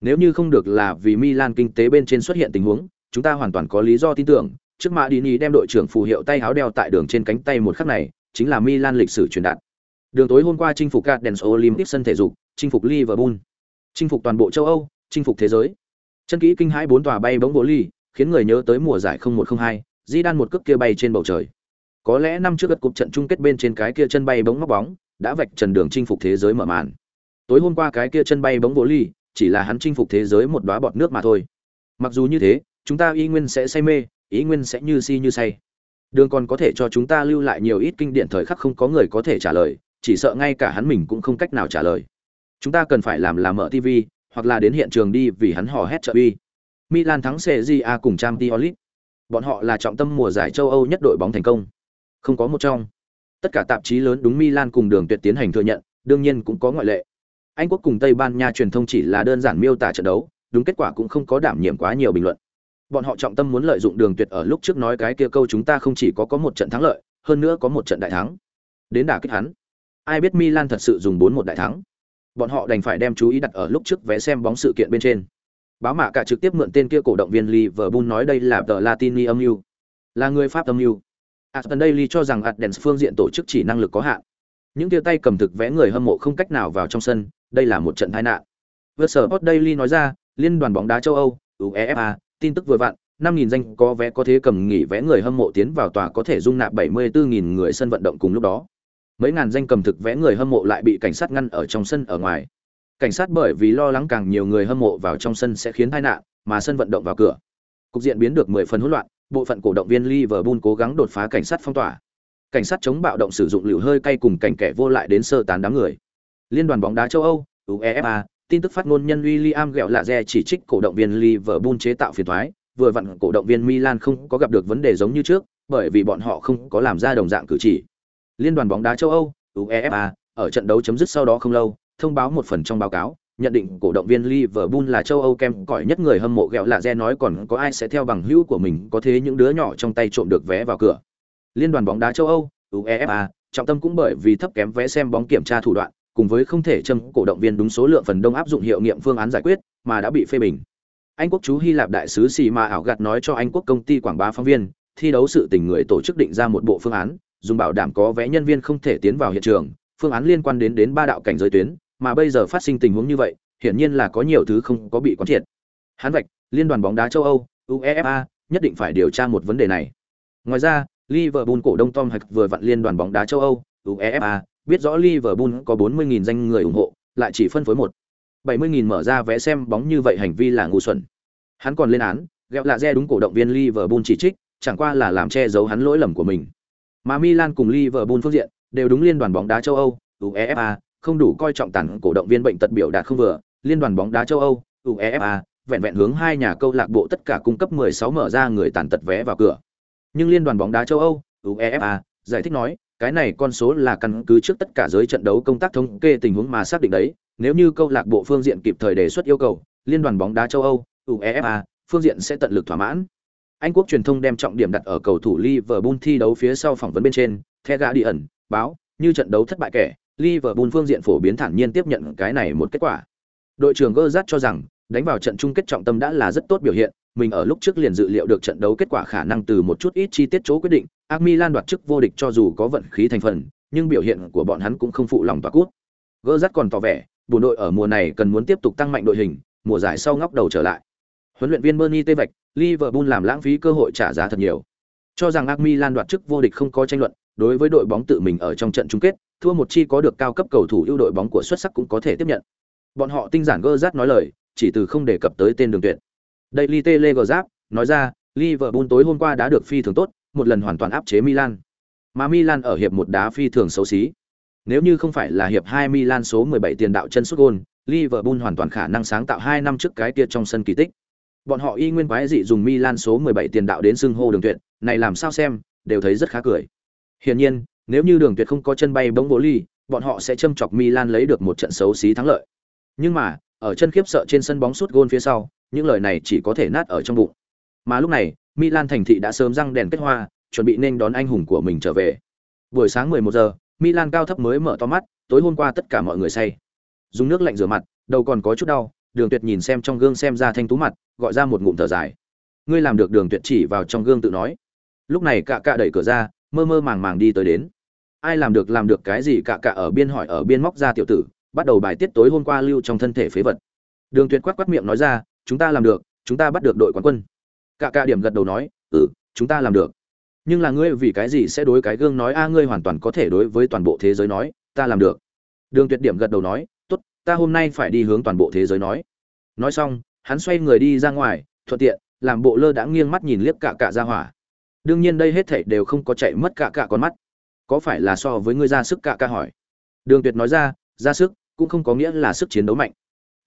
Nếu như không được là vì Milan kinh tế bên trên xuất hiện tình huống, chúng ta hoàn toàn có lý do tin tưởng, trước mã Dini đem đội trưởng phù hiệu tay áo đeo tại đường trên cánh tay một khắc này, chính là Milan lịch sử truyền đạt. Đường tối hôm qua chinh phục Gardens Olympic sân thể dục, chinh phục Liverpool, chinh phục toàn bộ châu Âu, chinh phục thế giới. Chân kỹ kinh hãi bốn tòa bay bóng bộ ly, khiến người nhớ tới mùa giải 0102, Zidane một cước kia bay trên bầu trời. Có lẽ năm trước gật cục trận chung kết bên trên cái kia chân bay bóng móc bóng, đã vạch trần đường chinh phục thế giới mở màn. Tối hôm qua cái kia chân bay bóng bộ ly, chỉ là hắn chinh phục thế giới một đóa bọt nước mà thôi. Mặc dù như thế, chúng ta y nguyên sẽ say mê, ý nguyên sẽ như si như say. Đường còn có thể cho chúng ta lưu lại nhiều ít kinh điển thời khắc không có người có thể trả lời, chỉ sợ ngay cả hắn mình cũng không cách nào trả lời. Chúng ta cần phải làm là mở TV, hoặc là đến hiện trường đi vì hắn hò hét trợ uy. Milan thắng CJA cùng Champions League. Bọn họ là trọng tâm mùa giải châu Âu nhất đội bóng thành công. Không có một trong. Tất cả tạp chí lớn đúng Milan cùng đường tuyệt tiến hành thừa nhận, đương nhiên cũng có ngoại lệ. Anh quốc cùng Tây Ban Nha truyền thông chỉ là đơn giản miêu tả trận đấu, đúng kết quả cũng không có đảm nhiệm quá nhiều bình luận. Bọn họ trọng tâm muốn lợi dụng đường tuyệt ở lúc trước nói cái kia câu chúng ta không chỉ có có một trận thắng lợi, hơn nữa có một trận đại thắng. Đến đả kích hắn. Ai biết Milan thật sự dùng 4-1 đại thắng. Bọn họ đành phải đem chú ý đặt ở lúc trước vé xem bóng sự kiện bên trên. Báo mạ cả trực tiếp mượn tên kia cổ động viên Liverpool nói đây là tờ Latini âm mưu, là người Pháp âm mưu. Aston Daily cho rằng Adens phương diện tổ chức chỉ năng lực có hạn. Những tia tay cầm thực vẽ người hâm mộ không cách nào vào trong sân, đây là một trận tai nạn. Versport Daily nói ra, liên đoàn bóng đá châu Âu, UEFA, tin tức vừa vặn, 5000 danh có vé có thế cầm nghỉ vé người hâm mộ tiến vào tòa có thể dung nạp 74000 người sân vận động cùng lúc đó. Mấy ngàn danh cầm thực vé người hâm mộ lại bị cảnh sát ngăn ở trong sân ở ngoài. Cảnh sát bởi vì lo lắng càng nhiều người hâm mộ vào trong sân sẽ khiến tai nạn, mà sân vận động vào cửa. Cục diện biến được 10 phần hỗn loạn, bộ phận cổ động viên Liverpool cố gắng đột phá cảnh sát phong tỏa. Cảnh sát chống bạo động sử dụng liều hơi cay cùng cảnh kẻ vô lại đến sơ tán đám người. Liên đoàn bóng đá châu Âu, UEFA, tin tức phát ngôn nhân William gẹo lạ re chỉ trích cổ động viên Liverpool chế tạo phiền toái, vừa vặn cổ động viên Milan không có gặp được vấn đề giống như trước, bởi vì bọn họ không có làm ra đồng dạng cử chỉ. Liên đoàn bóng đá châu Âu, UEFA, ở trận đấu chấm dứt sau đó không lâu, thông báo một phần trong báo cáo, nhận định cổ động viên Liverpool là châu Âu kem cỏi nhất người hâm mộ gẹo lạ re nói còn có ai sẽ theo bằng hữu của mình có thế những đứa nhỏ trong tay trộm được vé vào cửa. Liên đoàn bóng đá châu Âu, UEFA, trọng tâm cũng bởi vì thấp kém vé xem bóng kiểm tra thủ đoạn, cùng với không thể châm cổ động viên đúng số lượng phần đông áp dụng hiệu nghiệm phương án giải quyết, mà đã bị phê bình. Anh quốc chú Hy Lạp đại sứ xì mà ảo gạt nói cho Anh quốc công ty quảng bá phóng viên, thi đấu sự tình người tổ chức định ra một bộ phương án, dùng bảo đảm có vé nhân viên không thể tiến vào hiện trường, phương án liên quan đến đến ba đạo cảnh giới tuyến, mà bây giờ phát sinh tình huống như vậy, hiển nhiên là có nhiều thứ không có bị quán triệt. Hán vạch, Liên đoàn bóng đá châu Âu, UEFA, nhất định phải điều tra một vấn đề này. Ngoài ra, Liverpool cổ đông Tom hạch vừa vặn Liên đoàn bóng đá châu Âu, UEFA, biết rõ Liverpool có 40.000 danh người ủng hộ, lại chỉ phân phối một 70.000 mở ra vé xem bóng như vậy hành vi là ngu xuẩn. Hắn còn lên án, gẹo lạ re đúng cổ động viên Liverpool chỉ trích, chẳng qua là làm che giấu hắn lỗi lầm của mình. Mà Milan cùng Liverpool phương diện đều đúng liên đoàn bóng đá châu Âu, UEFA, không đủ coi trọng tản cổ động viên bệnh tật biểu đạt không vừa, liên đoàn bóng đá châu Âu, UEFA, vẹn vẹn hướng hai nhà câu lạc bộ tất cả cung cấp 16 mở ra người tàn tật vé vào cửa. Nhưng liên đoàn bóng đá châu Âu, UEFA, giải thích nói, cái này con số là căn cứ trước tất cả giới trận đấu công tác thống kê tình huống mà xác định đấy, nếu như câu lạc bộ phương diện kịp thời đề xuất yêu cầu, liên đoàn bóng đá châu Âu, UEFA, phương diện sẽ tận lực thỏa mãn. Anh quốc truyền thông đem trọng điểm đặt ở cầu thủ Liverpool thi đấu phía sau phỏng vấn bên trên, The Guardian báo, như trận đấu thất bại kẻ, Liverpool phương diện phổ biến thản nhiên tiếp nhận cái này một kết quả. Đội trưởng Gerrard cho rằng, đánh vào trận chung kết trọng tâm đã là rất tốt biểu hiện, mình ở lúc trước liền dự liệu được trận đấu kết quả khả năng từ một chút ít chi tiết chỗ quyết định, AC Milan đoạt chức vô địch cho dù có vận khí thành phần, nhưng biểu hiện của bọn hắn cũng không phụ lòng tỏa cút. Gerrard còn tỏ vẻ, bộ đội ở mùa này cần muốn tiếp tục tăng mạnh đội hình, mùa giải sau ngóc đầu trở lại. Huấn luyện viên Bernie tê vạch, Liverpool làm lãng phí cơ hội trả giá thật nhiều. Cho rằng AC Milan đoạt chức vô địch không có tranh luận, đối với đội bóng tự mình ở trong trận chung kết, thua một chi có được cao cấp cầu thủ ưu đội bóng của xuất sắc cũng có thể tiếp nhận. Bọn họ tinh giản gơ rát nói lời, chỉ từ không đề cập tới tên đường tuyệt. Daily Telegraph nói ra, Liverpool tối hôm qua đã được phi thường tốt, một lần hoàn toàn áp chế Milan. Mà Milan ở hiệp một đá phi thường xấu xí. Nếu như không phải là hiệp 2 Milan số 17 tiền đạo chân sút gôn, Liverpool hoàn toàn khả năng sáng tạo 2 năm trước cái kia trong sân kỳ tích. Bọn họ y nguyên quái dị dùng Milan số 17 tiền đạo đến xưng hô đường tuyệt, này làm sao xem, đều thấy rất khá cười. Hiển nhiên, nếu như đường tuyệt không có chân bay bóng vô ly, bọn họ sẽ châm chọc Milan lấy được một trận xấu xí thắng lợi. Nhưng mà, ở chân khiếp sợ trên sân bóng sút gôn phía sau, những lời này chỉ có thể nát ở trong bụng. Mà lúc này, Milan thành thị đã sớm răng đèn kết hoa, chuẩn bị nên đón anh hùng của mình trở về. Buổi sáng 11 giờ, Milan cao thấp mới mở to mắt, tối hôm qua tất cả mọi người say. Dùng nước lạnh rửa mặt, đầu còn có chút đau, đường tuyệt nhìn xem trong gương xem ra thanh tú mặt gọi ra một ngụm thở dài ngươi làm được đường tuyệt chỉ vào trong gương tự nói lúc này cạ cạ đẩy cửa ra mơ mơ màng màng đi tới đến ai làm được làm được cái gì cạ cạ ở biên hỏi ở biên móc ra tiểu tử bắt đầu bài tiết tối hôm qua lưu trong thân thể phế vật đường tuyệt quát quát miệng nói ra chúng ta làm được, chúng ta bắt được đội quán quân. Cả cả điểm gật đầu nói ừ chúng ta làm được. Nhưng là ngươi vì cái gì sẽ đối cái gương nói, a, ngươi hoàn toàn có thể đối với toàn bộ thế giới nói, ta làm được. Đường tuyệt điểm gật đầu nói, tốt, ta hôm nay phải đi hướng toàn bộ thế giới nói. Nói xong, hắn xoay người đi ra ngoài, thuận tiện, làm bộ lơ đã nghiêng mắt nhìn liếc cả cả ra hỏa. Đương nhiên đây hết thảy đều không có chạy mất cả cả con mắt. Có phải là so với ngươi ra sức cả cả hỏi? Đường tuyệt nói ra ra sức cũng không có nghĩa là sức chiến đấu mạnh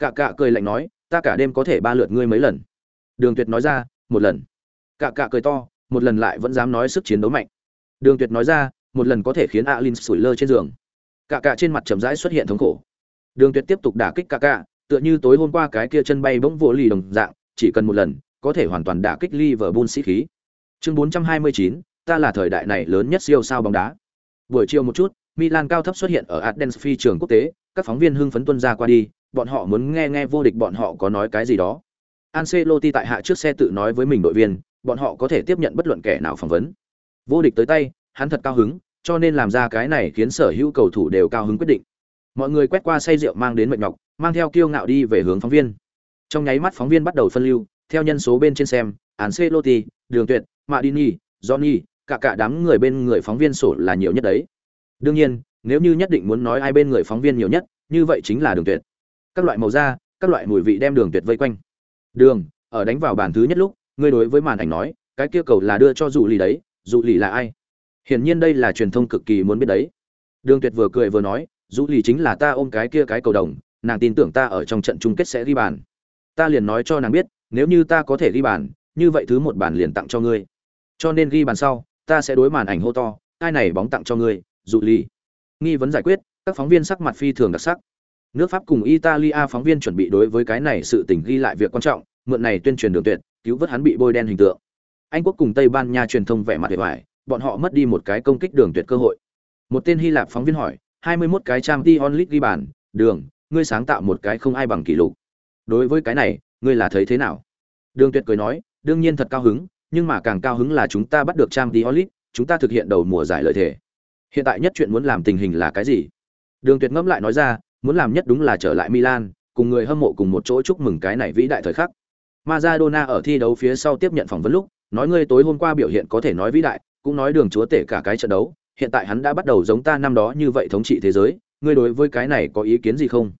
cả cả cười lạnh nói ta cả đêm có thể ba lượt ngươi mấy lần. Đường tuyệt nói ra một lần. Cả cả cười to một lần lại vẫn dám nói sức chiến đấu mạnh. Đường tuyệt nói ra một lần có thể khiến alin sủi lơ trên giường. Cả cả trên mặt chậm rãi xuất hiện thống khổ. Đường tuyệt tiếp tục đả kích cả cả tựa như tối hôm qua cái kia chân bay bỗng vỗ lì đồng dạng chỉ cần một lần có thể hoàn toàn đả kích liverpool sĩ khí. Chương 429, ta là thời đại này lớn nhất siêu sao bóng đá. Buổi chiều một chút milan cao thấp xuất hiện ở Aden's phi trường quốc tế các phóng viên hưng phấn tuân ra qua đi bọn họ muốn nghe nghe vô địch bọn họ có nói cái gì đó Ancelotti tại hạ trước xe tự nói với mình đội viên, bọn họ có thể tiếp nhận bất luận kẻ nào phỏng vấn. Vô địch tới tay, hắn thật cao hứng, cho nên làm ra cái này khiến sở hữu cầu thủ đều cao hứng quyết định. Mọi người quét qua say rượu mang đến mệt nhọc, mang theo kiêu ngạo đi về hướng phóng viên. Trong nháy mắt phóng viên bắt đầu phân lưu, theo nhân số bên trên xem, Ancelotti, Đường Tuyệt, Madini, Johnny, cả cả đám người bên người phóng viên sổ là nhiều nhất đấy. Đương nhiên, nếu như nhất định muốn nói ai bên người phóng viên nhiều nhất, như vậy chính là Đường Tuyệt. Các loại màu da, các loại mùi vị đem Đường Tuyệt vây quanh. Đường, ở đánh vào bàn thứ nhất lúc, ngươi đối với màn ảnh nói, cái kia cầu là đưa cho dụ lì đấy, dụ lì là ai? Hiển nhiên đây là truyền thông cực kỳ muốn biết đấy. Đường Tuyệt vừa cười vừa nói, dụ lì chính là ta ôm cái kia cái cầu đồng, nàng tin tưởng ta ở trong trận chung kết sẽ ghi bàn. Ta liền nói cho nàng biết, nếu như ta có thể ghi bàn, như vậy thứ một bàn liền tặng cho ngươi. Cho nên ghi bàn sau, ta sẽ đối màn ảnh hô to, ai này bóng tặng cho ngươi, dụ lì. Nghi vấn giải quyết, các phóng viên sắc mặt phi thường đặc sắc. Nước Pháp cùng Italia phóng viên chuẩn bị đối với cái này sự tình ghi lại việc quan trọng, mượn này tuyên truyền đường tuyệt, cứu vớt hắn bị bôi đen hình tượng. Anh quốc cùng Tây Ban Nha truyền thông vẻ mặt vẻ vải, bọn họ mất đi một cái công kích đường tuyệt cơ hội. Một tên Hy Lạp phóng viên hỏi, 21 cái trang t onlit ghi bàn, đường, ngươi sáng tạo một cái không ai bằng kỷ lục. Đối với cái này, ngươi là thấy thế nào? Đường Tuyệt cười nói, đương nhiên thật cao hứng, nhưng mà càng cao hứng là chúng ta bắt được trang t onlit chúng ta thực hiện đầu mùa giải lợi thể. Hiện tại nhất chuyện muốn làm tình hình là cái gì? Đường Tuyệt ngẫm lại nói ra, muốn làm nhất đúng là trở lại Milan, cùng người hâm mộ cùng một chỗ chúc mừng cái này vĩ đại thời khắc. Maradona ở thi đấu phía sau tiếp nhận phỏng vấn lúc, nói ngươi tối hôm qua biểu hiện có thể nói vĩ đại, cũng nói đường chúa tể cả cái trận đấu, hiện tại hắn đã bắt đầu giống ta năm đó như vậy thống trị thế giới, ngươi đối với cái này có ý kiến gì không?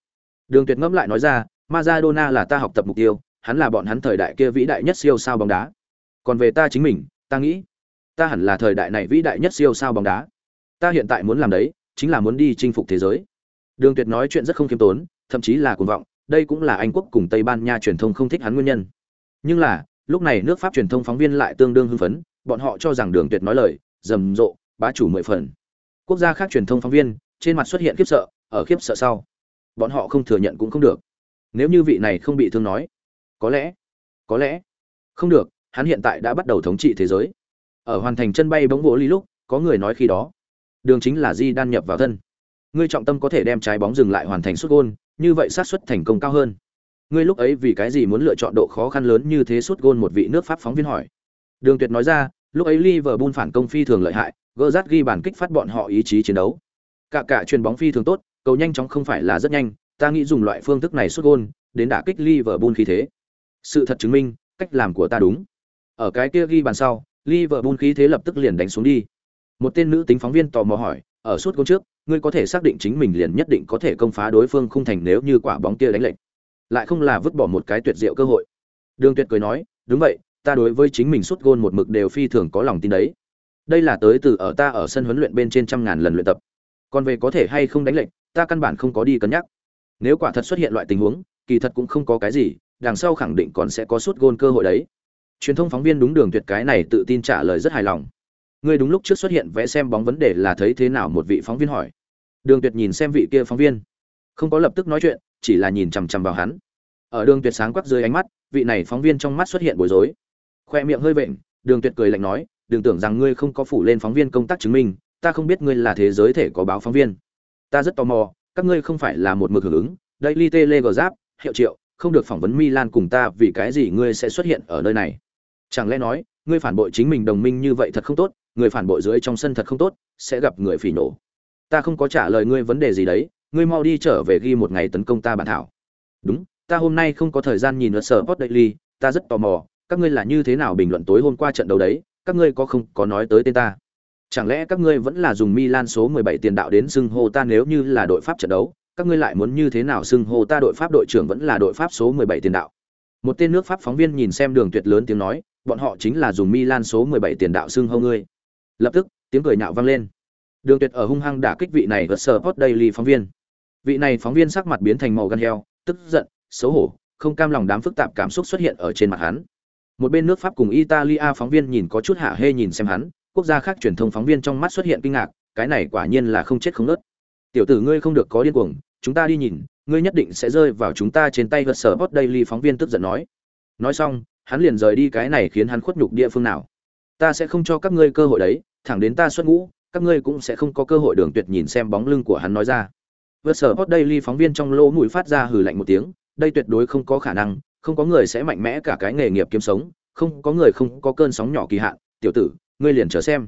Đường Tuyệt ngẫm lại nói ra, Maradona là ta học tập mục tiêu, hắn là bọn hắn thời đại kia vĩ đại nhất siêu sao bóng đá. Còn về ta chính mình, ta nghĩ, ta hẳn là thời đại này vĩ đại nhất siêu sao bóng đá. Ta hiện tại muốn làm đấy, chính là muốn đi chinh phục thế giới. Đường Tuyệt nói chuyện rất không kiêm tốn, thậm chí là cuồng vọng, đây cũng là Anh quốc cùng Tây Ban Nha truyền thông không thích hắn nguyên nhân. Nhưng là, lúc này nước Pháp truyền thông phóng viên lại tương đương hưng phấn, bọn họ cho rằng Đường Tuyệt nói lời rầm rộ, bá chủ mười phần. Quốc gia khác truyền thông phóng viên, trên mặt xuất hiện khiếp sợ, ở khiếp sợ sau, bọn họ không thừa nhận cũng không được. Nếu như vị này không bị thương nói, có lẽ, có lẽ không được, hắn hiện tại đã bắt đầu thống trị thế giới. Ở hoàn thành chân bay bóng vỗ ly lúc, có người nói khi đó, đường chính là Di đan nhập vào thân ngươi trọng tâm có thể đem trái bóng dừng lại hoàn thành xuất gôn, như vậy xác suất thành công cao hơn. Ngươi lúc ấy vì cái gì muốn lựa chọn độ khó khăn lớn như thế sút gôn một vị nước Pháp phóng viên hỏi. Đường Tuyệt nói ra, lúc ấy Liverpool phản công phi thường lợi hại, Gerrard ghi bản kích phát bọn họ ý chí chiến đấu. Cả cả chuyền bóng phi thường tốt, cầu nhanh chóng không phải là rất nhanh, ta nghĩ dùng loại phương thức này sút gôn đến đả kích Liverpool khí thế. Sự thật chứng minh, cách làm của ta đúng. Ở cái kia ghi bàn sau, Liverpool khí thế lập tức liền đánh xuống đi. Một tên nữ tính phóng viên tò mò hỏi, ở suốt gôn trước, ngươi có thể xác định chính mình liền nhất định có thể công phá đối phương khung thành nếu như quả bóng kia đánh lệch? Lại không là vứt bỏ một cái tuyệt diệu cơ hội. Đường tuyệt cười nói đúng vậy ta đối với chính mình suốt gôn một mực đều phi thường có lòng tin đấy. Đây là tới từ ở ta ở sân huấn luyện bên trên trăm ngàn lần luyện tập. Còn về có thể hay không đánh lệch ta căn bản không có đi cân nhắc. Nếu quả thật xuất hiện loại tình huống kỳ thật cũng không có cái gì đằng sau khẳng định còn sẽ có suốt gôn cơ hội đấy. Truyền thông phóng viên đúng đường tuyệt cái này tự tin trả lời rất hài lòng ngươi đúng lúc trước xuất hiện vẽ xem bóng vấn đề là thấy thế nào một vị phóng viên hỏi. Đường tuyệt nhìn xem vị kia phóng viên. Không có lập tức nói chuyện chỉ là nhìn chằm chằm vào hắn. Ở đường tuyệt sáng quắc dưới ánh mắt vị này phóng viên trong mắt xuất hiện bối rối. Khoe miệng hơi vện đường tuyệt cười lạnh nói đừng tưởng rằng ngươi không có phủ lên phóng viên công tác chứng minh ta không biết ngươi là thế giới thể có báo phóng viên. Ta rất tò mò các ngươi không phải là một mực hưởng ứng đây li tê lê gờ giáp hiệu triệu không được phỏng vấn Milan cùng ta vì cái gì ngươi sẽ xuất hiện ở nơi này. Chẳng lẽ nói, ngươi phản bội chính mình đồng minh như vậy thật không tốt, người phản bội dưới trong sân thật không tốt, sẽ gặp người phỉ nổ. Ta không có trả lời ngươi vấn đề gì đấy, ngươi mau đi trở về ghi một ngày tấn công ta bản thảo. Đúng, ta hôm nay không có thời gian nhìn luật sở post Daily, ta rất tò mò, các ngươi là như thế nào bình luận tối hôm qua trận đấu đấy, các ngươi có không có nói tới tên ta? Chẳng lẽ các ngươi vẫn là dùng Milan số 17 tiền đạo đến xưng hô ta nếu như là đội Pháp trận đấu, các ngươi lại muốn như thế nào xưng hô ta đội Pháp đội trưởng vẫn là đội Pháp số 17 tiền đạo? Một tên nước Pháp phóng viên nhìn xem Đường Tuyệt lớn tiếng nói, bọn họ chính là dùng Milan số 17 tiền đạo xưng hô ngươi. Lập tức, tiếng cười nhạo vang lên. Đường Tuyệt ở hung hăng đả kích vị này vật post Daily phóng viên. Vị này phóng viên sắc mặt biến thành màu gan heo, tức giận, xấu hổ, không cam lòng đám phức tạp cảm xúc xuất hiện ở trên mặt hắn. Một bên nước Pháp cùng Italia phóng viên nhìn có chút hạ hê nhìn xem hắn, quốc gia khác truyền thông phóng viên trong mắt xuất hiện kinh ngạc, cái này quả nhiên là không chết không nứt. Tiểu tử ngươi không được có điên cuồng, chúng ta đi nhìn, ngươi nhất định sẽ rơi vào chúng ta trên tay vật sở post Daily phóng viên tức giận nói. Nói xong, hắn liền rời đi cái này khiến hắn khuất nhục địa phương nào. Ta sẽ không cho các ngươi cơ hội đấy, thẳng đến ta xuất ngũ, các ngươi cũng sẽ không có cơ hội đường tuyệt nhìn xem bóng lưng của hắn nói ra. Vật sở hot Daily phóng viên trong lỗ mũi phát ra hừ lạnh một tiếng, đây tuyệt đối không có khả năng, không có người sẽ mạnh mẽ cả cái nghề nghiệp kiếm sống, không có người không có cơn sóng nhỏ kỳ hạn, tiểu tử, ngươi liền chờ xem.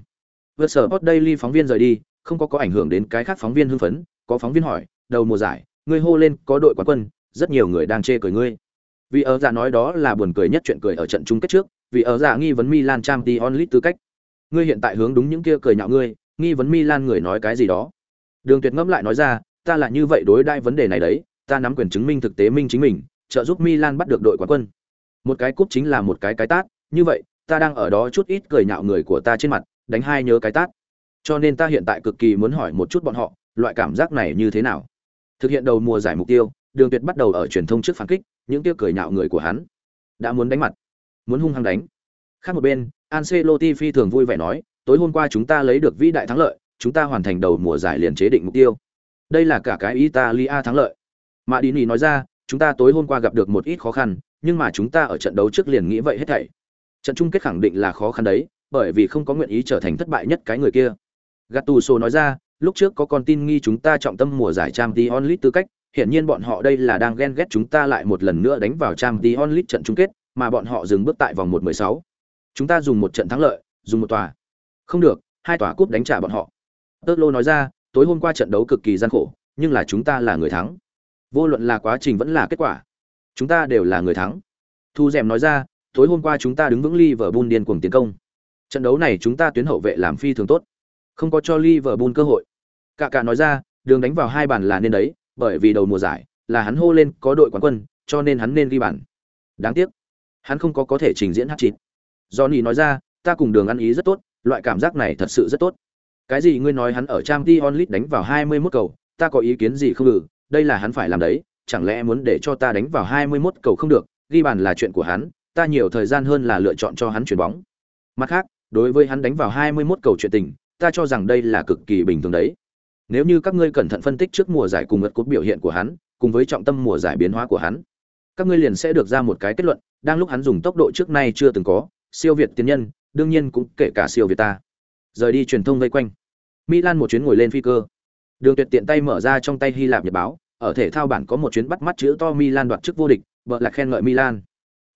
Vật sở hot Daily phóng viên rời đi, không có có ảnh hưởng đến cái khác phóng viên hưng phấn, có phóng viên hỏi, đầu mùa giải, ngươi hô lên có đội quán quân, rất nhiều người đang chê cười ngươi. Vì ở dạ nói đó là buồn cười nhất chuyện cười ở trận chung kết trước, vì ở giả nghi vấn Milan Champions League tư cách. Ngươi hiện tại hướng đúng những kia cười nhạo ngươi, nghi vấn Milan người nói cái gì đó. Đường Tuyệt ngẫm lại nói ra, ta là như vậy đối đãi vấn đề này đấy, ta nắm quyền chứng minh thực tế minh chính mình, trợ giúp Milan bắt được đội quán quân. Một cái cúp chính là một cái cái tát, như vậy, ta đang ở đó chút ít cười nhạo người của ta trên mặt, đánh hai nhớ cái tát. Cho nên ta hiện tại cực kỳ muốn hỏi một chút bọn họ, loại cảm giác này như thế nào? Thực hiện đầu mùa giải mục tiêu, Đường Tuyệt bắt đầu ở truyền thông trước phản kích, những tiêu cười nhạo người của hắn, đã muốn đánh mặt, muốn hung hăng đánh. Khác một bên, Ancelotti phi thường vui vẻ nói, tối hôm qua chúng ta lấy được vĩ đại thắng lợi, chúng ta hoàn thành đầu mùa giải liền chế định mục tiêu. Đây là cả cái Italia thắng lợi. Madini nói ra, chúng ta tối hôm qua gặp được một ít khó khăn, nhưng mà chúng ta ở trận đấu trước liền nghĩ vậy hết thảy. Trận chung kết khẳng định là khó khăn đấy, bởi vì không có nguyện ý trở thành thất bại nhất cái người kia. Gattuso nói ra, lúc trước có con tin nghi chúng ta trọng tâm mùa giải Champions League tư cách, hiện nhiên bọn họ đây là đang ghen ghét chúng ta lại một lần nữa đánh vào Champions League trận chung kết, mà bọn họ dừng bước tại vòng 1/16. Chúng ta dùng một trận thắng lợi, dùng một tòa. Không được, hai tòa cúp đánh trả bọn họ. Tơ Lô nói ra, tối hôm qua trận đấu cực kỳ gian khổ, nhưng là chúng ta là người thắng. Vô luận là quá trình vẫn là kết quả, chúng ta đều là người thắng. Thu Dẻm nói ra, tối hôm qua chúng ta đứng vững Liverpool điên cuồng tiến công. Trận đấu này chúng ta tuyến hậu vệ làm phi thường tốt, không có cho Liverpool cơ hội. Cả cả nói ra, đường đánh vào hai bàn là nên đấy, bởi vì đầu mùa giải là hắn hô lên có đội quán quân, cho nên hắn nên ghi bàn. Đáng tiếc, hắn không có có thể trình diễn hát chít Johnny nói ra, ta cùng đường ăn ý rất tốt, loại cảm giác này thật sự rất tốt. Cái gì ngươi nói hắn ở trang t onlit đánh vào 21 cầu, ta có ý kiến gì không ừ, đây là hắn phải làm đấy, chẳng lẽ muốn để cho ta đánh vào 21 cầu không được, ghi bàn là chuyện của hắn, ta nhiều thời gian hơn là lựa chọn cho hắn chuyển bóng. Mặt khác, đối với hắn đánh vào 21 cầu chuyện tình, ta cho rằng đây là cực kỳ bình thường đấy. Nếu như các ngươi cẩn thận phân tích trước mùa giải cùng ngật cốt biểu hiện của hắn, cùng với trọng tâm mùa giải biến hóa của hắn, các ngươi liền sẽ được ra một cái kết luận, đang lúc hắn dùng tốc độ trước nay chưa từng có, siêu việt tiên nhân, đương nhiên cũng kể cả siêu việt ta. Rời đi truyền thông vây quanh. Milan một chuyến ngồi lên phi cơ. Đường Tuyệt tiện tay mở ra trong tay Hy Lạp nhật báo, ở thể thao bản có một chuyến bắt mắt chữ to Milan đoạt chức vô địch, bợ là khen ngợi Milan.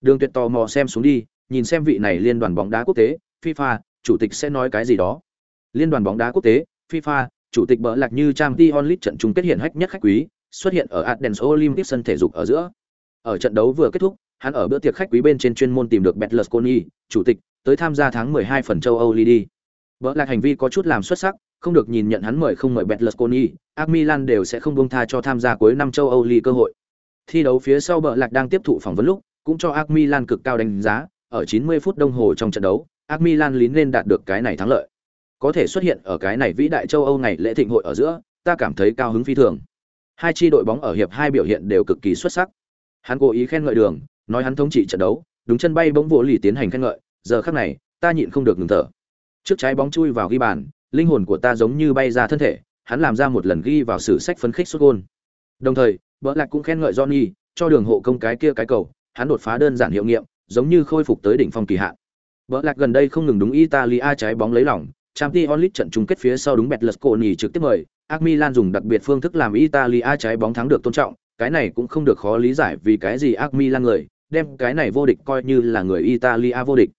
Đường Tuyệt tò mò xem xuống đi, nhìn xem vị này liên đoàn bóng đá quốc tế, FIFA, chủ tịch sẽ nói cái gì đó. Liên đoàn bóng đá quốc tế, FIFA, chủ tịch bỡ lạc như Champions League trận chung kết hiện hách nhất khách quý, xuất hiện ở Athens Olympic sân thể dục ở giữa. Ở trận đấu vừa kết thúc, hắn ở bữa tiệc khách quý bên trên chuyên môn tìm được Berlusconi, chủ tịch, tới tham gia tháng 12 phần châu Âu Lady. Bỡ lạc hành vi có chút làm xuất sắc, không được nhìn nhận hắn mời không mời Berlusconi, AC Milan đều sẽ không buông tha cho tham gia cuối năm châu Âu League cơ hội. Thi đấu phía sau bỡ lạc đang tiếp thụ phỏng vấn lúc, cũng cho AC Milan cực cao đánh giá, ở 90 phút đồng hồ trong trận đấu, AC Milan lín lên đạt được cái này thắng lợi có thể xuất hiện ở cái này vĩ đại châu Âu ngày lễ thịnh hội ở giữa, ta cảm thấy cao hứng phi thường. Hai chi đội bóng ở hiệp hai biểu hiện đều cực kỳ xuất sắc. Hắn cố ý khen ngợi đường, nói hắn thống trị trận đấu, đúng chân bay bóng vỗ lì tiến hành khen ngợi, giờ khắc này, ta nhịn không được ngừng thở. Trước trái bóng chui vào ghi bàn, linh hồn của ta giống như bay ra thân thể, hắn làm ra một lần ghi vào sử sách phấn khích xuất gôn Đồng thời, Bỡ Lạc cũng khen ngợi Johnny, cho đường hộ công cái kia cái cầu, hắn đột phá đơn giản hiệu nghiệm, giống như khôi phục tới đỉnh phong kỳ hạn. Bỡ Lạc gần đây không ngừng đúng Italia trái bóng lấy lòng, Champions League trận chung kết phía sau đúng bẹt lật cổ nhì trực tiếp mời, AC Milan dùng đặc biệt phương thức làm Italia trái bóng thắng được tôn trọng, cái này cũng không được khó lý giải vì cái gì AC Milan người đem cái này vô địch coi như là người Italia vô địch.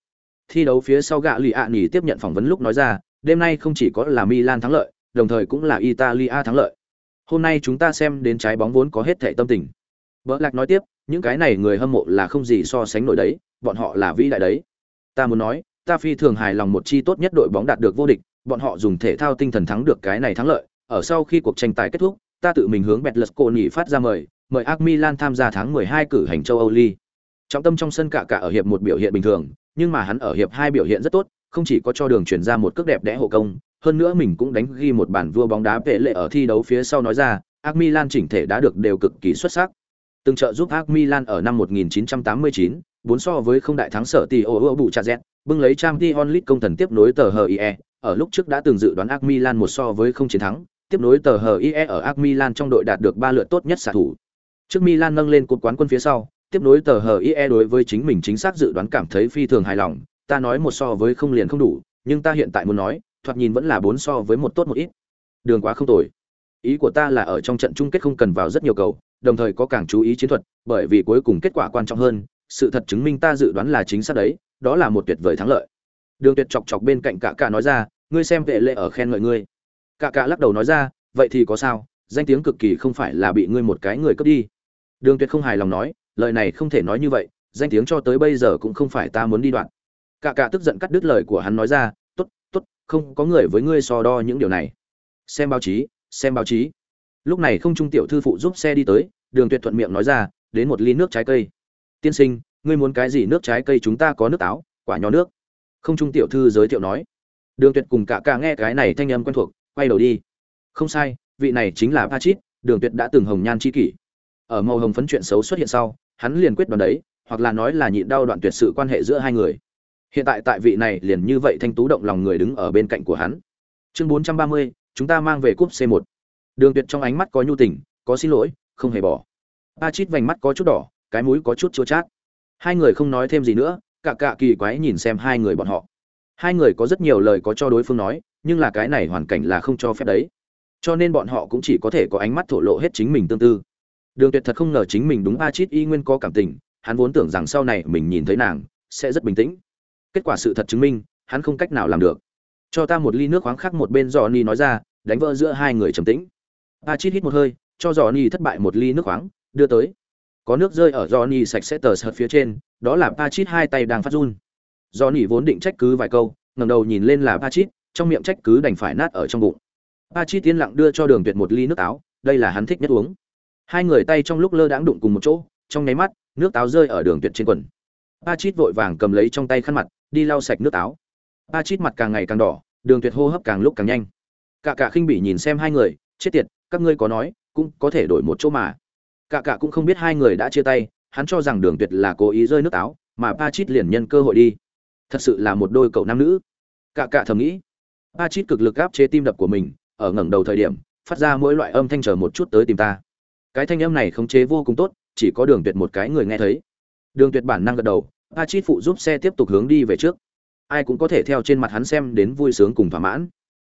Thi đấu phía sau gạ lì ạ tiếp nhận phỏng vấn lúc nói ra, đêm nay không chỉ có là Milan thắng lợi, đồng thời cũng là Italia thắng lợi. Hôm nay chúng ta xem đến trái bóng vốn có hết thảy tâm tình. Bỡ lạc nói tiếp, những cái này người hâm mộ là không gì so sánh nổi đấy, bọn họ là vĩ đại đấy. Ta muốn nói, ta phi thường hài lòng một chi tốt nhất đội bóng đạt được vô địch, bọn họ dùng thể thao tinh thần thắng được cái này thắng lợi. Ở sau khi cuộc tranh tài kết thúc, ta tự mình hướng Betlesconi phát ra mời, mời AC Milan tham gia tháng 12 cử hành châu Âu League. Trọng tâm trong sân cả cả ở hiệp một biểu hiện bình thường, nhưng mà hắn ở hiệp hai biểu hiện rất tốt, không chỉ có cho đường chuyển ra một cước đẹp đẽ hộ công, hơn nữa mình cũng đánh ghi một bản vua bóng đá vệ lệ ở thi đấu phía sau nói ra, AC Milan chỉnh thể đã được đều cực kỳ xuất sắc. Từng trợ giúp AC Milan ở năm 1989, bốn so với không đại thắng sở tỷ ô ô bụ trà dẹt, bưng lấy Champions League công thần tiếp nối tờ HIE, ở lúc trước đã từng dự đoán AC Milan một so với không chiến thắng, tiếp nối tờ HIE ở AC Milan trong đội đạt được ba lượt tốt nhất xạ thủ. Trước Milan nâng lên cột quán quân phía sau, tiếp nối tờ hờ ie đối với chính mình chính xác dự đoán cảm thấy phi thường hài lòng, ta nói một so với không liền không đủ, nhưng ta hiện tại muốn nói, thoạt nhìn vẫn là bốn so với một tốt một ít. Đường quá không tồi. Ý của ta là ở trong trận chung kết không cần vào rất nhiều cầu, đồng thời có càng chú ý chiến thuật, bởi vì cuối cùng kết quả quan trọng hơn, sự thật chứng minh ta dự đoán là chính xác đấy, đó là một tuyệt vời thắng lợi. Đường Tuyệt chọc chọc bên cạnh cả cả nói ra, ngươi xem vệ lệ ở khen ngợi ngươi. Cả cả lắc đầu nói ra, vậy thì có sao, danh tiếng cực kỳ không phải là bị ngươi một cái người cướp đi. Đường Tuyệt không hài lòng nói, lời này không thể nói như vậy danh tiếng cho tới bây giờ cũng không phải ta muốn đi đoạn. Cả cả tức giận cắt đứt lời của hắn nói ra tốt tốt không có người với ngươi so đo những điều này. Xem báo chí xem báo chí. Lúc này không trung tiểu thư phụ giúp xe đi tới đường tuyệt thuận miệng nói ra đến một ly nước trái cây. Tiên sinh ngươi muốn cái gì nước trái cây chúng ta có nước táo quả nho nước? Không trung tiểu thư giới thiệu nói. Đường tuyệt cùng cả cả nghe cái này thanh âm quen thuộc quay đầu đi. Không sai vị này chính là Pachit, đường tuyệt đã từng hồng nhan chi kỷ ở màu hồng phấn chuyện xấu xuất hiện sau, hắn liền quyết đoán đấy, hoặc là nói là nhịn đau đoạn tuyệt sự quan hệ giữa hai người. Hiện tại tại vị này liền như vậy thanh tú động lòng người đứng ở bên cạnh của hắn. Chương bốn trăm ba mươi, chúng ta mang về cúp c một. Đường tuyệt trong ánh mắt có nhu tình, có xin lỗi, không hề bỏ. A chít vành mắt có chút đỏ, cái mũi có chút chua chát. Hai người không nói thêm gì nữa, cả cạ kỳ quái nhìn xem hai người bọn họ. Hai người có rất nhiều lời có cho đối phương nói, nhưng là cái này hoàn cảnh là không cho phép đấy. Cho nên bọn họ cũng chỉ có thể có ánh mắt thổ lộ hết chính mình tương tư đường tuyệt thật không ngờ chính mình đúng a chít y nguyên có cảm tình, hắn vốn tưởng rằng sau này mình nhìn thấy nàng, sẽ rất bình tĩnh. Kết quả sự thật chứng minh, hắn không cách nào làm được. Cho ta một ly nước khoáng khác một bên dò ni nói ra, đánh vỡ giữa hai người trầm tĩnh. A chít hít một hơi, cho dò ni thất bại một ly nước khoáng, đưa tới. Có nước rơi ở dò ni sạch sẽ tờ sợt phía trên, đó là a chít hai tay đang phát run. Dò ni vốn định trách cứ vài câu, ngẩng đầu nhìn lên là a chít trong miệng trách cứ đành phải nát ở trong bụng. A chít tiến lặng đưa cho đường tuyệt một ly nước táo đây là hắn thích nhất uống hai người tay trong lúc lơ đãng đụng cùng một chỗ, trong nháy mắt, nước táo rơi ở đường tuyệt trên quần. Pa chít vội vàng cầm lấy trong tay khăn mặt, đi lau sạch nước táo. Pa chít mặt càng ngày càng đỏ, đường tuyệt hô hấp càng lúc càng nhanh. Cả cả khinh bỉ nhìn xem hai người, chết tiệt, các ngươi có nói, cũng có thể đổi một chỗ mà. Cả cả cũng không biết hai người đã chia tay, hắn cho rằng đường tuyệt là cố ý rơi nước táo, mà pa chít liền nhân cơ hội đi. Thật sự là một đôi cậu nam nữ. Cả cả thầm nghĩ. Pa chít cực lực áp chế tim đập của mình, ở ngẩng đầu thời điểm, phát ra mỗi loại âm thanh chờ một chút tới tìm ta cái thanh âm này khống chế vô cùng tốt, chỉ có đường tuyệt một cái người nghe thấy. Đường tuyệt bản năng gật đầu a chít phụ giúp xe tiếp tục hướng đi về trước. Ai cũng có thể theo trên mặt hắn xem đến vui sướng cùng thỏa mãn.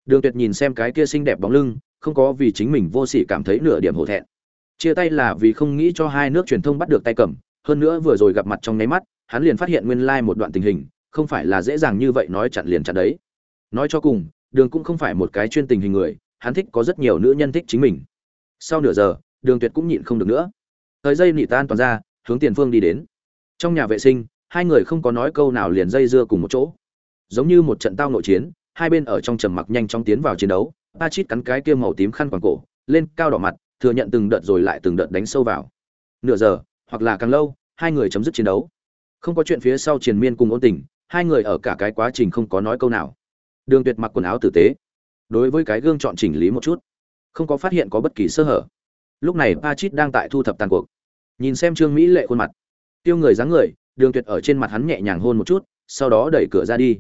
Đường tuyệt nhìn xem cái kia xinh đẹp bóng lưng, không có vì chính mình vô sỉ cảm thấy nửa điểm hổ thẹn. Chia tay là vì không nghĩ cho hai nước truyền thông bắt được tay cầm, hơn nữa vừa rồi gặp mặt trong nháy mắt, hắn liền phát hiện nguyên lai một đoạn tình hình, không phải là dễ dàng như vậy nói chặn liền chặn đấy. Nói cho cùng, đường cũng không phải một cái chuyên tình hình người, hắn thích có rất nhiều nữ nhân thích chính mình. Sau nửa giờ đường tuyệt cũng nhịn không được nữa. Thời dây nỉ tan toàn ra, hướng tiền phương đi đến. Trong nhà vệ sinh, hai người không có nói câu nào liền dây dưa cùng một chỗ. Giống như một trận tao nội chiến, hai bên ở trong trầm mặc nhanh chóng tiến vào chiến đấu, ba chít cắn cái kia màu tím khăn quàng cổ, lên cao đỏ mặt, thừa nhận từng đợt rồi lại từng đợt đánh sâu vào. Nửa giờ, hoặc là càng lâu, hai người chấm dứt chiến đấu. Không có chuyện phía sau triền miên cùng ôn tình, hai người ở cả cái quá trình không có nói câu nào. Đường tuyệt mặc quần áo tử tế. Đối với cái gương chọn chỉnh lý một chút, không có phát hiện có bất kỳ sơ hở lúc này Pachit đang tại thu thập tàn cuộc. Nhìn xem trương mỹ lệ khuôn mặt. Tiêu người dáng người, đường tuyệt ở trên mặt hắn nhẹ nhàng hôn một chút, sau đó đẩy cửa ra đi.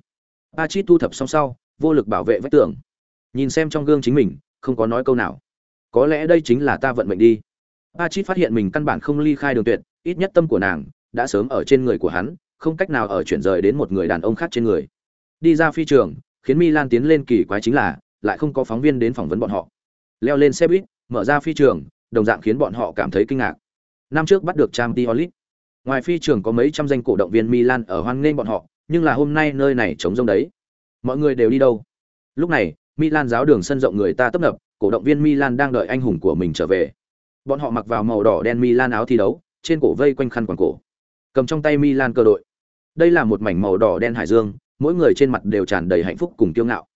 Pachit thu thập xong sau, vô lực bảo vệ vách tường. Nhìn xem trong gương chính mình, không có nói câu nào. Có lẽ đây chính là ta vận mệnh đi. Pachit phát hiện mình căn bản không ly khai đường tuyệt, ít nhất tâm của nàng đã sớm ở trên người của hắn, không cách nào ở chuyển rời đến một người đàn ông khác trên người. Đi ra phi trường, khiến milan tiến lên kỳ quái chính là, lại không có phóng viên đến phỏng vấn bọn họ. Leo lên xe buýt, mở ra phi trường đồng dạng khiến bọn họ cảm thấy kinh ngạc. Năm trước bắt được Champions League. Ngoài phi trường có mấy trăm danh cổ động viên Milan ở hoan nghênh bọn họ, nhưng là hôm nay nơi này trống rỗng đấy. Mọi người đều đi đâu? Lúc này, Milan giáo đường sân rộng người ta tấp nập, cổ động viên Milan đang đợi anh hùng của mình trở về. Bọn họ mặc vào màu đỏ đen Milan áo thi đấu, trên cổ vây quanh khăn quàng cổ. Cầm trong tay Milan cờ đội. Đây là một mảnh màu đỏ đen hải dương, mỗi người trên mặt đều tràn đầy hạnh phúc cùng kiêu ngạo.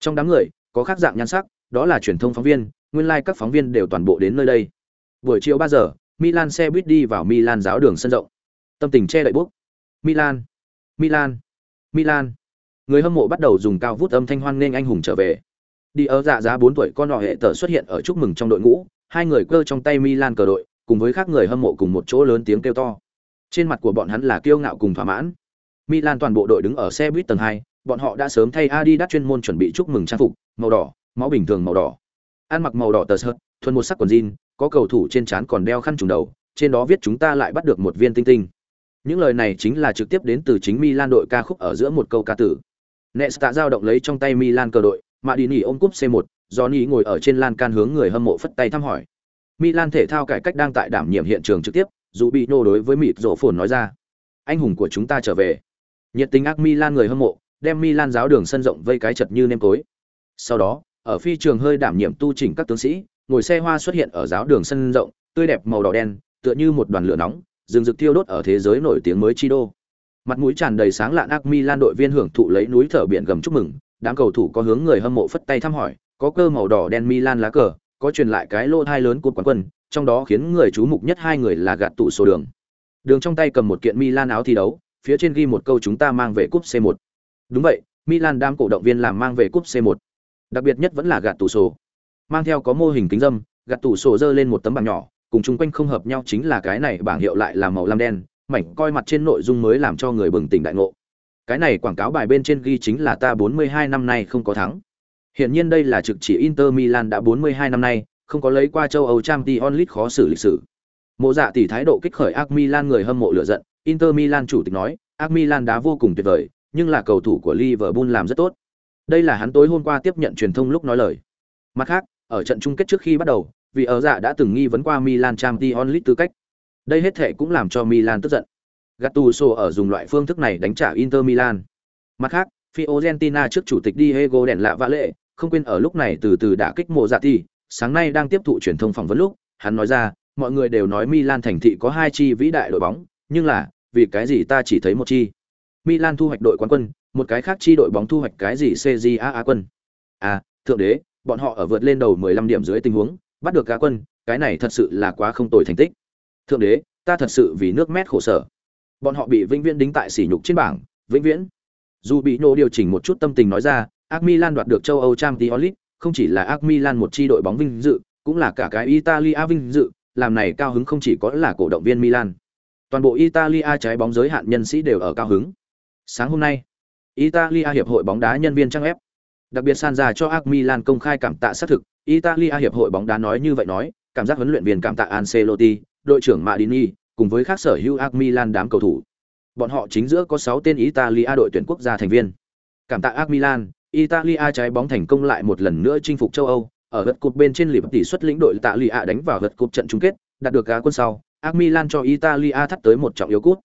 Trong đám người, có khác dạng nhan sắc, đó là truyền thông phóng viên, nguyên lai like các phóng viên đều toàn bộ đến nơi đây. Buổi chiều 3 giờ, Milan xe buýt đi vào Milan giáo đường sân rộng. Tâm tình che đậy bốc. Milan, Milan, Milan. Người hâm mộ bắt đầu dùng cao vút âm thanh hoan nghênh anh hùng trở về. Đi ở dạ giá 4 tuổi con nọ hệ tờ xuất hiện ở chúc mừng trong đội ngũ, hai người cơ trong tay Milan cờ đội, cùng với các người hâm mộ cùng một chỗ lớn tiếng kêu to. Trên mặt của bọn hắn là kiêu ngạo cùng thỏa mãn. Milan toàn bộ đội đứng ở xe buýt tầng 2, bọn họ đã sớm thay Adidas chuyên môn chuẩn bị chúc mừng trang phục, màu đỏ, máu bình thường màu đỏ. Ăn mặc màu đỏ tờ sợt, thuần một sắc quần jean, có cầu thủ trên trán còn đeo khăn trùng đầu, trên đó viết chúng ta lại bắt được một viên tinh tinh. Những lời này chính là trực tiếp đến từ chính Milan đội ca khúc ở giữa một câu ca tử. Nesta giao động lấy trong tay Milan cờ đội, mà đi Madini ôm cúp C1, Johnny ngồi ở trên lan can hướng người hâm mộ phất tay thăm hỏi. Milan thể thao cải cách đang tại đảm nhiệm hiện trường trực tiếp, dù bị nô đối với mịt rổ phồn nói ra. Anh hùng của chúng ta trở về. Nhiệt tình ác Milan người hâm mộ, đem Milan giáo đường sân rộng vây cái chật như nêm tối. Sau đó, ở phi trường hơi đảm nhiệm tu chỉnh các tướng sĩ, ngồi xe hoa xuất hiện ở giáo đường sân rộng, tươi đẹp màu đỏ đen, tựa như một đoàn lửa nóng, rừng rực thiêu đốt ở thế giới nổi tiếng mới chi đô. Mặt mũi tràn đầy sáng lạn ác Milan đội viên hưởng thụ lấy núi thở biển gầm chúc mừng, đám cầu thủ có hướng người hâm mộ phất tay thăm hỏi, có cơ màu đỏ đen Milan lá cờ, có truyền lại cái lô hai lớn của quán quân, trong đó khiến người chú mục nhất hai người là gạt tụ số đường. Đường trong tay cầm một kiện Milan áo thi đấu, phía trên ghi một câu chúng ta mang về cúp C1. Đúng vậy, Milan đám cổ động viên làm mang về cúp C1. Đặc biệt nhất vẫn là gạt tủ sổ. Mang theo có mô hình kính dâm, gạt tủ sổ dơ lên một tấm bảng nhỏ, cùng chung quanh không hợp nhau chính là cái này bảng hiệu lại là màu lam đen, mảnh coi mặt trên nội dung mới làm cho người bừng tỉnh đại ngộ. Cái này quảng cáo bài bên trên ghi chính là ta 42 năm nay không có thắng. Hiện nhiên đây là trực chỉ Inter Milan đã 42 năm nay, không có lấy qua châu Âu Champions League khó xử lịch sử. Mộ Dạ tỷ thái độ kích khởi Ac Milan người hâm mộ lửa giận, Inter Milan chủ tịch nói, Ac Milan đá vô cùng tuyệt vời, nhưng là cầu thủ của Liverpool làm rất tốt. Đây là hắn tối hôm qua tiếp nhận truyền thông lúc nói lời. Mặt khác, ở trận chung kết trước khi bắt đầu, vì ở dạ đã từng nghi vấn qua Milan trang t onlit tư cách. Đây hết thệ cũng làm cho Milan tức giận. Gattuso ở dùng loại phương thức này đánh trả Inter Milan. Mặt khác, Fiorentina trước chủ tịch Diego đèn lạ vã lệ, không quên ở lúc này từ từ đã kích mộ dạ thi sáng nay đang tiếp thụ truyền thông phỏng vấn lúc, hắn nói ra, mọi người đều nói Milan thành thị có hai chi vĩ đại đội bóng, nhưng là, vì cái gì ta chỉ thấy một chi? Milan thu hoạch đội quán quân, một cái khác chi đội bóng thu hoạch cái gì CJA Á quân. À, thượng đế, bọn họ ở vượt lên đầu 15 điểm dưới tình huống, bắt được Á quân, cái này thật sự là quá không tồi thành tích. Thượng đế, ta thật sự vì nước mét khổ sở. Bọn họ bị vĩnh viễn đính tại sỉ nhục trên bảng, vĩnh viễn. Dù bị nô điều chỉnh một chút tâm tình nói ra, AC Milan đoạt được châu Âu Champions League, không chỉ là AC Milan một chi đội bóng vinh dự, cũng là cả cái Italia vinh dự, làm này cao hứng không chỉ có là cổ động viên Milan. Toàn bộ Italia trái bóng giới hạn nhân sĩ đều ở cao hứng. Sáng hôm nay, Italia hiệp hội bóng đá nhân viên trang ép. Đặc biệt san ra cho AC Milan công khai cảm tạ xác thực, Italia hiệp hội bóng đá nói như vậy nói, cảm giác huấn luyện viên cảm tạ Ancelotti, đội trưởng Madini, cùng với các sở hữu AC Milan đám cầu thủ. Bọn họ chính giữa có 6 tên Italia đội tuyển quốc gia thành viên. Cảm tạ AC Milan, Italia trái bóng thành công lại một lần nữa chinh phục châu Âu, ở gật cột bên trên lịp tỷ suất lĩnh đội tạ lì ạ đánh vào gật cột trận chung kết, đạt được gá quân sau, AC Milan cho Italia thắt tới một trọng yếu cút.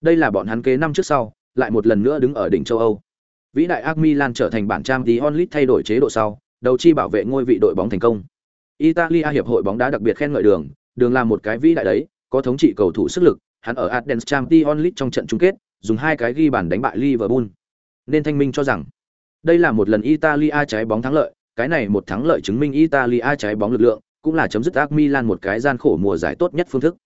Đây là bọn hắn kế năm trước sau, lại một lần nữa đứng ở đỉnh châu Âu. Vĩ đại AC Milan trở thành bản trang tí onlit thay đổi chế độ sau, đầu chi bảo vệ ngôi vị đội bóng thành công. Italia hiệp hội bóng đá đặc biệt khen ngợi đường, đường là một cái vĩ đại đấy, có thống trị cầu thủ sức lực, hắn ở Athens Champions League trong trận chung kết, dùng hai cái ghi bàn đánh bại Liverpool. Nên thanh minh cho rằng, đây là một lần Italia trái bóng thắng lợi, cái này một thắng lợi chứng minh Italia trái bóng lực lượng, cũng là chấm dứt AC Milan một cái gian khổ mùa giải tốt nhất phương thức.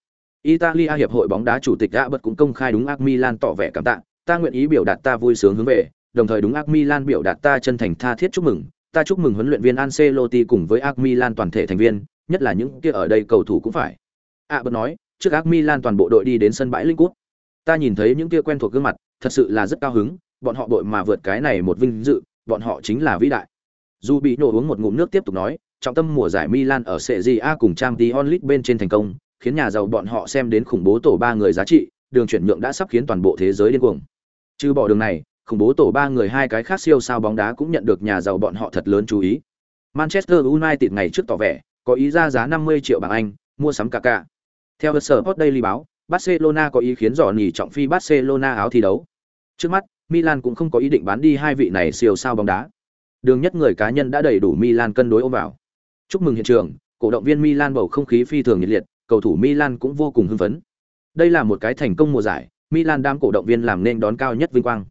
Italia hiệp hội bóng đá chủ tịch đã bật cũng công khai đúng AC Milan tỏ vẻ cảm tạ, ta nguyện ý biểu đạt ta vui sướng hướng về, đồng thời đúng AC Milan biểu đạt ta chân thành tha thiết chúc mừng, ta chúc mừng huấn luyện viên Ancelotti cùng với AC Milan toàn thể thành viên, nhất là những kia ở đây cầu thủ cũng phải. À bật nói, trước AC Milan toàn bộ đội đi đến sân bãi Linh Quốc. Ta nhìn thấy những kia quen thuộc gương mặt, thật sự là rất cao hứng, bọn họ đội mà vượt cái này một vinh dự, bọn họ chính là vĩ đại. Dù bị nổ uống một ngụm nước tiếp tục nói, trọng tâm mùa giải Milan ở Serie A cùng Champions League bên trên thành công, khiến nhà giàu bọn họ xem đến khủng bố tổ ba người giá trị, đường chuyển nhượng đã sắp khiến toàn bộ thế giới điên cuồng. Trừ bỏ đường này, khủng bố tổ ba người hai cái khác siêu sao bóng đá cũng nhận được nhà giàu bọn họ thật lớn chú ý. Manchester United ngày trước tỏ vẻ có ý ra giá 50 triệu bảng Anh, mua sắm cả cả. Theo The Sport Daily báo, Barcelona có ý khiến dò nhì trọng phi Barcelona áo thi đấu. Trước mắt, Milan cũng không có ý định bán đi hai vị này siêu sao bóng đá. Đường nhất người cá nhân đã đầy đủ Milan cân đối ôm vào. Chúc mừng hiện trường, cổ động viên Milan bầu không khí phi thường nhiệt liệt, cầu thủ Milan cũng vô cùng hưng phấn. Đây là một cái thành công mùa giải, Milan đám cổ động viên làm nên đón cao nhất vinh quang.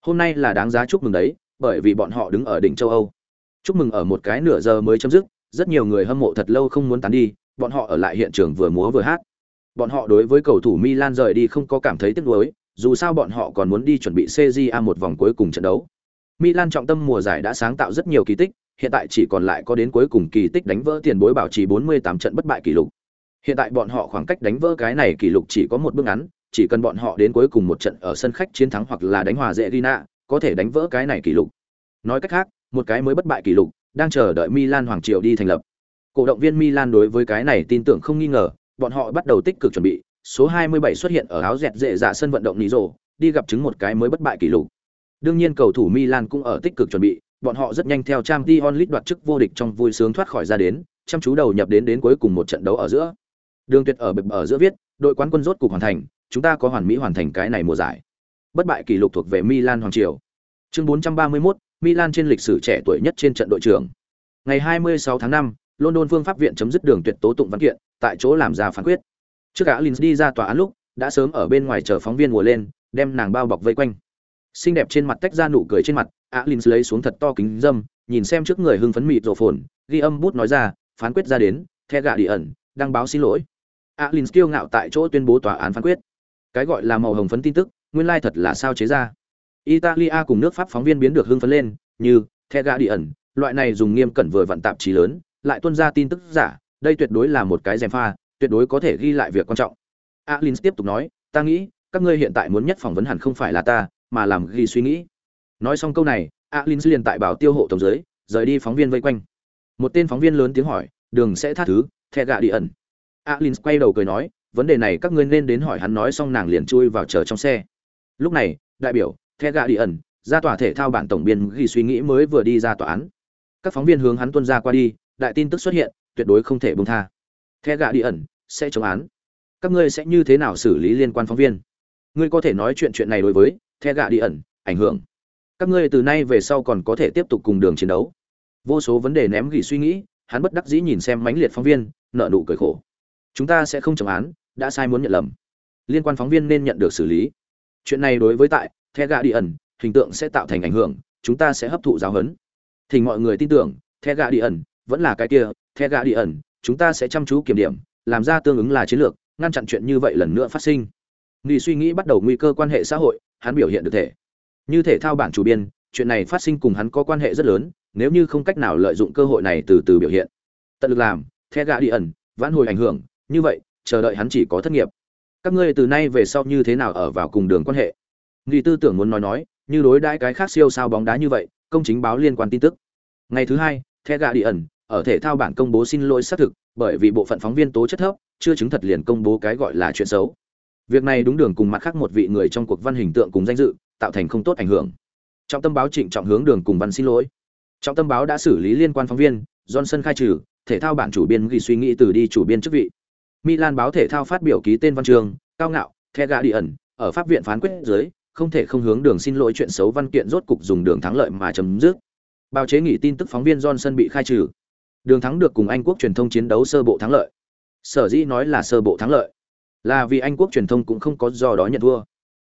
Hôm nay là đáng giá chúc mừng đấy, bởi vì bọn họ đứng ở đỉnh châu Âu. Chúc mừng ở một cái nửa giờ mới chấm dứt, rất nhiều người hâm mộ thật lâu không muốn tán đi, bọn họ ở lại hiện trường vừa múa vừa hát. Bọn họ đối với cầu thủ Milan rời đi không có cảm thấy tiếc nuối, dù sao bọn họ còn muốn đi chuẩn bị CJA một vòng cuối cùng trận đấu. Milan trọng tâm mùa giải đã sáng tạo rất nhiều kỳ tích, hiện tại chỉ còn lại có đến cuối cùng kỳ tích đánh vỡ tiền bối bảo trì 48 trận bất bại kỷ lục. Hiện tại bọn họ khoảng cách đánh vỡ cái này kỷ lục chỉ có một bước ngắn, chỉ cần bọn họ đến cuối cùng một trận ở sân khách chiến thắng hoặc là đánh hòa dễ Gina, có thể đánh vỡ cái này kỷ lục. Nói cách khác, một cái mới bất bại kỷ lục đang chờ đợi Milan hoàng triều đi thành lập. Cổ động viên Milan đối với cái này tin tưởng không nghi ngờ, bọn họ bắt đầu tích cực chuẩn bị, số 27 xuất hiện ở áo dẹt dễ dạ sân vận động Nizzo, đi gặp chứng một cái mới bất bại kỷ lục. Đương nhiên cầu thủ Milan cũng ở tích cực chuẩn bị, bọn họ rất nhanh theo Champions League đoạt chức vô địch trong vui sướng thoát khỏi ra đến, chăm chú đầu nhập đến đến cuối cùng một trận đấu ở giữa. Đường Tuyệt ở bực ở giữa viết, đội quán quân rốt cục hoàn thành, chúng ta có hoàn mỹ hoàn thành cái này mùa giải. Bất bại kỷ lục thuộc về Milan hoàng triều. Chương 431, Milan trên lịch sử trẻ tuổi nhất trên trận đội trưởng. Ngày 26 tháng 5, London vương pháp viện chấm dứt đường tuyệt tố tụng văn kiện, tại chỗ làm ra phán quyết. Trước cả Lins đi ra tòa án lúc, đã sớm ở bên ngoài chờ phóng viên mùa lên, đem nàng bao bọc vây quanh. Xinh đẹp trên mặt tách ra nụ cười trên mặt, Alins lấy xuống thật to kính dâm, nhìn xem trước người hưng phấn mịt rồ phồn, ghi âm bút nói ra, phán quyết ra đến, The gạ ẩn, đăng báo xin lỗi. Alins kiêu ngạo tại chỗ tuyên bố tòa án phán quyết. Cái gọi là màu hồng phấn tin tức, nguyên lai thật là sao chế ra. Italia cùng nước Pháp phóng viên biến được hưng phấn lên, như The ẩn, loại này dùng nghiêm cẩn vừa vận tạp chí lớn, lại tuân ra tin tức giả, đây tuyệt đối là một cái gièm pha, tuyệt đối có thể ghi lại việc quan trọng. alin tiếp tục nói, ta nghĩ, các ngươi hiện tại muốn nhất phỏng vấn hẳn không phải là ta, mà làm ghi suy nghĩ. Nói xong câu này, alin liền tại báo tiêu hộ tổng giới, rời đi phóng viên vây quanh. Một tên phóng viên lớn tiếng hỏi, đường sẽ tha thứ, The Guardian. Alins quay đầu cười nói, vấn đề này các ngươi nên đến hỏi hắn nói xong nàng liền chui vào chờ trong xe. Lúc này, đại biểu, The Guardian, ra tòa thể thao bản tổng biên ghi suy nghĩ mới vừa đi ra tòa án. Các phóng viên hướng hắn tuân ra qua đi, đại tin tức xuất hiện, tuyệt đối không thể buông tha. The Guardian sẽ chống án. Các ngươi sẽ như thế nào xử lý liên quan phóng viên? Ngươi có thể nói chuyện chuyện này đối với The Guardian ảnh hưởng. Các ngươi từ nay về sau còn có thể tiếp tục cùng đường chiến đấu. Vô số vấn đề ném gỉ suy nghĩ, hắn bất đắc dĩ nhìn xem mãnh liệt phóng viên, nợ nụ cười khổ. Chúng ta sẽ không chống án, đã sai muốn nhận lầm. Liên quan phóng viên nên nhận được xử lý. Chuyện này đối với tại The ẩn hình tượng sẽ tạo thành ảnh hưởng, chúng ta sẽ hấp thụ giáo huấn thì mọi người tin tưởng, the gà đi ẩn vẫn là cái kia, the gà đi ẩn chúng ta sẽ chăm chú kiểm điểm, làm ra tương ứng là chiến lược, ngăn chặn chuyện như vậy lần nữa phát sinh nghi suy nghĩ bắt đầu nguy cơ quan hệ xã hội, hắn biểu hiện được thể như thể thao bản chủ biên, chuyện này phát sinh cùng hắn có quan hệ rất lớn, nếu như không cách nào lợi dụng cơ hội này từ từ biểu hiện tận lực làm, the gà đi ẩn vãn hồi ảnh hưởng, như vậy chờ đợi hắn chỉ có thất nghiệp các ngươi từ nay về sau như thế nào ở vào cùng đường quan hệ nghi tư tưởng muốn nói nói như đối đãi cái khác siêu sao bóng đá như vậy, công chính báo liên quan tin tức. Ngày thứ hai, The ẩn, ở thể thao bản công bố xin lỗi xác thực, bởi vì bộ phận phóng viên tố chất thấp, chưa chứng thật liền công bố cái gọi là chuyện xấu. Việc này đúng đường cùng mặt khác một vị người trong cuộc văn hình tượng cùng danh dự, tạo thành không tốt ảnh hưởng. Trọng tâm báo trịnh trọng hướng đường cùng văn xin lỗi. Trọng tâm báo đã xử lý liên quan phóng viên, Johnson khai trừ, thể thao bản chủ biên ghi suy nghĩ từ đi chủ biên chức vị. Milan báo thể thao phát biểu ký tên văn trường, cao ngạo, The Guardian, ở pháp viện phán quyết dưới, không thể không hướng đường xin lỗi chuyện xấu văn kiện rốt cục dùng đường thắng lợi mà chấm dứt. Báo chế nghỉ tin tức phóng viên Johnson bị khai trừ. Đường thắng được cùng Anh quốc truyền thông chiến đấu sơ bộ thắng lợi. Sở dĩ nói là sơ bộ thắng lợi, là vì Anh quốc truyền thông cũng không có do đó nhận thua.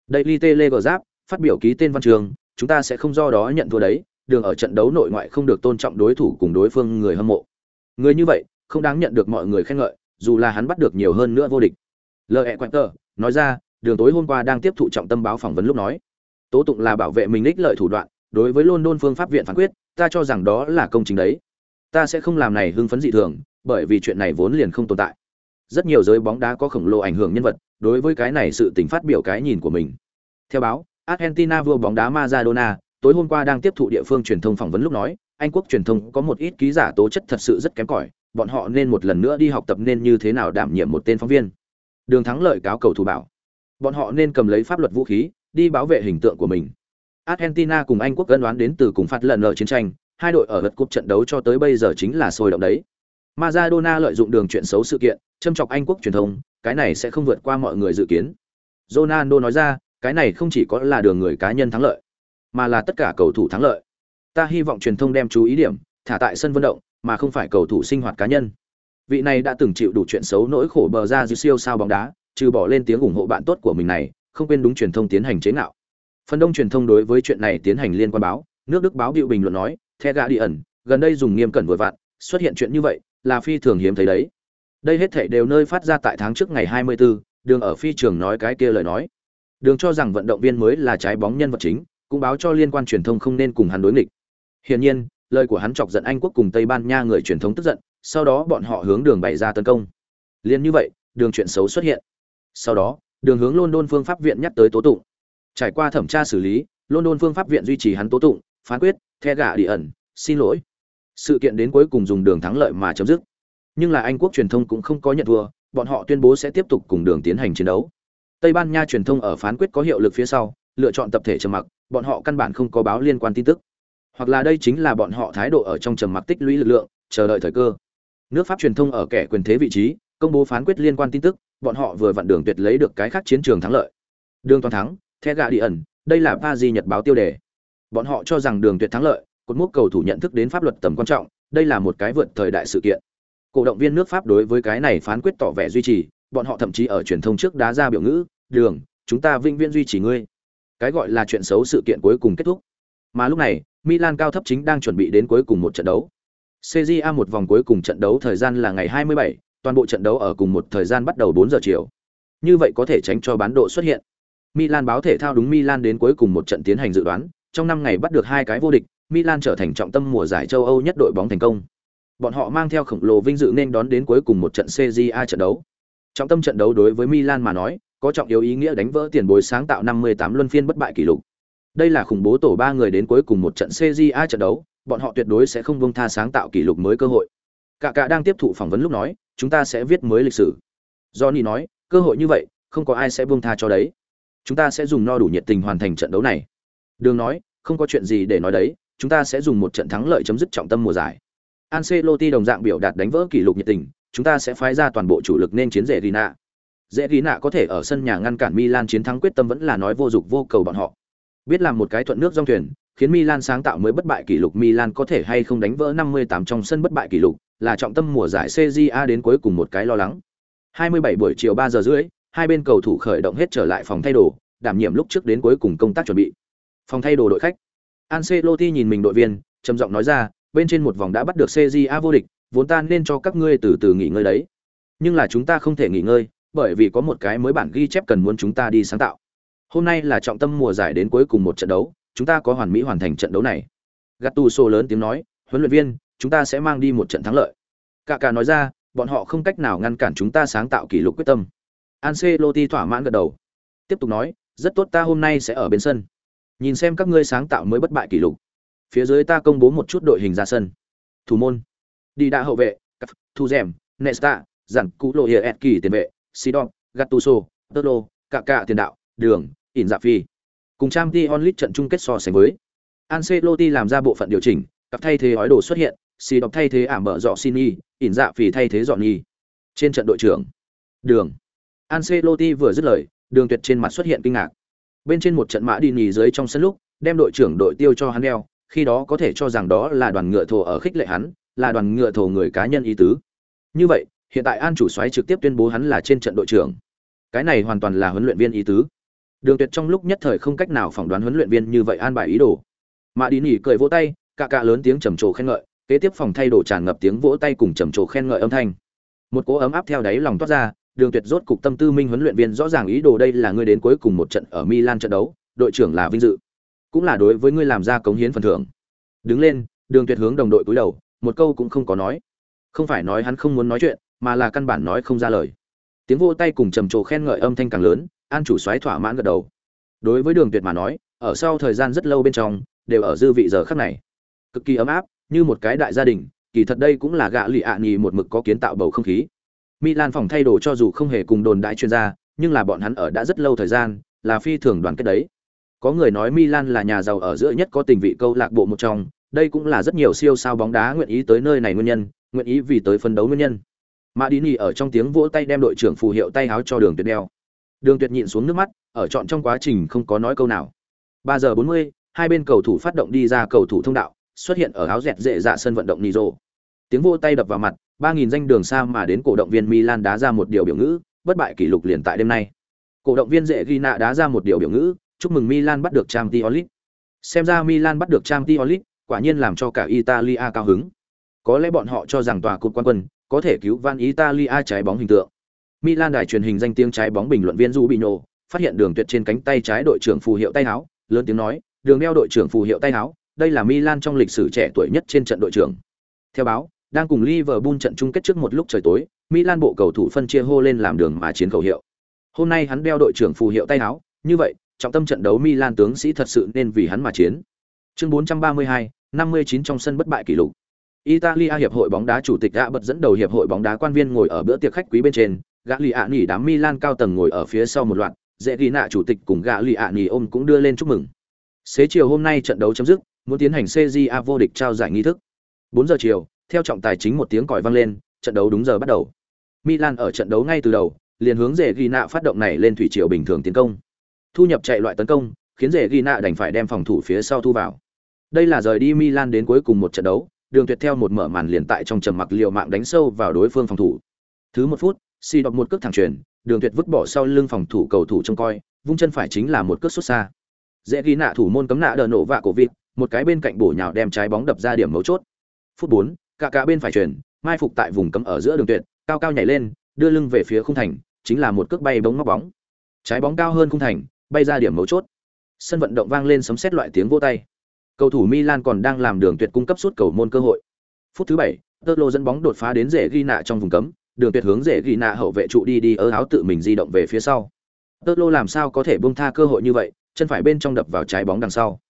Daily Telegraph phát biểu ký tên văn trường, chúng ta sẽ không do đó nhận thua đấy, đường ở trận đấu nội ngoại không được tôn trọng đối thủ cùng đối phương người hâm mộ. Người như vậy, không đáng nhận được mọi người khen ngợi, dù là hắn bắt được nhiều hơn nữa vô địch. L.E. tờ nói ra, đường tối hôm qua đang tiếp thụ trọng tâm báo phỏng vấn lúc nói tố tụng là bảo vệ mình ích lợi thủ đoạn đối với london phương pháp viện phán quyết ta cho rằng đó là công trình đấy ta sẽ không làm này hưng phấn dị thường bởi vì chuyện này vốn liền không tồn tại rất nhiều giới bóng đá có khổng lồ ảnh hưởng nhân vật đối với cái này sự tình phát biểu cái nhìn của mình theo báo argentina vua bóng đá maradona tối hôm qua đang tiếp thụ địa phương truyền thông phỏng vấn lúc nói anh quốc truyền thông có một ít ký giả tố chất thật sự rất kém cỏi bọn họ nên một lần nữa đi học tập nên như thế nào đảm nhiệm một tên phóng viên đường thắng lợi cáo cầu thủ bảo bọn họ nên cầm lấy pháp luật vũ khí đi bảo vệ hình tượng của mình argentina cùng anh quốc cân đoán đến từ cùng phạt lần ở chiến tranh hai đội ở lượt cúp trận đấu cho tới bây giờ chính là sôi động đấy Maradona lợi dụng đường chuyện xấu sự kiện, châm chọc Anh quốc truyền thông, cái này sẽ không vượt qua mọi người dự kiến. Ronaldo nói ra, cái này không chỉ có là đường người cá nhân thắng lợi, mà là tất cả cầu thủ thắng lợi. Ta hy vọng truyền thông đem chú ý điểm thả tại sân vận động, mà không phải cầu thủ sinh hoạt cá nhân. Vị này đã từng chịu đủ chuyện xấu nỗi khổ bờ ra dư siêu sao bóng đá, trừ bỏ lên tiếng ủng hộ bạn tốt của mình này, không quên đúng truyền thông tiến hành chế ngạo. Phần đông truyền thông đối với chuyện này tiến hành liên quan báo, nước Đức báo biểu bình luận nói, The Guardian, gần đây dùng nghiêm cẩn vừa vặn, xuất hiện chuyện như vậy, là phi thường hiếm thấy đấy. Đây hết thảy đều nơi phát ra tại tháng trước ngày 24, đường ở phi trường nói cái kia lời nói. Đường cho rằng vận động viên mới là trái bóng nhân vật chính, cũng báo cho liên quan truyền thông không nên cùng hắn đối nghịch. Hiển nhiên, lời của hắn chọc giận Anh quốc cùng Tây Ban Nha người truyền thông tức giận, sau đó bọn họ hướng đường bày ra tấn công. Liên như vậy, đường chuyện xấu xuất hiện. Sau đó, đường hướng London phương pháp viện nhắc tới tố tụng. Trải qua thẩm tra xử lý, London phương pháp viện duy trì hắn tố tụng, phán quyết, the gạ đi ẩn, xin lỗi. Sự kiện đến cuối cùng dùng đường thắng lợi mà chấm dứt. Nhưng là Anh quốc truyền thông cũng không có nhận thua, bọn họ tuyên bố sẽ tiếp tục cùng đường tiến hành chiến đấu. Tây Ban Nha truyền thông ở phán quyết có hiệu lực phía sau, lựa chọn tập thể trầm mặc, bọn họ căn bản không có báo liên quan tin tức. Hoặc là đây chính là bọn họ thái độ ở trong trầm mặc tích lũy lực lượng, chờ đợi thời cơ. Nước Pháp truyền thông ở kẻ quyền thế vị trí, công bố phán quyết liên quan tin tức, bọn họ vừa vặn đường tuyệt lấy được cái khác chiến trường thắng lợi. Đường toàn thắng, The ẩn, đây là Paris Nhật báo tiêu đề. Bọn họ cho rằng đường tuyệt thắng lợi, cột mốc cầu thủ nhận thức đến pháp luật tầm quan trọng, đây là một cái vượt thời đại sự kiện. Cổ động viên nước Pháp đối với cái này phán quyết tỏ vẻ duy trì, bọn họ thậm chí ở truyền thông trước đá ra biểu ngữ, "Đường, chúng ta vinh viên duy trì ngươi." Cái gọi là chuyện xấu sự kiện cuối cùng kết thúc. Mà lúc này, Milan cao thấp chính đang chuẩn bị đến cuối cùng một trận đấu. CJA một vòng cuối cùng trận đấu thời gian là ngày 27, toàn bộ trận đấu ở cùng một thời gian bắt đầu 4 giờ chiều. Như vậy có thể tránh cho bán độ xuất hiện. Milan báo thể thao đúng Milan đến cuối cùng một trận tiến hành dự đoán, trong năm ngày bắt được hai cái vô địch, Milan trở thành trọng tâm mùa giải châu Âu nhất đội bóng thành công. Bọn họ mang theo khổng lồ vinh dự nên đón đến cuối cùng một trận CJA trận đấu. Trọng tâm trận đấu đối với Milan mà nói, có trọng yếu ý nghĩa đánh vỡ tiền bối sáng tạo 58 luân phiên bất bại kỷ lục. Đây là khủng bố tổ ba người đến cuối cùng một trận CJA trận đấu, bọn họ tuyệt đối sẽ không buông tha sáng tạo kỷ lục mới cơ hội. Cả cả đang tiếp thụ phỏng vấn lúc nói, chúng ta sẽ viết mới lịch sử. Johnny nói, cơ hội như vậy, không có ai sẽ buông tha cho đấy. Chúng ta sẽ dùng no đủ nhiệt tình hoàn thành trận đấu này. Đường nói, không có chuyện gì để nói đấy, chúng ta sẽ dùng một trận thắng lợi chấm dứt trọng tâm mùa giải. Ancelotti đồng dạng biểu đạt đánh vỡ kỷ lục nhiệt tình, chúng ta sẽ phái ra toàn bộ chủ lực nên chiến dễ Rina. Dễ Rina có thể ở sân nhà ngăn cản Milan chiến thắng quyết tâm vẫn là nói vô dụng vô cầu bọn họ. Biết làm một cái thuận nước dòng thuyền, khiến Milan sáng tạo mới bất bại kỷ lục Milan có thể hay không đánh vỡ 58 trong sân bất bại kỷ lục, là trọng tâm mùa giải CJA đến cuối cùng một cái lo lắng. 27 buổi chiều 3 giờ rưỡi, hai bên cầu thủ khởi động hết trở lại phòng thay đồ, đảm nhiệm lúc trước đến cuối cùng công tác chuẩn bị. Phòng thay đồ đội khách. Ancelotti nhìn mình đội viên, trầm giọng nói ra, bên trên một vòng đã bắt được CJA vô địch, vốn ta nên cho các ngươi từ từ nghỉ ngơi đấy. Nhưng là chúng ta không thể nghỉ ngơi, bởi vì có một cái mới bản ghi chép cần muốn chúng ta đi sáng tạo. Hôm nay là trọng tâm mùa giải đến cuối cùng một trận đấu, chúng ta có hoàn mỹ hoàn thành trận đấu này. Gattuso lớn tiếng nói, huấn luyện viên, chúng ta sẽ mang đi một trận thắng lợi. Cả cả nói ra, bọn họ không cách nào ngăn cản chúng ta sáng tạo kỷ lục quyết tâm. Ancelotti thỏa mãn gật đầu. Tiếp tục nói, rất tốt ta hôm nay sẽ ở bên sân. Nhìn xem các ngươi sáng tạo mới bất bại kỷ lục. Phía dưới ta công bố một chút đội hình ra sân. Thủ môn, đi đạ hậu vệ, thu rèm, Nesta, giản cú lộ hiệp kỳ tiền vệ, Sidon, Gattuso, Tolo, cả cả tiền đạo, đường, ỉn dạ phi. Cùng trang t Onlit trận chung kết so sánh với. Ancelotti làm ra bộ phận điều chỉnh, cặp thay thế ói đồ xuất hiện, xì đọc thay thế ảm mở dọ Sini, ỉn dạ phi thay thế dọn y Trên trận đội trưởng, đường. Ancelotti vừa dứt lời, đường tuyệt trên mặt xuất hiện kinh ngạc. Bên trên một trận mã đi nhì dưới trong sân lúc, đem đội trưởng đội tiêu cho hắn đeo, khi đó có thể cho rằng đó là đoàn ngựa thổ ở khích lệ hắn, là đoàn ngựa thổ người cá nhân ý tứ. Như vậy, hiện tại An chủ soái trực tiếp tuyên bố hắn là trên trận đội trưởng. Cái này hoàn toàn là huấn luyện viên ý tứ. Đường Tuyệt trong lúc nhất thời không cách nào phỏng đoán huấn luyện viên như vậy an bài ý đồ. Mã Đi Nỉ cười vỗ tay, cả cả lớn tiếng trầm trồ khen ngợi, kế tiếp phòng thay đồ tràn ngập tiếng vỗ tay cùng trầm trồ khen ngợi âm thanh. Một cỗ ấm áp theo đáy lòng toát ra, Đường Tuyệt rốt cục tâm tư minh huấn luyện viên rõ ràng ý đồ đây là ngươi đến cuối cùng một trận ở Milan trận đấu, đội trưởng là vinh dự, cũng là đối với ngươi làm ra cống hiến phần thưởng. Đứng lên, Đường Tuyệt hướng đồng đội cúi đầu, một câu cũng không có nói. Không phải nói hắn không muốn nói chuyện, mà là căn bản nói không ra lời. Tiếng vỗ tay cùng trầm trồ khen ngợi âm thanh càng lớn, An chủ xoáy thỏa mãn gật đầu. Đối với Đường Tuyệt mà nói, ở sau thời gian rất lâu bên trong, đều ở dư vị giờ khắc này, cực kỳ ấm áp, như một cái đại gia đình, kỳ thật đây cũng là gạ lụy ạ nhì một mực có kiến tạo bầu không khí. Milan phòng thay đồ cho dù không hề cùng đồn đại chuyên gia, nhưng là bọn hắn ở đã rất lâu thời gian, là phi thường đoàn kết đấy. Có người nói Milan là nhà giàu ở giữa nhất có tình vị câu lạc bộ một trong, đây cũng là rất nhiều siêu sao bóng đá nguyện ý tới nơi này nguyên nhân, nguyện ý vì tới phân đấu nguyên nhân mã ở trong tiếng vỗ tay đem đội trưởng phù hiệu tay áo cho đường tuyệt đeo đường tuyệt nhịn xuống nước mắt ở chọn trong quá trình không có nói câu nào ba giờ bốn mươi hai bên cầu thủ phát động đi ra cầu thủ thông đạo xuất hiện ở áo dẹt dễ dạ sân vận động Niro. Tiếng vỗ tay đập vào mặt, 3000 danh đường xa mà đến cổ động viên Milan đá ra một điều biểu ngữ, bất bại kỷ lục liền tại đêm nay. Cổ động viên dễ ghi nạ đá ra một điều biểu ngữ, chúc mừng Milan bắt được Champions League. Xem ra Milan bắt được Champions League, quả nhiên làm cho cả Italia cao hứng. Có lẽ bọn họ cho rằng tòa cột quan quân có thể cứu van Italia trái bóng hình tượng. Milan đài truyền hình danh tiếng trái bóng bình luận viên Rubinho phát hiện đường tuyệt trên cánh tay trái đội trưởng phù hiệu tay áo, lớn tiếng nói, đường đeo đội trưởng phù hiệu tay áo, đây là Milan trong lịch sử trẻ tuổi nhất trên trận đội trưởng. Theo báo, đang cùng Liverpool trận chung kết trước một lúc trời tối, Milan bộ cầu thủ phân chia hô lên làm đường mà chiến khẩu hiệu. Hôm nay hắn đeo đội trưởng phù hiệu tay áo, như vậy, trọng tâm trận đấu Milan tướng sĩ thật sự nên vì hắn mà chiến. Chương 432, 59 trong sân bất bại kỷ lục. Italia hiệp hội bóng đá chủ tịch đã bật dẫn đầu hiệp hội bóng đá quan viên ngồi ở bữa tiệc khách quý bên trên, gã lì ạ nỉ đám Milan cao tầng ngồi ở phía sau một loạt, dễ ghi nạ chủ tịch cùng gã lì ạ nỉ ôm cũng đưa lên chúc mừng. Xế chiều hôm nay trận đấu chấm dứt, muốn tiến hành CJA vô địch trao giải nghi thức. 4 giờ chiều, theo trọng tài chính một tiếng còi vang lên, trận đấu đúng giờ bắt đầu. Milan ở trận đấu ngay từ đầu, liền hướng dễ ghi nạ phát động này lên thủy triều bình thường tiến công. Thu nhập chạy loại tấn công, khiến dễ ghi nạ đành phải đem phòng thủ phía sau thu vào. Đây là rời đi Milan đến cuối cùng một trận đấu, đường tuyệt theo một mở màn liền tại trong trầm mặc liều mạng đánh sâu vào đối phương phòng thủ. Thứ một phút, si đọc một cước thẳng truyền, đường tuyệt vứt bỏ sau lưng phòng thủ cầu thủ trông coi, vung chân phải chính là một cước xuất xa. Dễ ghi nạ thủ môn cấm nạ đờ nổ vạ cổ vịt, một cái bên cạnh bổ nhào đem trái bóng đập ra điểm mấu chốt. Phút 4, cả cả bên phải chuyển, mai phục tại vùng cấm ở giữa đường tuyệt, cao cao nhảy lên, đưa lưng về phía khung thành, chính là một cước bay bóng móc bóng. Trái bóng cao hơn khung thành, bay ra điểm mấu chốt. Sân vận động vang lên sấm sét loại tiếng vỗ tay. Cầu thủ Milan còn đang làm đường tuyệt cung cấp suốt cầu môn cơ hội. Phút thứ 7, Totlo dẫn bóng đột phá đến rễ ghi nạ trong vùng cấm, đường tuyệt hướng dễ ghi nạ hậu vệ trụ đi đi ớ áo tự mình di động về phía sau. Totlo làm sao có thể buông tha cơ hội như vậy, chân phải bên trong đập vào trái bóng đằng sau.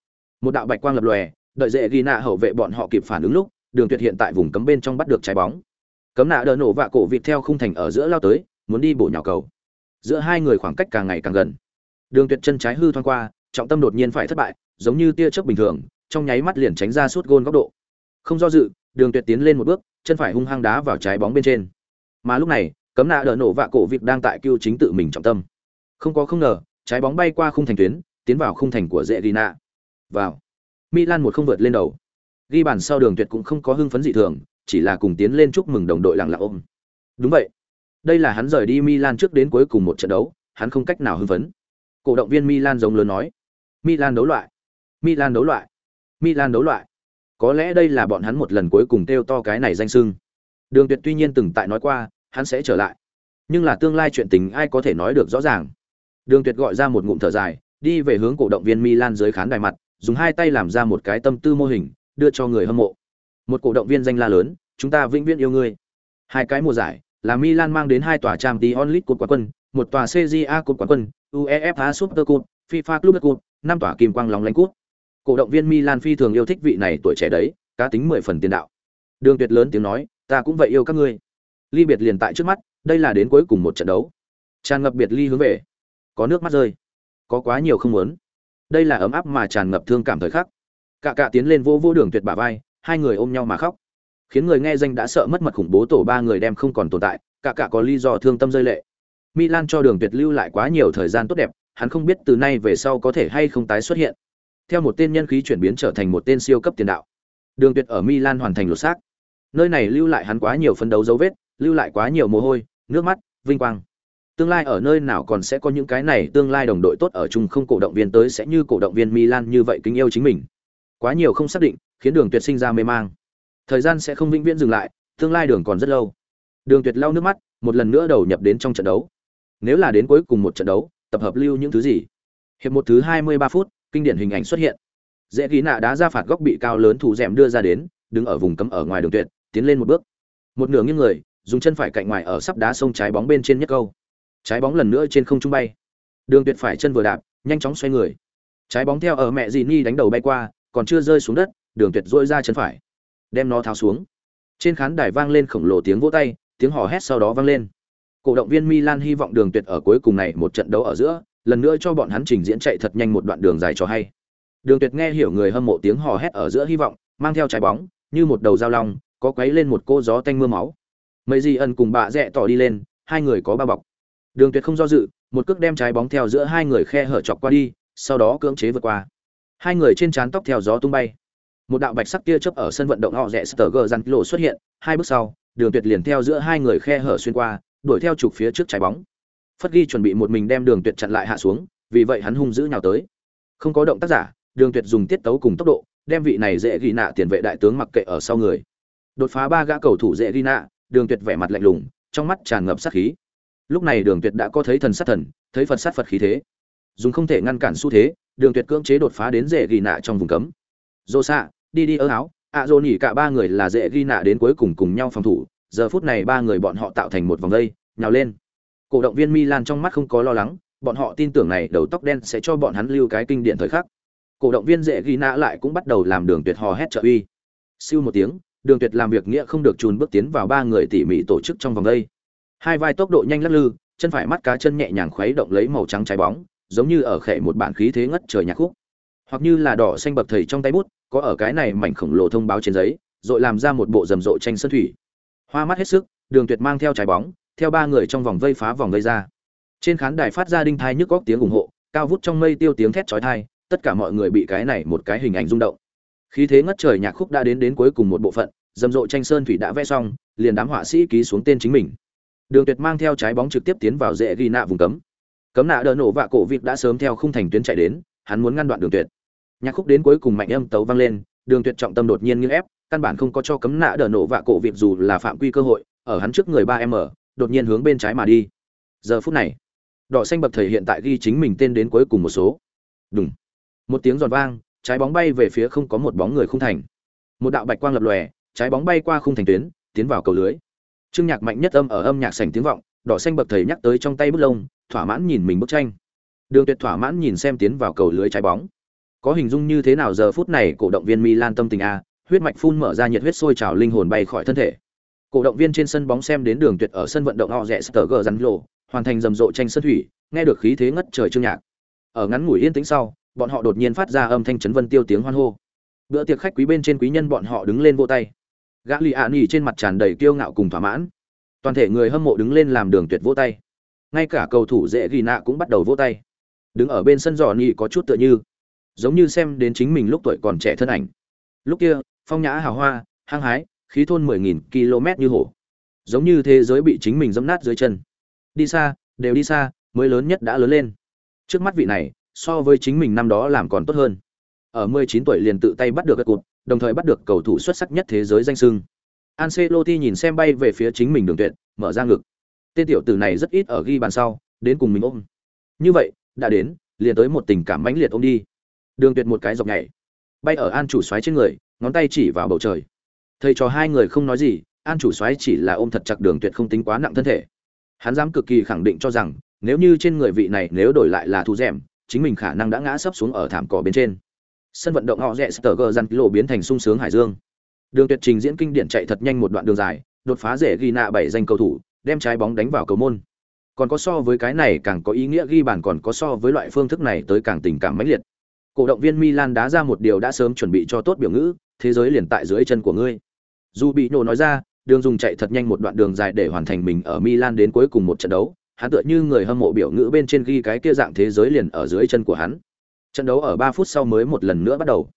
Một đạo bạch quang lập lòe đợi dễ ghi nạ hậu vệ bọn họ kịp phản ứng lúc đường tuyệt hiện tại vùng cấm bên trong bắt được trái bóng. Cấm nạ đỡ nổ vạ cổ vịt theo khung thành ở giữa lao tới muốn đi bổ nhào cầu. Giữa hai người khoảng cách càng ngày càng gần. Đường tuyệt chân trái hư thoáng qua trọng tâm đột nhiên phải thất bại giống như tia chớp bình thường trong nháy mắt liền tránh ra suốt gôn góc độ. Không do dự đường tuyệt tiến lên một bước chân phải hung hăng đá vào trái bóng bên trên mà lúc này, cấm nạ đỡ nổ vạ cổ vịt đang tại cưu chính tự mình trọng tâm. Không có không ngờ, trái bóng bay qua khung thành tuyến, tiến vào khung thành của dễ ghi nạ vào. Milan một không vượt lên đầu. Ghi bàn sau đường tuyệt cũng không có hưng phấn dị thường, chỉ là cùng tiến lên chúc mừng đồng đội lặng lặng ôm. Đúng vậy. Đây là hắn rời đi milan trước đến cuối cùng một trận đấu, hắn không cách nào hưng phấn. Cổ động viên milan giống lớn nói. Milan đấu loại. Milan đấu loại. Milan đấu loại. Có lẽ đây là bọn hắn một lần cuối cùng kêu to cái này danh sưng đường tuyệt tuy nhiên từng tại nói qua hắn sẽ trở lại nhưng là tương lai chuyện tình ai có thể nói được rõ ràng đường tuyệt gọi ra một ngụm thở dài đi về hướng cổ động viên Milan dưới khán đài mặt, dùng hai tay làm ra một cái tâm tư mô hình, đưa cho người hâm mộ. Một cổ động viên danh la lớn, chúng ta vĩnh viễn yêu ngươi. Hai cái mùa giải, là Milan mang đến hai tòa Champions League cột quán quân, một tòa CJA cột quán quân, UEFA Super Cup, FIFA Club Cup, năm tòa kim quang lóng lánh cúp. Cổ động viên Milan phi thường yêu thích vị này tuổi trẻ đấy, cá tính mười phần tiền đạo. Đường Tuyệt lớn tiếng nói, ta cũng vậy yêu các ngươi. Ly biệt liền tại trước mắt, đây là đến cuối cùng một trận đấu. Tràn ngập biệt ly hướng về, có nước mắt rơi. Có quá nhiều không muốn. Đây là ấm áp mà tràn ngập thương cảm thời khắc. Cạ cạ tiến lên vô vô đường tuyệt bả vai hai người ôm nhau mà khóc. Khiến người nghe danh đã sợ mất mật khủng bố tổ ba người đem không còn tồn tại cạ cạ có lý do thương tâm rơi lệ. Milan cho đường tuyệt lưu lại quá nhiều thời gian tốt đẹp hắn không biết từ nay về sau có thể hay không tái xuất hiện. Theo một tên nhân khí chuyển biến trở thành một tên siêu cấp tiền đạo. Đường tuyệt ở milan hoàn thành lột xác nơi này lưu lại hắn quá nhiều phấn đấu dấu vết lưu lại quá nhiều mồ hôi nước mắt vinh quang tương lai ở nơi nào còn sẽ có những cái này tương lai đồng đội tốt ở chung không cổ động viên tới sẽ như cổ động viên Milan như vậy kính yêu chính mình. Quá nhiều không xác định, khiến Đường Tuyệt sinh ra mê mang. Thời gian sẽ không vĩnh viễn dừng lại, tương lai đường còn rất lâu. Đường Tuyệt lau nước mắt, một lần nữa đầu nhập đến trong trận đấu. Nếu là đến cuối cùng một trận đấu, tập hợp lưu những thứ gì? Hiệp một thứ 23 phút, kinh điển hình ảnh xuất hiện. Dễ ghi nạ đá ra phạt góc bị cao lớn thủ dẻm đưa ra đến, đứng ở vùng cấm ở ngoài đường tuyệt, tiến lên một bước. Một nửa nghiêng người, dùng chân phải cạnh ngoài ở sắp đá sông trái bóng bên trên nhất câu. Trái bóng lần nữa trên không trung bay. Đường tuyệt phải chân vừa đạp nhanh chóng xoay người. Trái bóng theo ở mẹ dì ni đánh đầu bay qua còn chưa rơi xuống đất đường tuyệt dội ra chân phải đem nó tháo xuống. Trên khán đài vang lên khổng lồ tiếng vỗ tay tiếng hò hét sau đó vang lên. Cổ động viên milan hy vọng đường tuyệt ở cuối cùng này một trận đấu ở giữa lần nữa cho bọn hắn trình diễn chạy thật nhanh một đoạn đường dài cho hay. Đường tuyệt nghe hiểu người hâm mộ tiếng hò hét ở giữa hy vọng mang theo trái bóng như một đầu dao long có quấy lên một cô gió tanh mưa máu. Mấy gì ẩn cùng bà rẽ tỏ đi lên, hai người có ba bọc. Đường tuyệt không do dự, một cước đem trái bóng theo giữa hai người khe hở chọc qua đi, sau đó cưỡng chế vượt qua. Hai người trên trán tóc theo gió tung bay. Một đạo bạch sắc tia chớp ở sân vận động họ rẽ sờ gờ răn lộ xuất hiện, hai bước sau, đường tuyệt liền theo giữa hai người khe hở xuyên qua, đuổi theo trục phía trước trái bóng. Phất ghi chuẩn bị một mình đem đường tuyệt chặn lại hạ xuống, vì vậy hắn hung dữ nhào tới. Không có động tác giả, đường tuyệt dùng tiết tấu cùng tốc độ, đem vị này dễ ghi nạ tiền vệ đại tướng mặc kệ ở sau người đột phá ba gã cầu thủ dễ ghi nạ, đường tuyệt vẻ mặt lạnh lùng, trong mắt tràn ngập sát khí. Lúc này đường tuyệt đã có thấy thần sát thần, thấy phật sát phật khí thế. Dùng không thể ngăn cản xu thế, đường tuyệt cưỡng chế đột phá đến dễ ghi nạ trong vùng cấm. Dô xạ đi đi ơ áo. Ạ dô nhỉ cả ba người là dễ ghi nạ đến cuối cùng cùng nhau phòng thủ. Giờ phút này ba người bọn họ tạo thành một vòng dây nhào lên. Cổ động viên milan trong mắt không có lo lắng, bọn họ tin tưởng này đầu tóc đen sẽ cho bọn hắn lưu cái kinh điển thời khắc. Cổ động viên dễ ghi nạ lại cũng bắt đầu làm đường tuyệt hò hét trợ uy. Siêu một tiếng đường tuyệt làm việc nghĩa không được chùn bước tiến vào ba người tỉ mỉ tổ chức trong vòng đây. Hai vai tốc độ nhanh lắc lư, chân phải mắt cá chân nhẹ nhàng khuấy động lấy màu trắng trái bóng, giống như ở khệ một bản khí thế ngất trời nhạc khúc. Hoặc như là đỏ xanh bậc thầy trong tay bút, có ở cái này mảnh khổng lồ thông báo trên giấy, rồi làm ra một bộ rầm rộ tranh sơn thủy. Hoa mắt hết sức, đường tuyệt mang theo trái bóng, theo ba người trong vòng vây phá vòng vây ra. Trên khán đài phát ra đinh thai nhức góc tiếng ủng hộ, cao vút trong mây tiêu tiếng thét chói tai, tất cả mọi người bị cái này một cái hình ảnh rung động khí thế ngất trời nhạc khúc đã đến đến cuối cùng một bộ phận, rầm rộ tranh sơn thủy đã vẽ xong, liền đám họa sĩ ký xuống tên chính mình. Đường tuyệt mang theo trái bóng trực tiếp tiến vào dễ ghi nạ vùng cấm. Cấm nạ đỡ nổ vạ cổ vịt đã sớm theo khung thành tuyến chạy đến, hắn muốn ngăn đoạn đường tuyệt. Nhạc khúc đến cuối cùng mạnh âm tấu vang lên, đường tuyệt trọng tâm đột nhiên nghiêng ép, căn bản không có cho cấm nạ đỡ nổ vạ cổ vịt dù là phạm quy cơ hội, ở hắn trước người ba m đột nhiên hướng bên trái mà đi. Giờ phút này, đỏ xanh bậc thầy hiện tại ghi chính mình tên đến cuối cùng một số. Đúng một tiếng giòn vang trái bóng bay về phía không có một bóng người khung thành. Một đạo bạch quang lập lòe, trái bóng bay qua khung thành tuyến, tiến vào cầu lưới. Trương nhạc mạnh nhất âm ở âm nhạc sảnh tiếng vọng, đỏ xanh bậc thầy nhắc tới trong tay bút lông, thỏa mãn nhìn mình bức tranh. Đường tuyệt thỏa mãn nhìn xem tiến vào cầu lưới trái bóng. Có hình dung như thế nào giờ phút này, cổ động viên milan tâm tình a, huyết mạch phun mở ra nhiệt huyết sôi trào linh hồn bay khỏi thân thể. Cổ động viên trên sân bóng xem đến đường tuyệt ở sân vận động họ rẽ sờ rắn lộ, hoàn thành rầm rộ tranh sân thủy, nghe được khí thế ngất trời trương nhạc. Ở ngắn ngủi yên tĩnh sau bọn họ đột nhiên phát ra âm thanh chấn vân tiêu tiếng hoan hô. Bữa tiệc khách quý bên trên quý nhân bọn họ đứng lên vô tay. Gã lì ạ nỉ trên mặt tràn đầy kiêu ngạo cùng thỏa mãn. Toàn thể người hâm mộ đứng lên làm đường tuyệt vỗ tay. Ngay cả cầu thủ dễ ghi nạ cũng bắt đầu vỗ tay. Đứng ở bên sân giò nỉ có chút tựa như, giống như xem đến chính mình lúc tuổi còn trẻ thân ảnh. Lúc kia, phong nhã hào hoa, hăng hái, khí thôn mười nghìn km như hổ. Giống như thế giới bị chính mình dẫm nát dưới chân. Đi xa, đều đi xa, mới lớn nhất đã lớn lên. Trước mắt vị này so với chính mình năm đó làm còn tốt hơn. Ở 19 tuổi liền tự tay bắt được cái cột, đồng thời bắt được cầu thủ xuất sắc nhất thế giới danh xưng. Ancelotti nhìn xem bay về phía chính mình đường tuyệt mở ra ngực. Tên tiểu tử này rất ít ở ghi bàn sau đến cùng mình ôm. Như vậy đã đến liền tới một tình cảm mãnh liệt ôm đi. Đường tuyệt một cái dọc nhảy. Bay ở an chủ xoáy trên người ngón tay chỉ vào bầu trời. Thầy trò hai người không nói gì an chủ xoáy chỉ là ôm thật chặt đường tuyệt không tính quá nặng thân thể. Hắn dám cực kỳ khẳng định cho rằng nếu như trên người vị này nếu đổi lại là thu rèm chính mình khả năng đã ngã sấp xuống ở thảm cỏ bên trên. Sân vận động họ rẽ sờ gờ răn lộ biến thành sung sướng hải dương. Đường tuyệt trình diễn kinh điển chạy thật nhanh một đoạn đường dài, đột phá dễ ghi nạ bảy danh cầu thủ, đem trái bóng đánh vào cầu môn. Còn có so với cái này càng có ý nghĩa ghi bàn còn có so với loại phương thức này tới càng tình cảm mãnh liệt. Cổ động viên milan đá ra một điều đã sớm chuẩn bị cho tốt biểu ngữ, thế giới liền tại dưới chân của ngươi. Dù bị nổ nói ra, đường dùng chạy thật nhanh một đoạn đường dài để hoàn thành mình ở milan đến cuối cùng một trận đấu hắn tựa như người hâm mộ biểu ngữ bên trên ghi cái kia dạng thế giới liền ở dưới chân của hắn. Trận đấu ở 3 phút sau mới một lần nữa bắt đầu.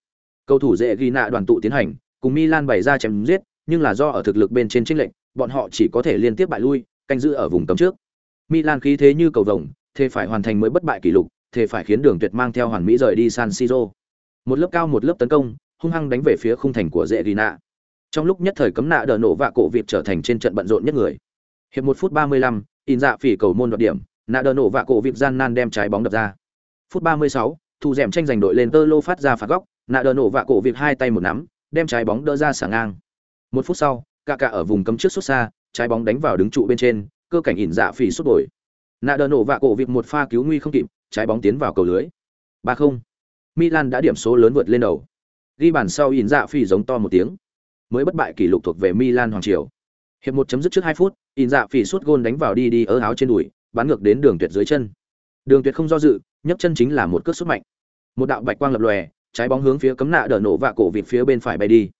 Cầu thủ dễ ghi nạ đoàn tụ tiến hành, cùng Milan bày ra chém giết, nhưng là do ở thực lực bên trên chênh lệnh, bọn họ chỉ có thể liên tiếp bại lui, canh giữ ở vùng cấm trước. Milan khí thế như cầu vồng, thế phải hoàn thành mới bất bại kỷ lục, thế phải khiến Đường Tuyệt mang theo hoàn mỹ rời đi San Siro. Một lớp cao một lớp tấn công, hung hăng đánh về phía khung thành của dễ ghi nạ. Trong lúc nhất thời cấm nạ đỡ nổ vạ cổ việc trở thành trên trận bận rộn nhất người. Hiệp 1 phút 35, in dạ phỉ cầu môn đoạt điểm nạ đờ nổ vạ cổ vịt gian nan đem trái bóng đập ra. Phút 36, thu dẻm tranh giành đội lên tơ lô phát ra phạt góc nạ đờ nổ vạ cổ vịt hai tay một nắm đem trái bóng đỡ ra xả ngang. Một phút sau cả cả ở vùng cấm trước xuất xa trái bóng đánh vào đứng trụ bên trên cơ cảnh ỉn dạ phỉ xuất đổi. Nạ đờ nổ vạ cổ vịt một pha cứu nguy không kịp trái bóng tiến vào cầu lưới. ba không. Milan đã điểm số lớn vượt lên đầu. Ghi bàn sau ỉn dạ phỉ giống to một tiếng. Mới bất bại kỷ lục thuộc về milan hoàng triều hiệp một chấm dứt trước hai phút in dạ phỉ suốt gôn đánh vào đi đi ở áo trên đùi bắn ngược đến đường tuyệt dưới chân đường tuyệt không do dự nhấc chân chính là một cước sút mạnh một đạo bạch quang lập lòe trái bóng hướng phía cấm nạ đỡ nổ vạ cổ vịt phía bên phải bay đi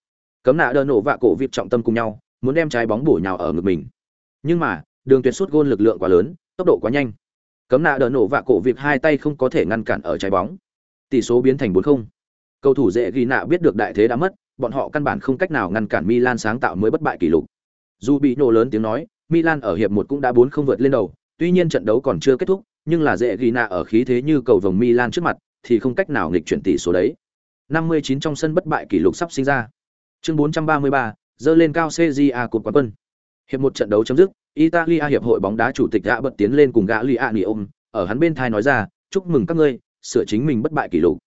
Cấm nạ đỡ nổ vạ cổ vịt trọng tâm cùng nhau, muốn đem trái bóng bổ nhào ở ngực mình. Nhưng mà, đường tuyệt sút gôn lực lượng quá lớn, tốc độ quá nhanh. Cấm nạ đỡ nổ vạ cổ vịt hai tay không có thể ngăn cản ở trái bóng. Tỷ số biến thành 4-0. Cầu thủ dễ ghi nạ biết được đại thế đã mất, bọn họ căn bản không cách nào ngăn cản Milan sáng tạo mới bất bại kỷ lục. Dù bị nổ lớn tiếng nói, Milan ở hiệp một cũng đã 4-0 vượt lên đầu, tuy nhiên trận đấu còn chưa kết thúc, nhưng là dễ ghi nạ ở khí thế như cầu vồng Milan trước mặt, thì không cách nào nghịch chuyển tỷ số đấy. 59 trong sân bất bại kỷ lục sắp sinh ra. Chương 433, dơ lên cao CJA cột quán quân. Hiệp một trận đấu chấm dứt, Italia hiệp hội bóng đá chủ tịch đã bật tiến lên cùng gã Liani ôm, ở hắn bên thai nói ra, chúc mừng các ngươi, sửa chính mình bất bại kỷ lục.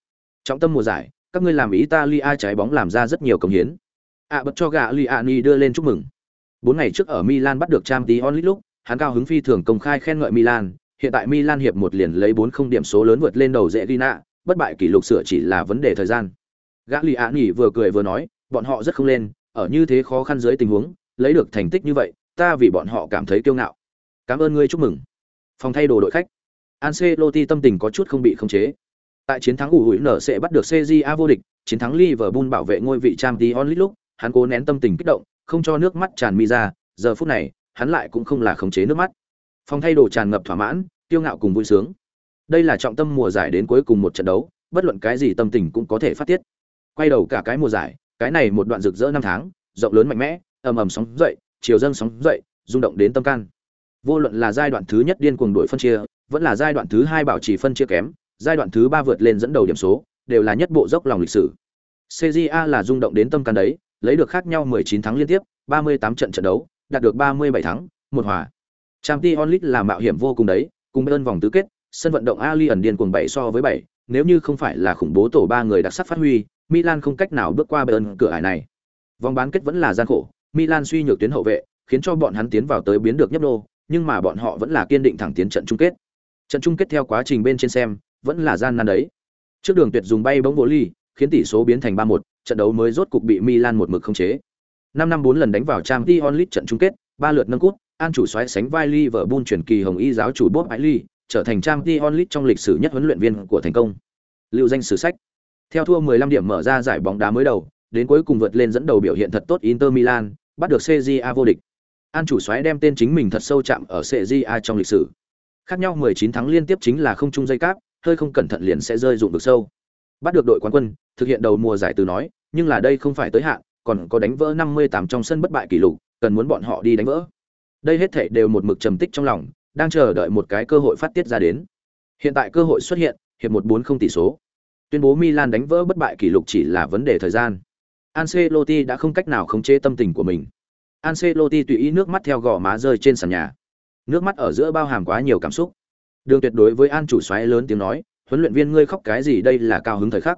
Trọng tâm mùa giải, các ngươi làm Italia trái bóng làm ra rất nhiều công hiến. ạ bật cho gã Liani đưa lên chúc mừng. Bốn ngày trước ở Milan bắt được Champions League lúc, hắn cao hứng phi thường công khai khen ngợi Milan, hiện tại Milan hiệp một liền lấy 40 điểm số lớn vượt lên đầu dễ Gina, bất bại kỷ lục sửa chỉ là vấn đề thời gian. Gagliani vừa cười vừa nói, bọn họ rất không lên, ở như thế khó khăn dưới tình huống, lấy được thành tích như vậy, ta vì bọn họ cảm thấy kiêu ngạo. Cảm ơn ngươi chúc mừng. Phòng thay đồ đội khách. Ancelotti tâm tình có chút không bị khống chế. Tại chiến thắng ủ hủi nở sẽ bắt được CJA vô địch, chiến thắng Liverpool bảo vệ ngôi vị Champions League lúc, hắn cố nén tâm tình kích động, không cho nước mắt tràn mi ra, giờ phút này, hắn lại cũng không là khống chế nước mắt. Phòng thay đồ tràn ngập thỏa mãn, kiêu ngạo cùng vui sướng. Đây là trọng tâm mùa giải đến cuối cùng một trận đấu, bất luận cái gì tâm tình cũng có thể phát tiết. Quay đầu cả cái mùa giải, cái này một đoạn rực rỡ năm tháng, rộng lớn mạnh mẽ, ầm ầm sóng dậy, chiều dâng sóng dậy, rung động đến tâm can. Vô luận là giai đoạn thứ nhất điên cuồng đổi phân chia, vẫn là giai đoạn thứ hai bảo trì phân chia kém, giai đoạn thứ ba vượt lên dẫn đầu điểm số, đều là nhất bộ dốc lòng lịch sử. CJA là rung động đến tâm can đấy, lấy được khác nhau 19 thắng liên tiếp, 38 trận trận đấu, đạt được 37 thắng, một hòa. Champions League là mạo hiểm vô cùng đấy, cùng bên vòng tứ kết, sân vận động Allianz điên cuồng 7 so với 7, nếu như không phải là khủng bố tổ ba người đặc sắc phát huy, Milan không cách nào bước qua Bayern cửa ải này. Vòng bán kết vẫn là gian khổ, Milan suy nhược tuyến hậu vệ, khiến cho bọn hắn tiến vào tới biến được nhấp nô, nhưng mà bọn họ vẫn là kiên định thẳng tiến trận chung kết. Trận chung kết theo quá trình bên trên xem, vẫn là gian nan đấy. Trước đường tuyệt dùng bay bóng vô ly, khiến tỷ số biến thành 3-1, trận đấu mới rốt cục bị Milan một mực khống chế. 5 năm 4 lần đánh vào Champions League trận chung kết, ba lượt nâng cúp, An chủ xoáy sánh vai Liverpool chuyển kỳ hồng y giáo chủ Bob Lee, trở thành Champions League trong lịch sử nhất huấn luyện viên của thành công. Lưu danh sử sách. Theo thua 15 điểm mở ra giải bóng đá mới đầu, đến cuối cùng vượt lên dẫn đầu biểu hiện thật tốt Inter Milan, bắt được CJA vô địch. An chủ xoáy đem tên chính mình thật sâu chạm ở CJA trong lịch sử. Khác nhau 19 thắng liên tiếp chính là không chung dây cáp, hơi không cẩn thận liền sẽ rơi dụng được sâu. Bắt được đội quán quân, thực hiện đầu mùa giải từ nói, nhưng là đây không phải tới hạn, còn có đánh vỡ 58 trong sân bất bại kỷ lục, cần muốn bọn họ đi đánh vỡ. Đây hết thảy đều một mực trầm tích trong lòng, đang chờ đợi một cái cơ hội phát tiết ra đến. Hiện tại cơ hội xuất hiện, hiệp 1-4 tỷ số. Tuyên bố Milan đánh vỡ bất bại kỷ lục chỉ là vấn đề thời gian. Ancelotti đã không cách nào khống chế tâm tình của mình. Ancelotti tùy ý nước mắt theo gò má rơi trên sàn nhà. Nước mắt ở giữa bao hàm quá nhiều cảm xúc. Đường Tuyệt đối với An chủ soái lớn tiếng nói, huấn luyện viên ngươi khóc cái gì đây là cao hứng thời khắc.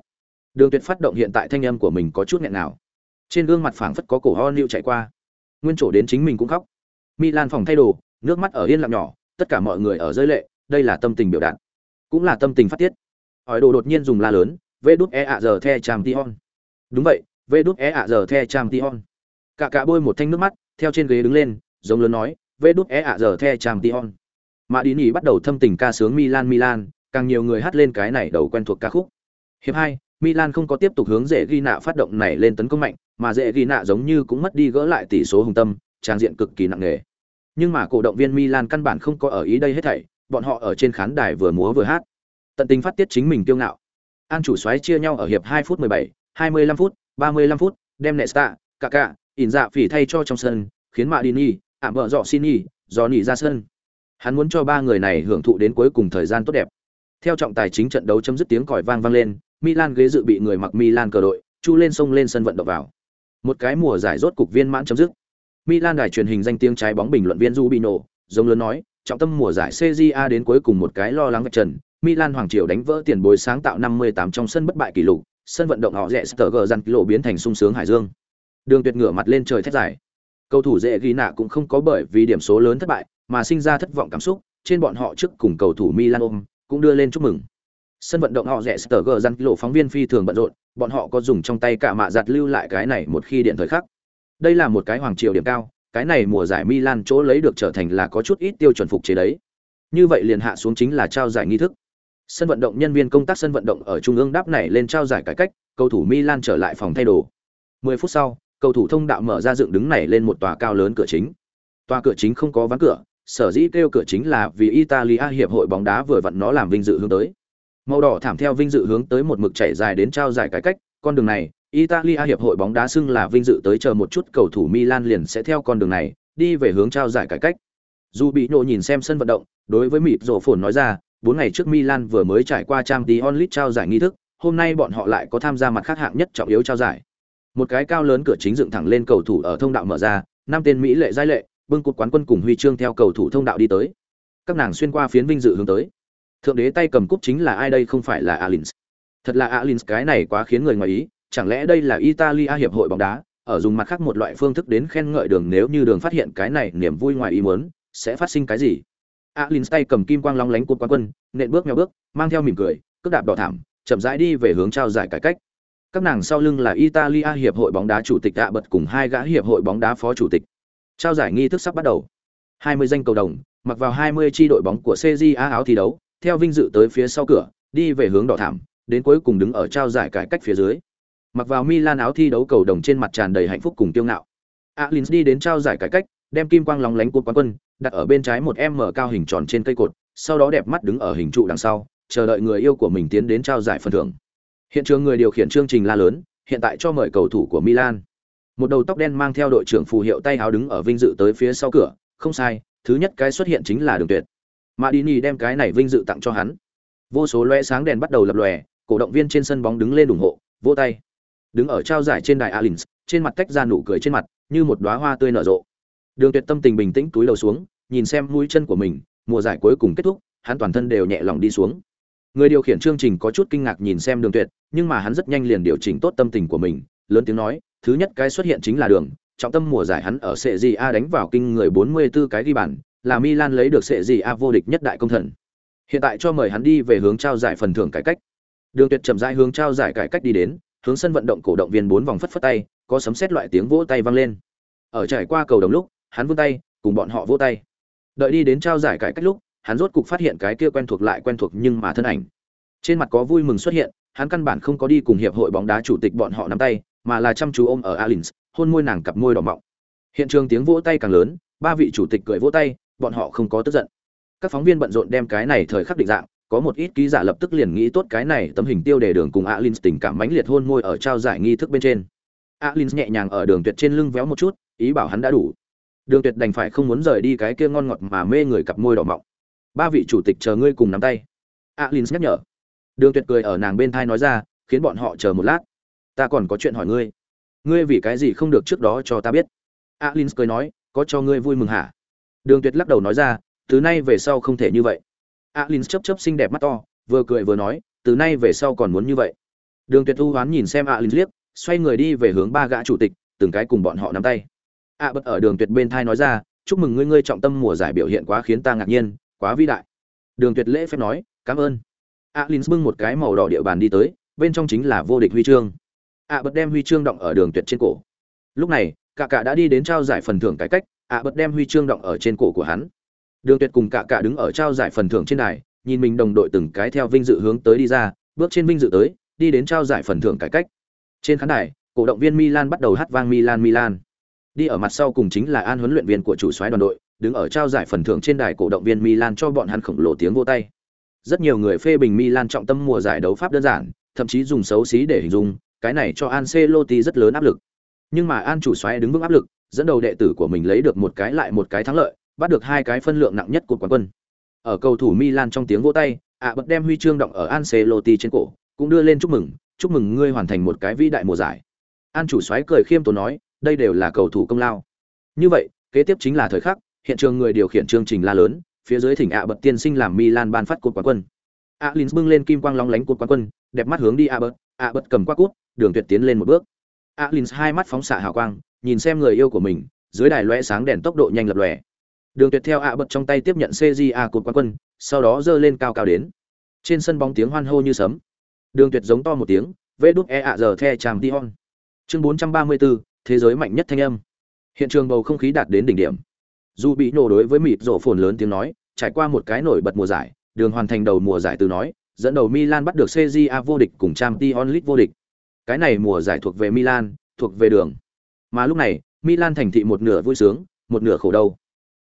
Đường Tuyệt phát động hiện tại thanh âm của mình có chút nghẹn nào. Trên gương mặt phảng phất có cổ ho lưu chạy qua. Nguyên chỗ đến chính mình cũng khóc. Milan phòng thay đồ, nước mắt ở yên lặng nhỏ, tất cả mọi người ở rơi lệ, đây là tâm tình biểu đạt, cũng là tâm tình phát tiết. Hỏi đồ đột nhiên dùng la lớn, "Vệ đút e ạ giờ the champion." Đúng vậy, vệ đút e ạ giờ the champion." Cả cả bôi một thanh nước mắt, theo trên ghế đứng lên, giống lớn nói, "Vệ đút e ạ giờ the champion." Mã đi nhỉ bắt đầu thâm tình ca sướng Milan Milan, càng nhiều người hát lên cái này đầu quen thuộc ca khúc. Hiệp 2, Milan không có tiếp tục hướng dễ ghi nạ phát động này lên tấn công mạnh, mà dễ ghi nạ giống như cũng mất đi gỡ lại tỷ số hùng tâm, trang diện cực kỳ nặng nề. Nhưng mà cổ động viên Milan căn bản không có ở ý đây hết thảy, bọn họ ở trên khán đài vừa múa vừa hát. Tận tình phát tiết chính mình kiêu ngạo. An chủ xoáy chia nhau ở hiệp 2 phút 17, 25 phút, 35 phút, đem Nesta, Kaká, ỉn dạ phỉ thay cho trong sân, khiến Madini, ảm vợ dọ Sini, do nhỉ ra sân. Hắn muốn cho ba người này hưởng thụ đến cuối cùng thời gian tốt đẹp. Theo trọng tài chính trận đấu chấm dứt tiếng còi vang vang lên, Milan ghế dự bị người mặc Milan cờ đội, chu lên sông lên sân vận động vào. Một cái mùa giải rốt cục viên mãn chấm dứt. Milan đài truyền hình danh tiếng trái bóng bình luận viên Rubino, giống lớn nói, trọng tâm mùa giải CJA đến cuối cùng một cái lo lắng vạch trần, Milan hoàng triều đánh vỡ tiền bối sáng tạo 58 trong sân bất bại kỷ lục, sân vận động họ rẻ Sterger dần lộ biến thành sung sướng hải dương. Đường Tuyệt ngửa mặt lên trời thét dài. Cầu thủ dễ ghi nạ cũng không có bởi vì điểm số lớn thất bại mà sinh ra thất vọng cảm xúc, trên bọn họ trước cùng cầu thủ Milan ôm, cũng đưa lên chúc mừng. Sân vận động họ rẻ gờ răn lộ phóng viên phi thường bận rộn, bọn họ có dùng trong tay cả mạ giặt lưu lại cái này một khi điện thời khắc. Đây là một cái hoàng triều điểm cao, cái này mùa giải Milan chỗ lấy được trở thành là có chút ít tiêu chuẩn phục chế đấy. Như vậy liền hạ xuống chính là trao giải nghi thức. Sân vận động nhân viên công tác sân vận động ở trung ương đáp này lên trao giải cải cách, cầu thủ Milan trở lại phòng thay đồ. 10 phút sau, cầu thủ thông đạo mở ra dựng đứng này lên một tòa cao lớn cửa chính tòa cửa chính không có ván cửa sở dĩ kêu cửa chính là vì italia hiệp hội bóng đá vừa vặn nó làm vinh dự hướng tới màu đỏ thảm theo vinh dự hướng tới một mực chảy dài đến trao giải cải cách, con đường này, italia hiệp hội bóng đá xưng là vinh dự tới chờ một chút cầu thủ milan liền sẽ theo con đường này, đi về hướng trao giải cải cách. Dù bị nộ nhìn xem sân vận động, đối với mịp rổ phồn nói ra, bốn ngày trước milan vừa mới trải qua trang tí onlit trao giải nghi thức, hôm nay bọn họ lại có tham gia mặt khác hạng nhất trọng yếu trao giải. Một cái cao lớn cửa chính dựng thẳng lên cầu thủ ở thông đạo mở ra, năm tên mỹ lệ giai lệ, bưng cột quán quân cùng huy chương theo cầu thủ thông đạo đi tới. Các nàng xuyên qua phiến vinh dự hướng tới thượng đế tay cầm cúp chính là ai đây không phải là alins. Thật là alins, cái này quá khiến người ngoài ý, chẳng lẽ đây là italia hiệp hội bóng đá, ở dùng mặt khác một loại phương thức đến khen ngợi đường nếu như đường phát hiện cái này niềm vui ngoài ý muốn, sẽ phát sinh cái gì? Alins tay cầm kim quang long lánh cột quán quân, nện bước mèo bước, mang theo mỉm cười, cước đạp đỏ thảm, chậm rãi đi về hướng trao giải cải cách. Các nàng sau lưng là italia hiệp hội bóng đá chủ tịch ạ bật cùng hai gã hiệp hội bóng đá phó chủ tịch. Trao giải nghi thức sắp bắt đầu. 20 danh cầu đồng, mặc vào 20 chi đội bóng của CJA áo thi đấu theo vinh dự tới phía sau cửa, đi về hướng đỏ thảm, đến cuối cùng đứng ở trao giải cải cách phía dưới. Mặc vào Milan áo thi đấu cầu đồng trên mặt tràn đầy hạnh phúc cùng kiêu ngạo. Alins đi đến trao giải cải cách, đem kim quang lóng lánh của quán quân, đặt ở bên trái một em mở cao hình tròn trên cây cột, sau đó đẹp mắt đứng ở hình trụ đằng sau, chờ đợi người yêu của mình tiến đến trao giải phần thưởng. Hiện trường người điều khiển chương trình la lớn, hiện tại cho mời cầu thủ của Milan. Một đầu tóc đen mang theo đội trưởng phù hiệu tay áo đứng ở vinh dự tới phía sau cửa, không sai, thứ nhất cái xuất hiện chính là đường tuyệt. Mà đi nhì đem cái này vinh dự tặng cho hắn. Vô số loe sáng đèn bắt đầu lập lòe, cổ động viên trên sân bóng đứng lên ủng hộ, vỗ tay. Đứng ở trao giải trên đài alins trên mặt tách ra nụ cười trên mặt, như một đóa hoa tươi nở rộ. Đường tuyệt tâm tình bình tĩnh túi đầu xuống, nhìn xem mũi chân của mình, mùa giải cuối cùng kết thúc, hắn toàn thân đều nhẹ lòng đi xuống. Người điều khiển chương trình có chút kinh ngạc nhìn xem đường tuyệt, nhưng mà hắn rất nhanh liền điều chỉnh tốt tâm tình của mình, lớn tiếng nói, thứ nhất cái xuất hiện chính là đường, trọng tâm mùa giải hắn ở sệ gì a đánh vào kinh người 44 cái ghi bàn là milan lấy được sệ gì a vô địch nhất đại công thần. Hiện tại cho mời hắn đi về hướng trao giải phần thưởng cải cách. Đường tuyệt chậm rãi hướng trao giải cải cách đi đến, hướng sân vận động cổ động viên bốn vòng phất phất tay, có sấm sét loại tiếng vỗ tay vang lên. Ở trải qua cầu đồng lúc, hắn vươn tay, cùng bọn họ vỗ tay. Đợi đi đến trao giải cải cách lúc, hắn rốt cục phát hiện cái kia quen thuộc lại quen thuộc nhưng mà thân ảnh. Trên mặt có vui mừng xuất hiện, hắn căn bản không có đi cùng hiệp hội bóng đá chủ tịch bọn họ nắm tay, mà là chăm chú ôm ở alins hôn môi nàng cặp môi đỏ mọng. Hiện trường tiếng vỗ tay càng lớn, ba vị chủ tịch cười vỗ tay bọn họ không có tức giận. Các phóng viên bận rộn đem cái này thời khắc định dạng, có một ít ký giả lập tức liền nghĩ tốt cái này tấm hình tiêu đề đường cùng alin tình cảm mãnh liệt hôn môi ở trao giải nghi thức bên trên. Alin nhẹ nhàng ở đường tuyệt trên lưng véo một chút, ý bảo hắn đã đủ. Đường tuyệt đành phải không muốn rời đi cái kia ngon ngọt mà mê người cặp môi đỏ mọng. Ba vị chủ tịch chờ ngươi cùng nắm tay. Alin nhắc nhở. Đường tuyệt cười ở nàng bên thai nói ra, khiến bọn họ chờ một lát. Ta còn có chuyện hỏi ngươi. Ngươi vì cái gì không được trước đó cho ta biết? Alin cười nói, có cho ngươi vui mừng hả? Đường tuyệt lắc đầu nói ra, từ nay về sau không thể như vậy. Alins chớp chớp xinh đẹp mắt to, vừa cười vừa nói, từ nay về sau còn muốn như vậy. Đường tuyệt u hoán nhìn xem alins liếc, xoay người đi về hướng ba gã chủ tịch, từng cái cùng bọn họ nắm tay. A bất ở đường tuyệt bên thai nói ra, chúc mừng ngươi ngươi trọng tâm mùa giải biểu hiện quá khiến ta ngạc nhiên, quá vĩ đại. Đường tuyệt lễ phép nói, cảm ơn. Alin bưng một cái màu đỏ địa bàn đi tới, bên trong chính là vô địch huy chương. A Bất đem huy chương động ở đường tuyệt trên cổ. Lúc này cả cả đã đi đến trao giải phần thưởng cái cách À bật đem huy chương động ở trên cổ của hắn. Đường tuyệt cùng cả cả đứng ở trao giải phần thưởng trên đài nhìn mình đồng đội từng cái theo vinh dự hướng tới đi ra bước trên vinh dự tới đi đến trao giải phần thưởng cải cách. Trên khán đài cổ động viên milan bắt đầu hát vang milan milan. Đi ở mặt sau cùng chính là an huấn luyện viên của chủ soái đoàn đội đứng ở trao giải phần thưởng trên đài cổ động viên milan cho bọn hắn khổng lồ tiếng vô tay. Rất nhiều người phê bình milan trọng tâm mùa giải đấu pháp đơn giản thậm chí dùng xấu xí để hình dung cái này cho Ancelotti rất lớn áp lực. Nhưng mà An chủ soái đứng vững áp lực, dẫn đầu đệ tử của mình lấy được một cái lại một cái thắng lợi, bắt được hai cái phân lượng nặng nhất của quán quân. Ở cầu thủ Milan trong tiếng vỗ tay, ạ bật đem huy chương động ở Ancelotti trên cổ, cũng đưa lên chúc mừng, chúc mừng ngươi hoàn thành một cái vĩ đại mùa giải. An chủ soái cười khiêm tốn nói, đây đều là cầu thủ công lao. Như vậy, kế tiếp chính là thời khắc, hiện trường người điều khiển chương trình la lớn, phía dưới thỉnh ạ bật tiên sinh làm Milan ban phát cột quán quân. Alins bưng lên kim quang long lánh cột quán quân, đẹp mắt hướng đi ạ bật, ạ bật cầm qua cút, đường tuyệt tiến lên một bước alin hai mắt phóng xạ hào quang nhìn xem người yêu của mình dưới đài loe sáng đèn tốc độ nhanh lập lòe. Đường tuyệt theo ạ bật trong tay tiếp nhận cja cột quán quân sau đó giơ lên cao cao đến. Trên sân bóng tiếng hoan hô như sấm. Đường tuyệt giống to một tiếng vê đút e ạ giờ the tràm tion chương 434, thế giới mạnh nhất thanh âm. Hiện trường bầu không khí đạt đến đỉnh điểm. Dù bị nổ đối với mịt rổ phồn lớn tiếng nói trải qua một cái nổi bật mùa giải đường hoàn thành đầu mùa giải từ nói dẫn đầu milan bắt được cja vô địch cùng trang t onlit vô địch. Cái này mùa giải thuộc về Milan, thuộc về đường. Mà lúc này, Milan thành thị một nửa vui sướng, một nửa khổ đau.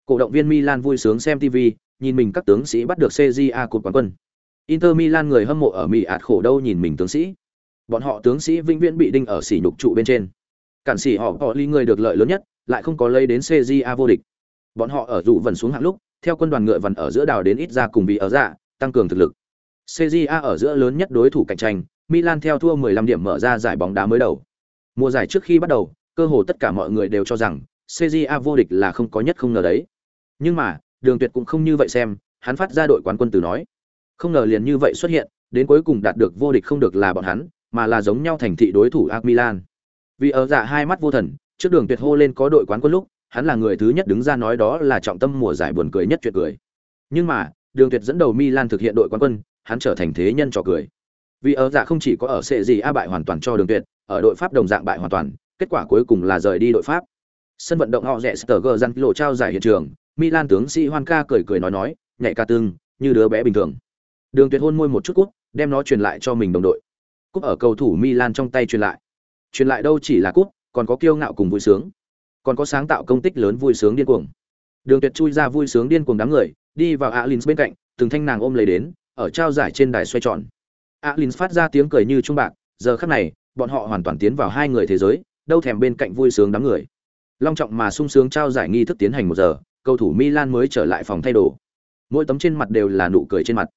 Cổ động viên Milan vui sướng xem TV, nhìn mình các tướng sĩ bắt được CJA cột quán quân. Inter Milan người hâm mộ ở Mỹ ạt khổ đau nhìn mình tướng sĩ. Bọn họ tướng sĩ vĩnh viễn bị đinh ở sỉ nhục trụ bên trên. Cản sĩ họ họ ly người được lợi lớn nhất, lại không có lấy đến CJA vô địch. Bọn họ ở dụ vần xuống hạng lúc, theo quân đoàn ngựa vần ở giữa đào đến ít ra cùng bị ở dạ, tăng cường thực lực. CJA ở giữa lớn nhất đối thủ cạnh tranh, Milan theo thua 15 điểm mở ra giải bóng đá mới đầu. Mùa giải trước khi bắt đầu, cơ hồ tất cả mọi người đều cho rằng CJA vô địch là không có nhất không ngờ đấy. Nhưng mà, Đường Tuyệt cũng không như vậy xem, hắn phát ra đội quán quân từ nói. Không ngờ liền như vậy xuất hiện, đến cuối cùng đạt được vô địch không được là bọn hắn, mà là giống nhau thành thị đối thủ AC Milan. Vì ở dạ hai mắt vô thần, trước Đường Tuyệt hô lên có đội quán quân lúc, hắn là người thứ nhất đứng ra nói đó là trọng tâm mùa giải buồn cười nhất chuyện cười. Nhưng mà, Đường Tuyệt dẫn đầu Milan thực hiện đội quán quân, hắn trở thành thế nhân trò cười. Vì ở dạ không chỉ có ở sệ gì a bại hoàn toàn cho Đường Tuyệt, ở đội Pháp đồng dạng bại hoàn toàn, kết quả cuối cùng là rời đi đội Pháp. Sân vận động họ rẻ Sterger răn lộ trao giải hiện trường, Milan tướng sĩ Hoan ca cười cười nói nói, nhảy ca tương, như đứa bé bình thường. Đường Tuyệt hôn môi một chút cút, đem nó truyền lại cho mình đồng đội. Cúp ở cầu thủ Milan trong tay truyền lại. Truyền lại đâu chỉ là cúp, còn có kiêu ngạo cùng vui sướng. Còn có sáng tạo công tích lớn vui sướng điên cuồng. Đường Tuyệt chui ra vui sướng điên cuồng đám người, đi vào Alins bên cạnh, từng thanh nàng ôm lấy đến, ở trao giải trên đài xoay tròn. Alins phát ra tiếng cười như trung bạc, giờ khắc này, bọn họ hoàn toàn tiến vào hai người thế giới, đâu thèm bên cạnh vui sướng đám người. Long trọng mà sung sướng trao giải nghi thức tiến hành một giờ, cầu thủ Milan mới trở lại phòng thay đồ. Mỗi tấm trên mặt đều là nụ cười trên mặt.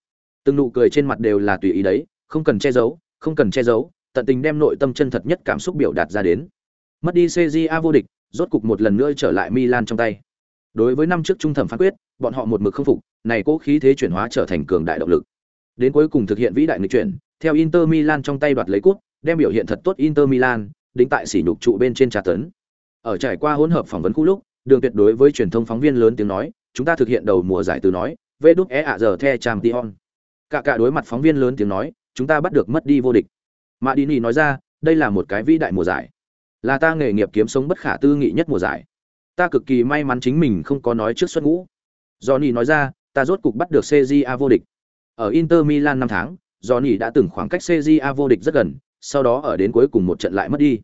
Từng nụ cười trên mặt đều là tùy ý đấy, không cần che giấu, không cần che giấu, tận tình đem nội tâm chân thật nhất cảm xúc biểu đạt ra đến. Mất đi CJA vô địch, rốt cục một lần nữa trở lại Milan trong tay. Đối với năm trước trung thẩm phán quyết, bọn họ một mực không phục, này cố khí thế chuyển hóa trở thành cường đại động lực. Đến cuối cùng thực hiện vĩ đại nghịch chuyển, theo Inter Milan trong tay đoạt lấy cúp, đem biểu hiện thật tốt Inter Milan, đính tại sỉ nhục trụ bên trên trà tấn. Ở trải qua hỗn hợp phỏng vấn khu lúc, Đường Tuyệt đối với truyền thông phóng viên lớn tiếng nói, chúng ta thực hiện đầu mùa giải từ nói, vê đút é ạ giờ the champion. Cả cả đối mặt phóng viên lớn tiếng nói, chúng ta bắt được mất đi vô địch. Madini nói ra, đây là một cái vĩ đại mùa giải, là ta nghề nghiệp kiếm sống bất khả tư nghị nhất mùa giải. Ta cực kỳ may mắn chính mình không có nói trước xuất ngũ. Johnny nói ra, ta rốt cục bắt được CJA vô địch. Ở Inter Milan năm tháng, Johnny đã từng khoảng cách CJA vô địch rất gần, sau đó ở đến cuối cùng một trận lại mất đi.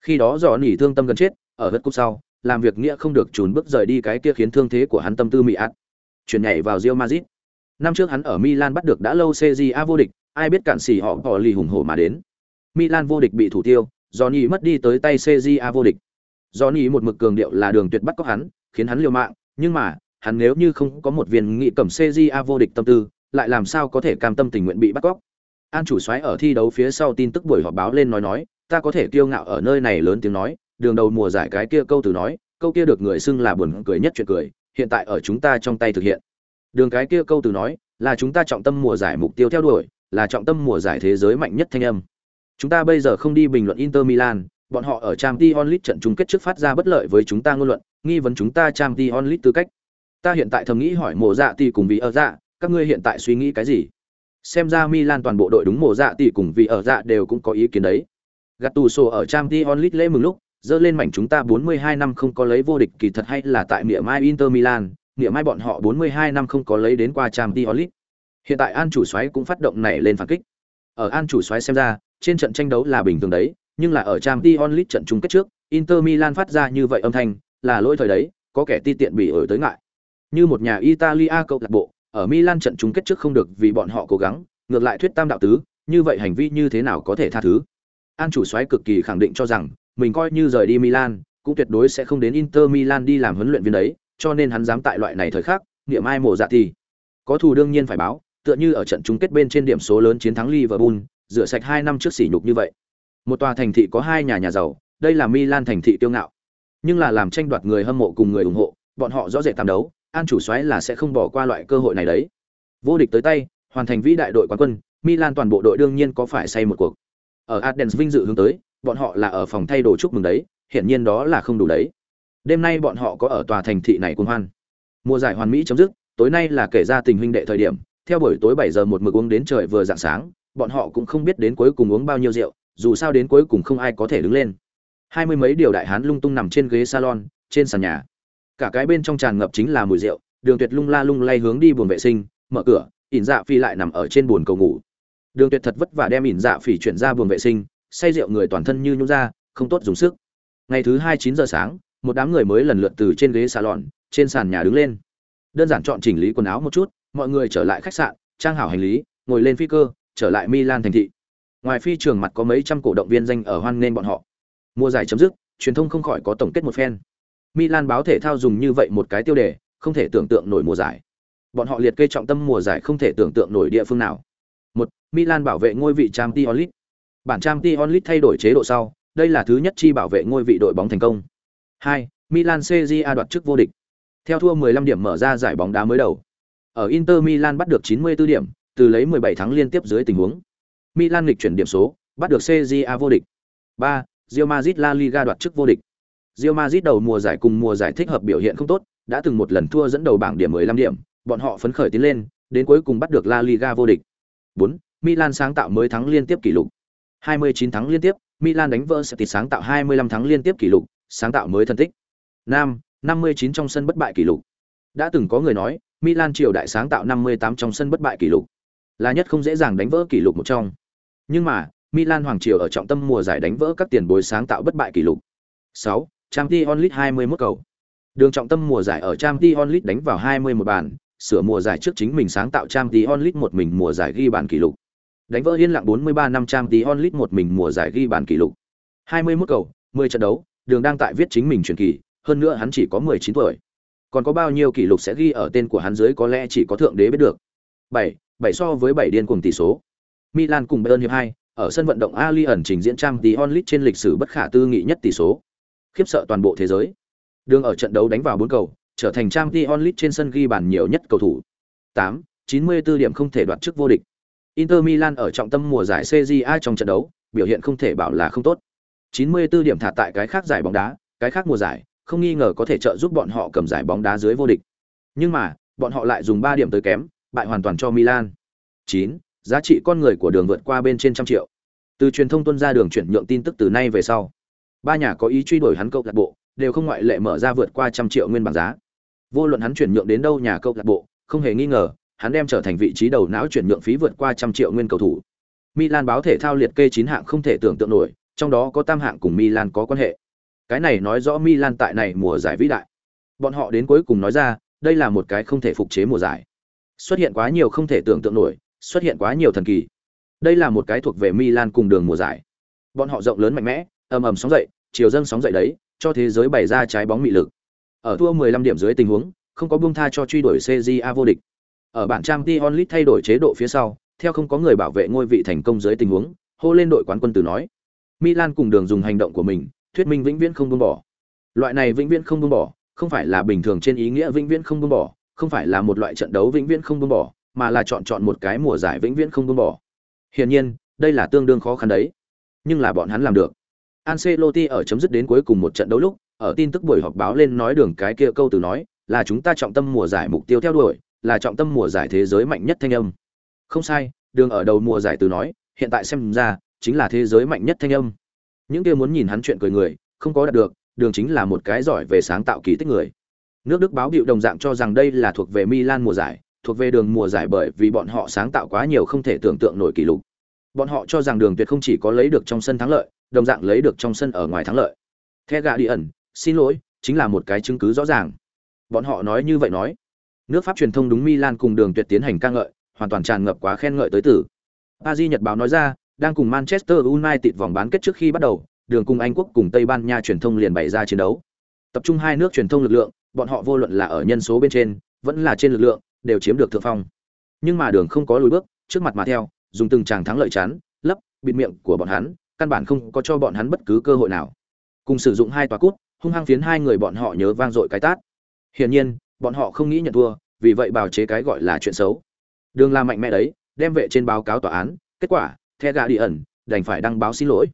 Khi đó Johnny thương tâm gần chết, ở hất cúp sau, làm việc nghĩa không được trốn bước rời đi cái kia khiến thương thế của hắn tâm tư mị ạt. Chuyển nhảy vào Real Madrid. Năm trước hắn ở Milan bắt được đã lâu CJA vô địch, ai biết cản xỉ họ bỏ lì hùng hổ mà đến. Milan vô địch bị thủ tiêu, Johnny mất đi tới tay CJA vô địch. Johnny một mực cường điệu là đường tuyệt bắt có hắn, khiến hắn liều mạng, nhưng mà, hắn nếu như không có một viên nghị cầm CJA vô địch tâm tư, lại làm sao có thể cam tâm tình nguyện bị bắt cóc. An chủ soái ở thi đấu phía sau tin tức buổi họp báo lên nói nói, ta có thể kiêu ngạo ở nơi này lớn tiếng nói, đường đầu mùa giải cái kia câu từ nói, câu kia được người xưng là buồn cười nhất chuyện cười, hiện tại ở chúng ta trong tay thực hiện. Đường cái kia câu từ nói, là chúng ta trọng tâm mùa giải mục tiêu theo đuổi, là trọng tâm mùa giải thế giới mạnh nhất thanh âm. Chúng ta bây giờ không đi bình luận Inter Milan, bọn họ ở Champions League trận chung kết trước phát ra bất lợi với chúng ta ngôn luận, nghi vấn chúng ta Champions League tư cách. Ta hiện tại thầm nghĩ hỏi mùa dạ thì cùng vì ở dạ, các ngươi hiện tại suy nghĩ cái gì? Xem ra Milan toàn bộ đội đúng mùa dạ tỷ cùng vì ở dạ đều cũng có ý kiến đấy. Gattuso ở Champions League lễ mừng lúc, dơ lên mảnh chúng ta 42 năm không có lấy vô địch kỳ thật hay là tại Mịa Mai Inter Milan, Mịa Mai bọn họ 42 năm không có lấy đến qua Champions League. Hiện tại An chủ soái cũng phát động này lên phản kích. Ở An chủ soái xem ra, trên trận tranh đấu là bình thường đấy, nhưng là ở Champions League trận chung kết trước, Inter Milan phát ra như vậy âm thanh, là lỗi thời đấy, có kẻ ti tiện bị ở tới ngại. Như một nhà Italia câu lạc bộ, ở Milan trận chung kết trước không được vì bọn họ cố gắng, ngược lại thuyết tam đạo tứ, như vậy hành vi như thế nào có thể tha thứ? An chủ soái cực kỳ khẳng định cho rằng, mình coi như rời đi Milan, cũng tuyệt đối sẽ không đến Inter Milan đi làm huấn luyện viên đấy, cho nên hắn dám tại loại này thời khắc, niệm ai mổ dạ thì có thù đương nhiên phải báo, tựa như ở trận chung kết bên trên điểm số lớn chiến thắng Liverpool, rửa sạch 2 năm trước sỉ nhục như vậy. Một tòa thành thị có hai nhà nhà giàu, đây là Milan thành thị tiêu ngạo. Nhưng là làm tranh đoạt người hâm mộ cùng người ủng hộ, bọn họ rõ rệt tam đấu, An chủ soái là sẽ không bỏ qua loại cơ hội này đấy. Vô địch tới tay, hoàn thành vĩ đại đội quán quân, Milan toàn bộ đội đương nhiên có phải say một cuộc. Ở Athens vinh dự hướng tới, bọn họ là ở phòng thay đồ chúc mừng đấy, hiển nhiên đó là không đủ đấy. Đêm nay bọn họ có ở tòa thành thị này cùng hoan. Mùa giải hoàn mỹ chấm dứt, tối nay là kể ra tình huynh đệ thời điểm, theo buổi tối bảy giờ một mực uống đến trời vừa rạng sáng, bọn họ cũng không biết đến cuối cùng uống bao nhiêu rượu, dù sao đến cuối cùng không ai có thể đứng lên. Hai mươi mấy điều đại hán lung tung nằm trên ghế salon, trên sàn nhà. Cả cái bên trong tràn ngập chính là mùi rượu, Đường Tuyệt lung la lung lay hướng đi buồng vệ sinh, mở cửa, ỉn dạ phi lại nằm ở trên buồng cầu ngủ. Đường Tuyệt thật vất vả đem ỉn dạ phỉ chuyển ra buồng vệ sinh, say rượu người toàn thân như nhũ ra, không tốt dùng sức. Ngày thứ hai chín giờ sáng, một đám người mới lần lượt từ trên ghế xà lòn trên sàn nhà đứng lên. Đơn giản chọn chỉnh lý quần áo một chút, mọi người trở lại khách sạn, trang hảo hành lý, ngồi lên phi cơ, trở lại Milan thành thị. Ngoài phi trường mặt có mấy trăm cổ động viên danh ở hoan nên bọn họ. Mùa giải chấm dứt, truyền thông không khỏi có tổng kết một phen. Milan báo thể thao dùng như vậy một cái tiêu đề, không thể tưởng tượng nổi mùa giải. Bọn họ liệt kê trọng tâm mùa giải không thể tưởng tượng nổi địa phương nào. Một, Milan bảo vệ ngôi vị Champions League. Bản Champions League thay đổi chế độ sau, đây là thứ nhất chi bảo vệ ngôi vị đội bóng thành công. Hai, Milan CJA đoạt chức vô địch. Theo thua 15 điểm mở ra giải bóng đá mới đầu. Ở Inter Milan bắt được 94 điểm, từ lấy 17 thắng liên tiếp dưới tình huống. Milan lịch chuyển điểm số, bắt được CJA vô địch. 3. Real Madrid La Liga đoạt chức vô địch. Real Madrid đầu mùa giải cùng mùa giải thích hợp biểu hiện không tốt, đã từng một lần thua dẫn đầu bảng điểm 15 điểm, bọn họ phấn khởi tiến lên, đến cuối cùng bắt được La Liga vô địch. 4. Milan sáng tạo mới thắng liên tiếp kỷ lục. 29 thắng liên tiếp, Milan đánh vỡ sẽ sáng tạo 25 thắng liên tiếp kỷ lục, sáng tạo mới thân tích. 5. 59 trong sân bất bại kỷ lục. Đã từng có người nói, Milan triều đại sáng tạo 58 trong sân bất bại kỷ lục, là nhất không dễ dàng đánh vỡ kỷ lục một trong. Nhưng mà, Milan hoàng triều ở trọng tâm mùa giải đánh vỡ các tiền bối sáng tạo bất bại kỷ lục. 6. Champions League 21 cầu. Đường trọng tâm mùa giải ở Champions League đánh vào 21 bàn, sửa mùa giải trước chính mình sáng tạo Champions League một mình mùa giải ghi bàn kỷ lục. Đánh vỡ yên lặng 43 năm Champions League một mình mùa giải ghi bàn kỷ lục. 21 cầu, 10 trận đấu, đường đang tại viết chính mình truyền kỳ, hơn nữa hắn chỉ có 19 tuổi. Còn có bao nhiêu kỷ lục sẽ ghi ở tên của hắn dưới có lẽ chỉ có thượng đế biết được. 7, 7 so với 7 điên cuồng tỷ số. Milan cùng Bayern hiệp 2, ở sân vận động Allianz trình diễn trang tí onlit trên lịch sử bất khả tư nghị nhất tỷ số. Khiếp sợ toàn bộ thế giới. Đường ở trận đấu đánh vào 4 cầu, trở thành trang League trên sân ghi bàn nhiều nhất cầu thủ. 8, 94 điểm không thể đoạt chức vô địch. Inter Milan ở trọng tâm mùa giải CJA trong trận đấu, biểu hiện không thể bảo là không tốt. 94 điểm thả tại cái khác giải bóng đá, cái khác mùa giải, không nghi ngờ có thể trợ giúp bọn họ cầm giải bóng đá dưới vô địch. Nhưng mà, bọn họ lại dùng 3 điểm tới kém, bại hoàn toàn cho Milan. 9. Giá trị con người của đường vượt qua bên trên trăm triệu. Từ truyền thông tuân ra đường chuyển nhượng tin tức từ nay về sau. Ba nhà có ý truy đuổi hắn câu lạc bộ, đều không ngoại lệ mở ra vượt qua trăm triệu nguyên bằng giá. Vô luận hắn chuyển nhượng đến đâu nhà câu lạc bộ, không hề nghi ngờ, hắn đem trở thành vị trí đầu não chuyển nhượng phí vượt qua trăm triệu nguyên cầu thủ. Milan báo thể thao liệt kê chín hạng không thể tưởng tượng nổi, trong đó có tam hạng cùng Milan có quan hệ. Cái này nói rõ Milan tại này mùa giải vĩ đại. Bọn họ đến cuối cùng nói ra, đây là một cái không thể phục chế mùa giải. Xuất hiện quá nhiều không thể tưởng tượng nổi, xuất hiện quá nhiều thần kỳ. Đây là một cái thuộc về Milan cùng đường mùa giải. Bọn họ rộng lớn mạnh mẽ, ầm ầm sóng dậy, chiều dâng sóng dậy đấy, cho thế giới bày ra trái bóng mị lực. Ở thua 15 điểm dưới tình huống, không có buông tha cho truy đuổi CJA vô địch. Ở bản trang Champions League thay đổi chế độ phía sau, theo không có người bảo vệ ngôi vị thành công dưới tình huống, hô lên đội quán quân từ nói. Milan cùng đường dùng hành động của mình, thuyết minh vĩnh viễn không buông bỏ. Loại này vĩnh viễn không buông bỏ, không phải là bình thường trên ý nghĩa vĩnh viễn không buông bỏ, không phải là một loại trận đấu vĩnh viễn không buông bỏ, mà là chọn chọn một cái mùa giải vĩnh viễn không buông bỏ. Hiển nhiên, đây là tương đương khó khăn đấy, nhưng là bọn hắn làm được. Ancelotti ở chấm dứt đến cuối cùng một trận đấu lúc, ở tin tức buổi họp báo lên nói đường cái kia câu từ nói, là chúng ta trọng tâm mùa giải mục tiêu theo đuổi, là trọng tâm mùa giải thế giới mạnh nhất thanh âm. Không sai, đường ở đầu mùa giải từ nói, hiện tại xem ra, chính là thế giới mạnh nhất thanh âm. Những kia muốn nhìn hắn chuyện cười người, không có đạt được, đường chính là một cái giỏi về sáng tạo kỳ tích người. Nước Đức báo điệu đồng dạng cho rằng đây là thuộc về Milan mùa giải, thuộc về đường mùa giải bởi vì bọn họ sáng tạo quá nhiều không thể tưởng tượng nổi kỷ lục. Bọn họ cho rằng đường tuyệt không chỉ có lấy được trong sân thắng lợi, đồng dạng lấy được trong sân ở ngoài thắng lợi. The ẩn, xin lỗi, chính là một cái chứng cứ rõ ràng. Bọn họ nói như vậy nói. Nước Pháp truyền thông đúng Milan cùng đường tuyệt tiến hành ca ngợi, hoàn toàn tràn ngập quá khen ngợi tới tử. Paris Nhật báo nói ra, đang cùng Manchester United vòng bán kết trước khi bắt đầu, đường cùng Anh quốc cùng Tây Ban Nha truyền thông liền bày ra chiến đấu. Tập trung hai nước truyền thông lực lượng, bọn họ vô luận là ở nhân số bên trên, vẫn là trên lực lượng, đều chiếm được thượng phong. Nhưng mà đường không có lùi bước, trước mặt mà theo, dùng từng tràng thắng lợi chán, lấp, bịt miệng của bọn hắn, căn bản không có cho bọn hắn bất cứ cơ hội nào. Cùng sử dụng hai tòa cút, hung hăng phiến hai người bọn họ nhớ vang dội cái tát. Hiển nhiên, bọn họ không nghĩ nhận thua, vì vậy bào chế cái gọi là chuyện xấu. Đường la mạnh mẽ đấy, đem vệ trên báo cáo tòa án, kết quả, The đi ẩn, đành phải đăng báo xin lỗi.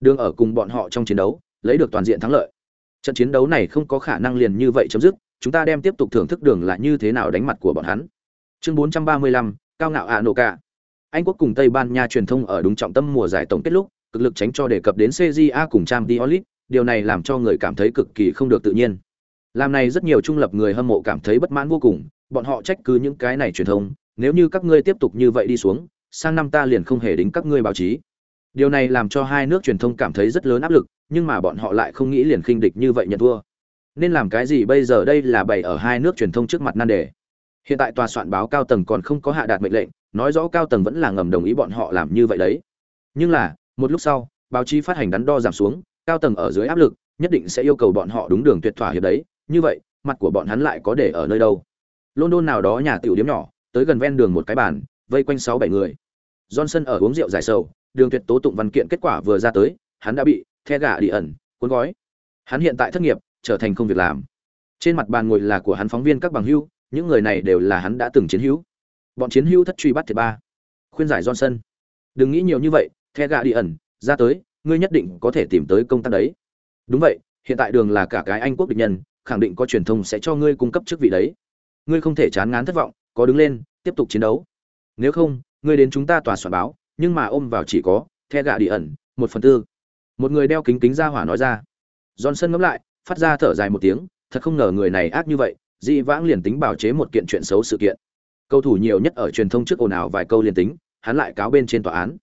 Đường ở cùng bọn họ trong chiến đấu, lấy được toàn diện thắng lợi. Trận chiến đấu này không có khả năng liền như vậy chấm dứt, chúng ta đem tiếp tục thưởng thức đường là như thế nào đánh mặt của bọn hắn. Chương 435, cao ngạo ạ nổ cả. Anh quốc cùng Tây Ban Nha truyền thông ở đúng trọng tâm mùa giải tổng kết lúc, cực lực tránh cho đề cập đến CJA cùng Trang Diolit, điều này làm cho người cảm thấy cực kỳ không được tự nhiên. Làm này rất nhiều trung lập người hâm mộ cảm thấy bất mãn vô cùng, bọn họ trách cứ những cái này truyền thông, nếu như các ngươi tiếp tục như vậy đi xuống, sang năm ta liền không hề đính các ngươi báo chí. Điều này làm cho hai nước truyền thông cảm thấy rất lớn áp lực, nhưng mà bọn họ lại không nghĩ liền khinh địch như vậy nhận thua nên làm cái gì bây giờ đây là bày ở hai nước truyền thông trước mặt nan đề hiện tại tòa soạn báo cao tầng còn không có hạ đạt mệnh lệnh nói rõ cao tầng vẫn là ngầm đồng ý bọn họ làm như vậy đấy nhưng là một lúc sau, báo chí phát hành đắn đo giảm xuống, cao tầng ở dưới áp lực, nhất định sẽ yêu cầu bọn họ đúng đường tuyệt thỏa hiệp đấy. Như vậy, mặt của bọn hắn lại có để ở nơi đâu? London nào đó nhà tiểu điếm nhỏ, tới gần ven đường một cái bàn, vây quanh sáu bảy người. Johnson ở uống rượu giải sầu, đường tuyệt tố tụng văn kiện kết quả vừa ra tới, hắn đã bị the gà đi ẩn, cuốn gói. Hắn hiện tại thất nghiệp, trở thành công việc làm. Trên mặt bàn ngồi là của hắn phóng viên các bằng hưu những người này đều là hắn đã từng chiến hữu. Bọn chiến hữu thất truy bắt thiệt ba. Khuyên giải johnson. Đừng nghĩ nhiều như vậy the gà đi ẩn, ra tới, ngươi nhất định có thể tìm tới công tác đấy. Đúng vậy, hiện tại đường là cả cái anh quốc địch nhân, khẳng định có truyền thông sẽ cho ngươi cung cấp chức vị đấy. Ngươi không thể chán ngán thất vọng, có đứng lên, tiếp tục chiến đấu. Nếu không, ngươi đến chúng ta tòa soạn báo, nhưng mà ôm vào chỉ có the gà đi ẩn, một phần tư. Một người đeo kính kính ra hỏa nói ra. Johnson ngẫm lại, phát ra thở dài một tiếng, thật không ngờ người này ác như vậy, dị vãng liền tính bảo chế một kiện chuyện xấu sự kiện. Cầu thủ nhiều nhất ở truyền thông trước ồn ào vài câu liền tính, hắn lại cáo bên trên tòa án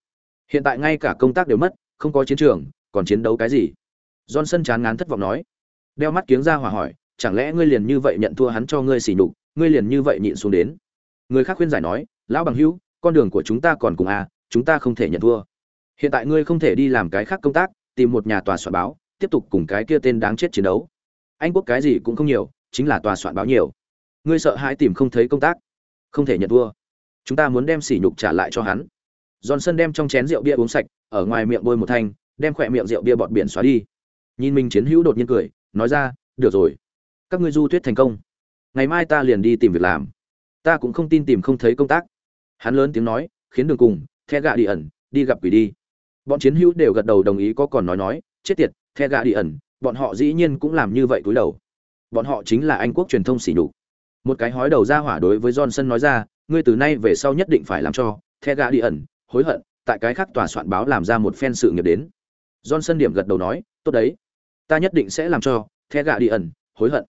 hiện tại ngay cả công tác đều mất, không có chiến trường, còn chiến đấu cái gì? Johnson chán ngán thất vọng nói. Đeo mắt kiếng ra hỏa hỏi, chẳng lẽ ngươi liền như vậy nhận thua hắn cho ngươi xỉ nhục, ngươi liền như vậy nhịn xuống đến? Người khác khuyên giải nói, lão bằng hữu, con đường của chúng ta còn cùng à chúng ta không thể nhận thua. Hiện tại ngươi không thể đi làm cái khác công tác, tìm một nhà tòa soạn báo, tiếp tục cùng cái kia tên đáng chết chiến đấu. Anh quốc cái gì cũng không nhiều, chính là tòa soạn báo nhiều. Ngươi sợ hãi tìm không thấy công tác, không thể nhận thua. Chúng ta muốn đem sỉ nhục trả lại cho hắn johnson đem trong chén rượu bia uống sạch, ở ngoài miệng bôi một thanh, đem khỏe miệng rượu bia bọt biển xóa đi. Nhìn mình chiến hữu đột nhiên cười, nói ra, được rồi, các ngươi du thuyết thành công. Ngày mai ta liền đi tìm việc làm. Ta cũng không tin tìm không thấy công tác. Hắn lớn tiếng nói, khiến đường cùng, the gạ đi ẩn, đi gặp quỷ đi. Bọn chiến hữu đều gật đầu đồng ý có còn nói nói, chết tiệt, the gạ đi ẩn, bọn họ dĩ nhiên cũng làm như vậy cúi đầu. Bọn họ chính là anh quốc truyền thông xỉ nhục. Một cái hói đầu ra hỏa đối với johnson nói ra, ngươi từ nay về sau nhất định phải làm cho, the gạ đi ẩn hối hận, tại cái khác tòa soạn báo làm ra một phen sự nghiệp đến. Johnson điểm gật đầu nói, tốt đấy, ta nhất định sẽ làm cho, the gạ đi ẩn, hối hận.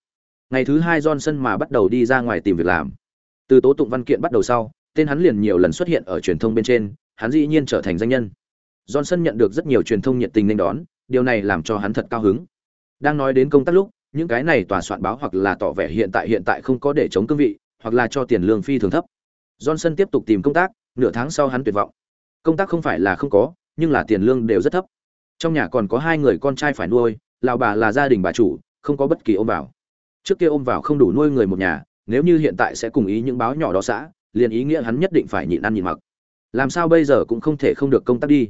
Ngày thứ hai johnson mà bắt đầu đi ra ngoài tìm việc làm. Từ tố tụng văn kiện bắt đầu sau, tên hắn liền nhiều lần xuất hiện ở truyền thông bên trên, hắn dĩ nhiên trở thành danh nhân. Johnson nhận được rất nhiều truyền thông nhiệt tình nên đón, điều này làm cho hắn thật cao hứng. Đang nói đến công tác lúc, những cái này tòa soạn báo hoặc là tỏ vẻ hiện tại hiện tại không có để chống cương vị, hoặc là cho tiền lương phi thường thấp. Johnson tiếp tục tìm công tác, nửa tháng sau hắn tuyệt vọng công tác không phải là không có, nhưng là tiền lương đều rất thấp. Trong nhà còn có hai người con trai phải nuôi lào bà là gia đình bà chủ, không có bất kỳ ôm vào. Trước kia ôm vào không đủ nuôi người một nhà, nếu như hiện tại sẽ cùng ý những báo nhỏ đó xã, liền ý nghĩa hắn nhất định phải nhịn ăn nhịn mặc. Làm sao bây giờ cũng không thể không được công tác đi.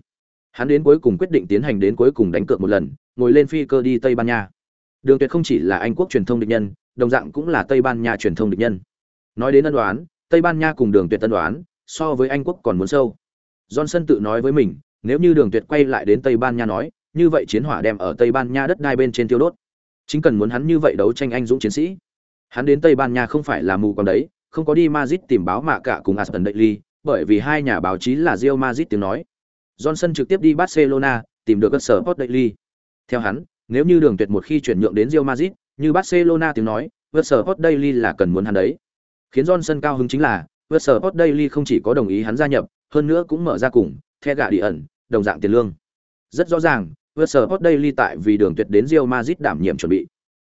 Hắn đến cuối cùng quyết định tiến hành đến cuối cùng đánh cược một lần, ngồi lên phi cơ đi tây ban nha. Đường tuyệt không chỉ là anh quốc truyền thông địch nhân, đồng dạng cũng là tây ban nha truyền thông địch nhân. Nói đến ân đoán tây ban nha cùng đường tuyệt tân đoán so với anh quốc còn muốn sâu johnson tự nói với mình, nếu như đường tuyệt quay lại đến tây ban nha nói, như vậy chiến hỏa đem ở tây ban nha đất đai bên trên tiêu đốt. Chính cần muốn hắn như vậy đấu tranh anh dũng chiến sĩ. Hắn đến tây ban nha không phải là mù quáng đấy, không có đi madrid tìm báo mạ cả cùng aston daily bởi vì hai nhà báo chí là Real Madrid tiếng nói. Johnson trực tiếp đi barcelona, tìm được cơ sở sport daily. Theo hắn, nếu như đường tuyệt một khi chuyển nhượng đến Real Madrid, như barcelona tiếng nói, cơ sở sport daily là cần muốn hắn đấy. Khiến johnson cao hứng chính là, cơ sở sport daily không chỉ có đồng ý hắn gia nhập hơn nữa cũng mở ra cùng the gạ đi ẩn đồng dạng tiền lương rất rõ ràng Hot Daily tại vì đường tuyệt đến Real Madrid đảm nhiệm chuẩn bị.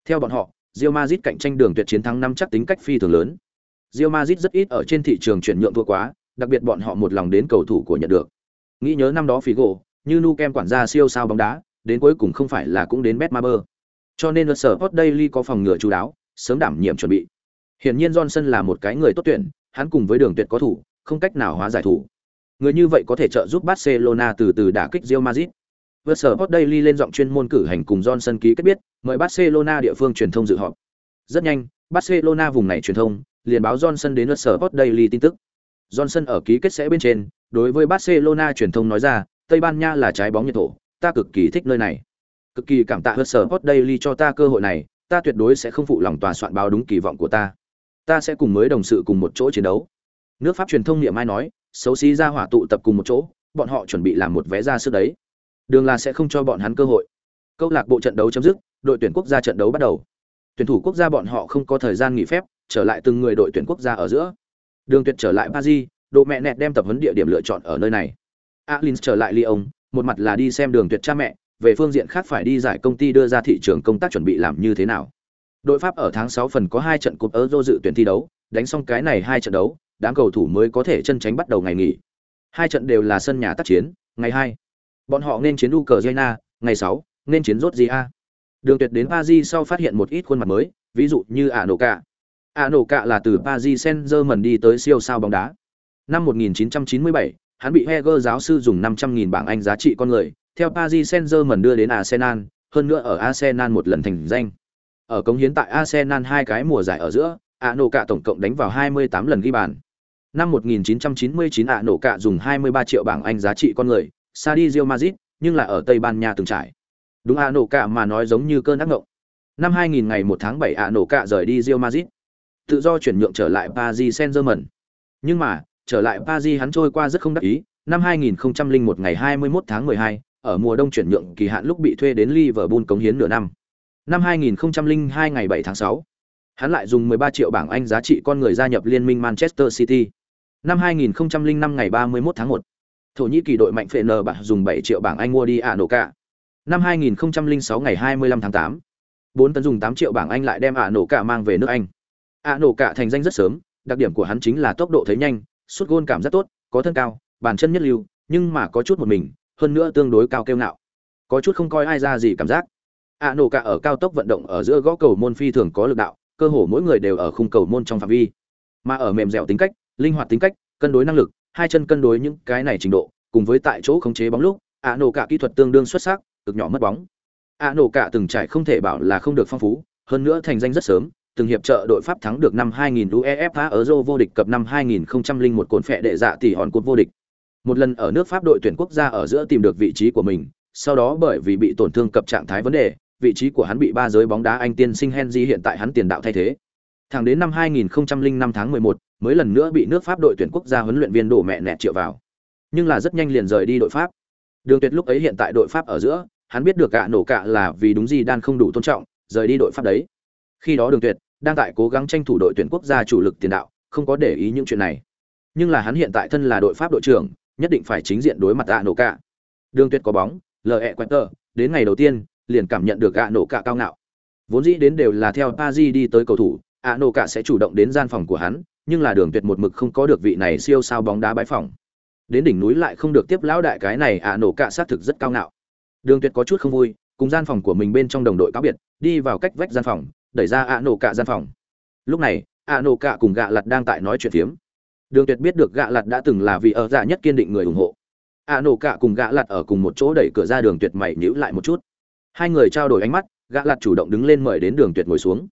Theo bọn họ, Real Madrid cạnh tranh đường tuyệt chiến thắng năm chắc tính cách phi thường lớn. Real Madrid rất ít ở trên thị trường chuyển nhượng thua quá, đặc biệt bọn họ một lòng đến cầu thủ của nhận được. Nghĩ nhớ năm đó Figo, như Nu Kem quản gia siêu sao bóng đá, đến cuối cùng không phải là cũng đến Betmaber. Cho nên Versa Sport Daily có phòng ngừa chú đáo, sớm đảm nhiệm chuẩn bị. Hiển nhiên Johnson là một cái người tốt tuyển, hắn cùng với đường tuyệt có thủ, không cách nào hóa giải thủ. Người như vậy có thể trợ giúp Barcelona từ từ đả kích Real Madrid. Vừa sở Sport Daily lên giọng chuyên môn cử hành cùng Johnson ký kết biết, mời Barcelona địa phương truyền thông dự họp. Rất nhanh, Barcelona vùng này truyền thông liền báo Johnson đến Sở Sport Daily tin tức. Johnson ở ký kết sẽ bên trên, đối với Barcelona truyền thông nói ra, Tây Ban Nha là trái bóng nhiệt thổ, ta cực kỳ thích nơi này. Cực kỳ cảm tạ Sở Sport Daily cho ta cơ hội này, ta tuyệt đối sẽ không phụ lòng tòa soạn báo đúng kỳ vọng của ta. Ta sẽ cùng mới đồng sự cùng một chỗ chiến đấu. Nước Pháp truyền thông niệm mai nói, xấu xí ra hỏa tụ tập cùng một chỗ, bọn họ chuẩn bị làm một vé ra sức đấy. Đường là sẽ không cho bọn hắn cơ hội. Câu lạc bộ trận đấu chấm dứt, đội tuyển quốc gia trận đấu bắt đầu. Tuyển thủ quốc gia bọn họ không có thời gian nghỉ phép, trở lại từng người đội tuyển quốc gia ở giữa. Đường Tuyệt trở lại Paris, độ mẹ nẹt đem tập huấn địa điểm lựa chọn ở nơi này. Alins trở lại Lyon, một mặt là đi xem Đường Tuyệt cha mẹ, về phương diện khác phải đi giải công ty đưa ra thị trường công tác chuẩn bị làm như thế nào. Đội Pháp ở tháng 6 phần có hai trận cúp Euro dự tuyển thi đấu, đánh xong cái này hai trận đấu, đám cầu thủ mới có thể chân tránh bắt đầu ngày nghỉ. Hai trận đều là sân nhà tác chiến, ngày 2. Bọn họ nên chiến Ukraine, ngày 6, nên chiến Georgia. Đường Tuyệt đến Paris sau phát hiện một ít khuôn mặt mới, ví dụ như Anoka. Anoka là từ Paris Saint-Germain đi tới siêu sao bóng đá. Năm 1997, hắn bị Heger giáo sư dùng 500.000 bảng Anh giá trị con người, theo Paris Saint-Germain đưa đến Arsenal, hơn nữa ở Arsenal một lần thành danh. Ở cống hiến tại Arsenal hai cái mùa giải ở giữa, Anoka tổng cộng đánh vào 28 lần ghi bàn. Năm 1999 ả nổ cạ dùng 23 triệu bảng Anh giá trị con người, xa đi Real Madrid, nhưng là ở Tây Ban Nha từng trải. Đúng ả nổ cạ mà nói giống như cơn ác ngộng. Năm 2000 ngày 1 tháng 7 ả nổ cạ rời đi Real Madrid, tự do chuyển nhượng trở lại Paris Saint-Germain. Nhưng mà, trở lại Paris hắn trôi qua rất không đắc ý, năm 2001 ngày 21 tháng 12, ở mùa đông chuyển nhượng kỳ hạn lúc bị thuê đến Liverpool cống hiến nửa năm. Năm 2002 ngày 7 tháng 6, hắn lại dùng 13 triệu bảng Anh giá trị con người gia nhập liên minh Manchester City. Năm 2005 ngày 31 tháng 1, Thổ Nhĩ Kỳ đội mạnh phệ nờ bạc dùng 7 triệu bảng Anh mua đi Anoka. Năm 2006 ngày 25 tháng 8, 4 tấn dùng 8 triệu bảng Anh lại đem Anoka mang về nước Anh. Anoka thành danh rất sớm, đặc điểm của hắn chính là tốc độ thấy nhanh, sút gôn cảm rất tốt, có thân cao, bàn chân nhất lưu, nhưng mà có chút một mình, hơn nữa tương đối cao kêu ngạo. Có chút không coi ai ra gì cảm giác. A nổ cả ở cao tốc vận động ở giữa gõ cầu môn phi thường có lực đạo, cơ hồ mỗi người đều ở khung cầu môn trong phạm vi. Mà ở mềm dẻo tính cách, linh hoạt tính cách, cân đối năng lực, hai chân cân đối những cái này trình độ, cùng với tại chỗ khống chế bóng lúc, A nổ cả kỹ thuật tương đương xuất sắc, cực nhỏ mất bóng. A nổ cả từng trải không thể bảo là không được phong phú, hơn nữa thành danh rất sớm, từng hiệp trợ đội Pháp thắng được năm 2000 UEFA Euro vô địch cập năm 2001 cồn phệ đệ dạ tỷ hòn cột vô địch. Một lần ở nước Pháp đội tuyển quốc gia ở giữa tìm được vị trí của mình, sau đó bởi vì bị tổn thương cập trạng thái vấn đề, vị trí của hắn bị ba giới bóng đá Anh tiên sinh Henry hiện tại hắn tiền đạo thay thế. Thẳng đến năm 2005 tháng 11, mới lần nữa bị nước Pháp đội tuyển quốc gia huấn luyện viên đổ mẹ nẹt triệu vào. Nhưng là rất nhanh liền rời đi đội Pháp. Đường Tuyệt lúc ấy hiện tại đội Pháp ở giữa, hắn biết được gạ nổ cả là vì đúng gì đan không đủ tôn trọng, rời đi đội Pháp đấy. Khi đó Đường Tuyệt đang tại cố gắng tranh thủ đội tuyển quốc gia chủ lực tiền đạo, không có để ý những chuyện này. Nhưng là hắn hiện tại thân là đội Pháp đội trưởng, nhất định phải chính diện đối mặt gạ nổ cả. Đường Tuyệt có bóng, lờ ẹ quẹt tờ, đến ngày đầu tiên, liền cảm nhận được gạ nổ cả cao ngạo. Vốn dĩ đến đều là theo Pazi đi tới cầu thủ, a nô cả sẽ chủ động đến gian phòng của hắn, nhưng là Đường Tuyệt một mực không có được vị này siêu sao bóng đá bãi phòng. Đến đỉnh núi lại không được tiếp lão đại cái này a nô cả xác thực rất cao ngạo. Đường Tuyệt có chút không vui, cùng gian phòng của mình bên trong đồng đội cáo biệt, đi vào cách vách gian phòng, đẩy ra a nô cả gian phòng. Lúc này a nô cả cùng gạ lặt đang tại nói chuyện phiếm. Đường tuyệt biết được gạ lặt đã từng là vị ở dạ nhất kiên định người ủng hộ. A nô cả cùng gạ lặt ở cùng một chỗ đẩy cửa ra đường tuyệt mày nhíu lại một chút. Hai người trao đổi ánh mắt gạ lặt chủ động đứng lên mời đến đường tuyệt ngồi xuống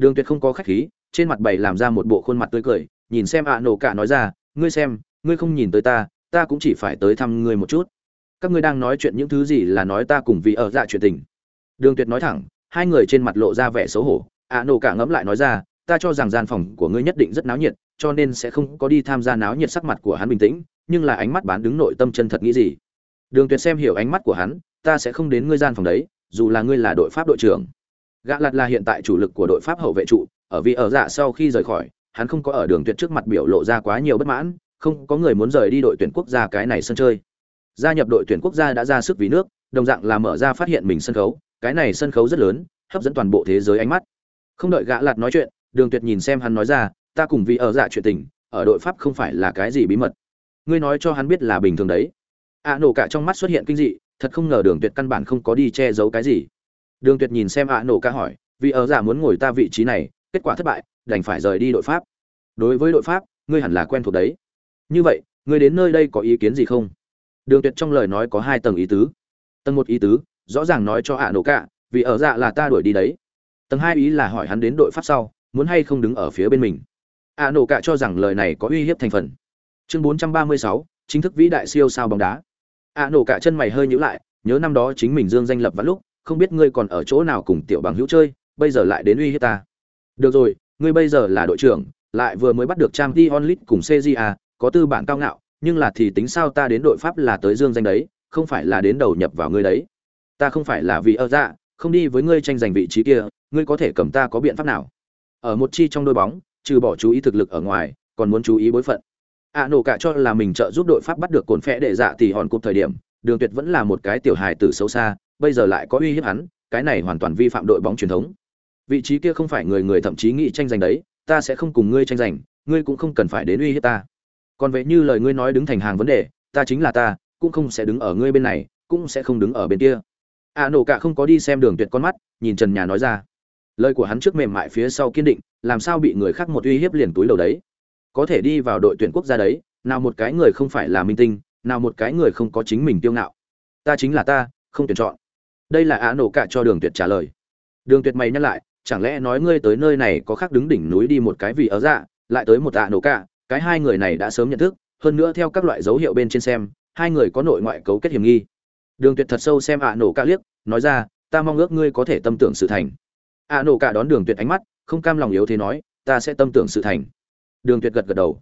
đường tuyệt không có khách khí, trên mặt bày làm ra một bộ khuôn mặt tươi cười, nhìn xem ạ nổ cả nói ra, ngươi xem, ngươi không nhìn tới ta ta cũng chỉ phải tới thăm ngươi một chút. Các ngươi đang nói chuyện những thứ gì là nói ta cùng vị ở dạ chuyện tình. Đường tuyệt nói thẳng, hai người trên mặt lộ ra vẻ xấu hổ. ạ nổ cả ngẫm lại nói ra, ta cho rằng gian phòng của ngươi nhất định rất náo nhiệt, cho nên sẽ không có đi tham gia náo nhiệt sắc mặt của hắn bình tĩnh, nhưng là ánh mắt bán đứng nội tâm chân thật nghĩ gì? Đường tuyệt xem hiểu ánh mắt của hắn, ta sẽ không đến ngươi gian phòng đấy, dù là ngươi là đội pháp đội trưởng gã lặt là hiện tại chủ lực của đội pháp hậu vệ trụ, ở vì ở dạ sau khi rời khỏi, hắn không có ở đường tuyệt trước mặt biểu lộ ra quá nhiều bất mãn, không có người muốn rời đi đội tuyển quốc gia cái này sân chơi. Gia nhập đội tuyển quốc gia đã ra sức vì nước, đồng dạng là mở ra phát hiện mình sân khấu, cái này sân khấu rất lớn, hấp dẫn toàn bộ thế giới ánh mắt. Không đợi gã lạt nói chuyện, đường tuyệt nhìn xem hắn nói ra, ta cùng vì ở dạ chuyện tình, ở đội pháp không phải là cái gì bí mật. Ngươi nói cho hắn biết là bình thường đấy. Ạ nổ cả trong mắt xuất hiện kinh dị, thật không ngờ đường tuyệt căn bản không có đi che giấu cái gì đường tuyệt nhìn xem ạ nổ cả hỏi, vì ở dạ muốn ngồi ta vị trí này, kết quả thất bại, đành phải rời đi đội pháp. Đối với đội pháp, ngươi hẳn là quen thuộc đấy. Như vậy, ngươi đến nơi đây có ý kiến gì không? Đường tuyệt trong lời nói có hai tầng ý tứ. Tầng một ý tứ, rõ ràng nói cho ạ nổ cả vì ở dạ là ta đuổi đi đấy. Tầng hai ý là hỏi hắn đến đội pháp sau, muốn hay không đứng ở phía bên mình. Ạ nổ cả cho rằng lời này có uy hiếp thành phần. Chương bốn trăm ba mươi sáu, chính thức vĩ đại siêu sao bóng đá. Ạ nổ cả chân mày hơi nhíu lại, nhớ năm đó chính mình dương danh lập vắn lúc không biết ngươi còn ở chỗ nào cùng tiểu bằng hữu chơi, bây giờ lại đến uy hiếp ta. Được rồi, ngươi bây giờ là đội trưởng, lại vừa mới bắt được trang t onlit cùng cja có tư bản cao ngạo, nhưng là thì tính sao ta đến đội pháp là tới dương danh đấy, không phải là đến đầu nhập vào ngươi đấy. Ta không phải là vì ơ dạ không đi với ngươi tranh giành vị trí kia, ngươi có thể cầm ta có biện pháp nào? Ở một chi trong đôi bóng, trừ bỏ chú ý thực lực ở ngoài, còn muốn chú ý bối phận. Ạ nổ cả cho là mình trợ giúp đội pháp bắt được cồn phẽ đệ dạ thì hòn cụp thời điểm, đường tuyệt vẫn là một cái tiểu hài tử xấu xa bây giờ lại có uy hiếp hắn, cái này hoàn toàn vi phạm đội bóng truyền thống. Vị trí kia không phải người người thậm chí nghĩ tranh giành đấy, ta sẽ không cùng ngươi tranh giành, ngươi cũng không cần phải đến uy hiếp ta. Còn vậy như lời ngươi nói đứng thành hàng vấn đề, ta chính là ta, cũng không sẽ đứng ở ngươi bên này, cũng sẽ không đứng ở bên kia. A nổ cả không có đi xem đường tuyệt con mắt, nhìn trần nhà nói ra. Lời của hắn trước mềm mại phía sau kiên định, làm sao bị người khác một uy hiếp liền túi đầu đấy. Có thể đi vào đội tuyển quốc gia đấy, nào một cái người không phải là minh tinh, nào một cái người không có chính mình tiêu ngạo. Ta chính là ta, không tuyển chọn đây là ạ nổ cả cho đường tuyệt trả lời. Đường tuyệt mày nhắc lại, chẳng lẽ nói ngươi tới nơi này có khác đứng đỉnh núi đi một cái vì ở dạ lại tới một ạ nổ cả, cái hai người này đã sớm nhận thức, hơn nữa theo các loại dấu hiệu bên trên xem, hai người có nội ngoại cấu kết hiểm nghi. Đường tuyệt thật sâu xem ạ nổ cả liếc, nói ra, ta mong ước ngươi có thể tâm tưởng sự thành. ạ nổ cả đón đường tuyệt ánh mắt, không cam lòng yếu thế nói, ta sẽ tâm tưởng sự thành. Đường tuyệt gật gật đầu.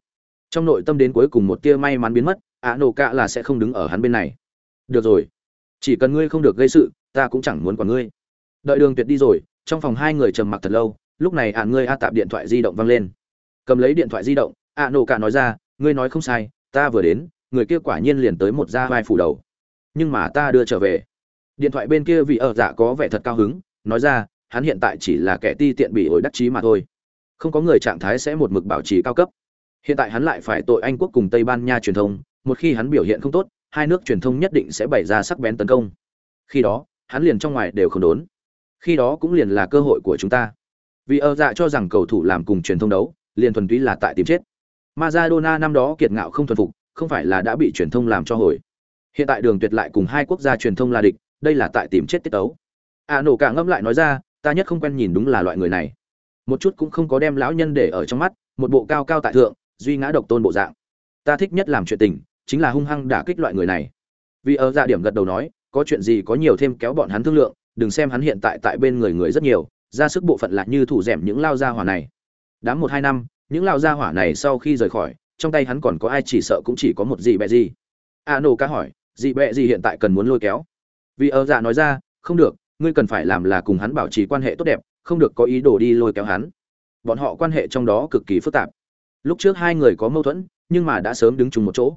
Trong nội tâm đến cuối cùng một tia may mắn biến mất, ạ nổ cả là sẽ không đứng ở hắn bên này. Được rồi. Chỉ cần ngươi không được gây sự ta cũng chẳng muốn quản ngươi. Đợi đường tuyệt đi rồi, trong phòng hai người trầm mặc thật lâu, lúc này ạ ngươi a tạp điện thoại di động vang lên. Cầm lấy điện thoại di động, ạ nổ cả nói ra, ngươi nói không sai, ta vừa đến, người kia quả nhiên liền tới một gia vai phủ đầu. Nhưng mà ta đưa trở về. Điện thoại bên kia vị ở dạ có vẻ thật cao hứng, nói ra, hắn hiện tại chỉ là kẻ ti tiện bị ổi đắc chí mà thôi. Không có người trạng thái sẽ một mực bảo trì cao cấp. Hiện tại hắn lại phải tội anh quốc cùng tây ban nha truyền thông, một khi hắn biểu hiện không tốt, hai nước truyền thông nhất định sẽ bày ra sắc bén tấn công. Khi đó hắn liền trong ngoài đều không đốn. Khi đó cũng liền là cơ hội của chúng ta. Vì ở dạ cho rằng cầu thủ làm cùng truyền thông đấu, liền thuần túy là tại tìm chết. Maradona năm đó kiệt ngạo không thuần phục, không phải là đã bị truyền thông làm cho hồi. Hiện tại đường tuyệt lại cùng hai quốc gia truyền thông là địch, đây là tại tìm chết tiết tấu. A nổ cả ngâm lại nói ra, ta nhất không quen nhìn đúng là loại người này. Một chút cũng không có đem lão nhân để ở trong mắt, một bộ cao cao tại thượng, duy ngã độc tôn bộ dạng. Ta thích nhất làm chuyện tình, chính là hung hăng đả kích loại người này. Vì ở dạ điểm gật đầu nói có chuyện gì có nhiều thêm kéo bọn hắn thương lượng, đừng xem hắn hiện tại tại bên người người rất nhiều, ra sức bộ phận lại như thủ rèm những lao gia hỏa này. Đám một hai năm, những lao gia hỏa này sau khi rời khỏi, trong tay hắn còn có ai chỉ sợ cũng chỉ có một gì bẹ gì a nô ca hỏi dị bẹ gì hiện tại cần muốn lôi kéo. Vì ở dạ nói ra, không được, ngươi cần phải làm là cùng hắn bảo trì quan hệ tốt đẹp, không được có ý đồ đi lôi kéo hắn. Bọn họ quan hệ trong đó cực kỳ phức tạp. Lúc trước hai người có mâu thuẫn, nhưng mà đã sớm đứng chung một chỗ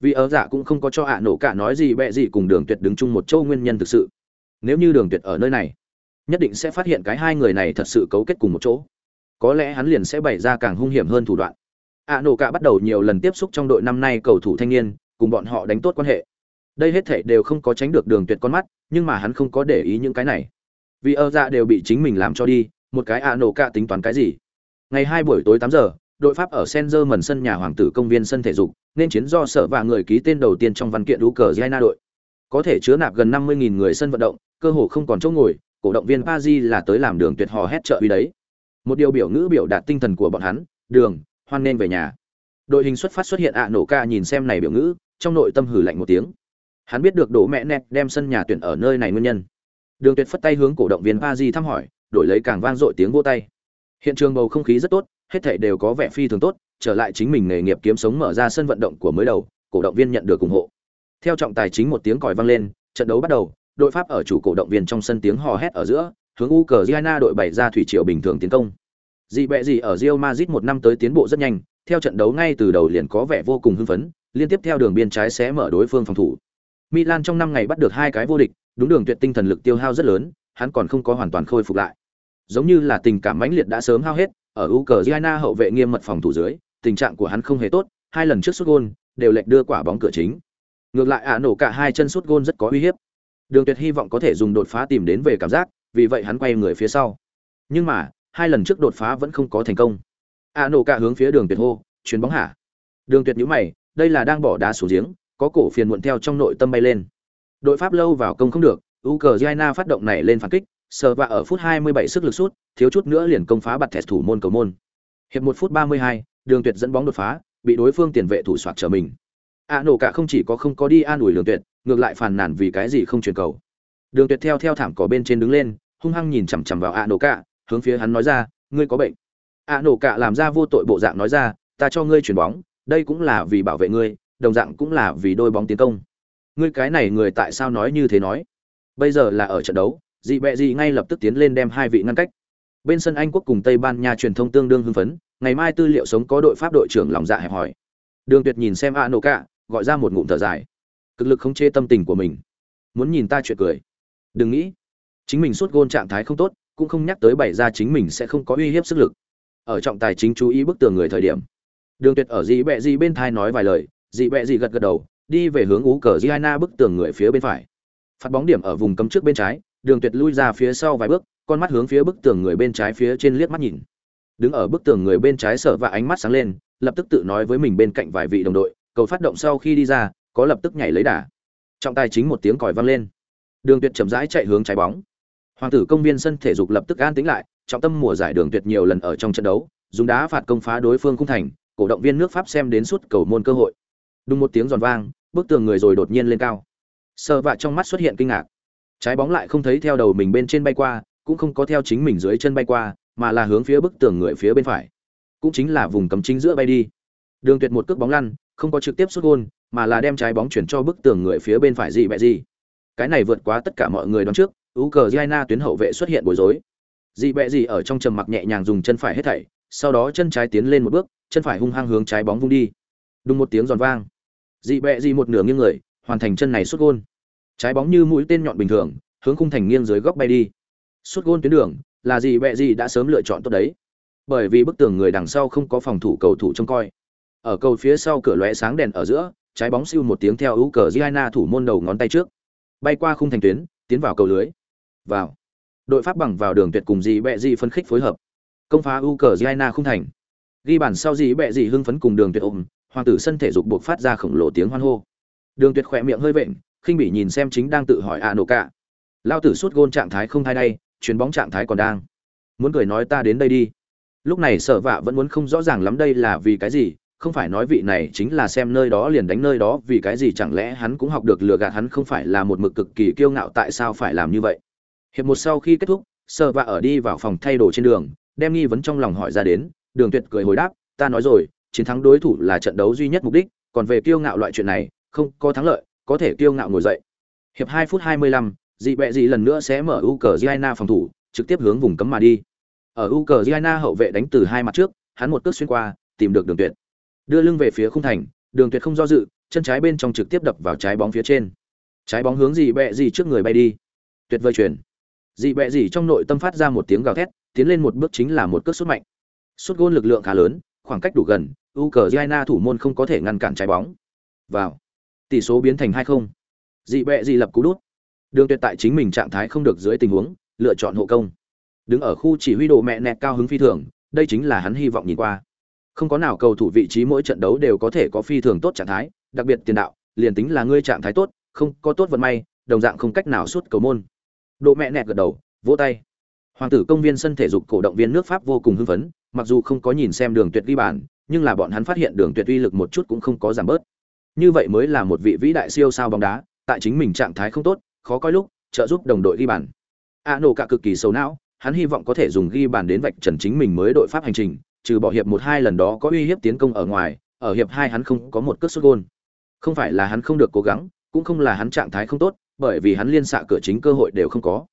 vì ở dạ cũng không có cho ạ nổ cả nói gì bẹ gì cùng đường tuyệt đứng chung một chỗ nguyên nhân thực sự. Nếu như đường tuyệt ở nơi này, nhất định sẽ phát hiện cái hai người này thật sự cấu kết cùng một chỗ. Có lẽ hắn liền sẽ bày ra càng hung hiểm hơn thủ đoạn. Ạ nổ cả bắt đầu nhiều lần tiếp xúc trong đội năm nay cầu thủ thanh niên, cùng bọn họ đánh tốt quan hệ. Đây hết thể đều không có tránh được đường tuyệt con mắt, nhưng mà hắn không có để ý những cái này. Vì ơ dạ đều bị chính mình làm cho đi, một cái ạ nổ cả tính toán cái gì? Ngày hai buổi tối tám giờ đội pháp ở Senzer mần sân nhà hoàng tử công viên sân thể dục, nên chiến do sở và người ký tên đầu tiên trong văn kiện đú cờ Giana đội. Có thể chứa nạp gần 50.000 người sân vận động, cơ hồ không còn chỗ ngồi, cổ động viên Paris là tới làm đường tuyệt hò hét trợ uy đấy. Một điều biểu ngữ biểu đạt tinh thần của bọn hắn, đường, hoan nên về nhà. Đội hình xuất phát xuất hiện ạ nổ ca nhìn xem này biểu ngữ, trong nội tâm hử lạnh một tiếng. Hắn biết được đổ mẹ nẹt đem sân nhà tuyển ở nơi này nguyên nhân. Đường tuyệt phất tay hướng cổ động viên pa thăm hỏi, đổi lấy càng vang dội tiếng vô tay. Hiện trường bầu không khí rất tốt hết thảy đều có vẻ phi thường tốt trở lại chính mình nghề nghiệp kiếm sống mở ra sân vận động của mới đầu cổ động viên nhận được ủng hộ. Theo trọng tài chính một tiếng còi vang lên trận đấu bắt đầu đội pháp ở chủ cổ động viên trong sân tiếng hò hét ở giữa hướng Ukraine đội bày ra thủy triều bình thường tiến công. Dị bẹ gì ở Real Madrid một năm tới tiến bộ rất nhanh theo trận đấu ngay từ đầu liền có vẻ vô cùng hưng phấn liên tiếp theo đường biên trái sẽ mở đối phương phòng thủ. Milan trong năm ngày bắt được hai cái vô địch, đúng đường tuyệt tinh thần lực tiêu hao rất lớn, hắn còn không có hoàn toàn khôi phục lại. Giống như là tình cảm mãnh liệt đã sớm hao hết, ở Ukraine hậu vệ nghiêm mật phòng thủ dưới, tình trạng của hắn không hề tốt, hai lần trước sút gôn đều lệch đưa quả bóng cửa chính. Ngược lại ạ nổ cả hai chân sút gôn rất có uy hiếp. Đường Tuyệt hy vọng có thể dùng đột phá tìm đến về cảm giác, vì vậy hắn quay người phía sau. Nhưng mà, hai lần trước đột phá vẫn không có thành công. ạ nổ cả hướng phía Đường Tuyệt hô, chuyền bóng hả? Đường Tuyệt nhíu mày, đây là đang bỏ đá xuống giếng, có cổ phiền muộn theo trong nội tâm bay lên. Đội Pháp lâu vào công không được, Ukraine phát động này lên phản kích, sờ và ở phút 27 sức lực sút, thiếu chút nữa liền công phá bật thẻ thủ môn cầu môn. Hiệp 1 phút 32, Đường Tuyệt dẫn bóng đột phá, bị đối phương tiền vệ thủ soạt trở mình. A nổ cả không chỉ có không có đi an ủi Đường Tuyệt, ngược lại phàn nàn vì cái gì không truyền cầu. Đường Tuyệt theo theo thảm cỏ bên trên đứng lên, hung hăng nhìn chằm chằm vào A nổ cả, hướng phía hắn nói ra, ngươi có bệnh. A nổ cả làm ra vô tội bộ dạng nói ra, ta cho ngươi chuyển bóng, đây cũng là vì bảo vệ ngươi, đồng dạng cũng là vì đôi bóng tiến công ngươi cái này người tại sao nói như thế nói bây giờ là ở trận đấu dị bẹ dị ngay lập tức tiến lên đem hai vị ngăn cách. Bên sân anh quốc cùng tây ban nha truyền thông tương đương hưng phấn, ngày mai tư liệu sống có đội pháp đội trưởng lòng dạ hẹp hỏi đường tuyệt nhìn xem a nổ cạ, gọi ra một ngụm thở dài. Cực lực khống chế tâm tình của mình. Muốn nhìn ta chuyện cười. Đừng nghĩ, chính mình suốt gôn trạng thái không tốt, cũng không nhắc tới bày ra chính mình sẽ không có uy hiếp sức lực. Ở trọng tài chính chú ý bức tường người thời điểm, đường tuyệt ở dị bẹ dị bên thai nói vài lời, dị bẹ dị gật gật đầu, đi về hướng ú cờ giana bức tường người phía bên phải. Phát bóng điểm ở vùng cấm trước bên trái đường tuyệt lui ra phía sau vài bước, con mắt hướng phía bức tường người bên trái phía trên liếc mắt nhìn. Đứng ở bức tường người bên trái sợ và ánh mắt sáng lên, lập tức tự nói với mình bên cạnh vài vị đồng đội, cầu phát động sau khi đi ra, có lập tức nhảy lấy đà. Trọng tài chính một tiếng còi vang lên. Đường tuyệt chậm rãi chạy hướng trái bóng. Hoàng tử công viên sân thể dục lập tức an tĩnh lại, trọng tâm mùa giải đường tuyệt nhiều lần ở trong trận đấu, dùng đá phạt công phá đối phương khung thành, cổ động viên nước pháp xem đến suốt cầu môn cơ hội. Đúng một tiếng giòn vang, bức tường người rồi đột nhiên lên cao. Sợ vạ trong mắt xuất hiện kinh ngạc trái bóng lại không thấy theo đầu mình bên trên bay qua, cũng không có theo chính mình dưới chân bay qua, mà là hướng phía bức tường người phía bên phải. Cũng chính là vùng cấm chính giữa bay đi. Đường tuyệt một cước bóng lăn, không có trực tiếp xuất gôn, mà là đem trái bóng chuyển cho bức tường người phía bên phải gì bẹ gì. Cái này vượt quá tất cả mọi người đoán trước u cờ giaina tuyến hậu vệ xuất hiện bối rối. Dị bẹ gì ở trong trầm mặc nhẹ nhàng dùng chân phải hết thảy, sau đó chân trái tiến lên một bước, chân phải hung hăng hướng trái bóng vung đi. Đúng một tiếng giòn vang. Dị bẹ gì một nửa nghiêng người, hoàn thành chân này xuất gôn trái bóng như mũi tên nhọn bình thường, hướng khung thành nghiêng dưới góc bay đi. Suốt gôn tuyến đường, là gì bẹ gì đã sớm lựa chọn tốt đấy. Bởi vì bức tường người đằng sau không có phòng thủ cầu thủ trông coi. Ở cầu phía sau cửa lóe sáng đèn ở giữa, trái bóng siêu một tiếng theo ưu cờ Giana thủ môn đầu ngón tay trước. Bay qua khung thành tuyến, tiến vào cầu lưới. Vào. Đội pháp bằng vào đường tuyệt cùng gì bẹ gì phân khích phối hợp. Công phá ưu cờ Giana khung thành. Ghi bàn sau gì bẹ gì hưng phấn cùng đường tuyệt ôm, hoàng tử sân thể dục buộc phát ra khổng lồ tiếng hoan hô. Đường tuyệt khỏe miệng hơi vện khinh bị nhìn xem chính đang tự hỏi a nổ cả. Lao tử suốt gôn trạng thái không thay đây, chuyền bóng trạng thái còn đang. Muốn cười nói ta đến đây đi. Lúc này sở vạ vẫn muốn không rõ ràng lắm đây là vì cái gì, không phải nói vị này chính là xem nơi đó liền đánh nơi đó, vì cái gì chẳng lẽ hắn cũng học được lừa gạt hắn không phải là một mực cực kỳ kiêu ngạo tại sao phải làm như vậy? Hiệp một sau khi kết thúc, sở vạ ở đi vào phòng thay đồ trên đường, đem nghi vấn trong lòng hỏi ra đến, đường tuyệt cười hồi đáp, ta nói rồi, chiến thắng đối thủ là trận đấu duy nhất mục đích, còn về kiêu ngạo loại chuyện này, không có thắng lợi có thể kiêu ngạo ngồi dậy. Hiệp hai phút hai mươi lăm, dị bẹ dị lần nữa sẽ mở Ukraine phòng thủ, trực tiếp hướng vùng cấm mà đi. Ở Ukraine hậu vệ đánh từ hai mặt trước, hắn một cước xuyên qua, tìm được đường tuyệt. Đưa lưng về phía khung thành, đường tuyệt không do dự, chân trái bên trong trực tiếp đập vào trái bóng phía trên. Trái bóng hướng dị bẹ dị trước người bay đi. Tuyệt vời chuyển. Dị bẹ dị trong nội tâm phát ra một tiếng gào thét, tiến lên một bước chính là một cước sút mạnh. Sút gôn lực lượng khá lớn, khoảng cách đủ gần, Ukraine thủ môn không có thể ngăn cản trái bóng. Vào tỷ số biến thành hai không. Dị bẹ dị lập cú đút. Đường tuyệt tại chính mình trạng thái không được dưới tình huống, lựa chọn hộ công. Đứng ở khu chỉ huy đồ mẹ nẹt cao hứng phi thường, đây chính là hắn hy vọng nhìn qua. Không có nào cầu thủ vị trí mỗi trận đấu đều có thể có phi thường tốt trạng thái, đặc biệt tiền đạo, liền tính là ngươi trạng thái tốt, không có tốt vận may, đồng dạng không cách nào suốt cầu môn. Độ mẹ nẹt gật đầu, vỗ tay. Hoàng tử công viên sân thể dục cổ động viên nước pháp vô cùng hưng phấn, mặc dù không có nhìn xem đường tuyệt ghi bàn, nhưng là bọn hắn phát hiện đường tuyệt uy lực một chút cũng không có giảm bớt như vậy mới là một vị vĩ đại siêu sao bóng đá, tại chính mình trạng thái không tốt, khó coi lúc, trợ giúp đồng đội ghi bàn. A nổ cả cực kỳ xấu não, hắn hy vọng có thể dùng ghi bàn đến vạch trần chính mình mới đội pháp hành trình, trừ bỏ hiệp một hai lần đó có uy hiếp tiến công ở ngoài, ở hiệp hai hắn không có một cước sút gôn. Không phải là hắn không được cố gắng, cũng không là hắn trạng thái không tốt, bởi vì hắn liên xạ cửa chính cơ hội đều không có.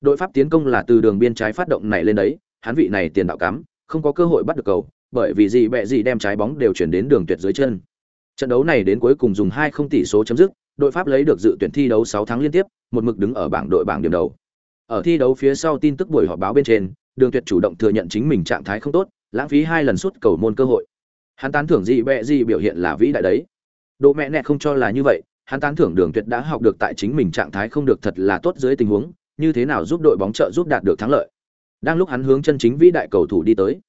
Đội pháp tiến công là từ đường biên trái phát động này lên đấy, hắn vị này tiền đạo cắm, không có cơ hội bắt được cầu, bởi vì gì bẹ gì đem trái bóng đều chuyển đến đường tuyệt dưới chân trận đấu này đến cuối cùng dùng hai không tỷ số chấm dứt, đội pháp lấy được dự tuyển thi đấu 6 tháng liên tiếp, một mực đứng ở bảng đội bảng điểm đầu. Ở thi đấu phía sau tin tức buổi họp báo bên trên, đường tuyệt chủ động thừa nhận chính mình trạng thái không tốt, lãng phí hai lần sút cầu môn cơ hội. Hắn tán thưởng gì bẹ gì biểu hiện là vĩ đại đấy. Độ mẹ nẹ không cho là như vậy, hắn tán thưởng đường tuyệt đã học được tại chính mình trạng thái không được thật là tốt dưới tình huống, như thế nào giúp đội bóng trợ giúp đạt được thắng lợi. Đang lúc hắn hướng chân chính vĩ đại cầu thủ đi tới.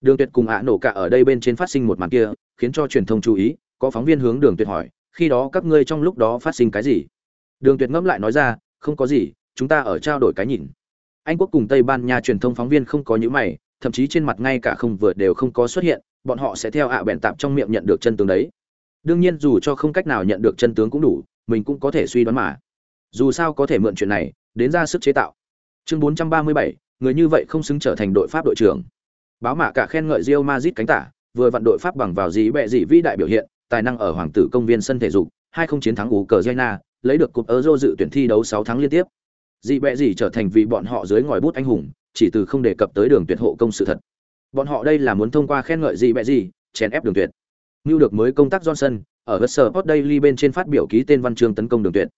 Đường tuyệt cùng ạ nổ cả ở đây bên trên phát sinh một màn kia, khiến cho truyền thông chú ý có phóng viên hướng đường tuyệt hỏi khi đó các ngươi trong lúc đó phát sinh cái gì? Đường tuyệt ngẫm lại nói ra không có gì chúng ta ở trao đổi cái nhìn. Anh quốc cùng tây ban nha truyền thông phóng viên không có những mày thậm chí trên mặt ngay cả không vừa đều không có xuất hiện bọn họ sẽ theo ạ bèn tạm trong miệng nhận được chân tướng đấy. Đương nhiên dù cho không cách nào nhận được chân tướng cũng đủ mình cũng có thể suy đoán mà. Dù sao có thể mượn chuyện này đến ra sức chế tạo. Chương 437, người như vậy không xứng trở thành đội pháp đội trưởng. Báo mạ cả khen ngợi Real Madrid cánh tả vừa vận đội pháp bằng vào gì bẹ gì vĩ đại biểu hiện tài năng ở hoàng tử công viên sân thể dục hai không chiến thắng ủ cờ lấy được cúp Euro dự tuyển thi đấu sáu tháng liên tiếp dị bẹ gì trở thành vì bọn họ dưới ngòi bút anh hùng chỉ từ không đề cập tới đường tuyệt hộ công sự thật bọn họ đây là muốn thông qua khen ngợi dị bẹ gì chèn ép đường tuyệt như được mới công tác johnson ở vật sở hot daily bên trên phát biểu ký tên văn chương tấn công đường tuyệt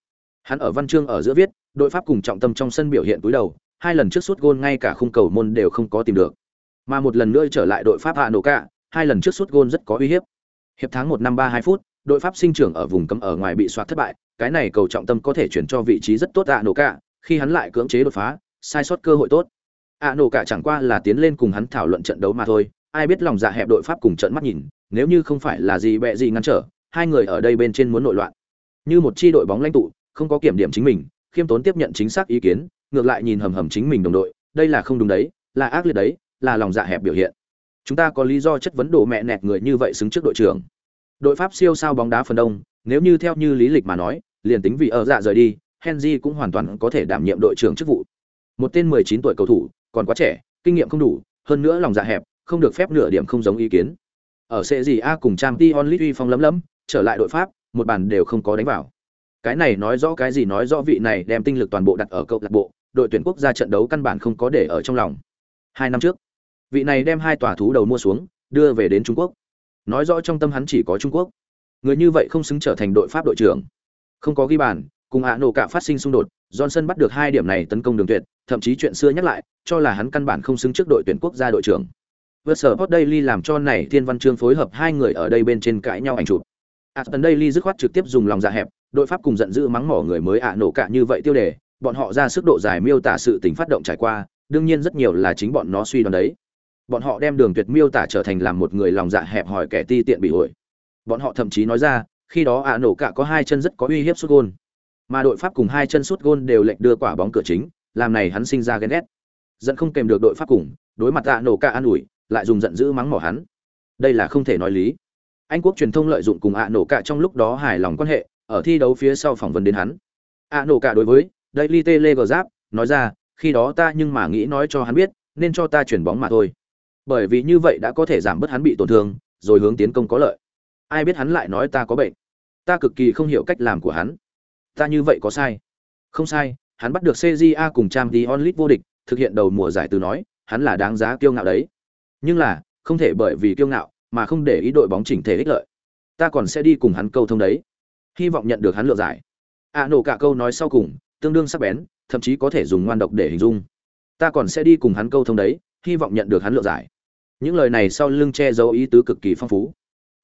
Hắn ở văn chương ở giữa viết, đội Pháp cùng trọng tâm trong sân biểu hiện túi đầu, hai lần trước suốt gôn ngay cả khung cầu môn đều không có tìm được. Mà một lần nữa trở lại đội Pháp hạ nổ cả, hai lần trước suốt gôn rất có uy hiếp. Hiệp tháng một năm ba hai phút, đội Pháp sinh trưởng ở vùng cấm ở ngoài bị soạt thất bại, cái này cầu trọng tâm có thể chuyển cho vị trí rất tốt hạ nổ cả, khi hắn lại cưỡng chế đột phá, sai sót cơ hội tốt. hạ nổ cả chẳng qua là tiến lên cùng hắn thảo luận trận đấu mà thôi, ai biết lòng dạ hẹp đội Pháp cùng trận mắt nhìn, nếu như không phải là gì bẹ gì ngăn trở, hai người ở đây bên trên muốn nội loạn. Như một chi đội bóng lãnh tụ, không có kiểm điểm chính mình, khiêm tốn tiếp nhận chính xác ý kiến, ngược lại nhìn hầm hầm chính mình đồng đội, đây là không đúng đấy, là ác liệt đấy, là lòng dạ hẹp biểu hiện. Chúng ta có lý do chất vấn đồ mẹ nẹt người như vậy xứng trước đội trưởng. Đội Pháp siêu sao bóng đá phần đông, nếu như theo như lý lịch mà nói, liền tính vì ở dạ rời đi, Henry cũng hoàn toàn có thể đảm nhiệm đội trưởng chức vụ. Một tên 19 tuổi cầu thủ, còn quá trẻ, kinh nghiệm không đủ, hơn nữa lòng dạ hẹp, không được phép nửa điểm không giống ý kiến. Ở A cùng Champions League uy phong lấm lấm, trở lại đội Pháp, một bàn đều không có đánh vào. Cái này nói rõ cái gì nói rõ vị này đem tinh lực toàn bộ đặt ở câu lạc bộ, đội tuyển quốc gia trận đấu căn bản không có để ở trong lòng. Hai năm trước, vị này đem hai tòa thú đầu mua xuống, đưa về đến Trung Quốc. Nói rõ trong tâm hắn chỉ có Trung Quốc. Người như vậy không xứng trở thành đội Pháp đội trưởng. Không có ghi bàn, cùng ạ nổ cả phát sinh xung đột, Johnson bắt được hai điểm này tấn công đường tuyệt, thậm chí chuyện xưa nhắc lại, cho là hắn căn bản không xứng trước đội tuyển quốc gia đội trưởng. Vượt sở Hot Daily làm cho này Thiên Văn Chương phối hợp hai người ở đây bên trên cãi nhau ảnh chụp. Aston Daily dứt khoát trực tiếp dùng lòng dạ hẹp, đội Pháp cùng giận dữ mắng mỏ người mới ạ nổ cả như vậy tiêu đề, bọn họ ra sức độ dài miêu tả sự tình phát động trải qua, đương nhiên rất nhiều là chính bọn nó suy đoán đấy. Bọn họ đem Đường Tuyệt miêu tả trở thành làm một người lòng dạ hẹp hòi kẻ ti tiện bị hội. Bọn họ thậm chí nói ra, khi đó ạ nổ cả có hai chân rất có uy hiếp sút gôn. Mà đội Pháp cùng hai chân sút gôn đều lệnh đưa quả bóng cửa chính, làm này hắn sinh ra ghen ghét. Giận không kèm được đội Pháp cùng, đối mặt ạ nổ cả an ủi, lại dùng giận dữ mắng mỏ hắn. Đây là không thể nói lý. Anh quốc truyền thông lợi dụng cùng ạ nổ cả trong lúc đó hài lòng quan hệ, ở thi đấu phía sau phỏng vấn đến hắn. ạ nổ cả đối với đây li tê lê gờ giáp nói ra, khi đó ta nhưng mà nghĩ nói cho hắn biết, nên cho ta chuyển bóng mà thôi. Bởi vì như vậy đã có thể giảm bớt hắn bị tổn thương, rồi hướng tiến công có lợi. Ai biết hắn lại nói ta có bệnh. Ta cực kỳ không hiểu cách làm của hắn. Ta như vậy có sai? Không sai, hắn bắt được CJA cùng Champions onlit vô địch, thực hiện đầu mùa giải từ nói, hắn là đáng giá kiêu ngạo đấy. Nhưng là, không thể bởi vì kiêu ngạo mà không để ý đội bóng chỉnh thể ích lợi. Ta còn sẽ đi cùng hắn câu thông đấy. Hy vọng nhận được hắn lựa giải. a nổ cả câu nói sau cùng, tương đương sắc bén, thậm chí có thể dùng ngoan độc để hình dung. Ta còn sẽ đi cùng hắn câu thông đấy, hy vọng nhận được hắn lựa giải. Những lời này sau lưng che giấu ý tứ cực kỳ phong phú.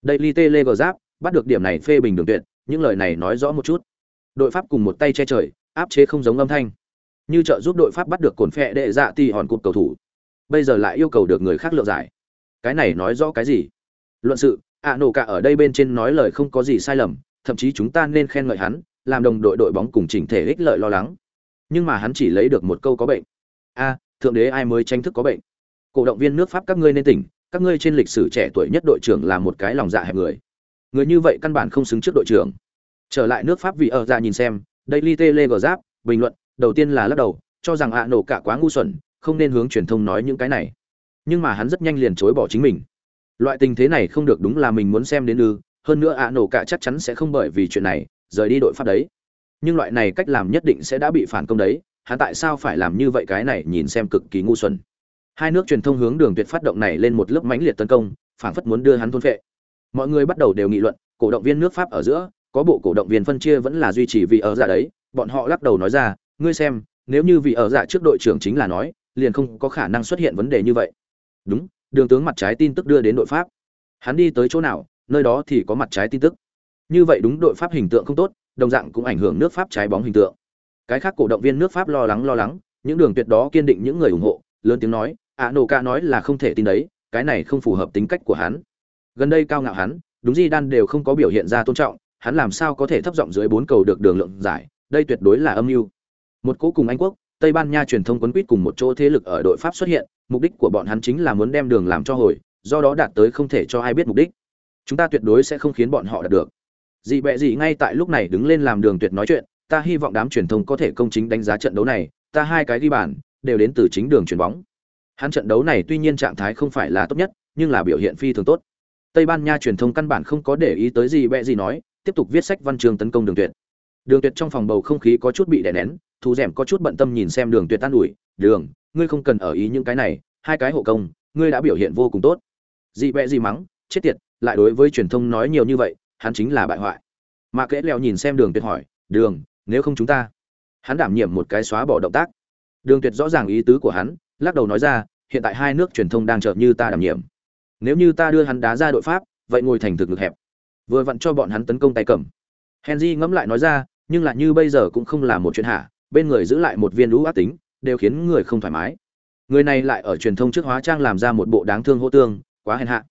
Daily Telegraph bắt được điểm này phê bình đường tuyệt, những lời này nói rõ một chút. Đội Pháp cùng một tay che trời, áp chế không giống âm thanh. Như trợ giúp đội Pháp bắt được cồn phệ đệ dạ tỷ hòn cột cầu thủ. Bây giờ lại yêu cầu được người khác lựa giải. Cái này nói rõ cái gì? Luận sự, ạ nổ cả ở đây bên trên nói lời không có gì sai lầm, thậm chí chúng ta nên khen ngợi hắn, làm đồng đội đội bóng cùng chỉnh thể ích lợi lo lắng. Nhưng mà hắn chỉ lấy được một câu có bệnh. A, thượng đế ai mới tranh thức có bệnh? Cổ động viên nước Pháp các ngươi nên tỉnh, các ngươi trên lịch sử trẻ tuổi nhất đội trưởng là một cái lòng dạ hẹp người. Người như vậy căn bản không xứng trước đội trưởng. Trở lại nước Pháp vì ở ra dạ nhìn xem, đây li tê lê gờ giáp bình luận, đầu tiên là lắc đầu, cho rằng ạ nổ cả quá ngu xuẩn, không nên hướng truyền thông nói những cái này. Nhưng mà hắn rất nhanh liền chối bỏ chính mình. Loại tình thế này không được đúng là mình muốn xem đến ư, hơn nữa ạ nổ cả chắc chắn sẽ không bởi vì chuyện này rời đi đội Pháp đấy. Nhưng loại này cách làm nhất định sẽ đã bị phản công đấy, hắn tại sao phải làm như vậy cái này nhìn xem cực kỳ ngu xuẩn. Hai nước truyền thông hướng Đường Tuyệt phát động này lên một lớp mãnh liệt tấn công, phản phất muốn đưa hắn thôn phệ. Mọi người bắt đầu đều nghị luận, cổ động viên nước Pháp ở giữa, có bộ cổ động viên phân chia vẫn là duy trì vì ở giả đấy, bọn họ lắc đầu nói ra, ngươi xem, nếu như vì ở giả trước đội trưởng chính là nói, liền không có khả năng xuất hiện vấn đề như vậy. Đúng, đường tướng mặt trái tin tức đưa đến đội Pháp. Hắn đi tới chỗ nào, nơi đó thì có mặt trái tin tức. Như vậy đúng đội Pháp hình tượng không tốt, đồng dạng cũng ảnh hưởng nước Pháp trái bóng hình tượng. Cái khác cổ động viên nước Pháp lo lắng lo lắng, những đường tuyệt đó kiên định những người ủng hộ, lớn tiếng nói, "À nổ ca nói là không thể tin đấy, cái này không phù hợp tính cách của hắn." Gần đây cao ngạo hắn, đúng gì đan đều không có biểu hiện ra tôn trọng, hắn làm sao có thể thấp giọng dưới bốn cầu được đường lượng giải, đây tuyệt đối là âm mưu. Một cố cùng Anh quốc, Tây Ban Nha truyền thông quấn quýt cùng một chỗ thế lực ở đội Pháp xuất hiện, mục đích của bọn hắn chính là muốn đem đường làm cho hồi, do đó đạt tới không thể cho ai biết mục đích. Chúng ta tuyệt đối sẽ không khiến bọn họ đạt được. Dị bẹ dị ngay tại lúc này đứng lên làm đường tuyệt nói chuyện, ta hy vọng đám truyền thông có thể công chính đánh giá trận đấu này, ta hai cái ghi bàn đều đến từ chính đường chuyền bóng. Hắn trận đấu này tuy nhiên trạng thái không phải là tốt nhất, nhưng là biểu hiện phi thường tốt. Tây Ban Nha truyền thông căn bản không có để ý tới gì bẹ gì nói, tiếp tục viết sách văn chương tấn công đường tuyệt. Đường tuyệt trong phòng bầu không khí có chút bị đè nén, thú rèm có chút bận tâm nhìn xem đường tuyệt tan ủi, đường, ngươi không cần ở ý những cái này, hai cái hộ công, ngươi đã biểu hiện vô cùng tốt. Dị bẹ gì mắng, chết tiệt, lại đối với truyền thông nói nhiều như vậy, hắn chính là bại hoại. Mà kẽ leo nhìn xem đường tuyệt hỏi, đường, nếu không chúng ta hắn đảm nhiệm một cái xóa bỏ động tác đường tuyệt rõ ràng ý tứ của hắn lắc đầu nói ra, hiện tại hai nước truyền thông đang chờ như ta đảm nhiệm. Nếu như ta đưa hắn đá ra đội pháp, vậy ngồi thành thực lực hẹp. Vừa vặn cho bọn hắn tấn công tay cầm. Henry ngẫm lại nói ra, nhưng lại như bây giờ cũng không là một chuyện hạ, bên người giữ lại một viên lũ ác tính, đều khiến người không thoải mái. Người này lại ở truyền thông trước hóa trang làm ra một bộ đáng thương hô tương, quá hèn hạ.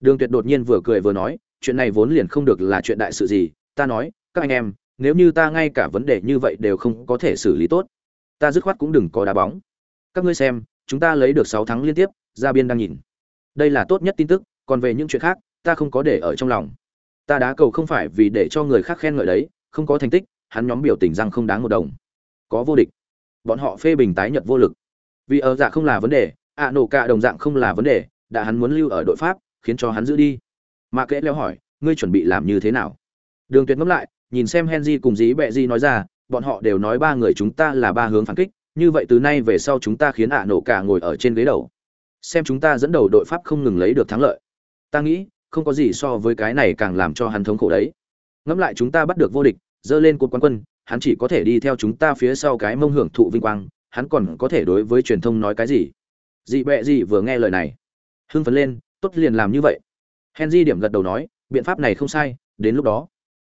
Đường tuyệt đột nhiên vừa cười vừa nói, chuyện này vốn liền không được là chuyện đại sự gì, ta nói, các anh em, nếu như ta ngay cả vấn đề như vậy đều không có thể xử lý tốt, ta dứt khoát cũng đừng có đá bóng các ngươi xem, chúng ta lấy được sáu thắng liên tiếp ra biên đang nhìn. Đây là tốt nhất tin tức, còn về những chuyện khác, ta không có để ở trong lòng. Ta đá cầu không phải vì để cho người khác khen ngợi đấy, không có thành tích, hắn nhóm biểu tình rằng không đáng một đồng. Có vô địch. Bọn họ phê bình tái nhật vô lực. Vì ở dạ không là vấn đề, ạ nổ cả đồng dạng không là vấn đề, đã hắn muốn lưu ở đội pháp, khiến cho hắn giữ đi. Mà kệ leo hỏi, ngươi chuẩn bị làm như thế nào? Đường tuyệt ngẫm lại, nhìn xem henry cùng dí bẹ di nói ra, bọn họ đều nói ba người chúng ta là ba hướng phản kích như vậy từ nay về sau chúng ta khiến ạ nổ cả ngồi ở trên ghế đầu. Xem chúng ta dẫn đầu đội pháp không ngừng lấy được thắng lợi. Ta nghĩ, không có gì so với cái này càng làm cho hắn thống khổ đấy. Ngẫm lại chúng ta bắt được vô địch dơ lên cột quán quân, hắn chỉ có thể đi theo chúng ta phía sau cái mông hưởng thụ vinh quang, hắn còn có thể đối với truyền thông nói cái gì? Dị bẹ gì vừa nghe lời này. Hưng phấn lên, tốt liền làm như vậy. Henry điểm gật đầu nói, biện pháp này không sai, đến lúc đó,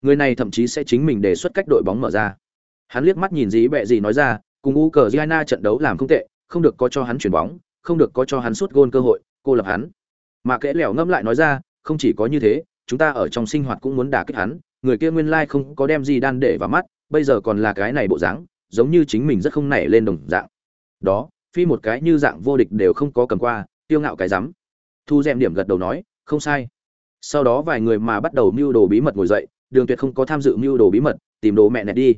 người này thậm chí sẽ chính mình đề xuất cách đội bóng mở ra. Hắn liếc mắt nhìn dĩ bẹ gì nói ra cùng u cờ giana trận đấu làm không tệ, không được có cho hắn chuyển bóng, không được có cho hắn sút gôn cơ hội, cô lập hắn. Mà kẽ lẻo ngâm lại nói ra, không chỉ có như thế, chúng ta ở trong sinh hoạt cũng muốn đả kích hắn, người kia nguyên lai không có đem gì đan để vào mắt, bây giờ còn là cái này bộ dáng, giống như chính mình rất không nảy lên đồng dạng. Đó, phi một cái như dạng vô địch đều không có cầm qua tiêu ngạo cái rắm. Thu dèm điểm gật đầu nói, không sai. Sau đó vài người mà bắt đầu mưu đồ bí mật ngồi dậy, đường tuyệt không có tham dự mưu đồ bí mật, tìm đồ mẹ nẹt đi.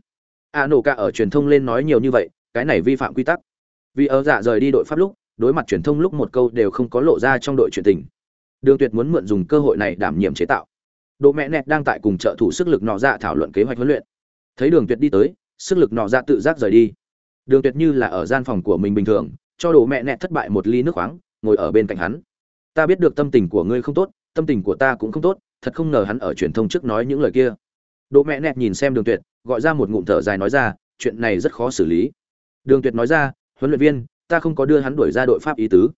A nổ cả ở truyền thông lên nói nhiều như vậy cái này vi phạm quy tắc. Vì ở dạ rời đi đội pháp lúc, đối mặt truyền thông lúc một câu đều không có lộ ra trong đội truyền tình. Đường tuyệt muốn mượn dùng cơ hội này đảm nhiệm chế tạo. Độ mẹ nẹt đang tại cùng trợ thủ sức lực nọ dạ thảo luận kế hoạch huấn luyện. Thấy đường tuyệt đi tới, sức lực nọ dạ tự giác rời đi. Đường tuyệt như là ở gian phòng của mình bình thường, cho đồ mẹ nẹt thất bại một ly nước khoáng, ngồi ở bên cạnh hắn. Ta biết được tâm tình của ngươi không tốt, tâm tình của ta cũng không tốt, thật không ngờ hắn ở truyền thông trước nói những lời kia. Đồ mẹ nẹt nhìn xem đường tuyệt, gọi ra một ngụm thở dài nói ra, chuyện này rất khó xử lý đường tuyệt nói ra, huấn luyện viên, ta không có đưa hắn đuổi ra đội pháp ý tứ.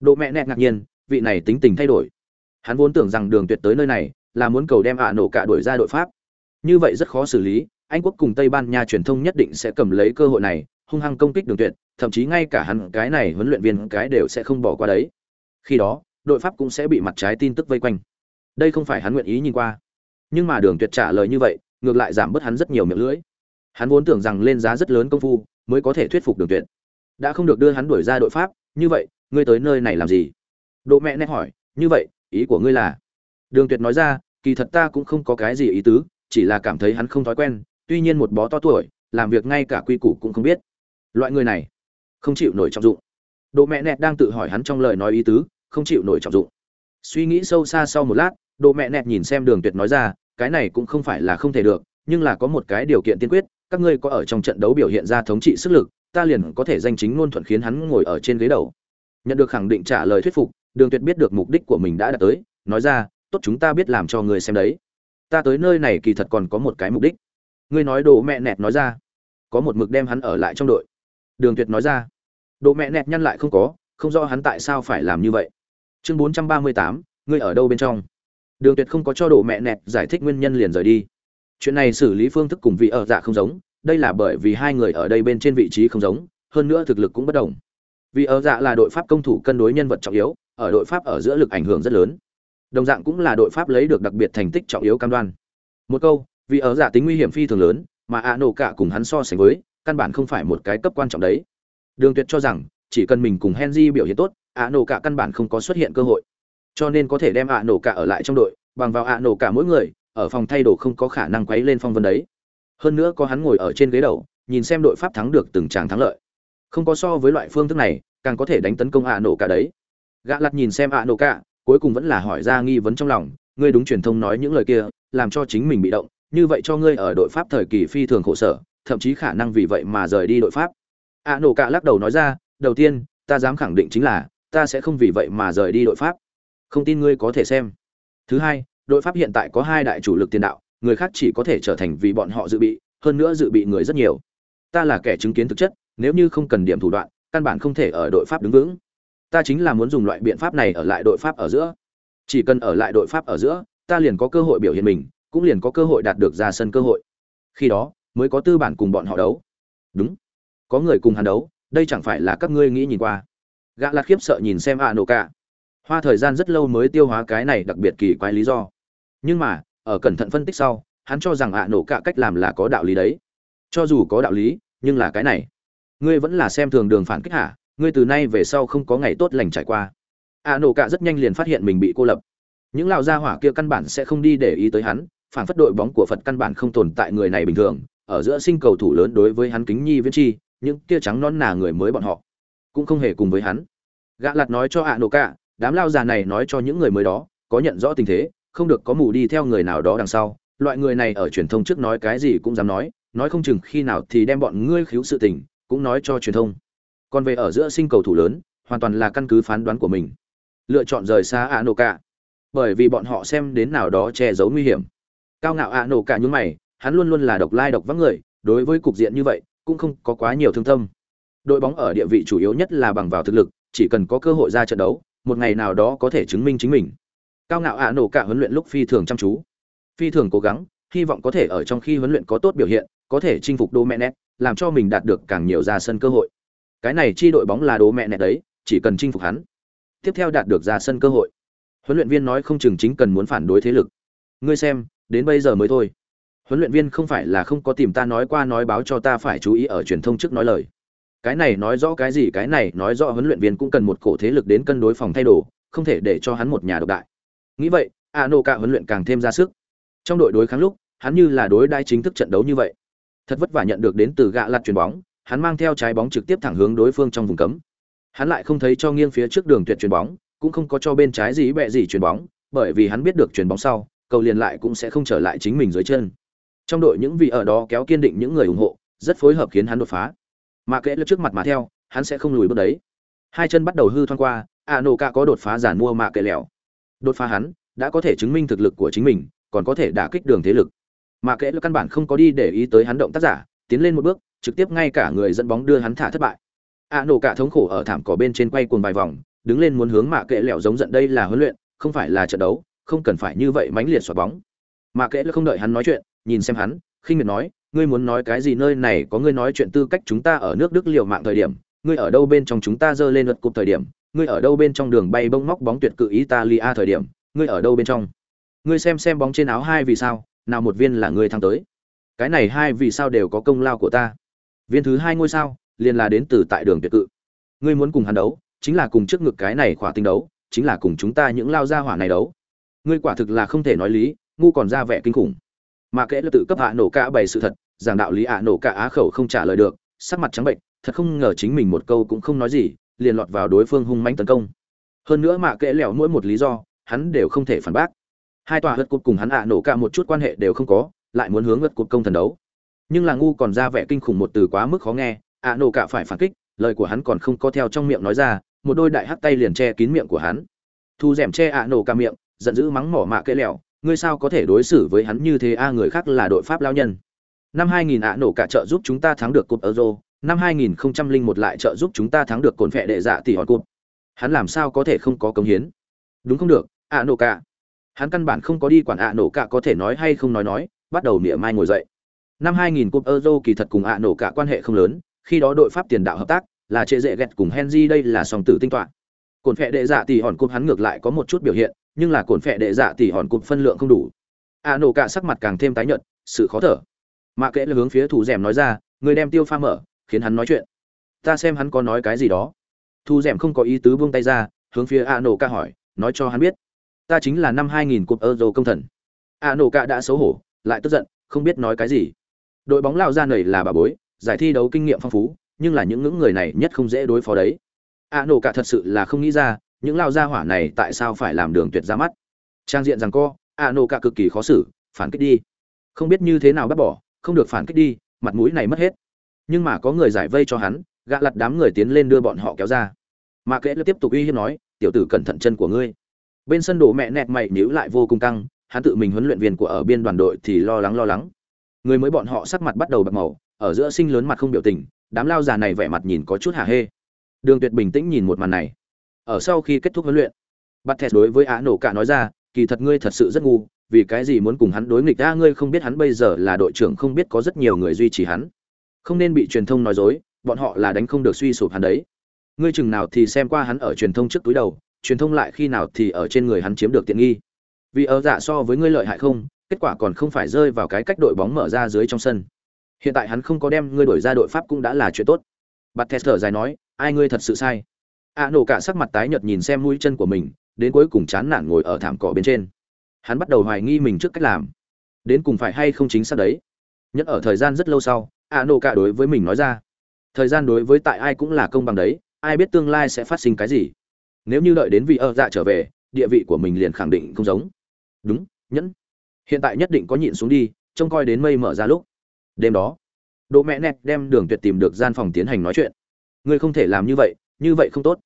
Độ mẹ nẹt ngạc nhiên, vị này tính tình thay đổi. Hắn vốn tưởng rằng đường tuyệt tới nơi này là muốn cầu đem ạ nổ cả đuổi ra đội pháp. Như vậy rất khó xử lý, anh quốc cùng tây ban nha truyền thông nhất định sẽ cầm lấy cơ hội này, hung hăng công kích đường tuyệt, thậm chí ngay cả hắn, cái này huấn luyện viên, cái đều sẽ không bỏ qua đấy. Khi đó, đội pháp cũng sẽ bị mặt trái tin tức vây quanh. Đây không phải hắn nguyện ý nhìn qua. Nhưng mà đường tuyệt trả lời như vậy, ngược lại giảm bớt hắn rất nhiều miệng lưỡi. Hắn vốn tưởng rằng lên giá rất lớn công phu mới có thể thuyết phục đường tuyệt. Đã không được đưa hắn đuổi ra đội pháp, như vậy, ngươi tới nơi này làm gì? Độ mẹ nét hỏi, như vậy, ý của ngươi là? Đường tuyệt nói ra, kỳ thật ta cũng không có cái gì ý tứ, chỉ là cảm thấy hắn không thói quen, tuy nhiên một bó to tuổi, làm việc ngay cả quy củ cũng không biết. Loại người này, không chịu nổi trọng dụng. Độ mẹ nẹt đang tự hỏi hắn trong lời nói ý tứ, không chịu nổi trọng dụng. Suy nghĩ sâu xa sau một lát, độ mẹ nẹt nhìn xem đường tuyệt nói ra, cái này cũng không phải là không thể được, nhưng là có một cái điều kiện tiên quyết các ngươi có ở trong trận đấu biểu hiện ra thống trị sức lực, ta liền có thể danh chính ngôn thuận khiến hắn ngồi ở trên ghế đầu. Nhận được khẳng định trả lời thuyết phục, đường tuyệt biết được mục đích của mình đã đạt tới, nói ra, tốt, chúng ta biết làm cho người xem đấy. Ta tới nơi này kỳ thật còn có một cái mục đích. Ngươi nói đồ mẹ nẹt nói ra. Có một mực đem hắn ở lại trong đội. Đường tuyệt nói ra. Đồ mẹ nẹt nhăn lại không có, không rõ hắn tại sao phải làm như vậy. Chương bốn trăm ba mươi tám, ngươi ở đâu bên trong? Đường tuyệt không có cho đồ mẹ nẹt giải thích nguyên nhân liền rời đi chuyện này xử lý phương thức cùng vị ở dạ không giống, đây là bởi vì hai người ở đây bên trên vị trí không giống, hơn nữa thực lực cũng bất đồng. Vì ở dạ là đội pháp công thủ cân đối nhân vật trọng yếu, ở đội pháp ở giữa lực ảnh hưởng rất lớn. Đồng dạng cũng là đội pháp lấy được đặc biệt thành tích trọng yếu cam đoan. Một câu vì ở dạ tính nguy hiểm phi thường lớn, mà ạ nổ cả cùng hắn so sánh với, căn bản không phải một cái cấp quan trọng đấy. Đường tuyệt cho rằng, chỉ cần mình cùng henry biểu hiện tốt, ạ nổ cả căn bản không có xuất hiện cơ hội. Cho nên có thể đem ạ nổ cả ở lại trong đội, bằng vào ạ nổ cả mỗi người ở phòng thay đồ không có khả năng quấy lên phong vân đấy. Hơn nữa có hắn ngồi ở trên ghế đầu, nhìn xem đội pháp thắng được từng tràng thắng lợi. Không có so với loại phương thức này, càng có thể đánh tấn công ạ nổ cả đấy. Gã lặt nhìn xem ạ nổ cả, cuối cùng vẫn là hỏi ra nghi vấn trong lòng, ngươi đúng truyền thông nói những lời kia, làm cho chính mình bị động, như vậy cho ngươi ở đội pháp thời kỳ phi thường khổ sở, thậm chí khả năng vì vậy mà rời đi đội pháp. ạ nổ cả lắc đầu nói ra, đầu tiên, ta dám khẳng định chính là, ta sẽ không vì vậy mà rời đi đội pháp. Không tin ngươi có thể xem. Thứ hai đội pháp hiện tại có hai đại chủ lực tiền đạo, người khác chỉ có thể trở thành vì bọn họ dự bị, hơn nữa dự bị người rất nhiều. Ta là kẻ chứng kiến thực chất, nếu như không cần điểm thủ đoạn, căn bản không thể ở đội pháp đứng vững. Ta chính là muốn dùng loại biện pháp này ở lại đội pháp ở giữa. Chỉ cần ở lại đội pháp ở giữa, ta liền có cơ hội biểu hiện mình, cũng liền có cơ hội đạt được ra sân cơ hội. Khi đó, mới có tư bản cùng bọn họ đấu. Đúng. Có người cùng hắn đấu, đây chẳng phải là các ngươi nghĩ nhìn qua. Gã lạt khiếp sợ nhìn xem a nổ cả hoa thời gian rất lâu mới tiêu hóa cái này đặc biệt kỳ quái lý do. Nhưng mà, ở cẩn thận phân tích sau, hắn cho rằng ạ nổ cả cách làm là có đạo lý đấy. Cho dù có đạo lý, nhưng là cái này. Ngươi vẫn là xem thường đường phản kích hả? Ngươi từ nay về sau không có ngày tốt lành trải qua. Ạ nổ cả rất nhanh liền phát hiện mình bị cô lập. Những lão gia hỏa kia căn bản sẽ không đi để ý tới hắn, phản phất đội bóng của phật căn bản không tồn tại người này bình thường. Ở giữa sinh cầu thủ lớn đối với hắn kính nhi viễn chi, những kia trắng non nà người mới bọn họ cũng không hề cùng với hắn. Gã lặt nói cho ạ nổ cả đám lao già này nói cho những người mới đó, có nhận rõ tình thế, không được có mù đi theo người nào đó đằng sau. Loại người này ở truyền thông trước nói cái gì cũng dám nói nói không chừng khi nào thì đem bọn ngươi khiếu sự tình, cũng nói cho truyền thông. Còn về ở giữa sinh cầu thủ lớn, hoàn toàn là căn cứ phán đoán của mình. Lựa chọn rời xa a nô cả bởi vì bọn họ xem đến nào đó che giấu nguy hiểm. Cao ngạo a nô cả nhún mày, hắn luôn luôn là độc lai độc vắng người, đối với cục diện như vậy, cũng không có quá nhiều thương tâm. Đội bóng ở địa vị chủ yếu nhất là bằng vào thực lực, chỉ cần có cơ hội ra trận đấu một ngày nào đó có thể chứng minh chính mình. Cao ngạo ạ nổ cả huấn luyện lúc phi thường chăm chú. Phi thường cố gắng, hy vọng có thể ở trong khi huấn luyện có tốt biểu hiện, có thể chinh phục đô mẹ nét làm cho mình đạt được càng nhiều ra sân cơ hội. Cái này chi đội bóng là đố mẹ nét đấy, chỉ cần chinh phục hắn. Tiếp theo đạt được ra sân cơ hội. Huấn luyện viên nói không chừng chính cần muốn phản đối thế lực. Ngươi xem, đến bây giờ mới thôi. Huấn luyện viên không phải là không có tìm ta nói qua nói báo cho ta phải chú ý ở truyền thông trước nói lời cái này nói rõ cái gì, cái này nói rõ huấn luyện viên cũng cần một cổ thế lực đến cân đối phòng thay đồ, không thể để cho hắn một nhà độc đại. Nghĩ vậy a nô cả huấn luyện càng thêm ra sức. Trong đội đối kháng lúc, hắn như là đối đai chính thức trận đấu như vậy. Thật vất vả nhận được đến từ gạ lặt chuyền bóng, hắn mang theo trái bóng trực tiếp thẳng hướng đối phương trong vùng cấm. Hắn lại không thấy cho nghiêng phía trước đường tuyệt chuyền bóng, cũng không có cho bên trái gì bẹ gì chuyền bóng, bởi vì hắn biết được chuyền bóng sau, cầu liền lại cũng sẽ không trở lại chính mình dưới chân. Trong đội những vị ở đó kéo kiên định những người ủng hộ, rất phối hợp khiến hắn đột phá mà kệ lướt trước mặt mà theo, hắn sẽ không lùi bước đấy. Hai chân bắt đầu hư thoăn qua à, a nô ca có đột phá giản mua mạ kệ lẻo đột phá hắn, đã có thể chứng minh thực lực của chính mình, còn có thể đả kích đường thế lực. Mà kệ căn bản không có đi để ý tới hắn động tác giả, tiến lên một bước, trực tiếp ngay cả người dẫn bóng đưa hắn thả thất bại. À, a nô cả thống khổ ở thảm cỏ bên trên quay cuồng vài vòng, đứng lên muốn hướng mạ kệ lẻo giống giận đây là huấn luyện, không phải là trận đấu, không cần phải như vậy mãnh liệt xoạt bóng. Mạ kệ không đợi hắn nói chuyện, nhìn xem hắn, khinh miệt nói ngươi muốn nói cái gì nơi này, có ngươi nói chuyện tư cách chúng ta ở nước đức liều mạng thời điểm, ngươi ở đâu bên trong chúng ta dơ lên luật cục thời điểm, ngươi ở đâu bên trong đường bay bông móc bóng tuyệt cự italia thời điểm, ngươi ở đâu bên trong? Ngươi xem xem bóng trên áo hai vì sao, nào một viên là ngươi thắng tới. Cái này hai vì sao đều có công lao của ta. Viên thứ hai ngôi sao, liền là đến từ tại đường tuyệt cự. Ngươi muốn cùng hắn đấu, chính là cùng trước ngực cái này khỏa tinh đấu, chính là cùng chúng ta những lao gia hỏa này đấu. Ngươi quả thực là không thể nói lý, ngu còn ra vẻ kinh khủng. Mà kẽ là tự cấp hạ nổ cả bày sự thật giảng đạo lý ạ nổ cả á khẩu không trả lời được, sắc mặt trắng bệnh, thật không ngờ chính mình một câu cũng không nói gì, liền lọt vào đối phương hung manh tấn công. Hơn nữa mạ kẽ lẻo mỗi một lý do, hắn đều không thể phản bác. Hai tòa hất cột cùng hắn ạ nổ cả một chút quan hệ đều không có, lại muốn hướng hất cột công thần đấu. Nhưng là ngu còn ra vẻ kinh khủng một từ quá mức khó nghe, ạ nổ cả phải phản kích, lời của hắn còn không có theo trong miệng nói ra, một đôi đại hắt tay liền che kín miệng của hắn. Thu rèm che ạ nổ cả miệng, giận dữ mắng mỏ mạ kẽ lẻo ngươi sao có thể đối xử với hắn như thế a, người khác là đội pháp lao nhân? Năm 2000 ạ, nổ cả trợ giúp chúng ta thắng được cúp euro. Năm 2001 lại trợ giúp chúng ta thắng được cồn phệ đệ dạ tỷ hòn cúp hắn làm sao có thể không có công hiến? Đúng không được, ạ, nổ cả. Hắn căn bản không có đi quản ạ, nổ cả có thể nói hay không nói nói, bắt đầu mỉa mai ngồi dậy. Năm 2000 cúp euro kỳ thật cùng ạ, nổ cả quan hệ không lớn, khi đó đội pháp tiền đạo hợp tác, là chế dễ gẹt cùng henry, đây là song tử tinh toán cồn phệ đệ dạ tỷ hòn cúp hắn ngược lại có một chút biểu hiện, nhưng là cồn phệ đệ dạ tỷ hòn cúp phân lượng không đủ. Ạ, nổ cả sắc mặt càng thêm tái nhợt, sự khó thở mạ kệ là hướng phía thủ rèm nói ra người đem tiêu pha mở, khiến hắn nói chuyện. Ta xem hắn có nói cái gì đó. Thu rèm không có ý tứ buông tay ra, hướng phía a nổ ca hỏi, nói cho hắn biết, ta chính là năm 2000 cúp euro công thần. A nổ ca đã xấu hổ, lại tức giận, không biết nói cái gì. Đội bóng lao ra nầy là bà bối, giải thi đấu kinh nghiệm phong phú, nhưng là những ngưỡng người này nhất không dễ đối phó đấy. A nổ ca thật sự là không nghĩ ra, những lao gia hỏa này tại sao phải làm đường tuyệt ra mắt. Trang diện rằng co, a nổ ca cực kỳ khó xử, phản kích đi. Không biết như thế nào bắt bỏ không được phản kích đi, mặt mũi này mất hết. Nhưng mà có người giải vây cho hắn gạ lặt đám người tiến lên đưa bọn họ kéo ra. Mà kệ tiếp tục uy hiếp nói, tiểu tử cẩn thận chân của ngươi. Bên sân đổ mẹ nẹt mày nhíu lại vô cùng căng, hắn tự mình huấn luyện viên của ở biên đoàn đội thì lo lắng lo lắng. Người mới bọn họ sắc mặt bắt đầu bạc màu, ở giữa sinh lớn mặt không biểu tình, đám lao già này vẻ mặt nhìn có chút hả hê. Đường tuyệt bình tĩnh nhìn một màn này. Ở sau khi kết thúc huấn luyện bắt thẹt đối với á nổ cả nói ra, kỳ thật ngươi thật sự rất ngu vì cái gì muốn cùng hắn đối nghịch? Ta ngươi không biết hắn bây giờ là đội trưởng, không biết có rất nhiều người duy trì hắn. Không nên bị truyền thông nói dối, bọn họ là đánh không được suy sụp hắn đấy. Ngươi chừng nào thì xem qua hắn ở truyền thông trước túi đầu, truyền thông lại khi nào thì ở trên người hắn chiếm được tiện nghi. Vì ở dạ so với ngươi lợi hại không, kết quả còn không phải rơi vào cái cách đội bóng mở ra dưới trong sân. Hiện tại hắn không có đem ngươi đổi ra đội pháp cũng đã là chuyện tốt. Bạt thét thở dài nói, ai ngươi thật sự sai. A nổ cả sắc mặt tái nhợt nhìn xem mũi chân của mình, đến cuối cùng chán nản ngồi ở thảm cỏ bên trên hắn bắt đầu hoài nghi mình trước cách làm. Đến cùng phải hay không chính xác đấy? Nhất ở thời gian rất lâu sau, a nô cả đối với mình nói ra. Thời gian đối với tại ai cũng là công bằng đấy, ai biết tương lai sẽ phát sinh cái gì. Nếu như đợi đến vị ơ dạ trở về, địa vị của mình liền khẳng định không giống. Đúng, nhẫn. Hiện tại nhất định có nhịn xuống đi, trông coi đến mây mở ra lúc. Đêm đó, đỗ mẹ nẹt đem đường tuyệt tìm được gian phòng tiến hành nói chuyện. Ngươi không thể làm như vậy như vậy không tốt.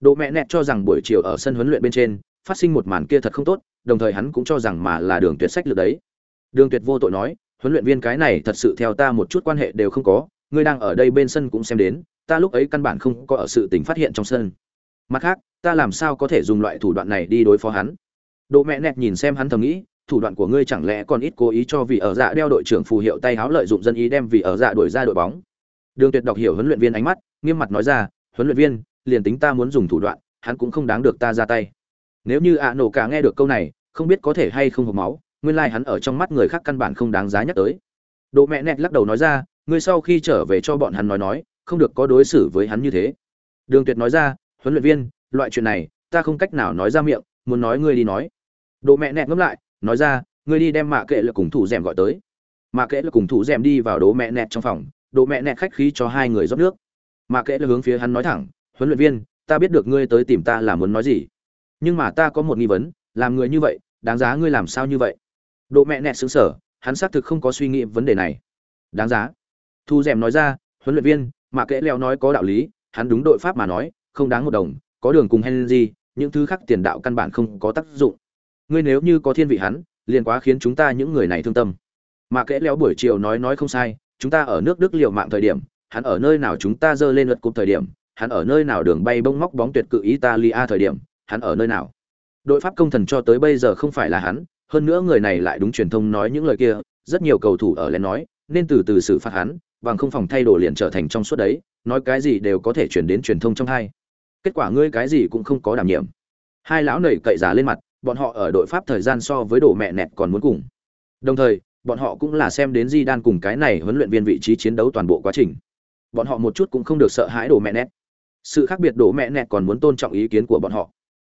Đỗ mẹ nẹt cho rằng buổi chiều ở sân huấn luyện bên trên phát sinh một màn kia thật không tốt, đồng thời hắn cũng cho rằng mà là đường tuyệt sách lược đấy. Đường tuyệt vô tội nói, huấn luyện viên cái này thật sự theo ta một chút quan hệ đều không có, ngươi đang ở đây bên sân cũng xem đến, ta lúc ấy căn bản không có ở sự tình phát hiện trong sân. Mặt khác, ta làm sao có thể dùng loại thủ đoạn này đi đối phó hắn? Đỗ mẹ nẹt nhìn xem hắn thầm nghĩ, thủ đoạn của ngươi chẳng lẽ còn ít cố ý cho vị ở dạ đeo đội trưởng phù hiệu tay háo lợi dụng dân ý đem vị ở dạ đuổi ra đội bóng. Đường tuyệt đọc hiểu huấn luyện viên ánh mắt, nghiêm mặt nói ra, huấn luyện viên, liền tính ta muốn dùng thủ đoạn, hắn cũng không đáng được ta ra tay nếu như ạ nổ cả nghe được câu này, không biết có thể hay không hộp máu, nguyên lai hắn ở trong mắt người khác căn bản không đáng giá nhắc tới. Độ mẹ nẹt lắc đầu nói ra ngươi sau khi trở về cho bọn hắn nói nói, không được có đối xử với hắn như thế. Đường tuyệt nói ra, huấn luyện viên, loại chuyện này, ta không cách nào nói ra miệng, muốn nói ngươi đi nói. Độ mẹ nẹt ngẫm lại, nói ra, ngươi đi đem mạ kệ là cùng thủ rèm gọi tới. Mạ kệ là cùng thủ rèm đi vào đố mẹ nẹt trong phòng độ mẹ nẹt khách khí cho hai người rót nước. Mạ kệ là hướng phía hắn nói thẳng, huấn luyện viên, ta biết được ngươi tới tìm ta là muốn nói gì nhưng mà ta có một nghi vấn, làm người như vậy, đáng giá ngươi làm sao như vậy? Độ mẹ nẹt xứng sở hắn xác thực không có suy nghĩ vấn đề này. Đáng giá. Thu rèm nói ra, huấn luyện viên, mà kẽ leo nói có đạo lý, hắn đúng đội pháp mà nói, không đáng một đồng, có đường cùng henry, những thứ khác tiền đạo căn bản không có tác dụng. Ngươi nếu như có thiên vị hắn, liền quá khiến chúng ta những người này thương tâm. Mà kẽ leo buổi chiều nói nói không sai, chúng ta ở nước đức liều mạng thời điểm, hắn ở nơi nào chúng ta dơ lên lượt cục thời điểm, hắn ở nơi nào đường bay bông móc bóng tuyệt cự italia thời điểm hắn ở nơi nào đội pháp công thần cho tới bây giờ không phải là hắn hơn nữa người này lại đúng truyền thông nói những lời kia rất nhiều cầu thủ ở lên nói nên từ từ xử phạt hắn bằng không phòng thay đổi liền trở thành trong suốt đấy nói cái gì đều có thể chuyển đến truyền thông trong hai kết quả ngươi cái gì cũng không có đảm nhiệm hai lão nảy cậy giả lên mặt bọn họ ở đội Pháp thời gian so với đồ mẹ nẹt còn muốn cùng. Đồng thời, bọn họ cũng là xem đến Di Đan cùng cái này huấn luyện viên vị trí chiến đấu toàn bộ quá trình. Bọn họ một chút cũng không được sợ hãi đồ mẹ nẹt. Sự khác biệt đồ mẹ nẹt còn muốn tôn trọng ý kiến của bọn họ.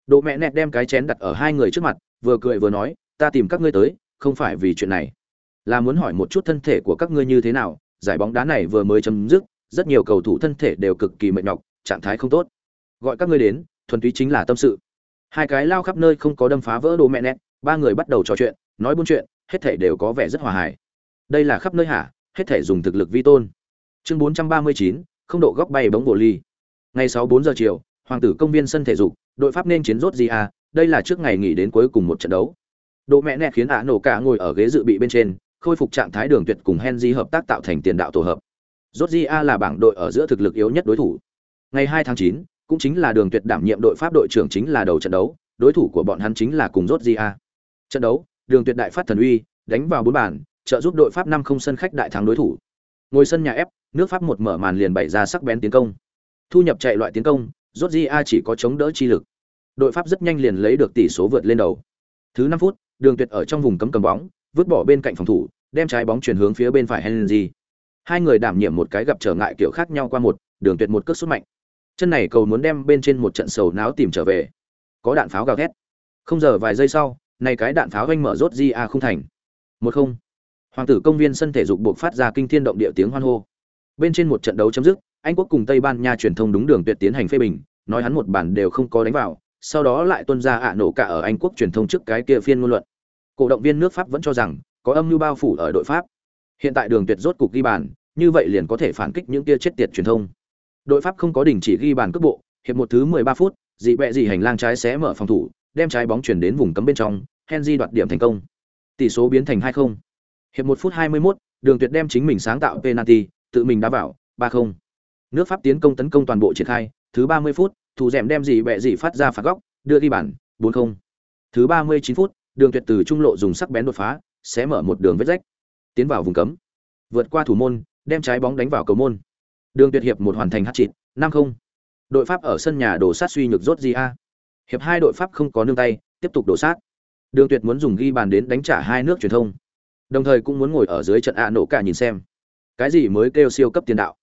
Đồ mẹ nẹt đem cái chén đặt ở hai người trước mặt, vừa cười vừa nói, ta tìm các ngươi tới, không phải vì chuyện này, là muốn hỏi một chút thân thể của các ngươi như thế nào. Giải bóng đá này vừa mới chấm dứt, rất nhiều cầu thủ thân thể đều cực kỳ mệt nhọc, trạng thái không tốt. Gọi các ngươi đến, thuần túy chính là tâm sự. Hai cái lao khắp nơi không có đâm phá vỡ đồ mẹ nẹt, ba người bắt đầu trò chuyện nói buôn chuyện hết thảy đều có vẻ rất hòa hài. Đây là khắp nơi hả? Hết thảy dùng thực lực vi tôn. Chương bốn trăm ba mươi chín không độ góc bay bóng bộ ly. Ngày sáu bốn giờ chiều hoàng tử công viên sân thể dục đội pháp nên chiến rốt gì à đây là trước ngày nghỉ đến cuối cùng một trận đấu. Độ mẹ nẹ khiến ả nổ cả ngồi ở ghế dự bị bên trên, khôi phục trạng thái đường tuyệt cùng henry hợp tác tạo thành tiền đạo tổ hợp. Rốt gì à là bảng đội ở giữa thực lực yếu nhất đối thủ. Ngày hai tháng chín, cũng chính là đường tuyệt đảm nhiệm đội pháp đội trưởng chính là đầu trận đấu, đối thủ của bọn hắn chính là cùng rốt gia trận đấu, đường tuyệt đại phát thần uy, đánh vào bốn bàn, trợ giúp đội pháp năm không sân khách đại thắng đối thủ. Ngồi sân nhà ép nước pháp một mở màn liền bày ra sắc bén tiến công. Thu nhập chạy loại tiến công rốt gia chỉ có chống đỡ chi lực. Đội pháp rất nhanh liền lấy được tỷ số vượt lên đầu. Thứ năm phút, đường tuyệt ở trong vùng cấm cầm bóng, vứt bỏ bên cạnh phòng thủ, đem trái bóng chuyển hướng phía bên phải henry. Hai người đảm nhiệm một cái gặp trở ngại kiểu khác nhau qua một, đường tuyệt một cước sút mạnh. Chân này cầu muốn đem bên trên một trận sầu náo tìm trở về. Có đạn pháo gào thét. Không giờ vài giây sau này cái đạn pháo anh mở rốt di a không thành. Một không. Hoàng tử công viên sân thể dục buộc phát ra kinh thiên động địa tiếng hoan hô. Bên trên một trận đấu chấm dứt anh quốc cùng tây ban nha truyền thông đúng đường tuyệt tiến hành phê bình nói hắn một bản đều không có đánh vào sau đó lại tuân ra ạ nổ cả ở anh quốc truyền thông trước cái kia phiên ngôn luận. Cổ động viên nước pháp vẫn cho rằng có âm mưu bao phủ ở đội pháp. Hiện tại đường tuyệt rốt cục ghi bàn như vậy liền có thể phản kích những kia chết tiệt truyền thông. Đội pháp không có đình chỉ ghi bàn cước bộ hiệp một thứ 13 phút dị bẹ dị hành lang trái xé mở phòng thủ đem trái bóng chuyển đến vùng cấm bên trong henry đoạt điểm thành công. Tỷ số biến thành 2-0 hiệp một phút 21 Đường Tuyệt đem chính mình sáng tạo penalty, tự mình đá vào, 3-0. Nước Pháp tiến công tấn công toàn bộ triển khai, thứ 30 phút, thủ dẻm đem gì bẹ gì phát ra phạt góc, đưa ghi bàn, 4-0. Thứ 39 phút, Đường Tuyệt từ trung lộ dùng sắc bén đột phá, sẽ mở một đường vết rách, tiến vào vùng cấm. Vượt qua thủ môn, đem trái bóng đánh vào cầu môn. Đường Tuyệt hiệp một hoàn thành hat-trick, 5-0. Đội Pháp ở sân nhà đổ sát suy nhược rốt gì a. Hiệp hai đội Pháp không có nương tay, tiếp tục đổ sát. Đường Tuyệt muốn dùng ghi bàn đến đánh trả hai nước truyền thông. Đồng thời cũng muốn ngồi ở dưới trận A nổ cả nhìn xem. Cái gì mới kêu siêu cấp tiền đạo.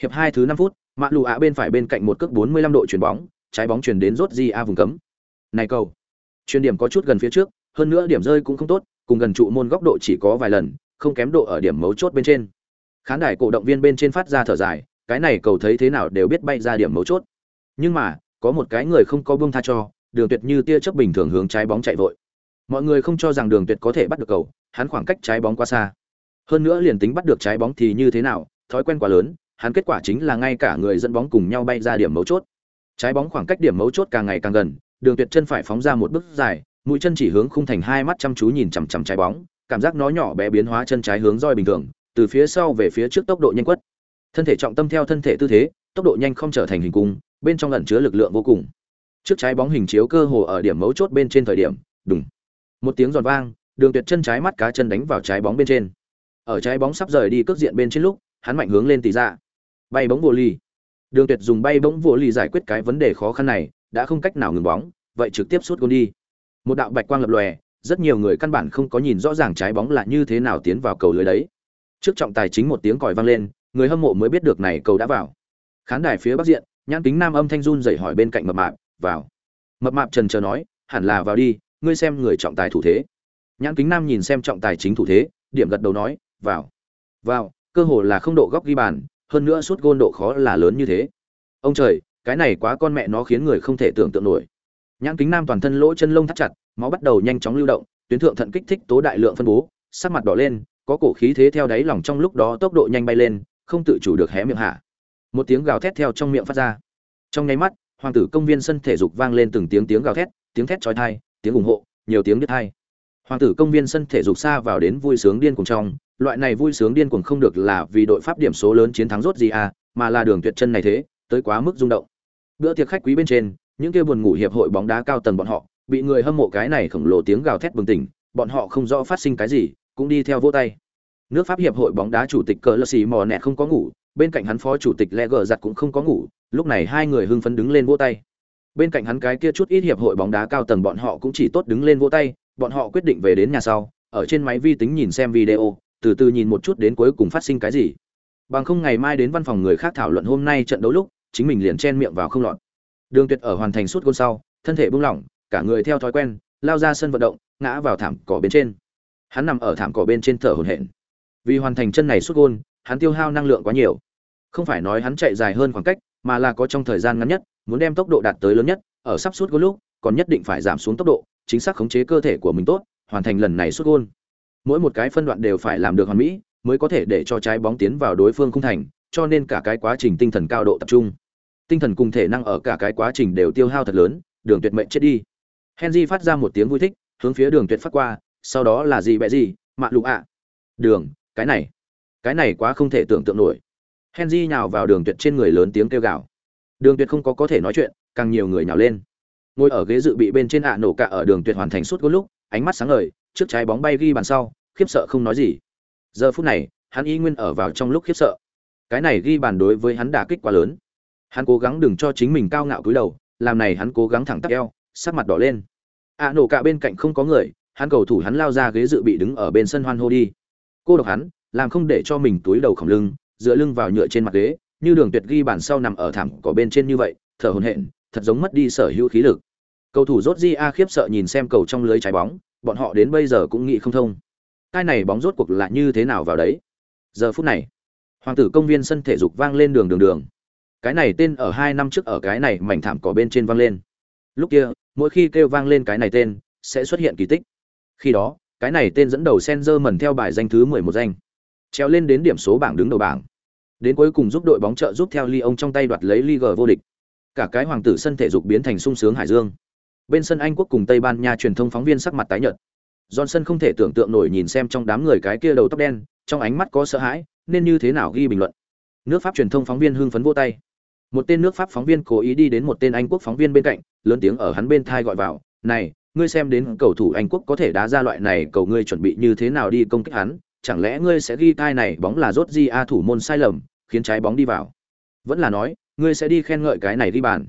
Hiệp hai thứ 5 phút, Mã Lù ạ bên phải bên cạnh một cước 45 độ chuyển bóng, trái bóng chuyển đến rốt gì a vùng cấm. Này cầu, chuyên điểm có chút gần phía trước, hơn nữa điểm rơi cũng không tốt, cùng gần trụ môn góc độ chỉ có vài lần, không kém độ ở điểm mấu chốt bên trên. Khán đài cổ động viên bên trên phát ra thở dài, cái này cầu thấy thế nào đều biết bay ra điểm mấu chốt. Nhưng mà, có một cái người không có buông tha cho, Đường Tuyệt như tia chớp bình thường hướng trái bóng chạy vội. Mọi người không cho rằng Đường Tuyệt có thể bắt được cầu, hắn khoảng cách trái bóng quá xa. Hơn nữa liền tính bắt được trái bóng thì như thế nào, thói quen quá lớn, hắn kết quả chính là ngay cả người dẫn bóng cùng nhau bay ra điểm mấu chốt. Trái bóng khoảng cách điểm mấu chốt càng ngày càng gần, Đường Tuyệt chân phải phóng ra một bước dài, mũi chân chỉ hướng khung thành hai mắt chăm chú nhìn chằm chằm trái bóng, cảm giác nó nhỏ bé biến hóa chân trái hướng roi bình thường, từ phía sau về phía trước tốc độ nhanh quất. Thân thể trọng tâm theo thân thể tư thế, tốc độ nhanh không trở thành hình cung, bên trong ẩn chứa lực lượng vô cùng. Trước trái bóng hình chiếu cơ hồ ở điểm mấu chốt bên trên thời điểm, đùng. Một tiếng giòn vang, Đường Tuyệt chân trái mắt cá chân đánh vào trái bóng bên trên. Ở trái bóng sắp rời đi cước diện bên trên lúc, hắn mạnh hướng lên tỷ ra. Bay bóng vô ly. Đường Tuyệt dùng bay bóng vô ly giải quyết cái vấn đề khó khăn này, đã không cách nào ngừng bóng, vậy trực tiếp suốt gôn đi. Một đạo bạch quang lập lòe, rất nhiều người căn bản không có nhìn rõ ràng trái bóng là như thế nào tiến vào cầu lưới đấy. Trước trọng tài chính một tiếng còi vang lên, người hâm mộ mới biết được này cầu đã vào. Khán đài phía bắc diện, nhãn kính nam âm thanh run rẩy hỏi bên cạnh mập mạp, "Vào?" Mập mạp trần chờ nói, "Hẳn là vào đi, ngươi xem người trọng tài thủ thế." Nhãn kính nam nhìn xem trọng tài chính thủ thế, điểm gật đầu nói, "Vào." "Vào." Cơ hồ là không độ góc ghi bàn, hơn nữa suốt gôn độ khó là lớn như thế. Ông trời, cái này quá con mẹ nó khiến người không thể tưởng tượng nổi. Nhãn kính nam toàn thân lỗ chân lông thắt chặt, máu bắt đầu nhanh chóng lưu động, tuyến thượng thận kích thích tố đại lượng phân bố, sắc mặt đỏ lên, có cổ khí thế theo đáy lòng trong lúc đó tốc độ nhanh bay lên, không tự chủ được hé miệng hạ. Một tiếng gào thét theo trong miệng phát ra. Trong nháy mắt, hoàng tử công viên sân thể dục vang lên từng tiếng tiếng gào thét, tiếng thét chói tai, tiếng ủng hộ, nhiều tiếng đứt thai Hoàng tử công viên sân thể dục xa vào đến vui sướng điên cuồng trong, loại này vui sướng điên cuồng không được là vì đội pháp điểm số lớn chiến thắng rốt gì à, mà là đường tuyệt chân này thế, tới quá mức rung động. Bữa tiệc khách quý bên trên, những kia buồn ngủ hiệp hội bóng đá cao tầng bọn họ, bị người hâm mộ cái này khổng lồ tiếng gào thét bừng tỉnh, bọn họ không rõ phát sinh cái gì, cũng đi theo vỗ tay. Nước Pháp hiệp hội bóng đá chủ tịch Cờ Lơ xì Mò Nẹt không có ngủ, bên cạnh hắn phó chủ tịch Leger giặt cũng không có ngủ, lúc này hai người hưng phấn đứng lên vỗ tay. Bên cạnh hắn cái kia chút ít hiệp hội bóng đá cao tầng bọn họ cũng chỉ tốt đứng lên vỗ tay, bọn họ quyết định về đến nhà sau, ở trên máy vi tính nhìn xem video, từ từ nhìn một chút đến cuối cùng phát sinh cái gì. Bằng không ngày mai đến văn phòng người khác thảo luận hôm nay trận đấu lúc, chính mình liền chen miệng vào không lọt. Đường Tuyệt ở hoàn thành suốt gôn sau, thân thể buông lỏng, cả người theo thói quen, lao ra sân vận động, ngã vào thảm cỏ bên trên. Hắn nằm ở thảm cỏ bên trên thở hổn hển. Vì hoàn thành chân này suốt gôn, hắn tiêu hao năng lượng quá nhiều. Không phải nói hắn chạy dài hơn khoảng cách, mà là có trong thời gian ngắn nhất, muốn đem tốc độ đạt tới lớn nhất, ở sắp suốt gôn lúc, còn nhất định phải giảm xuống tốc độ, chính xác khống chế cơ thể của mình tốt, hoàn thành lần này sút gol. Mỗi một cái phân đoạn đều phải làm được hoàn mỹ, mới có thể để cho trái bóng tiến vào đối phương khung thành, cho nên cả cái quá trình tinh thần cao độ tập trung. Tinh thần cùng thể năng ở cả cái quá trình đều tiêu hao thật lớn, Đường Tuyệt mệnh chết đi. Henry phát ra một tiếng vui thích, hướng phía Đường Tuyệt phát qua, sau đó là gì bẹ gì, mạ lục ạ. Đường, cái này, cái này quá không thể tưởng tượng nổi. Henry nhào vào Đường Tuyệt trên người lớn tiếng kêu gào. Đường Tuyệt không có có thể nói chuyện, càng nhiều người nhào lên. Ngồi ở ghế dự bị bên trên ạ nổ cả ở Đường Tuyệt hoàn thành suốt gôn lúc, ánh mắt sáng ngời, trước trái bóng bay ghi bàn sau, khiếp sợ không nói gì. Giờ phút này, hắn y nguyên ở vào trong lúc khiếp sợ. Cái này ghi bàn đối với hắn đả kích quá lớn. Hắn cố gắng đừng cho chính mình cao ngạo cúi đầu, làm này hắn cố gắng thẳng tắp eo, sắc mặt đỏ lên. ạ nổ cả bên cạnh không có người, hắn cầu thủ hắn lao ra ghế dự bị đứng ở bên sân hoan hô đi. Cô độc hắn, làm không để cho mình túi đầu khổng lưng, dựa lưng vào nhựa trên mặt ghế, như đường tuyệt ghi bàn sau nằm ở thẳng cỏ bên trên như vậy, thở hổn hển, thật giống mất đi sở hữu khí lực. Cầu thủ rốt Di A khiếp sợ nhìn xem cầu trong lưới trái bóng, bọn họ đến bây giờ cũng nghĩ không thông. Cái này bóng rốt cuộc là như thế nào vào đấy? Giờ phút này, hoàng tử công viên sân thể dục vang lên đường đường đường. Cái này tên ở hai năm trước ở cái này mảnh thảm cỏ bên trên vang lên. Lúc kia, mỗi khi kêu vang lên cái này tên, sẽ xuất hiện kỳ tích. Khi đó, cái này tên dẫn đầu Senzer mẩn theo bài danh thứ 11 danh. Treo lên đến điểm số bảng đứng đầu bảng. Đến cuối cùng giúp đội bóng trợ giúp theo Lyon trong tay đoạt lấy Ligue vô địch. Cả cái hoàng tử sân thể dục biến thành sung sướng hải dương bên sân Anh quốc cùng Tây Ban Nha truyền thông phóng viên sắc mặt tái nhợt. Johnson không thể tưởng tượng nổi nhìn xem trong đám người cái kia đầu tóc đen, trong ánh mắt có sợ hãi, nên như thế nào ghi bình luận. Nước Pháp truyền thông phóng viên hưng phấn vô tay. Một tên nước Pháp phóng viên cố ý đi đến một tên Anh quốc phóng viên bên cạnh, lớn tiếng ở hắn bên thai gọi vào, "Này, ngươi xem đến cầu thủ Anh quốc có thể đá ra loại này, cầu ngươi chuẩn bị như thế nào đi công kích hắn, chẳng lẽ ngươi sẽ ghi thai này bóng là rốt di a thủ môn sai lầm, khiến trái bóng đi vào?" Vẫn là nói, ngươi sẽ đi khen ngợi cái này đi bàn.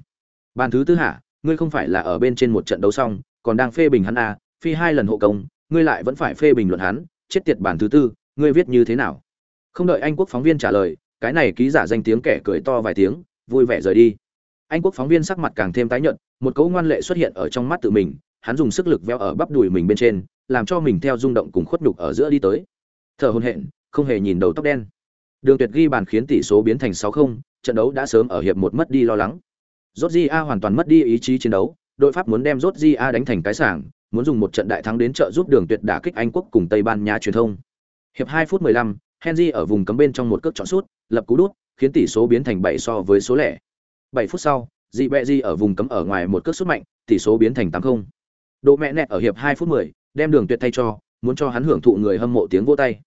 Bàn thứ tư hả, ngươi không phải là ở bên trên một trận đấu xong, còn đang phê bình hắn à, phi hai lần hộ công, ngươi lại vẫn phải phê bình luận hắn, chết tiệt bản thứ tư, ngươi viết như thế nào? Không đợi Anh quốc phóng viên trả lời, cái này ký giả danh tiếng kẻ cười to vài tiếng, vui vẻ rời đi. Anh quốc phóng viên sắc mặt càng thêm tái nhợt, một cấu ngoan lệ xuất hiện ở trong mắt tự mình, hắn dùng sức lực veo ở bắp đùi mình bên trên, làm cho mình theo rung động cùng khuất nhục ở giữa đi tới. Thở hổn hển, không hề nhìn đầu tóc đen. Đường Tuyệt ghi bàn khiến tỷ số biến thành 6-0, trận đấu đã sớm ở hiệp một mất đi lo lắng. Georgia hoàn toàn mất đi ý chí chiến đấu, đội Pháp muốn đem Georgia đánh thành cái sảng, muốn dùng một trận đại thắng đến trợ giúp Đường Tuyệt đả kích Anh quốc cùng Tây Ban Nha truyền thông. Hiệp 2 phút 15, Henry ở vùng cấm bên trong một cước chọn sút, lập cú đút, khiến tỷ số biến thành 7 so với số lẻ. 7 phút sau, Dị Bẹ ở vùng cấm ở ngoài một cước sút mạnh, tỷ số biến thành 8-0. Độ mẹ nẹt ở hiệp 2 phút 10, đem Đường Tuyệt thay cho, muốn cho hắn hưởng thụ người hâm mộ tiếng vỗ tay.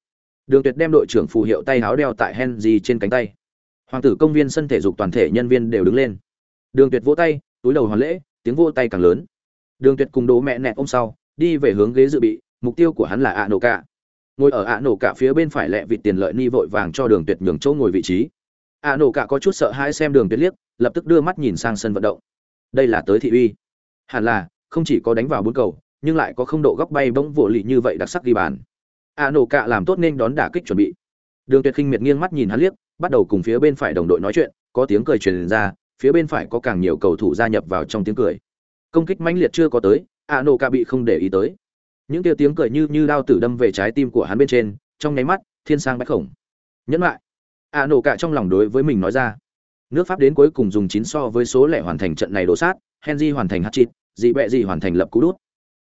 Đường Tuyệt đem đội trưởng phù hiệu tay áo đeo tại Henry trên cánh tay. Hoàng tử công viên sân thể dục toàn thể nhân viên đều đứng lên. Đường Tuyệt vỗ tay, túi đầu hoàn lễ, tiếng vỗ tay càng lớn. Đường Tuyệt cùng Đỗ mẹ nẹt ôm sau, đi về hướng ghế dự bị, mục tiêu của hắn là ạ nổ cả. Ngồi ở ạ nổ cả phía bên phải lẹ vị tiền lợi ni vội vàng cho Đường Tuyệt nhường chỗ ngồi vị trí. ạ nổ cả có chút sợ hãi xem Đường Tuyệt liếc, lập tức đưa mắt nhìn sang sân vận động. Đây là tới thị uy. Hẳn là, không chỉ có đánh vào bốn cầu, nhưng lại có không độ góc bay bóng vỗ lì như vậy đặc sắc ghi bàn. ạ nổ cả làm tốt nên đón đả kích chuẩn bị. Đường Tuyệt khinh miệt nghiêng mắt nhìn hắn liếc, bắt đầu cùng phía bên phải đồng đội nói chuyện, có tiếng cười truyền ra, phía bên phải có càng nhiều cầu thủ gia nhập vào trong tiếng cười. Công kích mãnh liệt chưa có tới, Anoka bị không để ý tới. Những tiếng tiếng cười như như đao tử đâm về trái tim của hắn bên trên, trong nháy mắt, thiên sang bách khổng. Nhẫn lại. Anoka trong lòng đối với mình nói ra. Nước Pháp đến cuối cùng dùng 9 so với số lẻ hoàn thành trận này đổ sát, Henry hoàn thành hat-trick, dị bẹ gì hoàn thành lập cú đút.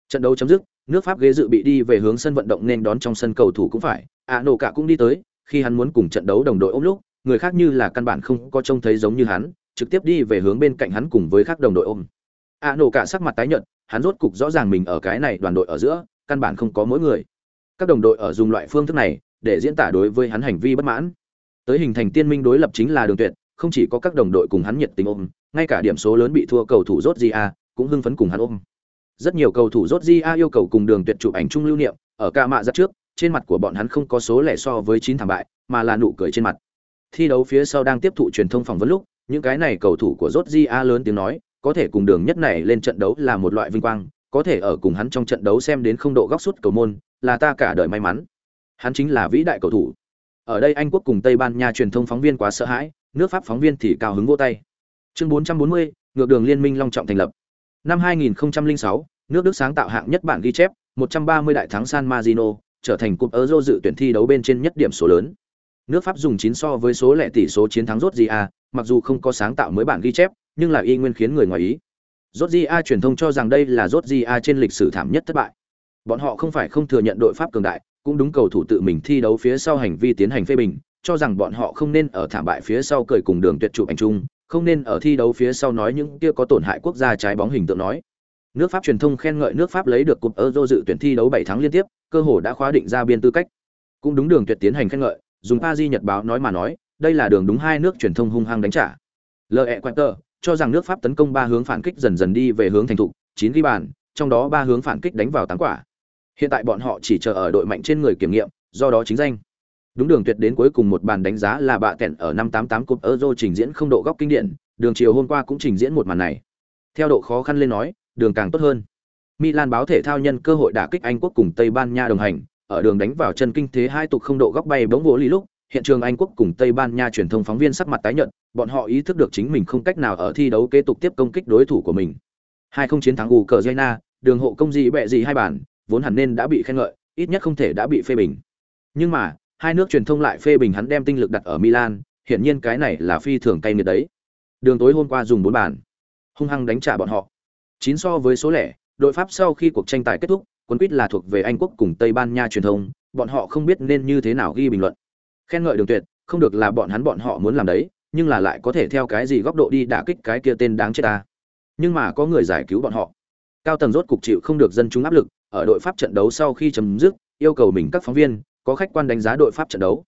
Trận đấu chấm dứt, nước Pháp ghế dự bị đi về hướng sân vận động nên đón trong sân cầu thủ cũng phải, Anoka cũng đi tới, khi hắn muốn cùng trận đấu đồng đội ôm lúc, người khác như là căn bản không có trông thấy giống như hắn, trực tiếp đi về hướng bên cạnh hắn cùng với các đồng đội ôm. A nổ cả sắc mặt tái nhợt, hắn rốt cục rõ ràng mình ở cái này đoàn đội ở giữa, căn bản không có mỗi người. Các đồng đội ở dùng loại phương thức này để diễn tả đối với hắn hành vi bất mãn. Tới hình thành tiên minh đối lập chính là đường tuyệt, không chỉ có các đồng đội cùng hắn nhiệt tình ôm, ngay cả điểm số lớn bị thua cầu thủ rốt Gia cũng hưng phấn cùng hắn ôm. Rất nhiều cầu thủ rốt Gia yêu cầu cùng đường tuyệt chụp ảnh chung lưu niệm, ở ca mạ giật trước, trên mặt của bọn hắn không có số lẻ so với chín thảm bại, mà là nụ cười trên mặt. Thi đấu phía sau đang tiếp thụ truyền thông phỏng vấn lúc, những cái này cầu thủ của Rốt A lớn tiếng nói, có thể cùng đường nhất này lên trận đấu là một loại vinh quang, có thể ở cùng hắn trong trận đấu xem đến không độ góc sút cầu môn, là ta cả đời may mắn. Hắn chính là vĩ đại cầu thủ. Ở đây Anh quốc cùng Tây Ban Nha truyền thông phóng viên quá sợ hãi, nước Pháp phóng viên thì cao hứng vỗ tay. Chương 440, ngược đường liên minh long trọng thành lập. Năm 2006, nước Đức sáng tạo hạng nhất bản ghi chép, 130 đại thắng San Marino, trở thành cúp Euro dự tuyển thi đấu bên trên nhất điểm số lớn. Nước Pháp dùng 9 so với số lẻ tỷ số chiến thắng rốt gì à, mặc dù không có sáng tạo mới bản ghi chép, nhưng là y nguyên khiến người ngoài ý. Rốt a truyền thông cho rằng đây là rốt a trên lịch sử thảm nhất thất bại. Bọn họ không phải không thừa nhận đội Pháp cường đại, cũng đúng cầu thủ tự mình thi đấu phía sau hành vi tiến hành phê bình, cho rằng bọn họ không nên ở thảm bại phía sau cười cùng đường tuyệt chụp ảnh chung, không nên ở thi đấu phía sau nói những kia có tổn hại quốc gia trái bóng hình tượng nói. Nước Pháp truyền thông khen ngợi nước Pháp lấy được cúp Euro dự tuyển thi đấu 7 tháng liên tiếp, cơ hội đã khóa định ra biên tư cách. Cũng đúng đường tuyệt tiến hành khen ngợi, dùng Paris Nhật báo nói mà nói, đây là đường đúng hai nước truyền thông hung hăng đánh trả. Lợi quẹt tờ cho rằng nước Pháp tấn công ba hướng phản kích dần dần đi về hướng thành thục, chín ghi bàn, trong đó ba hướng phản kích đánh vào tám quả. Hiện tại bọn họ chỉ chờ ở đội mạnh trên người kiểm nghiệm, do đó chính danh. Đúng đường tuyệt đến cuối cùng một bàn đánh giá là bạ kẹn ở 588 cúp Euro trình diễn không độ góc kinh điển, đường chiều hôm qua cũng trình diễn một màn này. Theo độ khó khăn lên nói, đường càng tốt hơn. Milan báo thể thao nhân cơ hội đả kích Anh quốc cùng Tây Ban Nha đồng hành, ở đường đánh vào chân kinh thế hai tục không độ góc bay bóng vỗ lý lúc, hiện trường Anh quốc cùng Tây Ban Nha truyền thông phóng viên sắc mặt tái nhợt, bọn họ ý thức được chính mình không cách nào ở thi đấu kế tục tiếp công kích đối thủ của mình. Hai không chiến thắng Ukraine, đường hộ công gì bẹ gì hai bản, vốn hẳn nên đã bị khen ngợi, ít nhất không thể đã bị phê bình. Nhưng mà, hai nước truyền thông lại phê bình hắn đem tinh lực đặt ở Milan, hiển nhiên cái này là phi thường cay nghiệt đấy. Đường tối hôm qua dùng bốn bàn, hung hăng đánh trả bọn họ. Chín so với số lẻ, đội Pháp sau khi cuộc tranh tài kết thúc, quân quyết là thuộc về Anh quốc cùng Tây Ban Nha truyền thông, bọn họ không biết nên như thế nào ghi bình luận. Khen ngợi Đường Tuyệt, không được là bọn hắn bọn họ muốn làm đấy, nhưng là lại có thể theo cái gì góc độ đi đả kích cái kia tên đáng chết ta. Nhưng mà có người giải cứu bọn họ. Cao tầng rốt cục chịu không được dân chúng áp lực, ở đội Pháp trận đấu sau khi chấm dứt, yêu cầu mình các phóng viên có khách quan đánh giá đội Pháp trận đấu.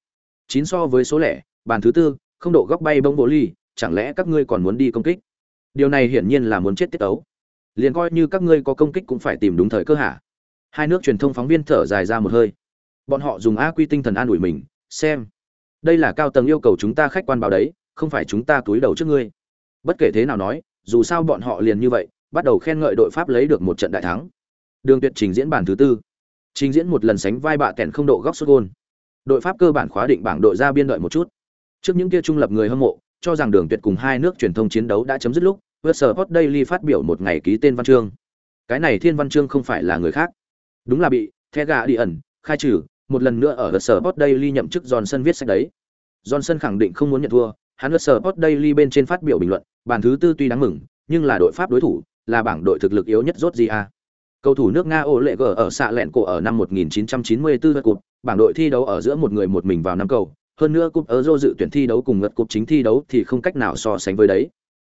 Chín so với số lẻ, bàn thứ tư, không độ góc bay bông bộ ly, chẳng lẽ các ngươi còn muốn đi công kích? Điều này hiển nhiên là muốn chết tiết đấu. Liền coi như các ngươi có công kích cũng phải tìm đúng thời cơ hả? Hai nước truyền thông phóng viên thở dài ra một hơi. Bọn họ dùng a quy tinh thần an ủi mình, xem. Đây là cao tầng yêu cầu chúng ta khách quan báo đấy, không phải chúng ta túi đầu trước ngươi. Bất kể thế nào nói, dù sao bọn họ liền như vậy, bắt đầu khen ngợi đội Pháp lấy được một trận đại thắng. Đường Tuyệt trình diễn bản thứ tư. Trình diễn một lần sánh vai bạ kèn không độ góc sút gôn. Đội Pháp cơ bản khóa định bảng đội ra biên đợi một chút. Trước những kia trung lập người hâm mộ, cho rằng Đường Tuyệt cùng hai nước truyền thông chiến đấu đã chấm dứt lúc, Versport Daily phát biểu một ngày ký tên văn chương. Cái này Thiên Văn Chương không phải là người khác. Đúng là bị Thega đi ẩn, khai trừ, một lần nữa ở Versport Daily nhậm chức Johnson viết sách đấy. Johnson khẳng định không muốn nhận thua, hắn Versport Daily bên trên phát biểu bình luận, bàn thứ tư tuy đáng mừng, nhưng là đội Pháp đối thủ, là bảng đội thực lực yếu nhất rốt gì à? Cầu thủ nước Nga ô lệ gở ở xạ lẹn cổ ở năm 1994 vượt cột. bảng đội thi đấu ở giữa một người một mình vào năm cầu, hơn nữa cúp Euro dự tuyển thi đấu cùng ngật cúp chính thi đấu thì không cách nào so sánh với đấy.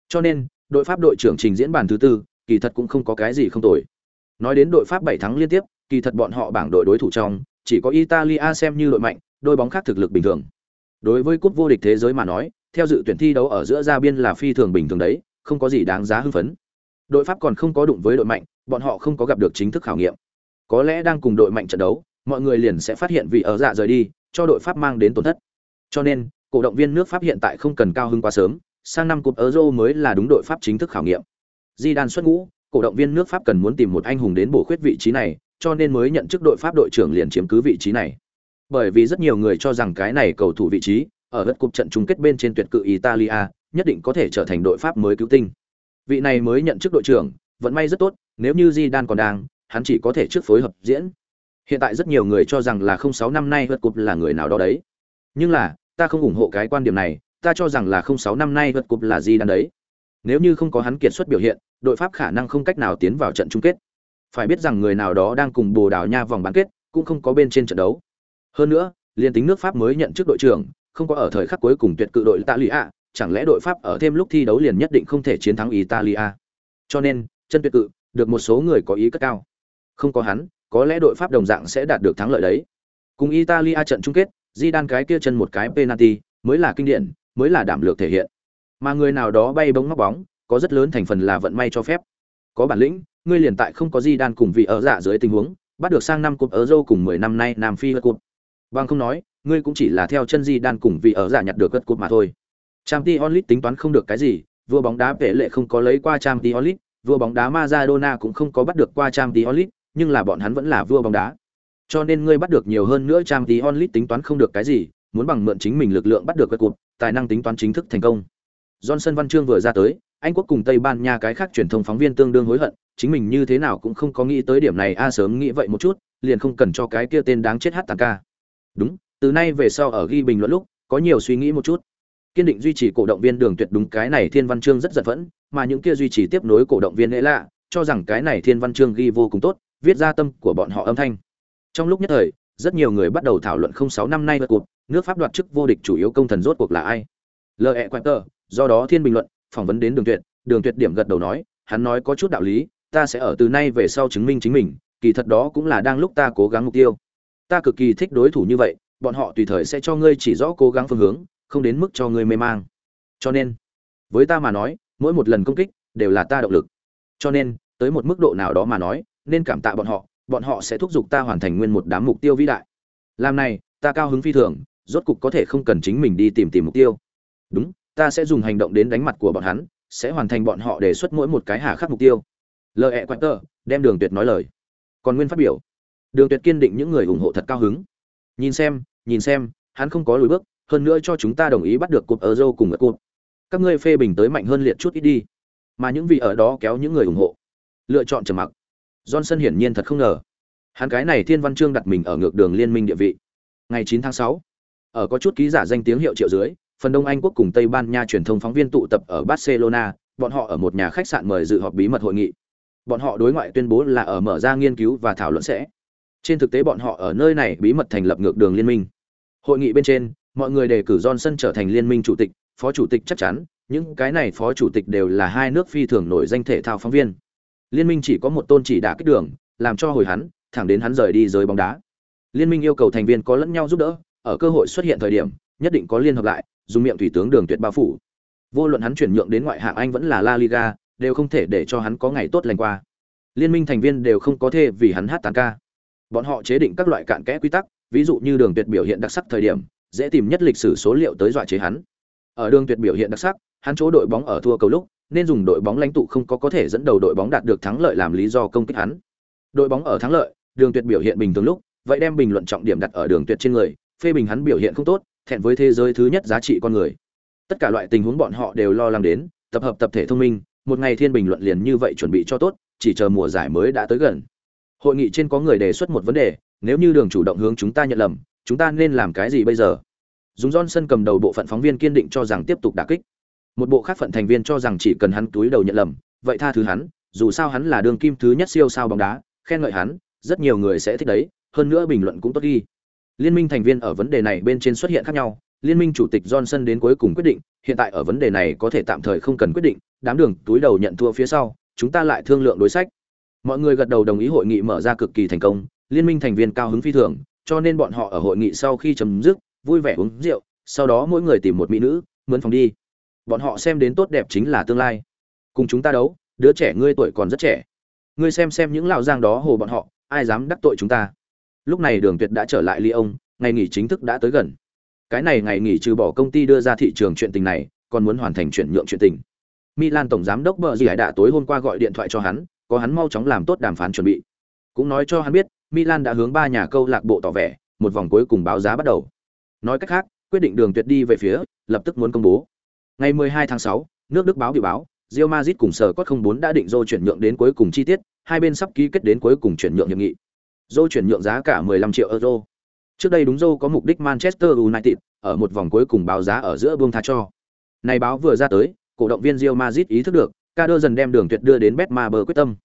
Cho nên, đội Pháp đội trưởng trình diễn bàn thứ tư, kỳ thật cũng không có cái gì không tồi. Nói đến đội Pháp 7 thắng liên tiếp, kỳ thật bọn họ bảng đội đối thủ trong, chỉ có Italia xem như đội mạnh, đôi bóng khác thực lực bình thường. Đối với cúp vô địch thế giới mà nói, theo dự tuyển thi đấu ở giữa ra biên là phi thường bình thường đấy, không có gì đáng giá hưng phấn. Đội Pháp còn không có đụng với đội mạnh, bọn họ không có gặp được chính thức khảo nghiệm. Có lẽ đang cùng đội mạnh trận đấu, mọi người liền sẽ phát hiện vị ở dạ rời đi, cho đội Pháp mang đến tổn thất. Cho nên, cổ động viên nước Pháp hiện tại không cần cao hứng quá sớm, sang năm cúp Euro mới là đúng đội Pháp chính thức khảo nghiệm. Di Đan xuất ngũ, cổ động viên nước Pháp cần muốn tìm một anh hùng đến bổ khuyết vị trí này, cho nên mới nhận chức đội Pháp đội trưởng liền chiếm cứ vị trí này. Bởi vì rất nhiều người cho rằng cái này cầu thủ vị trí, ở đất cục trận chung kết bên trên tuyệt cự Italia, nhất định có thể trở thành đội Pháp mới cứu tinh. Vị này mới nhận chức đội trưởng, vận may rất tốt, nếu như Di Đan còn đang, hắn chỉ có thể trước phối hợp diễn. Hiện tại rất nhiều người cho rằng là 06 năm nay vượt cục là người nào đó đấy. Nhưng là, ta không ủng hộ cái quan điểm này, ta cho rằng là 06 năm nay vượt cục là Di Đan đấy. Nếu như không có hắn kiệt xuất biểu hiện, đội Pháp khả năng không cách nào tiến vào trận chung kết. Phải biết rằng người nào đó đang cùng Bồ Đào Nha vòng bán kết, cũng không có bên trên trận đấu. Hơn nữa, liên tính nước Pháp mới nhận chức đội trưởng, không có ở thời khắc cuối cùng tuyệt cự đội Italia, chẳng lẽ đội Pháp ở thêm lúc thi đấu liền nhất định không thể chiến thắng Italia. Cho nên, chân tuyệt cự, được một số người có ý cất cao. Không có hắn, có lẽ đội Pháp đồng dạng sẽ đạt được thắng lợi đấy. Cùng Italia trận chung kết, Di Zidane cái kia chân một cái penalty, mới là kinh điển, mới là đảm lược thể hiện. Mà người nào đó bay bóng móc bóng, có rất lớn thành phần là vận may cho phép. Có bản lĩnh, ngươi liền tại không có gì đan cùng vị ở dạ dưới tình huống, bắt được sang năm cúp Euro cùng 10 năm nay Nam Phi cột. Bằng không nói, ngươi cũng chỉ là theo chân gì đan cùng vị ở dạ nhặt được cất cột mà thôi. Champions League tính toán không được cái gì, vua bóng đá vẻ lệ không có lấy qua Champions League, vua bóng đá Maradona cũng không có bắt được qua Champions League, nhưng là bọn hắn vẫn là vua bóng đá. Cho nên ngươi bắt được nhiều hơn nữa Champions League tính toán không được cái gì, muốn bằng mượn chính mình lực lượng bắt được cái cột, tài năng tính toán chính thức thành công. Johnson Văn Chương vừa ra tới, Anh quốc cùng Tây Ban Nha cái khác truyền thông phóng viên tương đương hối hận, chính mình như thế nào cũng không có nghĩ tới điểm này a sớm nghĩ vậy một chút, liền không cần cho cái kia tên đáng chết hát tàng ca. Đúng, từ nay về sau ở ghi bình luận lúc, có nhiều suy nghĩ một chút. Kiên định duy trì cổ động viên đường tuyệt đúng cái này thiên văn chương rất giật vẫn mà những kia duy trì tiếp nối cổ động viên lễ lạ cho rằng cái này thiên văn chương ghi vô cùng tốt viết ra tâm của bọn họ âm thanh. Trong lúc nhất thời rất nhiều người bắt đầu thảo luận không sáu năm nay vượt cuộc nước pháp đoạt chức vô địch chủ yếu công thần rốt cuộc là ai? Lờ ẹ quẹt tờ do đó thiên bình luận phỏng vấn đến đường tuyệt đường tuyệt điểm gật đầu nói hắn nói có chút đạo lý ta sẽ ở từ nay về sau chứng minh chính mình, kỳ thật đó cũng là đang lúc ta cố gắng mục tiêu. Ta cực kỳ thích đối thủ như vậy, bọn họ tùy thời sẽ cho ngươi chỉ rõ cố gắng phương hướng, không đến mức cho ngươi mê mang. Cho nên, với ta mà nói, mỗi một lần công kích đều là ta động lực. Cho nên, tới một mức độ nào đó mà nói, nên cảm tạ bọn họ bọn họ sẽ thúc giục ta hoàn thành nguyên một đám mục tiêu vĩ đại. Làm này, ta cao hứng phi thường, rốt cục có thể không cần chính mình đi tìm tìm mục tiêu. Đúng, ta sẽ dùng hành động đến đánh mặt của bọn hắn, sẽ hoàn thành bọn họ đề xuất mỗi một cái hà khắc mục tiêu lời ẹ quạnh tơ đem đường tuyệt nói lời còn nguyên phát biểu đường tuyệt kiên định những người ủng hộ thật cao hứng nhìn xem nhìn xem hắn không có lùi bước hơn nữa cho chúng ta đồng ý bắt được cúp dâu cùng ở cụp Các ngươi phê bình tới mạnh hơn liệt chút ít đi. Mà những vị ở đó kéo những người ủng hộ. Lựa chọn trầm mặc. Johnson hiển nhiên thật không ngờ. Hắn cái này Thiên Văn Chương đặt mình ở ngược đường liên minh địa vị. Ngày 9 tháng 6, ở có chút ký giả danh tiếng hiệu triệu dưới, phần Đông Anh quốc cùng Tây Ban Nha truyền thông phóng viên tụ tập ở Barcelona, bọn họ ở một nhà khách sạn mời dự họp bí mật hội nghị. Bọn họ đối ngoại tuyên bố là ở mở ra nghiên cứu và thảo luận sẽ. Trên thực tế bọn họ ở nơi này bí mật thành lập ngược đường liên minh. Hội nghị bên trên, mọi người đề cử Johnson trở thành liên minh chủ tịch, phó chủ tịch chắc chắn, những cái này phó chủ tịch đều là hai nước phi thường nổi danh thể thao phóng viên. Liên minh chỉ có một tôn chỉ đả kích đường, làm cho hồi hắn, thẳng đến hắn rời đi giới bóng đá. Liên minh yêu cầu thành viên có lẫn nhau giúp đỡ, ở cơ hội xuất hiện thời điểm, nhất định có liên hợp lại, dùng miệng thủy tướng đường tuyệt bao phủ. Vô luận hắn chuyển nhượng đến ngoại hạng Anh vẫn là La Liga, đều không thể để cho hắn có ngày tốt lành qua. Liên minh thành viên đều không có thể vì hắn hát tán ca. Bọn họ chế định các loại cạn kẽ quy tắc, ví dụ như đường tuyệt biểu hiện đặc sắc thời điểm, dễ tìm nhất lịch sử số liệu tới dọa chế hắn. Ở đường tuyệt biểu hiện đặc sắc, hắn chỗ đội bóng ở thua cầu lúc, nên dùng đội bóng lãnh tụ không có có thể dẫn đầu đội bóng đạt được thắng lợi làm lý do công kích hắn. Đội bóng ở thắng lợi, đường tuyệt biểu hiện bình thường lúc, vậy đem bình luận trọng điểm đặt ở đường tuyệt trên người, phê bình hắn biểu hiện không tốt, thẹn với thế giới thứ nhất giá trị con người. Tất cả loại tình huống bọn họ đều lo lắng đến, tập hợp tập thể thông minh, một ngày thiên bình luận liền như vậy chuẩn bị cho tốt, chỉ chờ mùa giải mới đã tới gần. Hội nghị trên có người đề xuất một vấn đề, nếu như đường chủ động hướng chúng ta nhận lầm, chúng ta nên làm cái gì bây giờ? Dùng Johnson cầm đầu bộ phận phóng viên kiên định cho rằng tiếp tục đả kích. Một bộ khác phận thành viên cho rằng chỉ cần hắn túi đầu nhận lầm, vậy tha thứ hắn, dù sao hắn là đường kim thứ nhất siêu sao bóng đá, khen ngợi hắn, rất nhiều người sẽ thích đấy, hơn nữa bình luận cũng tốt đi. Liên minh thành viên ở vấn đề này bên trên xuất hiện khác nhau, liên minh chủ tịch Johnson đến cuối cùng quyết định, hiện tại ở vấn đề này có thể tạm thời không cần quyết định, đám đường túi đầu nhận thua phía sau, chúng ta lại thương lượng đối sách. Mọi người gật đầu đồng ý hội nghị mở ra cực kỳ thành công, liên minh thành viên cao hứng phi thường, cho nên bọn họ ở hội nghị sau khi chấm dứt, vui vẻ uống rượu, sau đó mỗi người tìm một mỹ nữ, mướn phòng đi. Bọn họ xem đến tốt đẹp chính là tương lai. Cùng chúng ta đấu, đứa trẻ ngươi tuổi còn rất trẻ. Ngươi xem xem những lão giang đó hồ bọn họ, ai dám đắc tội chúng ta. Lúc này Đường Tuyệt đã trở lại ly ông, ngày nghỉ chính thức đã tới gần. Cái này ngày nghỉ trừ bỏ công ty đưa ra thị trường chuyện tình này, còn muốn hoàn thành chuyển nhượng chuyện tình. Milan tổng giám đốc Bờ Gì Hải đã tối hôm qua gọi điện thoại cho hắn, có hắn mau chóng làm tốt đàm phán chuẩn bị. Cũng nói cho hắn biết, Milan đã hướng ba nhà câu lạc bộ tỏ vẻ, một vòng cuối cùng báo giá bắt đầu. Nói cách khác, quyết định đường tuyệt đi về phía, lập tức muốn công bố. Ngày 12 tháng 6, nước Đức báo bị báo, Real Madrid cùng sở cốt 04 đã định dô chuyển nhượng đến cuối cùng chi tiết, hai bên sắp ký kết đến cuối cùng chuyển nhượng hiệp nghị. Dô chuyển nhượng giá cả 15 triệu euro. Trước đây đúng dô có mục đích Manchester United, ở một vòng cuối cùng báo giá ở giữa buông tha cho. Này báo vừa ra tới, cổ động viên Real Madrid ý thức được, Kader dần đem đường tuyệt đưa đến Betmaber quyết tâm.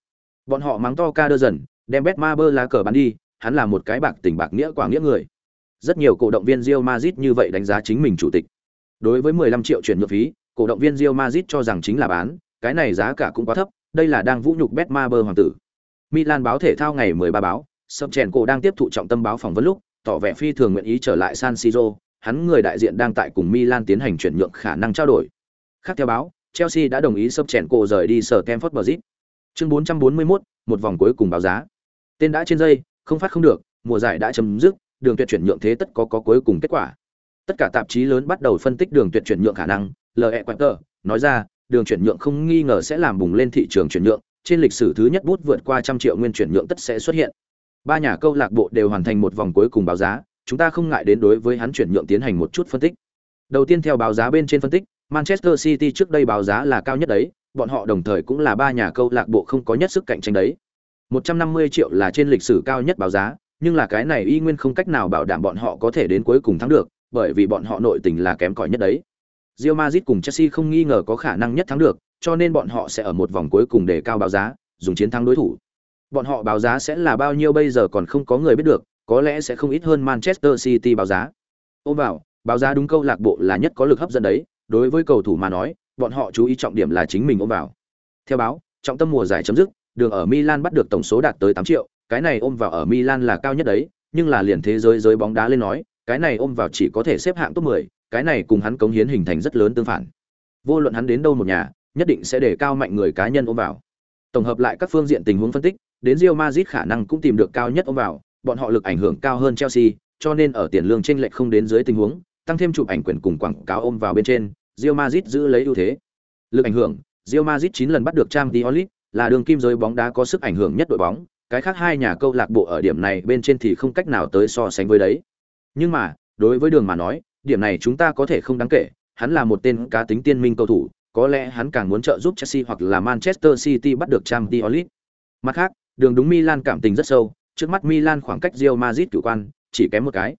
Bọn họ mắng to Kader dần, đem Betmaber lá cờ bắn đi, hắn là một cái bạc tình bạc nghĩa quả nghĩa người. Rất nhiều cổ động viên Real Madrid như vậy đánh giá chính mình chủ tịch. Đối với 15 triệu chuyển nhượng phí, cổ động viên Real Madrid cho rằng chính là bán, cái này giá cả cũng quá thấp, đây là đang vũ nhục Betmaber hoàng tử. Milan báo thể thao ngày 13 báo, cổ đang tiếp thụ trọng tâm báo phỏng vấn lúc, tỏ vẻ phi thường nguyện ý trở lại San Siro, hắn người đại diện đang tại cùng Milan tiến hành chuyển nhượng khả năng trao đổi. Khác theo báo, Chelsea đã đồng ý cổ rời đi sở Stamford Bridge. Chương 441, một vòng cuối cùng báo giá. Tên đã trên dây, không phát không được, mùa giải đã chấm dứt, đường tuyệt chuyển nhượng thế tất có có cuối cùng kết quả. Tất cả tạp chí lớn bắt đầu phân tích đường tuyệt chuyển nhượng khả năng, LE Quater nói ra, đường chuyển nhượng không nghi ngờ sẽ làm bùng lên thị trường chuyển nhượng, trên lịch sử thứ nhất bút vượt qua trăm triệu nguyên chuyển nhượng tất sẽ xuất hiện. Ba nhà câu lạc bộ đều hoàn thành một vòng cuối cùng báo giá, chúng ta không ngại đến đối với hắn chuyển nhượng tiến hành một chút phân tích. Đầu tiên theo báo giá bên trên phân tích, Manchester City trước đây báo giá là cao nhất đấy, bọn họ đồng thời cũng là ba nhà câu lạc bộ không có nhất sức cạnh tranh đấy. 150 triệu là trên lịch sử cao nhất báo giá, nhưng là cái này y nguyên không cách nào bảo đảm bọn họ có thể đến cuối cùng thắng được, bởi vì bọn họ nội tình là kém cỏi nhất đấy. Real Madrid cùng Chelsea không nghi ngờ có khả năng nhất thắng được, cho nên bọn họ sẽ ở một vòng cuối cùng để cao báo giá, dùng chiến thắng đối thủ. Bọn họ báo giá sẽ là bao nhiêu bây giờ còn không có người biết được, có lẽ sẽ không ít hơn Manchester City báo giá. Ôm vào, báo giá đúng câu lạc bộ là nhất có lực hấp dẫn đấy, đối với cầu thủ mà nói, bọn họ chú ý trọng điểm là chính mình ôm vào. Theo báo, trọng tâm mùa giải chấm dứt, đường ở Milan bắt được tổng số đạt tới 8 triệu, cái này ôm vào ở Milan là cao nhất đấy, nhưng là liền thế giới giới bóng đá lên nói, cái này ôm vào chỉ có thể xếp hạng top 10, cái này cùng hắn cống hiến hình thành rất lớn tương phản. Vô luận hắn đến đâu một nhà, nhất định sẽ để cao mạnh người cá nhân ôm vào. Tổng hợp lại các phương diện tình huống phân tích, đến Real Madrid khả năng cũng tìm được cao nhất ôm vào, bọn họ lực ảnh hưởng cao hơn Chelsea, cho nên ở tiền lương chênh lệch không đến dưới tình huống, tăng thêm chụp ảnh quyền cùng quảng cáo ôm vào bên trên, Real Madrid giữ lấy ưu thế. Lực ảnh hưởng, Real Madrid 9 lần bắt được Champions League, là đường kim giới bóng đá có sức ảnh hưởng nhất đội bóng, cái khác hai nhà câu lạc bộ ở điểm này bên trên thì không cách nào tới so sánh với đấy. Nhưng mà, đối với đường mà nói, điểm này chúng ta có thể không đáng kể, hắn là một tên cá tính tiên minh cầu thủ, có lẽ hắn càng muốn trợ giúp Chelsea hoặc là Manchester City bắt được Champions League. Mặt khác, đường đúng Milan cảm tình rất sâu, trước mắt Milan khoảng cách Real Madrid cửu quan, chỉ kém một cái.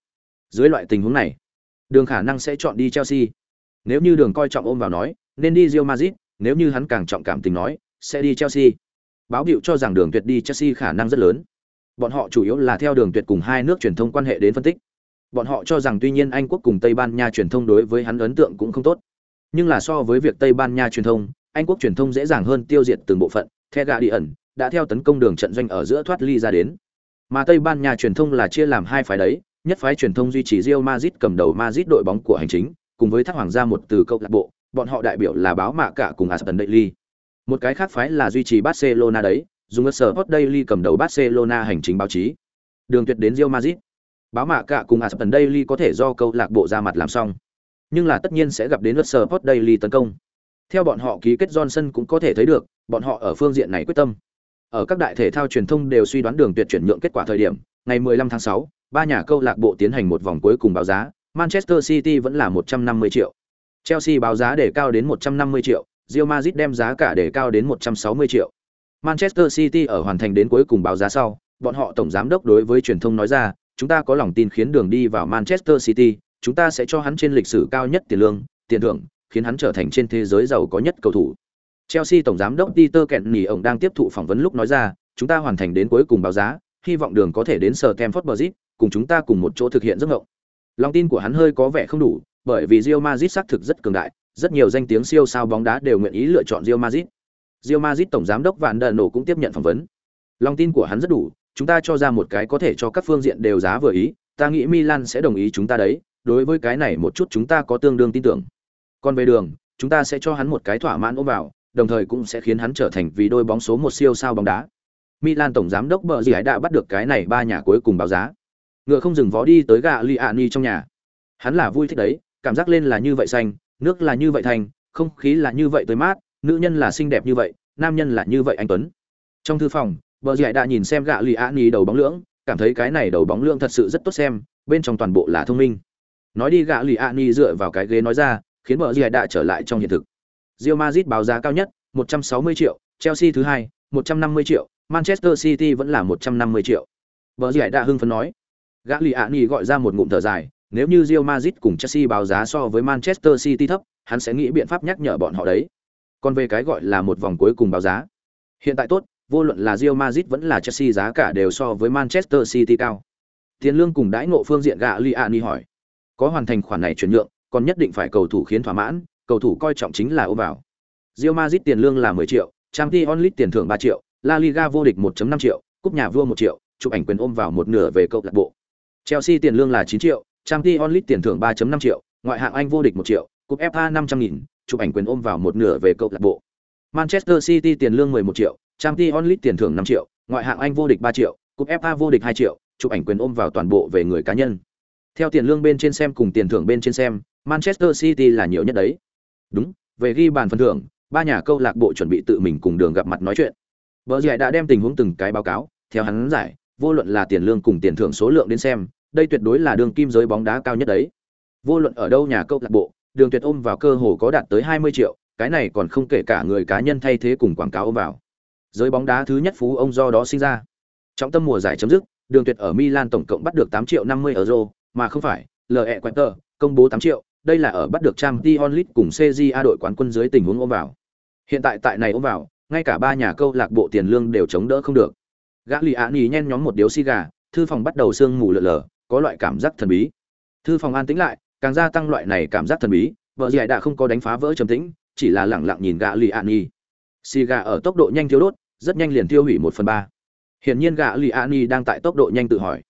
Dưới loại tình huống này, đường khả năng sẽ chọn đi Chelsea. Nếu như đường coi trọng ôm vào nói, nên đi Real Madrid, nếu như hắn càng trọng cảm tình nói, sẽ đi Chelsea. Báo biểu cho rằng đường tuyệt đi Chelsea khả năng rất lớn. Bọn họ chủ yếu là theo đường tuyệt cùng hai nước truyền thông quan hệ đến phân tích. Bọn họ cho rằng tuy nhiên Anh quốc cùng Tây Ban Nha truyền thông đối với hắn ấn tượng cũng không tốt. Nhưng là so với việc Tây Ban Nha truyền thông, Anh quốc truyền thông dễ dàng hơn tiêu diệt từng bộ phận. The Guardian, đi ẩn, đã theo tấn công đường trận doanh ở giữa thoát ly ra đến. Mà Tây Ban Nha truyền thông là chia làm hai phái đấy, nhất phái truyền thông duy trì Real Madrid cầm đầu Madrid đội bóng của hành chính, cùng với thác hoàng gia một từ câu lạc bộ, bọn họ đại biểu là báo mạ cả cùng Aston Daily. Một cái khác phái là duy trì Barcelona đấy, dùng Sport Daily cầm đầu Barcelona hành chính báo chí. Đường tuyệt đến Real Madrid. Báo mạ cả cùng Aston Daily có thể do câu lạc bộ ra mặt làm xong, nhưng là tất nhiên sẽ gặp đến Sport Daily tấn công. Theo bọn họ ký kết Johnson cũng có thể thấy được, bọn họ ở phương diện này quyết tâm. Ở các đại thể thao truyền thông đều suy đoán đường tuyệt chuyển nhượng kết quả thời điểm, ngày 15 tháng 6, ba nhà câu lạc bộ tiến hành một vòng cuối cùng báo giá, Manchester City vẫn là 150 triệu. Chelsea báo giá để cao đến 150 triệu, Real Madrid đem giá cả để cao đến 160 triệu. Manchester City ở hoàn thành đến cuối cùng báo giá sau, bọn họ tổng giám đốc đối với truyền thông nói ra, chúng ta có lòng tin khiến đường đi vào Manchester City, chúng ta sẽ cho hắn trên lịch sử cao nhất tiền lương, tiền thưởng, khiến hắn trở thành trên thế giới giàu có nhất cầu thủ. Chelsea tổng giám đốc Peter Kenny ông đang tiếp thụ phỏng vấn lúc nói ra, chúng ta hoàn thành đến cuối cùng báo giá, hy vọng đường có thể đến Stamford Bridge, cùng chúng ta cùng một chỗ thực hiện giấc mộng. Lòng tin của hắn hơi có vẻ không đủ, bởi vì Real Madrid xác thực rất cường đại, rất nhiều danh tiếng siêu sao bóng đá đều nguyện ý lựa chọn Real Madrid. Real Madrid tổng giám đốc Van der Nổ cũng tiếp nhận phỏng vấn. Lòng tin của hắn rất đủ, chúng ta cho ra một cái có thể cho các phương diện đều giá vừa ý, ta nghĩ Milan sẽ đồng ý chúng ta đấy, đối với cái này một chút chúng ta có tương đương tin tưởng. Còn về đường, chúng ta sẽ cho hắn một cái thỏa mãn ôm vào, đồng thời cũng sẽ khiến hắn trở thành vì đôi bóng số một siêu sao bóng đá. Milan tổng giám đốc Bờ giải đã bắt được cái này ba nhà cuối cùng báo giá. Ngựa không dừng vó đi tới gạ Liani trong nhà. Hắn là vui thích đấy, cảm giác lên là như vậy xanh, nước là như vậy thành, không khí là như vậy tươi mát, nữ nhân là xinh đẹp như vậy, nam nhân là như vậy anh tuấn. Trong thư phòng, Bờ giải đã nhìn xem gạ Liani đầu bóng lưỡng, cảm thấy cái này đầu bóng lưỡng thật sự rất tốt xem, bên trong toàn bộ là thông minh. Nói đi gạ Liani dựa vào cái ghế nói ra, khiến Bờ giải đã trở lại trong hiện thực. Real Madrid báo giá cao nhất, 160 triệu, Chelsea thứ hai, 150 triệu, Manchester City vẫn là 150 triệu. Bờ Giải đã hưng phấn nói. Gã Gagliani gọi ra một ngụm thở dài, nếu như Real Madrid cùng Chelsea báo giá so với Manchester City thấp, hắn sẽ nghĩ biện pháp nhắc nhở bọn họ đấy. Còn về cái gọi là một vòng cuối cùng báo giá, hiện tại tốt, vô luận là Real Madrid vẫn là Chelsea giá cả đều so với Manchester City cao. Tiền lương cùng đãi ngộ phương diện gã Gagliani hỏi, có hoàn thành khoản này chuyển nhượng, còn nhất định phải cầu thủ khiến thỏa mãn, cầu thủ coi trọng chính là ôm vào. Real Madrid tiền lương là 10 triệu, Champions League tiền thưởng 3 triệu, La Liga vô địch 1.5 triệu, cúp nhà vua 1 triệu, chụp ảnh quyền ôm vào một nửa về câu lạc bộ. Chelsea tiền lương là 9 triệu, Champions League tiền thưởng 3.5 triệu, ngoại hạng Anh vô địch 1 triệu, cúp FA 500 nghìn, chụp ảnh quyền ôm vào một nửa về câu lạc bộ. Manchester City tiền lương 11 triệu, Champions League tiền thưởng 5 triệu, ngoại hạng Anh vô địch 3 triệu, cúp FA vô địch 2 triệu, chụp ảnh quyền ôm vào toàn bộ về người cá nhân. Theo tiền lương bên trên xem cùng tiền thưởng bên trên xem, Manchester City là nhiều nhất đấy. Đúng, về ghi bàn phần thưởng, ba nhà câu lạc bộ chuẩn bị tự mình cùng đường gặp mặt nói chuyện. Bờ Giải đã đem tình huống từng cái báo cáo, theo hắn giải, vô luận là tiền lương cùng tiền thưởng số lượng đến xem, đây tuyệt đối là đường kim giới bóng đá cao nhất đấy. Vô luận ở đâu nhà câu lạc bộ, đường tuyệt ôm vào cơ hồ có đạt tới 20 triệu, cái này còn không kể cả người cá nhân thay thế cùng quảng cáo ôm vào. Giới bóng đá thứ nhất phú ông do đó sinh ra. Trọng tâm mùa giải chấm dứt, đường tuyệt ở Milan tổng cộng bắt được 8 triệu 50 euro, mà không phải, LE tờ công bố 8 triệu, đây là ở bắt được Trang Champions lit cùng CJA đội quán quân dưới tình huống ôm vào. Hiện tại tại này ôm vào, ngay cả ba nhà câu lạc bộ tiền lương đều chống đỡ không được. Gã lì Án nhì nhen nhóm một điếu xì gà, thư phòng bắt đầu sương mù lờ lờ, có loại cảm giác thần bí. Thư phòng an tĩnh lại, càng gia tăng loại này cảm giác thần bí, vợ dì đã không có đánh phá vỡ trầm tĩnh, chỉ là lặng lặng nhìn gã lì Án nhì. Xì gà ở tốc độ nhanh thiếu đốt, rất nhanh liền tiêu hủy một phần ba. Hiển nhiên gã lì Án nhì đang tại tốc độ nhanh tự hỏi.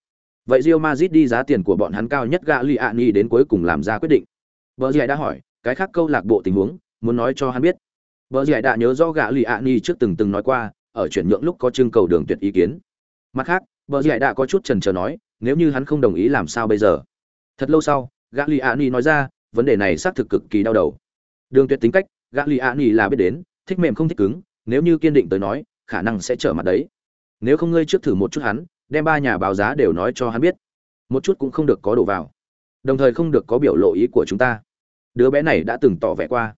Vậy Real Madrid đi giá tiền của bọn hắn cao nhất gã lì Án nhì đến cuối cùng làm ra quyết định. Bờ dì đã hỏi, cái khác câu lạc bộ tình huống, muốn nói cho hắn biết. Bờ Giải đã nhớ rõ gã Lý Án Nhi trước từng từng nói qua, ở chuyển nhượng lúc có trưng cầu đường tuyệt ý kiến. Mặt khác, Bờ Giải đã có chút chần chờ nói, nếu như hắn không đồng ý làm sao bây giờ? Thật lâu sau, gã Lý Án Nhi nói ra, vấn đề này xác thực cực kỳ đau đầu. Đường tuyệt tính cách, gã Lý Án Nhi là biết đến, thích mềm không thích cứng, nếu như kiên định tới nói, khả năng sẽ trở mặt đấy. Nếu không ngươi trước thử một chút hắn, đem ba nhà báo giá đều nói cho hắn biết. Một chút cũng không được có đổ vào. Đồng thời không được có biểu lộ ý của chúng ta. Đứa bé này đã từng tỏ vẻ qua,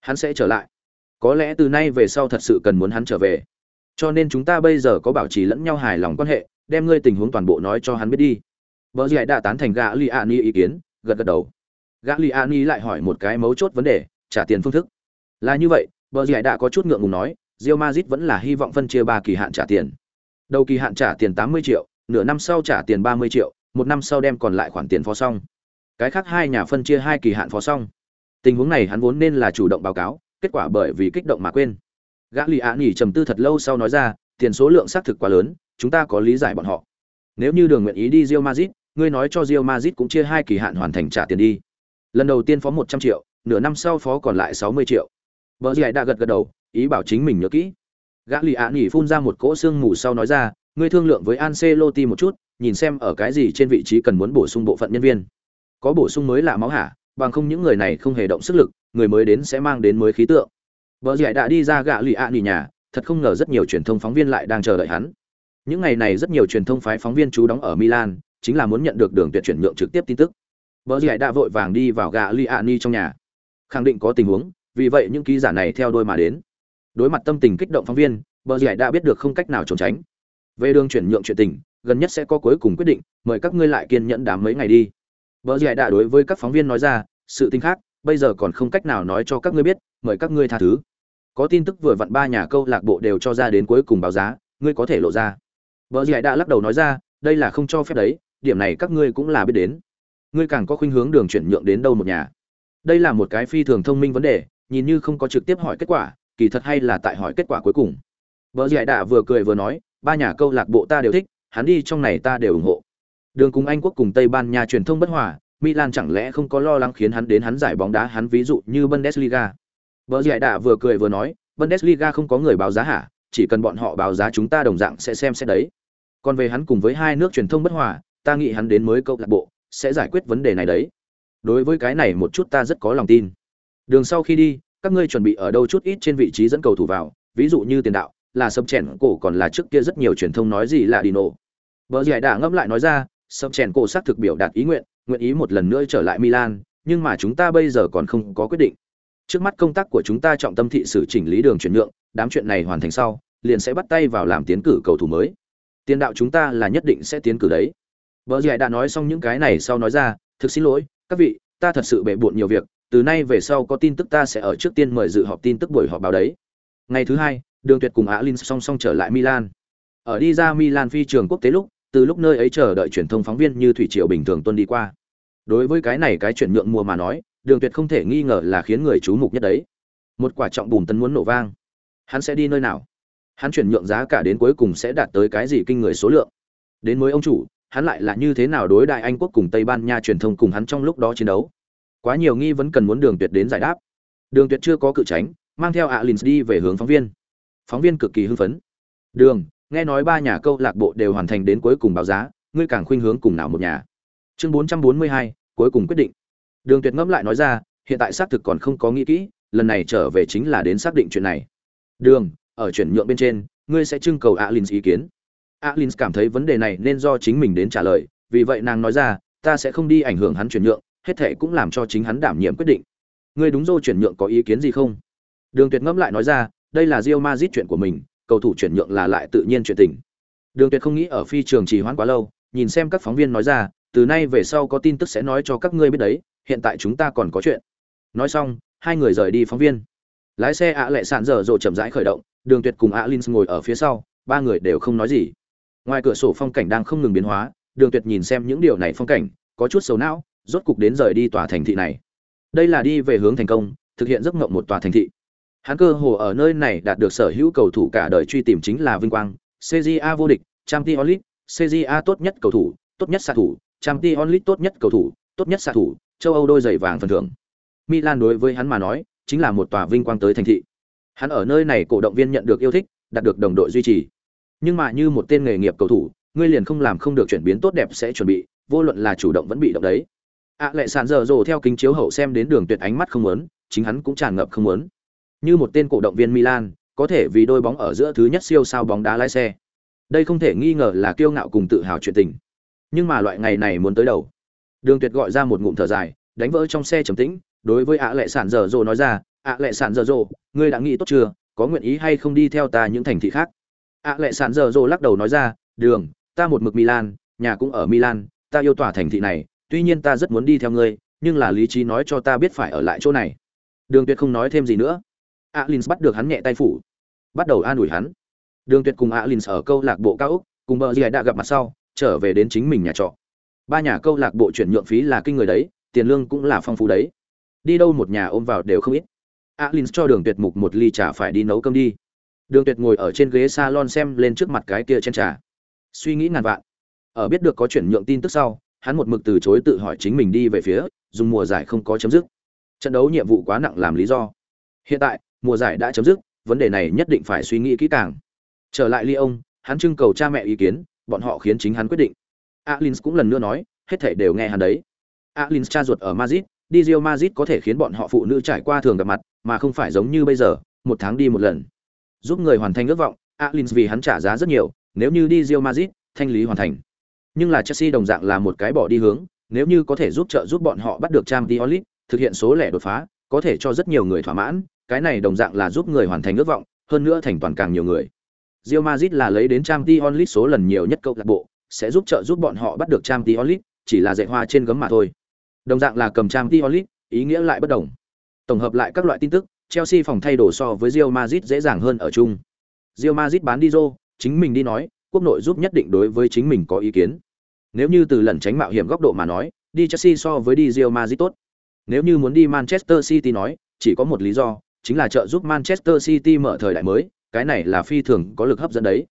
hắn sẽ trở lại. Có lẽ từ nay về sau thật sự cần muốn hắn trở về. Cho nên chúng ta bây giờ có bảo trì lẫn nhau hài lòng quan hệ đem ngươi tình huống toàn bộ nói cho hắn biết đi. Vợ dì đã tán thành gã li a ni ý kiến gật gật đầu. Gã li a ni lại hỏi một cái mấu chốt vấn đề trả tiền phương thức. Là như vậy vợ dì đã có chút ngượng ngùng nói rio mazit vẫn là hy vọng phân chia ba kỳ hạn trả tiền. Đầu kỳ hạn trả tiền tám mươi triệu nửa năm sau trả tiền ba mươi triệu một năm sau đem còn lại khoản tiền phó xong cái khác hai nhà phân chia hai kỳ hạn phó xong tình huống này hắn vốn nên là chủ động báo cáo kết quả bởi vì kích động mà quên gã lì ạ nghỉ trầm tư thật lâu sau nói ra tiền số lượng xác thực quá lớn chúng ta có lý giải bọn họ Nếu như Đường nguyện ý đi rio mazit ngươi nói cho rio mazit cũng chia hai kỳ hạn hoàn thành trả tiền đi. Lần đầu tiên phó 100 triệu, nửa năm sau phó còn lại 60 triệu. Bờ Dĩ đã gật gật đầu, ý bảo chính mình nhớ kỹ. Gã lì ạ nghỉ phun ra một cỗ xương mù sau nói ra, ngươi thương lượng với Ancelotti một chút, nhìn xem ở cái gì trên vị trí cần muốn bổ sung bộ phận nhân viên. Có bổ sung mới lạ máu hả, bằng không những người này không hề động sức lực, người mới đến sẽ mang đến mới khí tượng. vợ dạy đã đi ra gạ lụy ạ nỉ nhà, thật không ngờ rất nhiều truyền thông phóng viên lại đang chờ đợi hắn. Những ngày này rất nhiều truyền thông phái phóng viên trú đóng ở Milan, chính là muốn nhận được đường tuyệt chuyển nhượng trực tiếp tin tức. vợ dạy đã vội vàng đi vào gã lụy ạ nhỉ trong nhà, khẳng định có tình huống, vì vậy những ký giả này theo đôi mà đến. Đối mặt tâm tình kích động phóng viên, Bờ giải đã biết được không cách nào trốn tránh. Về đường chuyển nhượng chuyện tình, gần nhất sẽ có cuối cùng quyết định, mời các ngươi lại kiên nhẫn đám mấy ngày đi. Bỡ Giải đã đối với các phóng viên nói ra, sự tình khác, bây giờ còn không cách nào nói cho các ngươi biết, mời các ngươi tha thứ. Có tin tức vừa vặn ba nhà câu lạc bộ đều cho ra đến cuối cùng báo giá ngươi có thể lộ ra. Bỡ Giải đã lắc đầu nói ra đây là không cho phép đấy điểm này các ngươi cũng là biết đến. Ngươi càng có khuynh hướng đường chuyển nhượng đến đâu một nhà? Đây là một cái phi thường thông minh vấn đề nhìn như không có trực tiếp hỏi kết quả kỳ thật hay là tại hỏi kết quả cuối cùng. Bỡ Giải đã vừa cười vừa nói ba nhà câu lạc bộ ta đều thích hắn đi trong này ta đều ủng hộ đường cùng anh quốc cùng tây ban nha truyền thông bất hòa milan chẳng lẽ không có lo lắng khiến hắn đến hắn giải bóng đá hắn ví dụ như bundesliga Bờ Giải đã vừa cười vừa nói, Bundesliga không có người báo giá hả, chỉ cần bọn họ báo giá chúng ta đồng dạng sẽ xem xét đấy. Còn về hắn cùng với hai nước truyền thông bất hòa, ta nghĩ hắn đến mới câu lạc bộ sẽ giải quyết vấn đề này đấy. Đối với cái này một chút ta rất có lòng tin. Đường sau khi đi, các ngươi chuẩn bị ở đâu chút ít trên vị trí dẫn cầu thủ vào, ví dụ như tiền đạo, là sập chèn cổ còn là trước kia rất nhiều truyền thông nói gì là Dino. Bờ Giải đã ngâm lại nói ra, sâm chèn cổ xác thực biểu đạt ý nguyện, nguyện ý một lần nữa trở lại Milan, nhưng mà chúng ta bây giờ còn không có quyết định. Trước mắt công tác của chúng ta trọng tâm thị sử chỉnh lý đường chuyển nhượng đám chuyện này hoàn thành sau liền sẽ bắt tay vào làm tiến cử cầu thủ mới. Tiền đạo chúng ta là nhất định sẽ tiến cử đấy. Vợ dì đã nói xong những cái này sau nói ra thực xin lỗi các vị ta thật sự bể bộn nhiều việc từ nay về sau có tin tức ta sẽ ở trước tiên mời dự họp tin tức buổi họp báo đấy. Ngày thứ hai đường tuyệt cùng alin song song trở lại milan. Ở đi ra milan phi trường quốc tế lúc từ lúc nơi ấy chờ đợi truyền thông phóng viên như thủy triều bình thường tuân đi qua. Đối với cái này cái chuyển nhượng mua mà nói, đường tuyệt không thể nghi ngờ là khiến người chú mục nhất đấy. Một quả trọng bùn tấn muốn nổ vang. Hắn sẽ đi nơi nào? Hắn chuyển nhượng giá cả đến cuối cùng sẽ đạt tới cái gì kinh người số lượng? Đến mới ông chủ, hắn lại là như thế nào đối đại anh quốc cùng tây ban nha truyền thông cùng hắn trong lúc đó chiến đấu? Quá nhiều nghi vấn cần muốn đường tuyệt đến giải đáp. Đường tuyệt chưa có cự tránh, mang theo alin đi về hướng phóng viên. Phóng viên cực kỳ hưng phấn. Đường nghe nói ba nhà câu lạc bộ đều hoàn thành đến cuối cùng báo giá ngươi càng khuynh hướng cùng nào một nhà chương 442, cuối cùng quyết định Đường Tuyệt ngẫm lại nói ra, hiện tại xác thực còn không có nghĩ kỹ, lần này trở về chính là đến xác định chuyện này. Đường, ở chuyển nhượng bên trên, ngươi sẽ trưng cầu Alins ý kiến. Alins cảm thấy vấn đề này nên do chính mình đến trả lời, vì vậy nàng nói ra, ta sẽ không đi ảnh hưởng hắn chuyển nhượng, hết thệ cũng làm cho chính hắn đảm nhiệm quyết định. Ngươi đúng dô chuyển nhượng có ý kiến gì không? Đường Tuyệt ngẫm lại nói ra, đây là Real Madrid chuyện của mình, cầu thủ chuyển nhượng là lại tự nhiên chuyện tình. Đường Tuyệt không nghĩ ở phi trường trì hoãn quá lâu, nhìn xem các phóng viên nói ra, từ nay về sau có tin tức sẽ nói cho các ngươi biết đấy, hiện tại chúng ta còn có chuyện. Nói xong hai người rời đi phóng viên. Lái xe ạ lệ sạn dở dộ chậm rãi khởi động đường tuyệt cùng ạ linh ngồi ở phía sau ba người đều không nói gì. Ngoài cửa sổ phong cảnh đang không ngừng biến hóa đường tuyệt nhìn xem những điều này phong cảnh có chút xấu não rốt cục đến rời đi tòa thành thị này. Đây là đi về hướng thành công thực hiện giấc mộng một tòa thành thị hắn cơ hồ ở nơi này đạt được sở hữu cầu thủ cả đời truy tìm chính là vinh quang cja vô địch champions league cja tốt nhất cầu thủ tốt nhất xạ thủ champions league tốt nhất cầu thủ tốt nhất xạ thủ châu Âu đôi giày vàng phần thưởng. Milan đối với hắn mà nói, chính là một tòa vinh quang tới thành thị. Hắn ở nơi này cổ động viên nhận được yêu thích, đạt được đồng đội duy trì. Nhưng mà như một tên nghề nghiệp cầu thủ, ngươi liền không làm không được chuyển biến tốt đẹp sẽ chuẩn bị, vô luận là chủ động vẫn bị động đấy. À lệ sàn giờ rồ theo kính chiếu hậu xem đến đường tuyệt ánh mắt không muốn, chính hắn cũng tràn ngập không muốn. Như một tên cổ động viên Milan, có thể vì đôi bóng ở giữa thứ nhất siêu sao bóng đá lái xe. Đây không thể nghi ngờ là kiêu ngạo cùng tự hào chuyện tình. Nhưng mà loại ngày này muốn tới đầu. Đường Tuyệt gọi ra một ngụm thở dài, đánh vỡ trong xe trầm tĩnh, đối với ạ lệ sản dở dồ nói ra, ạ lệ sản dở dồ, ngươi đã nghĩ tốt chưa, có nguyện ý hay không đi theo ta những thành thị khác? ạ lệ sản dở dồ lắc đầu nói ra, đường, ta một mực Milan, nhà cũng ở Milan, ta yêu tỏa thành thị này, tuy nhiên ta rất muốn đi theo ngươi, nhưng là lý trí nói cho ta biết phải ở lại chỗ này. Đường Tuyệt không nói thêm gì nữa. Alins bắt được hắn nhẹ tay phủ, bắt đầu an ủi hắn. Đường Tuyệt cùng Alins ở câu lạc bộ cao ốc, cùng bờ gì đã gặp mặt sau, trở về đến chính mình nhà trọ. Ba nhà câu lạc bộ chuyển nhượng phí là kinh người đấy tiền lương cũng là phong phú đấy. Đi đâu một nhà ôm vào đều không ít. Alin cho đường tuyệt mục một ly trà phải đi nấu cơm đi. Đường tuyệt ngồi ở trên ghế salon xem lên trước mặt cái kia trên trà. Suy nghĩ ngàn vạn. Ở biết được có chuyển nhượng tin tức sau hắn một mực từ chối tự hỏi chính mình đi về phía dùng mùa giải không có chấm dứt. Trận đấu nhiệm vụ quá nặng làm lý do. Hiện tại mùa giải đã chấm dứt, vấn đề này nhất định phải suy nghĩ kỹ càng. Trở lại Lyon hắn trưng cầu cha mẹ ý kiến, bọn họ khiến chính hắn quyết định. Alins cũng lần nữa nói, hết thảy đều nghe hắn đấy. Alins cha ruột ở madrid, đi Real Madrid có thể khiến bọn họ phụ nữ trải qua thường gặp mặt, mà không phải giống như bây giờ, một tháng đi một lần. Giúp người hoàn thành ước vọng, alins vì hắn trả giá rất nhiều, nếu như đi Real Madrid, thanh lý hoàn thành. Nhưng là Chelsea đồng dạng là một cái bỏ đi hướng, nếu như có thể giúp trợ giúp bọn họ bắt được Champions League, thực hiện số lẻ đột phá, có thể cho rất nhiều người thỏa mãn cái này đồng dạng là giúp người hoàn thành ước vọng hơn nữa thành toàn càng nhiều người Real Madrid là lấy đến Champions League số lần nhiều nhất câu lạc bộ, sẽ giúp trợ giúp bọn họ bắt được Champions League, chỉ là dạy hoa trên gấm mà thôi. Đồng dạng là cầm Champions League, ý nghĩa lại bất đồng. Tổng hợp lại các loại tin tức, Chelsea phòng thay đồ so với Real Madrid dễ dàng hơn ở chung. Real Madrid bán đi Zô, chính mình đi nói, quốc nội giúp nhất định đối với chính mình có ý kiến. Nếu như từ lần tránh mạo hiểm góc độ mà nói, đi Chelsea so với đi Real Madrid tốt. Nếu như muốn đi Manchester City nói, chỉ có một lý do, chính là trợ giúp Manchester City mở thời đại mới, cái này là phi thường có lực hấp dẫn đấy.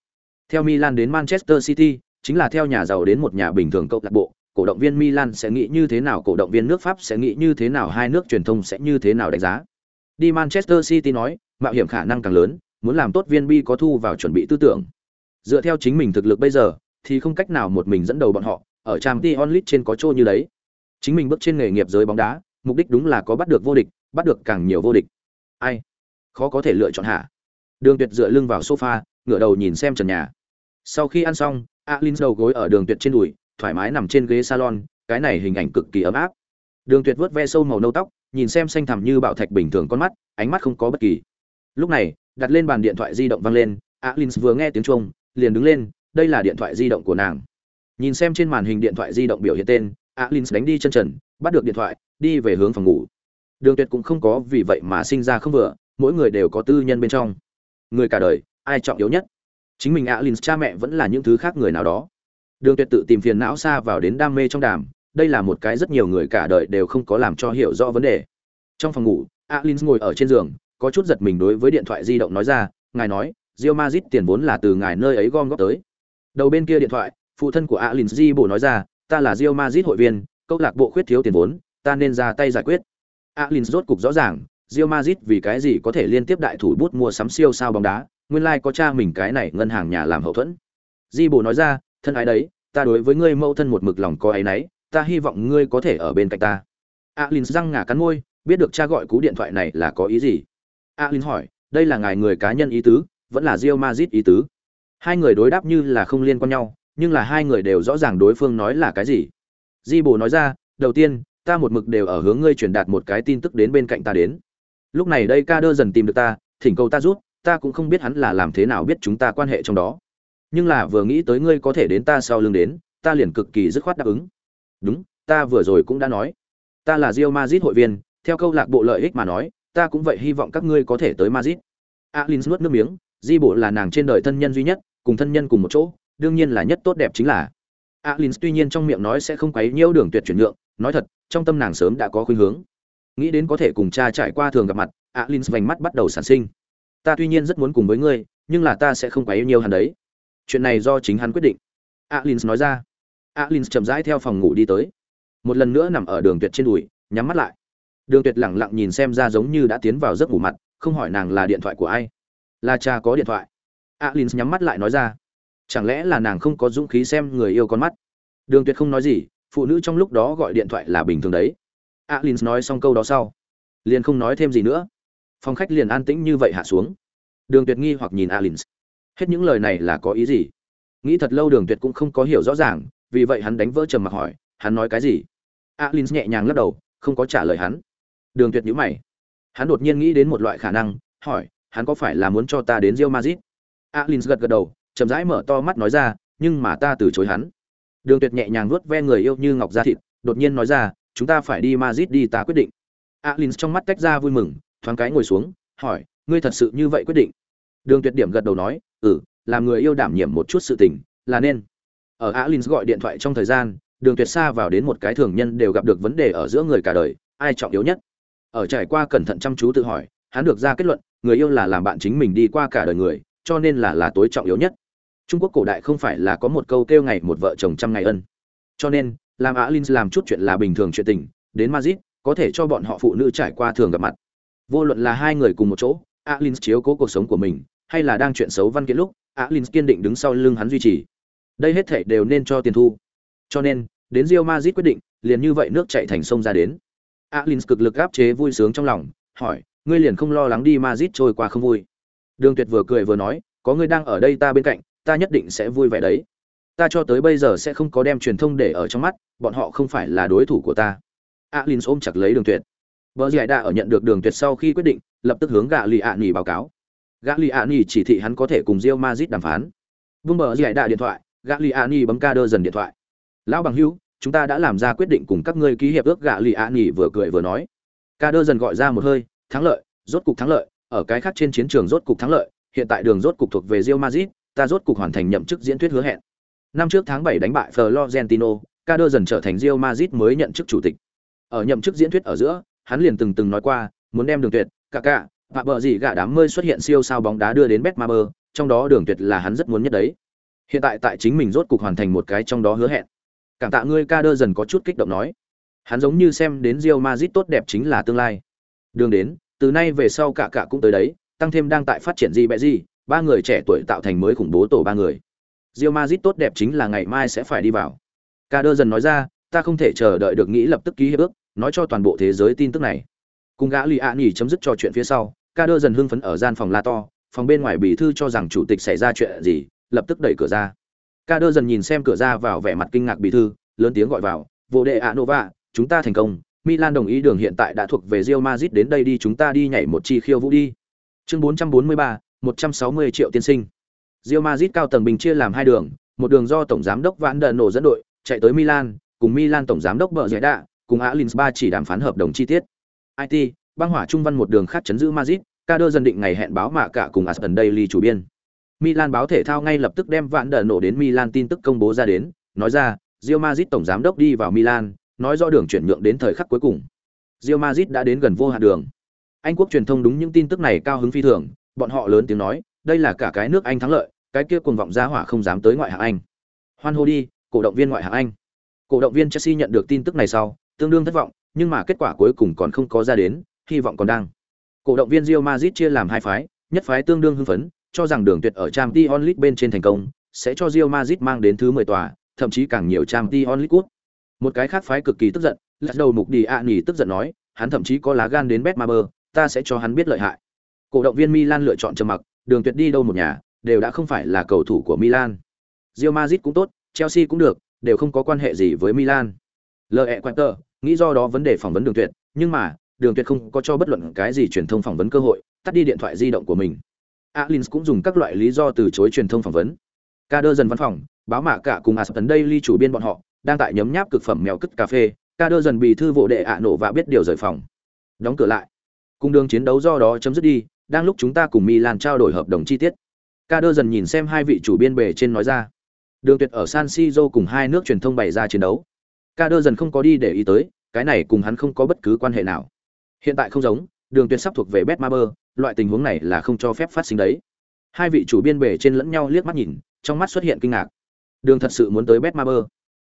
Theo Milan đến Manchester City, chính là theo nhà giàu đến một nhà bình thường câu lạc bộ, cổ động viên Milan sẽ nghĩ như thế nào, cổ động viên nước Pháp sẽ nghĩ như thế nào, hai nước truyền thông sẽ như thế nào đánh giá. Đi Manchester City nói, mạo hiểm khả năng càng lớn, muốn làm tốt viên bi có thu vào chuẩn bị tư tưởng. Dựa theo chính mình thực lực bây giờ, thì không cách nào một mình dẫn đầu bọn họ, ở Champions League trên có trô như đấy. Chính mình bước trên nghề nghiệp giới bóng đá, mục đích đúng là có bắt được vô địch, bắt được càng nhiều vô địch. Ai? Khó có thể lựa chọn hả? Đường Tuyệt dựa lưng vào sofa, ngửa đầu nhìn xem trần nhà. Sau khi ăn xong, Alin đầu gối ở Đường Tuyệt trên đùi, thoải mái nằm trên ghế salon, cái này hình ảnh cực kỳ ấm áp. Đường Tuyệt vuốt ve sâu màu nâu tóc, nhìn xem xanh thẳm như bảo thạch bình thường con mắt, ánh mắt không có bất kỳ. Lúc này, đặt lên bàn điện thoại di động vang lên, Alin vừa nghe tiếng chuông, liền đứng lên, đây là điện thoại di động của nàng. Nhìn xem trên màn hình điện thoại di động biểu hiện tên, Alin đánh đi chân trần, bắt được điện thoại, đi về hướng phòng ngủ. Đường Tuyệt cũng không có vì vậy mà sinh ra không vừa, mỗi người đều có tư nhân bên trong. Người cả đời ai trọng yếu nhất? Chính mình alin cha mẹ vẫn là những thứ khác người nào đó. Đường tuyệt tự tìm phiền não xa vào đến đam mê trong đàm đây là một cái rất nhiều người cả đời đều không có làm cho hiểu rõ vấn đề. Trong phòng ngủ alin ngồi ở trên giường có chút giật mình đối với điện thoại di động nói ra ngài nói rio mazit tiền vốn là từ ngài nơi ấy gom góp tới. Đầu bên kia điện thoại phụ thân của alin di bổ nói ra ta là rio mazit hội viên câu lạc bộ khuyết thiếu tiền vốn ta nên ra tay giải quyết alin rốt cục rõ ràng Real Madrid vì cái gì có thể liên tiếp đại thủ bút mua sắm siêu sao bóng đá, nguyên lai like có cha mình cái này ngân hàng nhà làm hậu thuẫn. Di Bồ nói ra, thân ái đấy, ta đối với ngươi mâu thân một mực lòng có ấy nấy, ta hy vọng ngươi có thể ở bên cạnh ta. Alin răng ngả cắn môi, biết được cha gọi cú điện thoại này là có ý gì. Alin hỏi, đây là ngài người cá nhân ý tứ, vẫn là Real Madrid ý tứ. Hai người đối đáp như là không liên quan nhau, nhưng là hai người đều rõ ràng đối phương nói là cái gì. Di Bồ nói ra, đầu tiên, ta một mực đều ở hướng ngươi truyền đạt một cái tin tức đến bên cạnh ta đến. Lúc này đây ca đơ dần tìm được ta, thỉnh cầu ta rút ta cũng không biết hắn là làm thế nào biết chúng ta quan hệ trong đó. Nhưng là vừa nghĩ tới ngươi có thể đến ta sau lưng đến, ta liền cực kỳ dứt khoát đáp ứng. Đúng, ta vừa rồi cũng đã nói. Ta là rio mazit hội viên, theo câu lạc bộ lợi ích mà nói, ta cũng vậy hy vọng các ngươi có thể tới mazit alin nuốt nước miếng, di bộ là nàng trên đời thân nhân duy nhất, cùng thân nhân cùng một chỗ, đương nhiên là nhất tốt đẹp chính là. Alin tuy nhiên trong miệng nói sẽ không quấy nhiễu đường tuyệt chuyển nhượng, nói thật trong tâm nàng sớm đã có khuynh hướng. Nghĩ đến có thể cùng cha trải qua thường gặp mặt, alin vành mắt bắt đầu sản sinh. Ta tuy nhiên rất muốn cùng với ngươi, nhưng là ta sẽ không quá yêu nhiều hắn đấy. Chuyện này do chính hắn quyết định. Alin nói ra. Alin chậm rãi theo phòng ngủ đi tới. Một lần nữa nằm ở đường tuyệt trên đùi, nhắm mắt lại. Đường tuyệt lẳng lặng nhìn xem ra giống như đã tiến vào giấc ngủ mặt, không hỏi nàng là điện thoại của ai. Là cha có điện thoại. Alin nhắm mắt lại nói ra. Chẳng lẽ là nàng không có dũng khí xem người yêu con mắt? Đường tuyệt không nói gì phụ nữ trong lúc đó gọi điện thoại là bình thường đấy. Alin nói xong câu đó sau, liền không nói thêm gì nữa. Phòng khách liền an tĩnh như vậy hạ xuống. Đường tuyệt nghi hoặc nhìn alin hết những lời này là có ý gì? Nghĩ thật lâu đường tuyệt cũng không có hiểu rõ ràng, vì vậy hắn đánh vỡ trầm mặc hỏi, hắn nói cái gì? Alin nhẹ nhàng lắc đầu, không có trả lời hắn. Đường tuyệt nhíu mày. Hắn đột nhiên nghĩ đến một loại khả năng, hỏi, hắn có phải là muốn cho ta đến rio mazit alin gật gật đầu, chậm rãi mở to mắt nói ra, nhưng mà ta từ chối hắn đường tuyệt nhẹ nhàng vuốt ve người yêu như ngọc da thịt đột nhiên nói ra chúng ta phải đi Madrid đi ta quyết định. Alin trong mắt tách ra vui mừng, thoáng cái ngồi xuống, hỏi, ngươi thật sự như vậy quyết định? Đường Tuyệt Điểm gật đầu nói, ừ, làm người yêu đảm nhiệm một chút sự tình, là nên. Ở Alin gọi điện thoại trong thời gian, Đường Tuyệt xa vào đến một cái thường nhân đều gặp được vấn đề ở giữa người cả đời, ai trọng yếu nhất? Ở trải qua cẩn thận chăm chú tự hỏi, hắn được ra kết luận, người yêu là làm bạn chính mình đi qua cả đời người, cho nên là là tối trọng yếu nhất trung quốc cổ đại không phải là có một câu kêu ngày một vợ chồng trăm ngày ân. Cho nên, làm Á Linh làm chút chuyện là bình thường chuyện tình, đến madrid, có thể cho bọn họ phụ nữ trải qua thường gặp mặt. Vô luận là hai người cùng một chỗ, Á Linh chiếu cố cuộc sống của mình, hay là đang chuyện xấu văn kiện lúc, Á Linh kiên định đứng sau lưng hắn duy trì. Đây hết thảy đều nên cho tiền thu. Cho nên, đến rio madrid quyết định, liền như vậy nước chạy thành sông ra đến. Á Linh cực lực áp chế vui sướng trong lòng, hỏi, ngươi liền không lo lắng đi madrid trôi qua không vui? Đường tuyệt vừa cười vừa nói, có ngươi đang ở đây ta bên cạnh ta nhất định sẽ vui vẻ đấy ta cho tới bây giờ sẽ không có đem truyền thông để ở trong mắt bọn họ không phải là đối thủ của ta alin ôm chặt lấy đường tuyệt Bờ Giải đã ở nhận được Đường Tuyệt sau khi quyết định, lập tức hướng Gã Lì ạ Nỉ báo cáo. Gã Lì ạ Nỉ chỉ thị hắn có thể cùng Real Madrid đàm phán. Vung bờ Giải đã điện thoại, Gã Lì ạ Nỉ bấm ca đơ dần điện thoại. "Lão bằng hữu, chúng ta đã làm ra quyết định cùng các ngươi ký hiệp ước." Gã Lì ạ Nỉ vừa cười vừa nói. Ca đơ dần gọi ra một hơi, thắng lợi, rốt cục thắng lợi, ở cái khác trên chiến trường rốt cục thắng lợi, hiện tại đường rốt cục thuộc về Real Madrid, ta rốt cục hoàn thành nhậm chức diễn thuyết hứa hẹn. Năm trước tháng 7 đánh bại Florentino, Ca dần trở thành Real Madrid mới nhận chức chủ tịch. Ở nhậm chức diễn thuyết ở giữa, hắn liền từng từng nói qua, muốn đem Đường Tuyệt, cả cả, và bờ gì gạ đám mơi xuất hiện siêu sao bóng đá đưa đến Betmaber, trong đó Đường Tuyệt là hắn rất muốn nhất đấy. Hiện tại tại chính mình rốt cục hoàn thành một cái trong đó hứa hẹn. Cảm tạ ngươi ca dần có chút kích động nói. Hắn giống như xem đến Real Madrid tốt đẹp chính là tương lai. Đường đến, từ nay về sau cả cả cũng tới đấy, tăng thêm đang tại phát triển gì bẹ gì, ba người trẻ tuổi tạo thành mới khủng bố tổ ba người. Real Madrid tốt đẹp chính là ngày mai sẽ phải đi vào. Ca đơ dần nói ra, ta không thể chờ đợi được nghĩ lập tức ký hiệp ước, nói cho toàn bộ thế giới tin tức này cùng gã lì ạ nghỉ chấm dứt trò chuyện phía sau ca đơ dần hưng phấn ở gian phòng la to phòng bên ngoài bí thư cho rằng chủ tịch xảy ra chuyện gì lập tức đẩy cửa ra ca đơ dần nhìn xem cửa ra vào vẻ mặt kinh ngạc bí thư lớn tiếng gọi vào vô đệ ạ nova chúng ta thành công milan đồng ý đường hiện tại đã thuộc về rio mazit đến đây đi chúng ta đi nhảy một chi khiêu vũ đi chương 443, 160 triệu tiên sinh Real Madrid cao tầng bình chia làm hai đường một đường do tổng giám đốc vãn Đận nổ dẫn đội chạy tới milan cùng milan tổng giám đốc Bợ giải đạ cùng Alins ba chỉ đàm phán hợp đồng chi tiết. IT, băng hỏa trung văn một đường khác chấn giữ Madrid, Kader dần định ngày hẹn báo mạ cả cùng Aston Daily chủ biên. Milan báo thể thao ngay lập tức đem Vãn Đận nổ đến Milan tin tức công bố ra đến, nói ra, Real Madrid tổng giám đốc đi vào Milan, nói rõ đường chuyển nhượng đến thời khắc cuối cùng. Real Madrid đã đến gần vô hạn đường. Anh quốc truyền thông đúng những tin tức này cao hứng phi thường, bọn họ lớn tiếng nói, đây là cả cái nước Anh thắng lợi, cái kia cuồng vọng gia hỏa không dám tới ngoại hạng Anh. Hoan hô đi, cổ động viên ngoại hạng Anh. Cổ động viên Chelsea nhận được tin tức này sau, tương đương thất vọng, nhưng mà kết quả cuối cùng còn không có ra đến, hy vọng còn đang. Cổ động viên Real Madrid chia làm hai phái, nhất phái tương đương hưng phấn, cho rằng đường tuyệt ở trang t onlit bên trên thành công, sẽ cho Real Madrid mang đến thứ 10 tòa, thậm chí càng nhiều trang t onlit cút Một cái khác phái cực kỳ tức giận, lật đầu mục đi ạ nhỉ tức giận nói, hắn thậm chí có lá gan đến Betmaber, ta sẽ cho hắn biết lợi hại. Cổ động viên Milan lựa chọn trầm mặc, đường tuyệt đi đâu một nhà, đều đã không phải là cầu thủ của Milan. Real Madrid cũng tốt, Chelsea cũng được, đều không có quan hệ gì với Milan. L.E. Quater, nghĩ do đó vấn đề phỏng vấn đường tuyệt nhưng mà đường tuyệt không có cho bất luận cái gì truyền thông phỏng vấn cơ hội tắt đi điện thoại di động của mình Alins cũng dùng các loại lý do từ chối truyền thông phỏng vấn ca đơ dần văn phòng báo mạ cả cùng Aston daily chủ biên bọn họ đang tại nhấm nháp cực phẩm mèo cất cà phê ca đơ dần bị thư vụ đệ ạ nổ và biết điều rời phòng đóng cửa lại cùng đường chiến đấu do đó chấm dứt đi đang lúc chúng ta cùng milan trao đổi hợp đồng chi tiết. Ca đơ dần nhìn xem hai vị chủ biên bề trên nói ra. Đường tuyệt ở san siro cùng hai nước truyền thông bày ra chiến đấu. Ca đơ dần không có đi để ý tới cái này cùng hắn không có bất cứ quan hệ nào. Hiện tại không giống đường tuyệt sắp thuộc về Betmaber, loại tình huống này là không cho phép phát sinh đấy. Hai vị chủ biên bề trên lẫn nhau liếc mắt nhìn trong mắt xuất hiện kinh ngạc. Đường thật sự muốn tới Betmaber.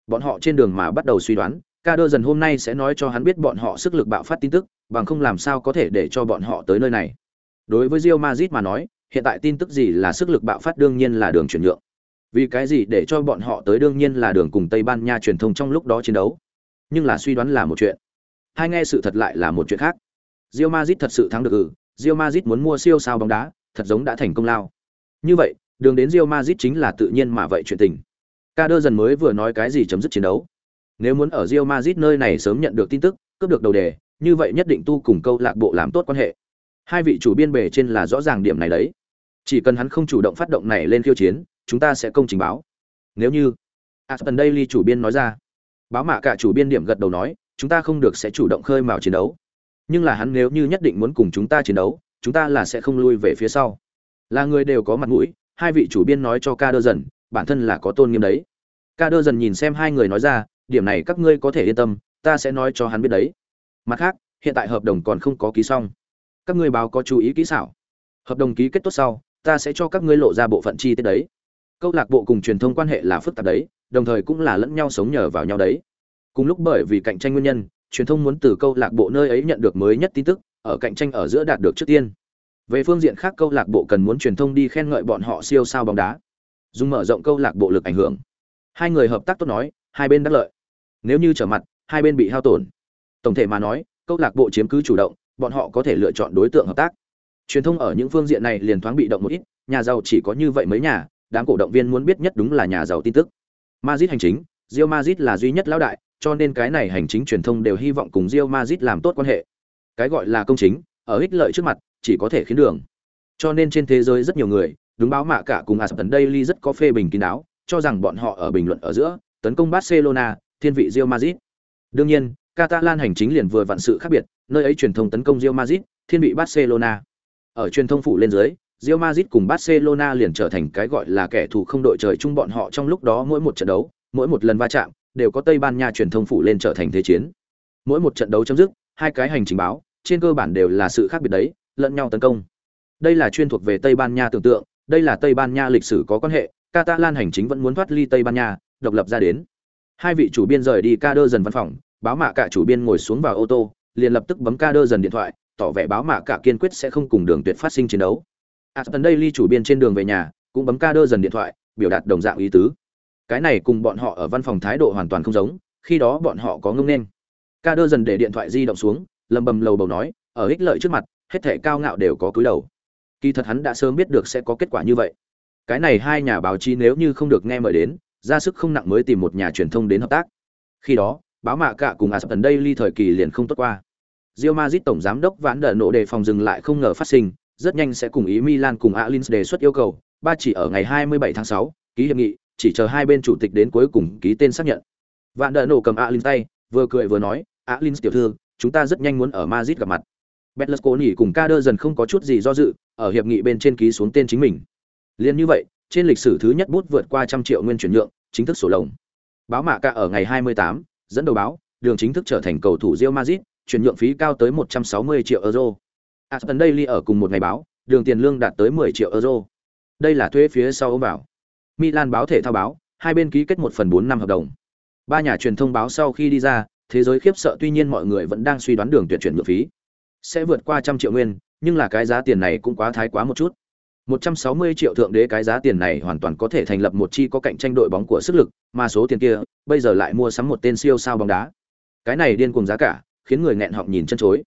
bọn họ trên đường mà bắt đầu suy đoán ca đơ dần hôm nay sẽ nói cho hắn biết bọn họ sức lực bạo phát tin tức bằng không làm sao có thể để cho bọn họ tới nơi này đối với Real Madrid mà nói hiện tại tin tức gì là sức lực bạo phát đương nhiên là đường chuyển nhượng vì cái gì để cho bọn họ tới đương nhiên là đường cùng Tây Ban Nha truyền thông trong lúc đó chiến đấu. Nhưng là suy đoán là một chuyện. Hai nghe sự thật lại là một chuyện khác. Real Madrid thật sự thắng được ừ, Real Madrid muốn mua siêu sao bóng đá, thật giống đã thành công lao. Như vậy, đường đến Real Madrid chính là tự nhiên mà vậy chuyện tình. Kader dần mới vừa nói cái gì chấm dứt chiến đấu. Nếu muốn ở Real Madrid nơi này sớm nhận được tin tức, cướp được đầu đề, như vậy nhất định tu cùng câu lạc bộ làm tốt quan hệ. Hai vị chủ biên bề trên là rõ ràng điểm này đấy. Chỉ cần hắn không chủ động phát động này lên khiêu chiến, chúng ta sẽ công trình báo. Nếu như aspen daily chủ biên nói ra báo mạ cả chủ biên điểm gật đầu nói chúng ta không được sẽ chủ động khơi mào chiến đấu. Nhưng là hắn nếu như nhất định muốn cùng chúng ta chiến đấu chúng ta là sẽ không lui về phía sau. Là người đều có mặt mũi hai vị chủ biên nói cho ca đơ dần bản thân là có tôn nghiêm đấy. Ca đơ dần nhìn xem hai người nói ra điểm này các ngươi có thể yên tâm ta sẽ nói cho hắn biết đấy. Mặt khác hiện tại hợp đồng còn không có ký xong các ngươi báo có chú ý kỹ xảo. Hợp đồng ký kết tốt sau, ta sẽ cho các ngươi lộ ra bộ phận chi tiết đấy. Câu lạc bộ cùng truyền thông quan hệ là phức tạp đấy, đồng thời cũng là lẫn nhau sống nhờ vào nhau đấy. Cùng lúc bởi vì cạnh tranh nguyên nhân, truyền thông muốn từ câu lạc bộ nơi ấy nhận được mới nhất tin tức, ở cạnh tranh ở giữa đạt được trước tiên. Về phương diện khác câu lạc bộ cần muốn truyền thông đi khen ngợi bọn họ siêu sao bóng đá. Dùng mở rộng câu lạc bộ lực ảnh hưởng. Hai người hợp tác tốt nói, hai bên đắc lợi. Nếu như trở mặt, hai bên bị hao tổn. Tổng thể mà nói, câu lạc bộ chiếm cứ chủ động bọn họ có thể lựa chọn đối tượng hợp tác. Truyền thông ở những phương diện này liền thoáng bị động một ít, nhà giàu chỉ có như vậy mấy nhà, đám cổ động viên muốn biết nhất đúng là nhà giàu tin tức. Madrid hành chính, Real Madrid là duy nhất lão đại, cho nên cái này hành chính truyền thông đều hy vọng cùng Real Madrid làm tốt quan hệ. Cái gọi là công chính, ở ích lợi trước mặt, chỉ có thể khiến đường. Cho nên trên thế giới rất nhiều người, đúng báo mạ cả cùng Aston Daily rất có phê bình kín đáo, cho rằng bọn họ ở bình luận ở giữa, tấn công Barcelona, thiên vị Real Madrid. Đương nhiên Catalan hành chính liền vừa vặn sự khác biệt nơi ấy truyền thông tấn công Real Madrid thiên vị Barcelona ở truyền thông phủ lên dưới Real Madrid cùng Barcelona liền trở thành cái gọi là kẻ thù không đội trời chung bọn họ trong lúc đó mỗi một trận đấu, mỗi một lần va chạm, đều có Tây Ban Nha truyền thông phủ lên trở thành thế chiến. Mỗi một trận đấu chấm dứt, hai cái hành trình báo, trên cơ bản đều là sự khác biệt đấy, lẫn nhau tấn công. Đây là chuyên thuộc về Tây Ban Nha tưởng tượng, đây là Tây Ban Nha lịch sử có quan hệ, Catalan hành chính vẫn muốn thoát ly Tây Ban Nha, độc lập ra đến. Hai vị chủ biên rời đi ca đơ dần văn phòng, báo mạ cả chủ biên ngồi xuống vào ô tô, liền lập tức bấm ca đơ dần điện thoại, tỏ vẻ báo mạ cả kiên quyết sẽ không cùng đường tuyệt phát sinh chiến đấu. Aston Daily chủ biên trên đường về nhà, cũng bấm ca đơ dần điện thoại, biểu đạt đồng dạng ý tứ. Cái này cùng bọn họ ở văn phòng thái độ hoàn toàn không giống, khi đó bọn họ có ngông nên. Ca đơ dần để điện thoại di động xuống, lầm bầm lầu bầu nói, ở ích lợi trước mặt, hết thảy cao ngạo đều có cúi đầu. Kỳ thật hắn đã sớm biết được sẽ có kết quả như vậy. Cái này hai nhà báo chí nếu như không được nghe mời đến, ra sức không nặng mới tìm một nhà truyền thông đến hợp tác. Khi đó, báo mạ cả cùng Aston Daily thời kỳ liền không tốt qua. Real Madrid tổng giám đốc Vãn Đở nộ đề phòng dừng lại không ngờ phát sinh, rất nhanh sẽ cùng ý Milan cùng Alins đề xuất yêu cầu, ba chỉ ở ngày 27 tháng 6, ký hiệp nghị, chỉ chờ hai bên chủ tịch đến cuối cùng ký tên xác nhận. Vạn Đở nổ cầm Alins tay, vừa cười vừa nói, "Alins tiểu thư, chúng ta rất nhanh muốn ở Madrid gặp mặt." Betlesconi cùng Kader dần không có chút gì do dự, ở hiệp nghị bên trên ký xuống tên chính mình. Liên như vậy, trên lịch sử thứ nhất bút vượt qua trăm triệu nguyên chuyển nhượng, chính thức sổ lồng. Báo mạ cả ở ngày 28, dẫn đầu báo, đường chính thức trở thành cầu thủ Real Madrid, chuyển nhượng phí cao tới 160 triệu euro. À, Aston Daily ở cùng một ngày báo, đường tiền lương đạt tới 10 triệu euro. Đây là thuế phía sau ôm bảo. Milan báo thể thao báo, hai bên ký kết một phần 4 năm hợp đồng. Ba nhà truyền thông báo sau khi đi ra, thế giới khiếp sợ tuy nhiên mọi người vẫn đang suy đoán đường tuyển chuyển nhượng phí sẽ vượt qua trăm triệu nguyên, nhưng là cái giá tiền này cũng quá thái quá một chút. 160 triệu thượng đế cái giá tiền này hoàn toàn có thể thành lập một chi có cạnh tranh đội bóng của sức lực, mà số tiền kia, bây giờ lại mua sắm một tên siêu sao bóng đá. Cái này điên cuồng giá cả, khiến người nghẹn họng nhìn chân chối.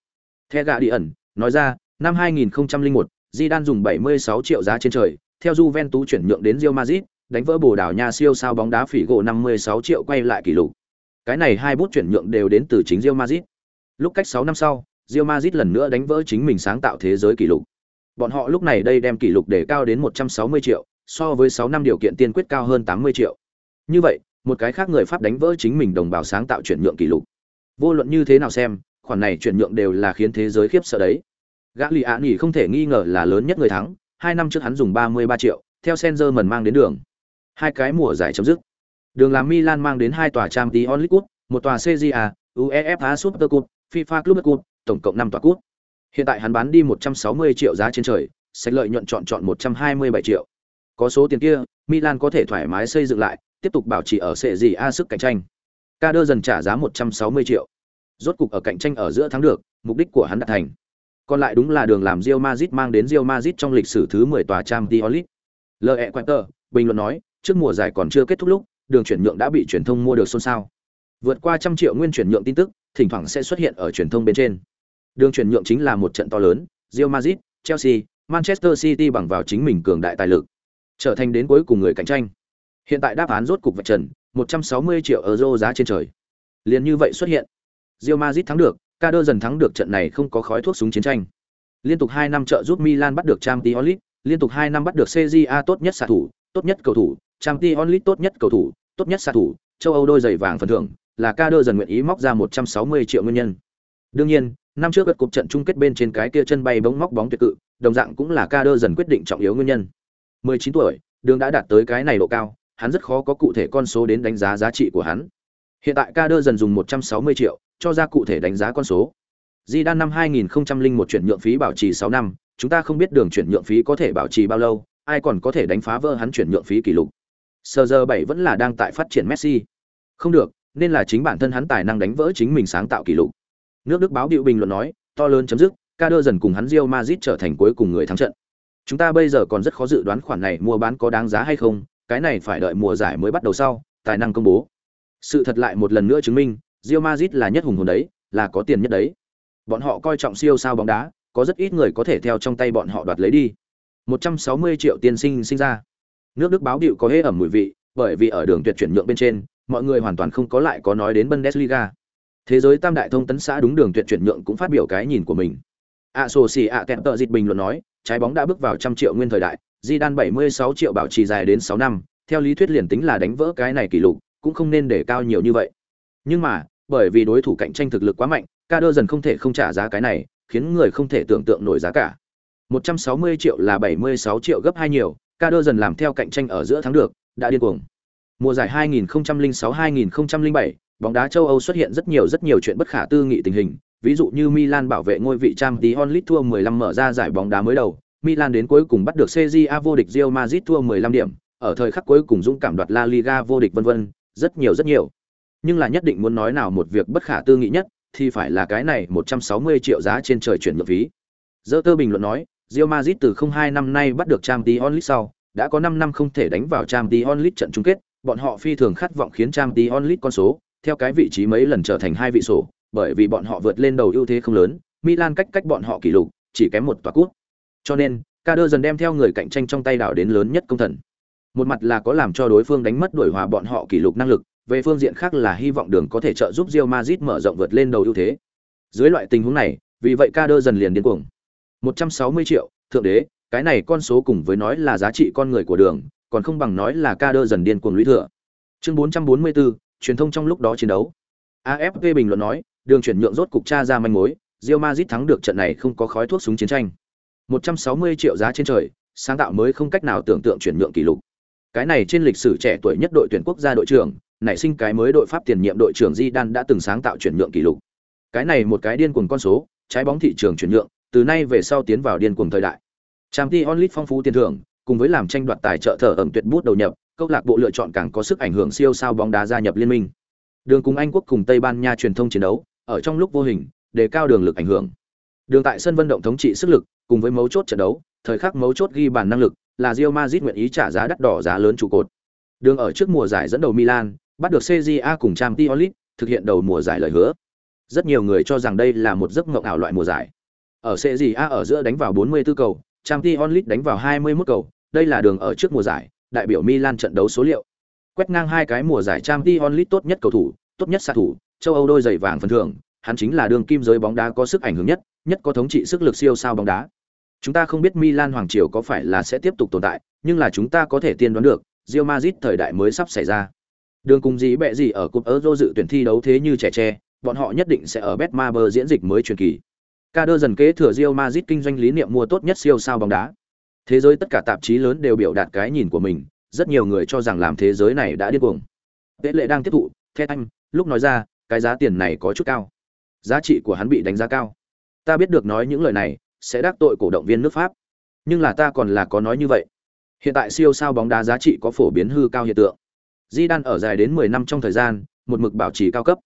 The ẩn nói ra, năm 2001, Zidane dùng 76 triệu giá trên trời, theo Juventus chuyển nhượng đến Real Madrid, đánh vỡ Bồ Đào Nha siêu sao bóng đá phỉ gỗ 56 triệu quay lại kỷ lục. Cái này hai bút chuyển nhượng đều đến từ chính Real Madrid. Lúc cách 6 năm sau, Real Madrid lần nữa đánh vỡ chính mình sáng tạo thế giới kỷ lục. Bọn họ lúc này đây đem kỷ lục để cao đến 160 triệu, so với 6 năm điều kiện tiên quyết cao hơn 80 triệu. Như vậy, một cái khác người Pháp đánh vỡ chính mình đồng bào sáng tạo chuyển nhượng kỷ lục. Vô luận như thế nào xem, khoản này chuyển nhượng đều là khiến thế giới khiếp sợ đấy. Gã Lý Án nghỉ không thể nghi ngờ là lớn nhất người thắng, hai năm trước hắn dùng 33 triệu, theo Senzer mang đến đường. Hai cái mùa giải chấm dứt. Đường làm Milan mang đến hai tòa Champions League một tòa CJA, UEFA Super Cup, FIFA Club Cup, tổng cộng 5 tòa cúp. Hiện tại hắn bán đi 160 triệu giá trên trời, sạch lợi nhuận chọn chọn 127 triệu. Có số tiền kia, Milan có thể thoải mái xây dựng lại, tiếp tục bảo trì ở sệ gì a sức cạnh tranh. Kader dần trả giá 160 triệu. Rốt cục ở cạnh tranh ở giữa thắng được, mục đích của hắn đạt thành. Còn lại đúng là đường làm Real Madrid mang đến Real Madrid trong lịch sử thứ 10 tòa Champions League. L.E. Quater, bình luận nói, trước mùa giải còn chưa kết thúc lúc, đường chuyển nhượng đã bị truyền thông mua được xôn xao. Vượt qua trăm triệu nguyên chuyển nhượng tin tức, thỉnh thoảng sẽ xuất hiện ở truyền thông bên trên. Đường chuyển nhượng chính là một trận to lớn, Real Madrid, Chelsea, Manchester City bằng vào chính mình cường đại tài lực, trở thành đến cuối cùng người cạnh tranh. Hiện tại đáp án rốt cục vạch trần, 160 triệu euro giá trên trời. liền như vậy xuất hiện. Real Madrid thắng được, Kader dần thắng được trận này không có khói thuốc súng chiến tranh. Liên tục 2 năm trợ giúp Milan bắt được Champions League, liên tục 2 năm bắt được CJA tốt nhất xạ thủ, tốt nhất cầu thủ, Champions League tốt nhất cầu thủ, tốt nhất xạ thủ, châu Âu đôi giày vàng phần thưởng, là Kader dần nguyện ý móc ra 160 triệu nguyên nhân. Đương nhiên, năm trước bất cục trận chung kết bên trên cái kia chân bay bóng móc bóng tuyệt cự, đồng dạng cũng là ca đơ dần quyết định trọng yếu nguyên nhân. 19 tuổi, đường đã đạt tới cái này độ cao, hắn rất khó có cụ thể con số đến đánh giá giá trị của hắn. Hiện tại ca đơ dần dùng 160 triệu, cho ra cụ thể đánh giá con số. Di đan năm 2001 chuyển nhượng phí bảo trì 6 năm, chúng ta không biết đường chuyển nhượng phí có thể bảo trì bao lâu, ai còn có thể đánh phá vỡ hắn chuyển nhượng phí kỷ lục. Sơ giờ 7 vẫn là đang tại phát triển Messi. Không được, nên là chính bản thân hắn tài năng đánh vỡ chính mình sáng tạo kỷ lục. Nước Đức báo điệu bình luận nói, to lớn chấm dứt, Kader dần cùng hắn Real Madrid trở thành cuối cùng người thắng trận. Chúng ta bây giờ còn rất khó dự đoán khoản này mua bán có đáng giá hay không, cái này phải đợi mùa giải mới bắt đầu sau, tài năng công bố. Sự thật lại một lần nữa chứng minh, Real Madrid là nhất hùng hồn đấy, là có tiền nhất đấy. Bọn họ coi trọng siêu sao bóng đá, có rất ít người có thể theo trong tay bọn họ đoạt lấy đi. 160 triệu tiên sinh sinh ra. Nước Đức báo điệu có hế ẩm mùi vị, bởi vì ở đường tuyệt chuyển nhượng bên trên, mọi người hoàn toàn không có lại có nói đến Bundesliga. Thế giới tam đại thông tấn xã đúng đường tuyệt chuyển nhượng cũng phát biểu cái nhìn của mình. A Sô Xì A Kẹt Tợ Dịch bình luận nói, trái bóng đã bước vào trăm triệu nguyên thời đại, di đan 76 triệu bảo trì dài đến 6 năm, theo lý thuyết liền tính là đánh vỡ cái này kỷ lục, cũng không nên để cao nhiều như vậy. Nhưng mà, bởi vì đối thủ cạnh tranh thực lực quá mạnh, Kader dần không thể không trả giá cái này, khiến người không thể tưởng tượng nổi giá cả. 160 triệu là 76 triệu gấp hai nhiều, Kader dần làm theo cạnh tranh ở giữa thắng được, đã điên cuồng. Mùa giải 2006-2007, bóng đá châu Âu xuất hiện rất nhiều rất nhiều chuyện bất khả tư nghị tình hình, ví dụ như Milan bảo vệ ngôi vị Champions League thua 15 mở ra giải bóng đá mới đầu, Milan đến cuối cùng bắt được CJA vô địch Real Madrid thua 15 điểm, ở thời khắc cuối cùng dũng cảm đoạt La Liga vô địch vân vân, rất nhiều rất nhiều. Nhưng là nhất định muốn nói nào một việc bất khả tư nghị nhất, thì phải là cái này 160 triệu giá trên trời chuyển nhượng phí. Dơ tơ bình luận nói, Real Madrid từ 02 năm nay bắt được Champions League sau, đã có 5 năm không thể đánh vào Champions League trận chung kết, bọn họ phi thường khát vọng khiến Champions League con số theo cái vị trí mấy lần trở thành hai vị sổ, bởi vì bọn họ vượt lên đầu ưu thế không lớn, Milan cách cách bọn họ kỷ lục, chỉ kém một tòa cút. Cho nên, Kader dần đem theo người cạnh tranh trong tay đảo đến lớn nhất công thần. Một mặt là có làm cho đối phương đánh mất đuổi hòa bọn họ kỷ lục năng lực, về phương diện khác là hy vọng đường có thể trợ giúp Real Madrid mở rộng vượt lên đầu ưu thế. Dưới loại tình huống này, vì vậy Kader dần liền điên cuồng. 160 triệu, thượng đế, cái này con số cùng với nói là giá trị con người của đường, còn không bằng nói là Kader dần điên cuồng lũy thừa. Chương 444, truyền thông trong lúc đó chiến đấu. AFP bình luận nói, đường chuyển nhượng rốt cục tra ra manh mối, Real Madrid thắng được trận này không có khói thuốc súng chiến tranh. 160 triệu giá trên trời, sáng tạo mới không cách nào tưởng tượng chuyển nhượng kỷ lục. Cái này trên lịch sử trẻ tuổi nhất đội tuyển quốc gia đội trưởng, nảy sinh cái mới đội Pháp tiền nhiệm đội trưởng Zidane đã từng sáng tạo chuyển nhượng kỷ lục. Cái này một cái điên cuồng con số, trái bóng thị trường chuyển nhượng, từ nay về sau tiến vào điên cuồng thời đại. Champions League phong phú tiền thưởng, cùng với làm tranh đoạt tài trợ thở ẩm tuyệt bút đầu nhập, câu lạc bộ lựa chọn càng có sức ảnh hưởng siêu sao bóng đá gia nhập liên minh. Đường cùng Anh quốc cùng Tây Ban Nha truyền thông chiến đấu, ở trong lúc vô hình, đề cao đường lực ảnh hưởng. Đường tại sân vận động thống trị sức lực, cùng với mấu chốt trận đấu, thời khắc mấu chốt ghi bàn năng lực, là Real Madrid nguyện ý trả giá đắt đỏ giá lớn trụ cột. Đường ở trước mùa giải dẫn đầu Milan, bắt được CJA cùng Champions League, thực hiện đầu mùa giải lời hứa. Rất nhiều người cho rằng đây là một giấc mộng ảo loại mùa giải. Ở CJA ở giữa đánh vào 44 cầu, Champions League đánh vào 21 cầu, đây là đường ở trước mùa giải, đại biểu Milan trận đấu số liệu. Quét ngang hai cái mùa giải Champions League tốt nhất cầu thủ, tốt nhất xạ thủ, châu Âu đôi giày vàng phần thưởng, hắn chính là đường kim giới bóng đá có sức ảnh hưởng nhất, nhất có thống trị sức lực siêu sao bóng đá. Chúng ta không biết Milan hoàng triều có phải là sẽ tiếp tục tồn tại, nhưng là chúng ta có thể tiên đoán được, Real Madrid thời đại mới sắp xảy ra. Đường cùng gì bẹ gì ở cúp Euro dự tuyển thi đấu thế như trẻ tre, bọn họ nhất định sẽ ở Betmaber diễn dịch mới truyền kỳ. Kader dần kế thừa Real Madrid kinh doanh lý niệm mua tốt nhất siêu sao bóng đá. Thế giới tất cả tạp chí lớn đều biểu đạt cái nhìn của mình, rất nhiều người cho rằng làm thế giới này đã điên cuồng. tệ lệ đang tiếp thụ, theo anh, lúc nói ra, cái giá tiền này có chút cao. Giá trị của hắn bị đánh giá cao. Ta biết được nói những lời này sẽ đắc tội cổ động viên nước Pháp, nhưng là ta còn là có nói như vậy. Hiện tại siêu sao bóng đá giá trị có phổ biến hư cao hiện tượng. Di Đan ở dài đến 10 năm trong thời gian, một mực bảo trì cao cấp.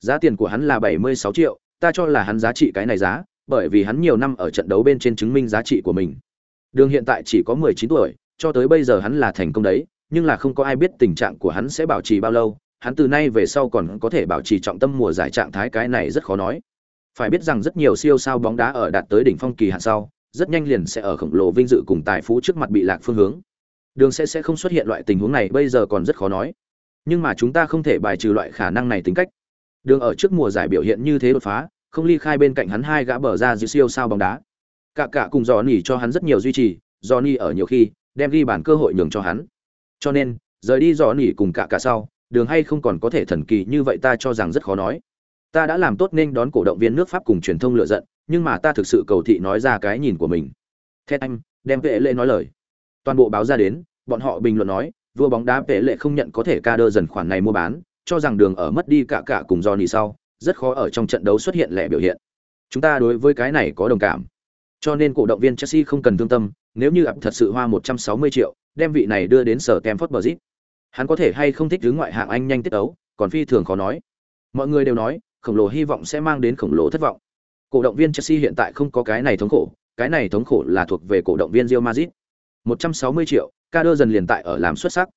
Giá tiền của hắn là 76 triệu, ta cho là hắn giá trị cái này giá, bởi vì hắn nhiều năm ở trận đấu bên trên chứng minh giá trị của mình. Đường hiện tại chỉ có 19 tuổi, cho tới bây giờ hắn là thành công đấy, nhưng là không có ai biết tình trạng của hắn sẽ bảo trì bao lâu, hắn từ nay về sau còn có thể bảo trì trọng tâm mùa giải trạng thái cái này rất khó nói. Phải biết rằng rất nhiều siêu sao bóng đá ở đạt tới đỉnh phong kỳ hạn sau, rất nhanh liền sẽ ở khổng lồ vinh dự cùng tài phú trước mặt bị lạc phương hướng. Đường sẽ sẽ không xuất hiện loại tình huống này bây giờ còn rất khó nói. Nhưng mà chúng ta không thể bài trừ loại khả năng này tính cách. Đường ở trước mùa giải biểu hiện như thế đột phá, không ly khai bên cạnh hắn hai gã bờ ra dư siêu sao bóng đá. Cả cả cùng dò nỉ cho hắn rất nhiều duy trì, dò nỉ ở nhiều khi đem ghi bản cơ hội nhường cho hắn. Cho nên, rời đi dò nỉ cùng cả cả sau, đường hay không còn có thể thần kỳ như vậy ta cho rằng rất khó nói. Ta đã làm tốt nên đón cổ động viên nước Pháp cùng truyền thông lựa giận, nhưng mà ta thực sự cầu thị nói ra cái nhìn của mình. thét anh, đem vệ lệ nói lời. Toàn bộ báo ra đến, bọn họ bình luận nói, vua bóng đá vệ lệ không nhận có thể ca đơ dần khoản này mua bán, cho rằng đường ở mất đi cả cả cùng Johnny sau, rất khó ở trong trận đấu xuất hiện lẻ biểu hiện. Chúng ta đối với cái này có đồng cảm. Cho nên cổ động viên Chelsea không cần thương tâm, nếu như ập thật sự hoa 160 triệu, đem vị này đưa đến sở Stamford Bridge. Hắn có thể hay không thích hướng ngoại hạng Anh nhanh tiết tấu, còn phi thường khó nói. Mọi người đều nói, khổng lồ hy vọng sẽ mang đến khổng lồ thất vọng. Cổ động viên Chelsea hiện tại không có cái này thống khổ, cái này thống khổ là thuộc về cổ động viên Real Madrid. 160 triệu, Kader dần liền tại ở làm xuất sắc.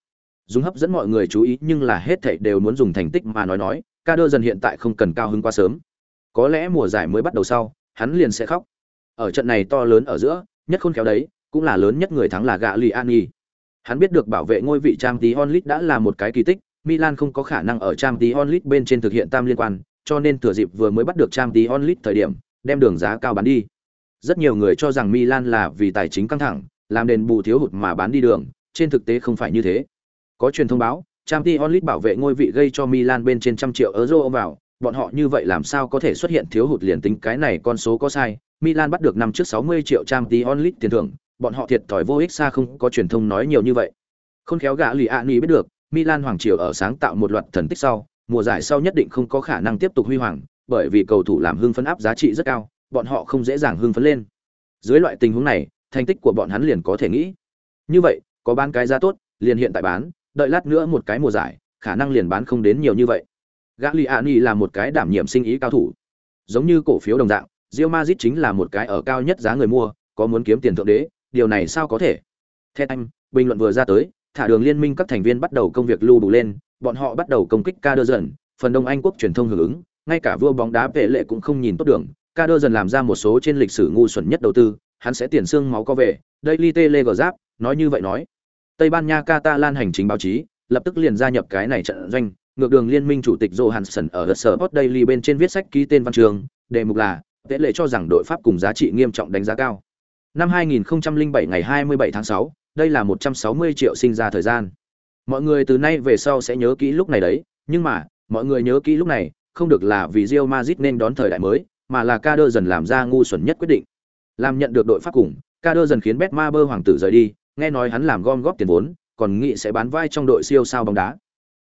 Dùng hấp dẫn mọi người chú ý nhưng là hết thảy đều muốn dùng thành tích mà nói nói, Kader dần hiện tại không cần cao hứng quá sớm. Có lẽ mùa giải mới bắt đầu sau, hắn liền sẽ khóc. Ở trận này to lớn ở giữa, nhất khôn khéo đấy, cũng là lớn nhất người thắng là Gagliani. Hắn biết được bảo vệ ngôi vị Tramti Onlit đã là một cái kỳ tích, Milan không có khả năng ở Tramti Onlit bên trên thực hiện tam liên quan, cho nên thừa dịp vừa mới bắt được Tramti Onlit thời điểm, đem đường giá cao bán đi. Rất nhiều người cho rằng Milan là vì tài chính căng thẳng, làm đền bù thiếu hụt mà bán đi đường, trên thực tế không phải như thế. Có truyền thông báo, Tramti Onlit bảo vệ ngôi vị gây cho Milan bên trên trăm triệu euro vào, bọn họ như vậy làm sao có thể xuất hiện thiếu hụt liền tính cái này con số có sai. Milan bắt được năm trước 60 triệu Champions League tiền thưởng, bọn họ thiệt thòi vô ích xa không có truyền thông nói nhiều như vậy. Khôn khéo gã lì biết được, Milan hoàng triều ở sáng tạo một loạt thần tích sau, mùa giải sau nhất định không có khả năng tiếp tục huy hoàng, bởi vì cầu thủ làm hưng phấn áp giá trị rất cao, bọn họ không dễ dàng hưng phấn lên. Dưới loại tình huống này, thành tích của bọn hắn liền có thể nghĩ. Như vậy, có bán cái giá tốt, liền hiện tại bán, đợi lát nữa một cái mùa giải, khả năng liền bán không đến nhiều như vậy. Gagliani là một cái đảm nhiệm sinh ý cao thủ. Giống như cổ phiếu đồng dạng, Real Madrid chính là một cái ở cao nhất giá người mua, có muốn kiếm tiền thượng đế, điều này sao có thể? Thế anh, bình luận vừa ra tới, thả đường liên minh các thành viên bắt đầu công việc lưu đủ lên, bọn họ bắt đầu công kích ca đơ dần, phần đông Anh quốc truyền thông hưởng ứng, ngay cả vua bóng đá vệ lệ cũng không nhìn tốt đường, ca đơ dần làm ra một số trên lịch sử ngu xuẩn nhất đầu tư, hắn sẽ tiền xương máu có về, Daily Telegraph nói như vậy nói. Tây Ban Nha Catalan hành chính báo chí lập tức liền gia nhập cái này trận doanh, ngược đường liên minh chủ tịch Johansson ở The Sport Daily bên trên viết sách ký tên văn trường, đề mục là vệ lệ cho rằng đội Pháp cùng giá trị nghiêm trọng đánh giá cao. Năm 2007 ngày 27 tháng 6, đây là 160 triệu sinh ra thời gian. Mọi người từ nay về sau sẽ nhớ kỹ lúc này đấy, nhưng mà, mọi người nhớ kỹ lúc này, không được là vì Real Madrid nên đón thời đại mới, mà là Kader dần làm ra ngu xuẩn nhất quyết định. Làm nhận được đội Pháp cùng, Kader dần khiến Betmaber hoàng tử rời đi, nghe nói hắn làm gom góp tiền vốn, còn nghĩ sẽ bán vai trong đội siêu sao bóng đá.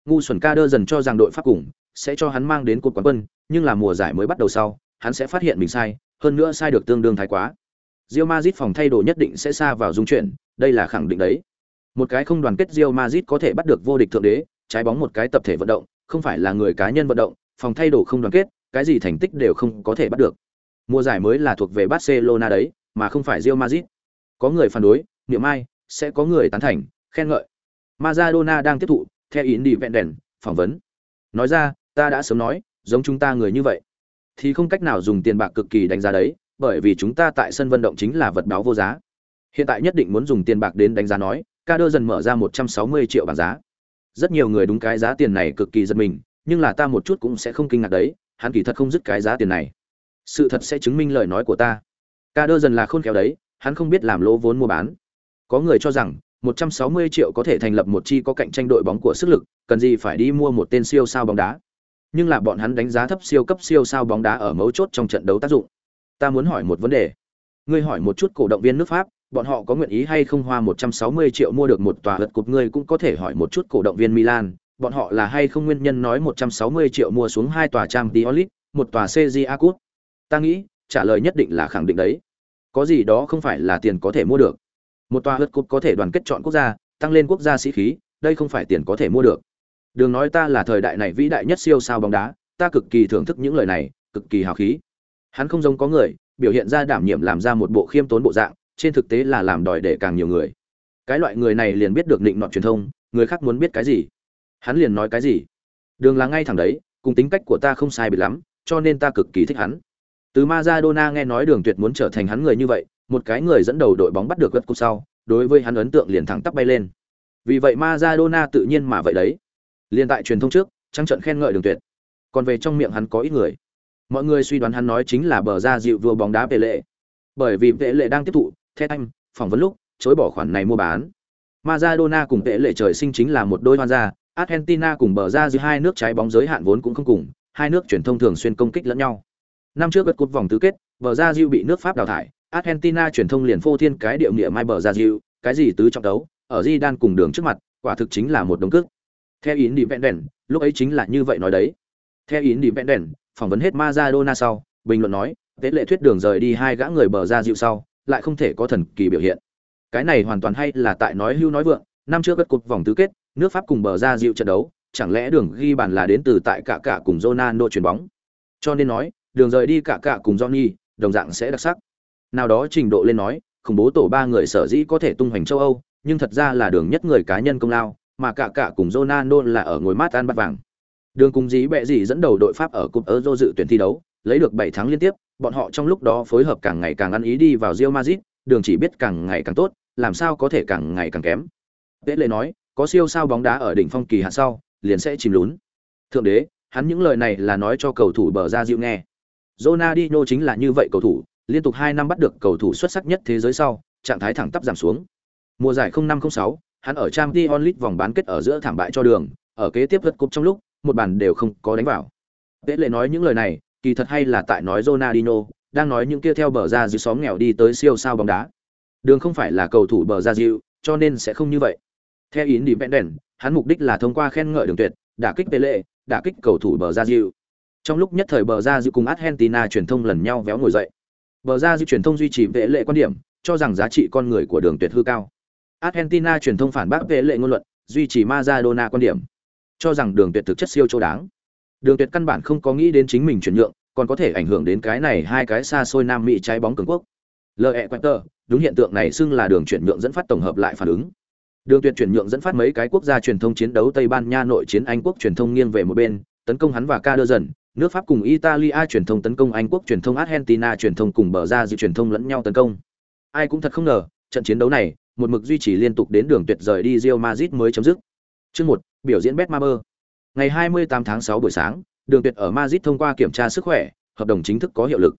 Ngu xuẩn Kader dần cho rằng đội Pháp cùng sẽ cho hắn mang đến cột quán quân, nhưng là mùa giải mới bắt đầu sau, hắn sẽ phát hiện mình sai, hơn nữa sai được tương đương thái quá. Real Madrid phòng thay đồ nhất định sẽ xa vào dung chuyển, đây là khẳng định đấy. Một cái không đoàn kết Real Madrid có thể bắt được vô địch thượng đế, trái bóng một cái tập thể vận động, không phải là người cá nhân vận động, phòng thay đồ không đoàn kết, cái gì thành tích đều không có thể bắt được. Mùa giải mới là thuộc về Barcelona đấy, mà không phải Real Madrid. Có người phản đối, niệm ai, sẽ có người tán thành, khen ngợi. Maradona đang tiếp thụ, theo ý đi vẹn đèn, phỏng vấn. Nói ra, ta đã sớm nói, giống chúng ta người như vậy, thì không cách nào dùng tiền bạc cực kỳ đánh giá đấy, bởi vì chúng ta tại sân vận động chính là vật báo vô giá. Hiện tại nhất định muốn dùng tiền bạc đến đánh giá nói, ca đơ dần mở ra 160 triệu bảng giá. Rất nhiều người đúng cái giá tiền này cực kỳ giật mình, nhưng là ta một chút cũng sẽ không kinh ngạc đấy, hắn kỳ thật không dứt cái giá tiền này. Sự thật sẽ chứng minh lời nói của ta. Ca đơ dần là khôn khéo đấy, hắn không biết làm lỗ vốn mua bán. Có người cho rằng 160 triệu có thể thành lập một chi có cạnh tranh đội bóng của sức lực, cần gì phải đi mua một tên siêu sao bóng đá. Nhưng là bọn hắn đánh giá thấp siêu cấp siêu sao bóng đá ở mấu chốt trong trận đấu tác dụng ta muốn hỏi một vấn đề ngươi hỏi một chút cổ động viên nước pháp bọn họ có nguyện ý hay không hoa 160 triệu mua được một tòa lật cục ngươi cũng có thể hỏi một chút cổ động viên Milan, bọn họ là hay không nguyên nhân nói 160 triệu mua xuống hai tòa Champions League, một tòa CJA Cup. Ta nghĩ, trả lời nhất định là khẳng định đấy. Có gì đó không phải là tiền có thể mua được. Một tòa lật cục có thể đoàn kết chọn quốc gia, tăng lên quốc gia sĩ khí, đây không phải tiền có thể mua được. Đường nói ta là thời đại này vĩ đại nhất siêu sao bóng đá, ta cực kỳ thưởng thức những lời này, cực kỳ hào khí. Hắn không giống có người biểu hiện ra đảm nhiệm làm ra một bộ khiêm tốn bộ dạng trên thực tế là làm đòi để càng nhiều người. Cái loại người này liền biết được định nọ truyền thông người khác muốn biết cái gì? Hắn liền nói cái gì? Đường là ngay thẳng đấy cùng tính cách của ta không sai biệt lắm cho nên ta cực kỳ thích hắn. Từ Maradona nghe nói đường tuyệt muốn trở thành hắn người như vậy một cái người dẫn đầu đội bóng bắt được gật cú sau đối với hắn ấn tượng liền thẳng tắp bay lên. Vì vậy Maradona tự nhiên mà vậy đấy liền tại truyền thông trước trăng trận khen ngợi đường tuyệt. Còn về trong miệng hắn có ít người. Mọi người suy đoán hắn nói chính là bờ ra dịu vua bóng đá về lệ bởi vì vệ lệ đang tiếp thụ The anh phỏng vấn lúc chối bỏ khoản này mua bán. Maradona cùng vệ lệ trời sinh chính là một đôi hoan gia Argentina cùng bờ ra giữa hai nước trái bóng giới hạn vốn cũng không cùng hai nước truyền thông thường xuyên công kích lẫn nhau. Năm trước gật cột vòng tứ kết bờ ra Diu bị nước pháp đào thải Argentina truyền thông liền phô thiên cái điệu nghĩa mai bờ ra Diu, cái gì tứ trọng đấu ở di đan cùng đường trước mặt quả thực chính là một đồng cước theo ý đi vẹn đèn lúc ấy chính là như vậy nói đấy theo ý đi vẹn đèn phỏng vấn hết Maradona sau, bình luận nói, tế lệ thuyết đường rời đi hai gã người bờ ra dịu sau, lại không thể có thần kỳ biểu hiện. Cái này hoàn toàn hay là tại nói hưu nói vượng, năm trước gật cột vòng tứ kết, nước Pháp cùng bờ ra dịu trận đấu, chẳng lẽ đường ghi bàn là đến từ tại cả cả cùng Ronaldo chuyền bóng. Cho nên nói, đường rời đi cả cả cùng Johnny, đồng dạng sẽ đặc sắc. Nào đó trình độ lên nói, khủng bố tổ ba người sở dĩ có thể tung hoành châu Âu, nhưng thật ra là đường nhất người cá nhân công lao, mà cả cả cùng Ronaldo là ở ngồi mát ăn bát vàng. Đường cùng dí bẹ gì dẫn đầu đội Pháp ở cúp Euro dự tuyển thi đấu, lấy được 7 thắng liên tiếp, bọn họ trong lúc đó phối hợp càng ngày càng ăn ý đi vào Real Madrid, đường chỉ biết càng ngày càng tốt, làm sao có thể càng ngày càng kém. Tế lệ nói, có siêu sao bóng đá ở đỉnh phong kỳ hạn sau, liền sẽ chìm lún. Thượng đế, hắn những lời này là nói cho cầu thủ bờ ra dịu nghe. Ronaldinho chính là như vậy cầu thủ, liên tục 2 năm bắt được cầu thủ xuất sắc nhất thế giới sau, trạng thái thẳng tắp giảm xuống. Mùa giải 0506, hắn ở Champions League vòng bán kết ở giữa thảm bại cho đường, ở kế tiếp lượt cúp trong lúc, một bàn đều không có đánh vào. Tế lệ nói những lời này, kỳ thật hay là tại nói Ronaldinho, đang nói những kia theo bờ ra dịu xóm nghèo đi tới siêu sao bóng đá. Đường không phải là cầu thủ bờ ra dịu, cho nên sẽ không như vậy. Theo ý đi đèn, hắn mục đích là thông qua khen ngợi đường tuyệt, đả kích Pele, đả kích cầu thủ bờ ra dịu. Trong lúc nhất thời bờ ra dịu cùng Argentina truyền thông lần nhau véo ngồi dậy. Bờ ra dịu truyền thông duy trì vệ lệ quan điểm, cho rằng giá trị con người của đường tuyệt hư cao. Argentina truyền thông phản bác vệ lệ ngôn luận, duy trì Maradona quan điểm, cho rằng đường tuyệt thực chất siêu châu đáng. Đường tuyệt căn bản không có nghĩ đến chính mình chuyển nhượng, còn có thể ảnh hưởng đến cái này hai cái xa xôi Nam Mỹ trái bóng cường quốc. L.E. Quater, đúng hiện tượng này xưng là đường chuyển nhượng dẫn phát tổng hợp lại phản ứng. Đường Tuyệt chuyển nhượng dẫn phát mấy cái quốc gia truyền thông chiến đấu Tây Ban Nha nội chiến Anh quốc truyền thông nghiêng về một bên, tấn công hắn và ca đơ dần, nước Pháp cùng Italia truyền thông tấn công Anh quốc truyền thông Argentina truyền thông cùng bờ ra dự truyền thông lẫn nhau tấn công. Ai cũng thật không ngờ, trận chiến đấu này, một mực duy trì liên tục đến đường tuyệt rời đi Real Madrid mới chấm dứt. Chương 1, biểu diễn Betmaber. Ngày 28 tháng 6 buổi sáng, đường tuyệt ở Madrid thông qua kiểm tra sức khỏe, hợp đồng chính thức có hiệu lực.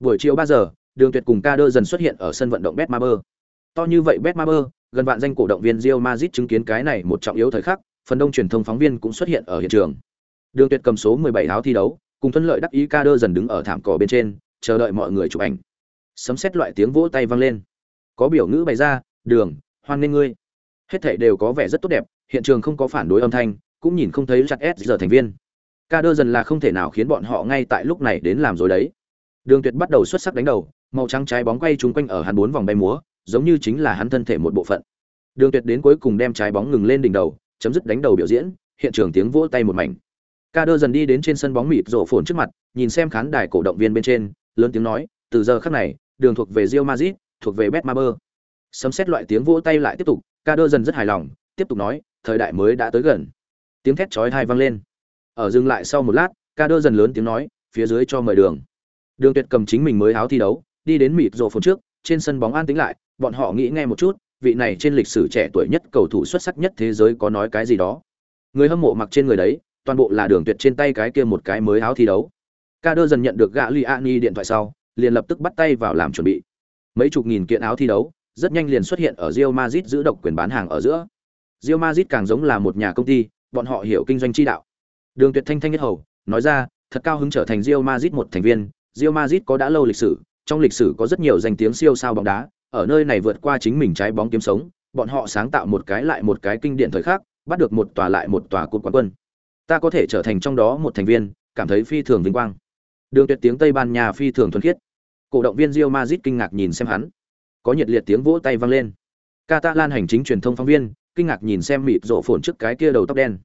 Buổi chiều 3 giờ, đường tuyệt cùng ca đơ dần xuất hiện ở sân vận động Betmaber. To như vậy Betmaber, gần vạn danh cổ động viên Real Madrid chứng kiến cái này một trọng yếu thời khắc, phần đông truyền thông phóng viên cũng xuất hiện ở hiện trường. Đường Tuyệt cầm số 17 áo thi đấu, cùng thuận lợi đắc ý ca đơ dần đứng ở thảm cỏ bên trên, chờ đợi mọi người chụp ảnh. Sấm sét loại tiếng vỗ tay vang lên. Có biểu ngữ bày ra, "Đường, hoan nghênh ngươi." Hết thảy đều có vẻ rất tốt đẹp, hiện trường không có phản đối âm thanh, cũng nhìn không thấy chặt S giờ thành viên. Ca đơ dần là không thể nào khiến bọn họ ngay tại lúc này đến làm rồi đấy. Đường Tuyệt bắt đầu xuất sắc đánh đầu, màu trắng trái bóng quay chúng quanh ở hắn bốn vòng bay múa, giống như chính là hắn thân thể một bộ phận. Đường Tuyệt đến cuối cùng đem trái bóng ngừng lên đỉnh đầu, chấm dứt đánh đầu biểu diễn, hiện trường tiếng vỗ tay một mảnh. Ca đơ dần đi đến trên sân bóng mịt rổ phồn trước mặt, nhìn xem khán đài cổ động viên bên trên, lớn tiếng nói, từ giờ khắc này, đường thuộc về Real Madrid, thuộc về Betmaber. Sấm sét loại tiếng vỗ tay lại tiếp tục, Ca đơ dần rất hài lòng, tiếp tục nói, thời đại mới đã tới gần. Tiếng thét chói tai vang lên. Ở dừng lại sau một lát, Ca đơ dần lớn tiếng nói, phía dưới cho mời đường. Đường Tuyệt cầm chính mình mới áo thi đấu, đi đến mịt rộ phồn trước, trên sân bóng an tĩnh lại, bọn họ nghĩ nghe một chút, vị này trên lịch sử trẻ tuổi nhất cầu thủ xuất sắc nhất thế giới có nói cái gì đó. Người hâm mộ mặc trên người đấy, toàn bộ là đường tuyệt trên tay cái kia một cái mới áo thi đấu. Ca đơ dần nhận được gã Liani điện thoại sau, liền lập tức bắt tay vào làm chuẩn bị. Mấy chục nghìn kiện áo thi đấu, rất nhanh liền xuất hiện ở Real Madrid giữ độc quyền bán hàng ở giữa. Real Madrid càng giống là một nhà công ty, bọn họ hiểu kinh doanh chi đạo. Đường Tuyệt thanh thanh nhất hầu, nói ra, thật cao hứng trở thành Real Madrid một thành viên, Real Madrid có đã lâu lịch sử, trong lịch sử có rất nhiều danh tiếng siêu sao bóng đá, ở nơi này vượt qua chính mình trái bóng kiếm sống, bọn họ sáng tạo một cái lại một cái kinh điển thời khắc, bắt được một tòa lại một tòa cột quán quân. Ta có thể trở thành trong đó một thành viên, cảm thấy phi thường vinh quang. Đường Tuyệt tiếng Tây Ban Nha phi thường thuần khiết. Cổ động viên Real Madrid kinh ngạc nhìn xem hắn. Có nhiệt liệt tiếng vỗ tay vang lên. Catalan hành chính truyền thông phóng viên kinh ngạc nhìn xem mịt rộ phồn trước cái kia đầu tóc đen.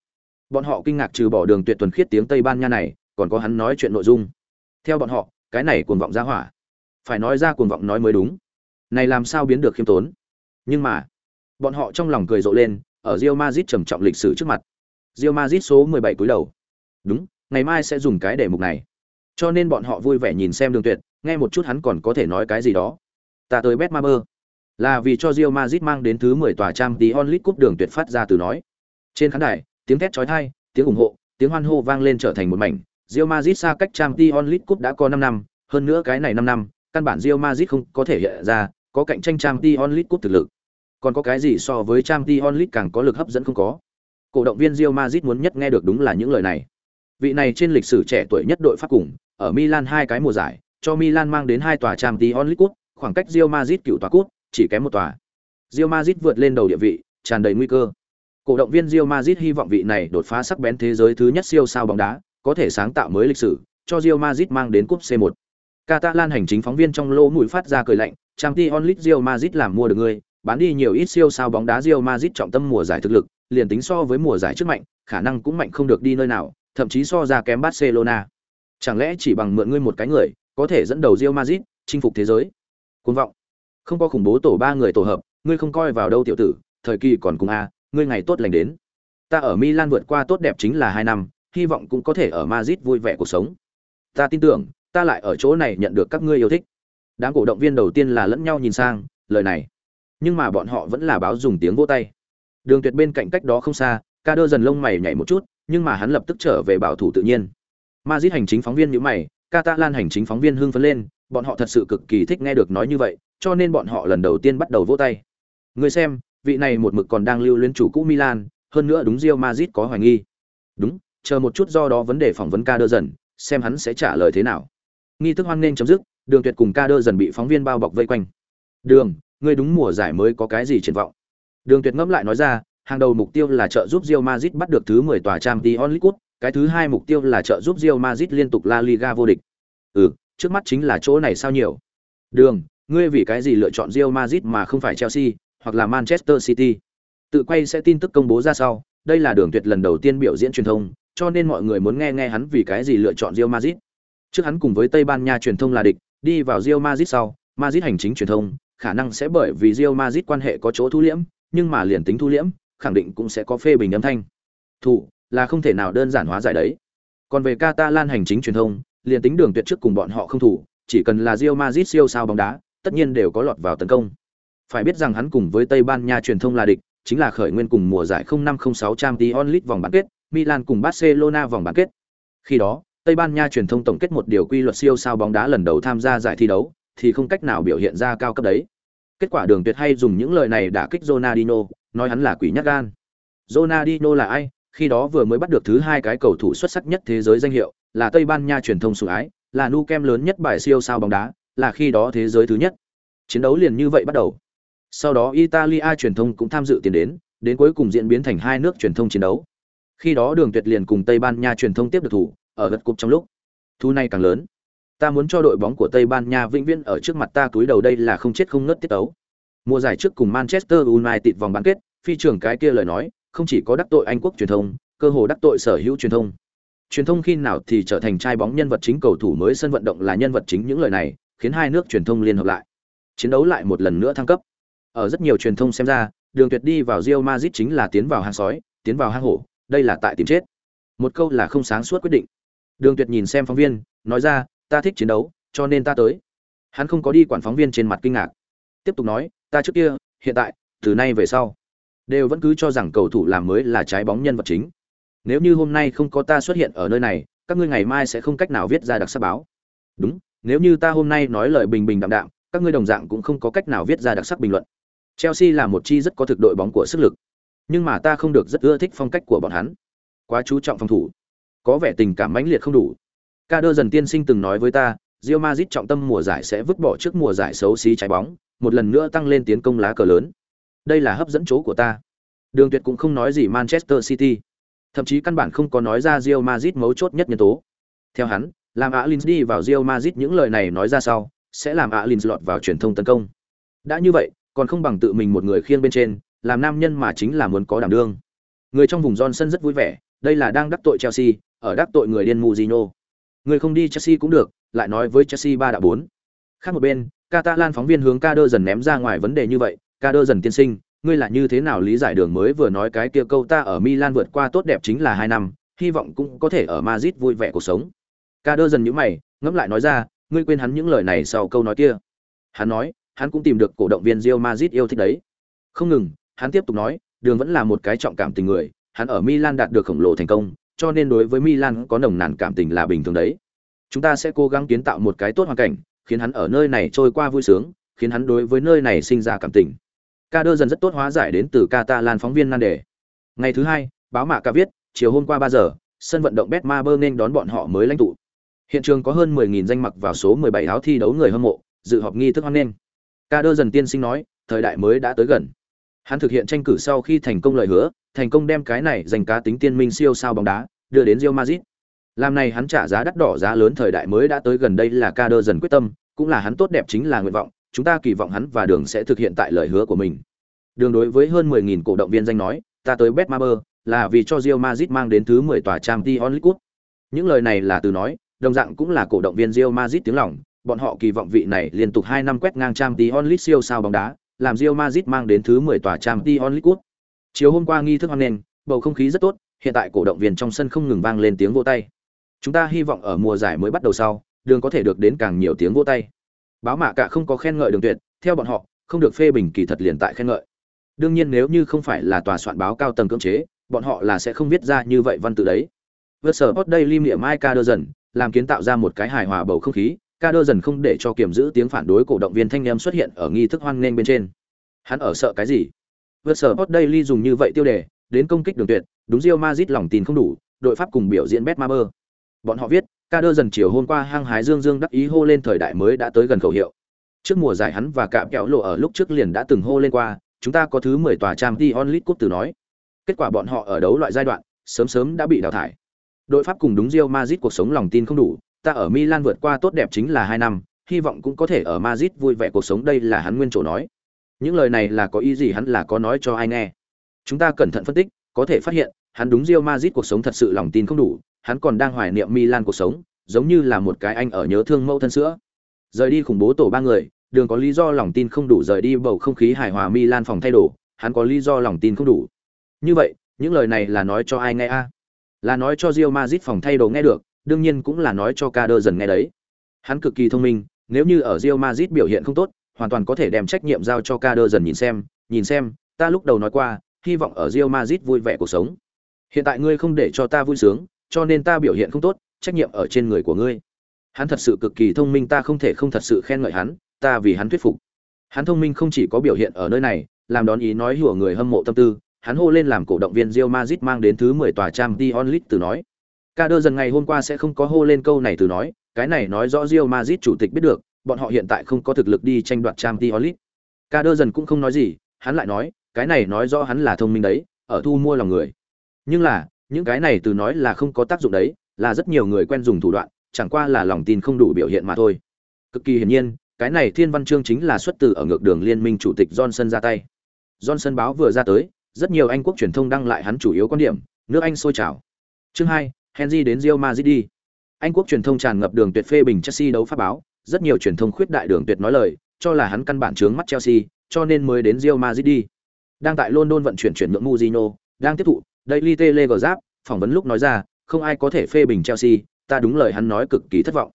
Bọn họ kinh ngạc trừ bỏ Đường Tuyệt tuần khiết tiếng Tây Ban Nha này, còn có hắn nói chuyện nội dung. Theo bọn họ, cái này cuồng vọng ra hỏa. Phải nói ra cuồng vọng nói mới đúng này làm sao biến được khiêm tốn nhưng mà bọn họ trong lòng cười rộ lên ở Real Madrid trầm trọng lịch sử trước mặt Real Madrid số 17 cúi đầu đúng ngày mai sẽ dùng cái đề mục này cho nên bọn họ vui vẻ nhìn xem đường tuyệt nghe một chút hắn còn có thể nói cái gì đó ta tới Betmaber là vì cho Real Madrid mang đến thứ 10 tòa trang tí onlit cúp đường tuyệt phát ra từ nói trên khán đài tiếng thét chói tai tiếng ủng hộ tiếng hoan hô vang lên trở thành một mảnh Real Madrid xa cách trang tí onlit cúp đã có 5 năm hơn nữa cái này 5 năm căn bản Real Madrid không có thể hiện ra có cạnh tranh trang tí League cúp thực lực. Còn có cái gì so với trang tí League càng có lực hấp dẫn không có? Cổ động viên Real Madrid muốn nhất nghe được đúng là những lời này. Vị này trên lịch sử trẻ tuổi nhất đội Pháp cùng, ở Milan hai cái mùa giải, cho Milan mang đến hai tòa Champions League cúp, khoảng cách Real Madrid cựu tòa cúp, chỉ kém một tòa. Real Madrid vượt lên đầu địa vị, tràn đầy nguy cơ. Cổ động viên Real Madrid hy vọng vị này đột phá sắc bén thế giới thứ nhất siêu sao bóng đá, có thể sáng tạo mới lịch sử, cho Real Madrid mang đến cúp C1. Catalan hành chính phóng viên trong lỗ mũi phát ra cười lạnh, Champions League Real Madrid làm mua được người, bán đi nhiều ít siêu sao bóng đá Real Madrid trọng tâm mùa giải thực lực, liền tính so với mùa giải trước mạnh, khả năng cũng mạnh không được đi nơi nào, thậm chí so ra kém Barcelona. Chẳng lẽ chỉ bằng mượn ngươi một cái người, có thể dẫn đầu Real Madrid chinh phục thế giới? Cuồng vọng. Không có khủng bố tổ ba người tổ hợp, ngươi không coi vào đâu tiểu tử, thời kỳ còn cùng a, ngươi ngày tốt lành đến. Ta ở Milan vượt qua tốt đẹp chính là hai năm, hy vọng cũng có thể ở Madrid vui vẻ cuộc sống. Ta tin tưởng, ta lại ở chỗ này nhận được các ngươi yêu thích. Đám cổ động viên đầu tiên là lẫn nhau nhìn sang, lời này. Nhưng mà bọn họ vẫn là báo dùng tiếng vỗ tay. Đường Tuyệt bên cạnh cách đó không xa, ca đơ dần lông mày nhảy một chút, nhưng mà hắn lập tức trở về bảo thủ tự nhiên. Madrid hành chính phóng viên nhíu mày, Catalan hành chính phóng viên hưng phấn lên, bọn họ thật sự cực kỳ thích nghe được nói như vậy, cho nên bọn họ lần đầu tiên bắt đầu vỗ tay. Người xem, vị này một mực còn đang lưu luyến chủ cũ Milan, hơn nữa đúng Real Madrid có hoài nghi. Đúng, chờ một chút do đó vấn đề phỏng vấn ca đơ dần, xem hắn sẽ trả lời thế nào. Nghi thức hoan nên chấm dứt, Đường Tuyệt cùng ca đơ dần bị phóng viên bao bọc vây quanh. "Đường, ngươi đúng mùa giải mới có cái gì triển vọng?" Đường Tuyệt ngẫm lại nói ra, hàng đầu mục tiêu là trợ giúp Real Madrid bắt được thứ 10 tòa Champions League, cái thứ hai mục tiêu là trợ giúp Real Madrid liên tục La Liga vô địch. Ừ, trước mắt chính là chỗ này sao nhiều. Đường, ngươi vì cái gì lựa chọn Real Madrid mà không phải Chelsea hoặc là Manchester City? Tự quay sẽ tin tức công bố ra sau, đây là Đường Tuyệt lần đầu tiên biểu diễn truyền thông, cho nên mọi người muốn nghe nghe hắn vì cái gì lựa chọn Real Madrid. Trước hắn cùng với Tây Ban Nha truyền thông là địch, đi vào Real Madrid sau, Madrid hành chính truyền thông, khả năng sẽ bởi vì Real Madrid quan hệ có chỗ thu liễm, nhưng mà liền tính thu liễm, khẳng định cũng sẽ có phê bình âm thanh. Thủ là không thể nào đơn giản hóa giải đấy. Còn về Catalan hành chính truyền thông, liền tính đường tuyệt trước cùng bọn họ không thủ, chỉ cần là Real Madrid siêu sao bóng đá, tất nhiên đều có lọt vào tấn công. Phải biết rằng hắn cùng với Tây Ban Nha truyền thông là địch, chính là khởi nguyên cùng mùa giải 0506 Champions League vòng bán kết, Milan cùng Barcelona vòng bán kết. Khi đó, Tây Ban Nha truyền thông tổng kết một điều quy luật siêu sao bóng đá lần đầu tham gia giải thi đấu, thì không cách nào biểu hiện ra cao cấp đấy. Kết quả Đường Tuyệt hay dùng những lời này đã kích Ronaldinho, nói hắn là quỷ nhát gan. Ronaldinho là ai? Khi đó vừa mới bắt được thứ hai cái cầu thủ xuất sắc nhất thế giới danh hiệu, là Tây Ban Nha truyền thông sủng ái, là nu kem lớn nhất bài siêu sao bóng đá, là khi đó thế giới thứ nhất. Chiến đấu liền như vậy bắt đầu. Sau đó Italia truyền thông cũng tham dự tiền đến, đến cuối cùng diễn biến thành hai nước truyền thông chiến đấu. Khi đó Đường Tuyệt liền cùng Tây Ban Nha truyền thông tiếp được thủ, ở gật cục trong lúc. Thu này càng lớn. Ta muốn cho đội bóng của Tây Ban Nha vĩnh viễn ở trước mặt ta túi đầu đây là không chết không ngất tiết tấu. Mùa giải trước cùng Manchester United vòng bán kết, phi trưởng cái kia lời nói, không chỉ có đắc tội Anh quốc truyền thông, cơ hồ đắc tội sở hữu truyền thông. Truyền thông khi nào thì trở thành trai bóng nhân vật chính cầu thủ mới sân vận động là nhân vật chính những lời này, khiến hai nước truyền thông liên hợp lại. Chiến đấu lại một lần nữa thăng cấp. Ở rất nhiều truyền thông xem ra, đường tuyệt đi vào Real Madrid chính là tiến vào hang sói, tiến vào hang hổ, đây là tại tìm chết. Một câu là không sáng suốt quyết định. Đường Tuyệt nhìn xem phóng viên, nói ra, ta thích chiến đấu, cho nên ta tới. Hắn không có đi quản phóng viên trên mặt kinh ngạc. Tiếp tục nói, ta trước kia, hiện tại, từ nay về sau, đều vẫn cứ cho rằng cầu thủ làm mới là trái bóng nhân vật chính. Nếu như hôm nay không có ta xuất hiện ở nơi này, các ngươi ngày mai sẽ không cách nào viết ra đặc sắc báo. Đúng, nếu như ta hôm nay nói lời bình bình đạm đạm, các ngươi đồng dạng cũng không có cách nào viết ra đặc sắc bình luận. Chelsea là một chi rất có thực đội bóng của sức lực, nhưng mà ta không được rất ưa thích phong cách của bọn hắn. Quá chú trọng phòng thủ, có vẻ tình cảm mãnh liệt không đủ. Ca đơ dần tiên sinh từng nói với ta, Real Madrid trọng tâm mùa giải sẽ vứt bỏ trước mùa giải xấu xí trái bóng, một lần nữa tăng lên tiến công lá cờ lớn. Đây là hấp dẫn chỗ của ta. Đường Tuyệt cũng không nói gì Manchester City, thậm chí căn bản không có nói ra Real Madrid mấu chốt nhất nhân tố. Theo hắn, làm Alins đi vào Real Madrid những lời này nói ra sau, sẽ làm Alins lọt vào truyền thông tấn công. Đã như vậy, còn không bằng tự mình một người khiêng bên trên, làm nam nhân mà chính là muốn có đảm đương. Người trong vùng Johnson rất vui vẻ, đây là đang đắc tội Chelsea, ở đắc tội người điên Mourinho. Người không đi Chelsea cũng được, lại nói với Chelsea ba đã bốn. Khác một bên, Catalan phóng viên hướng Kader dần ném ra ngoài vấn đề như vậy, Kader dần tiên sinh, ngươi là như thế nào lý giải đường mới vừa nói cái kia câu ta ở Milan vượt qua tốt đẹp chính là hai năm, hy vọng cũng có thể ở Madrid vui vẻ cuộc sống. Kader dần nhíu mày, ngẫm lại nói ra, ngươi quên hắn những lời này sau câu nói kia. Hắn nói, hắn cũng tìm được cổ động viên rio Madrid yêu thích đấy. Không ngừng, hắn tiếp tục nói, đường vẫn là một cái trọng cảm tình người, hắn ở Milan đạt được khổng lồ thành công, cho nên đối với Milan có nồng nàn cảm tình là bình thường đấy. Chúng ta sẽ cố gắng kiến tạo một cái tốt hoàn cảnh, khiến hắn ở nơi này trôi qua vui sướng, khiến hắn đối với nơi này sinh ra cảm tình. Kader dần rất tốt hóa giải đến từ Catalan phóng viên nan đề. Ngày thứ hai, báo mạ ca viết, chiều hôm qua ba giờ, sân vận động Betmaber nên đón bọn họ mới lãnh tụ. Hiện trường có hơn 10.000 danh mặc vào số 17 áo thi đấu người hâm mộ, dự họp nghi thức hoan nghênh. Kader dần tiên sinh nói, thời đại mới đã tới gần. Hắn thực hiện tranh cử sau khi thành công lời hứa, thành công đem cái này dành cá tính tiên minh siêu sao bóng đá, đưa đến Real Madrid. Làm này hắn trả giá đắt đỏ giá lớn thời đại mới đã tới gần đây là Kader dần quyết tâm, cũng là hắn tốt đẹp chính là nguyện vọng, chúng ta kỳ vọng hắn và Đường sẽ thực hiện tại lời hứa của mình. Đường đối với hơn 10.000 cổ động viên danh nói, ta tới Betmaber là vì cho Real Madrid mang đến thứ 10 tòa Champions League Cup. Những lời này là từ nói, đồng dạng cũng là cổ động viên Real Madrid tiếng lòng, bọn họ kỳ vọng vị này liên tục 2 năm quét ngang Champions League siêu sao bóng đá, làm Real Madrid mang đến thứ 10 tòa Champions League Cup. Chiều hôm qua nghi thức hoan nghênh, bầu không khí rất tốt, hiện tại cổ động viên trong sân không ngừng vang lên tiếng vỗ tay. Chúng ta hy vọng ở mùa giải mới bắt đầu sau, đường có thể được đến càng nhiều tiếng vỗ tay. Báo mạ cả không có khen ngợi đường tuyệt, theo bọn họ, không được phê bình kỳ thật liền tại khen ngợi. Đương nhiên nếu như không phải là tòa soạn báo cao tầng cưỡng chế, bọn họ là sẽ không viết ra như vậy văn tự đấy. Vượt sở Hot lim niệm ai Ca dần, làm kiến tạo ra một cái hài hòa bầu không khí, Ca dần không để cho kiểm giữ tiếng phản đối cổ động viên thanh em xuất hiện ở nghi thức hoan nghênh bên trên. Hắn ở sợ cái gì? Vượt sở Hot Daily dùng như vậy tiêu đề, đến công kích đường tuyệt, đúng Rio Madrid lòng tin không đủ, đội Pháp cùng biểu diễn Betmaber. Bọn họ viết, ca đơ dần chiều hôm qua hăng hái dương dương đắc ý hô lên thời đại mới đã tới gần khẩu hiệu. Trước mùa giải hắn và cạm kẹo lộ ở lúc trước liền đã từng hô lên qua, chúng ta có thứ 10 tòa trang Champions Onlit Cup từ nói. Kết quả bọn họ ở đấu loại giai đoạn, sớm sớm đã bị đào thải. Đội Pháp cùng đúng Real Madrid cuộc sống lòng tin không đủ, ta ở Milan vượt qua tốt đẹp chính là 2 năm, hy vọng cũng có thể ở Madrid vui vẻ cuộc sống đây là hắn nguyên chỗ nói. Những lời này là có ý gì hắn là có nói cho ai nghe. Chúng ta cẩn thận phân tích, có thể phát hiện, hắn đúng Real Madrid cuộc sống thật sự lòng tin không đủ, hắn còn đang hoài niệm Milan cuộc sống, giống như là một cái anh ở nhớ thương mẫu thân sữa. Rời đi khủng bố tổ ba người, đường có lý do lòng tin không đủ rời đi bầu không khí hài hòa Milan phòng thay đồ, hắn có lý do lòng tin không đủ. Như vậy, những lời này là nói cho ai nghe a? Là nói cho Real Madrid phòng thay đồ nghe được, đương nhiên cũng là nói cho Kader dần nghe đấy. Hắn cực kỳ thông minh, nếu như ở Real Madrid biểu hiện không tốt, hoàn toàn có thể đem trách nhiệm giao cho Kader dần nhìn xem, nhìn xem, ta lúc đầu nói qua, hy vọng ở Real Madrid vui vẻ cuộc sống. Hiện tại ngươi không để cho ta vui sướng, cho nên ta biểu hiện không tốt, trách nhiệm ở trên người của ngươi. Hắn thật sự cực kỳ thông minh, ta không thể không thật sự khen ngợi hắn, ta vì hắn thuyết phục. Hắn thông minh không chỉ có biểu hiện ở nơi này, làm đón ý nói hùa người hâm mộ tâm tư, hắn hô lên làm cổ động viên Real Madrid mang đến thứ 10 tòa Champions lit từ nói. Kader dần ngày hôm qua sẽ không có hô lên câu này từ nói, cái này nói rõ Real Madrid chủ tịch biết được, bọn họ hiện tại không có thực lực đi tranh đoạt trang Champions Ca đơ dần cũng không nói gì, hắn lại nói, cái này nói rõ hắn là thông minh đấy, ở thu mua lòng người. Nhưng là, những cái này từ nói là không có tác dụng đấy, là rất nhiều người quen dùng thủ đoạn, chẳng qua là lòng tin không đủ biểu hiện mà thôi. Cực kỳ hiển nhiên, cái này thiên văn chương chính là xuất từ ở ngược đường liên minh chủ tịch Johnson ra tay. Johnson báo vừa ra tới, rất nhiều Anh quốc truyền thông đăng lại hắn chủ yếu quan điểm, nước Anh sôi trào. Chương hai, Henry đến Real Madrid đi. Anh quốc truyền thông tràn ngập đường tuyệt phê bình Chelsea đấu pháp báo, rất nhiều truyền thông khuyết đại đường tuyệt nói lời, cho là hắn căn bản chướng mắt Chelsea, cho nên mới đến Real Madrid đi. Đang tại London vận chuyển chuyển nhượng muzino đang tiếp thụ, Daily Telegraph phỏng vấn lúc nói ra, không ai có thể phê bình Chelsea, ta đúng lời hắn nói cực kỳ thất vọng.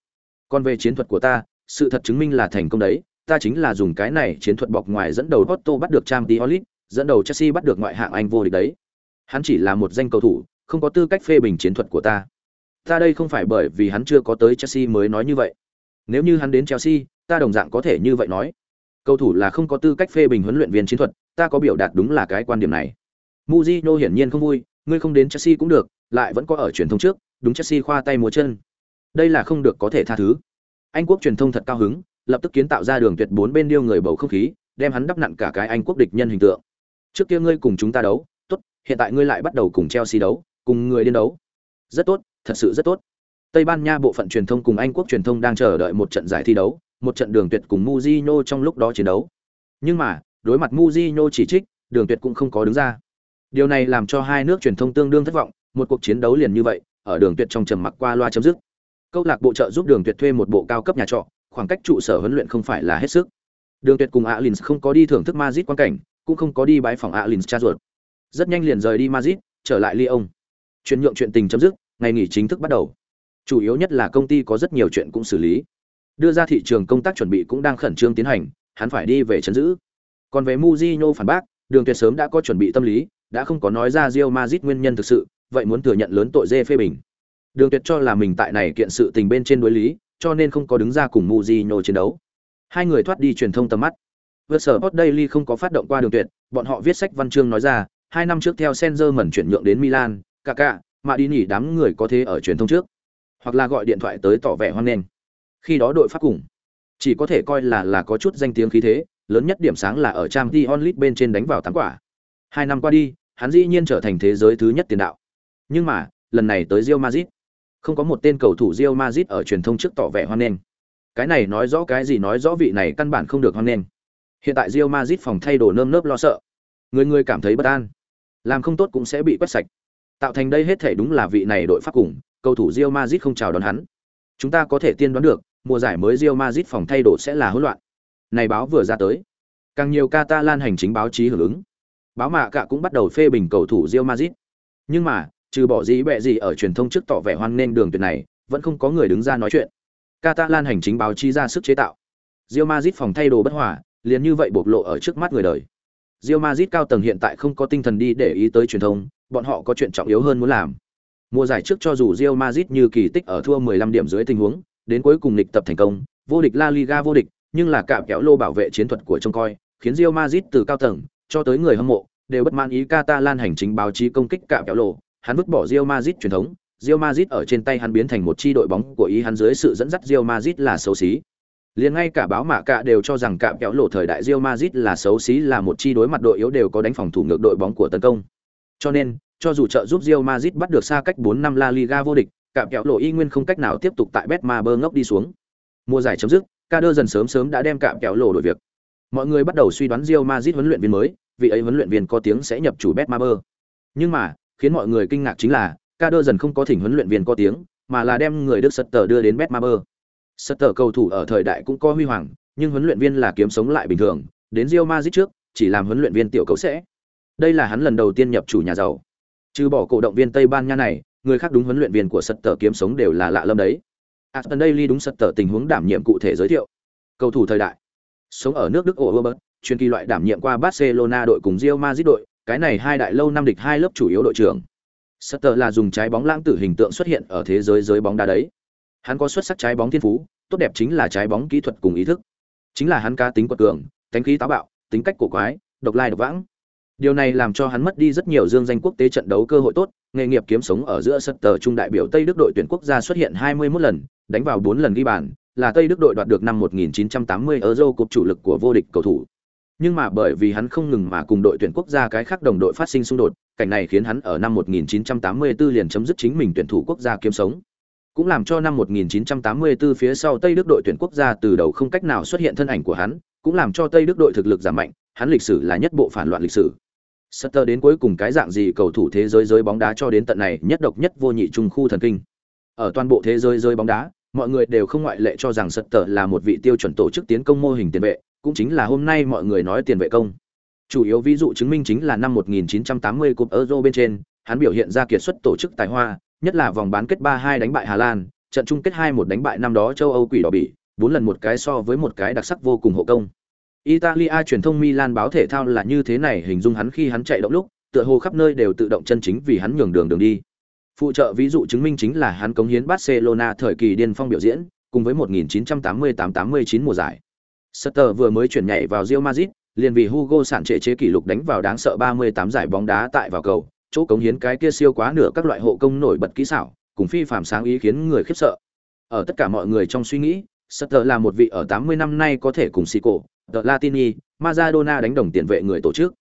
Còn về chiến thuật của ta, sự thật chứng minh là thành công đấy, ta chính là dùng cái này chiến thuật bọc ngoài dẫn đầu Porto bắt được Champions League, dẫn đầu Chelsea bắt được ngoại hạng Anh vô địch đấy. Hắn chỉ là một danh cầu thủ, không có tư cách phê bình chiến thuật của ta. Ta đây không phải bởi vì hắn chưa có tới Chelsea mới nói như vậy. Nếu như hắn đến Chelsea, ta đồng dạng có thể như vậy nói. Cầu thủ là không có tư cách phê bình huấn luyện viên chiến thuật, ta có biểu đạt đúng là cái quan điểm này. Mujino hiển nhiên không vui, ngươi không đến Chelsea cũng được, lại vẫn có ở truyền thông trước, đúng Chelsea khoa tay múa chân. Đây là không được có thể tha thứ. Anh quốc truyền thông thật cao hứng, lập tức kiến tạo ra đường tuyệt bốn bên điêu người bầu không khí, đem hắn đắp nặn cả cái Anh quốc địch nhân hình tượng. Trước kia ngươi cùng chúng ta đấu, tốt, hiện tại ngươi lại bắt đầu cùng Chelsea đấu, cùng người điên đấu. Rất tốt, thật sự rất tốt. Tây Ban Nha bộ phận truyền thông cùng Anh quốc truyền thông đang chờ đợi một trận giải thi đấu, một trận đường tuyệt cùng Mujino trong lúc đó chiến đấu. Nhưng mà, đối mặt Mujino chỉ trích, đường tuyệt cũng không có đứng ra. Điều này làm cho hai nước truyền thông tương đương thất vọng, một cuộc chiến đấu liền như vậy, ở đường tuyệt trong trầm mặc qua loa chấm dứt. Câu lạc bộ trợ giúp đường tuyệt thuê một bộ cao cấp nhà trọ, khoảng cách trụ sở huấn luyện không phải là hết sức. Đường tuyệt cùng Alins không có đi thưởng thức Madrid quan cảnh, cũng không có đi bái phòng Alins cha ruột. Rất nhanh liền rời đi Madrid, trở lại Lyon. Chuyển nhượng chuyện tình chấm dứt, ngày nghỉ chính thức bắt đầu. Chủ yếu nhất là công ty có rất nhiều chuyện cũng xử lý. Đưa ra thị trường công tác chuẩn bị cũng đang khẩn trương tiến hành, hắn phải đi về trấn giữ. Còn về Mujinho phản bác, Đường Tuyệt sớm đã có chuẩn bị tâm lý, đã không có nói ra Real Madrid nguyên nhân thực sự, vậy muốn thừa nhận lớn tội dê phê bình. Đường Tuyệt cho là mình tại này kiện sự tình bên trên đối lý, cho nên không có đứng ra cùng Mujinho chiến đấu. Hai người thoát đi truyền thông tầm mắt. Vượt sở Sport Daily không có phát động qua Đường Tuyệt, bọn họ viết sách văn chương nói ra, hai năm trước theo Senzer mẩn chuyển nhượng đến Milan, Kaká, mà đi nhỉ đám người có thế ở truyền thông trước, hoặc là gọi điện thoại tới tỏ vẻ hoan nghênh. Khi đó đội Pháp cùng chỉ có thể coi là là có chút danh tiếng khí thế, lớn nhất điểm sáng là ở Champions League bên trên đánh vào tám quả. Hai năm qua đi, hắn dĩ nhiên trở thành thế giới thứ nhất tiền đạo. Nhưng mà, lần này tới Real Madrid, không có một tên cầu thủ Real Madrid ở truyền thông trước tỏ vẻ hoan nghênh. Cái này nói rõ cái gì nói rõ vị này căn bản không được hoan nghênh. Hiện tại Real Madrid phòng thay đồ nơm nớp lo sợ. Người người cảm thấy bất an. Làm không tốt cũng sẽ bị quét sạch. Tạo thành đây hết thể đúng là vị này đội pháp cùng, cầu thủ Real Madrid không chào đón hắn. Chúng ta có thể tiên đoán được, mùa giải mới Real Madrid phòng thay đồ sẽ là hỗn loạn. Này báo vừa ra tới, càng nhiều Catalan hành chính báo chí hưởng ứng. Báo mạ cả cũng bắt đầu phê bình cầu thủ Real Madrid. Nhưng mà, trừ bỏ gì bẹ gì ở truyền thông trước tỏ vẻ hoan nghênh đường tuyệt này, vẫn không có người đứng ra nói chuyện. Catalan hành chính báo chí ra sức chế tạo. Real Madrid phòng thay đồ bất hòa, liền như vậy bộc lộ ở trước mắt người đời. Real Madrid cao tầng hiện tại không có tinh thần đi để ý tới truyền thông, bọn họ có chuyện trọng yếu hơn muốn làm. Mùa giải trước cho dù Real Madrid như kỳ tích ở thua 15 điểm dưới tình huống, đến cuối cùng lịch tập thành công, vô địch La Liga vô địch, nhưng là cạm kéo lô bảo vệ chiến thuật của trông coi, khiến Real Madrid từ cao tầng cho tới người hâm mộ đều bất mãn ý Catalan hành chính báo chí công kích cạm kéo lộ, hắn vứt bỏ Real Madrid truyền thống, Real Madrid ở trên tay hắn biến thành một chi đội bóng của ý hắn dưới sự dẫn dắt Real Madrid là xấu xí. Liền ngay cả báo mạ cả đều cho rằng cạm kéo lộ thời đại Real Madrid là xấu xí là một chi đối mặt đội yếu đều có đánh phòng thủ ngược đội bóng của tấn công. Cho nên, cho dù trợ giúp Real Madrid bắt được xa cách 4 năm La Liga vô địch, cạm kéo lộ y nguyên không cách nào tiếp tục tại Betmaber ngốc đi xuống. Mùa giải chấm dứt, Kader dần sớm sớm đã đem cạm kéo lộ đổi việc. Mọi người bắt đầu suy đoán Real Madrid huấn luyện viên mới, vì ấy huấn luyện viên có tiếng sẽ nhập chủ Betmaber. Nhưng mà, khiến mọi người kinh ngạc chính là, Kader dần không có thỉnh huấn luyện viên có tiếng, mà là đem người Đức Sutter đưa đến Betmaber. Sutter cầu thủ ở thời đại cũng có huy hoàng, nhưng huấn luyện viên là kiếm sống lại bình thường, đến Real Madrid trước, chỉ làm huấn luyện viên tiểu cầu sẽ. Đây là hắn lần đầu tiên nhập chủ nhà giàu. Trừ bỏ cổ động viên Tây Ban Nha này, người khác đúng huấn luyện viên của Sutter kiếm sống đều là lạ lâm đấy. À, Aston Daily đúng Sutter tình huống đảm nhiệm cụ thể giới thiệu. Cầu thủ thời đại. Sống ở nước Đức ổ chuyên kỳ loại đảm nhiệm qua Barcelona đội cùng Real Madrid đội, cái này hai đại lâu năm địch hai lớp chủ yếu đội trưởng. Sutter là dùng trái bóng lãng tử hình tượng xuất hiện ở thế giới giới bóng đá đấy. Hắn có xuất sắc trái bóng thiên phú, tốt đẹp chính là trái bóng kỹ thuật cùng ý thức. Chính là hắn cá tính quật cường, tính khí táo bạo, tính cách cổ quái, độc lai độc vãng. Điều này làm cho hắn mất đi rất nhiều dương danh quốc tế trận đấu cơ hội tốt, nghề nghiệp kiếm sống ở giữa Sutter trung đại biểu Tây Đức đội tuyển quốc gia xuất hiện 21 lần, đánh vào 4 lần ghi bàn, là Tây Đức đội đoạt được năm 1980 Euro cúp chủ lực của vô địch cầu thủ. Nhưng mà bởi vì hắn không ngừng mà cùng đội tuyển quốc gia cái khác đồng đội phát sinh xung đột, cảnh này khiến hắn ở năm 1984 liền chấm dứt chính mình tuyển thủ quốc gia kiếm sống. Cũng làm cho năm 1984 phía sau Tây Đức đội tuyển quốc gia từ đầu không cách nào xuất hiện thân ảnh của hắn, cũng làm cho Tây Đức đội thực lực giảm mạnh, hắn lịch sử là nhất bộ phản loạn lịch sử. Sutter đến cuối cùng cái dạng gì cầu thủ thế giới giới bóng đá cho đến tận này nhất độc nhất vô nhị trung khu thần kinh. Ở toàn bộ thế giới giới bóng đá, mọi người đều không ngoại lệ cho rằng Sutter là một vị tiêu chuẩn tổ chức tiến công mô hình tiền vệ, cũng chính là hôm nay mọi người nói tiền vệ công. Chủ yếu ví dụ chứng minh chính là năm 1980 cúp Euro bên trên, hắn biểu hiện ra kiệt xuất tổ chức tài hoa, nhất là vòng bán kết 3-2 đánh bại Hà Lan, trận chung kết 2-1 đánh bại năm đó châu Âu quỷ đỏ bỉ, bốn lần một cái so với một cái đặc sắc vô cùng hộ công. Italia truyền thông Milan báo thể thao là như thế này hình dung hắn khi hắn chạy động lúc, tựa hồ khắp nơi đều tự động chân chính vì hắn nhường đường đường đi. Phụ trợ ví dụ chứng minh chính là hắn cống hiến Barcelona thời kỳ điên phong biểu diễn, cùng với 1988-89 mùa giải. Sutter vừa mới chuyển nhảy vào Real Madrid, liền vì Hugo sản trệ chế kỷ lục đánh vào đáng sợ 38 giải bóng đá tại vào cầu, chỗ cống hiến cái kia siêu quá nửa các loại hộ công nổi bật kỹ xảo, cùng phi phàm sáng ý khiến người khiếp sợ. Ở tất cả mọi người trong suy nghĩ, Sutter là một vị ở 80 năm nay có thể cùng Sico, The Latini, Maradona đánh đồng tiền vệ người tổ chức.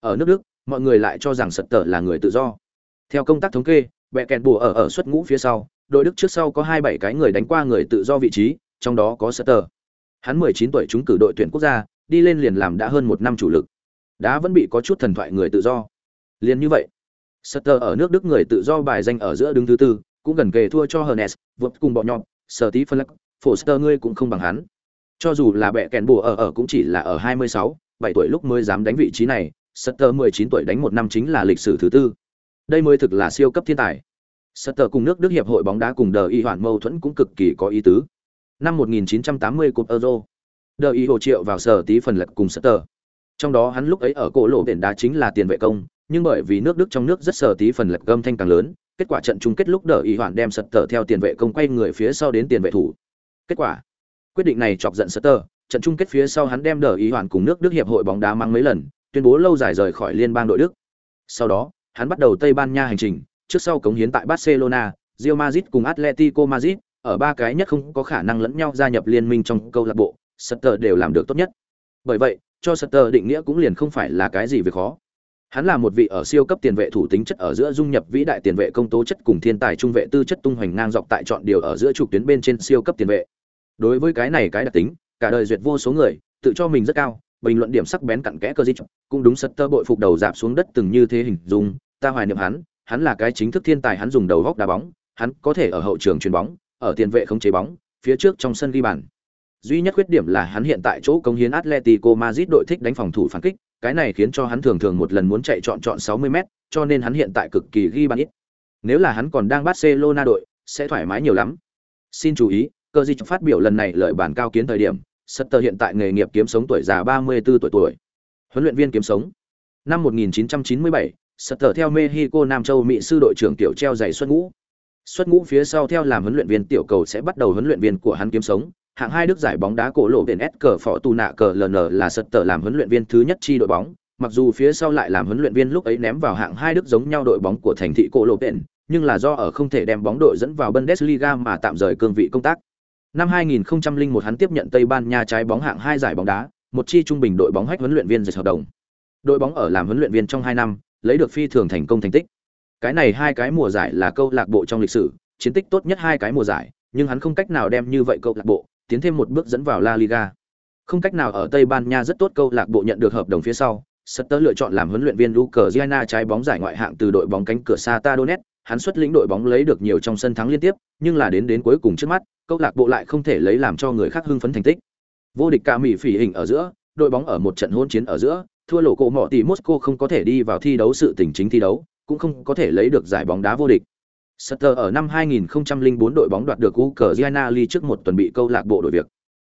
Ở nước Đức, mọi người lại cho rằng Sutter là người tự do. Theo công tác thống kê, bẹ kèn bùa ở ở xuất ngũ phía sau, đội Đức trước sau có 27 cái người đánh qua người tự do vị trí, trong đó có Sutter. Hắn 19 tuổi trúng cử đội tuyển quốc gia, đi lên liền làm đã hơn một năm chủ lực. đã vẫn bị có chút thần thoại người tự do. Liền như vậy, Sutter ở nước Đức người tự do bài danh ở giữa đứng thứ tư, cũng gần kề thua cho Hernes, vượt cùng bọn nhọn, Sở Tí Phân Lắc, Foster ngươi cũng không bằng hắn. Cho dù là bẹ kèn bùa ở ở cũng chỉ là ở 26, 7 tuổi lúc mới dám đánh vị trí này, Ster mười chín tuổi đánh một năm chính là lịch sử thứ tư. Đây mới thực là siêu cấp thiên tài. Sutter cùng nước Đức hiệp hội bóng đá cùng đờ y hoạn mâu thuẫn cũng cực kỳ có ý tứ. Năm 1980 cúp Euro, đờ y hồ triệu vào sở tí phần lật cùng Sutter. Trong đó hắn lúc ấy ở cổ lộ biển đá chính là tiền vệ công, nhưng bởi vì nước Đức trong nước rất sở tí phần lật gâm thanh càng lớn, kết quả trận chung kết lúc đờ y hoạn đem Sutter theo tiền vệ công quay người phía sau đến tiền vệ thủ. Kết quả, quyết định này chọc giận Sutter, trận chung kết phía sau hắn đem đờ y hoạn cùng nước Đức hiệp hội bóng đá mang mấy lần, tuyên bố lâu dài rời khỏi liên bang đội Đức. Sau đó, hắn bắt đầu Tây Ban Nha hành trình, trước sau cống hiến tại Barcelona, Real Madrid cùng Atletico Madrid, ở ba cái nhất không có khả năng lẫn nhau gia nhập liên minh trong câu lạc bộ, Sutter đều làm được tốt nhất. Bởi vậy, cho Sutter định nghĩa cũng liền không phải là cái gì việc khó. Hắn là một vị ở siêu cấp tiền vệ thủ tính chất ở giữa dung nhập vĩ đại tiền vệ công tố chất cùng thiên tài trung vệ tư chất tung hoành ngang dọc tại chọn điều ở giữa trục tuyến bên trên siêu cấp tiền vệ. Đối với cái này cái đặc tính, cả đời duyệt vô số người, tự cho mình rất cao, bình luận điểm sắc bén cặn kẽ cơ dịch cũng đúng sật tơ bội phục đầu dạp xuống đất từng như thế hình dung, ta hoài niệm hắn hắn là cái chính thức thiên tài, hắn dùng đầu góc đá bóng, hắn có thể ở hậu trường chuyền bóng, ở tiền vệ không chế bóng, phía trước trong sân ghi bàn. Duy nhất khuyết điểm là hắn hiện tại chỗ công hiến Atletico Madrid đội thích đánh phòng thủ phản kích, cái này khiến cho hắn thường thường một lần muốn chạy chọn chọn 60 m cho nên hắn hiện tại cực kỳ ghi bàn ít. Nếu là hắn còn đang Barcelona đội, sẽ thoải mái nhiều lắm. Xin chú ý, cơ dịch phát biểu lần này lợi bản cao kiến thời điểm Sutter hiện tại nghề nghiệp kiếm sống tuổi già 34 tuổi tuổi. Huấn luyện viên kiếm sống. Năm 1997, Sutter theo Mexico Nam Châu Mỹ sư đội trưởng tiểu treo giày xuất ngũ. Xuất ngũ phía sau theo làm huấn luyện viên tiểu cầu sẽ bắt đầu huấn luyện viên của hắn kiếm sống. Hạng hai đức giải bóng đá cổ lộ biển S cờ phỏ tù nạ cờ LN là Sutter làm huấn luyện viên thứ nhất chi đội bóng, mặc dù phía sau lại làm huấn luyện viên lúc ấy ném vào hạng hai đức giống nhau đội bóng của thành thị cổ lộ biển, nhưng là do ở không thể đem bóng đội dẫn vào Bundesliga mà tạm rời cương vị công tác. Năm 2001 hắn tiếp nhận Tây Ban Nha trái bóng hạng hai giải bóng đá, một chi trung bình đội bóng hách huấn luyện viên dịch hợp đồng. Đội bóng ở làm huấn luyện viên trong 2 năm, lấy được phi thường thành công thành tích. Cái này hai cái mùa giải là câu lạc bộ trong lịch sử, chiến tích tốt nhất hai cái mùa giải, nhưng hắn không cách nào đem như vậy câu lạc bộ tiến thêm một bước dẫn vào La Liga. Không cách nào ở Tây Ban Nha rất tốt câu lạc bộ nhận được hợp đồng phía sau, Sutter lựa chọn làm huấn luyện viên Ukraine trái bóng giải ngoại hạng từ đội bóng cánh cửa Sata Donetsk, hắn xuất lĩnh đội bóng lấy được nhiều trong sân thắng liên tiếp, nhưng là đến đến cuối cùng trước mắt, câu lạc bộ lại không thể lấy làm cho người khác hưng phấn thành tích. Vô địch cả mỹ phỉ hình ở giữa, đội bóng ở một trận hỗn chiến ở giữa, thua lỗ cổ mỏ tỷ Moscow không có thể đi vào thi đấu sự tình chính thi đấu, cũng không có thể lấy được giải bóng đá vô địch. Sutter ở năm 2004 đội bóng đoạt được Ukraine League trước một tuần bị câu lạc bộ đổi việc.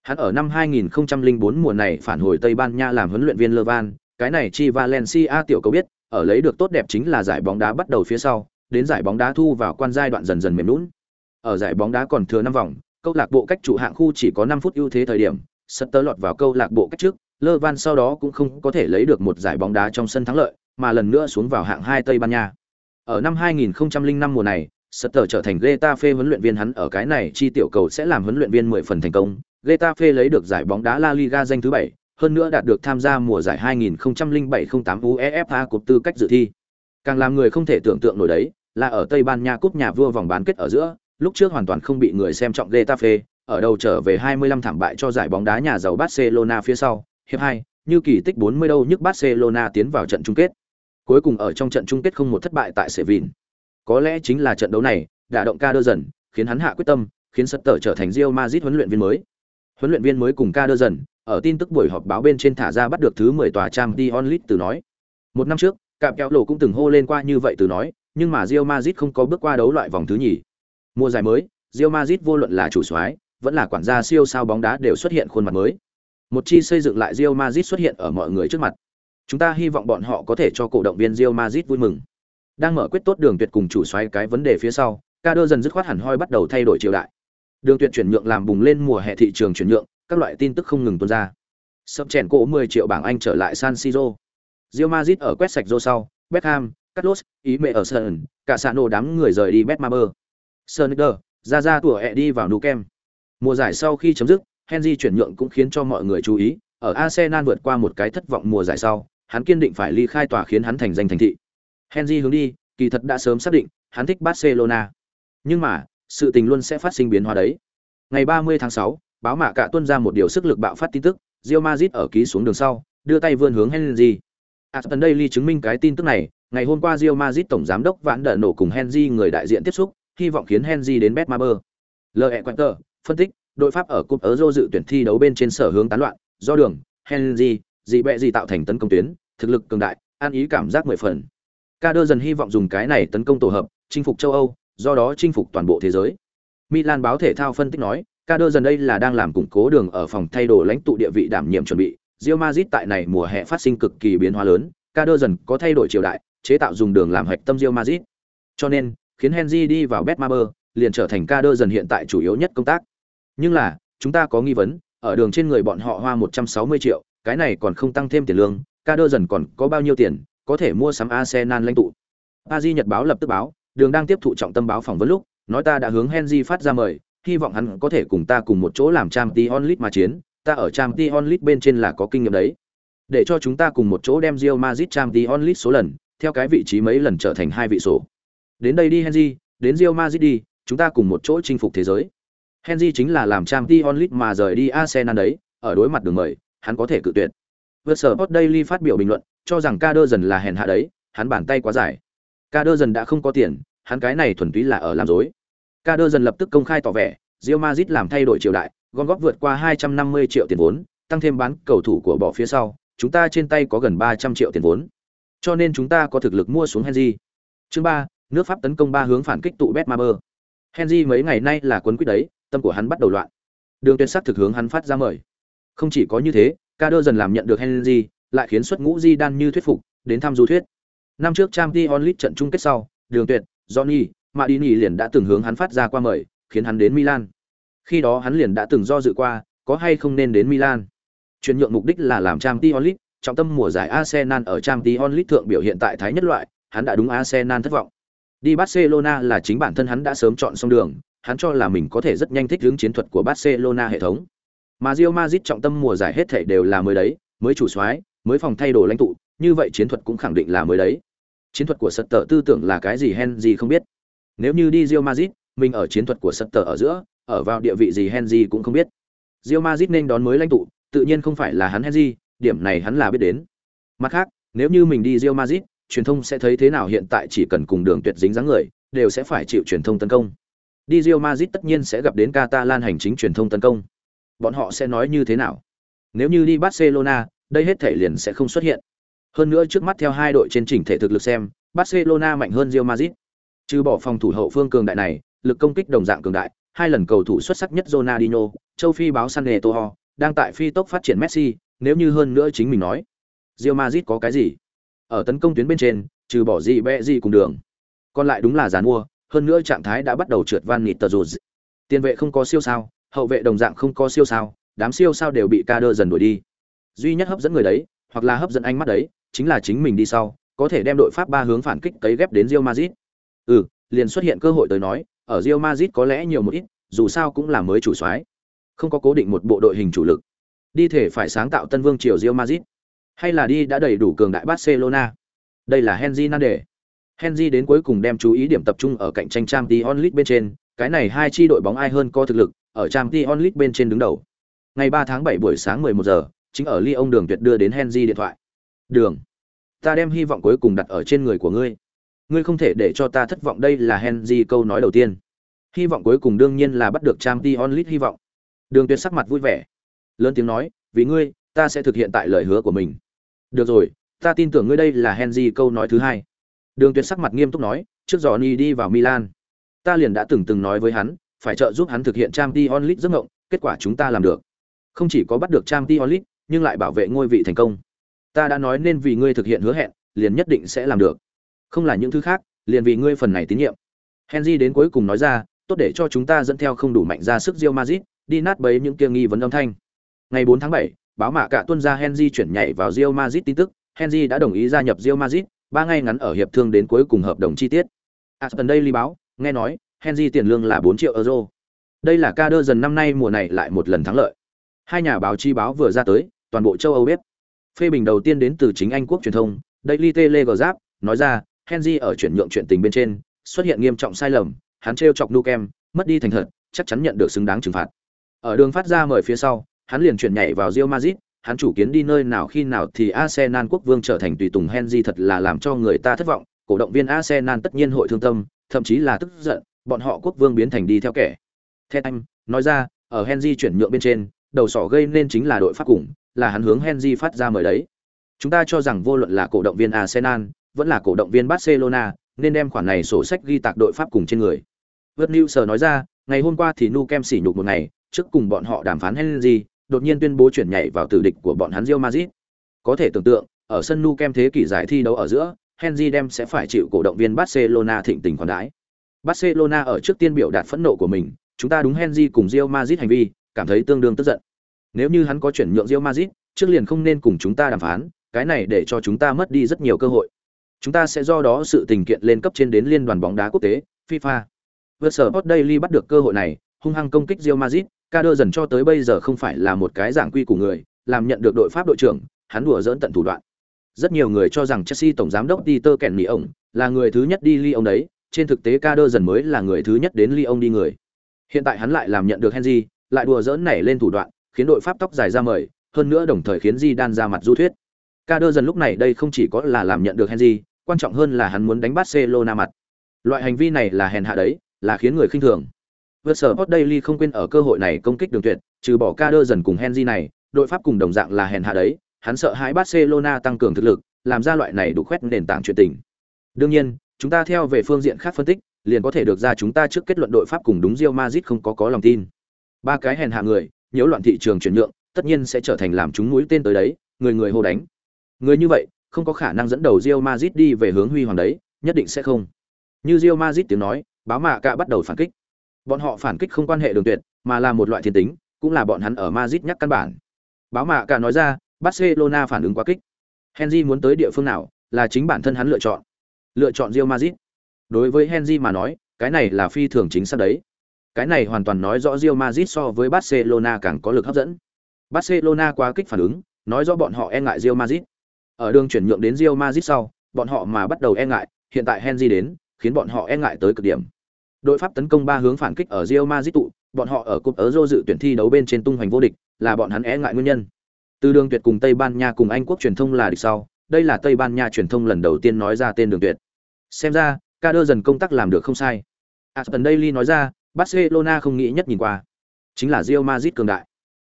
Hắn ở năm 2004 mùa này phản hồi Tây Ban Nha làm huấn luyện viên Levan, cái này chi Valencia tiểu cầu biết, ở lấy được tốt đẹp chính là giải bóng đá bắt đầu phía sau, đến giải bóng đá thu vào quan giai đoạn dần dần mềm lún. Ở giải bóng đá còn thừa 5 vòng, câu lạc bộ cách trụ hạng khu chỉ có 5 phút ưu thế thời điểm, Sutter lọt vào câu lạc bộ cách trước, Levan sau đó cũng không có thể lấy được một giải bóng đá trong sân thắng lợi, mà lần nữa xuống vào hạng 2 Tây Ban Nha. Ở năm 2005 mùa này, Sutter trở thành Getafe huấn luyện viên hắn ở cái này chi tiểu cầu sẽ làm huấn luyện viên 10 phần thành công. Getafe lấy được giải bóng đá La Liga danh thứ 7, hơn nữa đạt được tham gia mùa giải 2007-08 UEFA cúp tư cách dự thi. Càng làm người không thể tưởng tượng nổi đấy, là ở Tây Ban Nha cúp nhà vua vòng bán kết ở giữa, lúc trước hoàn toàn không bị người xem trọng Getafe, ở đầu trở về 25 thảm bại cho giải bóng đá nhà giàu Barcelona phía sau, hiệp 2, như kỳ tích 40 đâu nhức Barcelona tiến vào trận chung kết. Cuối cùng ở trong trận chung kết không một thất bại tại Sevilla. Có lẽ chính là trận đấu này, đã động ca đơ dần, khiến hắn hạ quyết tâm, khiến Sutter trở thành Real Madrid huấn luyện viên mới. Huấn luyện viên mới cùng ca đơ dần, ở tin tức buổi họp báo bên trên thả ra bắt được thứ 10 tòa Champions League từ nói. Một năm trước, Cạm kéo lộ cũng từng hô lên qua như vậy từ nói, nhưng mà Real Madrid không có bước qua đấu loại vòng thứ nhì. Mùa giải mới, Real Madrid vô luận là chủ soái, vẫn là quản gia siêu sao bóng đá đều xuất hiện khuôn mặt mới. Một chi xây dựng lại Real Madrid xuất hiện ở mọi người trước mặt. Chúng ta hy vọng bọn họ có thể cho cổ động viên Real Madrid vui mừng. Đang mở quyết tốt đường tuyệt cùng chủ soái cái vấn đề phía sau, Kader dần dứt khoát hẳn hoi bắt đầu thay đổi triều đại. Đường tuyệt chuyển nhượng làm bùng lên mùa hè thị trường chuyển nhượng, các loại tin tức không ngừng tuôn ra. Sập chèn cổ 10 triệu bảng Anh trở lại San Siro. Real Madrid ở quét sạch rô sau, Beckham, Carlos, ý mẹ ở sân, cả sạn nổ đám người rời đi Betmaber. Sonder, ra ra tủa ẹ đi vào nụ kem. Mùa giải sau khi chấm dứt, Henry chuyển nhượng cũng khiến cho mọi người chú ý, ở Arsenal vượt qua một cái thất vọng mùa giải sau, hắn kiên định phải ly khai tòa khiến hắn thành danh thành thị. Henry hướng đi, kỳ thật đã sớm xác định, hắn thích Barcelona. Nhưng mà, sự tình luôn sẽ phát sinh biến hóa đấy. Ngày 30 tháng 6, báo mạ cả tuân ra một điều sức lực bạo phát tin tức, Real Madrid ở ký xuống đường sau, đưa tay vươn hướng Henry. À, Aston Daily chứng minh cái tin tức này, ngày hôm qua Real Madrid tổng giám đốc Vãn Đở nổ cùng Henry người đại diện tiếp xúc, hy vọng khiến Henry đến Betmaber. L.E. Quinter, phân tích, đội Pháp ở cúp Euro dự tuyển thi đấu bên trên sở hướng tán loạn, do đường, Henry, gì bẹ gì tạo thành tấn công tuyến, thực lực cường đại, an ý cảm giác mười phần. Kader dần hy vọng dùng cái này tấn công tổ hợp, chinh phục châu Âu, do đó chinh phục toàn bộ thế giới. Milan báo thể thao phân tích nói, Kader dần đây là đang làm củng cố đường ở phòng thay đồ lãnh tụ địa vị đảm nhiệm chuẩn bị. Real Madrid tại này mùa hè phát sinh cực kỳ biến hóa lớn, Kader dần có thay đổi triều đại, chế tạo dùng đường làm hạch tâm Real Madrid. Cho nên, khiến Henry đi vào Betmaber, liền trở thành Kader dần hiện tại chủ yếu nhất công tác. Nhưng là, chúng ta có nghi vấn, ở đường trên người bọn họ hoa 160 triệu, cái này còn không tăng thêm tiền lương, Kader dần còn có bao nhiêu tiền, có thể mua sắm Arsenal lãnh tụ. Paris Nhật báo lập tức báo, đường đang tiếp thụ trọng tâm báo phỏng vấn lúc, nói ta đã hướng Henry phát ra mời, hy vọng hắn có thể cùng ta cùng một chỗ làm Champions League mà chiến, ta ở Champions League bên trên là có kinh nghiệm đấy. Để cho chúng ta cùng một chỗ đem Real Madrid Champions League số lần, theo cái vị trí mấy lần trở thành hai vị số. Đến đây đi Henry, đến Real Madrid đi, chúng ta cùng một chỗ chinh phục thế giới. Henry chính là làm Champions League mà rời đi Arsenal đấy, ở đối mặt đường mời, hắn có thể cự tuyệt. vượt sở hot daily phát biểu bình luận cho rằng ca dần là hèn hạ đấy hắn bàn tay quá dài ca dần đã không có tiền hắn cái này thuần túy là ở làm dối ca dần lập tức công khai tỏ vẻ Real Madrid làm thay đổi triều đại gom góp vượt qua 250 triệu tiền vốn tăng thêm bán cầu thủ của bỏ phía sau chúng ta trên tay có gần 300 triệu tiền vốn cho nên chúng ta có thực lực mua xuống henry chương ba nước pháp tấn công ba hướng phản kích tụ betmaber henry mấy ngày nay là quấn quýt đấy, tâm của hắn bắt đầu loạn. Đường tuyệt sắc thực hướng hắn phát ra mời. Không chỉ có như thế, ca đơ dần làm nhận được henry, lại khiến xuất ngũ di đan như thuyết phục, đến thăm du thuyết. Năm trước trang t onlit trận chung kết sau, đường tuyệt, johnny madini liền đã từng hướng hắn phát ra qua mời, khiến hắn đến milan. Khi đó hắn liền đã từng do dự qua, có hay không nên đến milan. Chuyển nhượng mục đích là làm trang t onlit, trọng tâm mùa giải arsenal ở trang t onlit thượng biểu hiện tại thái nhất loại, hắn đã đúng arsenal thất vọng đi barcelona là chính bản thân hắn đã sớm chọn xong đường hắn cho là mình có thể rất nhanh thích ứng chiến thuật của barcelona hệ thống mà Real Madrid trọng tâm mùa giải hết thảy đều là mới đấy, mới chủ soái, mới phòng thay đồ lãnh tụ, như vậy chiến thuật cũng khẳng định là mới đấy. Chiến thuật của Sutter tư tưởng là cái gì Hen gì không biết. Nếu như đi Real Madrid, mình ở chiến thuật của Sutter ở giữa, ở vào địa vị gì Hen gì cũng không biết. Real Madrid nên đón mới lãnh tụ, tự nhiên không phải là hắn Henry, điểm này hắn là biết đến. Mặt khác, nếu như mình đi Real Madrid, truyền thông sẽ thấy thế nào hiện tại chỉ cần cùng đường tuyệt dính dáng người, đều sẽ phải chịu truyền thông tấn công. Đi Real Madrid tất nhiên sẽ gặp đến Catalan hành chính truyền thông tấn công bọn họ sẽ nói như thế nào nếu như đi barcelona đây hết thể liền sẽ không xuất hiện hơn nữa trước mắt theo hai đội trên chỉnh thể thực lực xem barcelona mạnh hơn real madrid trừ bỏ phòng thủ hậu phương cường đại này lực công kích đồng dạng cường đại hai lần cầu thủ xuất sắc nhất Ronaldinho, châu Phi báo San Etoho, đang tại phi tốc phát triển Messi, nếu như hơn nữa chính mình nói. Real Madrid có cái gì? Ở tấn công tuyến bên trên, trừ bỏ gì bẹ gì cùng đường. Còn lại đúng là giàn mua, hơn nữa trạng thái đã bắt đầu trượt van nịt tờ rồi. Tiền vệ không có siêu sao, hậu vệ đồng dạng không có siêu sao, đám siêu sao đều bị ca đơ dần đuổi đi. Duy nhất hấp dẫn người đấy, hoặc là hấp dẫn ánh mắt đấy, chính là chính mình đi sau, có thể đem đội Pháp ba hướng phản kích cấy ghép đến rio mazit Ừ, liền xuất hiện cơ hội tới nói, ở rio mazit có lẽ nhiều một ít, dù sao cũng là mới chủ soái, không có cố định một bộ đội hình chủ lực. Đi thể phải sáng tạo tân vương triều rio mazit hay là đi đã đầy đủ cường đại Barcelona. Đây là Henry Nande. Henry đến cuối cùng đem chú ý điểm tập trung ở cạnh tranh Champions League bên trên, cái này hai chi đội bóng ai hơn có thực lực, ở Champions League bên trên đứng đầu. Ngày 3 tháng 7 buổi sáng 11 giờ, chính ở Lyon Đường Tuyệt đưa đến Henry điện thoại. "Đường, ta đem hy vọng cuối cùng đặt ở trên người của ngươi. Ngươi không thể để cho ta thất vọng." Đây là Henry câu nói đầu tiên. Hy vọng cuối cùng đương nhiên là bắt được Champions League hy vọng. Đường Tuyệt sắc mặt vui vẻ, lớn tiếng nói, "Vì ngươi, ta sẽ thực hiện tại lời hứa của mình." "Được rồi, ta tin tưởng ngươi đây là Henry câu nói thứ hai." Đường Tuyệt sắc mặt nghiêm túc nói, "Trước Johnny đi vào Milan, ta liền đã từng từng nói với hắn, phải trợ giúp hắn thực hiện Champions League giấc mộng, kết quả chúng ta làm được. Không chỉ có bắt được Champions League, nhưng lại bảo vệ ngôi vị thành công. Ta đã nói nên vì ngươi thực hiện hứa hẹn, liền nhất định sẽ làm được. Không là những thứ khác, liền vì ngươi phần này tín nhiệm. Henry đến cuối cùng nói ra, tốt để cho chúng ta dẫn theo không đủ mạnh ra sức Real Madrid, đi nát bấy những kia nghi vấn âm thanh. Ngày 4 tháng 7, báo mạ cả tuân ra Henry chuyển nhảy vào Real Madrid tin tức, Henry đã đồng ý gia nhập Real Madrid, ba ngày ngắn ở hiệp thương đến cuối cùng hợp đồng chi tiết. À, Aston Daily báo, nghe nói, Henry tiền lương là 4 triệu euro. Đây là ca đơ dần năm nay mùa này lại một lần thắng lợi. Hai nhà báo chi báo vừa ra tới, toàn bộ châu Âu biết. Phê bình đầu tiên đến từ chính Anh quốc truyền thông, Daily Telegraph, nói ra, Henry ở chuyển nhượng chuyện tình bên trên, xuất hiện nghiêm trọng sai lầm, hắn trêu chọc Nukem, mất đi thành thật, chắc chắn nhận được xứng đáng trừng phạt. Ở đường phát ra mời phía sau, hắn liền chuyển nhảy vào Real Madrid, hắn chủ kiến đi nơi nào khi nào thì Arsenal quốc vương trở thành tùy tùng Henry thật là làm cho người ta thất vọng, cổ động viên Arsenal tất nhiên hội thương tâm, thậm chí là tức giận, bọn họ quốc vương biến thành đi theo kẻ. Thế anh, nói ra, ở Henry chuyển nhượng bên trên, đầu sỏ gây nên chính là đội pháp cùng, là hắn hướng Henry phát ra mời đấy. Chúng ta cho rằng vô luận là cổ động viên Arsenal, vẫn là cổ động viên Barcelona, nên đem khoản này sổ sách ghi tạc đội pháp cùng trên người. Vượt New nói ra, ngày hôm qua thì Nu Kem sỉ nhục một ngày, trước cùng bọn họ đàm phán Henry, đột nhiên tuyên bố chuyển nhảy vào tử địch của bọn hắn Real Madrid. Có thể tưởng tượng, ở sân Nou Kem thế kỷ giải thi đấu ở giữa, Henry đem sẽ phải chịu cổ động viên Barcelona thịnh tình khoản đãi. Barcelona ở trước tiên biểu đạt phẫn nộ của mình, chúng ta đúng Henry cùng Real Madrid hành vi, cảm thấy tương đương tức giận. Nếu như hắn có chuyển nhượng Real Madrid, trước liền không nên cùng chúng ta đàm phán, cái này để cho chúng ta mất đi rất nhiều cơ hội. Chúng ta sẽ do đó sự tình kiện lên cấp trên đến liên đoàn bóng đá quốc tế, FIFA. Versport Daily bắt được cơ hội này, hung hăng công kích Real Madrid, Kader dần cho tới bây giờ không phải là một cái dạng quy của người, làm nhận được đội Pháp đội trưởng, hắn đùa dỡn tận thủ đoạn. Rất nhiều người cho rằng Chelsea tổng giám đốc Peter Kenny ổng là người thứ nhất đi Lyon đấy, trên thực tế Kader dần mới là người thứ nhất đến Lyon đi người. Hiện tại hắn lại làm nhận được Henry, lại đùa dỡn nảy lên thủ đoạn, khiến đội Pháp tóc dài ra mời, hơn nữa đồng thời khiến Di Đan ra mặt du thuyết. Kader dần lúc này đây không chỉ có là làm nhận được Henry, quan trọng hơn là hắn muốn đánh Barcelona mặt. Loại hành vi này là hèn hạ đấy, là khiến người khinh thường. Vượt sở Hot Daily không quên ở cơ hội này công kích đường tuyệt, trừ bỏ Kader dần cùng Henry này, đội Pháp cùng đồng dạng là hèn hạ đấy, hắn sợ hãi Barcelona tăng cường thực lực, làm ra loại này đủ khoét nền tảng chuyện tình. Đương nhiên, chúng ta theo về phương diện khác phân tích, liền có thể được ra chúng ta trước kết luận đội Pháp cùng đúng Real Madrid không có có lòng tin. Ba cái hèn hạ người, nhiễu loạn thị trường chuyển nhượng, tất nhiên sẽ trở thành làm chúng mũi tên tới đấy, người người hô đánh. Người như vậy, không có khả năng dẫn đầu Real Madrid đi về hướng huy hoàng đấy, nhất định sẽ không. Như Real Madrid tiếng nói, báo mạ cả bắt đầu phản kích. Bọn họ phản kích không quan hệ đường tuyệt, mà là một loại thiên tính, cũng là bọn hắn ở Madrid nhắc căn bản. Báo mạ cả nói ra, Barcelona phản ứng quá kích. Henry muốn tới địa phương nào, là chính bản thân hắn lựa chọn. Lựa chọn Real Madrid. Đối với Henry mà nói, cái này là phi thường chính xác đấy. Cái này hoàn toàn nói rõ Real Madrid so với Barcelona càng có lực hấp dẫn. Barcelona quá kích phản ứng, nói rõ bọn họ e ngại Real Madrid. Ở đường chuyển nhượng đến Real Madrid sau, bọn họ mà bắt đầu e ngại, hiện tại Henry đến, khiến bọn họ e ngại tới cực điểm. Đội Pháp tấn công ba hướng phản kích ở Real Madrid tụ, bọn họ ở cúp Euro dự tuyển thi đấu bên trên tung hoành vô địch, là bọn hắn e ngại nguyên nhân. Từ đường tuyệt cùng Tây Ban Nha cùng Anh quốc truyền thông là địch sau, đây là Tây Ban Nha truyền thông lần đầu tiên nói ra tên đường tuyệt. Xem ra, Kader dần công tác làm được không sai. Aston Daily nói ra, Barcelona không nghĩ nhất nhìn qua, chính là Real Madrid cường đại.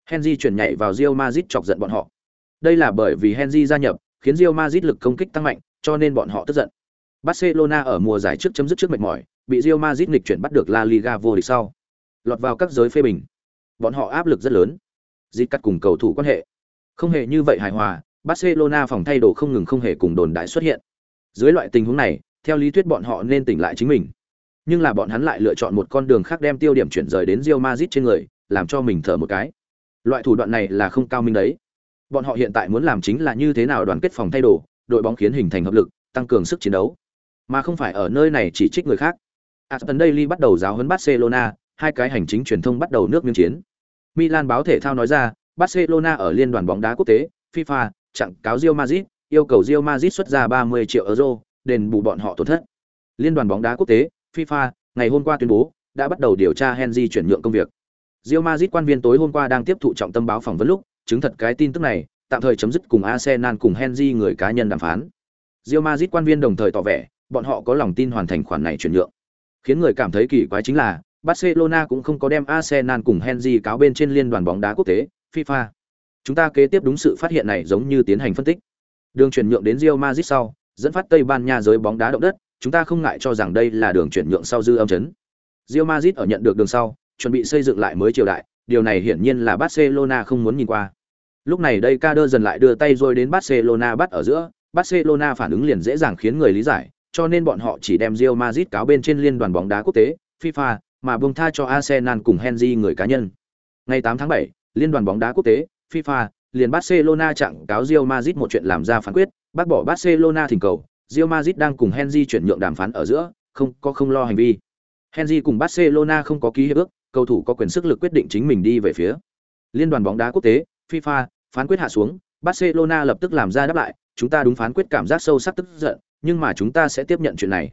Henry chuyển nhảy vào Real Madrid chọc giận bọn họ. Đây là bởi vì Henry gia nhập, khiến Real Madrid lực công kích tăng mạnh, cho nên bọn họ tức giận. Barcelona ở mùa giải trước chấm dứt trước mệt mỏi, bị Real Madrid nghịch chuyển bắt được La Liga vô địch sau. Lọt vào các giới phê bình. Bọn họ áp lực rất lớn. Dịch cắt cùng cầu thủ quan hệ. Không hề như vậy hài hòa, Barcelona phòng thay đồ không ngừng không hề cùng đồn đại xuất hiện. Dưới loại tình huống này, theo lý thuyết bọn họ nên tỉnh lại chính mình. Nhưng là bọn hắn lại lựa chọn một con đường khác đem tiêu điểm chuyển rời đến Real Madrid trên người, làm cho mình thở một cái. Loại thủ đoạn này là không cao minh đấy. Bọn họ hiện tại muốn làm chính là như thế nào đoàn kết phòng thay đồ, đội bóng khiến hình thành hợp lực, tăng cường sức chiến đấu, mà không phải ở nơi này chỉ trích người khác. Aston Daily bắt đầu giáo huấn Barcelona, hai cái hành chính truyền thông bắt đầu nước miếng chiến. Milan báo thể thao nói ra, Barcelona ở liên đoàn bóng đá quốc tế FIFA chặn cáo Real Madrid, yêu cầu Real Madrid xuất ra 30 triệu euro đền bù bọn họ tổn thất. Liên đoàn bóng đá quốc tế FIFA ngày hôm qua tuyên bố đã bắt đầu điều tra Henry chuyển nhượng công việc. Real Madrid quan viên tối hôm qua đang tiếp thụ trọng tâm báo phỏng vấn lúc, chứng thật cái tin tức này, tạm thời chấm dứt cùng Arsenal cùng Henry người cá nhân đàm phán. Real Madrid quan viên đồng thời tỏ vẻ, bọn họ có lòng tin hoàn thành khoản này chuyển nhượng. Khiến người cảm thấy kỳ quái chính là, Barcelona cũng không có đem Arsenal cùng Henry cáo bên trên liên đoàn bóng đá quốc tế, FIFA. Chúng ta kế tiếp đúng sự phát hiện này giống như tiến hành phân tích. Đường chuyển nhượng đến Real Madrid sau, dẫn phát Tây Ban Nha giới bóng đá động đất, chúng ta không ngại cho rằng đây là đường chuyển nhượng sau dư âm chấn. Real Madrid ở nhận được đường sau, chuẩn bị xây dựng lại mới triều đại, điều này hiển nhiên là Barcelona không muốn nhìn qua. Lúc này đây Kader dần lại đưa tay rồi đến Barcelona bắt ở giữa, Barcelona phản ứng liền dễ dàng khiến người lý giải, cho nên bọn họ chỉ đem Real Madrid cáo bên trên liên đoàn bóng đá quốc tế, FIFA, mà buông tha cho Arsenal cùng Henry người cá nhân. Ngày 8 tháng 7, liên đoàn bóng đá quốc tế, FIFA, liền Barcelona chặn cáo Real Madrid một chuyện làm ra phán quyết, bác bỏ Barcelona thỉnh cầu, Real Madrid đang cùng Henry chuyển nhượng đàm phán ở giữa, không có không lo hành vi. Henry cùng Barcelona không có ký hiệp ước, cầu thủ có quyền sức lực quyết định chính mình đi về phía. Liên đoàn bóng đá quốc tế, FIFA, phán quyết hạ xuống, Barcelona lập tức làm ra đáp lại, chúng ta đúng phán quyết cảm giác sâu sắc tức giận, nhưng mà chúng ta sẽ tiếp nhận chuyện này.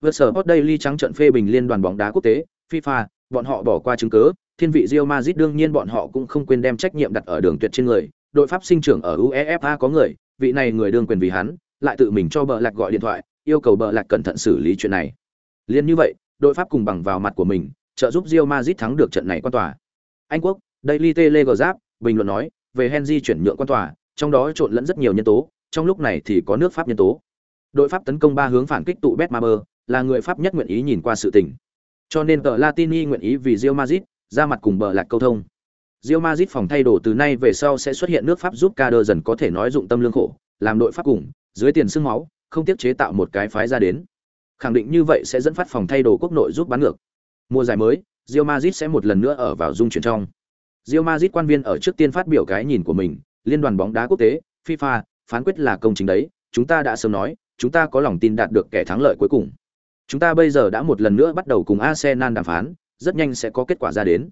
Vượt sở Hot Daily trắng trận phê bình liên đoàn bóng đá quốc tế, FIFA, bọn họ bỏ qua chứng cứ, thiên vị Real Madrid đương nhiên bọn họ cũng không quên đem trách nhiệm đặt ở đường tuyệt trên người, đội pháp sinh trưởng ở UEFA có người, vị này người đương quyền vì hắn, lại tự mình cho bờ lạc gọi điện thoại, yêu cầu bờ lạc cẩn thận xử lý chuyện này. Liên như vậy, đội pháp cùng bằng vào mặt của mình, trợ giúp Real Madrid thắng được trận này quan tòa. Anh quốc, Daily Telegraph bình luận nói, về Henry chuyển nhượng quan tòa, trong đó trộn lẫn rất nhiều nhân tố, trong lúc này thì có nước Pháp nhân tố. Đội Pháp tấn công ba hướng phản kích tụ Betmaber, là người Pháp nhất nguyện ý nhìn qua sự tình. Cho nên tờ Latini nguyện ý vì rio mazit ra mặt cùng bờ lạc câu thông. rio mazit phòng thay đồ từ nay về sau sẽ xuất hiện nước Pháp giúp Kader dần có thể nói dụng tâm lương khổ, làm đội Pháp cùng, dưới tiền sương máu, không tiếc chế tạo một cái phái ra đến. Khẳng định như vậy sẽ dẫn phát phòng thay đồ quốc nội giúp bán ngược. Mùa giải mới, rio mazit sẽ một lần nữa ở vào dung chuyển trong. rio mazit quan viên ở trước tiên phát biểu cái nhìn của mình, liên đoàn bóng đá quốc tế, FIFA, phán quyết là công chính đấy, chúng ta đã sớm nói, chúng ta có lòng tin đạt được kẻ thắng lợi cuối cùng. Chúng ta bây giờ đã một lần nữa bắt đầu cùng Arsenal đàm phán, rất nhanh sẽ có kết quả ra đến.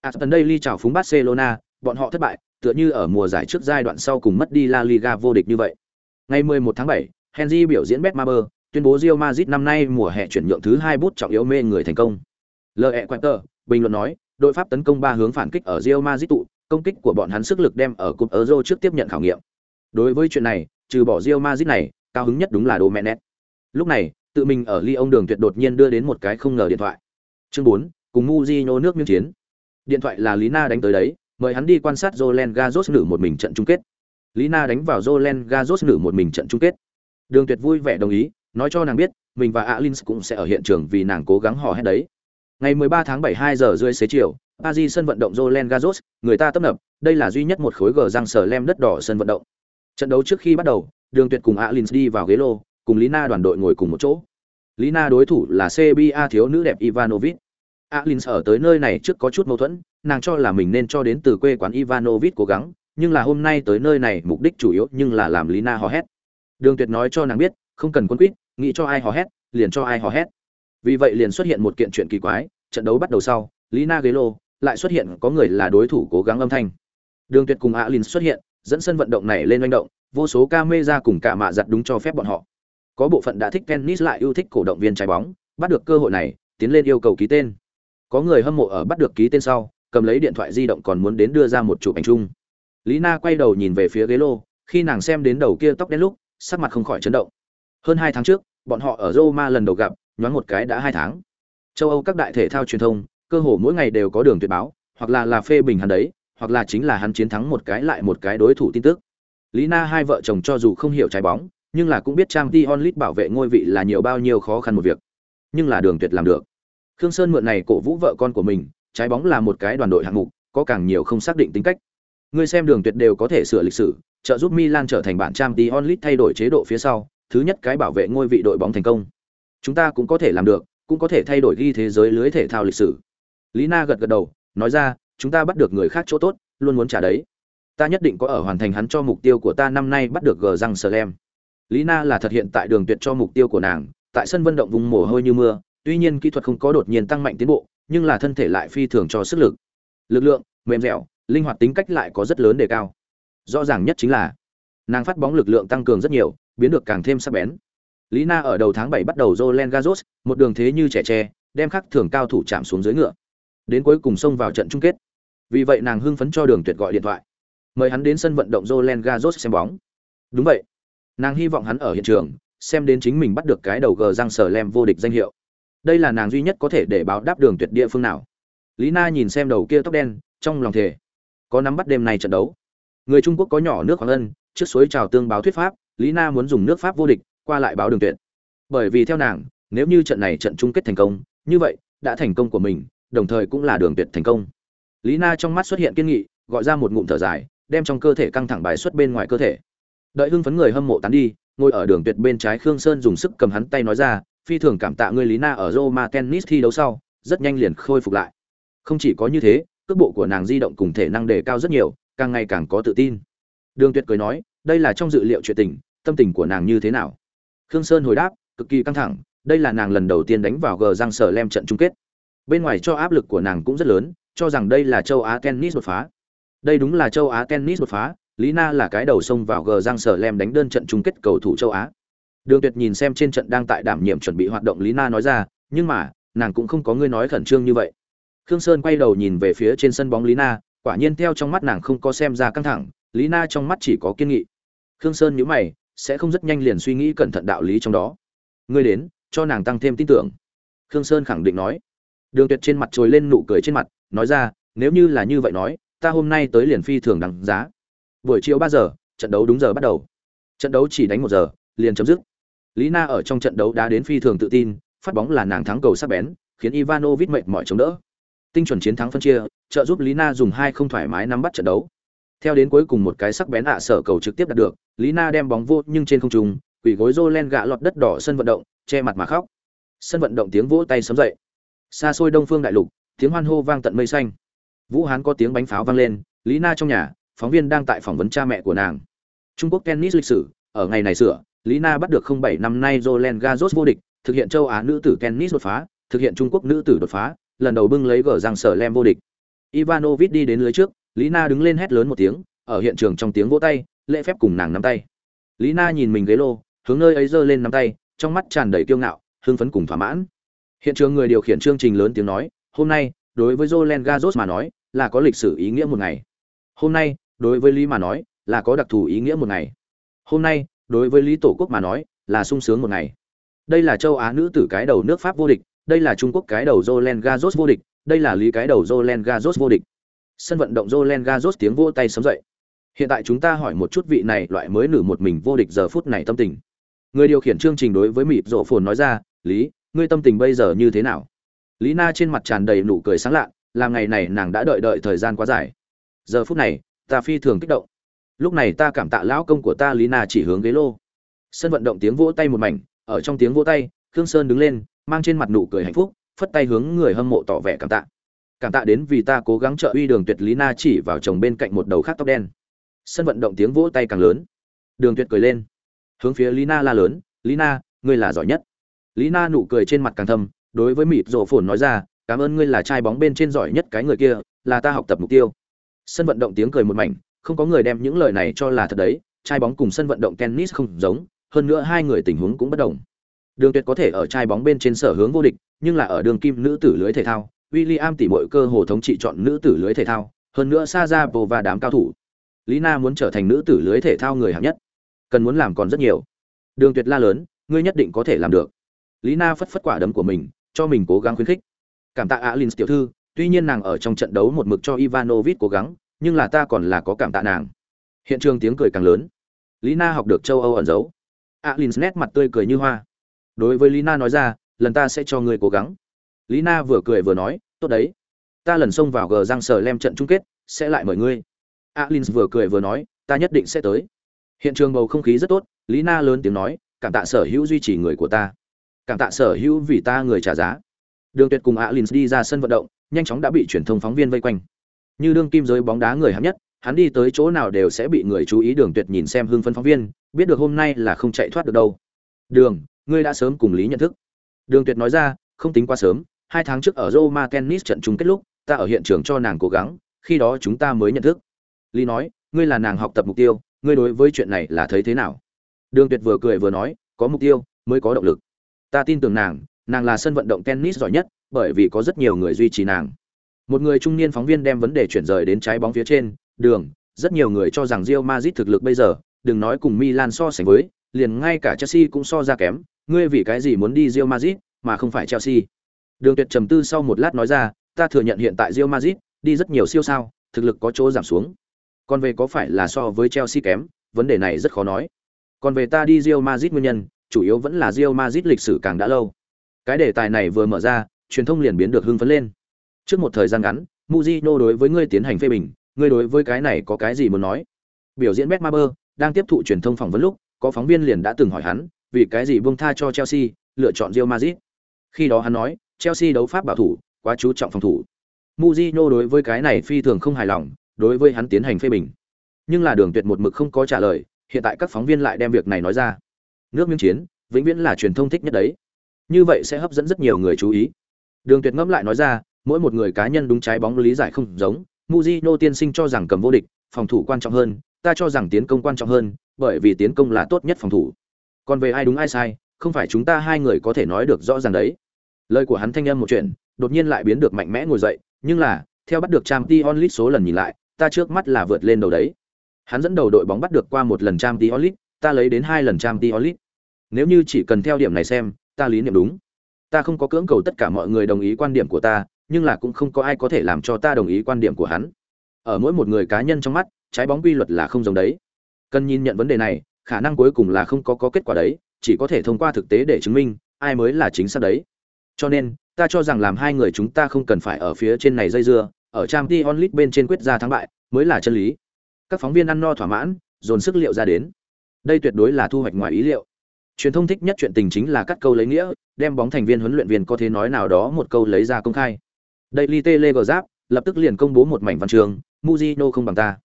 À, Aston Daily chào phúng Barcelona, bọn họ thất bại, tựa như ở mùa giải trước giai đoạn sau cùng mất đi La Liga vô địch như vậy. Ngày 11 tháng 7, Henry biểu diễn Betmaber, tuyên bố Real Madrid năm nay mùa hè chuyển nhượng thứ hai bút trọng yếu mê người thành công. L.E. Quater, bình luận nói, đội Pháp tấn công ba hướng phản kích ở Real Madrid tụ, công kích của bọn hắn sức lực đem ở cúp Euro trước tiếp nhận khảo nghiệm. Đối với chuyện này, trừ bỏ Real Madrid này, cao hứng nhất đúng là đồ mẹ nét Lúc này, tự mình ở Lyon đường tuyệt đột nhiên đưa đến một cái không ngờ điện thoại. Chương bốn, cùng Mujinho nước miếng chiến. Điện thoại là Lý Na đánh tới đấy, mời hắn đi quan sát jolen gazos nử một mình trận chung kết. Lý Na đánh vào jolen gazos nử một mình trận chung kết. Đường Tuyệt vui vẻ đồng ý, nói cho nàng biết, mình và alin cũng sẽ ở hiện trường vì nàng cố gắng hò hét đấy. Ngày 13 tháng 7 2 giờ rưỡi xế chiều, Paris sân vận động Roland Garros, người ta tấp nập, đây là duy nhất một khối gờ răng sờ lem đất đỏ sân vận động. Trận đấu trước khi bắt đầu, Đường Tuyệt cùng Alins đi vào ghế lô, cùng Lina đoàn đội ngồi cùng một chỗ. Lina đối thủ là CBA thiếu nữ đẹp Ivanovic. Alins ở tới nơi này trước có chút mâu thuẫn, nàng cho là mình nên cho đến từ quê quán Ivanovic cố gắng, nhưng là hôm nay tới nơi này mục đích chủ yếu nhưng là làm Lina hò hét. Đường Tuyệt nói cho nàng biết, không cần quân quýt, nghĩ cho ai hò hét, liền cho ai hò hét. Vì vậy liền xuất hiện một kiện chuyện kỳ quái, trận đấu bắt đầu sau, Lina lô, lại xuất hiện có người là đối thủ cố gắng âm thanh. Đường Tuyệt cùng Alin xuất hiện, dẫn sân vận động này lên manh động, vô số camera cùng cả mạ giật đúng cho phép bọn họ. Có bộ phận đã thích tennis lại yêu thích cổ động viên trái bóng, bắt được cơ hội này, tiến lên yêu cầu ký tên. Có người hâm mộ ở bắt được ký tên sau, cầm lấy điện thoại di động còn muốn đến đưa ra một chụp ảnh chung. Lý Na quay đầu nhìn về phía ghế lô, khi nàng xem đến đầu kia tóc đen lúc, sắc mặt không khỏi chấn động. Hơn hai tháng trước, bọn họ ở Roma lần đầu gặp, nhoáng một cái đã hai tháng. Châu Âu các đại thể thao truyền thông, cơ hồ mỗi ngày đều có đường tuyệt báo, hoặc là là phê bình hắn đấy, hoặc là chính là hắn chiến thắng một cái lại một cái đối thủ tin tức. Lý Na hai vợ chồng cho dù không hiểu trái bóng, nhưng là cũng biết Trang Dion Lit bảo vệ ngôi vị là nhiều bao nhiêu khó khăn một việc. Nhưng là đường tuyệt làm được. Khương Sơn mượn này cổ vũ vợ con của mình, trái bóng là một cái đoàn đội hạng mục, có càng nhiều không xác định tính cách. Người xem đường tuyệt đều có thể sửa lịch sử, trợ giúp Milan trở thành bản On Lit thay đổi chế độ phía sau, thứ nhất cái bảo vệ ngôi vị đội bóng thành công. Chúng ta cũng có thể làm được, cũng có thể thay đổi ghi thế giới lưới thể thao lịch sử. Lý Na gật gật đầu, nói ra, chúng ta bắt được người khác chỗ tốt, luôn muốn trả đấy. Ta nhất định có ở hoàn thành hắn cho mục tiêu của ta năm nay bắt được gờ răng Slam. Lý Na là thật hiện tại đường tuyệt cho mục tiêu của nàng, tại sân vận động vùng mồ hôi như mưa, tuy nhiên kỹ thuật không có đột nhiên tăng mạnh tiến bộ, nhưng là thân thể lại phi thường cho sức lực. Lực lượng, mềm dẻo, linh hoạt tính cách lại có rất lớn đề cao rõ ràng nhất chính là nàng phát bóng lực lượng tăng cường rất nhiều biến được càng thêm sắc bén lý na ở đầu tháng bảy bắt đầu jolen gazos một đường thế như trẻ tre đem khắc thường cao thủ chạm xuống dưới ngựa đến cuối cùng xông vào trận chung kết. Vì vậy nàng hưng phấn cho đường tuyệt gọi điện thoại. Mời hắn đến sân vận động jolen gazos xem bóng. Đúng vậy. Nàng hy vọng hắn ở hiện trường, xem đến chính mình bắt được cái đầu gờ răng sở lem vô địch danh hiệu. Đây là nàng duy nhất có thể để báo đáp đường tuyệt địa phương nào. Lý na nhìn xem đầu kia tóc đen, trong lòng thề. Có nắm bắt đêm này trận đấu. Người trung quốc có nhỏ nước hoàng ân, trước suối trào tương báo thuyết pháp, lý na muốn dùng nước pháp vô địch, qua lại báo đường tuyệt. Bởi vì theo nàng, nếu như trận này trận chung kết thành công, như vậy, đã thành công của mình đồng thời cũng là đường tuyệt thành công. Lý na trong mắt xuất hiện kiên nghị, gọi ra một ngụm thở dài, đem trong cơ thể căng thẳng bài xuất bên ngoài cơ thể. Đợi hưng phấn người hâm mộ tán đi, ngồi ở đường tuyệt bên trái khương sơn dùng sức cầm hắn tay nói ra, phi thường cảm tạ ngươi, lý na, ở roma tennis thi đấu sau, rất nhanh liền khôi phục lại. Không chỉ có như thế, cước bộ của nàng di động cùng thể năng đề cao rất nhiều, càng ngày càng có tự tin. Đường tuyệt cười nói, đây là trong dự liệu chuyện tình, tâm tình của nàng như thế nào? Khương sơn hồi đáp, cực kỳ căng thẳng, đây là nàng lần đầu tiên đánh vào gờ răng sở lem trận chung kết bên ngoài cho áp lực của nàng cũng rất lớn, cho rằng đây là châu á tennis đột phá. Đây đúng là châu á tennis đột phá, lý na là cái đầu xông vào gờ giang sở lem đánh đơn trận chung kết cầu thủ châu á. Đường tuyệt nhìn xem trên trận đang tại đảm nhiệm chuẩn bị hoạt động lý na nói ra, nhưng mà, nàng cũng không có ngươi nói khẩn trương như vậy. Khương sơn quay đầu nhìn về phía trên sân bóng lý na, quả nhiên theo trong mắt nàng không có xem ra căng thẳng, lý na trong mắt chỉ có kiên nghị. Khương sơn nhíu mày, sẽ không rất nhanh liền suy nghĩ cẩn thận đạo lý trong đó. Ngươi đến, cho nàng tăng thêm tin tưởng. Khương sơn khẳng định nói đường tuyệt trên mặt trồi lên nụ cười trên mặt, nói ra, nếu như là như vậy nói, ta hôm nay tới liền phi thường đằng giá. Buổi chiều ba giờ, trận đấu đúng giờ bắt đầu. Trận đấu chỉ đánh một giờ, liền chấm dứt. Lý na ở trong trận đấu đã đến phi thường tự tin, phát bóng là nàng thắng cầu sắc bén, khiến ivanovic mệt mỏi chống đỡ. Tinh chuẩn chiến thắng phân chia, trợ giúp lý na dùng hai không thoải mái nắm bắt trận đấu. Theo đến cuối cùng một cái sắc bén ạ à sở cầu trực tiếp đạt được, lý na đem bóng vô nhưng trên không trung quỷ gối rô len gạ lọt đất đỏ sân vận động, che mặt mà khóc. Sân vận động tiếng vỗ tay sấm dậy xa xôi đông phương đại lục, tiếng hoan hô vang tận mây xanh. Vũ hán có tiếng bánh pháo vang lên, lý na trong nhà, phóng viên đang tại phỏng vấn cha mẹ của nàng. Trung quốc tennis lịch sử, ở ngày này sửa, lý na bắt được không bảy năm nay jolen gazos vô địch, thực hiện châu á nữ tử tennis đột phá, thực hiện trung quốc nữ tử đột phá, lần đầu bưng lấy gờ răng sở lem vô địch. Ivanovic đi đến lưới trước, lý na đứng lên hét lớn một tiếng, ở hiện trường trong tiếng vỗ tay, lễ phép cùng nàng nắm tay. Lý na nhìn mình ghế lô, hướng nơi ấy giơ lên nắm tay, trong mắt tràn đầy kiêu ngạo, hưng phấn cùng thỏa mãn hiện trường người điều khiển chương trình lớn tiếng nói hôm nay đối với jolen gazos mà nói là có lịch sử ý nghĩa một ngày Hôm nay, đối với Lý mà nói, là có đặc thù ý nghĩa một ngày. Hôm nay, đối với Lý Tổ quốc mà nói, là sung sướng một ngày. Đây là châu Á nữ tử cái đầu nước Pháp vô địch, đây là Trung Quốc cái đầu Roland Gazos vô địch, đây là Lý cái đầu Roland Gazos vô địch. Sân vận động Roland Gazos tiếng vỗ tay sấm dậy. Hiện tại chúng ta hỏi một chút vị này loại mới nử một mình vô địch giờ phút này tâm tình. Người điều khiển chương trình đối với mịp rộ phồn nói ra, "Lý, ngươi tâm tình bây giờ như thế nào?" Lý Na trên mặt tràn đầy nụ cười sáng lạ, làm ngày này nàng đã đợi đợi thời gian quá dài. Giờ phút này, ta phi thường kích động. Lúc này ta cảm tạ lão công của ta Lý Na chỉ hướng ghế lô. Sân vận động tiếng vỗ tay một mảnh, ở trong tiếng vỗ tay, Khương Sơn đứng lên, mang trên mặt nụ cười hạnh phúc, phất tay hướng người hâm mộ tỏ vẻ cảm tạ. Cảm tạ đến vì ta cố gắng trợ uy Đường Tuyệt Lý Na chỉ vào chồng bên cạnh một đầu khác tóc đen. Sân vận động tiếng vỗ tay càng lớn. Đường Tuyệt cười lên, hướng phía Lý Na la lớn, "Lý Na, ngươi là giỏi nhất." Lý Na nụ cười trên mặt càng thâm, đối với mịp rồ phồn nói ra, "Cảm ơn ngươi là trai bóng bên trên giỏi nhất cái người kia, là ta học tập mục tiêu." Sân vận động tiếng cười một mảnh, không có người đem những lời này cho là thật đấy, trai bóng cùng sân vận động tennis không giống, hơn nữa hai người tình huống cũng bất đồng. Đường Tuyệt có thể ở trai bóng bên trên sở hướng vô địch, nhưng là ở đường kim nữ tử lưới thể thao, William tỷ muội cơ hồ thống trị chọn nữ tử lưới thể thao, hơn nữa Sajapo và đám cao thủ. Lý Na muốn trở thành nữ tử lưới thể thao người hạng nhất, cần muốn làm còn rất nhiều. Đường Tuyệt la lớn, ngươi nhất định có thể làm được. Lý Na phất phất quả đấm của mình, cho mình cố gắng khuyến khích. Cảm tạ Alin tiểu thư, tuy nhiên nàng ở trong trận đấu một mực cho Ivanovic cố gắng, nhưng là ta còn là có cảm tạ nàng. Hiện trường tiếng cười càng lớn. Lý Na học được châu Âu ẩn giấu. Alin nét mặt tươi cười như hoa. Đối với Lý Na nói ra, lần ta sẽ cho ngươi cố gắng. Lý Na vừa cười vừa nói, tốt đấy. Ta lần xông vào gờ răng sờ lem trận chung kết, sẽ lại mời ngươi. Alin vừa cười vừa nói, ta nhất định sẽ tới. Hiện trường bầu không khí rất tốt, Lý Na lớn tiếng nói, cảm tạ sở hữu duy trì người của ta. Cảm tạ sở hữu vì ta người trả giá. Đường Tuyệt cùng Alin đi ra sân vận động, nhanh chóng đã bị truyền thông phóng viên vây quanh. Như đương kim giới bóng đá người hạng nhất, hắn đi tới chỗ nào đều sẽ bị người chú ý Đường Tuyệt nhìn xem hưng phấn phóng viên, biết được hôm nay là không chạy thoát được đâu. Đường, ngươi đã sớm cùng Lý nhận thức. Đường Tuyệt nói ra, không tính quá sớm, hai tháng trước ở Roma tennis trận chung kết lúc, ta ở hiện trường cho nàng cố gắng, khi đó chúng ta mới nhận thức. Lý nói, ngươi là nàng học tập mục tiêu, ngươi đối với chuyện này là thấy thế nào? Đường Tuyệt vừa cười vừa nói, có mục tiêu mới có động lực. Ta tin tưởng nàng, nàng là sân vận động tennis giỏi nhất, bởi vì có rất nhiều người duy trì nàng. Một người trung niên phóng viên đem vấn đề chuyển rời đến trái bóng phía trên, đường, rất nhiều người cho rằng Real Madrid thực lực bây giờ, đừng nói cùng Milan so sánh với, liền ngay cả Chelsea cũng so ra kém, ngươi vì cái gì muốn đi Real Madrid mà không phải Chelsea? Đường Tuyệt trầm tư sau một lát nói ra, ta thừa nhận hiện tại Real Madrid đi rất nhiều siêu sao, thực lực có chỗ giảm xuống. Còn về có phải là so với Chelsea kém, vấn đề này rất khó nói. Còn về ta đi Real Madrid nguyên nhân, chủ yếu vẫn là Real Madrid lịch sử càng đã lâu. Cái đề tài này vừa mở ra, truyền thông liền biến được hưng phấn lên. Trước một thời gian ngắn, Mujino đối với ngươi tiến hành phê bình, ngươi đối với cái này có cái gì muốn nói? Biểu diễn Betmaber đang tiếp thụ truyền thông phỏng vấn lúc, có phóng viên liền đã từng hỏi hắn, vì cái gì buông tha cho Chelsea, lựa chọn Real Madrid. Khi đó hắn nói, Chelsea đấu pháp bảo thủ, quá chú trọng phòng thủ. Mujino đối với cái này phi thường không hài lòng, đối với hắn tiến hành phê bình. Nhưng là Đường Tuyệt một mực không có trả lời, hiện tại các phóng viên lại đem việc này nói ra. Nước miếng chiến, vĩnh viễn là truyền thông thích nhất đấy. Như vậy sẽ hấp dẫn rất nhiều người chú ý. Đường Tuyệt ngẫm lại nói ra, mỗi một người cá nhân đúng trái bóng lý giải không giống, Mujino tiên sinh cho rằng cầm vô địch, phòng thủ quan trọng hơn, ta cho rằng tiến công quan trọng hơn, bởi vì tiến công là tốt nhất phòng thủ. Còn về ai đúng ai sai, không phải chúng ta hai người có thể nói được rõ ràng đấy. Lời của hắn thanh âm một chuyện, đột nhiên lại biến được mạnh mẽ ngồi dậy, nhưng là, theo bắt được trang t onlit số lần nhìn lại, ta trước mắt là vượt lên đầu đấy. Hắn dẫn đầu đội bóng bắt được qua một lần trang t onlit ta lấy đến hai lần trang League. Nếu như chỉ cần theo điểm này xem, ta lý niệm đúng. Ta không có cưỡng cầu tất cả mọi người đồng ý quan điểm của ta, nhưng là cũng không có ai có thể làm cho ta đồng ý quan điểm của hắn. Ở mỗi một người cá nhân trong mắt, trái bóng quy luật là không giống đấy. Cần nhìn nhận vấn đề này, khả năng cuối cùng là không có có kết quả đấy, chỉ có thể thông qua thực tế để chứng minh ai mới là chính xác đấy. Cho nên, ta cho rằng làm hai người chúng ta không cần phải ở phía trên này dây dưa, ở trang Champions League bên trên quyết ra thắng bại, mới là chân lý. Các phóng viên ăn no thỏa mãn, dồn sức liệu ra đến. Đây tuyệt đối là thu hoạch ngoài ý liệu. Truyền thông thích nhất chuyện tình chính là cắt câu lấy nghĩa, đem bóng thành viên huấn luyện viên có thể nói nào đó một câu lấy ra công khai. Daily Telegraph lập tức liền công bố một mảnh văn chương, Mujino không bằng ta.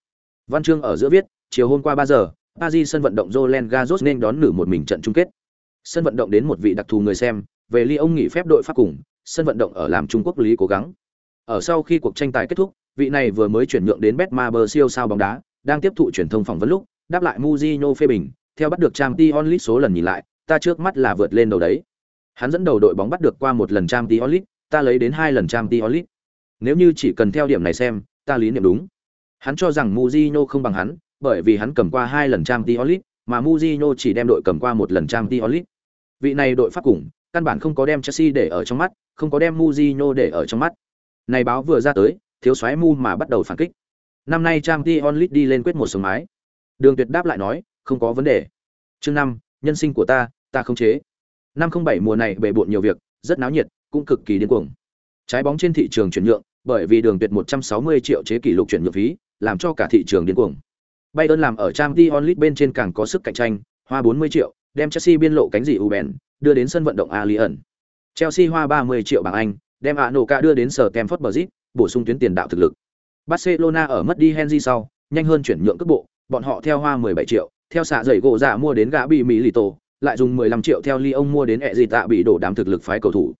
Văn chương ở giữa viết, chiều hôm qua 3 giờ, Paris sân vận động Roland Garros nên đón nửa một mình trận chung kết. Sân vận động đến một vị đặc thù người xem, về ly ông nghỉ phép đội Pháp cùng, sân vận động ở làm Trung Quốc lý cố gắng. Ở sau khi cuộc tranh tài kết thúc, vị này vừa mới chuyển nhượng đến Betmaber siêu sao bóng đá, đang tiếp thụ truyền thông phỏng vấn lúc, đáp lại Mujino phê bình, theo bắt được Champions League số lần nhìn lại, ta trước mắt là vượt lên đầu đấy. Hắn dẫn đầu đội bóng bắt được qua một lần Champions League, ta lấy đến hai lần Champions League. Nếu như chỉ cần theo điểm này xem, ta lý niệm đúng. Hắn cho rằng Mujinho không bằng hắn, bởi vì hắn cầm qua hai lần Champions League, mà Mujinho chỉ đem đội cầm qua một lần Champions League. Vị này đội Pháp cùng, căn bản không có đem Chelsea để ở trong mắt, không có đem Mujinho để ở trong mắt. Này báo vừa ra tới, thiếu soái Mu mà bắt đầu phản kích. Năm nay Champions League đi lên quyết một sống mái. Đường Tuyệt đáp lại nói, không có vấn đề. Chương năm, nhân sinh của ta, ta không chế. Năm không bảy mùa này bề bộn nhiều việc, rất náo nhiệt, cũng cực kỳ điên cuồng. Trái bóng trên thị trường chuyển nhượng, bởi vì Đường Tuyệt 160 triệu chế kỷ lục chuyển nhượng phí, làm cho cả thị trường điên cuồng. Bayern làm ở Champions League bên trên càng có sức cạnh tranh, hoa 40 triệu, đem Chelsea biên lộ cánh dị Uben, đưa đến sân vận động Allianz. Chelsea hoa 30 triệu bảng Anh, đem Anoka đưa đến sở Stamford Bridge, bổ sung tuyến tiền đạo thực lực. Barcelona ở mất đi Henry sau, nhanh hơn chuyển nhượng cấp bộ, bọn họ theo hoa 17 triệu, theo xạ dày gỗ dạ mua đến gã bị Mỹ Lito, lại dùng 15 triệu theo Lyon mua đến ẹ gì tạ bị đổ đám thực lực phái cầu thủ.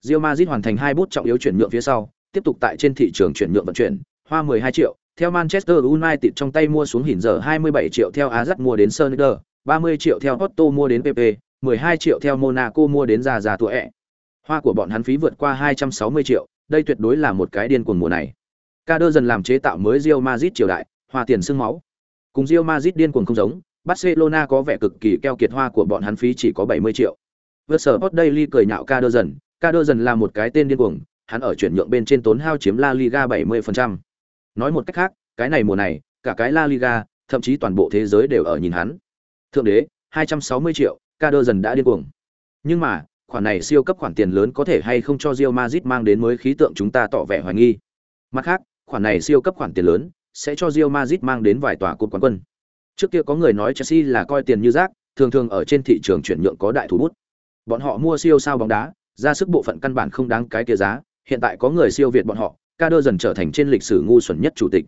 Real Madrid hoàn thành hai bút trọng yếu chuyển nhượng phía sau, tiếp tục tại trên thị trường chuyển nhượng vận chuyển, hoa 12 triệu, theo Manchester United trong tay mua xuống hình giờ 27 triệu theo Ajax mua đến Sonder, 30 triệu theo Otto mua đến PP, 12 triệu theo Monaco mua đến Già Già tuổi ẹ. Hoa của bọn hắn phí vượt qua 260 triệu, đây tuyệt đối là một cái điên cuồng mùa này. Kader dần làm chế tạo mới Real Madrid triều đại, hoa tiền xương máu. Cùng Real Madrid điên cuồng không giống, Barcelona có vẻ cực kỳ keo kiệt hoa của bọn hắn phí chỉ có 70 triệu. Versport Daily cười nhạo Kader dần, dần là một cái tên điên cuồng, hắn ở chuyển nhượng bên trên tốn hao chiếm La Liga 70%. Nói một cách khác, cái này mùa này, cả cái La Liga, thậm chí toàn bộ thế giới đều ở nhìn hắn. Thượng đế, 260 triệu, Kader dần đã điên cuồng. Nhưng mà, khoản này siêu cấp khoản tiền lớn có thể hay không cho Real Madrid mang đến mới khí tượng chúng ta tỏ vẻ hoài nghi. Mặt khác, khoản này siêu cấp khoản tiền lớn sẽ cho Real Madrid mang đến vài tòa cột quán quân. Trước kia có người nói Chelsea là coi tiền như rác, thường thường ở trên thị trường chuyển nhượng có đại thủ bút. Bọn họ mua siêu sao bóng đá, ra sức bộ phận căn bản không đáng cái kia giá, hiện tại có người siêu việt bọn họ, Kader dần trở thành trên lịch sử ngu xuẩn nhất chủ tịch.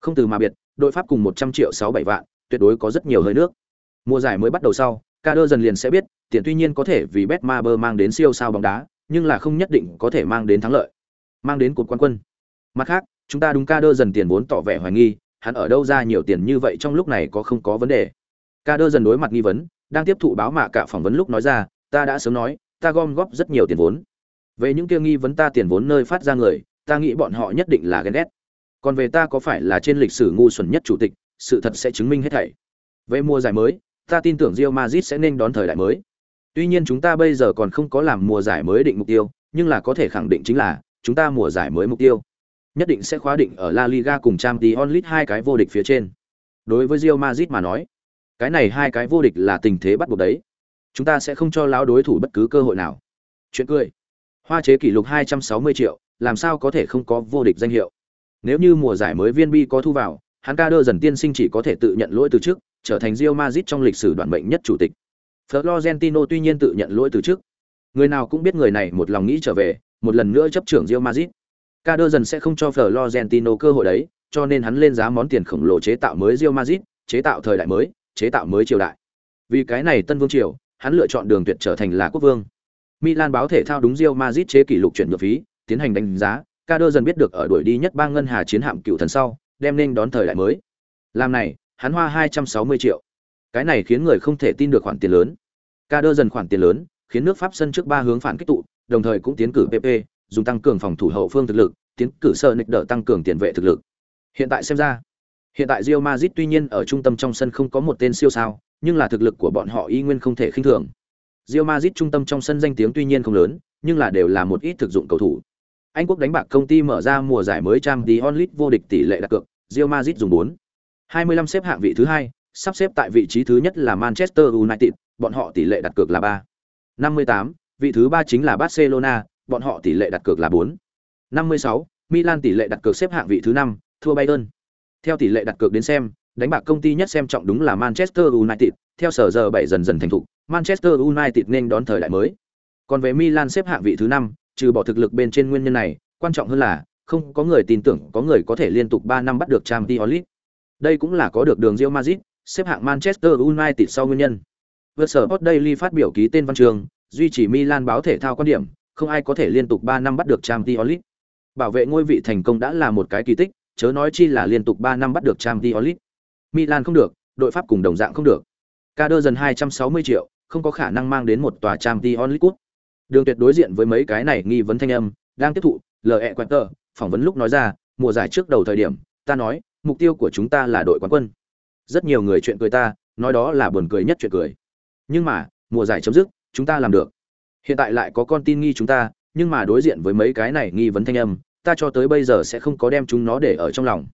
Không từ mà biệt, đội Pháp cùng 100 triệu 6 7 vạn, tuyệt đối có rất nhiều hơi nước. Mùa giải mới bắt đầu sau, Kader dần liền sẽ biết, tiền tuy nhiên có thể vì Betmaber mang đến siêu sao bóng đá, nhưng là không nhất định có thể mang đến thắng lợi, mang đến cột quan quân. Mặt khác, chúng ta đúng ca đơ dần tiền vốn tỏ vẻ hoài nghi, hắn ở đâu ra nhiều tiền như vậy trong lúc này có không có vấn đề. ca đơ dần đối mặt nghi vấn, đang tiếp thụ báo mạ cả phỏng vấn lúc nói ra, ta đã sớm nói, ta gom góp rất nhiều tiền vốn. Về những kia nghi vấn ta tiền vốn nơi phát ra người, ta nghĩ bọn họ nhất định là ghen ghét. Còn về ta có phải là trên lịch sử ngu xuẩn nhất chủ tịch, sự thật sẽ chứng minh hết thảy. Về mùa giải mới, ta tin tưởng Real Madrid sẽ nên đón thời đại mới. Tuy nhiên chúng ta bây giờ còn không có làm mùa giải mới định mục tiêu, nhưng là có thể khẳng định chính là chúng ta mùa giải mới mục tiêu nhất định sẽ khóa định ở La Liga cùng Champions League hai cái vô địch phía trên. Đối với Real Madrid mà nói, cái này hai cái vô địch là tình thế bắt buộc đấy. Chúng ta sẽ không cho lão đối thủ bất cứ cơ hội nào. Chuyện cười. Hoa chế kỷ lục 260 triệu, làm sao có thể không có vô địch danh hiệu. Nếu như mùa giải mới viên bi có thu vào, hắn ca đơ dần tiên sinh chỉ có thể tự nhận lỗi từ trước, trở thành Real Madrid trong lịch sử đoàn mệnh nhất chủ tịch. Florentino tuy nhiên tự nhận lỗi từ trước. Người nào cũng biết người này một lòng nghĩ trở về, một lần nữa chấp trưởng Real Madrid. Kader dần sẽ không cho Florentino cơ hội đấy, cho nên hắn lên giá món tiền khổng lồ chế tạo mới Real Madrid, chế tạo thời đại mới, chế tạo mới triều đại. Vì cái này Tân Vương triều, hắn lựa chọn đường tuyệt trở thành là quốc vương. Milan báo thể thao đúng Real Madrid chế kỷ lục chuyển nhượng phí, tiến hành đánh giá, Kader dần biết được ở đuổi đi nhất ba ngân hà chiến hạm cựu thần sau, đem nên đón thời đại mới. Làm này, hắn hoa 260 triệu. Cái này khiến người không thể tin được khoản tiền lớn. Kader dần khoản tiền lớn, khiến nước Pháp sân trước ba hướng phản kích tụ, đồng thời cũng tiến cử PP, dùng tăng cường phòng thủ hậu phương thực lực, tiến cử sơ nịch đỡ tăng cường tiền vệ thực lực. Hiện tại xem ra, hiện tại Real Madrid tuy nhiên ở trung tâm trong sân không có một tên siêu sao, nhưng là thực lực của bọn họ y nguyên không thể khinh thường. Real Madrid trung tâm trong sân danh tiếng tuy nhiên không lớn, nhưng là đều là một ít thực dụng cầu thủ. Anh quốc đánh bạc công ty mở ra mùa giải mới Champions League vô địch tỷ lệ đặt cược, Real Madrid dùng 4. 25 xếp hạng vị thứ hai, sắp xếp tại vị trí thứ nhất là Manchester United, bọn họ tỷ lệ đặt cược là 3. 58, vị thứ ba chính là Barcelona, bọn họ tỷ lệ đặt cược là 4. 56, Milan tỷ lệ đặt cược xếp hạng vị thứ 5, thua Bayern. Theo tỷ lệ đặt cược đến xem, đánh bạc công ty nhất xem trọng đúng là Manchester United, theo sở giờ 7 dần dần thành thục, Manchester United nên đón thời đại mới. Còn về Milan xếp hạng vị thứ 5, trừ bỏ thực lực bên trên nguyên nhân này, quan trọng hơn là không có người tin tưởng có người có thể liên tục 3 năm bắt được Champions League. Đây cũng là có được đường Real Madrid, xếp hạng Manchester United sau nguyên nhân. Vừa sở Sport Daily phát biểu ký tên văn trường, duy trì Milan báo thể thao quan điểm, không ai có thể liên tục 3 năm bắt được Champions League. Bảo vệ ngôi vị thành công đã là một cái kỳ tích, chớ nói chi là liên tục 3 năm bắt được Champions League. Milan không được, đội Pháp cùng đồng dạng không được. Kader dần 260 triệu, không có khả năng mang đến một tòa Champions League Đường Tuyệt đối diện với mấy cái này nghi vấn thanh âm, đang tiếp thụ, LE Quater, phỏng vấn lúc nói ra, mùa giải trước đầu thời điểm, ta nói, mục tiêu của chúng ta là đội quán quân. Rất nhiều người chuyện cười ta, nói đó là buồn cười nhất chuyện cười. Nhưng mà, mùa giải chấm dứt, chúng ta làm được. Hiện tại lại có con tin nghi chúng ta, nhưng mà đối diện với mấy cái này nghi vấn thanh âm, ta cho tới bây giờ sẽ không có đem chúng nó để ở trong lòng.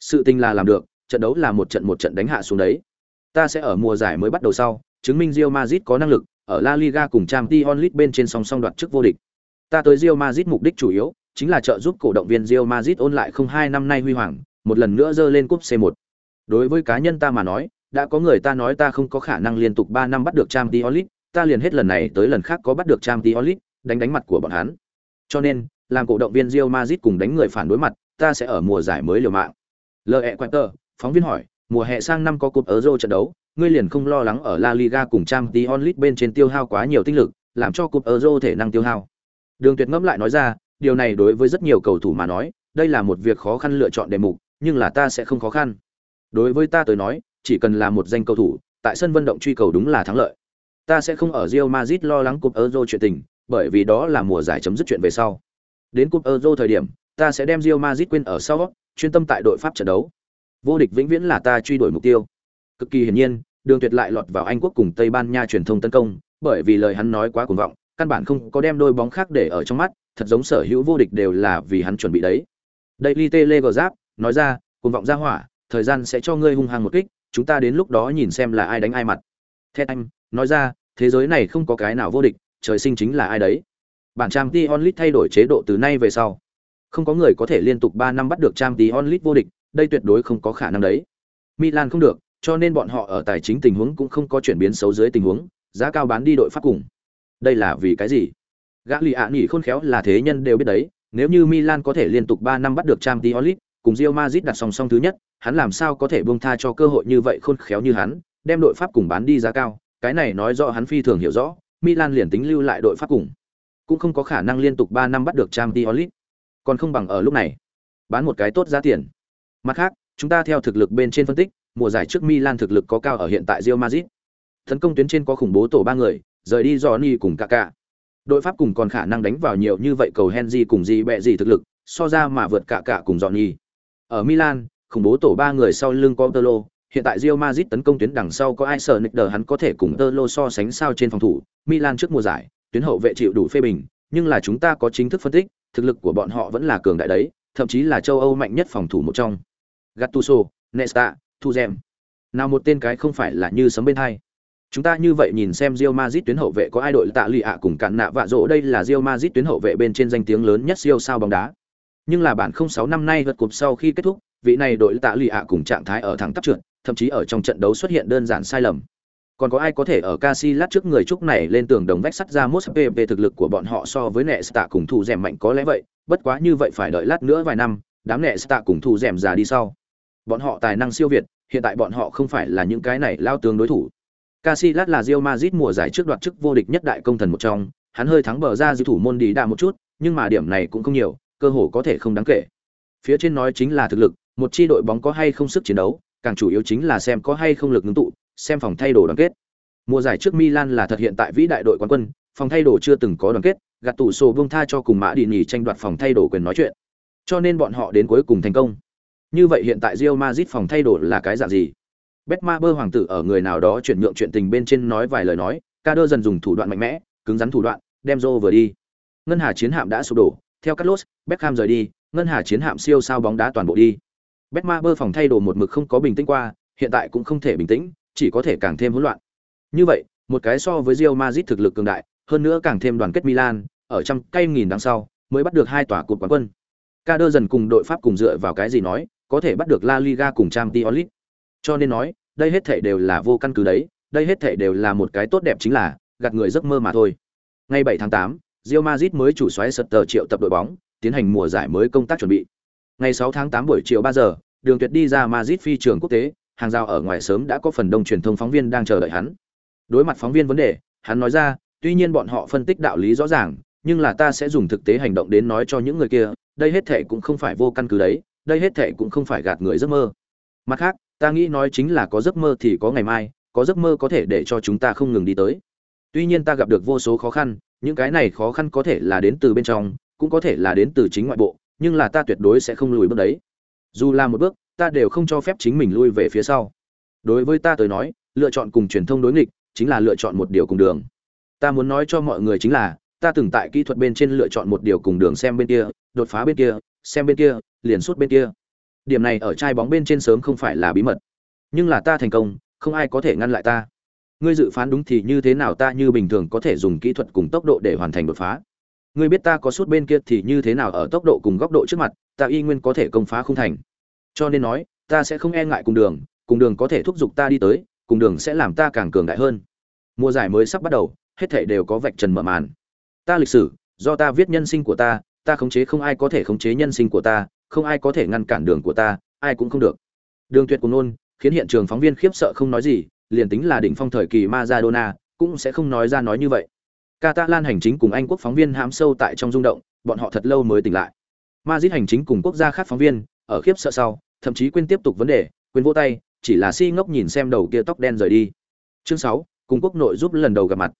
Sự tình là làm được, trận đấu là một trận một trận đánh hạ xuống đấy. Ta sẽ ở mùa giải mới bắt đầu sau, chứng minh Real Madrid có năng lực, ở La Liga cùng Champions League bên trên song song đoạt chức vô địch. Ta tới Real Madrid mục đích chủ yếu chính là trợ giúp cổ động viên Real Madrid ôn lại không hai năm nay huy hoàng, một lần nữa dơ lên cúp C1. Đối với cá nhân ta mà nói, đã có người ta nói ta không có khả năng liên tục 3 năm bắt được Champions League, ta liền hết lần này tới lần khác có bắt được Trang League, đánh đánh mặt của bọn hắn. Cho nên, làm cổ động viên Real Madrid cùng đánh người phản đối mặt, ta sẽ ở mùa giải mới liều mạng. L.E. Quater, phóng viên hỏi, mùa hè sang năm có cúp Euro trận đấu, ngươi liền không lo lắng ở La Liga cùng Champions League bên trên tiêu hao quá nhiều tinh lực, làm cho cúp Euro thể năng tiêu hao. Đường Tuyệt ngẫm lại nói ra, điều này đối với rất nhiều cầu thủ mà nói, đây là một việc khó khăn lựa chọn đề mục, nhưng là ta sẽ không khó khăn. Đối với ta tới nói, chỉ cần là một danh cầu thủ, tại sân vận động truy cầu đúng là thắng lợi. Ta sẽ không ở Real Madrid lo lắng cúp Euro chuyện tình, bởi vì đó là mùa giải chấm dứt chuyện về sau. Đến cúp Euro thời điểm, ta sẽ đem Real Madrid quên ở sau, chuyên tâm tại đội Pháp trận đấu. Vô địch vĩnh viễn là ta truy đuổi mục tiêu. Cực kỳ hiển nhiên, Đường Tuyệt lại lọt vào Anh quốc cùng Tây Ban Nha truyền thông tấn công, bởi vì lời hắn nói quá cuồng vọng, căn bản không có đem đôi bóng khác để ở trong mắt, thật giống sở hữu vô địch đều là vì hắn chuẩn bị đấy. Daily Telegraph nói ra, cuồng vọng ra hỏa, thời gian sẽ cho ngươi hung hăng một kích, chúng ta đến lúc đó nhìn xem là ai đánh ai mặt thế anh, nói ra, thế giới này không có cái nào vô địch, trời sinh chính là ai đấy. Bản trang Champions League thay đổi chế độ từ nay về sau. Không có người có thể liên tục 3 năm bắt được trang Champions League vô địch, đây tuyệt đối không có khả năng đấy. Milan không được, cho nên bọn họ ở tài chính tình huống cũng không có chuyển biến xấu dưới tình huống, giá cao bán đi đội Pháp cùng. Đây là vì cái gì? Gã lì ạ nghỉ khôn khéo là thế nhân đều biết đấy, nếu như Milan có thể liên tục 3 năm bắt được Champions League, cùng Real Madrid đặt song song thứ nhất, hắn làm sao có thể buông tha cho cơ hội như vậy khôn khéo như hắn, đem đội Pháp cùng bán đi giá cao, cái này nói rõ hắn phi thường hiểu rõ, Milan liền tính lưu lại đội Pháp cùng, cũng không có khả năng liên tục 3 năm bắt được Champions League. Còn không bằng ở lúc này, bán một cái tốt giá tiền. Mặt khác, chúng ta theo thực lực bên trên phân tích, mùa giải trước Milan thực lực có cao ở hiện tại Real Madrid. Tấn công tuyến trên có khủng bố tổ ba người, rời đi Johnny cùng Kaká. Đội Pháp cùng còn khả năng đánh vào nhiều như vậy cầu Henry cùng gì bẹ gì thực lực, so ra mà vượt cả cả cùng Johnny. Ở Milan, khủng bố tổ ba người sau lưng có Tolo, hiện tại Real Madrid tấn công tuyến đằng sau có ai sợ Nick hắn có thể cùng Tolo so sánh sao trên phòng thủ, Milan trước mùa giải, tuyến hậu vệ chịu đủ phê bình, nhưng là chúng ta có chính thức phân tích, thực lực của bọn họ vẫn là cường đại đấy, thậm chí là châu Âu mạnh nhất phòng thủ một trong. Gattuso, Nesta, Thu Nào một tên cái không phải là như sấm bên hai. Chúng ta như vậy nhìn xem Real Madrid tuyến hậu vệ có ai đội tạ lì ạ cùng cạn nạ vạ dỗ đây là Real Madrid tuyến hậu vệ bên trên danh tiếng lớn nhất siêu sao bóng đá. Nhưng là bản 06 năm nay vượt cột sau khi kết thúc, vị này đội tạ lì ạ cùng trạng thái ở thẳng tắp trượt, thậm chí ở trong trận đấu xuất hiện đơn giản sai lầm. Còn có ai có thể ở Casillas trước người trúc này lên tường đồng vách sắt ra Mospe về thực lực của bọn họ so với Nesta cùng thủ rèm mạnh có lẽ vậy, bất quá như vậy phải đợi lát nữa vài năm, đám Nesta cùng thủ rèm già đi sau. Bọn họ tài năng siêu việt, hiện tại bọn họ không phải là những cái này lao tướng đối thủ. Casillas là Real Madrid mùa giải trước đoạt chức vô địch nhất đại công thần một trong, hắn hơi thắng bờ ra dư thủ môn đi đa một chút, nhưng mà điểm này cũng không nhiều, cơ hồ có thể không đáng kể. Phía trên nói chính là thực lực, một chi đội bóng có hay không sức chiến đấu, càng chủ yếu chính là xem có hay không lực ngưng tụ, xem phòng thay đồ đoàn kết. Mùa giải trước Milan là thật hiện tại vĩ đại đội quán quân, phòng thay đồ chưa từng có đoàn kết, gạt tủ sổ buông tha cho cùng Mã Đi nhì tranh đoạt phòng thay đồ quyền nói chuyện. Cho nên bọn họ đến cuối cùng thành công. Như vậy hiện tại Real Madrid phòng thay đồ là cái dạng gì? Betmaber hoàng tử ở người nào đó chuyển nhượng chuyện tình bên trên nói vài lời nói, Kader dần dùng thủ đoạn mạnh mẽ, cứng rắn thủ đoạn, đem Rô vừa đi. Ngân Hà chiến hạm đã sụp đổ, theo Carlos, Beckham rời đi, Ngân Hà chiến hạm siêu sao bóng đá toàn bộ đi. Betmaber phòng thay đồ một mực không có bình tĩnh qua, hiện tại cũng không thể bình tĩnh, chỉ có thể càng thêm hỗn loạn. Như vậy, một cái so với Real Madrid thực lực cường đại, hơn nữa càng thêm đoàn kết Milan, ở trăm cây nghìn đằng sau, mới bắt được hai tòa cột quán quân. Kader dần cùng đội Pháp cùng dựa vào cái gì nói, có thể bắt được La Liga cùng Champions League. Cho nên nói, đây hết thảy đều là vô căn cứ đấy, đây hết thảy đều là một cái tốt đẹp chính là gạt người giấc mơ mà thôi. Ngày 7 tháng 8, Real Madrid mới chủ soái tờ triệu tập đội bóng, tiến hành mùa giải mới công tác chuẩn bị. Ngày 6 tháng 8 buổi chiều 3 giờ, Đường Tuyệt đi ra Madrid phi trường quốc tế, hàng rào ở ngoài sớm đã có phần đông truyền thông phóng viên đang chờ đợi hắn. Đối mặt phóng viên vấn đề, hắn nói ra, tuy nhiên bọn họ phân tích đạo lý rõ ràng, nhưng là ta sẽ dùng thực tế hành động đến nói cho những người kia, đây hết thể cũng không phải vô căn cứ đấy, đây hết thể cũng không phải gạt người giấc mơ. Mặt khác, ta nghĩ nói chính là có giấc mơ thì có ngày mai, có giấc mơ có thể để cho chúng ta không ngừng đi tới. Tuy nhiên ta gặp được vô số khó khăn, những cái này khó khăn có thể là đến từ bên trong, cũng có thể là đến từ chính ngoại bộ, nhưng là ta tuyệt đối sẽ không lùi bước đấy. Dù là một bước, ta đều không cho phép chính mình lui về phía sau. Đối với ta tới nói, lựa chọn cùng truyền thông đối nghịch, chính là lựa chọn một điều cùng đường. Ta muốn nói cho mọi người chính là, ta từng tại kỹ thuật bên trên lựa chọn một điều cùng đường xem bên kia, đột phá bên kia, xem bên kia, liền suốt bên kia. Điểm này ở trai bóng bên trên sớm không phải là bí mật. Nhưng là ta thành công, không ai có thể ngăn lại ta. Ngươi dự phán đúng thì như thế nào ta như bình thường có thể dùng kỹ thuật cùng tốc độ để hoàn thành đột phá. Ngươi biết ta có suốt bên kia thì như thế nào ở tốc độ cùng góc độ trước mặt, ta y nguyên có thể công phá không thành. Cho nên nói, ta sẽ không e ngại cùng đường, cùng đường có thể thúc giục ta đi tới, cùng đường sẽ làm ta càng cường đại hơn. Mùa giải mới sắp bắt đầu, hết thảy đều có vạch trần mở màn. Ta lịch sử, do ta viết nhân sinh của ta, ta khống chế không ai có thể khống chế nhân sinh của ta, không ai có thể ngăn cản đường của ta, ai cũng không được. Đường Tuyệt cùng nôn, khiến hiện trường phóng viên khiếp sợ không nói gì, liền tính là đỉnh phong thời kỳ Maradona, cũng sẽ không nói ra nói như vậy. Catalan hành chính cùng Anh quốc phóng viên hãm sâu tại trong rung động, bọn họ thật lâu mới tỉnh lại. Madrid hành chính cùng quốc gia khác phóng viên, ở khiếp sợ sau, thậm chí quên tiếp tục vấn đề, quên vỗ tay, chỉ là si ngốc nhìn xem đầu kia tóc đen rời đi. Chương 6, cùng quốc nội giúp lần đầu gặp mặt.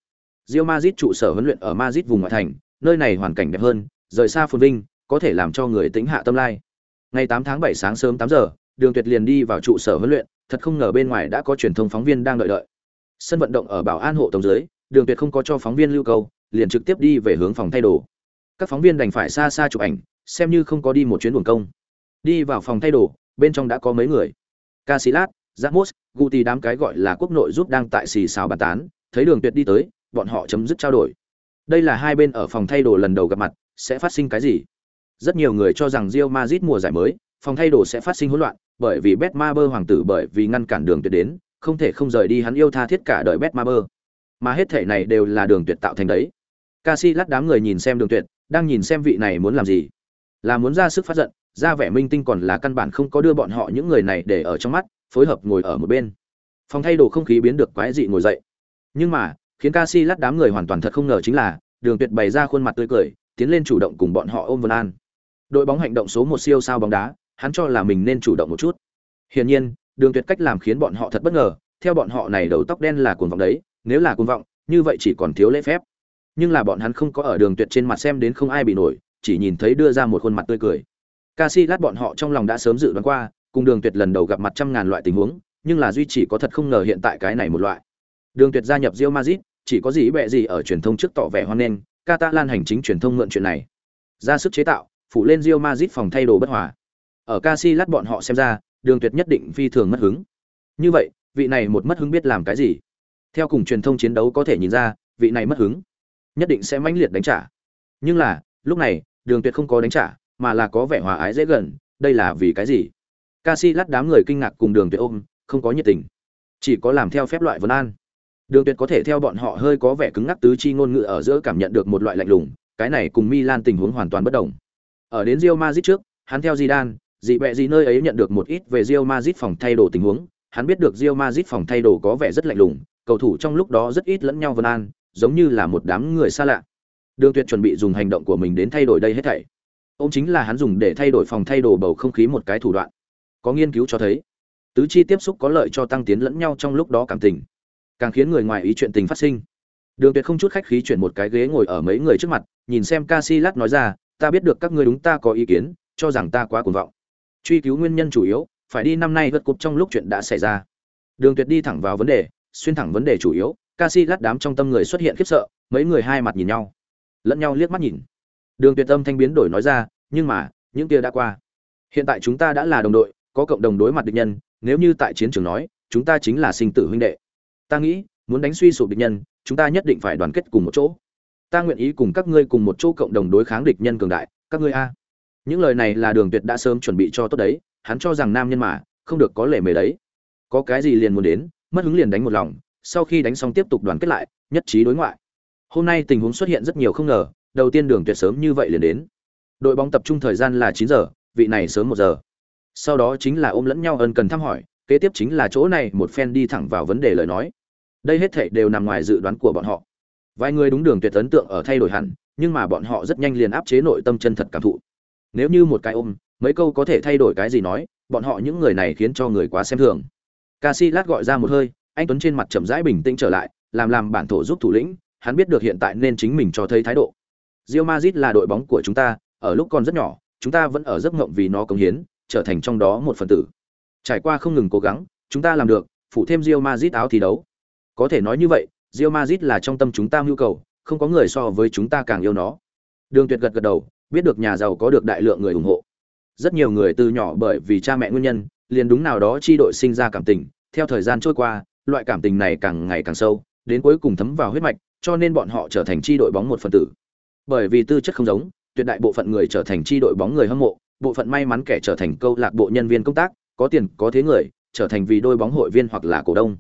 Real Madrid trụ sở huấn luyện ở Madrid vùng ngoại thành, nơi này hoàn cảnh đẹp hơn, rời xa phồn vinh, có thể làm cho người tĩnh hạ tâm lai. Ngày 8 tháng 7 sáng sớm 8 giờ, Đường Tuyệt liền đi vào trụ sở huấn luyện, thật không ngờ bên ngoài đã có truyền thông phóng viên đang đợi đợi. Sân vận động ở bảo an hộ tổng dưới, Đường Tuyệt không có cho phóng viên lưu câu, liền trực tiếp đi về hướng phòng thay đồ. Các phóng viên đành phải xa xa chụp ảnh, xem như không có đi một chuyến buồn công. Đi vào phòng thay đồ, bên trong đã có mấy người. Casillas, Ramos, Guti đám cái gọi là quốc nội giúp đang tại xì xào bàn tán, thấy Đường Tuyệt đi tới, bọn họ chấm dứt trao đổi. Đây là hai bên ở phòng thay đồ lần đầu gặp mặt, sẽ phát sinh cái gì? Rất nhiều người cho rằng Real Madrid mùa giải mới, phòng thay đồ sẽ phát sinh hỗn loạn, bởi vì Betmaber hoàng tử bởi vì ngăn cản Đường Tuyệt đến, không thể không rời đi hắn yêu tha thiết cả đời Betmaber. Mà hết thể này đều là Đường Tuyệt tạo thành đấy. Casillas đám người nhìn xem Đường Tuyệt, đang nhìn xem vị này muốn làm gì. Là muốn ra sức phát giận, ra vẻ minh tinh còn là căn bản không có đưa bọn họ những người này để ở trong mắt, phối hợp ngồi ở một bên. Phòng thay đồ không khí biến được quái dị ngồi dậy. Nhưng mà, khiến Casillas đám người hoàn toàn thật không ngờ chính là, Đường Tuyệt bày ra khuôn mặt tươi cười, tiến lên chủ động cùng bọn họ ôm Vân An. Đội bóng hành động số một siêu sao bóng đá, hắn cho là mình nên chủ động một chút. Hiển nhiên, Đường Tuyệt cách làm khiến bọn họ thật bất ngờ, theo bọn họ này đầu tóc đen là cuồng vọng đấy, nếu là cuồng vọng, như vậy chỉ còn thiếu lễ phép. Nhưng là bọn hắn không có ở Đường Tuyệt trên mặt xem đến không ai bị nổi, chỉ nhìn thấy đưa ra một khuôn mặt tươi cười. Casillas bọn họ trong lòng đã sớm dự đoán qua, cùng Đường Tuyệt lần đầu gặp mặt trăm ngàn loại tình huống, nhưng là duy chỉ có thật không ngờ hiện tại cái này một loại. Đường Tuyệt gia nhập Real Madrid, chỉ có gì bẹ gì ở truyền thông trước tỏ vẻ hoan nghênh, Catalan hành chính truyền thông mượn chuyện này, ra sức chế tạo, phủ lên Real Madrid phòng thay đồ bất hòa. Ở Casillas bọn họ xem ra, Đường Tuyệt nhất định phi thường mất hứng. Như vậy, vị này một mất hứng biết làm cái gì? Theo cùng truyền thông chiến đấu có thể nhìn ra, vị này mất hứng, nhất định sẽ mãnh liệt đánh trả. Nhưng là, lúc này, Đường Tuyệt không có đánh trả, mà là có vẻ hòa ái dễ gần, đây là vì cái gì? Casillas đám người kinh ngạc cùng Đường Tuyệt ôm, không có nhiệt tình, chỉ có làm theo phép loại vấn an. Đường Tuyệt có thể theo bọn họ hơi có vẻ cứng ngắc tứ chi ngôn ngữ ở giữa cảm nhận được một loại lạnh lùng, cái này cùng Milan tình huống hoàn toàn bất đồng. Ở đến Real Madrid trước, hắn theo Zidane, dị bẹ gì nơi ấy nhận được một ít về Real Madrid phòng thay đồ tình huống, hắn biết được Real Madrid phòng thay đồ có vẻ rất lạnh lùng, cầu thủ trong lúc đó rất ít lẫn nhau vân an, giống như là một đám người xa lạ. Đường Tuyệt chuẩn bị dùng hành động của mình đến thay đổi đây hết thảy. Ông chính là hắn dùng để thay đổi phòng thay đồ bầu không khí một cái thủ đoạn. Có nghiên cứu cho thấy, tứ chi tiếp xúc có lợi cho tăng tiến lẫn nhau trong lúc đó cảm tình càng khiến người ngoài ý chuyện tình phát sinh đường tuyệt không chút khách khí chuyển một cái ghế ngồi ở mấy người trước mặt nhìn xem Casillas nói ra ta biết được các ngươi đúng ta có ý kiến cho rằng ta quá cuồng vọng truy cứu nguyên nhân chủ yếu phải đi năm nay vượt cục trong lúc chuyện đã xảy ra đường tuyệt đi thẳng vào vấn đề xuyên thẳng vấn đề chủ yếu Casillas đám trong tâm người xuất hiện khiếp sợ, mấy người hai mặt nhìn nhau, lẫn nhau liếc mắt nhìn. Đường tuyệt tâm thanh biến đổi nói ra, nhưng mà, những kia đã qua. Hiện tại chúng ta đã là đồng đội, có cộng đồng đối mặt địch nhân, nếu như tại chiến trường nói, chúng ta chính là sinh tử huynh đệ. Ta nghĩ, muốn đánh suy sụp địch nhân, chúng ta nhất định phải đoàn kết cùng một chỗ. Ta nguyện ý cùng các ngươi cùng một chỗ cộng đồng đối kháng địch nhân cường đại, các ngươi a. Những lời này là đường tuyệt đã sớm chuẩn bị cho tốt đấy, hắn cho rằng nam nhân mà, không được có lễ mề đấy. Có cái gì liền muốn đến mất hứng liền đánh một lòng, sau khi đánh xong tiếp tục đoàn kết lại, nhất trí đối ngoại. Hôm nay tình huống xuất hiện rất nhiều không ngờ, đầu tiên đường tuyệt sớm như vậy liền đến. Đội bóng tập trung thời gian là chín giờ, vị này sớm một giờ. Sau đó chính là ôm lẫn nhau ân cần thăm hỏi, kế tiếp chính là chỗ này một phen đi thẳng vào vấn đề lời nói. Đây hết thảy đều nằm ngoài dự đoán của bọn họ. Vài người đúng đường tuyệt ấn tượng ở thay đổi hẳn, nhưng mà bọn họ rất nhanh liền áp chế nội tâm chân thật cảm thụ. Nếu như một cái ôm, mấy câu có thể thay đổi cái gì nói, bọn họ những người này khiến cho người quá xem thường. Casillas gọi ra một hơi anh tuấn trên mặt chậm rãi bình tĩnh trở lại làm làm bản thổ giúp thủ lĩnh hắn biết được hiện tại nên chính mình cho thấy thái độ Real Madrid là đội bóng của chúng ta ở lúc còn rất nhỏ chúng ta vẫn ở giấc ngộng vì nó cống hiến trở thành trong đó một phần tử Trải qua không ngừng cố gắng, chúng ta làm được, phụ thêm Real Madrid áo thi đấu. Có thể nói như vậy, Real Madrid là trong tâm chúng ta nhu cầu, không có người so với chúng ta càng yêu nó. Đường Tuyệt gật gật đầu, biết được nhà giàu có được đại lượng người ủng hộ. Rất nhiều người từ nhỏ bởi vì cha mẹ nguyên nhân, liền đúng nào đó chi đội sinh ra cảm tình, theo thời gian trôi qua, loại cảm tình này càng ngày càng sâu, đến cuối cùng thấm vào huyết mạch, cho nên bọn họ trở thành chi đội bóng một phần tử. Bởi vì tư chất không giống, tuyệt đại bộ phận người trở thành chi đội bóng người hâm mộ, bộ phận may mắn kẻ trở thành câu lạc bộ nhân viên công tác, có tiền, có thế người, trở thành vì đôi bóng hội viên hoặc là cổ đông.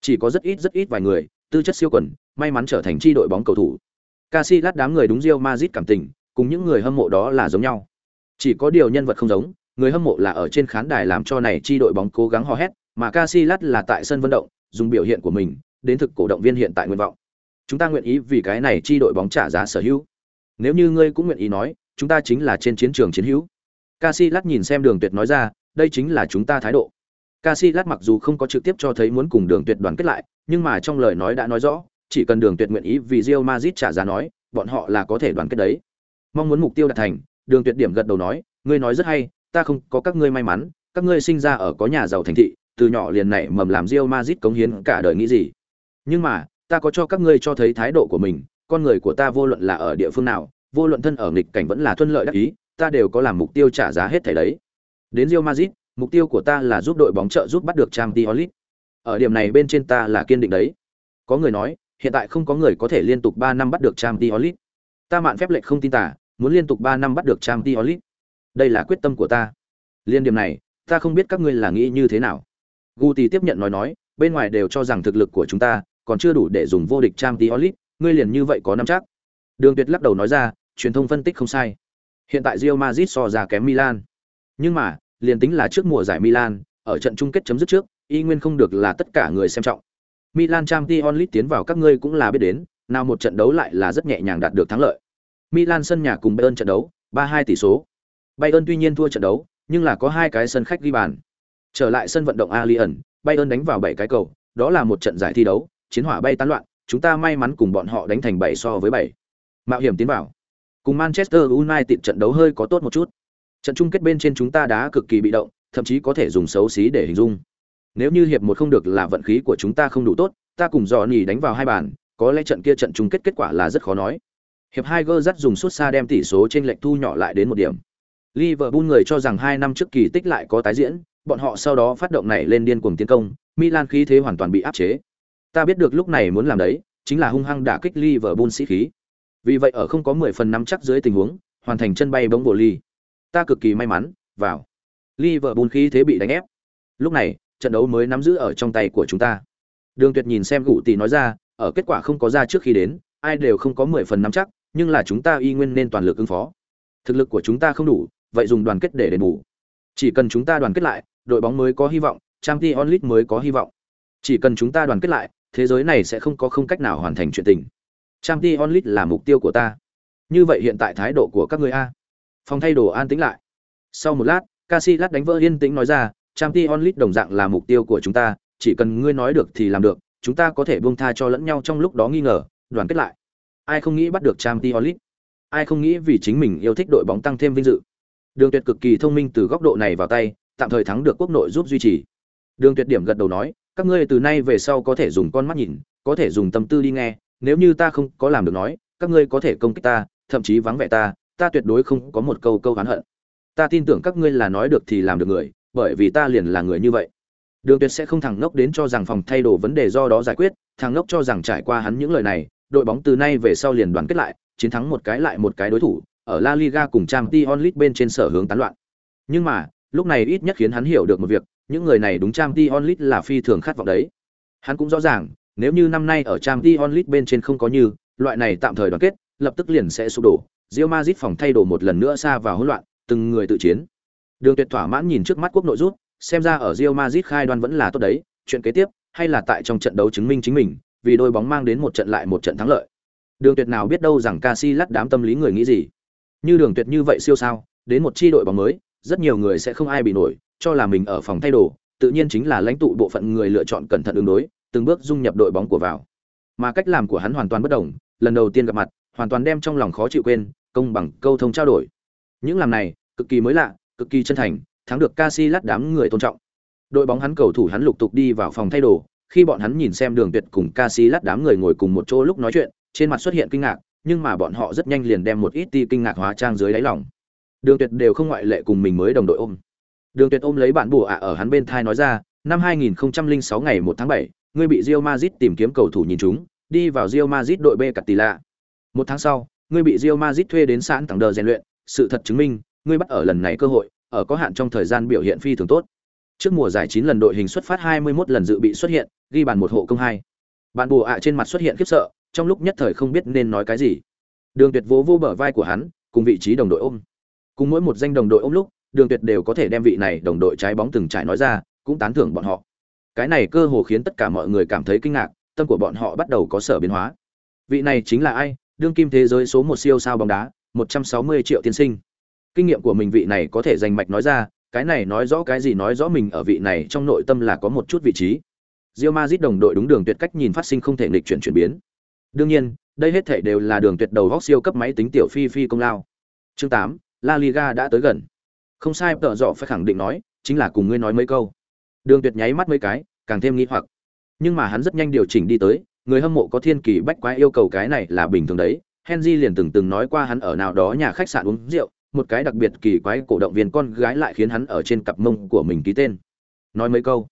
Chỉ có rất ít rất ít vài người, tư chất siêu quần, may mắn trở thành chi đội bóng cầu thủ. Casillas đám người đúng Real Madrid cảm tình, cùng những người hâm mộ đó là giống nhau. Chỉ có điều nhân vật không giống, người hâm mộ là ở trên khán đài làm cho này chi đội bóng cố gắng hò hét, mà Casillas là tại sân vận động, dùng biểu hiện của mình, đến thực cổ động viên hiện tại nguyện vọng. Chúng ta nguyện ý vì cái này chi đội bóng trả giá sở hữu. Nếu như ngươi cũng nguyện ý nói, chúng ta chính là trên chiến trường chiến hữu. Casillas nhìn xem Đường Tuyệt nói ra, đây chính là chúng ta thái độ. Casillas mặc dù không có trực tiếp cho thấy muốn cùng Đường Tuyệt đoàn kết lại, nhưng mà trong lời nói đã nói rõ, chỉ cần Đường Tuyệt nguyện ý vì Real Madrid trả giá nói, bọn họ là có thể đoàn kết đấy. Mong muốn mục tiêu đạt thành, Đường Tuyệt điểm gật đầu nói, ngươi nói rất hay, ta không có các ngươi may mắn, các ngươi sinh ra ở có nhà giàu thành thị, từ nhỏ liền nảy mầm làm Real Madrid cống hiến cả đời nghĩ gì. Nhưng mà, ta có cho các ngươi cho thấy thái độ của mình, con người của ta vô luận là ở địa phương nào, vô luận thân ở nghịch cảnh vẫn là thuận lợi đắc ý, ta đều có làm mục tiêu trả giá hết thảy đấy. Đến Real Madrid, mục tiêu của ta là giúp đội bóng trợ giúp bắt được Champions League. Ở điểm này bên trên ta là kiên định đấy. Có người nói, hiện tại không có người có thể liên tục 3 năm bắt được Champions League. Ta mạn phép lệnh không tin tả, muốn liên tục 3 năm bắt được Champions League. Đây là quyết tâm của ta. Liên điểm này, ta không biết các ngươi là nghĩ như thế nào. Guti tiếp nhận nói nói, bên ngoài đều cho rằng thực lực của chúng ta còn chưa đủ để dùng vô địch Champions League, ngươi liền như vậy có nắm chắc. Đường Tuyệt lắc đầu nói ra, truyền thông phân tích không sai. Hiện tại Real Madrid so ra kém Milan. Nhưng mà, liền tính là trước mùa giải Milan, ở trận chung kết chấm dứt trước, y nguyên không được là tất cả người xem trọng. Milan Champions League tiến vào các ngươi cũng là biết đến, nào một trận đấu lại là rất nhẹ nhàng đạt được thắng lợi. Milan sân nhà cùng Bayern trận đấu, 3-2 tỷ số. Bayern tuy nhiên thua trận đấu, nhưng là có hai cái sân khách ghi bàn. Trở lại sân vận động Allianz, Bayern đánh vào 7 cái cầu, đó là một trận giải thi đấu, chiến hỏa bay tán loạn, chúng ta may mắn cùng bọn họ đánh thành 7 so với 7. Mạo hiểm tiến vào. Cùng Manchester United trận đấu hơi có tốt một chút. Trận chung kết bên trên chúng ta đã cực kỳ bị động, thậm chí có thể dùng xấu xí để hình dung. Nếu như hiệp một không được là vận khí của chúng ta không đủ tốt, ta cùng Johnny đánh vào hai bàn, có lẽ trận kia trận chung kết kết quả là rất khó nói. Hiệp hai Gerrard dùng suốt xa đem tỷ số trên lệch thu nhỏ lại đến một điểm. Liverpool người cho rằng hai năm trước kỳ tích lại có tái diễn, bọn họ sau đó phát động này lên điên cuồng tiến công, Milan khí thế hoàn toàn bị áp chế. Ta biết được lúc này muốn làm đấy, chính là hung hăng đả kích Liverpool sĩ khí. Vì vậy ở không có 10 phần nắm chắc dưới tình huống, hoàn thành chân bay bóng bộ ly. Ta cực kỳ may mắn, vào. Liverpool khí thế bị đánh ép. Lúc này, trận đấu mới nắm giữ ở trong tay của chúng ta. Đường Tuyệt nhìn xem Gụ Tỷ nói ra, ở kết quả không có ra trước khi đến, ai đều không có 10 phần nắm chắc, nhưng là chúng ta y nguyên nên toàn lực ứng phó. Thực lực của chúng ta không đủ, vậy dùng đoàn kết để đền bù. Chỉ cần chúng ta đoàn kết lại, đội bóng mới có hy vọng, Champions League mới có hy vọng. Chỉ cần chúng ta đoàn kết lại, thế giới này sẽ không có không cách nào hoàn thành chuyện tình. Champions League là mục tiêu của ta. Như vậy hiện tại thái độ của các ngươi a? Phòng thay đồ an tĩnh lại. Sau một lát, Casillas đánh vỡ yên tĩnh nói ra, Champions League đồng dạng là mục tiêu của chúng ta, chỉ cần ngươi nói được thì làm được, chúng ta có thể buông tha cho lẫn nhau trong lúc đó nghi ngờ, đoàn kết lại. Ai không nghĩ bắt được Champions League? Ai không nghĩ vì chính mình yêu thích đội bóng tăng thêm vinh dự? Đường Tuyệt cực kỳ thông minh từ góc độ này vào tay, tạm thời thắng được quốc nội giúp duy trì. Đường Tuyệt điểm gật đầu nói, các ngươi từ nay về sau có thể dùng con mắt nhìn, có thể dùng tâm tư đi nghe, nếu như ta không có làm được nói, các ngươi có thể công kích ta, thậm chí vắng vẻ ta, ta tuyệt đối không có một câu câu oán hận. Ta tin tưởng các ngươi là nói được thì làm được người, bởi vì ta liền là người như vậy. Đường Tuyệt sẽ không thẳng ngốc đến cho rằng phòng thay đồ vấn đề do đó giải quyết, thằng ngốc cho rằng trải qua hắn những lời này, đội bóng từ nay về sau liền đoàn kết lại, chiến thắng một cái lại một cái đối thủ, ở La Liga cùng Champions League bên trên sở hướng tán loạn. Nhưng mà, lúc này ít nhất khiến hắn hiểu được một việc, những người này đúng Champions League là phi thường khát vọng đấy. Hắn cũng rõ ràng, nếu như năm nay ở Champions League bên trên không có như, loại này tạm thời đoàn kết, lập tức liền sẽ sụp đổ. Real Madrid phòng thay đồ một lần nữa xa vào hỗn loạn, từng người tự chiến. Đường Tuyệt thỏa mãn nhìn trước mắt quốc nội rút, xem ra ở Real Madrid khai đoan vẫn là tốt đấy, chuyện kế tiếp hay là tại trong trận đấu chứng minh chính mình, vì đôi bóng mang đến một trận lại một trận thắng lợi. Đường Tuyệt nào biết đâu rằng Casillas đám tâm lý người nghĩ gì. Như Đường Tuyệt như vậy siêu sao, đến một chi đội bóng mới, rất nhiều người sẽ không ai bị nổi, cho là mình ở phòng thay đồ, tự nhiên chính là lãnh tụ bộ phận người lựa chọn cẩn thận ứng đối, từng bước dung nhập đội bóng của vào. Mà cách làm của hắn hoàn toàn bất đồng, lần đầu tiên gặp mặt, hoàn toàn đem trong lòng khó chịu quên, công bằng câu thông trao đổi. Những làm này, cực kỳ mới lạ, cực kỳ chân thành, thắng được Casillas đám người tôn trọng. Đội bóng hắn cầu thủ hắn lục tục đi vào phòng thay đồ, khi bọn hắn nhìn xem Đường Tuyệt cùng Casillas đám người ngồi cùng một chỗ lúc nói chuyện, trên mặt xuất hiện kinh ngạc, nhưng mà bọn họ rất nhanh liền đem một ít ti kinh ngạc hóa trang dưới đáy lòng. Đường Tuyệt đều không ngoại lệ cùng mình mới đồng đội ôm. Đường Tuyệt ôm lấy bạn bùa ạ ở hắn bên thai nói ra, năm 2006 ngày 1 tháng 7, ngươi bị Real Madrid tìm kiếm cầu thủ nhìn chúng, đi vào Real Madrid đội B Castilla. Một tháng sau, ngươi bị Real Madrid thuê đến sẵn tầng đờ rèn luyện, sự thật chứng minh, ngươi bắt ở lần này cơ hội, ở có hạn trong thời gian biểu hiện phi thường tốt. Trước mùa giải 9 lần đội hình xuất phát 21 lần dự bị xuất hiện, ghi bàn một hộ công hai. Bạn bùa ạ trên mặt xuất hiện khiếp sợ, trong lúc nhất thời không biết nên nói cái gì. Đường Tuyệt vỗ vỗ bờ vai của hắn, cùng vị trí đồng đội ôm. Cùng mỗi một danh đồng đội ôm lúc, Đường Tuyệt đều có thể đem vị này đồng đội trái bóng từng trải nói ra, cũng tán thưởng bọn họ. Cái này cơ hồ khiến tất cả mọi người cảm thấy kinh ngạc, tâm của bọn họ bắt đầu có sở biến hóa. Vị này chính là ai? Đương kim thế giới số một siêu sao bóng đá, 160 triệu tiên sinh. Kinh nghiệm của mình vị này có thể dành mạch nói ra, cái này nói rõ cái gì nói rõ mình ở vị này trong nội tâm là có một chút vị trí. Real Madrid đồng đội đúng đường tuyệt cách nhìn phát sinh không thể nghịch chuyển chuyển biến. Đương nhiên, đây hết thảy đều là đường tuyệt đầu góc siêu cấp máy tính tiểu phi phi công lao. Chương 8, La Liga đã tới gần. Không sai, tợ dọ phải khẳng định nói, chính là cùng ngươi nói mấy câu. Đường tuyệt nháy mắt mấy cái, càng thêm nghi hoặc. Nhưng mà hắn rất nhanh điều chỉnh đi tới, người hâm mộ có thiên kỳ bách quái yêu cầu cái này là bình thường đấy. Henry liền từng từng nói qua hắn ở nào đó nhà khách sạn uống rượu, một cái đặc biệt kỳ quái cổ động viên con gái lại khiến hắn ở trên cặp mông của mình ký tên. Nói mấy câu.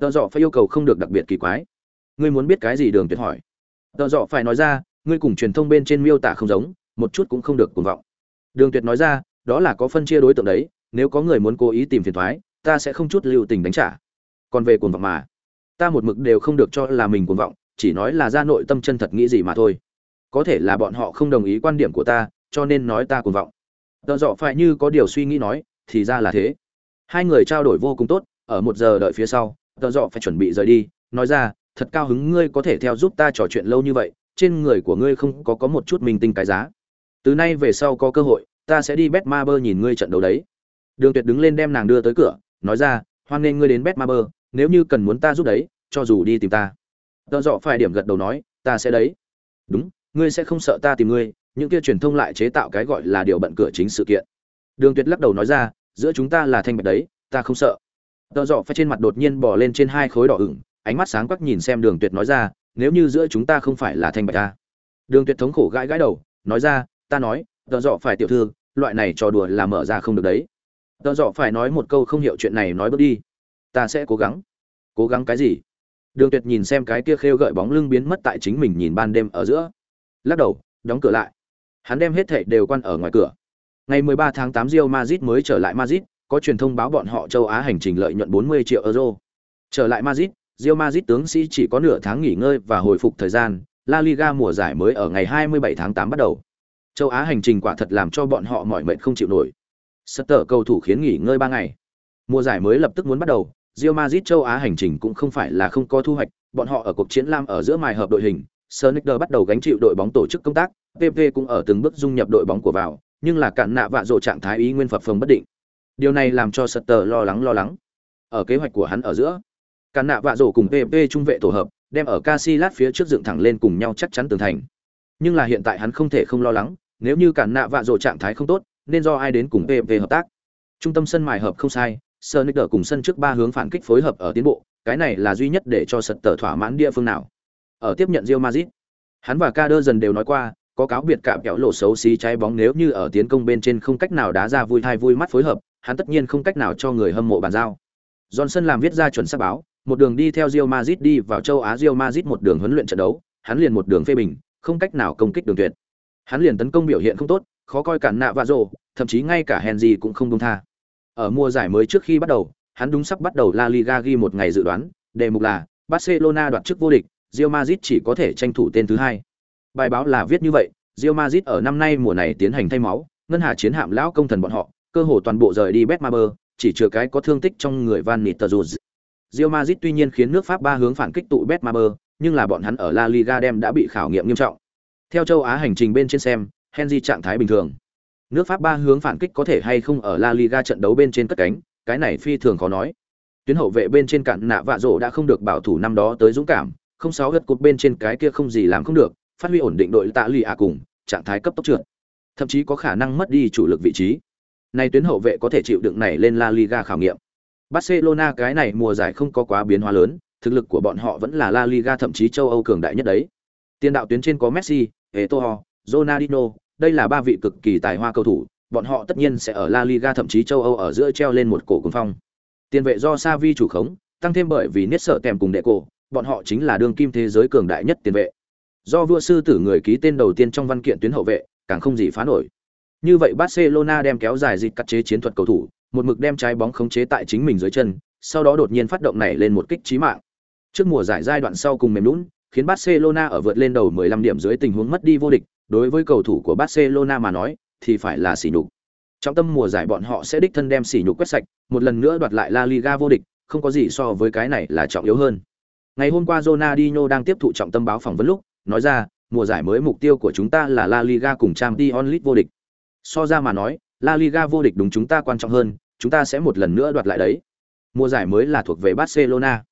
Tợ dọ phải yêu cầu không được đặc biệt kỳ quái. Ngươi muốn biết cái gì Đường Tuyệt hỏi. Tờ dọ phải nói ra, ngươi cùng truyền thông bên trên miêu tả không giống, một chút cũng không được cuồng vọng. Đường Tuyệt nói ra, đó là có phân chia đối tượng đấy, nếu có người muốn cố ý tìm phiền toái, ta sẽ không chút lưu tình đánh trả. Còn về cuồng vọng mà, ta một mực đều không được cho là mình cuồng vọng, chỉ nói là ra nội tâm chân thật nghĩ gì mà thôi. Có thể là bọn họ không đồng ý quan điểm của ta, cho nên nói ta cuồng vọng. Tờ dọ phải như có điều suy nghĩ nói, thì ra là thế. Hai người trao đổi vô cùng tốt, ở một giờ đợi phía sau, tờ dọ phải chuẩn bị rời đi, nói ra, thật cao hứng ngươi có thể theo giúp ta trò chuyện lâu như vậy, trên người của ngươi không có có một chút minh tinh cái giá. Từ nay về sau có cơ hội, ta sẽ đi Betmaber nhìn ngươi trận đấu đấy. Đường Tuyệt đứng lên đem nàng đưa tới cửa, nói ra, hoan nghênh ngươi đến Betmaber, nếu như cần muốn ta giúp đấy, cho dù đi tìm ta. Tợ dọ phải điểm gật đầu nói, ta sẽ đấy. Đúng, ngươi sẽ không sợ ta tìm ngươi, những kia truyền thông lại chế tạo cái gọi là điều bận cửa chính sự kiện. Đường Tuyệt lắc đầu nói ra, giữa chúng ta là thanh bạch đấy, ta không sợ. Tợ dọ phải trên mặt đột nhiên bò lên trên hai khối đỏ ửng, ánh mắt sáng quắc nhìn xem Đường Tuyệt nói ra, nếu như giữa chúng ta không phải là thanh bạch ta. Đường Tuyệt thống khổ gãi gãi đầu, nói ra, ta nói, tợ dọ phải tiểu thư, loại này trò đùa là mở ra không được đấy. Tợ dọ phải nói một câu không hiểu chuyện này nói bước đi. Ta sẽ cố gắng. Cố gắng cái gì? Đường Tuyệt nhìn xem cái kia khêu gợi bóng lưng biến mất tại chính mình nhìn ban đêm ở giữa. Lắc đầu, đóng cửa lại. Hắn đem hết thảy đều quan ở ngoài cửa. Ngày 13 tháng 8 Real Madrid mới trở lại Madrid, có truyền thông báo bọn họ châu Á hành trình lợi nhuận 40 triệu euro. Trở lại Madrid, Real Madrid tướng sĩ chỉ có nửa tháng nghỉ ngơi và hồi phục thời gian, La Liga mùa giải mới ở ngày 27 tháng 8 bắt đầu. Châu Á hành trình quả thật làm cho bọn họ mỏi mệt không chịu nổi. Sutter cầu thủ khiến nghỉ ngơi 3 ngày. Mùa giải mới lập tức muốn bắt đầu, Real Madrid châu Á hành trình cũng không phải là không có thu hoạch, bọn họ ở cuộc chiến lam ở giữa mài hợp đội hình, Sonicer bắt đầu gánh chịu đội bóng tổ chức công tác, PP cũng ở từng bước dung nhập đội bóng của vào, nhưng là cản nạ vạ rộ trạng thái ý nguyên phập phồng bất định. Điều này làm cho Sutter lo lắng lo lắng. Ở kế hoạch của hắn ở giữa, cản nạ vạ Rổ cùng PP trung vệ tổ hợp, đem ở Casillas phía trước dựng thẳng lên cùng nhau chắc chắn tường thành. Nhưng là hiện tại hắn không thể không lo lắng, nếu như cản nạ vạ Rổ trạng thái không tốt, nên do ai đến cùng PP hợp tác. Trung tâm sân mài hợp không sai, Sonicer cùng sân trước ba hướng phản kích phối hợp ở tiến bộ, cái này là duy nhất để cho Sutter thỏa mãn địa phương nào. Ở tiếp nhận Real Madrid, hắn và Kader dần đều nói qua, có cáo biệt cạm kẹo lộ xấu xí trái bóng nếu như ở tiến công bên trên không cách nào đá ra vui thai vui mắt phối hợp, hắn tất nhiên không cách nào cho người hâm mộ bàn giao. Johnson làm viết ra chuẩn xác báo, một đường đi theo Real Madrid đi vào châu Á Real Madrid một đường huấn luyện trận đấu, hắn liền một đường phê bình, không cách nào công kích đường tuyệt. Hắn liền tấn công biểu hiện không tốt, khó coi cản nạ và rồ, thậm chí ngay cả Henry cũng không dung tha. Ở mùa giải mới trước khi bắt đầu, hắn đúng sắp bắt đầu La Liga ghi một ngày dự đoán, đề mục là Barcelona đoạt chức vô địch, Real Madrid chỉ có thể tranh thủ tên thứ hai. Bài báo là viết như vậy, Real Madrid ở năm nay mùa này tiến hành thay máu, ngân hà chiến hạm lão công thần bọn họ, cơ hồ toàn bộ rời đi Betmaber, chỉ chừa cái có thương tích trong người Van Nistelrooy. Real Madrid tuy nhiên khiến nước Pháp ba hướng phản kích tụ Betmaber, nhưng là bọn hắn ở La Liga đem đã bị khảo nghiệm nghiêm trọng. Theo châu Á hành trình bên trên xem, Henry trạng thái bình thường. Nước Pháp ba hướng phản kích có thể hay không ở La Liga trận đấu bên trên cất cánh, cái này phi thường khó nói. Tuyến hậu vệ bên trên cản nạ vạ rổ đã không được bảo thủ năm đó tới dũng cảm, không sáu gật cột bên trên cái kia không gì làm không được, phát huy ổn định đội tạ lì à cùng, trạng thái cấp tốc trượt. Thậm chí có khả năng mất đi chủ lực vị trí. Nay tuyến hậu vệ có thể chịu đựng này lên La Liga khảo nghiệm. Barcelona cái này mùa giải không có quá biến hóa lớn, thực lực của bọn họ vẫn là La Liga thậm chí châu Âu cường đại nhất đấy. Tiền đạo tuyến trên có Messi, Eto'o, Ronaldinho, đây là ba vị cực kỳ tài hoa cầu thủ, bọn họ tất nhiên sẽ ở La Liga thậm chí châu Âu ở giữa treo lên một cổ cuồng phong. Tiền vệ do Xavi chủ khống, tăng thêm bởi vì Niết sợ kèm cùng đệ cổ, bọn họ chính là đương kim thế giới cường đại nhất tiền vệ. Do vua sư tử người ký tên đầu tiên trong văn kiện tuyến hậu vệ, càng không gì phá nổi. Như vậy Barcelona đem kéo dài dịch cắt chế chiến thuật cầu thủ, một mực đem trái bóng khống chế tại chính mình dưới chân, sau đó đột nhiên phát động này lên một kích chí mạng. Trước mùa giải giai đoạn sau cùng mềm nhũn, khiến Barcelona ở vượt lên đầu 15 điểm dưới tình huống mất đi vô địch, đối với cầu thủ của Barcelona mà nói, thì phải là sỉ nhục. Trong tâm mùa giải bọn họ sẽ đích thân đem sỉ nhục quét sạch, một lần nữa đoạt lại La Liga vô địch, không có gì so với cái này là trọng yếu hơn. Ngày hôm qua Ronaldinho đang tiếp thụ trọng tâm báo phỏng vấn lúc, nói ra, mùa giải mới mục tiêu của chúng ta là La Liga cùng Champions League vô địch. So ra mà nói, La Liga vô địch đúng chúng ta quan trọng hơn, chúng ta sẽ một lần nữa đoạt lại đấy. Mùa giải mới là thuộc về Barcelona.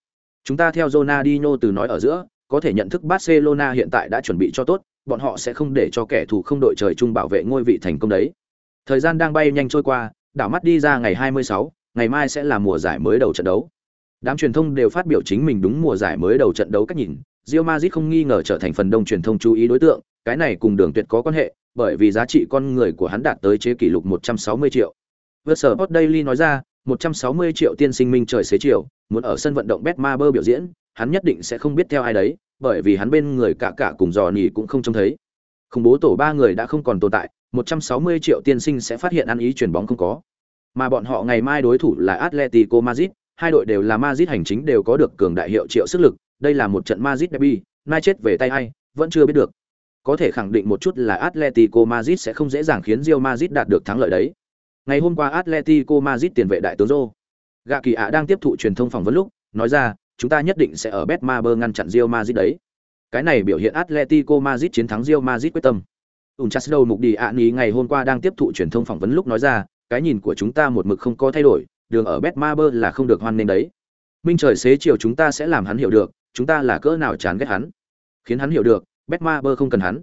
Chúng ta theo Ronaldinho từ nói ở giữa, có thể nhận thức Barcelona hiện tại đã chuẩn bị cho tốt, bọn họ sẽ không để cho kẻ thù không đội trời chung bảo vệ ngôi vị thành công đấy. Thời gian đang bay nhanh trôi qua, đảo mắt đi ra ngày 26, ngày mai sẽ là mùa giải mới đầu trận đấu. Đám truyền thông đều phát biểu chính mình đúng mùa giải mới đầu trận đấu cách nhìn, Real Madrid không nghi ngờ trở thành phần đông truyền thông chú ý đối tượng, cái này cùng Đường Tuyệt có quan hệ, bởi vì giá trị con người của hắn đạt tới chế kỷ lục 160 triệu. Versport Daily nói ra, 160 triệu tiên sinh minh trời xế chiều, muốn ở sân vận động Betmaber biểu diễn, hắn nhất định sẽ không biết theo ai đấy, bởi vì hắn bên người cả cả cùng dò nỉ cũng không trông thấy. Không bố tổ ba người đã không còn tồn tại, 160 triệu tiên sinh sẽ phát hiện ăn ý chuyển bóng không có. Mà bọn họ ngày mai đối thủ là Atletico Madrid, hai đội đều là Madrid hành chính đều có được cường đại hiệu triệu sức lực, đây là một trận Madrid derby, mai chết về tay ai, vẫn chưa biết được. Có thể khẳng định một chút là Atletico Madrid sẽ không dễ dàng khiến Real Madrid đạt được thắng lợi đấy. Ngày hôm qua Atletico Madrid tiền vệ đại tướng Rô, Gạ Kỳ ạ đang tiếp thụ truyền thông phỏng vấn lúc, nói ra, chúng ta nhất định sẽ ở Betmaber ngăn chặn Real Madrid đấy. Cái này biểu hiện Atletico Madrid chiến thắng Real Madrid quyết tâm. Unchas đầu mục đi ạ ní ngày hôm qua đang tiếp thụ truyền thông phỏng vấn lúc nói ra, cái nhìn của chúng ta một mực không có thay đổi, đường ở Betmaber là không được hoan nghênh đấy. Minh trời xế chiều chúng ta sẽ làm hắn hiểu được, chúng ta là cỡ nào chán ghét hắn. Khiến hắn hiểu được, Betmaber không cần hắn.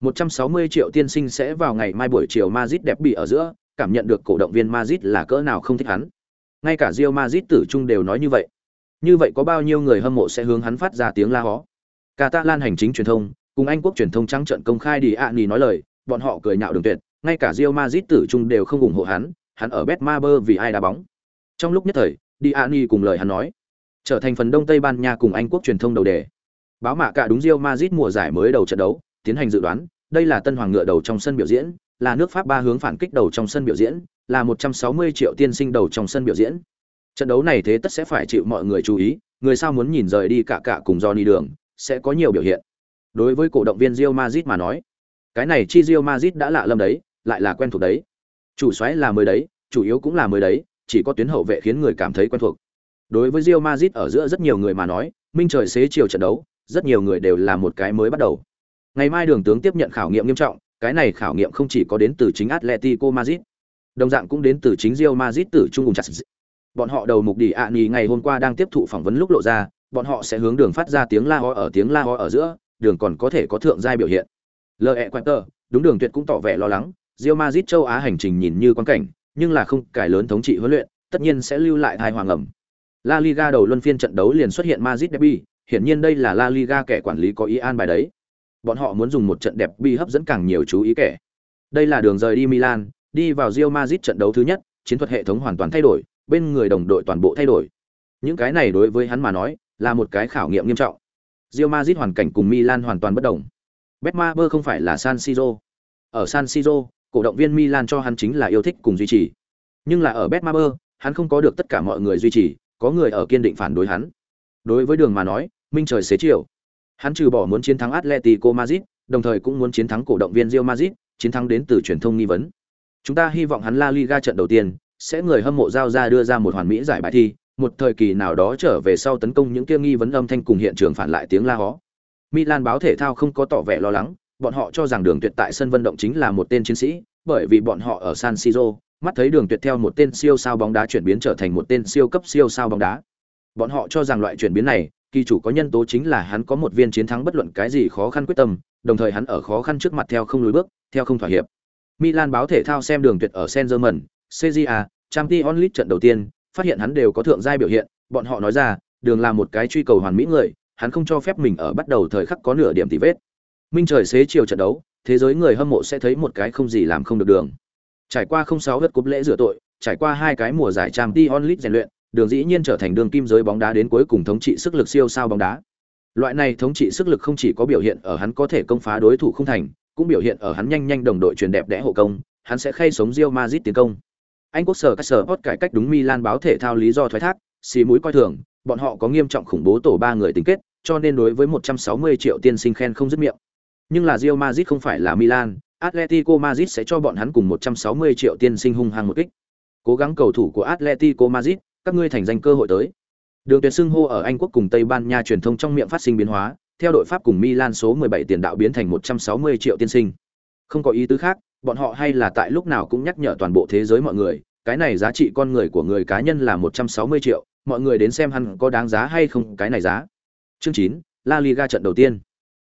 160 triệu tiên sinh sẽ vào ngày mai buổi chiều Madrid đẹp bị ở giữa, cảm nhận được cổ động viên Madrid là cỡ nào không thích hắn. Ngay cả Real Madrid tử trung đều nói như vậy. Như vậy có bao nhiêu người hâm mộ sẽ hướng hắn phát ra tiếng la hó? Catalan hành chính truyền thông, cùng Anh quốc truyền thông trắng trợn công khai đi ạ à nói lời, bọn họ cười nhạo đường tuyệt, ngay cả Real Madrid tử trung đều không ủng hộ hắn, hắn ở Betmaber vì ai đá bóng. Trong lúc nhất thời, đi ạ à cùng lời hắn nói, trở thành phần Đông Tây Ban Nha cùng Anh quốc truyền thông đầu đề. Báo mạ cả đúng Real Madrid mùa giải mới đầu trận đấu, tiến hành dự đoán, đây là tân hoàng ngựa đầu trong sân biểu diễn, là nước Pháp ba hướng phản kích đầu trong sân biểu diễn, là 160 triệu tiên sinh đầu trong sân biểu diễn. Trận đấu này thế tất sẽ phải chịu mọi người chú ý, người sao muốn nhìn rời đi cả cả cùng Johnny đường, sẽ có nhiều biểu hiện. Đối với cổ động viên Real Madrid mà nói, cái này chi Real Madrid đã lạ lâm đấy, lại là quen thuộc đấy. Chủ xoáy là mới đấy, chủ yếu cũng là mới đấy, chỉ có tuyến hậu vệ khiến người cảm thấy quen thuộc. Đối với Real Madrid ở giữa rất nhiều người mà nói, minh trời xế chiều trận đấu, rất nhiều người đều là một cái mới bắt đầu. Ngày mai đường tướng tiếp nhận khảo nghiệm nghiêm trọng, cái này khảo nghiệm không chỉ có đến từ chính Atletico Madrid, đồng dạng cũng đến từ chính Real Madrid từ trung cùng chặt. Bọn họ đầu mục đi ạ à ngày hôm qua đang tiếp thụ phỏng vấn lúc lộ ra, bọn họ sẽ hướng đường phát ra tiếng la ho ở tiếng la ho ở giữa, đường còn có thể có thượng giai biểu hiện. L.E. Quater, đúng đường tuyệt cũng tỏ vẻ lo lắng, Real Madrid châu Á hành trình nhìn như quan cảnh, nhưng là không cải lớn thống trị huấn luyện, tất nhiên sẽ lưu lại thai hoàng ẩm. La Liga đầu luân phiên trận đấu liền xuất hiện Madrid derby, hiển nhiên đây là La Liga kẻ quản lý có ý an bài đấy. Bọn họ muốn dùng một trận đẹp bi hấp dẫn càng nhiều chú ý kẻ. Đây là đường rời đi Milan, đi vào Real Madrid trận đấu thứ nhất, chiến thuật hệ thống hoàn toàn thay đổi, bên người đồng đội toàn bộ thay đổi. Những cái này đối với hắn mà nói, là một cái khảo nghiệm nghiêm trọng. Real Madrid hoàn cảnh cùng Milan hoàn toàn bất đồng. Betmaber không phải là San Siro. Ở San Siro, cổ động viên Milan cho hắn chính là yêu thích cùng duy trì. Nhưng là ở Betmaber, hắn không có được tất cả mọi người duy trì, có người ở kiên định phản đối hắn. Đối với đường mà nói, minh trời xế chiều. Hắn trừ bỏ muốn chiến thắng Atletico Madrid, đồng thời cũng muốn chiến thắng cổ động viên Real Madrid, chiến thắng đến từ truyền thông nghi vấn. Chúng ta hy vọng hắn La Liga trận đầu tiên sẽ người hâm mộ giao ra đưa ra một hoàn mỹ giải bài thi, một thời kỳ nào đó trở về sau tấn công những kia nghi vấn âm thanh cùng hiện trường phản lại tiếng la hó. Milan báo thể thao không có tỏ vẻ lo lắng, bọn họ cho rằng Đường Tuyệt tại sân vận động chính là một tên chiến sĩ, bởi vì bọn họ ở San Siro, mắt thấy Đường Tuyệt theo một tên siêu sao bóng đá chuyển biến trở thành một tên siêu cấp siêu sao bóng đá. Bọn họ cho rằng loại chuyển biến này, kỳ chủ có nhân tố chính là hắn có một viên chiến thắng bất luận cái gì khó khăn quyết tâm, đồng thời hắn ở khó khăn trước mặt theo không lùi bước, theo không thỏa hiệp. Milan báo thể thao xem Đường Tuyệt ở Saint-Germain, CJA, Champions League trận đầu tiên, phát hiện hắn đều có thượng giai biểu hiện, bọn họ nói ra, đường là một cái truy cầu hoàn mỹ người, hắn không cho phép mình ở bắt đầu thời khắc có nửa điểm tỉ vết. Minh trời xế chiều trận đấu, thế giới người hâm mộ sẽ thấy một cái không gì làm không được đường. Trải qua không sáu gật cúp lễ rửa tội, trải qua hai cái mùa giải Champions League rèn luyện, đường dĩ nhiên trở thành đường kim giới bóng đá đến cuối cùng thống trị sức lực siêu sao bóng đá. Loại này thống trị sức lực không chỉ có biểu hiện ở hắn có thể công phá đối thủ không thành, cũng biểu hiện ở hắn nhanh nhanh đồng đội truyền đẹp đẽ hộ công, hắn sẽ khay sống Real Madrid tiến công. Anh quốc sở các sở hot cải cách đúng Milan báo thể thao lý do thoái thác, xì mũi coi thường, bọn họ có nghiêm trọng khủng bố tổ ba người tính kết, cho nên đối với 160 triệu tiên sinh khen không dứt miệng. Nhưng là Real Madrid không phải là Milan, Atletico Madrid sẽ cho bọn hắn cùng 160 triệu tiên sinh hung hăng một kích. Cố gắng cầu thủ của Atletico Madrid, các ngươi thành danh cơ hội tới. Đường tuyệt xưng hô ở Anh quốc cùng Tây Ban Nha truyền thông trong miệng phát sinh biến hóa, theo đội Pháp cùng Milan số 17 tiền đạo biến thành 160 triệu tiên sinh. Không có ý tứ khác, bọn họ hay là tại lúc nào cũng nhắc nhở toàn bộ thế giới mọi người, cái này giá trị con người của người cá nhân là 160 triệu, mọi người đến xem hắn có đáng giá hay không cái này giá. Chương 9, La Liga trận đầu tiên.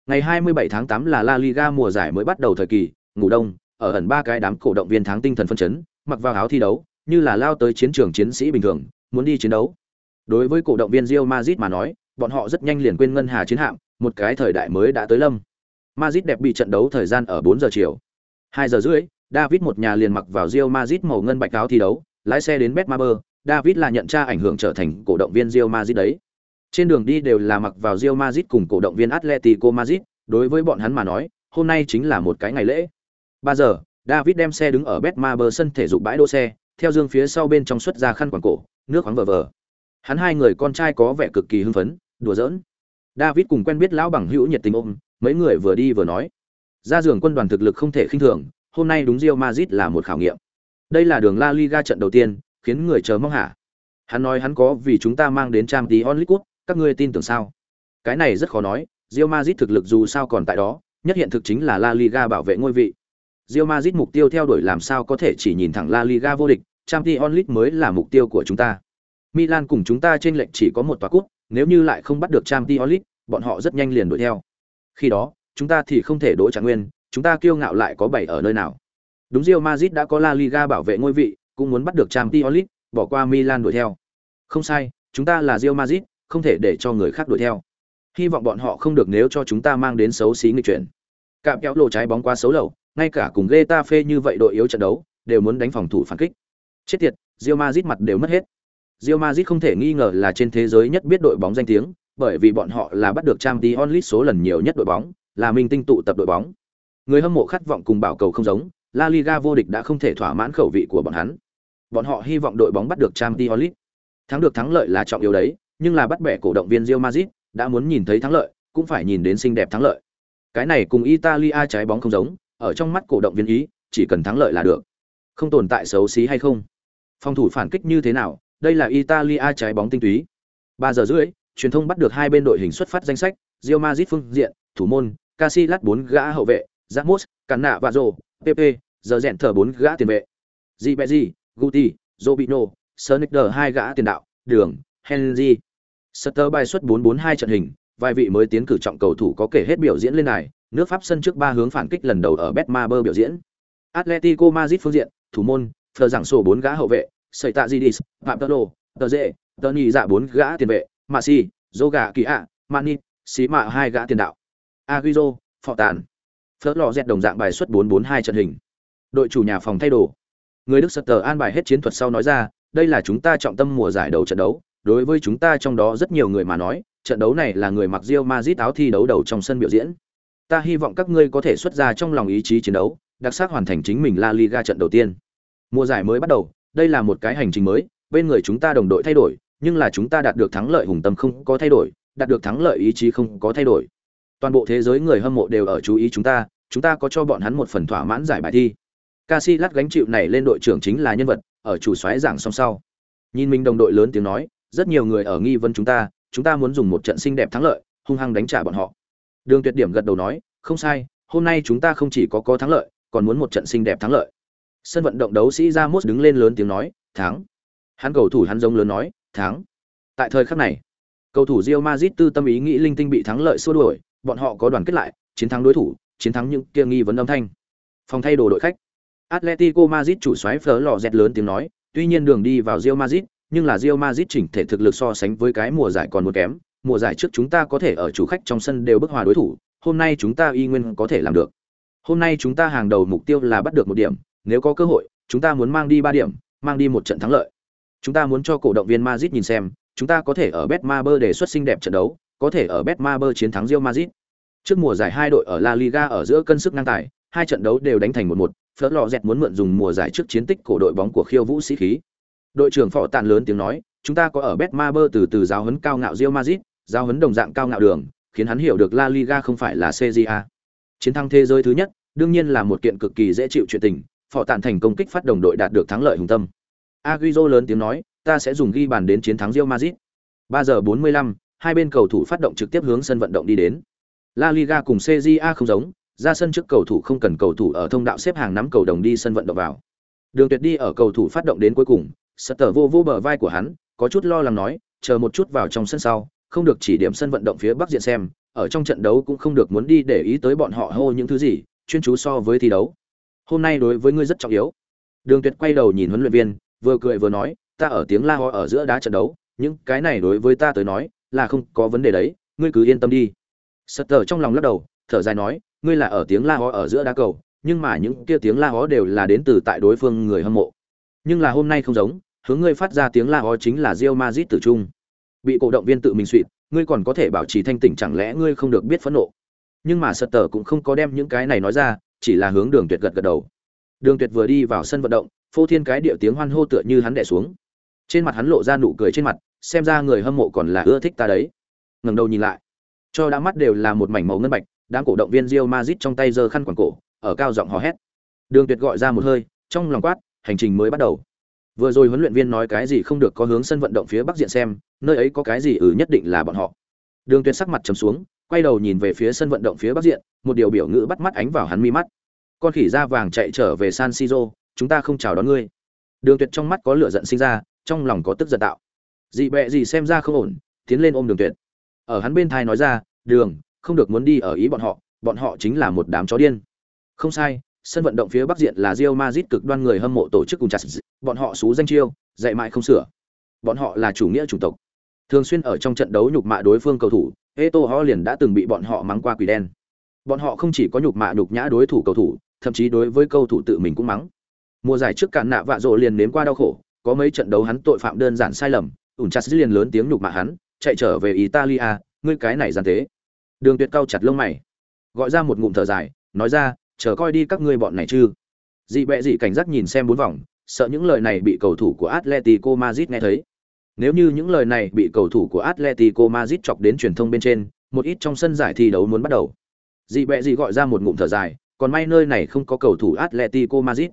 Ngày 27 tháng 8 là La Liga mùa giải mới bắt đầu thời kỳ, ngủ đông, ở ẩn ba cái đám cổ động viên tháng tinh thần phân chấn, mặc vào áo thi đấu, như là lao tới chiến trường chiến sĩ bình thường, muốn đi chiến đấu. Đối với cổ động viên Real Madrid mà nói, bọn họ rất nhanh liền quên ngân hà chiến hạm, một cái thời đại mới đã tới lâm. Madrid đẹp bị trận đấu thời gian ở 4 giờ chiều. 2 giờ rưỡi, David một nhà liền mặc vào Real Madrid màu ngân bạch áo thi đấu, lái xe đến Betmaber, David là nhận tra ảnh hưởng trở thành cổ động viên Real Madrid đấy. Trên đường đi đều là mặc vào Real Madrid cùng cổ động viên Atletico Madrid, đối với bọn hắn mà nói, hôm nay chính là một cái ngày lễ. 3 giờ, David đem xe đứng ở Betmaber sân thể dục bãi đỗ xe, theo dương phía sau bên trong xuất ra khăn quàng cổ, nước khoáng vờ vờ. Hắn hai người con trai có vẻ cực kỳ hưng phấn, đùa giỡn. David cùng quen biết lão bằng hữu nhiệt tình ôm, mấy người vừa đi vừa nói. Ra giường quân đoàn thực lực không thể khinh thường, hôm nay đúng Real Madrid là một khảo nghiệm. Đây là đường La Liga trận đầu tiên, khiến người chờ mong hả. Hắn nói hắn có vì chúng ta mang đến Champions League, các ngươi tin tưởng sao? Cái này rất khó nói, Real Madrid thực lực dù sao còn tại đó, nhất hiện thực chính là La Liga bảo vệ ngôi vị. Real Madrid mục tiêu theo đuổi làm sao có thể chỉ nhìn thẳng La Liga vô địch, Champions League mới là mục tiêu của chúng ta. Milan cùng chúng ta trên lệnh chỉ có một tòa cúp, nếu như lại không bắt được Champions League, bọn họ rất nhanh liền đuổi theo. Khi đó, chúng ta thì không thể đỗ trạng nguyên, chúng ta kiêu ngạo lại có bảy ở nơi nào. Đúng Real Madrid đã có La Liga bảo vệ ngôi vị, cũng muốn bắt được Champions League, bỏ qua Milan đuổi theo. Không sai, chúng ta là Real Madrid, không thể để cho người khác đuổi theo. Hy vọng bọn họ không được nếu cho chúng ta mang đến xấu xí nghịch chuyển. Cạm kéo lộ trái bóng qua xấu lầu, ngay cả cùng Getafe như vậy đội yếu trận đấu, đều muốn đánh phòng thủ phản kích. Chết tiệt, Real Madrid mặt đều mất hết. Real Madrid không thể nghi ngờ là trên thế giới nhất biết đội bóng danh tiếng, bởi vì bọn họ là bắt được Champions League số lần nhiều nhất đội bóng, là minh tinh tụ tập đội bóng. Người hâm mộ khát vọng cùng bảo cầu không giống, La Liga vô địch đã không thể thỏa mãn khẩu vị của bọn hắn. Bọn họ hy vọng đội bóng bắt được Champions League. Thắng được thắng lợi là trọng yếu đấy, nhưng là bắt bẻ cổ động viên Real Madrid, đã muốn nhìn thấy thắng lợi, cũng phải nhìn đến xinh đẹp thắng lợi. Cái này cùng Italia trái bóng không giống, ở trong mắt cổ động viên ý, chỉ cần thắng lợi là được. Không tồn tại xấu xí hay không. Phòng thủ phản kích như thế nào, đây là Italia trái bóng tinh túy. 3 giờ rưỡi, truyền thông bắt được hai bên đội hình xuất phát danh sách, Real Madrid phương diện, thủ môn, Casillas 4 gã hậu vệ, Ramos, Cannạ và Rồ, PP, giờ rèn thở 4 gã tiền vệ. Ribery, Guti, Robinho, Sonicer hai gã tiền đạo, Đường, Henry. Sutter bài xuất 442 trận hình, vài vị mới tiến cử trọng cầu thủ có kể hết biểu diễn lên này, nước Pháp sân trước ba hướng phản kích lần đầu ở Betmaber biểu diễn. Atletico Madrid phương diện, thủ môn, thờ giảng sổ bốn gã hậu vệ, Sẩy Tạ Gidis, Phạm Tơ Đồ, Tờ dễ, Tờ Nhị dạ bốn gã tiền vệ, mạ si dô gà Kỳ ạ, Mani, Xí Mạ hai gã tiền đạo. aguizo Phọ Tàn. Phớt lò dẹt đồng dạng bài xuất 442 trận hình. Đội chủ nhà phòng thay đồ. Người Đức Sutter an bài hết chiến thuật sau nói ra, đây là chúng ta trọng tâm mùa giải đầu trận đấu, đối với chúng ta trong đó rất nhiều người mà nói, trận đấu này là người mặc Real Madrid áo thi đấu đầu trong sân biểu diễn. Ta hy vọng các ngươi có thể xuất ra trong lòng ý chí chiến đấu, đặc sắc hoàn thành chính mình La Liga trận đầu tiên. Mùa giải mới bắt đầu, đây là một cái hành trình mới, bên người chúng ta đồng đội thay đổi, nhưng là chúng ta đạt được thắng lợi hùng tâm không có thay đổi, đạt được thắng lợi ý chí không có thay đổi. Toàn bộ thế giới người hâm mộ đều ở chú ý chúng ta, chúng ta có cho bọn hắn một phần thỏa mãn giải bài thi. Casillas gánh chịu này lên đội trưởng chính là nhân vật, ở chủ soái giảng song sau. Nhìn mình đồng đội lớn tiếng nói, rất nhiều người ở nghi vấn chúng ta, chúng ta muốn dùng một trận xinh đẹp thắng lợi, hung hăng đánh trả bọn họ. Đường Tuyệt Điểm gật đầu nói, không sai, hôm nay chúng ta không chỉ có có thắng lợi, còn muốn một trận xinh đẹp thắng lợi. Sân vận động đấu sĩ Ramos đứng lên lớn tiếng nói, thắng. Hắn cầu thủ hắn giống lớn nói, thắng. Tại thời khắc này, cầu thủ Real Madrid tư tâm ý nghĩ linh tinh bị thắng lợi xua đuổi, bọn họ có đoàn kết lại, chiến thắng đối thủ, chiến thắng những kia nghi vấn âm thanh. Phòng thay đồ đội khách. Atletico Madrid chủ xoáy phở lò dẹt lớn tiếng nói, tuy nhiên đường đi vào Real Madrid, nhưng là Real Madrid chỉnh thể thực lực so sánh với cái mùa giải còn muốn kém, mùa giải trước chúng ta có thể ở chủ khách trong sân đều bức hòa đối thủ, hôm nay chúng ta y nguyên có thể làm được. Hôm nay chúng ta hàng đầu mục tiêu là bắt được một điểm, nếu có cơ hội, chúng ta muốn mang đi 3 điểm, mang đi một trận thắng lợi. Chúng ta muốn cho cổ động viên Madrid nhìn xem, chúng ta có thể ở Betmaber đề xuất xinh đẹp trận đấu, có thể ở Betmaber chiến thắng Real Madrid. Trước mùa giải hai đội ở La Liga ở giữa cân sức ngang tài, hai trận đấu đều đánh thành 1-1, Fleur lọ dẹt muốn mượn dùng mùa giải trước chiến tích của đội bóng của khiêu vũ sĩ khí. Đội trưởng Phó tàn lớn tiếng nói, chúng ta có ở Betmaber từ từ giáo huấn cao ngạo Real Madrid, giáo huấn đồng dạng cao ngạo đường, khiến hắn hiểu được La Liga không phải là CJA. Chiến thắng thế giới thứ nhất, đương nhiên là một kiện cực kỳ dễ chịu chuyện tình, phò tàn thành công kích phát đồng đội đạt được thắng lợi hùng tâm. Agüero lớn tiếng nói, ta sẽ dùng ghi bàn đến chiến thắng Real Madrid. 3 giờ 45, hai bên cầu thủ phát động trực tiếp hướng sân vận động đi đến. La Liga cùng CJA không giống, ra sân trước cầu thủ không cần cầu thủ ở thông đạo xếp hàng nắm cầu đồng đi sân vận động vào. Đường Tuyệt đi ở cầu thủ phát động đến cuối cùng, Sutter vô vô bờ vai của hắn, có chút lo lắng nói, chờ một chút vào trong sân sau, không được chỉ điểm sân vận động phía bắc diện xem, ở trong trận đấu cũng không được muốn đi để ý tới bọn họ hô những thứ gì, chuyên chú so với thi đấu. Hôm nay đối với ngươi rất trọng yếu. Đường Tuyệt quay đầu nhìn huấn luyện viên, vừa cười vừa nói, ta ở tiếng la ho ở giữa đá trận đấu, những cái này đối với ta tới nói là không có vấn đề đấy, ngươi cứ yên tâm đi. Sutter trong lòng lắc đầu, thở dài nói, ngươi là ở tiếng la ho ở giữa đá cầu, nhưng mà những kia tiếng la ho đều là đến từ tại đối phương người hâm mộ. Nhưng là hôm nay không giống, hướng ngươi phát ra tiếng la ho chính là Real Madrid tử trung. Bị cổ động viên tự mình suỵt ngươi còn có thể bảo trì thanh tỉnh chẳng lẽ ngươi không được biết phẫn nộ. Nhưng mà Sutter cũng không có đem những cái này nói ra, chỉ là hướng Đường Tuyệt gật gật đầu. Đường Tuyệt vừa đi vào sân vận động, phô thiên cái điệu tiếng hoan hô tựa như hắn đè xuống. Trên mặt hắn lộ ra nụ cười trên mặt, xem ra người hâm mộ còn là ưa thích ta đấy. Ngẩng đầu nhìn lại, cho đã mắt đều là một mảnh màu ngân bạch, đám cổ động viên Real Madrid trong tay giơ khăn quàng cổ, ở cao giọng hò hét. Đường Tuyệt gọi ra một hơi, trong lòng quát, hành trình mới bắt đầu. Vừa rồi huấn luyện viên nói cái gì không được có hướng sân vận động phía bắc diện xem, nơi ấy có cái gì ừ nhất định là bọn họ. Đường Tuyệt sắc mặt trầm xuống, quay đầu nhìn về phía sân vận động phía bắc diện, một điều biểu ngữ bắt mắt ánh vào hắn mi mắt. Con khỉ da vàng chạy trở về San Siro, chúng ta không chào đón ngươi. Đường Tuyệt trong mắt có lửa giận sinh ra, trong lòng có tức giận tạo. Dị bẹ gì xem ra không ổn, tiến lên ôm Đường Tuyệt. Ở hắn bên thai nói ra, "Đường, không được muốn đi ở ý bọn họ, bọn họ chính là một đám chó điên." Không sai, sân vận động phía bắc diện là Real Madrid cực đoan người hâm mộ tổ chức cùng chặt, bọn họ xú danh chiêu, dạy mãi không sửa. Bọn họ là chủ nghĩa chủng tộc. Thường xuyên ở trong trận đấu nhục mạ đối phương cầu thủ, Eto'o liền đã từng bị bọn họ mắng qua quỷ đen. Bọn họ không chỉ có nhục mạ nhục nhã đối thủ cầu thủ, thậm chí đối với cầu thủ tự mình cũng mắng. Mùa giải trước cản nạ vạ rộ liền nếm qua đau khổ, có mấy trận đấu hắn tội phạm đơn giản sai lầm, ủn chặt liền lớn tiếng nhục mạ hắn, chạy trở về Italia, ngươi cái này gian tế. Đường Tuyệt cao chặt lông mày, gọi ra một ngụm thở dài, nói ra, chờ coi đi các ngươi bọn này chứ. Dị bẹ dị cảnh giác nhìn xem bốn vòng, sợ những lời này bị cầu thủ của Atletico Madrid nghe thấy. Nếu như những lời này bị cầu thủ của Atletico Madrid chọc đến truyền thông bên trên, một ít trong sân giải thi đấu muốn bắt đầu. Dị bẹ dị gọi ra một ngụm thở dài, còn may nơi này không có cầu thủ Atletico Madrid.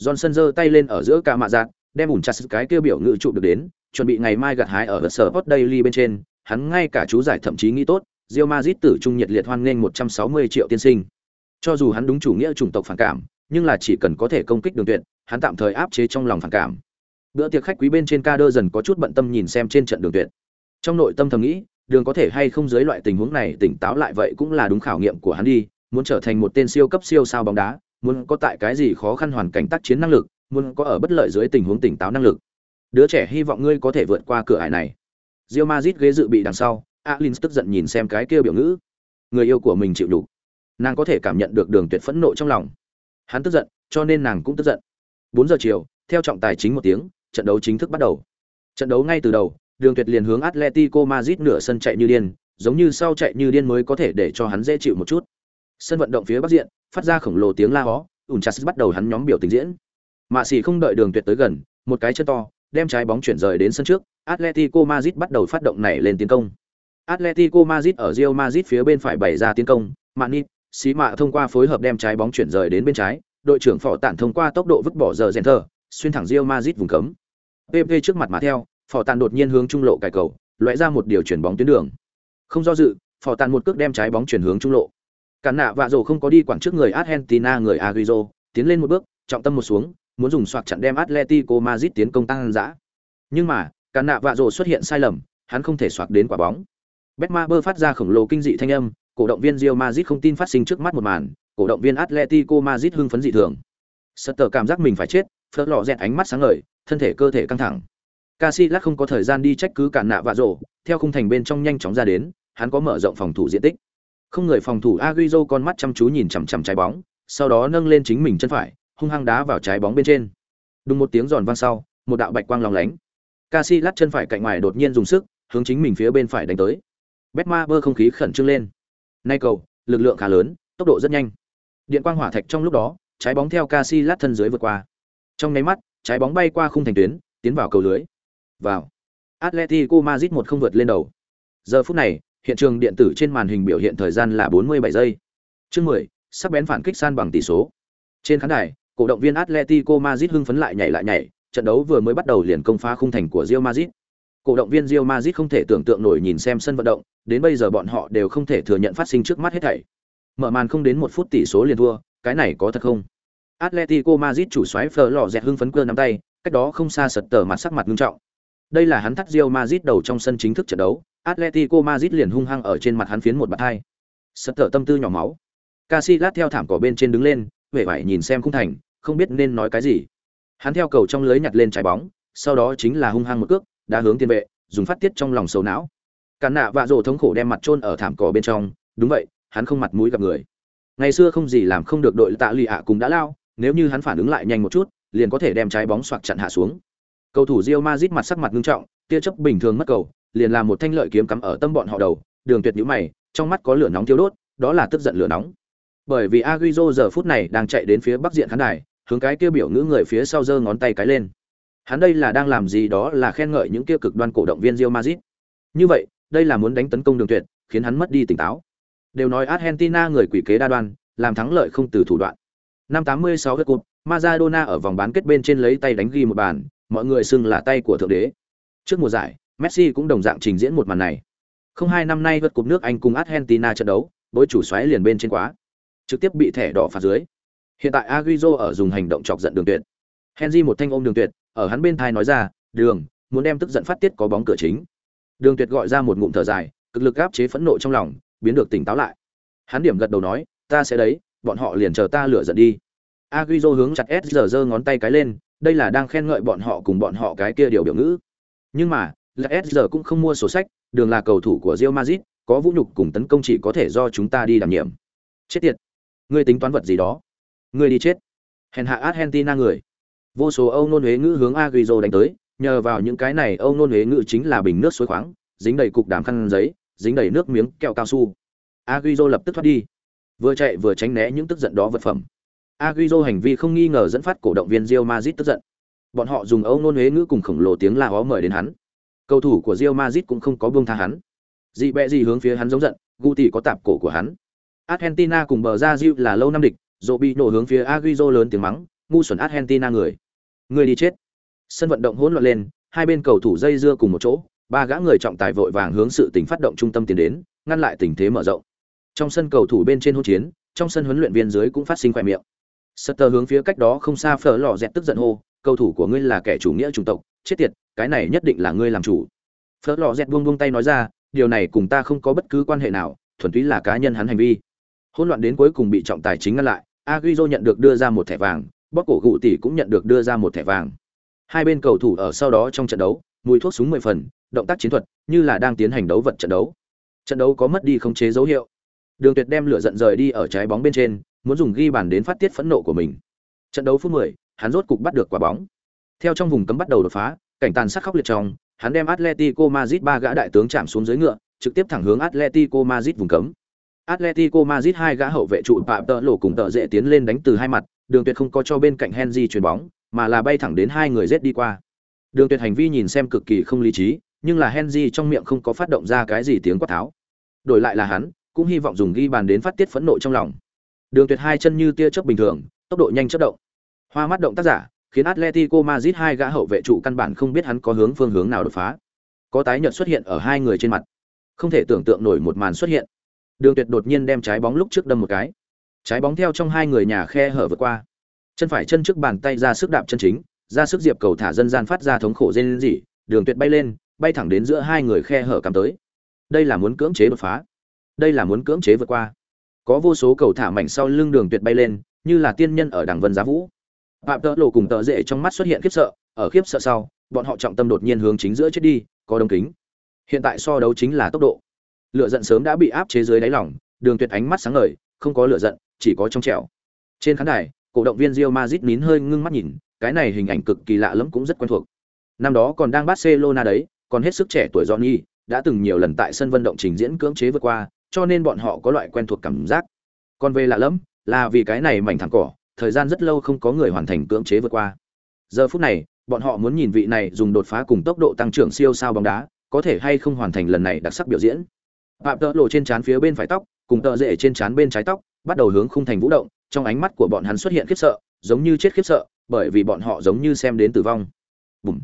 Johnson giơ tay lên ở giữa cả mạ giạt, đem ủn chặt cái kêu biểu ngữ trụ được đến, chuẩn bị ngày mai gặt hái ở sở Sport Daily bên trên, hắn ngay cả chú giải thậm chí nghĩ tốt, Real Madrid tử trung nhiệt liệt hoan nghênh 160 triệu tiên sinh. Cho dù hắn đúng chủ nghĩa chủng tộc phản cảm, nhưng là chỉ cần có thể công kích đường tuyệt, hắn tạm thời áp chế trong lòng phản cảm. Bữa tiệc khách quý bên trên ca đơ dần có chút bận tâm nhìn xem trên trận đường tuyệt. Trong nội tâm thầm nghĩ, đường có thể hay không dưới loại tình huống này tỉnh táo lại vậy cũng là đúng khảo nghiệm của hắn đi, muốn trở thành một tên siêu cấp siêu sao bóng đá, muốn có tại cái gì khó khăn hoàn cảnh tác chiến năng lực, muốn có ở bất lợi dưới tình huống tỉnh táo năng lực. Đứa trẻ hy vọng ngươi có thể vượt qua cửa ải này. rio mazit ghế dự bị đằng sau, Alin tức giận nhìn xem cái kia biểu ngữ. Người yêu của mình chịu đủ. Nàng có thể cảm nhận được đường tuyệt phẫn nộ trong lòng. Hắn tức giận, cho nên nàng cũng tức giận. 4 giờ chiều, theo trọng tài chính một tiếng, trận đấu chính thức bắt đầu. Trận đấu ngay từ đầu, Đường Tuyệt liền hướng Atletico Madrid nửa sân chạy như điên, giống như sau chạy như điên mới có thể để cho hắn dễ chịu một chút. Sân vận động phía bắc diện, phát ra khổng lồ tiếng la hó, Unchas bắt đầu hắn nhóm biểu tình diễn. Mạ Sĩ không đợi Đường Tuyệt tới gần, một cái chân to, đem trái bóng chuyển rời đến sân trước, Atletico Madrid bắt đầu phát động nảy lên tiến công. Atletico Madrid ở Real Madrid phía bên phải bày ra tiến công, Mani, Xí Mạ thông qua phối hợp đem trái bóng chuyển rời đến bên trái, đội trưởng Phỏ Tản thông qua tốc độ vứt bỏ giờ thở xuyên thẳng Real Madrid vùng cấm. PP trước mặt mà theo, Phò Tàn đột nhiên hướng trung lộ cài cầu, loại ra một điều chuyển bóng tuyến đường. Không do dự, Phò Tàn một cước đem trái bóng chuyển hướng trung lộ. Cản nạ vạ rồ không có đi quảng trước người Argentina người Agüero, tiến lên một bước, trọng tâm một xuống, muốn dùng soạt chặn đem Atletico Madrid tiến công tăng dã. Nhưng mà, Cản nạ vạ rồ xuất hiện sai lầm, hắn không thể soạt đến quả bóng. Betmaber phát ra khổng lồ kinh dị thanh âm, cổ động viên Real Madrid không tin phát sinh trước mắt một màn, cổ động viên Atletico Madrid hưng phấn dị thường. Sutter cảm giác mình phải chết, phớt lọ dẹt ánh mắt sáng ngời, thân thể cơ thể căng thẳng. Casillas không có thời gian đi trách cứ cản nạ vạ rổ, theo khung thành bên trong nhanh chóng ra đến, hắn có mở rộng phòng thủ diện tích. Không người phòng thủ Agüero con mắt chăm chú nhìn chằm chằm trái bóng, sau đó nâng lên chính mình chân phải, hung hăng đá vào trái bóng bên trên. Đùng một tiếng giòn vang sau, một đạo bạch quang lóng lánh. Casillas chân phải cạnh ngoài đột nhiên dùng sức, hướng chính mình phía bên phải đánh tới. Betma bơ không khí khẩn trương lên. Nay cầu, lực lượng khá lớn, tốc độ rất nhanh. Điện quang hỏa thạch trong lúc đó, trái bóng theo Casillas thân dưới vượt qua. Trong nháy mắt, trái bóng bay qua khung thành tuyến, tiến vào cầu lưới. Vào. Atletico Madrid một không vượt lên đầu. Giờ phút này, hiện trường điện tử trên màn hình biểu hiện thời gian là 47 giây. Chương 10, sắp bén phản kích san bằng tỷ số. Trên khán đài, cổ động viên Atletico Madrid hưng phấn lại nhảy lại nhảy, trận đấu vừa mới bắt đầu liền công phá khung thành của Real Madrid. Cổ động viên Real Madrid không thể tưởng tượng nổi nhìn xem sân vận động, đến bây giờ bọn họ đều không thể thừa nhận phát sinh trước mắt hết thảy. Mở màn không đến một phút tỷ số liền thua, cái này có thật không? Atletico Madrid chủ soái Fleur lọ dẹt hưng phấn cơ nắm tay, cách đó không xa sật tờ mặt sắc mặt nghiêm trọng. Đây là hắn thắt Real Madrid đầu trong sân chính thức trận đấu, Atletico Madrid liền hung hăng ở trên mặt hắn phiến một bạt hai. Sật tờ tâm tư nhỏ máu. Casillas theo thảm cỏ bên trên đứng lên, vẻ vải nhìn xem khung thành, không biết nên nói cái gì. Hắn theo cầu trong lưới nhặt lên trái bóng, sau đó chính là hung hăng một cước, đã hướng tiền vệ, dùng phát tiết trong lòng sầu não. Cản nạ vạ rồ thống khổ đem mặt chôn ở thảm cỏ bên trong, đúng vậy, hắn không mặt mũi gặp người. Ngày xưa không gì làm không được đội tạ lì ạ cũng đã lao, nếu như hắn phản ứng lại nhanh một chút, liền có thể đem trái bóng xoạc chặn hạ xuống. Cầu thủ Real Madrid mặt sắc mặt nghiêm trọng, tia chớp bình thường mất cầu, liền làm một thanh lợi kiếm cắm ở tâm bọn họ đầu, Đường Tuyệt nhíu mày, trong mắt có lửa nóng thiêu đốt, đó là tức giận lửa nóng. Bởi vì Agüero giờ phút này đang chạy đến phía bắc diện khán đài, hướng cái kia biểu ngữ người phía sau giơ ngón tay cái lên. Hắn đây là đang làm gì đó là khen ngợi những kia cực đoan cổ động viên Real Madrid. Như vậy, đây là muốn đánh tấn công Đường Tuyệt, khiến hắn mất đi tỉnh táo. Đều nói Argentina người quỷ kế đa đoan, làm thắng lợi không từ thủ đoạn. Năm 86 lượt cột, Maradona ở vòng bán kết bên trên lấy tay đánh ghi một bàn, mọi người xưng là tay của thượng đế. Trước mùa giải, Messi cũng đồng dạng trình diễn một màn này. Không hai năm nay vượt cúp nước Anh cùng Argentina trận đấu, bối chủ xoáy liền bên trên quá, trực tiếp bị thẻ đỏ phạt dưới. Hiện tại Agüero ở dùng hành động chọc giận Đường Tuyệt. Henry một thanh ôm Đường Tuyệt, ở hắn bên thai nói ra, "Đường, muốn đem tức giận phát tiết có bóng cửa chính." Đường Tuyệt gọi ra một ngụm thở dài, cực lực áp chế phẫn nộ trong lòng, biến được tỉnh táo lại. Hắn điểm gật đầu nói, "Ta sẽ đấy, bọn họ liền chờ ta lựa giận đi." Agüero hướng chặt S giờ giơ ngón tay cái lên, đây là đang khen ngợi bọn họ cùng bọn họ cái kia điều biểu ngữ. Nhưng mà, là S giờ cũng không mua sổ sách, đường là cầu thủ của Real Madrid, có vũ nhục cùng tấn công chỉ có thể do chúng ta đi đảm nhiệm. Chết tiệt. Ngươi tính toán vật gì đó? Ngươi đi chết. Hèn hạ Argentina người. Vô số Âu nôn huế ngữ hướng Agüero đánh tới, nhờ vào những cái này Âu nôn huế ngữ chính là bình nước suối khoáng, dính đầy cục đàm khăn giấy, dính đầy nước miếng kẹo cao su. Agüero lập tức thoát đi, vừa chạy vừa tránh né những tức giận đó vật phẩm. Agüero hành vi không nghi ngờ dẫn phát cổ động viên Real Madrid tức giận. Bọn họ dùng Âu nôn huế ngữ cùng khổng lồ tiếng la ó mời đến hắn. Cầu thủ của Real Madrid cũng không có buông tha hắn. Dị bẹ gì hướng phía hắn giống giận, Guti có tạp cổ của hắn. Argentina cùng bờ ra Diu là lâu năm địch, Robinho hướng phía Agüero lớn tiếng mắng, ngu xuẩn Argentina người. Người đi chết. Sân vận động hỗn loạn lên, hai bên cầu thủ dây dưa cùng một chỗ, ba gã người trọng tài vội vàng hướng sự tình phát động trung tâm tiến đến, ngăn lại tình thế mở rộng. Trong sân cầu thủ bên trên hỗn chiến, trong sân huấn luyện viên dưới cũng phát sinh khỏe miệng. Sutter hướng phía cách đó không xa phở lò dẹt tức giận hô, cầu thủ của ngươi là kẻ chủ nghĩa chủng tộc, chết tiệt, cái này nhất định là ngươi làm chủ. Phở lò dẹt buông buông tay nói ra, điều này cùng ta không có bất cứ quan hệ nào, thuần túy là cá nhân hắn hành vi. Hỗn loạn đến cuối cùng bị trọng tài chính ngăn lại, Agüero nhận được đưa ra một thẻ vàng, bóc cổ gụ tỷ cũng nhận được đưa ra một thẻ vàng. Hai bên cầu thủ ở sau đó trong trận đấu, mùi thuốc súng mười phần, động tác chiến thuật, như là đang tiến hành đấu vật trận đấu. Trận đấu có mất đi không chế dấu hiệu. Đường Tuyệt đem lửa giận rời đi ở trái bóng bên trên, muốn dùng ghi bàn đến phát tiết phẫn nộ của mình. Trận đấu phút 10, hắn rốt cục bắt được quả bóng. Theo trong vùng cấm bắt đầu đột phá, cảnh tàn sát khốc liệt trong, hắn đem Atletico Madrid ba gã đại tướng chạm xuống dưới ngựa, trực tiếp thẳng hướng Atletico Madrid vùng cấm. Atletico Madrid hai gã hậu vệ trụ phạm tợ lộ cùng tợ dễ tiến lên đánh từ hai mặt, Đường Tuyệt không có cho bên cạnh Henry chuyền bóng, mà là bay thẳng đến hai người giết đi qua. Đường Tuyệt hành vi nhìn xem cực kỳ không lý trí, nhưng là Henry trong miệng không có phát động ra cái gì tiếng quát tháo. Đổi lại là hắn, cũng hy vọng dùng ghi bàn đến phát tiết phẫn nộ trong lòng. Đường Tuyệt hai chân như tia chớp bình thường, tốc độ nhanh chớp động. Hoa mắt động tác giả, khiến Atletico Madrid hai gã hậu vệ trụ căn bản không biết hắn có hướng phương hướng nào đột phá. Có tái nhợt xuất hiện ở hai người trên mặt. Không thể tưởng tượng nổi một màn xuất hiện. Đường Tuyệt đột nhiên đem trái bóng lúc trước đâm một cái. Trái bóng theo trong hai người nhà khe hở vượt qua. Chân phải chân trước bàn tay ra sức đạp chân chính, ra sức diệp cầu thả dân gian phát ra thống khổ rên rỉ, Đường Tuyệt bay lên, bay thẳng đến giữa hai người khe hở cắm tới. Đây là muốn cưỡng chế đột phá. Đây là muốn cưỡng chế vượt qua. Có vô số cầu thả mảnh sau lưng Đường Tuyệt bay lên, như là tiên nhân ở đằng vân giá vũ. Phạm Tợ Lộ cùng Tợ Dệ trong mắt xuất hiện khiếp sợ, ở khiếp sợ sau, bọn họ trọng tâm đột nhiên hướng chính giữa chết đi, có đồng kính. Hiện tại so đấu chính là tốc độ. Lửa giận sớm đã bị áp chế dưới đáy lòng, Đường Tuyệt ánh mắt sáng ngời, không có lửa giận, chỉ có trong trẻo. Trên khán đài, cổ động viên Real Madrid nín hơi ngưng mắt nhìn, cái này hình ảnh cực kỳ lạ lẫm cũng rất quen thuộc. Năm đó còn đang Barcelona đấy, còn hết sức trẻ tuổi Johnny, đã từng nhiều lần tại sân vận động trình diễn cưỡng chế vượt qua, cho nên bọn họ có loại quen thuộc cảm giác. Còn về lạ lẫm, là vì cái này mảnh thẳng cỏ, thời gian rất lâu không có người hoàn thành cưỡng chế vượt qua. Giờ phút này, bọn họ muốn nhìn vị này dùng đột phá cùng tốc độ tăng trưởng siêu sao bóng đá, có thể hay không hoàn thành lần này đặc sắc biểu diễn. Phạm tợ lộ trên trán phía bên phải tóc, cùng tợ rễ trên trán bên trái tóc, bắt đầu hướng khung thành vũ động, trong ánh mắt của bọn hắn xuất hiện khiếp sợ, giống như chết khiếp sợ, bởi vì bọn họ giống như xem đến tử vong. Bùm.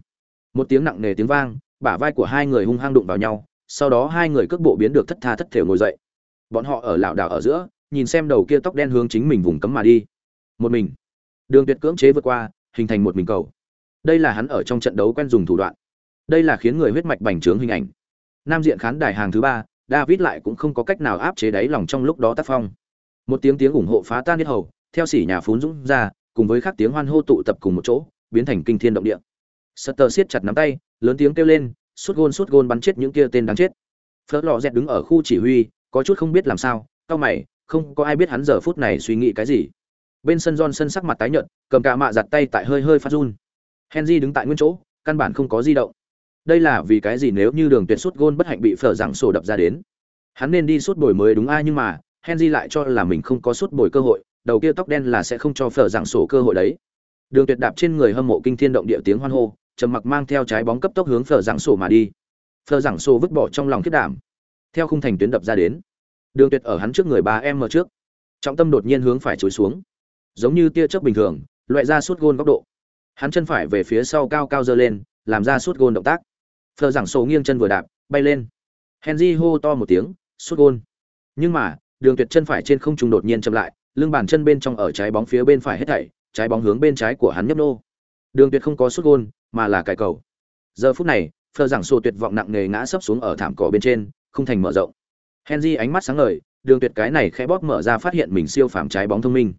Một tiếng nặng nề tiếng vang, bả vai của hai người hung hăng đụng vào nhau, sau đó hai người cước bộ biến được thất tha thất thểu ngồi dậy. Bọn họ ở lảo đảo ở giữa, nhìn xem đầu kia tóc đen hướng chính mình vùng cấm mà đi. Một mình, Đường Tuyệt cưỡng chế vượt qua, hình thành một mình cầu. Đây là hắn ở trong trận đấu quen dùng thủ đoạn. Đây là khiến người huyết mạch bành trướng hình ảnh. Nam diện khán đài hàng thứ ba, David lại cũng không có cách nào áp chế đáy lòng trong lúc đó tác phong. Một tiếng tiếng ủng hộ phá tan nhất hầu, theo sỉ nhà phún dũng ra, cùng với các tiếng hoan hô tụ tập cùng một chỗ, biến thành kinh thiên động địa. Sutter siết chặt nắm tay, lớn tiếng kêu lên, suốt gôn suốt gôn bắn chết những kia tên đáng chết. Phớt lọ dẹt đứng ở khu chỉ huy, có chút không biết làm sao, cau mày, không có ai biết hắn giờ phút này suy nghĩ cái gì. Bên sân Johnson sắc mặt tái nhợt, cầm cả mạ giặt tay tại hơi hơi phát run. Henry đứng tại nguyên chỗ, căn bản không có di động. Đây là vì cái gì nếu như đường tuyệt suốt gôn bất hạnh bị phở rằng sổ đập ra đến. Hắn nên đi suốt bồi mới đúng ai nhưng mà, Henry lại cho là mình không có suốt bồi cơ hội, đầu kia tóc đen là sẽ không cho phở rằng sổ cơ hội đấy. Đường tuyệt đạp trên người hâm mộ kinh thiên động địa tiếng hoan hô, trầm mặc mang theo trái bóng cấp tốc hướng phở giảng sổ mà đi. Phở giảng sổ vứt bỏ trong lòng kết đảm. Theo khung thành tuyến đập ra đến, đường tuyệt ở hắn trước người ba em ở trước. Trọng tâm đột nhiên hướng phải chối xuống. Giống như tia chớp bình thường, loại ra suốt gôn góc độ. Hắn chân phải về phía sau cao cao dơ lên, làm ra suốt gôn động tác. Phở giảng sổ nghiêng chân vừa đạp, bay lên. Henry hô to một tiếng, suốt gôn. Nhưng mà, đường tuyệt chân phải trên không trung đột nhiên chậm lại, lưng bàn chân bên trong ở trái bóng phía bên phải hết thảy, trái bóng hướng bên trái của hắn nhấp nô đường tuyệt không có sút gôn, mà là cải cầu. Giờ phút này, phờ giảng sổ tuyệt vọng nặng nề ngã sấp xuống ở thảm cỏ bên trên, không thành mở rộng. Henry ánh mắt sáng ngời, đường tuyệt cái này khẽ bóp mở ra phát hiện mình siêu phàm trái bóng thông minh.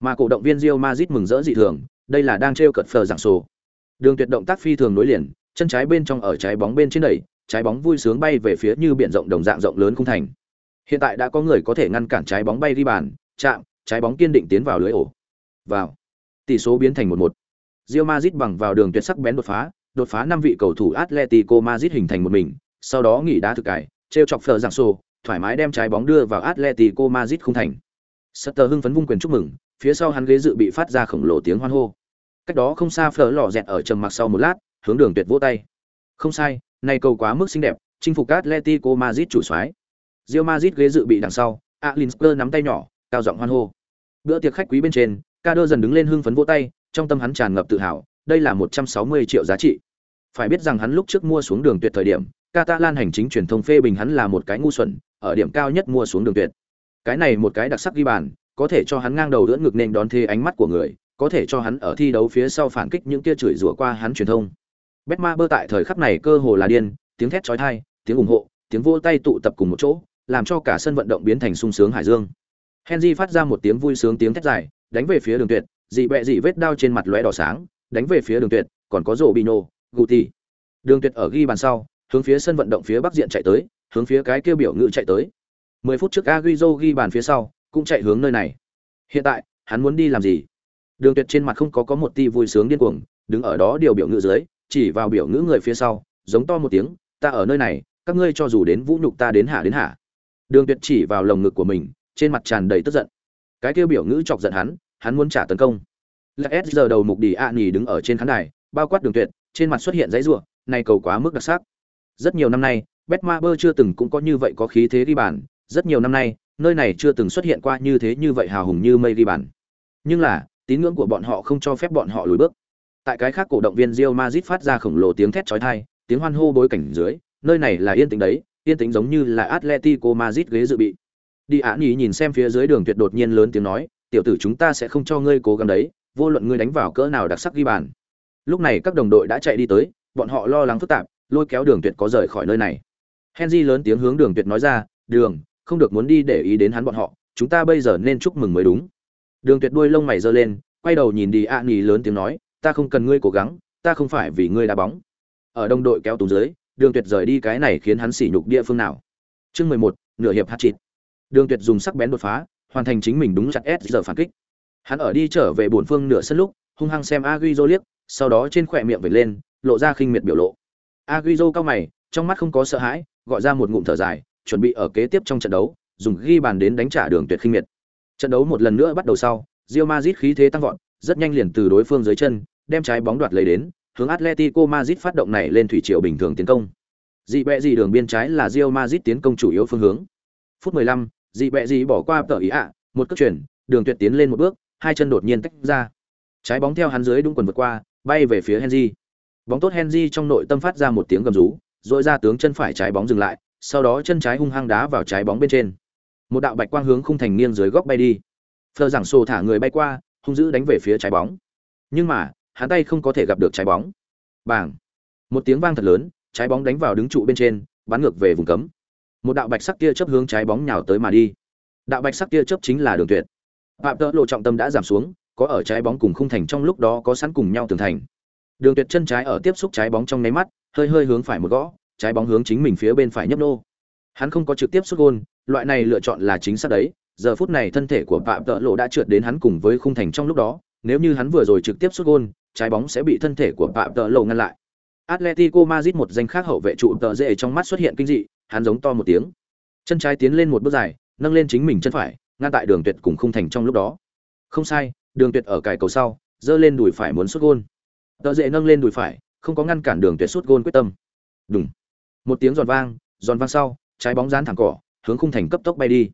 Mà cổ động viên Real Madrid mừng rỡ dị thường, đây là đang trêu cợt phờ giảng sổ. Đường tuyệt động tác phi thường nối liền, chân trái bên trong ở trái bóng bên trên đẩy, trái bóng vui sướng bay về phía như biển rộng đồng dạng rộng lớn không thành. Hiện tại đã có người có thể ngăn cản trái bóng bay đi bàn, chạm, trái bóng kiên định tiến vào lưới ổ. Vào. Tỷ số biến thành một một. Real Madrid bằng vào đường tuyệt sắc bén đột phá, đột phá năm vị cầu thủ Atletico Madrid hình thành một mình, sau đó nghỉ đá thực cải, treo chọc phở giảng sổ, thoải mái đem trái bóng đưa vào Atletico Madrid không thành. Sutter hưng phấn vung quyền chúc mừng, phía sau hắn ghế dự bị phát ra khổng lồ tiếng hoan hô. Cách đó không xa phở lò dẹt ở trầm mặc sau một lát, hướng đường tuyệt vỗ tay. Không sai, này cầu quá mức xinh đẹp, chinh phục Atletico Madrid chủ soái. Real Madrid ghế dự bị đằng sau, Alinsker nắm tay nhỏ, cao giọng hoan hô. Bữa tiệc khách quý bên trên, Kader dần đứng lên hưng phấn vỗ tay, trong tâm hắn tràn ngập tự hào, đây là 160 triệu giá trị. Phải biết rằng hắn lúc trước mua xuống đường tuyệt thời điểm, Catalan hành chính truyền thông phê bình hắn là một cái ngu xuẩn, ở điểm cao nhất mua xuống đường tuyệt. Cái này một cái đặc sắc ghi bàn, có thể cho hắn ngang đầu đỡ ngực nên đón thế ánh mắt của người, có thể cho hắn ở thi đấu phía sau phản kích những kia chửi rủa qua hắn truyền thông. Betma bơ tại thời khắc này cơ hồ là điên, tiếng thét chói tai, tiếng ủng hộ, tiếng vỗ tay tụ tập cùng một chỗ, làm cho cả sân vận động biến thành sung sướng hải dương. Henry phát ra một tiếng vui sướng tiếng thét dài, đánh về phía đường tuyệt, dị bẹ dị vết đao trên mặt lóe đỏ sáng đánh về phía đường tuyệt còn có Robinho, bino guti đường tuyệt ở ghi bàn sau hướng phía sân vận động phía bắc diện chạy tới hướng phía cái kêu biểu ngữ chạy tới. 10 phút trước Agüero ghi bàn phía sau cũng chạy hướng nơi này. Hiện tại hắn muốn đi làm gì? Đường tuyệt trên mặt không có có một tia vui sướng điên cuồng đứng ở đó điều biểu ngữ dưới chỉ vào biểu ngữ người phía sau giống to một tiếng ta ở nơi này các ngươi cho dù đến vũ nhục ta đến hạ đến hạ đường tuyệt chỉ vào lồng ngực của mình trên mặt tràn đầy tức giận. Cái kia biểu ngữ chọc giận hắn hắn muốn trả tấn công. Là s giờ đầu mục đi ạ nhì đứng ở trên khán đài, bao quát đường tuyệt, trên mặt xuất hiện dãy ruộng này cầu quá mức đặc sắc. Rất nhiều năm nay, betmaber chưa từng cũng có như vậy có khí thế ghi bàn. Rất nhiều năm nay, nơi này chưa từng xuất hiện qua như thế như vậy hào hùng như mây ghi bàn. Nhưng là, tín ngưỡng của bọn họ không cho phép bọn họ lùi bước. Tại cái khác cổ động viên Real Madrid phát ra khổng lồ tiếng thét chói tai, tiếng hoan hô bối cảnh dưới, nơi này là yên tĩnh đấy, yên tĩnh giống như là Atletico Madrid ghế dự bị. Đi án ý nhìn xem phía dưới đường tuyệt đột nhiên lớn tiếng nói tiểu tử chúng ta sẽ không cho ngươi cố gắng đấy vô luận ngươi đánh vào cỡ nào đặc sắc ghi bàn lúc này các đồng đội đã chạy đi tới bọn họ lo lắng phức tạp lôi kéo đường tuyệt có rời khỏi nơi này henry lớn tiếng hướng đường tuyệt nói ra đường không được muốn đi để ý đến hắn bọn họ chúng ta bây giờ nên chúc mừng mới đúng đường tuyệt đuôi lông mày giơ lên quay đầu nhìn đi ạ à nghỉ lớn tiếng nói ta không cần ngươi cố gắng ta không phải vì ngươi đá bóng. Ở đồng đội kéo túng dưới, Đường Tuyệt rời đi cái này khiến hắn sỉ nhục địa phương nào. Chương 11, nửa hiệp hat-trick. Đường Tuyệt dùng sắc bén đột phá, hoàn thành chính mình đúng chặt S giờ phản kích. Hắn ở đi trở về bổn phương nửa sân lúc, hung hăng xem Agüero liếc, sau đó trên khỏe miệng vệt lên, lộ ra khinh miệt biểu lộ. Agüero cao mày, trong mắt không có sợ hãi, gọi ra một ngụm thở dài, chuẩn bị ở kế tiếp trong trận đấu, dùng ghi bàn đến đánh trả Đường Tuyệt khinh miệt. Trận đấu một lần nữa bắt đầu sau, Real Madrid khí thế tăng vọt, rất nhanh liền từ đối phương dưới chân, đem trái bóng đoạt lấy đến, hướng Atletico Madrid phát động này lên thủy triều bình thường tiến công. Dị bẹ dị đường biên trái là Real Madrid tiến công chủ yếu phương hướng. Phút 15, dị bẹ dị bỏ qua tờ ý ạ, một cước chuyển, đường tuyệt tiến lên một bước, hai chân đột nhiên tách ra. Trái bóng theo hắn dưới đúng quần vượt qua, bay về phía Henry. Bóng tốt Henry trong nội tâm phát ra một tiếng gầm rú, rồi ra tướng chân phải trái bóng dừng lại, sau đó chân trái hung hăng đá vào trái bóng bên trên. Một đạo bạch quang hướng khung thành nghiêng dưới góc bay đi. Phờ giảng sổ thả người bay qua, hung dữ đánh về phía trái bóng. Nhưng mà, hắn tay không có thể gặp được trái bóng. Bảng. Một tiếng vang thật lớn, trái bóng đánh vào đứng trụ bên trên, bắn ngược về vùng cấm. Một đạo bạch sắc tia chớp hướng trái bóng nhào tới mà đi. Đạo bạch sắc tia chớp chính là Đường Tuyệt. Phạm Tợ lộ trọng tâm đã giảm xuống, có ở trái bóng cùng khung thành trong lúc đó có sẵn cùng nhau tường thành. Đường Tuyệt chân trái ở tiếp xúc trái bóng trong nháy mắt, hơi hơi hướng phải một gõ, trái bóng hướng chính mình phía bên phải nhấp nô. Hắn không có trực tiếp xuất gôn, loại này lựa chọn là chính xác đấy. Giờ phút này thân thể của Phạm Tợ lộ đã trượt đến hắn cùng với khung thành trong lúc đó, nếu như hắn vừa rồi trực tiếp xuất gôn, trái bóng sẽ bị thân thể của Phạm Tợ lộ ngăn lại. Atletico Madrid một danh khác hậu vệ trụ tợ dễ trong mắt xuất hiện kinh dị, hắn giống to một tiếng. Chân trái tiến lên một bước dài, nâng lên chính mình chân phải, ngăn tại Đường Tuyệt cùng khung thành trong lúc đó. Không sai, Đường Tuyệt ở cài cầu sau, giơ lên đùi phải muốn sút gôn. Tợ dễ nâng lên đùi phải, không có ngăn cản Đường Tuyệt sút gôn quyết tâm. Đùng. Một tiếng giòn vang, giòn vang sau, trái bóng dán thẳng cỏ, hướng khung thành cấp tốc bay đi.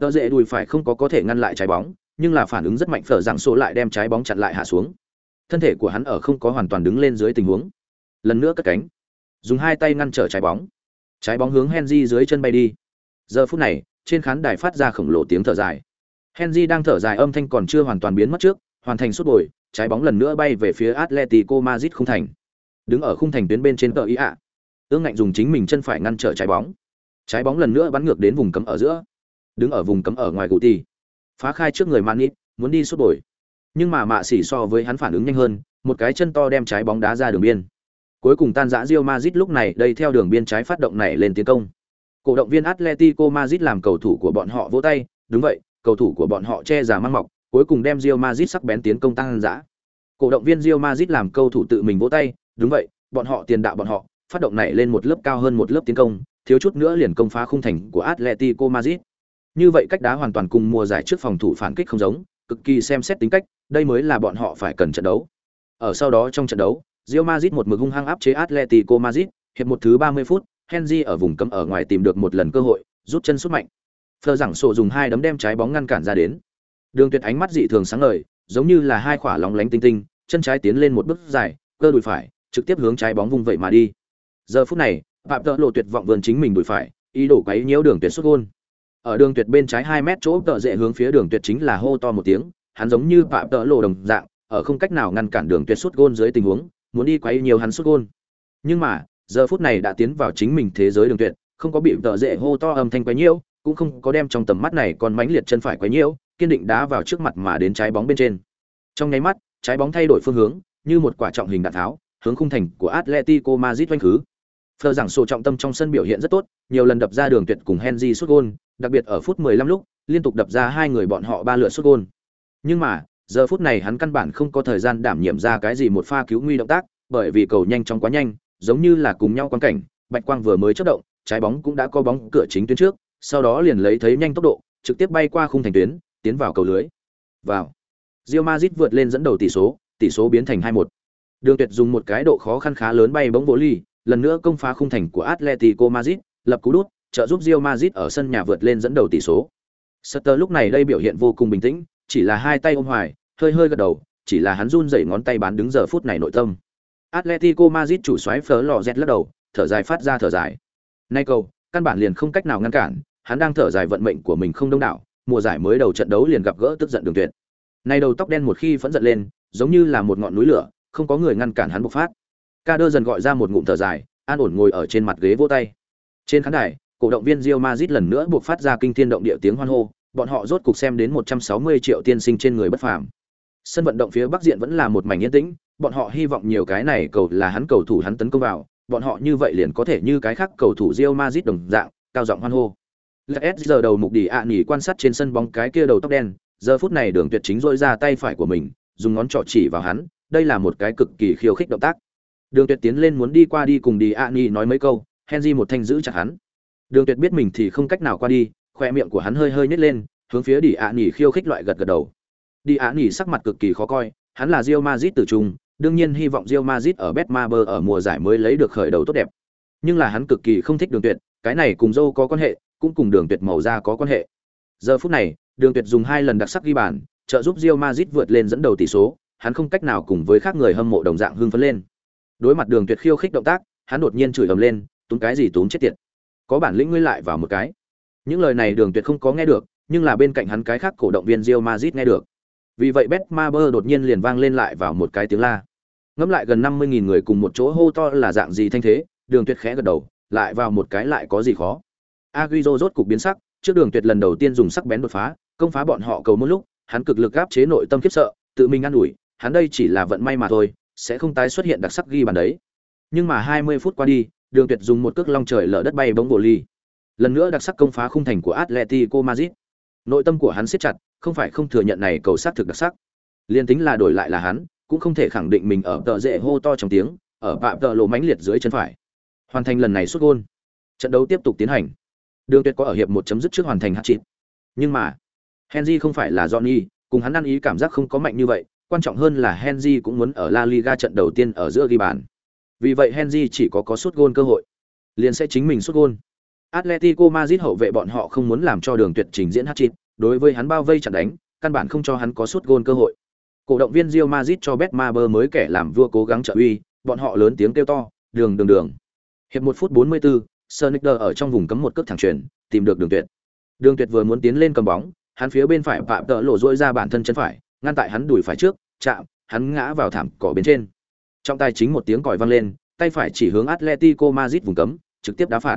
Tợ dễ đùi phải không có có thể ngăn lại trái bóng, nhưng là phản ứng rất mạnh phở rằng số lại đem trái bóng chặn lại hạ xuống. Thân thể của hắn ở không có hoàn toàn đứng lên dưới tình huống lần nữa cất cánh dùng hai tay ngăn trở trái bóng trái bóng hướng henry dưới chân bay đi. Giờ phút này, trên khán đài phát ra khổng lồ tiếng thở dài. Henry đang thở dài âm thanh còn chưa hoàn toàn biến mất trước, hoàn thành suốt bồi, trái bóng lần nữa bay về phía atletico madrid khung thành. Đứng ở khung thành tuyến bên trên tờ ý ạ. Ương ngạnh dùng chính mình chân phải ngăn trở trái bóng. Trái bóng lần nữa bắn ngược đến vùng cấm ở giữa. Đứng ở vùng cấm ở ngoài cụ ti phá khai trước người manit muốn đi suốt bồi. Nhưng mà mạ xỉ so với hắn phản ứng nhanh hơn, một cái chân to đem trái bóng đá ra đường biên. Cuối cùng tan rã Real Madrid lúc này đây theo đường biên trái phát động này lên tiến công. Cổ động viên Atletico Madrid làm cầu thủ của bọn họ vỗ tay, đúng vậy, cầu thủ của bọn họ che giả mang mọc, cuối cùng đem Real Madrid sắc bén tiến công tăng dã. Cổ động viên Real Madrid làm cầu thủ tự mình vỗ tay, đúng vậy, bọn họ tiền đạo bọn họ, phát động này lên một lớp cao hơn một lớp tiến công, thiếu chút nữa liền công phá khung thành của Atletico Madrid. Như vậy cách đá hoàn toàn cùng mùa giải trước phòng thủ phản kích không giống, cực kỳ xem xét tính cách, đây mới là bọn họ phải cần trận đấu. Ở sau đó trong trận đấu, Real Madrid một mực hung hăng áp chế Atletico Madrid, hiệp một thứ 30 phút, Henry ở vùng cấm ở ngoài tìm được một lần cơ hội, rút chân sút mạnh. Phờ rằng sổ dùng hai đấm đem trái bóng ngăn cản ra đến. Đường Tuyệt ánh mắt dị thường sáng ngời, giống như là hai quả lóng lánh tinh tinh, chân trái tiến lên một bước dài, cơ đùi phải, trực tiếp hướng trái bóng vùng vậy mà đi. Giờ phút này, Phạm Tợ Lộ tuyệt vọng vươn chính mình đùi phải, ý đồ quấy nhiễu Đường Tuyệt sút gol. Ở đường Tuyệt bên trái 2 mét chỗ tợ dệ hướng phía Đường Tuyệt chính là hô to một tiếng, hắn giống như Phạm Tợ Lộ đồng dạng, ở không cách nào ngăn cản Đường Tuyệt sút gol dưới tình huống, muốn đi quấy nhiều hắn sút gôn. Nhưng mà, giờ phút này đã tiến vào chính mình thế giới đường tuyệt, không có bị tợ dễ hô to âm thanh quấy nhiễu, cũng không có đem trong tầm mắt này còn mãnh liệt chân phải quấy nhiễu, kiên định đá vào trước mặt mà đến trái bóng bên trên. Trong nháy mắt, trái bóng thay đổi phương hướng, như một quả trọng hình đạn tháo, hướng khung thành của Atletico Madrid vanh khứ. Phờ giảng sổ trọng tâm trong sân biểu hiện rất tốt, nhiều lần đập ra đường tuyệt cùng Henry sút gôn, đặc biệt ở phút 15 lúc, liên tục đập ra hai người bọn họ ba lượt sút gol. Nhưng mà, giờ phút này hắn căn bản không có thời gian đảm nhiệm ra cái gì một pha cứu nguy động tác, bởi vì cầu nhanh chóng quá nhanh, giống như là cùng nhau quan cảnh, bạch quang vừa mới chất động, trái bóng cũng đã có bóng cửa chính tuyến trước, sau đó liền lấy thấy nhanh tốc độ, trực tiếp bay qua khung thành tuyến, tiến vào cầu lưới. Vào. Real Madrid vượt lên dẫn đầu tỷ số tỷ số biến thành 2-1 đường tuyệt dùng một cái độ khó khăn khá lớn bay bóng vô ly, lần nữa công phá khung thành của Atletico Madrid, lập cú đút, trợ giúp Real Madrid ở sân nhà vượt lên dẫn đầu tỷ số. Sutter lúc này đây biểu hiện vô cùng bình tĩnh chỉ là hai tay ôm hoài, hơi hơi gật đầu, chỉ là hắn run rẩy ngón tay bán đứng giờ phút này nội tâm. Atletico Madrid chủ soái phớ lò dẹt lắc đầu, thở dài phát ra thở dài. Nay cầu, căn bản liền không cách nào ngăn cản, hắn đang thở dài vận mệnh của mình không đông đảo, mùa giải mới đầu trận đấu liền gặp gỡ tức giận đường tuyệt. Nay đầu tóc đen một khi phẫn giận lên, giống như là một ngọn núi lửa, không có người ngăn cản hắn bộc phát. Ca đơ dần gọi ra một ngụm thở dài, an ổn ngồi ở trên mặt ghế vỗ tay. Trên khán đài, cổ động viên Real Madrid lần nữa buộc phát ra kinh thiên động địa tiếng hoan hô, bọn họ rốt cục xem đến 160 triệu tiên sinh trên người bất phàm. Sân vận động phía bắc diện vẫn là một mảnh yên tĩnh, bọn họ hy vọng nhiều cái này cầu là hắn cầu thủ hắn tấn công vào, bọn họ như vậy liền có thể như cái khác cầu thủ Real Madrid đồng dạng, cao giọng hoan hô. LS giờ đầu mục đi ạ à quan sát trên sân bóng cái kia đầu tóc đen, giờ phút này Đường Tuyệt chính rỗi ra tay phải của mình, dùng ngón trỏ chỉ vào hắn, đây là một cái cực kỳ khiêu khích động tác. Đường Tuyệt tiến lên muốn đi qua đi cùng đi ạ nói mấy câu, Henry một thanh giữ chặt hắn. Đường Tuyệt biết mình thì không cách nào qua đi, khoe miệng của hắn hơi hơi nhếch lên, hướng phía đi ạ khiêu khích loại gật gật đầu. Đi ạ sắc mặt cực kỳ khó coi, hắn là Real Madrid từ trung, đương nhiên hy vọng Real Madrid ở Betmaber ở mùa giải mới lấy được khởi đầu tốt đẹp. Nhưng là hắn cực kỳ không thích Đường Tuyệt, cái này cùng Zhou có quan hệ, cũng cùng Đường Tuyệt màu da có quan hệ. Giờ phút này, Đường Tuyệt dùng hai lần đặc sắc ghi bàn, trợ giúp Real Madrid vượt lên dẫn đầu tỷ số, hắn không cách nào cùng với khác người hâm mộ đồng dạng hưng phấn lên. Đối mặt Đường Tuyệt khiêu khích động tác, hắn đột nhiên chửi ầm lên, túm cái gì túm chết tiệt. Có bản lĩnh ngươi lại vào một cái. Những lời này Đường Tuyệt không có nghe được, nhưng là bên cạnh hắn cái khác cổ động viên Real Madrid nghe được. Vì vậy Betmaber đột nhiên liền vang lên lại vào một cái tiếng la. Ngẫm lại gần 50.000 người cùng một chỗ hô to là dạng gì thanh thế, Đường Tuyệt khẽ gật đầu, lại vào một cái lại có gì khó. Agüero rốt cục biến sắc, trước Đường Tuyệt lần đầu tiên dùng sắc bén đột phá, công phá bọn họ cầu một lúc, hắn cực lực áp chế nội tâm khiếp sợ, tự mình ăn ủi, hắn đây chỉ là vận may mà thôi, sẽ không tái xuất hiện đặc sắc ghi bàn đấy. Nhưng mà 20 phút qua đi, Đường Tuyệt dùng một cước long trời lở đất bay bóng bộ ly. Lần nữa đặc sắc công phá khung thành của Atletico Madrid. Nội tâm của hắn siết chặt, không phải không thừa nhận này cầu sát thực đặc sắc. Liên tính là đổi lại là hắn, cũng không thể khẳng định mình ở tợ rễ hô to trong tiếng, ở phạm tợ lộ mãnh liệt dưới chân phải. Hoàn thành lần này xuất gôn. Trận đấu tiếp tục tiến hành. Đường Tuyệt có ở hiệp một chấm dứt trước hoàn thành hat-trick. Nhưng mà, Henry không phải là Johnny, cùng hắn ăn ý cảm giác không có mạnh như vậy, quan trọng hơn là Henry cũng muốn ở La Liga trận đầu tiên ở giữa ghi bàn. Vì vậy Henry chỉ có có sút gôn cơ hội, liền sẽ chính mình sút gôn. Atletico Madrid hậu vệ bọn họ không muốn làm cho Đường Tuyệt trình diễn hat-trick, đối với hắn bao vây chặn đánh, căn bản không cho hắn có sút gôn cơ hội. Cổ động viên Real Madrid cho Betmaber mới kẻ làm vua cố gắng trợ uy, bọn họ lớn tiếng kêu to, "Đường đường đường." Hiệp 1 phút 44, Sonicer ở trong vùng cấm một cước thẳng chuyền, tìm được Đường Tuyệt. Đường Tuyệt vừa muốn tiến lên cầm bóng, hắn phía bên phải phạm tợ lộ rỗi ra bản thân chân phải, ngăn tại hắn đùi phải trước, chạm, hắn ngã vào thảm cỏ bên trên. Trong tay chính một tiếng còi vang lên, tay phải chỉ hướng Atletico Madrid vùng cấm, trực tiếp đá phạt.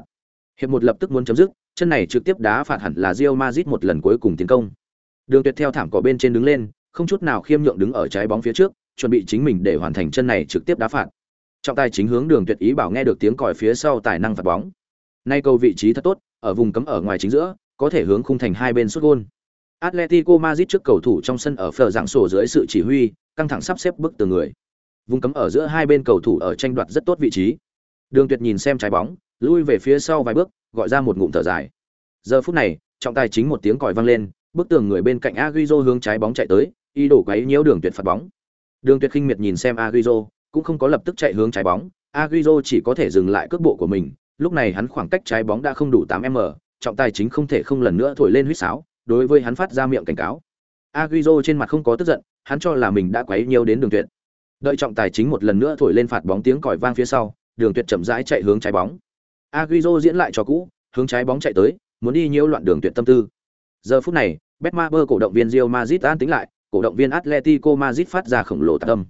Hiệp một lập tức muốn chấm dứt, chân này trực tiếp đá phạt hẳn là Real Madrid một lần cuối cùng tiến công. Đường Tuyệt theo thảm cỏ bên trên đứng lên, không chút nào khiêm nhượng đứng ở trái bóng phía trước, chuẩn bị chính mình để hoàn thành chân này trực tiếp đá phạt. Trọng tài chính hướng Đường Tuyệt ý bảo nghe được tiếng còi phía sau tài năng phạt bóng. Nay cầu vị trí thật tốt, ở vùng cấm ở ngoài chính giữa, có thể hướng khung thành hai bên sút gôn. Atletico Madrid trước cầu thủ trong sân ở phở dạng sổ dưới sự chỉ huy, căng thẳng sắp xếp bức từ người. Vùng cấm ở giữa hai bên cầu thủ ở tranh đoạt rất tốt vị trí. Đường Tuyệt nhìn xem trái bóng, lui về phía sau vài bước, gọi ra một ngụm thở dài. Giờ phút này, trọng tài chính một tiếng còi vang lên, bức tường người bên cạnh Agüero hướng trái bóng chạy tới, ý đồ quấy nhiễu Đường Tuyệt phạt bóng. Đường Tuyệt khinh miệt nhìn xem Agüero, cũng không có lập tức chạy hướng trái bóng, Agüero chỉ có thể dừng lại cước bộ của mình, lúc này hắn khoảng cách trái bóng đã không đủ 8m, trọng tài chính không thể không lần nữa thổi lên huýt sáo, đối với hắn phát ra miệng cảnh cáo. Agüero trên mặt không có tức giận, hắn cho là mình đã quấy nhiễu đến Đường Tuyệt. Đợi trọng tài chính một lần nữa thổi lên phạt bóng tiếng còi vang phía sau, Đường Tuyệt chậm rãi chạy hướng trái bóng. Agüero diễn lại cho cũ, hướng trái bóng chạy tới, muốn đi nhiễu loạn Đường Tuyệt tâm tư. Giờ phút này, Betmaber cổ động viên Real Madrid an tính lại, cổ động viên Atletico Madrid phát ra khổng lồ tạc âm.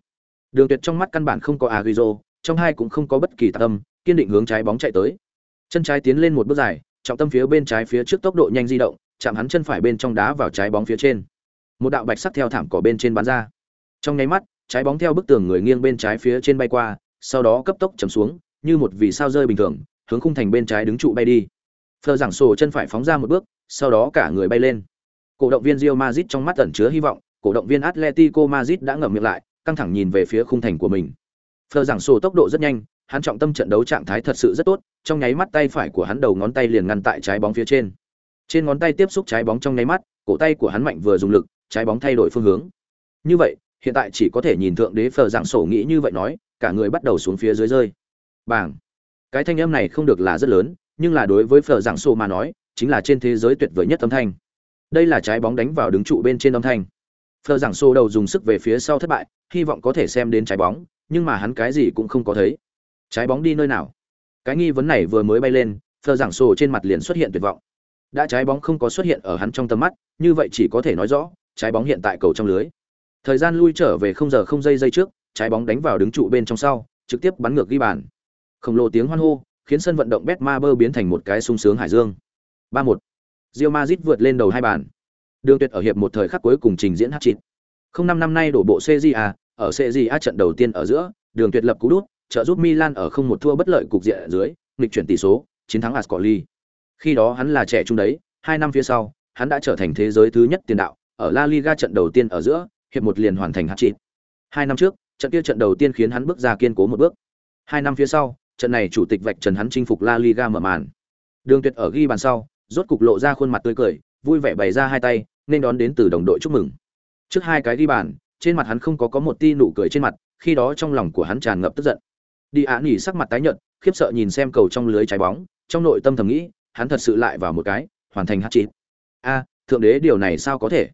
Đường Tuyệt trong mắt căn bản không có Agüero, trong hai cũng không có bất kỳ tạc âm, kiên định hướng trái bóng chạy tới. Chân trái tiến lên một bước dài, trọng tâm phía bên trái phía trước tốc độ nhanh di động, chạm hắn chân phải bên trong đá vào trái bóng phía trên. Một đạo bạch sắc theo thảm cỏ bên trên bắn ra. Trong nháy mắt, trái bóng theo bức tường người nghiêng bên trái phía trên bay qua, sau đó cấp tốc chầm xuống, như một vì sao rơi bình thường, hướng khung thành bên trái đứng trụ bay đi. Phờ giảng sổ chân phải phóng ra một bước, sau đó cả người bay lên. Cổ động viên Real Madrid trong mắt ẩn chứa hy vọng, cổ động viên Atletico Madrid đã ngậm miệng lại, căng thẳng nhìn về phía khung thành của mình. Phờ giảng sổ tốc độ rất nhanh, hắn trọng tâm trận đấu trạng thái thật sự rất tốt, trong nháy mắt tay phải của hắn đầu ngón tay liền ngăn tại trái bóng phía trên. Trên ngón tay tiếp xúc trái bóng trong nháy mắt, cổ tay của hắn mạnh vừa dùng lực, trái bóng thay đổi phương hướng. Như vậy, hiện tại chỉ có thể nhìn thượng đế phờ giảng sổ nghĩ như vậy nói, cả người bắt đầu xuống phía dưới rơi. Bảng. Cái thanh âm này không được là rất lớn, nhưng là đối với phở giảng sổ mà nói, chính là trên thế giới tuyệt vời nhất âm thanh. Đây là trái bóng đánh vào đứng trụ bên trên âm thanh. phở giảng sổ đầu dùng sức về phía sau thất bại, hy vọng có thể xem đến trái bóng, nhưng mà hắn cái gì cũng không có thấy. Trái bóng đi nơi nào? Cái nghi vấn này vừa mới bay lên, phờ giảng sổ trên mặt liền xuất hiện tuyệt vọng đã trái bóng không có xuất hiện ở hắn trong tầm mắt như vậy chỉ có thể nói rõ trái bóng hiện tại cầu trong lưới thời gian lui trở về không giờ không giây giây trước trái bóng đánh vào đứng trụ bên trong sau trực tiếp bắn ngược ghi bàn khổng lồ tiếng hoan hô khiến sân vận động bet ma bơ biến thành một cái sung sướng hải dương ba một rio Madrid vượt lên đầu hai bàn đường tuyệt ở hiệp một thời khắc cuối cùng trình diễn hát chịt không năm năm nay đổ bộ CJA ở cja trận đầu tiên ở giữa, Đường Tuyệt lập cú đút, trợ giúp Milan ở không một thua bất lợi cục diện ở dưới, nghịch chuyển tỷ số, chiến thắng Ascoli. Khi đó hắn là trẻ trung đấy, hai năm phía sau, hắn đã trở thành thế giới thứ nhất tiền đạo, ở La Liga trận đầu tiên ở giữa, hiệp một liền hoàn thành hat-trick. Hai năm trước, trận kia trận đầu tiên khiến hắn bước ra kiên cố một bước. Hai năm phía sau, trận này chủ tịch vạch trần hắn chinh phục La Liga mở màn. Đường Tuyệt ở ghi bàn sau, rốt cục lộ ra khuôn mặt tươi cười, vui vẻ bày ra hai tay, nên đón đến từ đồng đội chúc mừng. Trước hai cái ghi bàn, trên mặt hắn không có có một tia nụ cười trên mặt, khi đó trong lòng của hắn tràn ngập tức giận. Đi án Nhỉ sắc mặt tái nhợt, khiếp sợ nhìn xem cầu trong lưới trái bóng, trong nội tâm thầm nghĩ, hắn thật sự lại vào một cái, hoàn thành hat-trick. A, thượng đế điều này sao có thể?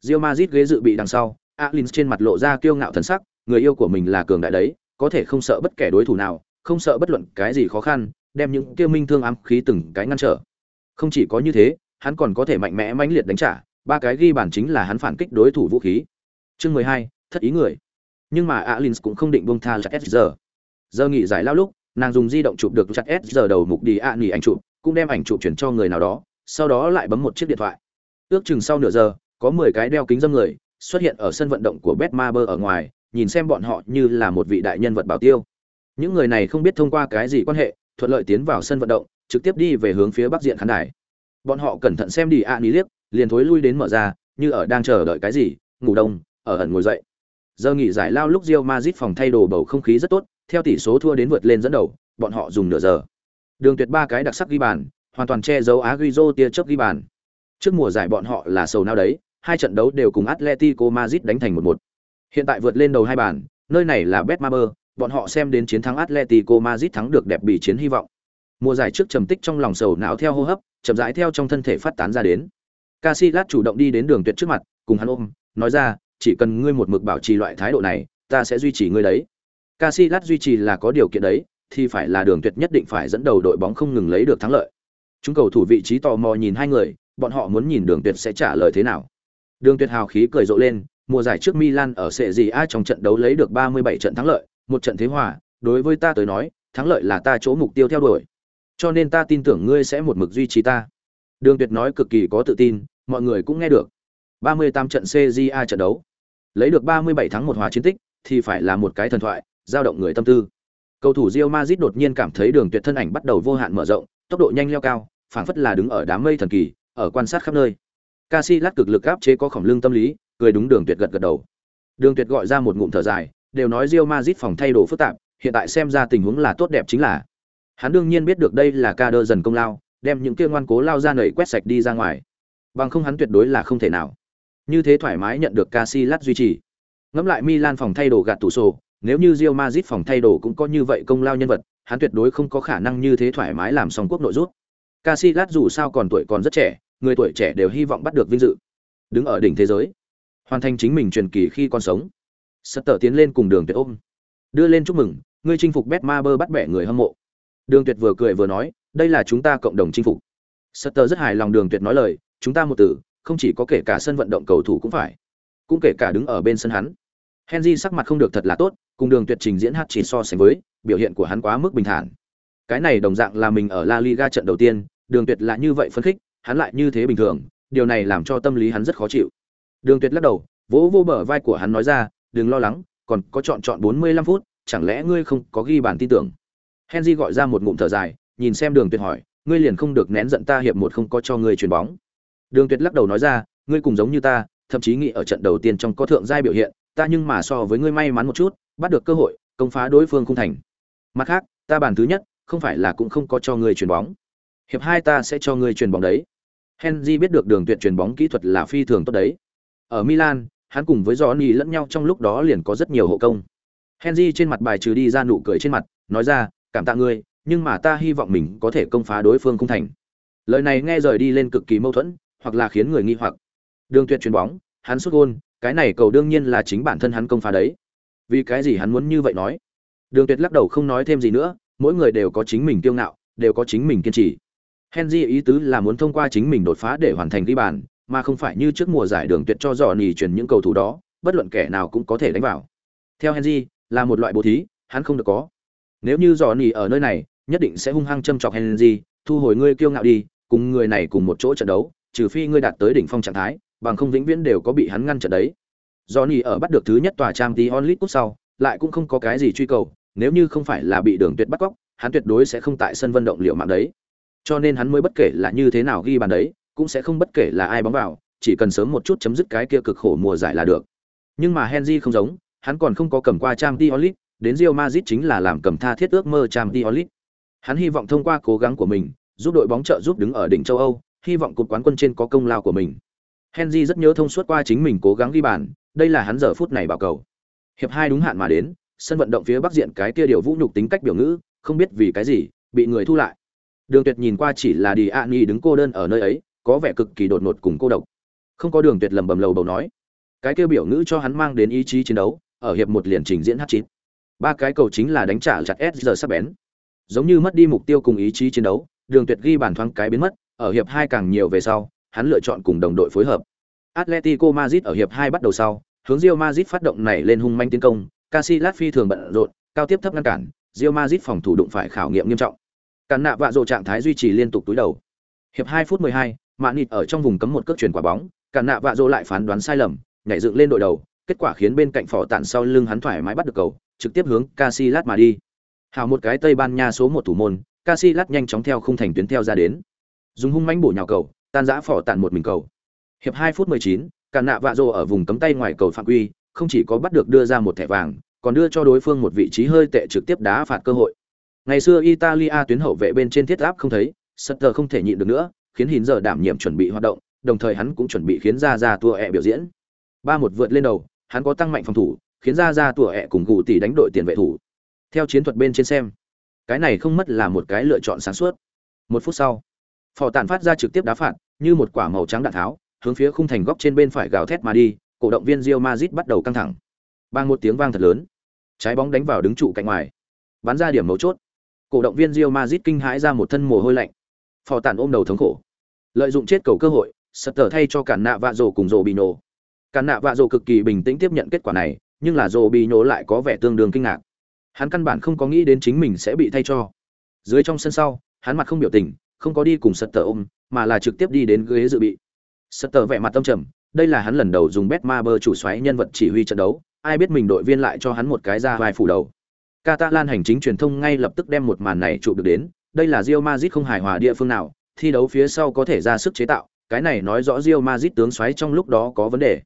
Real Madrid ghế dự bị đằng sau, Alins trên mặt lộ ra kiêu ngạo thần sắc, người yêu của mình là cường đại đấy, có thể không sợ bất kể đối thủ nào, không sợ bất luận cái gì khó khăn, đem những kia minh thương ám khí từng cái ngăn trở. Không chỉ có như thế, hắn còn có thể mạnh mẽ mãnh liệt đánh trả, ba cái ghi bàn chính là hắn phản kích đối thủ vũ khí. Chương mười hai, thất ý người. Nhưng mà Alins cũng không định buông tha chặt giờ. Giờ nghỉ giải lao lúc, nàng dùng di động chụp được chặt giờ đầu mục đi ạ nghỉ ảnh chụp, cũng đem ảnh chụp chuyển cho người nào đó, sau đó lại bấm một chiếc điện thoại. Ước chừng sau nửa giờ, có mười cái đeo kính dâm người xuất hiện ở sân vận động của Betmaber ở ngoài, nhìn xem bọn họ như là một vị đại nhân vật bảo tiêu. Những người này không biết thông qua cái gì quan hệ, thuận lợi tiến vào sân vận động, trực tiếp đi về hướng phía bắc diện khán đài. Bọn họ cẩn thận xem đi ạ ní liếc, liền thối lui đến mở ra, như ở đang chờ đợi cái gì, ngủ đông, ở ẩn ngồi dậy. Giờ nghỉ giải lao lúc Real Madrid phòng thay đồ bầu không khí rất tốt, theo tỷ số thua đến vượt lên dẫn đầu, bọn họ dùng nửa giờ. Đường tuyệt ba cái đặc sắc ghi bàn, hoàn toàn che giấu Agüero tia chớp ghi bàn. Trước mùa giải bọn họ là sầu nào đấy, hai trận đấu đều cùng Atletico Madrid đánh thành một một. Hiện tại vượt lên đầu hai bàn, nơi này là Betmaber, bọn họ xem đến chiến thắng Atletico Madrid thắng được đẹp bị chiến hy vọng. Mùa giải trước trầm tích trong lòng sầu não theo hô hấp, chậm rãi theo trong thân thể phát tán ra đến. Casillas chủ động đi đến đường tuyệt trước mặt, cùng hắn ôm, nói ra, chỉ cần ngươi một mực bảo trì loại thái độ này, ta sẽ duy trì ngươi đấy. Casillas duy trì là có điều kiện đấy, thì phải là đường tuyệt nhất định phải dẫn đầu đội bóng không ngừng lấy được thắng lợi. Chúng cầu thủ vị trí tò mò nhìn hai người, bọn họ muốn nhìn đường tuyệt sẽ trả lời thế nào. Đường tuyệt hào khí cười rộ lên, mùa giải trước Milan ở Serie A trong trận đấu lấy được 37 trận thắng lợi, một trận thế hòa, đối với ta tới nói, thắng lợi là ta chỗ mục tiêu theo đuổi. Cho nên ta tin tưởng ngươi sẽ một mực duy trì ta. Đường Tuyệt nói cực kỳ có tự tin, mọi người cũng nghe được. 38 trận CJA trận đấu, lấy được 37 thắng một hòa chiến tích, thì phải là một cái thần thoại, dao động người tâm tư. Cầu thủ Real Madrid đột nhiên cảm thấy Đường Tuyệt thân ảnh bắt đầu vô hạn mở rộng, tốc độ nhanh leo cao, phảng phất là đứng ở đám mây thần kỳ, ở quan sát khắp nơi. Casillas cực lực áp chế có khổng lương tâm lý, cười đúng Đường Tuyệt gật gật đầu. Đường Tuyệt gọi ra một ngụm thở dài, đều nói Real Madrid phòng thay đồ phức tạp, hiện tại xem ra tình huống là tốt đẹp chính là. Hắn đương nhiên biết được đây là ca đơ dần công lao, đem những kia ngoan cố lao ra nảy quét sạch đi ra ngoài. Bằng không hắn tuyệt đối là không thể nào. Như thế thoải mái nhận được Casillas duy trì. Ngẫm lại Milan phòng thay đồ gạt tủ sổ, nếu như Real Madrid phòng thay đồ cũng có như vậy công lao nhân vật, hắn tuyệt đối không có khả năng như thế thoải mái làm xong quốc nội rút. Casillas dù sao còn tuổi còn rất trẻ, người tuổi trẻ đều hy vọng bắt được vinh dự. Đứng ở đỉnh thế giới, hoàn thành chính mình truyền kỳ khi còn sống. Sật tở tiến lên cùng đường tuyệt ôm. Đưa lên chúc mừng, ngươi chinh phục Betmaber bắt bẻ người hâm mộ. Đường Tuyệt vừa cười vừa nói, đây là chúng ta cộng đồng chinh phục. Sutter rất hài lòng Đường Tuyệt nói lời, chúng ta một tử, không chỉ có kể cả sân vận động cầu thủ cũng phải, cũng kể cả đứng ở bên sân hắn. Henry sắc mặt không được thật là tốt, cùng Đường Tuyệt trình diễn hát chỉ so sánh với, biểu hiện của hắn quá mức bình thản. Cái này đồng dạng là mình ở La Liga trận đầu tiên, Đường Tuyệt là như vậy phấn khích, hắn lại như thế bình thường, điều này làm cho tâm lý hắn rất khó chịu. Đường Tuyệt lắc đầu, vỗ vô bờ vai của hắn nói ra, đừng lo lắng, còn có chọn chọn 45 phút, chẳng lẽ ngươi không có ghi bàn tin tưởng? Henry gọi ra một ngụm thở dài, nhìn xem Đường Tuyệt hỏi, ngươi liền không được nén giận ta hiệp một không có cho ngươi chuyền bóng. Đường Tuyệt lắc đầu nói ra, ngươi cùng giống như ta, thậm chí nghĩ ở trận đầu tiên trong có thượng giai biểu hiện, ta nhưng mà so với ngươi may mắn một chút, bắt được cơ hội, công phá đối phương không thành. Mặt khác, ta bàn thứ nhất, không phải là cũng không có cho ngươi chuyền bóng. Hiệp hai ta sẽ cho ngươi chuyền bóng đấy. Henry biết được Đường Tuyệt chuyền bóng kỹ thuật là phi thường tốt đấy. Ở Milan, hắn cùng với Johnny lẫn nhau trong lúc đó liền có rất nhiều hộ công. Henry trên mặt bài trừ đi ra nụ cười trên mặt, nói ra, cảm tạ ngươi nhưng mà ta hy vọng mình có thể công phá đối phương không thành. Lời này nghe rời đi lên cực kỳ mâu thuẫn hoặc là khiến người nghi hoặc. Đường tuyệt chuyền bóng hắn xuất gôn cái này cầu đương nhiên là chính bản thân hắn công phá đấy. Vì cái gì hắn muốn như vậy nói? Đường tuyệt lắc đầu không nói thêm gì nữa mỗi người đều có chính mình kiêu ngạo đều có chính mình kiên trì. Henry ý tứ là muốn thông qua chính mình đột phá để hoàn thành ghi bàn mà không phải như trước mùa giải đường tuyệt cho dò nhì chuyển những cầu thủ đó bất luận kẻ nào cũng có thể đánh vào. Theo henry là một loại bố thí hắn không được có. Nếu như dò nhì ở nơi này nhất định sẽ hung hăng châm chọc henry thu hồi ngươi kiêu ngạo đi cùng người này cùng một chỗ trận đấu trừ phi ngươi đạt tới đỉnh phong trạng thái bằng không vĩnh viễn đều có bị hắn ngăn trận đấy. Johnny ở bắt được thứ nhất tòa trang tí onlit cúp sau, lại cũng không có cái gì truy cầu, nếu như không phải là bị Đường Tuyệt bắt cóc, hắn tuyệt đối sẽ không tại sân vận động liệu mạng đấy. Cho nên hắn mới bất kể là như thế nào ghi bàn đấy, cũng sẽ không bất kể là ai bóng vào, chỉ cần sớm một chút chấm dứt cái kia cực khổ mùa giải là được. Nhưng mà Henry không giống, hắn còn không có cầm qua Champions League, đến Real Madrid chính là làm cầm tha thiết ước mơ Champions League. Hắn hy vọng thông qua cố gắng của mình, giúp đội bóng trợ giúp đứng ở đỉnh châu Âu, hy vọng cột quán quân trên có công lao của mình. Henry rất nhớ thông suốt qua chính mình cố gắng ghi bàn, đây là hắn giờ phút này bảo cầu. Hiệp hai đúng hạn mà đến, sân vận động phía bắc diện cái kia điều vũ nhục tính cách biểu ngữ, không biết vì cái gì, bị người thu lại. Đường Tuyệt nhìn qua chỉ là Đi Ani đứng cô đơn ở nơi ấy, có vẻ cực kỳ đột ngột cùng cô độc. Không có Đường Tuyệt lầm bầm lầu bầu nói, cái kia biểu ngữ cho hắn mang đến ý chí chiến đấu, ở hiệp một liền trình diễn H9. Ba cái cầu chính là đánh trả chặt S giờ sắp bén. Giống như mất đi mục tiêu cùng ý chí chiến đấu, Đường Tuyệt ghi bàn thoáng cái biến mất, ở hiệp hai càng nhiều về sau, hắn lựa chọn cùng đồng đội phối hợp. Atletico Madrid ở hiệp hai bắt đầu sau, hướng Real Madrid phát động này lên hung manh tiến công, Casillas phi thường bận rộn, cao tiếp thấp ngăn cản, Real Madrid phòng thủ đụng phải khảo nghiệm nghiêm trọng. Cản nạ vạ rồ trạng thái duy trì liên tục túi đầu. Hiệp 2 phút 12, Mạn Nịt ở trong vùng cấm một cước chuyển quả bóng, cản nạ vạ rồ lại phán đoán sai lầm, nhảy dựng lên đội đầu, kết quả khiến bên cạnh phỏ tản sau lưng hắn thoải mái bắt được cầu, trực tiếp hướng Casillas mà đi. Hào một cái Tây Ban Nha số một thủ môn, Casillas nhanh chóng theo khung thành tuyến theo ra đến. Dùng hung mãnh bổ nhào cầu, tan giã phỏ tản một mình cầu. Hiệp 2 phút 19, cản nạ vạ rồ ở vùng cấm tay ngoài cầu phạm quy, không chỉ có bắt được đưa ra một thẻ vàng, còn đưa cho đối phương một vị trí hơi tệ trực tiếp đá phạt cơ hội. Ngày xưa Italia tuyến hậu vệ bên trên thiết áp không thấy, Sutter không thể nhịn được nữa, khiến Hìn giờ đảm nhiệm chuẩn bị hoạt động, đồng thời hắn cũng chuẩn bị khiến ra ra tua ẹ biểu diễn. Ba một vượt lên đầu, hắn có tăng mạnh phòng thủ, khiến ra ra tua ẹ cùng gù tỷ đánh đội tiền vệ thủ. Theo chiến thuật bên trên xem, cái này không mất là một cái lựa chọn sáng suốt. Một phút sau, phò tàn phát ra trực tiếp đá phạt, như một quả màu trắng đạn tháo, hướng phía khung thành góc trên bên phải gào thét mà đi, cổ động viên Real Madrid bắt đầu căng thẳng. Bang một tiếng vang thật lớn, trái bóng đánh vào đứng trụ cạnh ngoài, bắn ra điểm mấu chốt. Cổ động viên Real Madrid kinh hãi ra một thân mồ hôi lạnh. Phò tản ôm đầu thống khổ. Lợi dụng chết cầu cơ hội, Sutter thay cho cản nạ vạ rồ cùng rồ nổ Cản nạ vạ rồ cực kỳ bình tĩnh tiếp nhận kết quả này, nhưng là rồ nổ lại có vẻ tương đương kinh ngạc. Hắn căn bản không có nghĩ đến chính mình sẽ bị thay cho. Dưới trong sân sau, hắn mặt không biểu tình, không có đi cùng Sutter ôm, mà là trực tiếp đi đến ghế dự bị. Sutter vẻ mặt tâm trầm, đây là hắn lần đầu dùng Betmaber chủ xoáy nhân vật chỉ huy trận đấu, ai biết mình đội viên lại cho hắn một cái ra vai phủ đầu. Catalan hành chính truyền thông ngay lập tức đem một màn này chụp được đến, đây là Real Madrid không hài hòa địa phương nào, thi đấu phía sau có thể ra sức chế tạo, cái này nói rõ Real Madrid tướng xoáy trong lúc đó có vấn đề.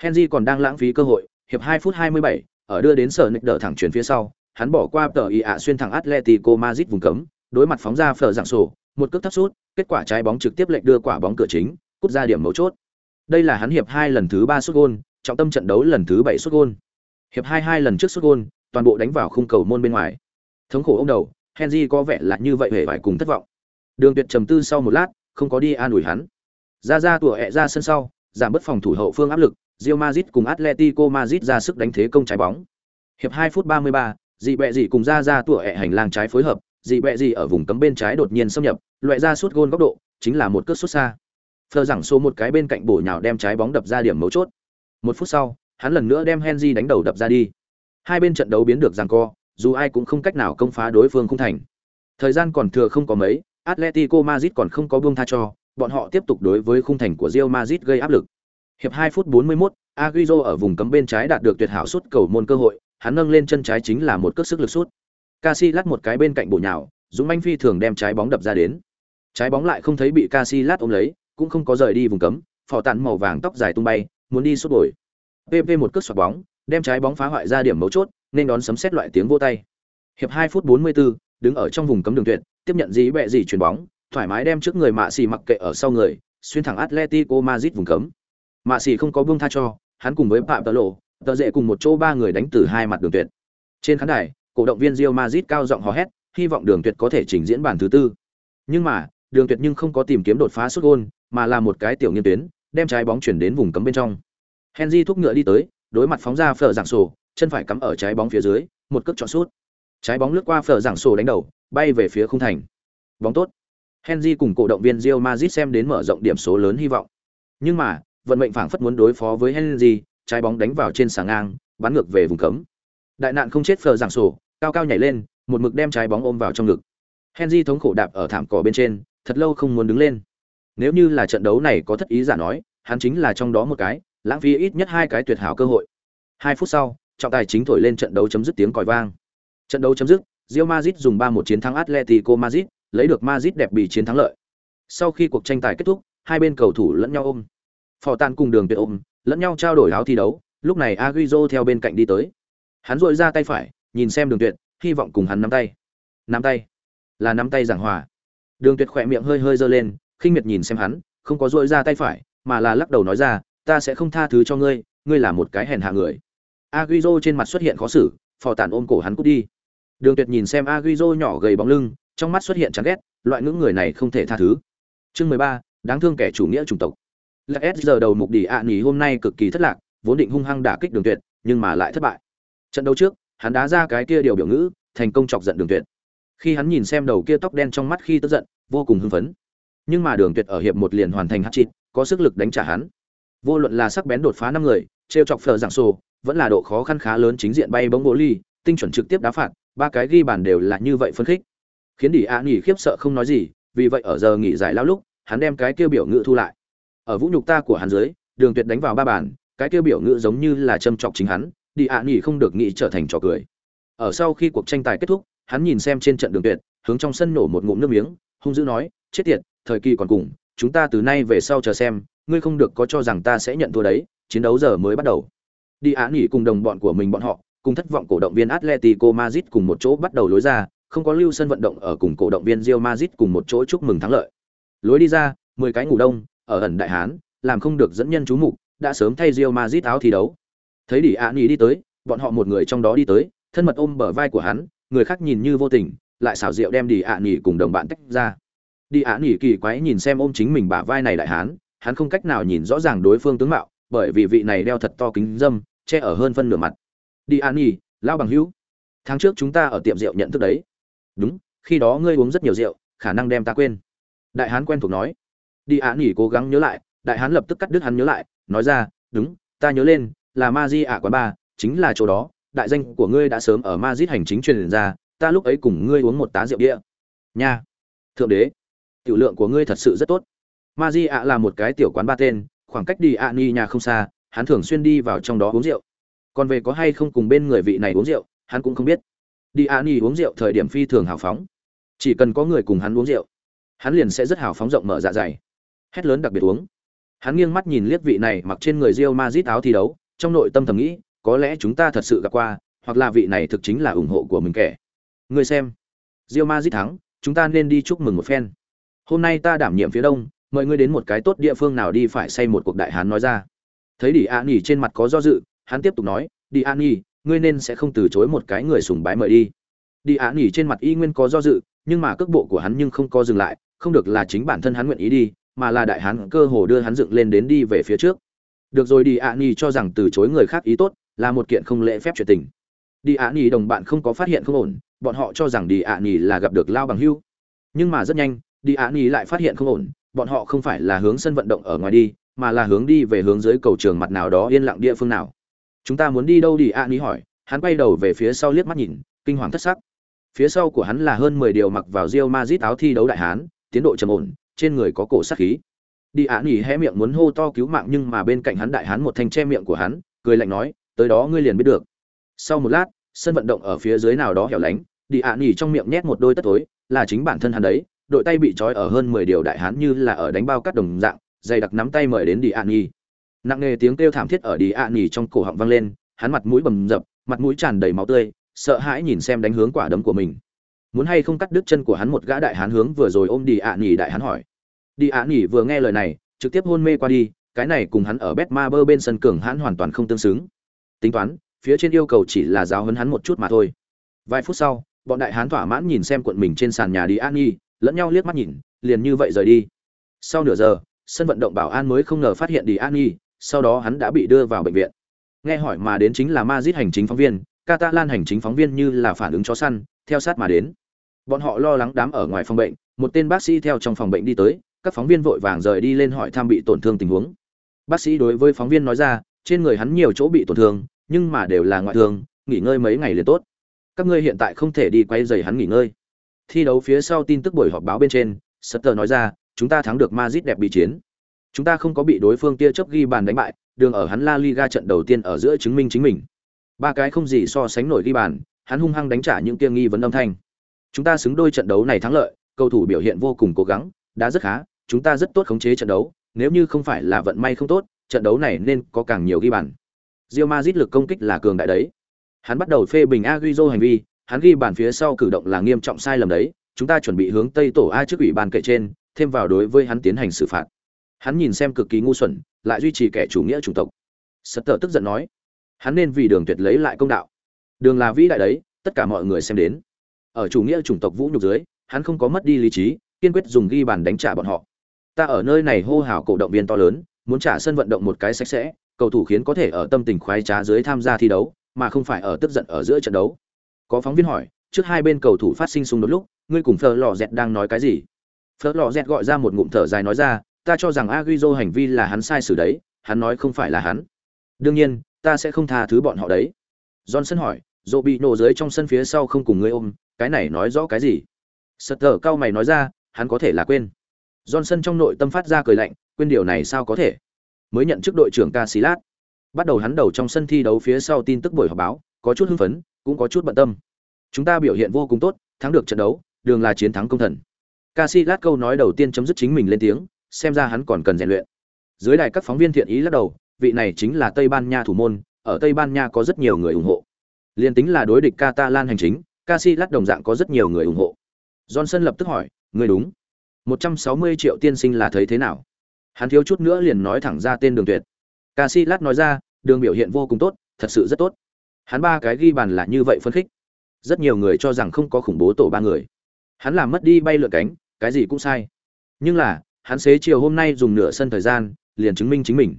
Henry còn đang lãng phí cơ hội, hiệp 2 phút 27, ở đưa đến sở nịch đỡ thẳng chuyển phía sau, hắn bỏ qua tờ ý ạ xuyên thẳng Atletico Madrid vùng cấm, đối mặt phóng ra phở dạng sổ, một cước thấp sút, kết quả trái bóng trực tiếp lệch đưa quả bóng cửa chính, cút ra điểm mấu chốt. Đây là hắn hiệp 2 lần thứ 3 sút gol, trọng tâm trận đấu lần thứ 7 sút gol. Hiệp 2 hai lần trước sút gol, toàn bộ đánh vào khung cầu môn bên ngoài. Thống khổ ông đầu, Henry có vẻ là như vậy hề phải cùng thất vọng. Đường Tuyệt trầm tư sau một lát, không có đi an ủi hắn. Ra ra tủa ẹ ra sân sau, giảm bớt phòng thủ hậu phương áp lực, Real Madrid cùng Atletico Madrid ra sức đánh thế công trái bóng. Hiệp 2 phút 33, dị bẹ dị cùng ra ra tủa ẹ hành lang trái phối hợp, dị bẹ dị ở vùng cấm bên trái đột nhiên xâm nhập, loại ra sút gôn góc độ, chính là một cước sút xa. Phờ rằng số một cái bên cạnh bổ nhào đem trái bóng đập ra điểm mấu chốt. Một phút sau, hắn lần nữa đem Henry đánh đầu đập ra đi. Hai bên trận đấu biến được giằng co, dù ai cũng không cách nào công phá đối phương không thành. Thời gian còn thừa không có mấy, Atletico Madrid còn không có buông tha cho, bọn họ tiếp tục đối với khung thành của Real Madrid gây áp lực. Hiệp 2 phút 41, Agüero ở vùng cấm bên trái đạt được tuyệt hảo sút cầu môn cơ hội, hắn nâng lên chân trái chính là một cước sức lực sút. Casillas một cái bên cạnh bổ nhào, Dũng Anh phi thường đem trái bóng đập ra đến. Trái bóng lại không thấy bị Casillas ôm lấy, cũng không có rời đi vùng cấm, phò tản màu vàng tóc dài tung bay, muốn đi sút đổi. PP một cước xoạc bóng, đem trái bóng phá hoại ra điểm mấu chốt, nên đón sấm sét loại tiếng vô tay. Hiệp 2 phút 44, đứng ở trong vùng cấm đường tuyệt, tiếp nhận dí bẹ gì chuyền bóng, thoải mái đem trước người Mạ Xì mặc kệ ở sau người, xuyên thẳng Atletico Madrid vùng cấm. Mạ Xì không có buông tha cho, hắn cùng với Phạm Tơ Lộ, tờ dễ cùng một chỗ ba người đánh từ hai mặt đường tuyệt. Trên khán đài, cổ động viên Real Madrid cao giọng hò hét, hy vọng đường tuyệt có thể trình diễn bản thứ tư. Nhưng mà, đường tuyệt nhưng không có tìm kiếm đột phá sút gôn, mà là một cái tiểu nghiên tuyến, đem trái bóng chuyển đến vùng cấm bên trong. Henry thúc ngựa đi tới, đối mặt phóng ra phở giảng sổ, chân phải cắm ở trái bóng phía dưới, một cước chọn sút. Trái bóng lướt qua phở giảng sổ đánh đầu, bay về phía khung thành. Bóng tốt. Henry cùng cổ động viên Real Madrid xem đến mở rộng điểm số lớn hy vọng. Nhưng mà, vận mệnh phảng phất muốn đối phó với Henry, trái bóng đánh vào trên sà ngang, bắn ngược về vùng cấm. Đại nạn không chết phở giảng sổ, cao cao nhảy lên, một mực đem trái bóng ôm vào trong ngực. Henry thống khổ đạp ở thảm cỏ bên trên, thật lâu không muốn đứng lên. Nếu như là trận đấu này có thất ý giả nói, hắn chính là trong đó một cái, lãng phí ít nhất hai cái tuyệt hảo cơ hội. Hai phút sau, trọng tài chính thổi lên trận đấu chấm dứt tiếng còi vang. Trận đấu chấm dứt, Real Madrid dùng 3-1 chiến thắng Atletico Madrid, lấy được Madrid đẹp bị chiến thắng lợi. Sau khi cuộc tranh tài kết thúc, hai bên cầu thủ lẫn nhau ôm. Phò Tàn cùng Đường Tuyệt ôm, lẫn nhau trao đổi áo thi đấu, lúc này Agüero theo bên cạnh đi tới. Hắn rội ra tay phải, nhìn xem Đường Tuyệt, hy vọng cùng hắn nắm tay. Nắm tay? Là nắm tay giảng hòa. Đường Tuyệt khỏe miệng hơi hơi dơ lên, khinh miệt nhìn xem hắn, không có rội ra tay phải, mà là lắc đầu nói ra, ta sẽ không tha thứ cho ngươi, ngươi là một cái hèn hạ người. Agüero trên mặt xuất hiện khó xử, Phò Tàn ôm cổ hắn cút đi. Đường Tuyệt nhìn xem Agüero nhỏ gầy bóng lưng, trong mắt xuất hiện chán ghét, loại ngưỡng người này không thể tha thứ. Chương 13, đáng thương kẻ chủ nghĩa chủng tộc. Là giờ đầu mục đi ạ à hôm nay cực kỳ thất lạc, vốn định hung hăng đả kích Đường Tuyệt, nhưng mà lại thất bại. Trận đấu trước, hắn đá ra cái kia điều biểu ngữ, thành công chọc giận Đường Tuyệt. Khi hắn nhìn xem đầu kia tóc đen trong mắt khi tức giận, vô cùng hưng phấn. Nhưng mà Đường Tuyệt ở hiệp một liền hoàn thành hat-trick, có sức lực đánh trả hắn. Vô luận là sắc bén đột phá năm người, trêu chọc phở giảng sổ, vẫn là độ khó khăn khá lớn chính diện bay bóng bộ ly, tinh chuẩn trực tiếp đá phạt, ba cái ghi bàn đều là như vậy phân khích. Khiến Đi ạ nghỉ khiếp sợ không nói gì, vì vậy ở giờ nghỉ giải lao lúc, hắn đem cái kia biểu ngữ thu lại. Ở vũ nhục ta của hắn dưới, Đường Tuyệt đánh vào ba bàn, cái kia biểu ngữ giống như là châm chọc chính hắn, Đi ạ nghỉ không được nghĩ trở thành trò cười. Ở sau khi cuộc tranh tài kết thúc, hắn nhìn xem trên trận Đường Tuyệt, hướng trong sân nổ một ngụm nước miếng, hung dữ nói, chết tiệt, thời kỳ còn cùng, chúng ta từ nay về sau chờ xem, ngươi không được có cho rằng ta sẽ nhận thua đấy, chiến đấu giờ mới bắt đầu. Đi ạ nghỉ cùng đồng bọn của mình bọn họ, cùng thất vọng cổ động viên Atletico Madrid cùng một chỗ bắt đầu lối ra, không có lưu sân vận động ở cùng cổ động viên Real Madrid cùng một chỗ chúc mừng thắng lợi. Lối đi ra, 10 cái ngủ đông, ở ẩn đại hán, làm không được dẫn nhân chú mục, đã sớm thay Real Madrid áo thi đấu. Thấy Đi Á đi tới, bọn họ một người trong đó đi tới, thân mật ôm bờ vai của hắn, người khác nhìn như vô tình, lại xảo diệu đem Đi Á cùng đồng bạn tách ra. Đi Á kỳ quái nhìn xem ôm chính mình bả vai này đại hán, hắn không cách nào nhìn rõ ràng đối phương tướng mạo, bởi vì vị này đeo thật to kính dâm, che ở hơn phân nửa mặt đi an nhi lao bằng hữu. Tháng trước chúng ta ở tiệm rượu nhận thức đấy. Đúng, khi đó ngươi uống rất nhiều rượu, khả năng đem ta quên. Đại hán quen thuộc nói. Đi an nhi cố gắng nhớ lại, đại hán lập tức cắt đứt hắn nhớ lại, nói ra, đúng, ta nhớ lên, là ma di ạ quán ba, chính là chỗ đó, đại danh của ngươi đã sớm ở ma di hành chính truyền ra, ta lúc ấy cùng ngươi uống một tá rượu đĩa nha, thượng đế, tiểu lượng của ngươi thật sự rất tốt. Ma di ạ là một cái tiểu quán ba tên, khoảng cách đi ạ ni nhà không xa, hắn thường xuyên đi vào trong đó uống rượu còn về có hay không cùng bên người vị này uống rượu, hắn cũng không biết. Đi a ni uống rượu thời điểm phi thường hào phóng. Chỉ cần có người cùng hắn uống rượu, hắn liền sẽ rất hào phóng rộng mở dạ dày. Hét lớn đặc biệt uống. Hắn nghiêng mắt nhìn liếc vị này mặc trên người rio mazit áo thi đấu, trong nội tâm thầm nghĩ, có lẽ chúng ta thật sự gặp qua, hoặc là vị này thực chính là ủng hộ của mình kẻ. Người xem. Rio mazit thắng, chúng ta nên đi chúc mừng một phen. Hôm nay ta đảm nhiệm phía đông, mời ngươi đến một cái tốt địa phương nào đi phải xây một cuộc đại hán nói ra. Thấy đi an nỉ trên mặt có do dự hắn tiếp tục nói đi an Nhi, ngươi nên sẽ không từ chối một cái người sùng bái mời đi. Đi an Nhi trên mặt y nguyên có do dự nhưng mà cước bộ của hắn nhưng không có dừng lại không được là chính bản thân hắn nguyện ý đi mà là đại hắn cơ hồ đưa hắn dựng lên đến đi về phía trước. Được rồi đi an Nhi cho rằng từ chối người khác ý tốt là một kiện không lễ phép chuyện tình. Đi an Nhi đồng bạn không có phát hiện không ổn bọn họ cho rằng đi an Nhi là gặp được lao bằng hưu. Nhưng mà rất nhanh đi an Nhi lại phát hiện không ổn bọn họ không phải là hướng sân vận động ở ngoài đi mà là hướng đi về hướng dưới cầu trường mặt nào đó yên lặng địa phương nào chúng ta muốn đi đâu đi, a ni hỏi. Hắn quay đầu về phía sau liếc mắt nhìn, kinh hoàng thất sắc. Phía sau của hắn là hơn mười điều mặc vào rio mazit áo thi đấu đại hán, tiến độ trầm ổn, trên người có cổ sát khí. Đi, a ni hé miệng muốn hô to cứu mạng, nhưng mà bên cạnh hắn đại hán một thanh che miệng của hắn, cười lạnh nói, tới đó ngươi liền biết được. Sau một lát, sân vận động ở phía dưới nào đó hẻo lánh, đi, a ni trong miệng nhét một đôi tất tối là chính bản thân hắn đấy. Đội tay bị trói ở hơn mười điều đại hán như là ở đánh bao cắt đồng dạng, dày đặc nắm tay mời đến đi an nhi nặng nề tiếng kêu thảm thiết ở đi ạ nỉ trong cổ họng vang lên, hắn mặt mũi bầm dập, mặt mũi tràn đầy máu tươi, sợ hãi nhìn xem đánh hướng quả đấm của mình. Muốn hay không cắt đứt chân của hắn một gã đại hán hướng vừa rồi ôm đi ạ nỉ đại hán hỏi. Đi ạ nỉ vừa nghe lời này, trực tiếp hôn mê qua đi, cái này cùng hắn ở bet ma bơ bên sân cường hắn hoàn toàn không tương xứng. Tính toán, phía trên yêu cầu chỉ là giáo hấn hắn một chút mà thôi. Vài phút sau, bọn đại hán thỏa mãn nhìn xem cuộn mình trên sàn nhà đi an nhi lẫn nhau liếc mắt nhìn, liền như vậy rời đi. Sau nửa giờ, sân vận động bảo an mới không ngờ phát hiện đi an nhi sau đó hắn đã bị đưa vào bệnh viện. Nghe hỏi mà đến chính là Madrid hành chính phóng viên, catalan hành chính phóng viên như là phản ứng chó săn, theo sát mà đến. Bọn họ lo lắng đám ở ngoài phòng bệnh, một tên bác sĩ theo trong phòng bệnh đi tới, các phóng viên vội vàng rời đi lên hỏi thăm bị tổn thương tình huống. Bác sĩ đối với phóng viên nói ra, trên người hắn nhiều chỗ bị tổn thương, nhưng mà đều là ngoại thương, nghỉ ngơi mấy ngày liền tốt. Các ngươi hiện tại không thể đi quay giày hắn nghỉ ngơi. Thi đấu phía sau tin tức buổi họp báo bên trên Sutter nói ra, chúng ta thắng được Madrid đẹp bị chiến chúng ta không có bị đối phương tia chớp ghi bàn đánh bại đường ở hắn La Liga trận đầu tiên ở giữa chứng minh chính mình. Ba cái không gì so sánh nổi ghi bàn, hắn hung hăng đánh trả những kia nghi vấn âm thanh. Chúng ta xứng đôi trận đấu này thắng lợi, cầu thủ biểu hiện vô cùng cố gắng, đã rất khá, chúng ta rất tốt khống chế trận đấu, nếu như không phải là vận may không tốt, trận đấu này nên có càng nhiều ghi bàn. Real Madrid lực công kích là cường đại đấy. Hắn bắt đầu phê bình Agüero hành vi, hắn ghi bàn phía sau cử động là nghiêm trọng sai lầm đấy, chúng ta chuẩn bị hướng Tây tổ A trước ủy ban kệ trên, thêm vào đối với hắn tiến hành xử phạt. Hắn nhìn xem cực kỳ ngu xuẩn, lại duy trì kẻ chủ nghĩa chủng tộc. Sutter tức giận nói, hắn nên vì Đường Tuyệt lấy lại công đạo. Đường là vĩ đại đấy, tất cả mọi người xem đến. Ở chủ nghĩa chủng tộc vũ nhục dưới, hắn không có mất đi lý trí, kiên quyết dùng ghi bàn đánh trả bọn họ. Ta ở nơi này hô hào cổ động viên to lớn, muốn trả sân vận động một cái sạch sẽ, cầu thủ khiến có thể ở tâm tình khoái trá dưới tham gia thi đấu, mà không phải ở tức giận ở giữa trận đấu. Có phóng viên hỏi, trước hai bên cầu thủ phát sinh xung đột lúc, ngươi cùng phờ lò Dẹt đang nói cái gì? phờ lò Dẹt gọi ra một ngụm thở dài nói ra, ta cho rằng Agüero hành vi là hắn sai xử đấy, hắn nói không phải là hắn. Đương nhiên, ta sẽ không tha thứ bọn họ đấy. Johnson hỏi, Dỗ bị nổ dưới trong sân phía sau không cùng ngươi ôm, cái này nói rõ cái gì? Sutter cao mày nói ra, hắn có thể là quên. Johnson trong nội tâm phát ra cười lạnh, quên điều này sao có thể? Mới nhận chức đội trưởng Casillas. Bắt đầu hắn đầu trong sân thi đấu phía sau tin tức buổi họp báo, có chút hưng phấn, cũng có chút bận tâm. Chúng ta biểu hiện vô cùng tốt, thắng được trận đấu, đường là chiến thắng công thần. Casillas câu nói đầu tiên chấm dứt chính mình lên tiếng, xem ra hắn còn cần rèn luyện. Dưới đài các phóng viên thiện ý lắc đầu, vị này chính là Tây Ban Nha thủ môn, ở Tây Ban Nha có rất nhiều người ủng hộ. Liên tính là đối địch Catalan hành chính, Casillas đồng dạng có rất nhiều người ủng hộ. Johnson lập tức hỏi, người đúng. 160 triệu tiên sinh là thấy thế nào? Hắn thiếu chút nữa liền nói thẳng ra tên Đường Tuyệt. Casillas nói ra, Đường biểu hiện vô cùng tốt, thật sự rất tốt. Hắn ba cái ghi bàn là như vậy phân khích. Rất nhiều người cho rằng không có khủng bố tổ ba người. Hắn làm mất đi bay lượn cánh, cái gì cũng sai. Nhưng là, hắn xế chiều hôm nay dùng nửa sân thời gian, liền chứng minh chính mình.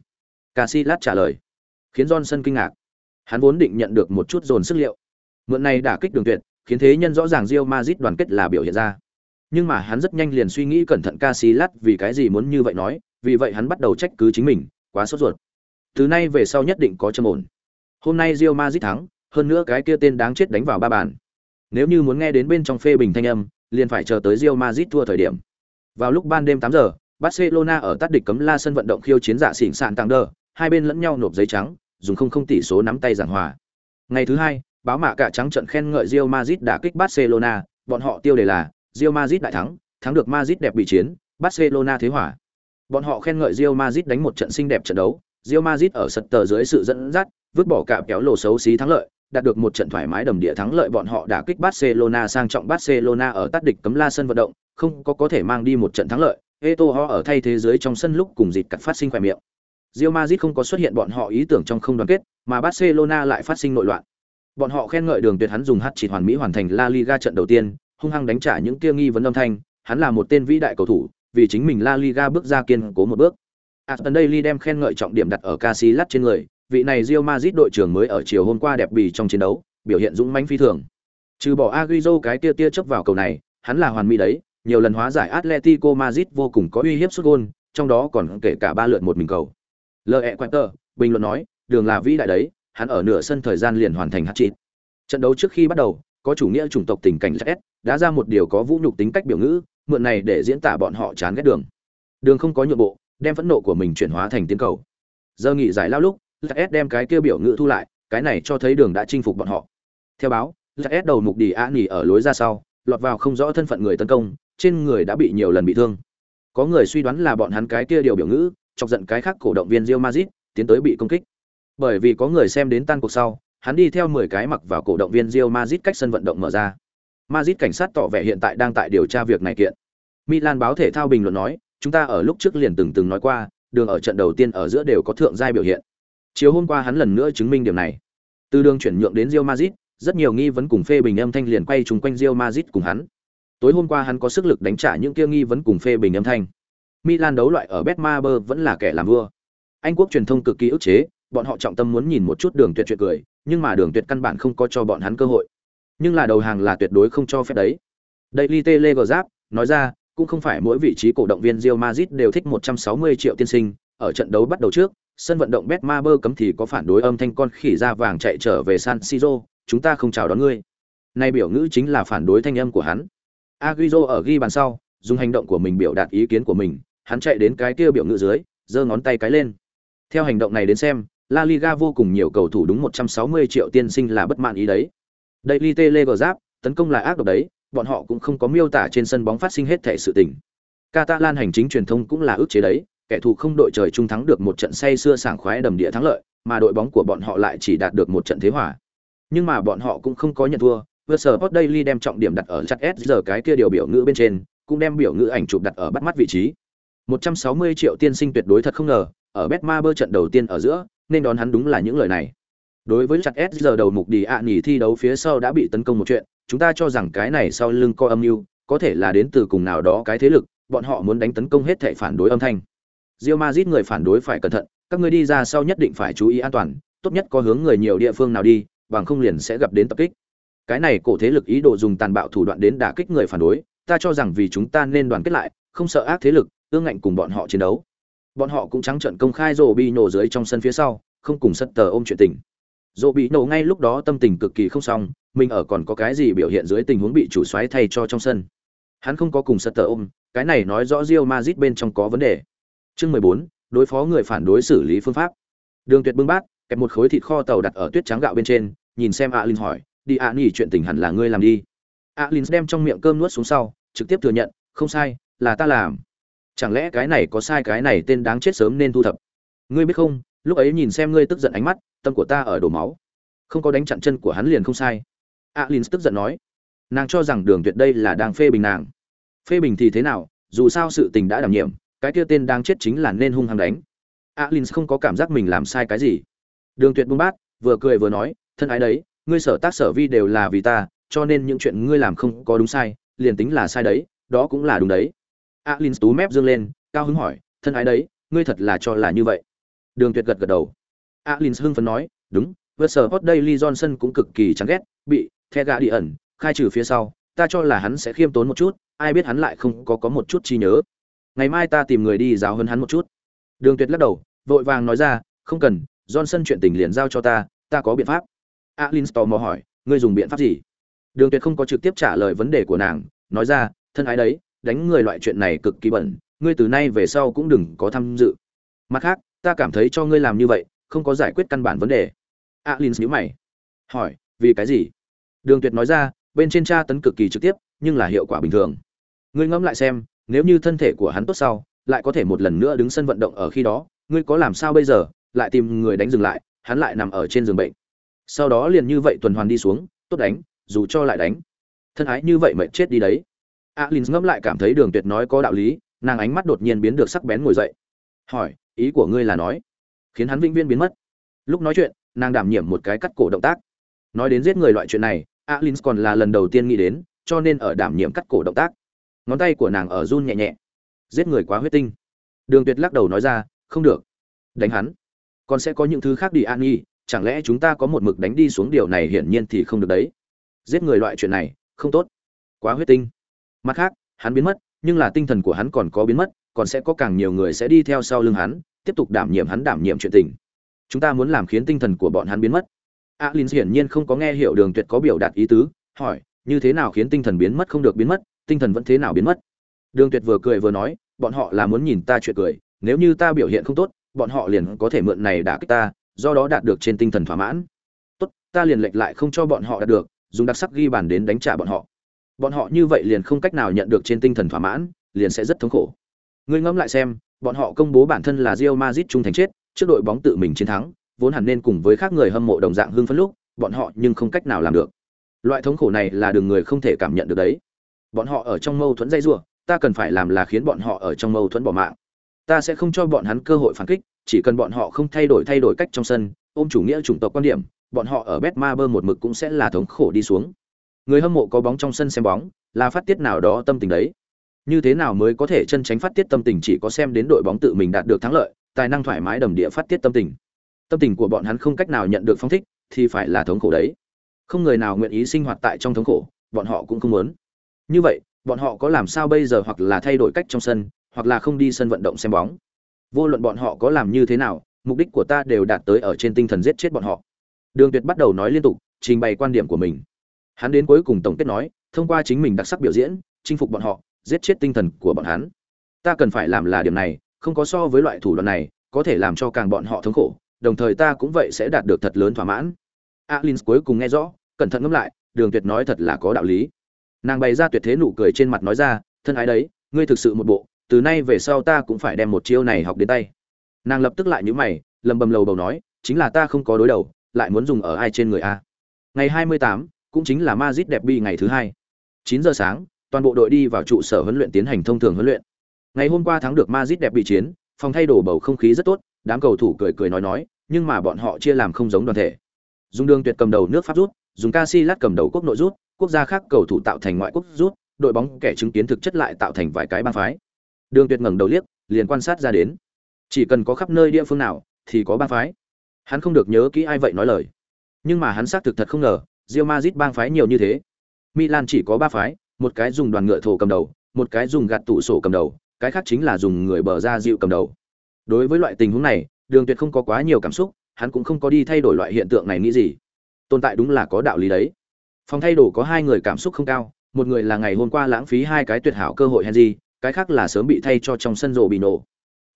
Casillas trả lời, khiến Johnson kinh ngạc. Hắn vốn định nhận được một chút dồn sức liệu. Mượn này đả kích Đường Tuyệt, khiến thế nhân rõ ràng Real Madrid đoàn kết là biểu hiện ra. Nhưng mà hắn rất nhanh liền suy nghĩ cẩn thận Casillas vì cái gì muốn như vậy nói, vì vậy hắn bắt đầu trách cứ chính mình, quá sốt ruột. Từ nay về sau nhất định có châm ổn. Hôm nay Real Madrid thắng, hơn nữa cái kia tên đáng chết đánh vào ba bàn. Nếu như muốn nghe đến bên trong phê bình thanh âm, liền phải chờ tới Real Madrid thua thời điểm. Vào lúc ban đêm 8 giờ, Barcelona ở tắt địch cấm la sân vận động khiêu chiến giả xỉn sạn tăng đờ, hai bên lẫn nhau nộp giấy trắng, dùng không không tỷ số nắm tay giảng hòa. Ngày thứ hai, báo mạ cả trắng trận khen ngợi Real Madrid đã kích Barcelona, bọn họ tiêu đề là Real Madrid đại thắng, thắng được Madrid đẹp bị chiến, Barcelona thế hỏa. Bọn họ khen ngợi Real Madrid đánh một trận xinh đẹp trận đấu, Real Madrid ở sật tờ dưới sự dẫn dắt, vứt bỏ cả kéo lồ xấu xí thắng lợi, đạt được một trận thoải mái đầm địa thắng lợi bọn họ đã kích Barcelona sang trọng Barcelona ở tắt địch cấm la sân vận động, không có có thể mang đi một trận thắng lợi. Eto'o ở thay thế giới trong sân lúc cùng dịt cắt phát sinh khỏe miệng. Real Madrid không có xuất hiện bọn họ ý tưởng trong không đoàn kết, mà Barcelona lại phát sinh nội loạn. Bọn họ khen ngợi Đường Tuyệt hắn dùng hất chỉ hoàn mỹ hoàn thành La Liga trận đầu tiên, hung hăng đánh trả những kia nghi vấn âm thanh, hắn là một tên vĩ đại cầu thủ, vì chính mình La Liga bước ra kiên cố một bước. Aston Daily đem khen ngợi trọng điểm đặt ở Casillas trên người, vị này Real Madrid đội trưởng mới ở chiều hôm qua đẹp bì trong chiến đấu, biểu hiện dũng mãnh phi thường. Trừ bỏ Agüero cái tia tia chớp vào cầu này, hắn là hoàn mỹ đấy, nhiều lần hóa giải Atletico Madrid vô cùng có uy hiếp sút gol, trong đó còn kể cả ba lượt một mình cầu. L.E. Quater, bình luận nói, đường là vĩ đại đấy, hắn ở nửa sân thời gian liền hoàn thành hat-trick. Trận đấu trước khi bắt đầu, có chủ nghĩa chủng tộc tình cảnh S, đã ra một điều có vũ nhục tính cách biểu ngữ, mượn này để diễn tả bọn họ chán ghét đường. Đường không có nhượng bộ, đem phẫn nộ của mình chuyển hóa thành tiến cầu. Giờ nghỉ giải lao lúc, S đem cái kia biểu ngữ thu lại, cái này cho thấy đường đã chinh phục bọn họ. Theo báo, S đầu mục đi á nghỉ ở lối ra sau, lọt vào không rõ thân phận người tấn công, trên người đã bị nhiều lần bị thương. Có người suy đoán là bọn hắn cái kia điều biểu ngữ, chọc giận cái khác cổ động viên Real Madrid, tiến tới bị công kích. Bởi vì có người xem đến tan cuộc sau, hắn đi theo 10 cái mặc vào cổ động viên Real Madrid cách sân vận động mở ra. Madrid cảnh sát tỏ vẻ hiện tại đang tại điều tra việc này kiện. Milan báo thể thao bình luận nói, chúng ta ở lúc trước liền từng từng nói qua, đường ở trận đầu tiên ở giữa đều có thượng giai biểu hiện. Chiều hôm qua hắn lần nữa chứng minh điểm này. Từ đường chuyển nhượng đến Real Madrid, rất nhiều nghi vấn cùng phê bình âm thanh liền quay trùng quanh Real Madrid cùng hắn. Tối hôm qua hắn có sức lực đánh trả những kia nghi vấn cùng phê bình âm thanh. Milan đấu loại ở Betmaber vẫn là kẻ làm vua. Anh quốc truyền thông cực kỳ ức chế, bọn họ trọng tâm muốn nhìn một chút đường tuyệt chuyện cười, nhưng mà đường tuyệt căn bản không có cho bọn hắn cơ hội. Nhưng là đầu hàng là tuyệt đối không cho phép đấy. Daily Telegraph nói ra, cũng không phải mỗi vị trí cổ động viên Real Madrid đều thích 160 triệu tiên sinh, ở trận đấu bắt đầu trước, sân vận động Betmaber cấm thì có phản đối âm thanh con khỉ ra vàng chạy trở về San Siro, chúng ta không chào đón ngươi. Nay biểu ngữ chính là phản đối thanh âm của hắn. Agüero ở ghi bàn sau, dùng hành động của mình biểu đạt ý kiến của mình, hắn chạy đến cái kia biểu ngữ dưới, giơ ngón tay cái lên. Theo hành động này đến xem, La Liga vô cùng nhiều cầu thủ đúng 160 triệu tiên sinh là bất mãn ý đấy. Đây Daily giáp, tấn công là ác độc đấy, bọn họ cũng không có miêu tả trên sân bóng phát sinh hết thể sự tình. Catalan hành chính truyền thông cũng là ước chế đấy, kẻ thù không đội trời chung thắng được một trận say xưa sảng khoái đầm địa thắng lợi, mà đội bóng của bọn họ lại chỉ đạt được một trận thế hòa. Nhưng mà bọn họ cũng không có nhận thua, Versport Daily đem trọng điểm đặt ở chặt S giờ cái kia điều biểu ngữ bên trên, cũng đem biểu ngữ ảnh chụp đặt ở bắt mắt vị trí. 160 triệu tiên sinh tuyệt đối thật không ngờ, ở Betmaber trận đầu tiên ở giữa, nên đón hắn đúng là những lời này. Đối với chặt S giờ đầu mục đi ạ à thi đấu phía sau đã bị tấn công một chuyện, chúng ta cho rằng cái này sau lưng co âm mưu, có thể là đến từ cùng nào đó cái thế lực, bọn họ muốn đánh tấn công hết thảy phản đối âm thanh. Real Madrid người phản đối phải cẩn thận, các ngươi đi ra sau nhất định phải chú ý an toàn, tốt nhất có hướng người nhiều địa phương nào đi, bằng không liền sẽ gặp đến tập kích. Cái này cổ thế lực ý đồ dùng tàn bạo thủ đoạn đến đả kích người phản đối, ta cho rằng vì chúng ta nên đoàn kết lại, không sợ ác thế lực, ương ngạnh cùng bọn họ chiến đấu. Bọn họ cũng trắng trợn công khai rồ bị nổ dưới trong sân phía sau, không cùng sất tờ ôm chuyện tình. Rồ bị nổ ngay lúc đó tâm tình cực kỳ không xong, mình ở còn có cái gì biểu hiện dưới tình huống bị chủ soái thay cho trong sân. Hắn không có cùng sất tờ ôm, cái này nói rõ Real Madrid bên trong có vấn đề. Chương 14, đối phó người phản đối xử lý phương pháp. Đường Tuyệt bưng bát, kẹp một khối thịt kho tàu đặt ở tuyết trắng gạo bên trên, nhìn xem Alin hỏi, "Đi ạ nghỉ chuyện tình hẳn là ngươi làm đi." Alin đem trong miệng cơm nuốt xuống sau, trực tiếp thừa nhận, "Không sai, là ta làm." Chẳng lẽ cái này có sai cái này tên đáng chết sớm nên thu thập. Ngươi biết không, lúc ấy nhìn xem ngươi tức giận ánh mắt, tâm của ta ở đổ máu. Không có đánh chặn chân của hắn liền không sai. Alin tức giận nói, nàng cho rằng Đường Tuyệt đây là đang phê bình nàng. Phê bình thì thế nào, dù sao sự tình đã đảm nhiệm, cái kia tên đang chết chính là nên hung hăng đánh. Alin không có cảm giác mình làm sai cái gì. Đường tuyệt buông bát, vừa cười vừa nói, thân ái đấy, ngươi sở tác sở vi đều là vì ta, cho nên những chuyện ngươi làm không có đúng sai, liền tính là sai đấy, đó cũng là đúng đấy. Alin tú mép dương lên, cao hứng hỏi, thân ái đấy, ngươi thật là cho là như vậy? Đường tuyệt gật gật đầu. Alin hưng phấn nói, đúng, vượt sở hot daily johnson cũng cực kỳ chán ghét, bị the gà đi ẩn khai trừ phía sau, ta cho là hắn sẽ khiêm tốn một chút, ai biết hắn lại không có có một chút chi nhớ ngày mai ta tìm người đi giáo hơn hắn một chút. Đường tuyệt lắc đầu, vội vàng nói ra, không cần, johnson chuyện tình liền giao cho ta ta có biện pháp. Alin tò mò hỏi, ngươi dùng biện pháp gì? Đường tuyệt không có trực tiếp trả lời vấn đề của nàng, nói ra, thân ái đấy, đánh người loại chuyện này cực kỳ bẩn, ngươi từ nay về sau cũng đừng có tham dự. Mặt khác, ta cảm thấy cho ngươi làm như vậy, không có giải quyết căn bản vấn đề. Alin nhíu mày, hỏi, vì cái gì? Đường tuyệt nói ra, bên trên tra tấn cực kỳ trực tiếp, nhưng là hiệu quả bình thường. Ngươi ngẫm lại xem nếu như thân thể của hắn tốt sau, lại có thể một lần nữa đứng sân vận động ở khi đó, ngươi có làm sao bây giờ, lại tìm người đánh dừng lại, hắn lại nằm ở trên giường bệnh. Sau đó liền như vậy tuần hoàn đi xuống, tốt đánh, dù cho lại đánh. Thân ái như vậy mệt chết đi đấy. Alin ngẫm lại cảm thấy Đường Tuyệt nói có đạo lý, nàng ánh mắt đột nhiên biến được sắc bén ngồi dậy. Hỏi, ý của ngươi là nói, khiến hắn vĩnh viễn biến mất? Lúc nói chuyện, nàng đảm nhiệm một cái cắt cổ động tác. Nói đến giết người loại chuyện này, Alin còn là lần đầu tiên nghĩ đến, cho nên ở đảm nhiệm cắt cổ động tác ngón tay của nàng ở run nhẹ nhẹ. Giết người quá huyết tinh. Đường tuyệt lắc đầu nói ra, không được. Đánh hắn. Còn sẽ có những thứ khác đi, an nghi chẳng lẽ chúng ta có một mực đánh đi xuống điều này hiển nhiên thì không được đấy. Giết người loại chuyện này, không tốt. Quá huyết tinh. Mặt khác, hắn biến mất, nhưng là tinh thần của hắn còn có biến mất, còn sẽ có càng nhiều người sẽ đi theo sau lưng hắn, tiếp tục đảm nhiệm hắn đảm nhiệm chuyện tình. Chúng ta muốn làm khiến tinh thần của bọn hắn biến mất. Alin hiển nhiên không có nghe hiểu đường tuyệt có biểu đạt ý tứ, hỏi, như thế nào khiến tinh thần biến mất không được biến mất? Tinh thần vẫn thế nào biến mất. Đường tuyệt vừa cười vừa nói, bọn họ là muốn nhìn ta chuyện cười, nếu như ta biểu hiện không tốt, bọn họ liền có thể mượn này đả kích ta, do đó đạt được trên tinh thần thỏa mãn. Tốt, ta liền lệch lại không cho bọn họ đạt được, dùng đặc sắc ghi bàn đến đánh trả bọn họ. Bọn họ như vậy liền không cách nào nhận được trên tinh thần thỏa mãn, liền sẽ rất thống khổ. Ngươi ngẫm lại xem, bọn họ công bố bản thân là Real Madrid trung thành chết, trước đội bóng tự mình chiến thắng, vốn hẳn nên cùng với khác người hâm mộ đồng dạng hưng phấn lúc, bọn họ nhưng không cách nào làm được. Loại thống khổ này là đường người không thể cảm nhận được đấy bọn họ ở trong mâu thuẫn dây rủa, ta cần phải làm là khiến bọn họ ở trong mâu thuẫn bỏ mạng. Ta sẽ không cho bọn hắn cơ hội phản kích, chỉ cần bọn họ không thay đổi thay đổi cách trong sân, ôm chủ nghĩa chủng tộc quan điểm, bọn họ ở Betmaber một mực cũng sẽ là thống khổ đi xuống. Người hâm mộ có bóng trong sân xem bóng, là phát tiết nào đó tâm tình đấy. Như thế nào mới có thể chân tránh phát tiết tâm tình chỉ có xem đến đội bóng tự mình đạt được thắng lợi, tài năng thoải mái đầm địa phát tiết tâm tình. Tâm tình của bọn hắn không cách nào nhận được phong thích, thì phải là thống khổ đấy. Không người nào nguyện ý sinh hoạt tại trong thống khổ, bọn họ cũng không muốn như vậy, bọn họ có làm sao bây giờ hoặc là thay đổi cách trong sân, hoặc là không đi sân vận động xem bóng. Vô luận bọn họ có làm như thế nào, mục đích của ta đều đạt tới ở trên tinh thần giết chết bọn họ. Đường Tuyệt bắt đầu nói liên tục, trình bày quan điểm của mình. Hắn đến cuối cùng tổng kết nói, thông qua chính mình đặc sắc biểu diễn, chinh phục bọn họ, giết chết tinh thần của bọn hắn. Ta cần phải làm là điểm này, không có so với loại thủ đoạn này, có thể làm cho càng bọn họ thống khổ, đồng thời ta cũng vậy sẽ đạt được thật lớn thỏa mãn. Alin cuối cùng nghe rõ, cẩn thận ngẫm lại, Đường Tuyệt nói thật là có đạo lý. Nàng bày ra tuyệt thế nụ cười trên mặt nói ra, thân ái đấy, ngươi thực sự một bộ, từ nay về sau ta cũng phải đem một chiêu này học đến tay. Nàng lập tức lại nhíu mày, lầm bầm lầu bầu nói, chính là ta không có đối đầu, lại muốn dùng ở ai trên người a. Ngày 28, cũng chính là mazit đẹp bi ngày thứ hai. 9 giờ sáng, toàn bộ đội đi vào trụ sở huấn luyện tiến hành thông thường huấn luyện. Ngày hôm qua thắng được Madrid đẹp bị chiến, phòng thay đồ bầu không khí rất tốt, đám cầu thủ cười cười nói nói, nhưng mà bọn họ chia làm không giống đoàn thể. Dùng Đường Tuyệt cầm đầu nước Pháp rút, dùng Casillas cầm đầu quốc nội rút, quốc gia khác cầu thủ tạo thành ngoại quốc rút, đội bóng kẻ chứng kiến thực chất lại tạo thành vài cái bang phái. Đường Tuyệt ngẩng đầu liếc, liền quan sát ra đến. Chỉ cần có khắp nơi địa phương nào thì có bang phái. Hắn không được nhớ kỹ ai vậy nói lời. Nhưng mà hắn xác thực thật không ngờ, Real Madrid bang phái nhiều như thế. Milan chỉ có ba phái, một cái dùng đoàn ngựa thổ cầm đầu, một cái dùng gạt tủ sổ cầm đầu, cái khác chính là dùng người bờ ra dịu cầm đầu. Đối với loại tình huống này, Đường Tuyệt không có quá nhiều cảm xúc, hắn cũng không có đi thay đổi loại hiện tượng này nghĩ gì. Tồn tại đúng là có đạo lý đấy. Phòng thay đồ có hai người cảm xúc không cao, một người là ngày hôm qua lãng phí hai cái tuyệt hảo cơ hội Henry, cái khác là sớm bị thay cho trong sân rổ bị nổ.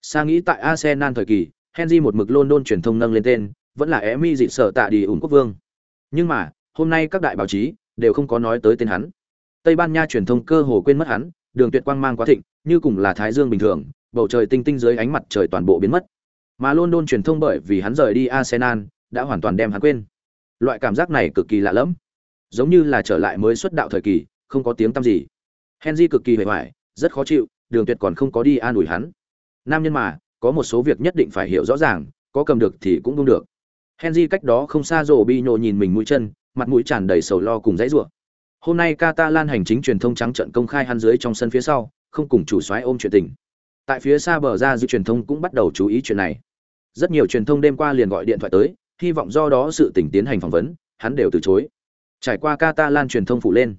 Sa nghĩ tại Arsenal thời kỳ, Henry một mực London truyền thông nâng lên tên, vẫn là Emmy dị sợ tạ đi ủng quốc vương. Nhưng mà, hôm nay các đại báo chí đều không có nói tới tên hắn. Tây Ban Nha truyền thông cơ hồ quên mất hắn, đường tuyệt quang mang quá thịnh, như cùng là thái dương bình thường, bầu trời tinh tinh dưới ánh mặt trời toàn bộ biến mất. Mà London truyền thông bởi vì hắn rời đi Arsenal, đã hoàn toàn đem hắn quên. Loại cảm giác này cực kỳ lạ lẫm, giống như là trở lại mới xuất đạo thời kỳ, không có tiếng tăm gì. Henry cực kỳ hề hoài, rất khó chịu, Đường Tuyệt còn không có đi an ủi hắn. Nam nhân mà, có một số việc nhất định phải hiểu rõ ràng, có cầm được thì cũng không được. Henry cách đó không xa rổ bi nhổ nhìn mình mũi chân, mặt mũi tràn đầy sầu lo cùng dãy rủa. Hôm nay Catalan hành chính truyền thông trắng trận công khai hắn dưới trong sân phía sau, không cùng chủ soái ôm chuyện tình. Tại phía xa bờ ra dư truyền thông cũng bắt đầu chú ý chuyện này. Rất nhiều truyền thông đêm qua liền gọi điện thoại tới, hy vọng do đó sự tình tiến hành phỏng vấn, hắn đều từ chối. Trải qua Catalan truyền thông phụ lên,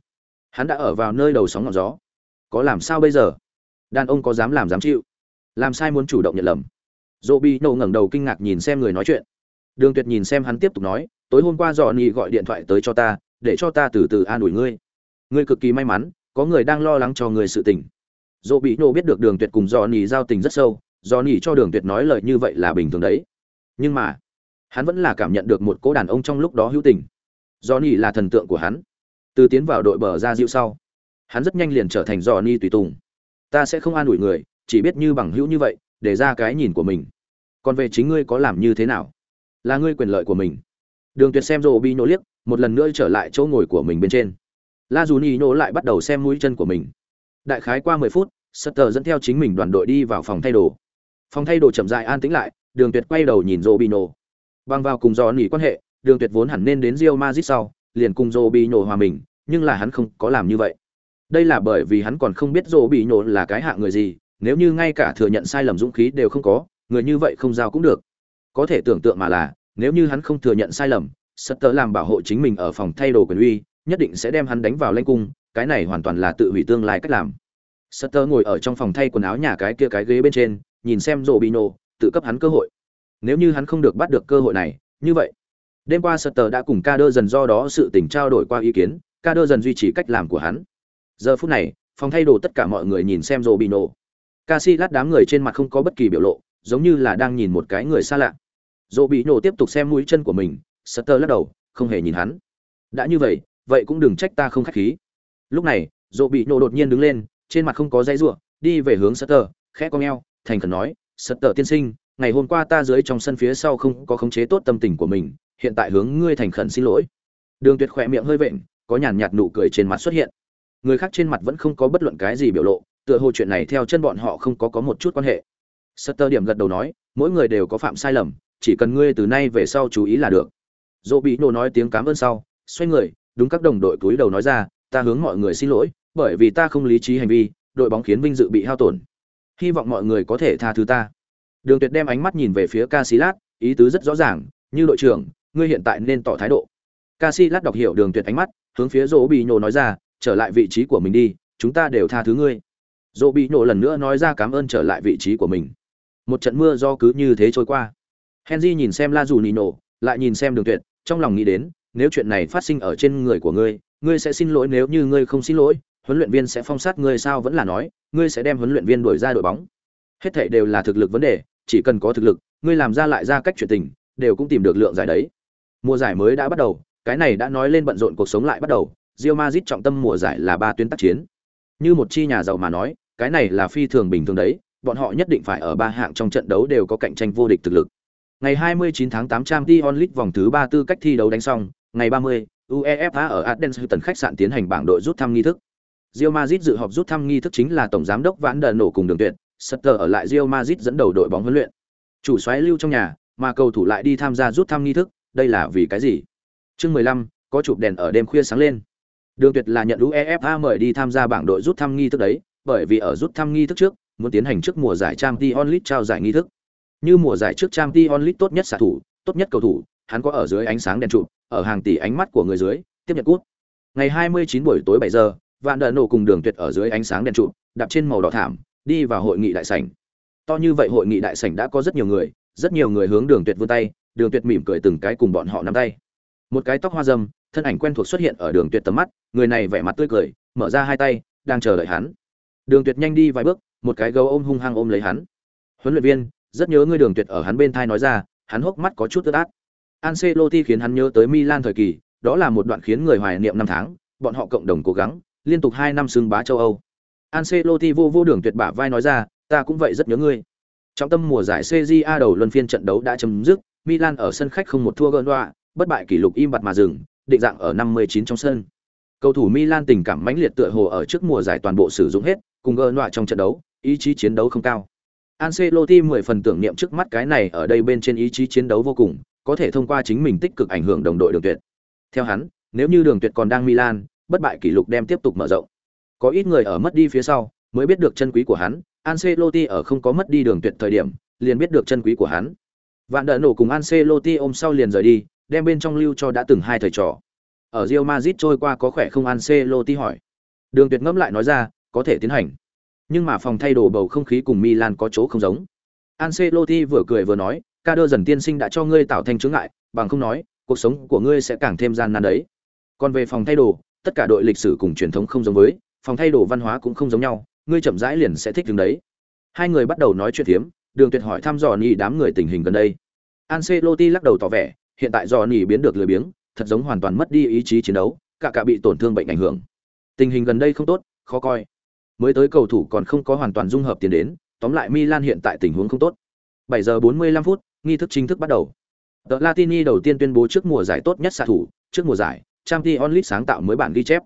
hắn đã ở vào nơi đầu sóng ngọn gió. Có làm sao bây giờ? Đàn ông có dám làm dám chịu? Làm sai muốn chủ động nhận lầm. Robi nổ ngẩng đầu kinh ngạc nhìn xem người nói chuyện. Đường Tuyệt nhìn xem hắn tiếp tục nói, tối hôm qua Johnny gọi điện thoại tới cho ta, để cho ta từ từ an ủi ngươi ngươi cực kỳ may mắn có người đang lo lắng cho ngươi sự tình dỗ bị nổ biết được đường tuyệt cùng do nỉ giao tình rất sâu do nỉ cho đường tuyệt nói lời như vậy là bình thường đấy nhưng mà hắn vẫn là cảm nhận được một cố đàn ông trong lúc đó hữu tình Johnny nỉ là thần tượng của hắn. Từ tiến vào đội bờ ra dịu sau, hắn rất nhanh liền trở thành Johnny nỉ tùy tùng. Ta sẽ không an ủi người, chỉ biết như bằng hữu như vậy, để ra cái nhìn của mình. Còn về chính ngươi có làm như thế nào? Là ngươi quyền lợi của mình. Đường tuyệt xem Robi nhổ liếc, một lần nữa trở lại chỗ ngồi của mình bên trên. La Juni nhổ lại bắt đầu xem mũi chân của mình. Đại khái qua mười phút, sutter dẫn theo chính mình đoàn đội đi vào phòng thay đồ. Phòng thay đồ chậm rãi an tĩnh lại, đường tuyệt quay đầu nhìn rô Bằng vào cùng Johnny nỉ quan hệ đường tuyệt vốn hẳn nên đến Real Madrid sau liền cùng rô bị nổ hòa mình nhưng là hắn không có làm như vậy đây là bởi vì hắn còn không biết rô bị nổ là cái hạng người gì nếu như ngay cả thừa nhận sai lầm dũng khí đều không có người như vậy không giao cũng được có thể tưởng tượng mà là nếu như hắn không thừa nhận sai lầm Sutter làm bảo hộ chính mình ở phòng thay đồ quyền uy, nhất định sẽ đem hắn đánh vào lên cung, cái này hoàn toàn là tự hủy tương lai cách làm. Sutter ngồi ở trong phòng thay quần áo nhà cái kia cái ghế bên trên, nhìn xem Robinho, tự cấp hắn cơ hội. Nếu như hắn không được bắt được cơ hội này, như vậy, đêm qua Sutter đã cùng Kader dần do đó sự tình trao đổi qua ý kiến, Kader dần duy trì cách làm của hắn. Giờ phút này, phòng thay đồ tất cả mọi người nhìn xem Robinho. Casillas đám người trên mặt không có bất kỳ biểu lộ, giống như là đang nhìn một cái người xa lạ. Robinho tiếp tục xem mũi chân của mình, Sutter lắc đầu, không hề nhìn hắn. Đã như vậy, vậy cũng đừng trách ta không khách khí. Lúc này, Dỗ bị nổ đột nhiên đứng lên, trên mặt không có dây rủa, đi về hướng Sutter, khẽ cong eo, thành khẩn nói, "Sutter tiên sinh, ngày hôm qua ta dưới trong sân phía sau không có khống chế tốt tâm tình của mình, hiện tại hướng ngươi thành khẩn xin lỗi." Đường Tuyệt khỏe miệng hơi vện, có nhàn nhạt nụ cười trên mặt xuất hiện. Người khác trên mặt vẫn không có bất luận cái gì biểu lộ, tựa hồ chuyện này theo chân bọn họ không có có một chút quan hệ. Sutter điểm gật đầu nói, mỗi người đều có phạm sai lầm, chỉ cần ngươi từ nay về sau chú ý là được dỗ bị nổ nói tiếng cảm ơn sau xoay người đúng các đồng đội cúi đầu nói ra ta hướng mọi người xin lỗi bởi vì ta không lý trí hành vi đội bóng khiến vinh dự bị hao tổn hy vọng mọi người có thể tha thứ ta đường tuyệt đem ánh mắt nhìn về phía Casillas, ý tứ rất rõ ràng như đội trưởng ngươi hiện tại nên tỏ thái độ. Casillas đọc hiểu đường tuyệt ánh mắt hướng phía dỗ nói ra trở lại vị trí của mình đi chúng ta đều tha thứ ngươi. Dỗ lần nữa nói ra cảm ơn trở lại vị trí của mình. Một trận mưa do cứ như thế trôi qua. Henry nhìn xem la dù nino lại nhìn xem đường tuyệt trong lòng nghĩ đến nếu chuyện này phát sinh ở trên người của ngươi ngươi sẽ xin lỗi nếu như ngươi không xin lỗi huấn luyện viên sẽ phong sát ngươi sao vẫn là nói ngươi sẽ đem huấn luyện viên đuổi ra đội bóng. Hết thảy đều là thực lực vấn đề chỉ cần có thực lực, ngươi làm ra lại ra cách chuyện tình, đều cũng tìm được lượng giải đấy. Mùa giải mới đã bắt đầu, cái này đã nói lên bận rộn cuộc sống lại bắt đầu, Real Madrid trọng tâm mùa giải là ba tuyến tác chiến. Như một chi nhà giàu mà nói, cái này là phi thường bình thường đấy, bọn họ nhất định phải ở ba hạng trong trận đấu đều có cạnh tranh vô địch thực lực. Ngày 29 tháng 8 Champions League vòng thứ 3 tư cách thi đấu đánh xong, ngày 30, UEFA ở Athens Hilton khách sạn tiến hành bảng đội rút thăm nghi thức. Real Madrid dự họp rút thăm nghi thức chính là tổng giám đốc Vãn Đờ nổ cùng Đường Tuyệt, Sutter ở lại Real Madrid dẫn đầu đội bóng huấn luyện. Chủ soái lưu trong nhà, mà cầu thủ lại đi tham gia rút thăm nghi thức, đây là vì cái gì? Chương 15, có chụp đèn ở đêm khuya sáng lên. Đường Tuyệt là nhận UEFA mời đi tham gia bảng đội rút thăm nghi thức đấy, bởi vì ở rút thăm nghi thức trước, muốn tiến hành trước mùa giải Champions League trao giải nghi thức. Như mùa giải trước Champions League tốt nhất xạ thủ, tốt nhất cầu thủ, hắn có ở dưới ánh sáng đèn trụ, ở hàng tỷ ánh mắt của người dưới, tiếp nhận cúp. Ngày 29 buổi tối 7 giờ, Vạn Đợn nổ cùng Đường Tuyệt ở dưới ánh sáng đèn trụ, đạp trên màu đỏ thảm, đi vào hội nghị đại sảnh. To như vậy hội nghị đại sảnh đã có rất nhiều người, rất nhiều người hướng Đường Tuyệt vươn tay, Đường Tuyệt mỉm cười từng cái cùng bọn họ nắm tay. Một cái tóc hoa râm, thân ảnh quen thuộc xuất hiện ở Đường Tuyệt tầm mắt, người này vẻ mặt tươi cười, mở ra hai tay, đang chờ đợi hắn. Đường Tuyệt nhanh đi vài bước, một cái gấu ôm hung hăng ôm lấy hắn. Huấn luyện viên, rất nhớ ngươi Đường Tuyệt ở hắn bên thai nói ra, hắn hốc mắt có chút ướt át. Ancelotti khiến hắn nhớ tới Milan thời kỳ, đó là một đoạn khiến người hoài niệm năm tháng, bọn họ cộng đồng cố gắng, liên tục 2 năm xưng bá châu Âu. Ancelotti vô vô đường tuyệt bả vai nói ra, ta cũng vậy rất nhớ ngươi. Trong tâm mùa giải CJA đầu luân phiên trận đấu đã chấm dứt, Milan ở sân khách không một thua gơn đoạ, bất bại kỷ lục im bặt mà dừng, định dạng ở 59 trong sân. Cầu thủ Milan tình cảm mãnh liệt tựa hồ ở trước mùa giải toàn bộ sử dụng hết, cùng gơn đoạ trong trận đấu, ý chí chiến đấu không cao. Ancelotti 10 phần tưởng niệm trước mắt cái này ở đây bên trên ý chí chiến đấu vô cùng, có thể thông qua chính mình tích cực ảnh hưởng đồng đội đường tuyệt. Theo hắn, nếu như đường tuyệt còn đang Milan, bất bại kỷ lục đem tiếp tục mở rộng. Có ít người ở mất đi phía sau, mới biết được chân quý của hắn, Ancelotti ở không có mất đi đường tuyệt thời điểm, liền biết được chân quý của hắn. Vạn đỡ nổ cùng Ancelotti ôm sau liền rời đi, đem bên trong lưu cho đã từng hai thời trò. Ở Real Madrid trôi qua có khỏe không Ancelotti hỏi. Đường Tuyệt ngẫm lại nói ra, có thể tiến hành. Nhưng mà phòng thay đồ bầu không khí cùng Milan có chỗ không giống. Ancelotti vừa cười vừa nói, ca đơ dần tiên sinh đã cho ngươi tạo thành chướng ngại, bằng không nói, cuộc sống của ngươi sẽ càng thêm gian nan đấy. Còn về phòng thay đồ, tất cả đội lịch sử cùng truyền thống không giống với, phòng thay đồ văn hóa cũng không giống nhau, ngươi chậm rãi liền sẽ thích đứng đấy. Hai người bắt đầu nói chuyện thiếm, Đường Tuyệt hỏi thăm dò nhị đám người tình hình gần đây. Ancelotti lắc đầu tỏ vẻ, hiện tại dò nhị biến được lười biếng, thật giống hoàn toàn mất đi ý chí chiến đấu, cả cả bị tổn thương bệnh ảnh hưởng. Tình hình gần đây không tốt, khó coi. Mới tới cầu thủ còn không có hoàn toàn dung hợp tiền đến, tóm lại Milan hiện tại tình huống không tốt. 7 giờ 45 phút, nghi thức chính thức bắt đầu. The Latini đầu tiên tuyên bố trước mùa giải tốt nhất xạ thủ, trước mùa giải, Champions League sáng tạo mới bản ghi chép.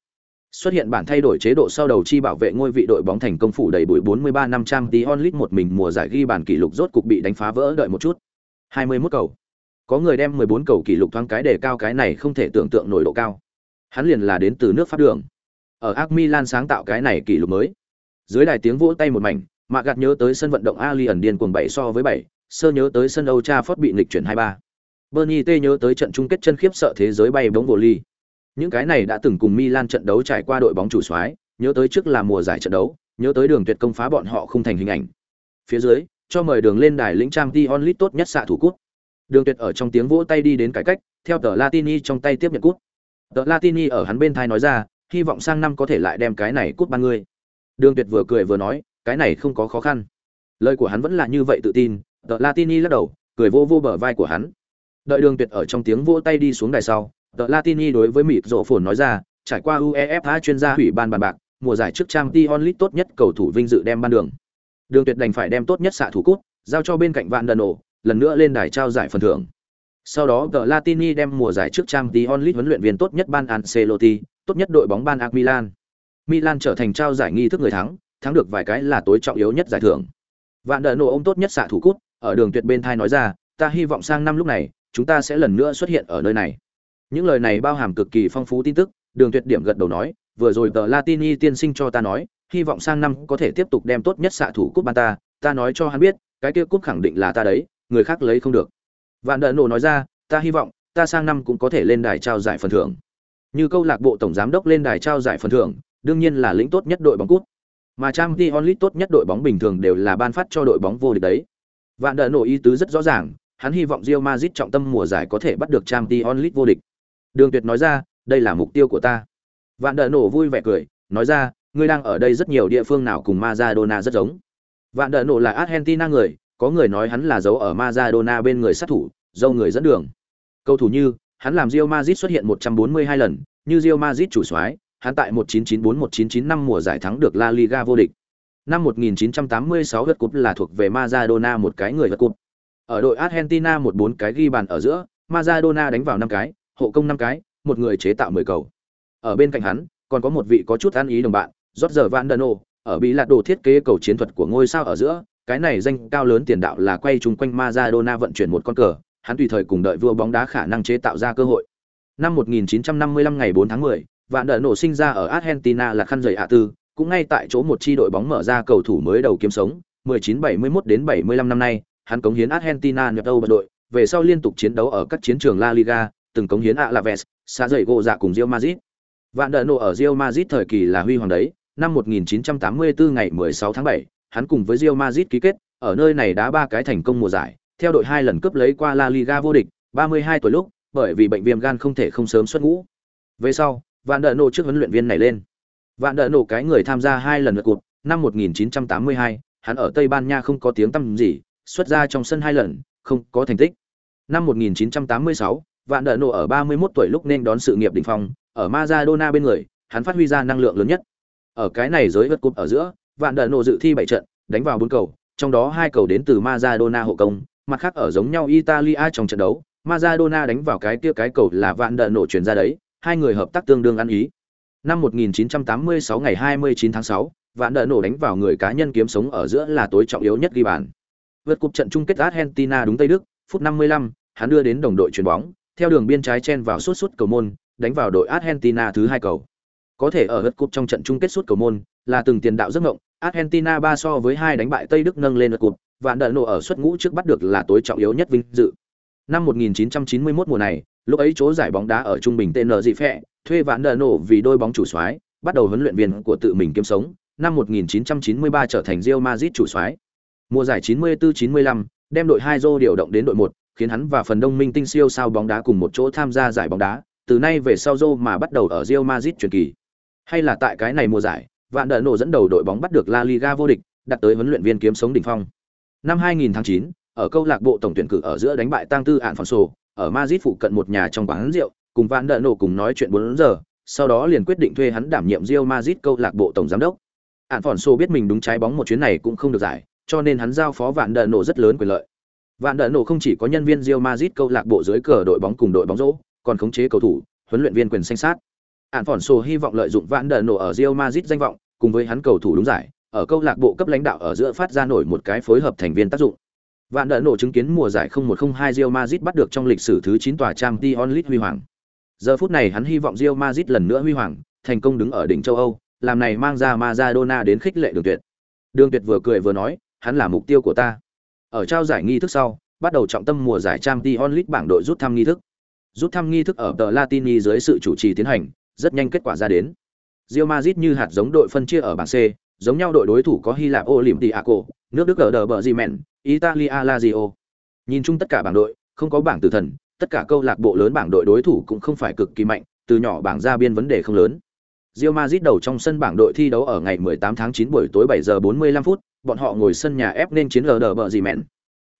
Xuất hiện bản thay đổi chế độ sau đầu chi bảo vệ ngôi vị đội bóng thành công phủ đầy bụi 43 năm trang tí onlit một mình mùa giải ghi bàn kỷ lục rốt cục bị đánh phá vỡ đợi một chút. 21 cầu. Có người đem 14 cầu kỷ lục thoáng cái để cao cái này không thể tưởng tượng nổi độ cao. Hắn liền là đến từ nước Pháp đường. Ở AC Milan sáng tạo cái này kỷ lục mới. Dưới đài tiếng vỗ tay một mảnh, Mạc gạt nhớ tới sân vận động Alien điên cuồng 7 so với 7, sơ nhớ tới sân Old Trafford bị nghịch chuyển 2-3. Bernie T nhớ tới trận chung kết chân khiếp sợ thế giới bay bóng volley. Những cái này đã từng cùng Milan trận đấu trải qua đội bóng chủ soái, nhớ tới trước là mùa giải trận đấu, nhớ tới đường tuyệt công phá bọn họ không thành hình ảnh. Phía dưới, cho mời đường lên đài lĩnh trang Dion Lit tốt nhất xạ thủ cút. Đường tuyệt ở trong tiếng vỗ tay đi đến cải cách, theo tờ Latini trong tay tiếp nhận cút. Tờ Latini ở hắn bên thai nói ra, hy vọng sang năm có thể lại đem cái này cút ban người. Đường tuyệt vừa cười vừa nói, cái này không có khó khăn. Lời của hắn vẫn là như vậy tự tin, tờ Latini lắc đầu, cười vô vô bờ vai của hắn. Đợi đường tuyệt ở trong tiếng vỗ tay đi xuống đài sau, tờ Latini đối với mịt rộ phồn nói ra, trải qua UEFA chuyên gia hủy ban bàn bạc, mùa giải trước trang Tion League tốt nhất cầu thủ vinh dự đem ban đường. Đường Tuyệt đành phải đem tốt nhất xạ thủ cút, giao cho bên cạnh vạn đần ổ lần nữa lên đài trao giải phần thưởng. Sau đó tờ Latini đem mùa giải trước trang Tion League huấn luyện viên tốt nhất ban Ancelotti, tốt nhất đội bóng ban AC Milan. Milan trở thành trao giải nghi thức người thắng, thắng được vài cái là tối trọng yếu nhất giải thưởng. Vạn Dano ôm tốt nhất xạ thủ cút, ở đường tuyệt bên thai nói ra, ta hy vọng sang năm lúc này, chúng ta sẽ lần nữa xuất hiện ở nơi này những lời này bao hàm cực kỳ phong phú tin tức đường tuyệt điểm gật đầu nói vừa rồi tờ latini tiên sinh cho ta nói hy vọng sang năm có thể tiếp tục đem tốt nhất xạ thủ cúp ban ta ta nói cho hắn biết cái kia cúp khẳng định là ta đấy người khác lấy không được. Vạn Đận nổ nói ra ta hy vọng ta sang năm cũng có thể lên đài trao giải phần thưởng. Như câu lạc bộ tổng giám đốc lên đài trao giải phần thưởng đương nhiên là lĩnh tốt nhất đội bóng Cúp, mà Champions League tốt nhất đội bóng bình thường đều là ban phát cho đội bóng vô địch đấy. Vạn Đận nổ ý tứ rất rõ ràng hắn hy vọng Real Madrid trọng tâm mùa giải có thể bắt được Champions League vô địch. Đường Tuyệt nói ra, đây là mục tiêu của ta. Vạn Đở nổ vui vẻ cười, nói ra, ngươi đang ở đây rất nhiều địa phương nào cùng Maradona rất giống. Vạn Đở nổ là Argentina người, có người nói hắn là giấu ở Maradona bên người sát thủ, dâu người dẫn đường. Cầu thủ như, hắn làm Real Madrid xuất hiện 142 lần, như Real Madrid chủ soái, hắn tại 1994-1995 mùa giải thắng được La Liga vô địch. Năm 1986 vượt cúp là thuộc về Maradona một cái người vượt cúp. Ở đội Argentina một bốn cái ghi bàn ở giữa, Maradona đánh vào năm cái, hộ công năm cái, một người chế tạo 10 cầu. Ở bên cạnh hắn, còn có một vị có chút ăn ý đồng bạn, rốt giờ Van Đơn Ô ở bị lạt đồ thiết kế cầu chiến thuật của ngôi sao ở giữa, cái này danh cao lớn tiền đạo là quay chung quanh Maradona vận chuyển một con cờ, hắn tùy thời cùng đợi vua bóng đá khả năng chế tạo ra cơ hội. Năm 1955 ngày 4 tháng 10, Vạn Đỡ nổ sinh ra ở Argentina là khăn rời hạ tư, cũng ngay tại chỗ một chi đội bóng mở ra cầu thủ mới đầu kiếm sống, 1971 đến 75 năm nay, hắn cống hiến Argentina nhập Âu đội, về sau liên tục chiến đấu ở các chiến trường La Liga, từng cống hiến Alaves, xa dậy gỗ dạ cùng Real Madrid. Vạn Đỡ Nộ ở Real Madrid thời kỳ là huy hoàng đấy, năm 1984 ngày 16 tháng 7, hắn cùng với Real Madrid ký kết, ở nơi này đá ba cái thành công mùa giải, theo đội hai lần cướp lấy qua La Liga vô địch, 32 tuổi lúc, bởi vì bệnh viêm gan không thể không sớm xuất ngũ. Về sau, Vạn Đỡ Nộ trước huấn luyện viên này lên. Vạn Đỡ Nộ cái người tham gia hai lần lượt cuộc, năm 1982, hắn ở Tây Ban Nha không có tiếng tăm gì, xuất ra trong sân hai lần, không có thành tích. Năm 1986, Vạn Đỡ nổ ở 31 tuổi lúc nên đón sự nghiệp đỉnh phong, ở Maradona bên người, hắn phát huy ra năng lượng lớn nhất. Ở cái này giới vượt cúp ở giữa, Vạn Đỡ nổ dự thi 7 trận, đánh vào 4 cầu, trong đó hai cầu đến từ Maradona hộ công, mặt khác ở giống nhau Italia trong trận đấu, Maradona đánh vào cái kia cái cầu là Vạn Đỡ nổ chuyển ra đấy, hai người hợp tác tương đương ăn ý. Năm 1986 ngày 29 tháng 6, Vạn Đỡ nổ đánh vào người cá nhân kiếm sống ở giữa là tối trọng yếu nhất ghi bàn. Vượt cúp trận chung kết Argentina đúng Tây Đức, phút 55, hắn đưa đến đồng đội chuyền bóng, theo đường biên trái chen vào suốt suốt cầu môn, đánh vào đội Argentina thứ hai cầu. Có thể ở hất cúp trong trận chung kết suốt cầu môn, là từng tiền đạo giấc ngộng, Argentina 3 so với 2 đánh bại Tây Đức nâng lên hất cúp, và đợi nổ ở suất ngũ trước bắt được là tối trọng yếu nhất vinh dự. Năm 1991 mùa này, lúc ấy chỗ giải bóng đá ở trung bình tên dị phệ, thuê Vạn Đỡ nổ vì đôi bóng chủ soái, bắt đầu huấn luyện viên của tự mình kiếm sống, năm 1993 trở thành Real Madrid chủ soái. Mùa giải 94-95, đem đội 2 Zô điều động đến đội 1, khiến hắn và phần đông minh tinh siêu sao bóng đá cùng một chỗ tham gia giải bóng đá, từ nay về sau Zô mà bắt đầu ở Real Madrid truyền kỳ. Hay là tại cái này mùa giải, Vạn Đỡ nổ dẫn đầu đội bóng bắt được La Liga vô địch, đặt tới huấn luyện viên kiếm sống đỉnh phong. Năm 2000 tháng 9, ở câu lạc bộ tổng tuyển cử ở giữa đánh bại Tang Tư Ản Sổ, ở Madrid phụ cận một nhà trong quán rượu, cùng Vạn Đỡ nổ cùng nói chuyện 4 giờ, sau đó liền quyết định thuê hắn đảm nhiệm Real Madrid câu lạc bộ tổng giám đốc. Ản Sổ biết mình đúng trái bóng một chuyến này cũng không được giải, cho nên hắn giao phó Vạn Đỡ nổ rất lớn quyền lợi. Vạn Đỡ nổ không chỉ có nhân viên Real Madrid câu lạc bộ dưới cờ đội bóng cùng đội bóng rổ, còn khống chế cầu thủ, huấn luyện viên quyền xanh sát. Ản Phỏn Sồ hy vọng lợi dụng Vạn Đờ nổ ở Real Madrid danh vọng, cùng với hắn cầu thủ đúng giải, ở câu lạc bộ cấp lãnh đạo ở giữa phát ra nổi một cái phối hợp thành viên tác dụng. Vạn Đờ nổ chứng kiến mùa giải 0102 Real Madrid bắt được trong lịch sử thứ 9 tòa Champions League huy hoàng. Giờ phút này hắn hy vọng Real Madrid lần nữa huy hoàng, thành công đứng ở đỉnh châu Âu, làm này mang ra Maradona đến khích lệ Đường Tuyệt. Đường Tuyệt vừa cười vừa nói, hắn là mục tiêu của ta. Ở trao giải nghi thức sau, bắt đầu trọng tâm mùa giải Champions League bảng đội rút thăm nghi thức. Rút thăm nghi thức ở tờ Latini dưới sự chủ trì tiến hành, rất nhanh kết quả ra đến. Real Madrid như hạt giống đội phân chia ở bảng C, giống nhau đội đối thủ có Hy Lạp Olympiaco, nước Đức ở bờ Bremen, Italia Lazio. Nhìn chung tất cả bảng đội, không có bảng tử thần, tất cả câu lạc bộ lớn bảng đội đối thủ cũng không phải cực kỳ mạnh, từ nhỏ bảng ra biên vấn đề không lớn. Real Madrid đầu trong sân bảng đội thi đấu ở ngày 18 tháng 9 buổi tối 7 giờ 45 phút, bọn họ ngồi sân nhà ép nên chiến ở bờ Bremen.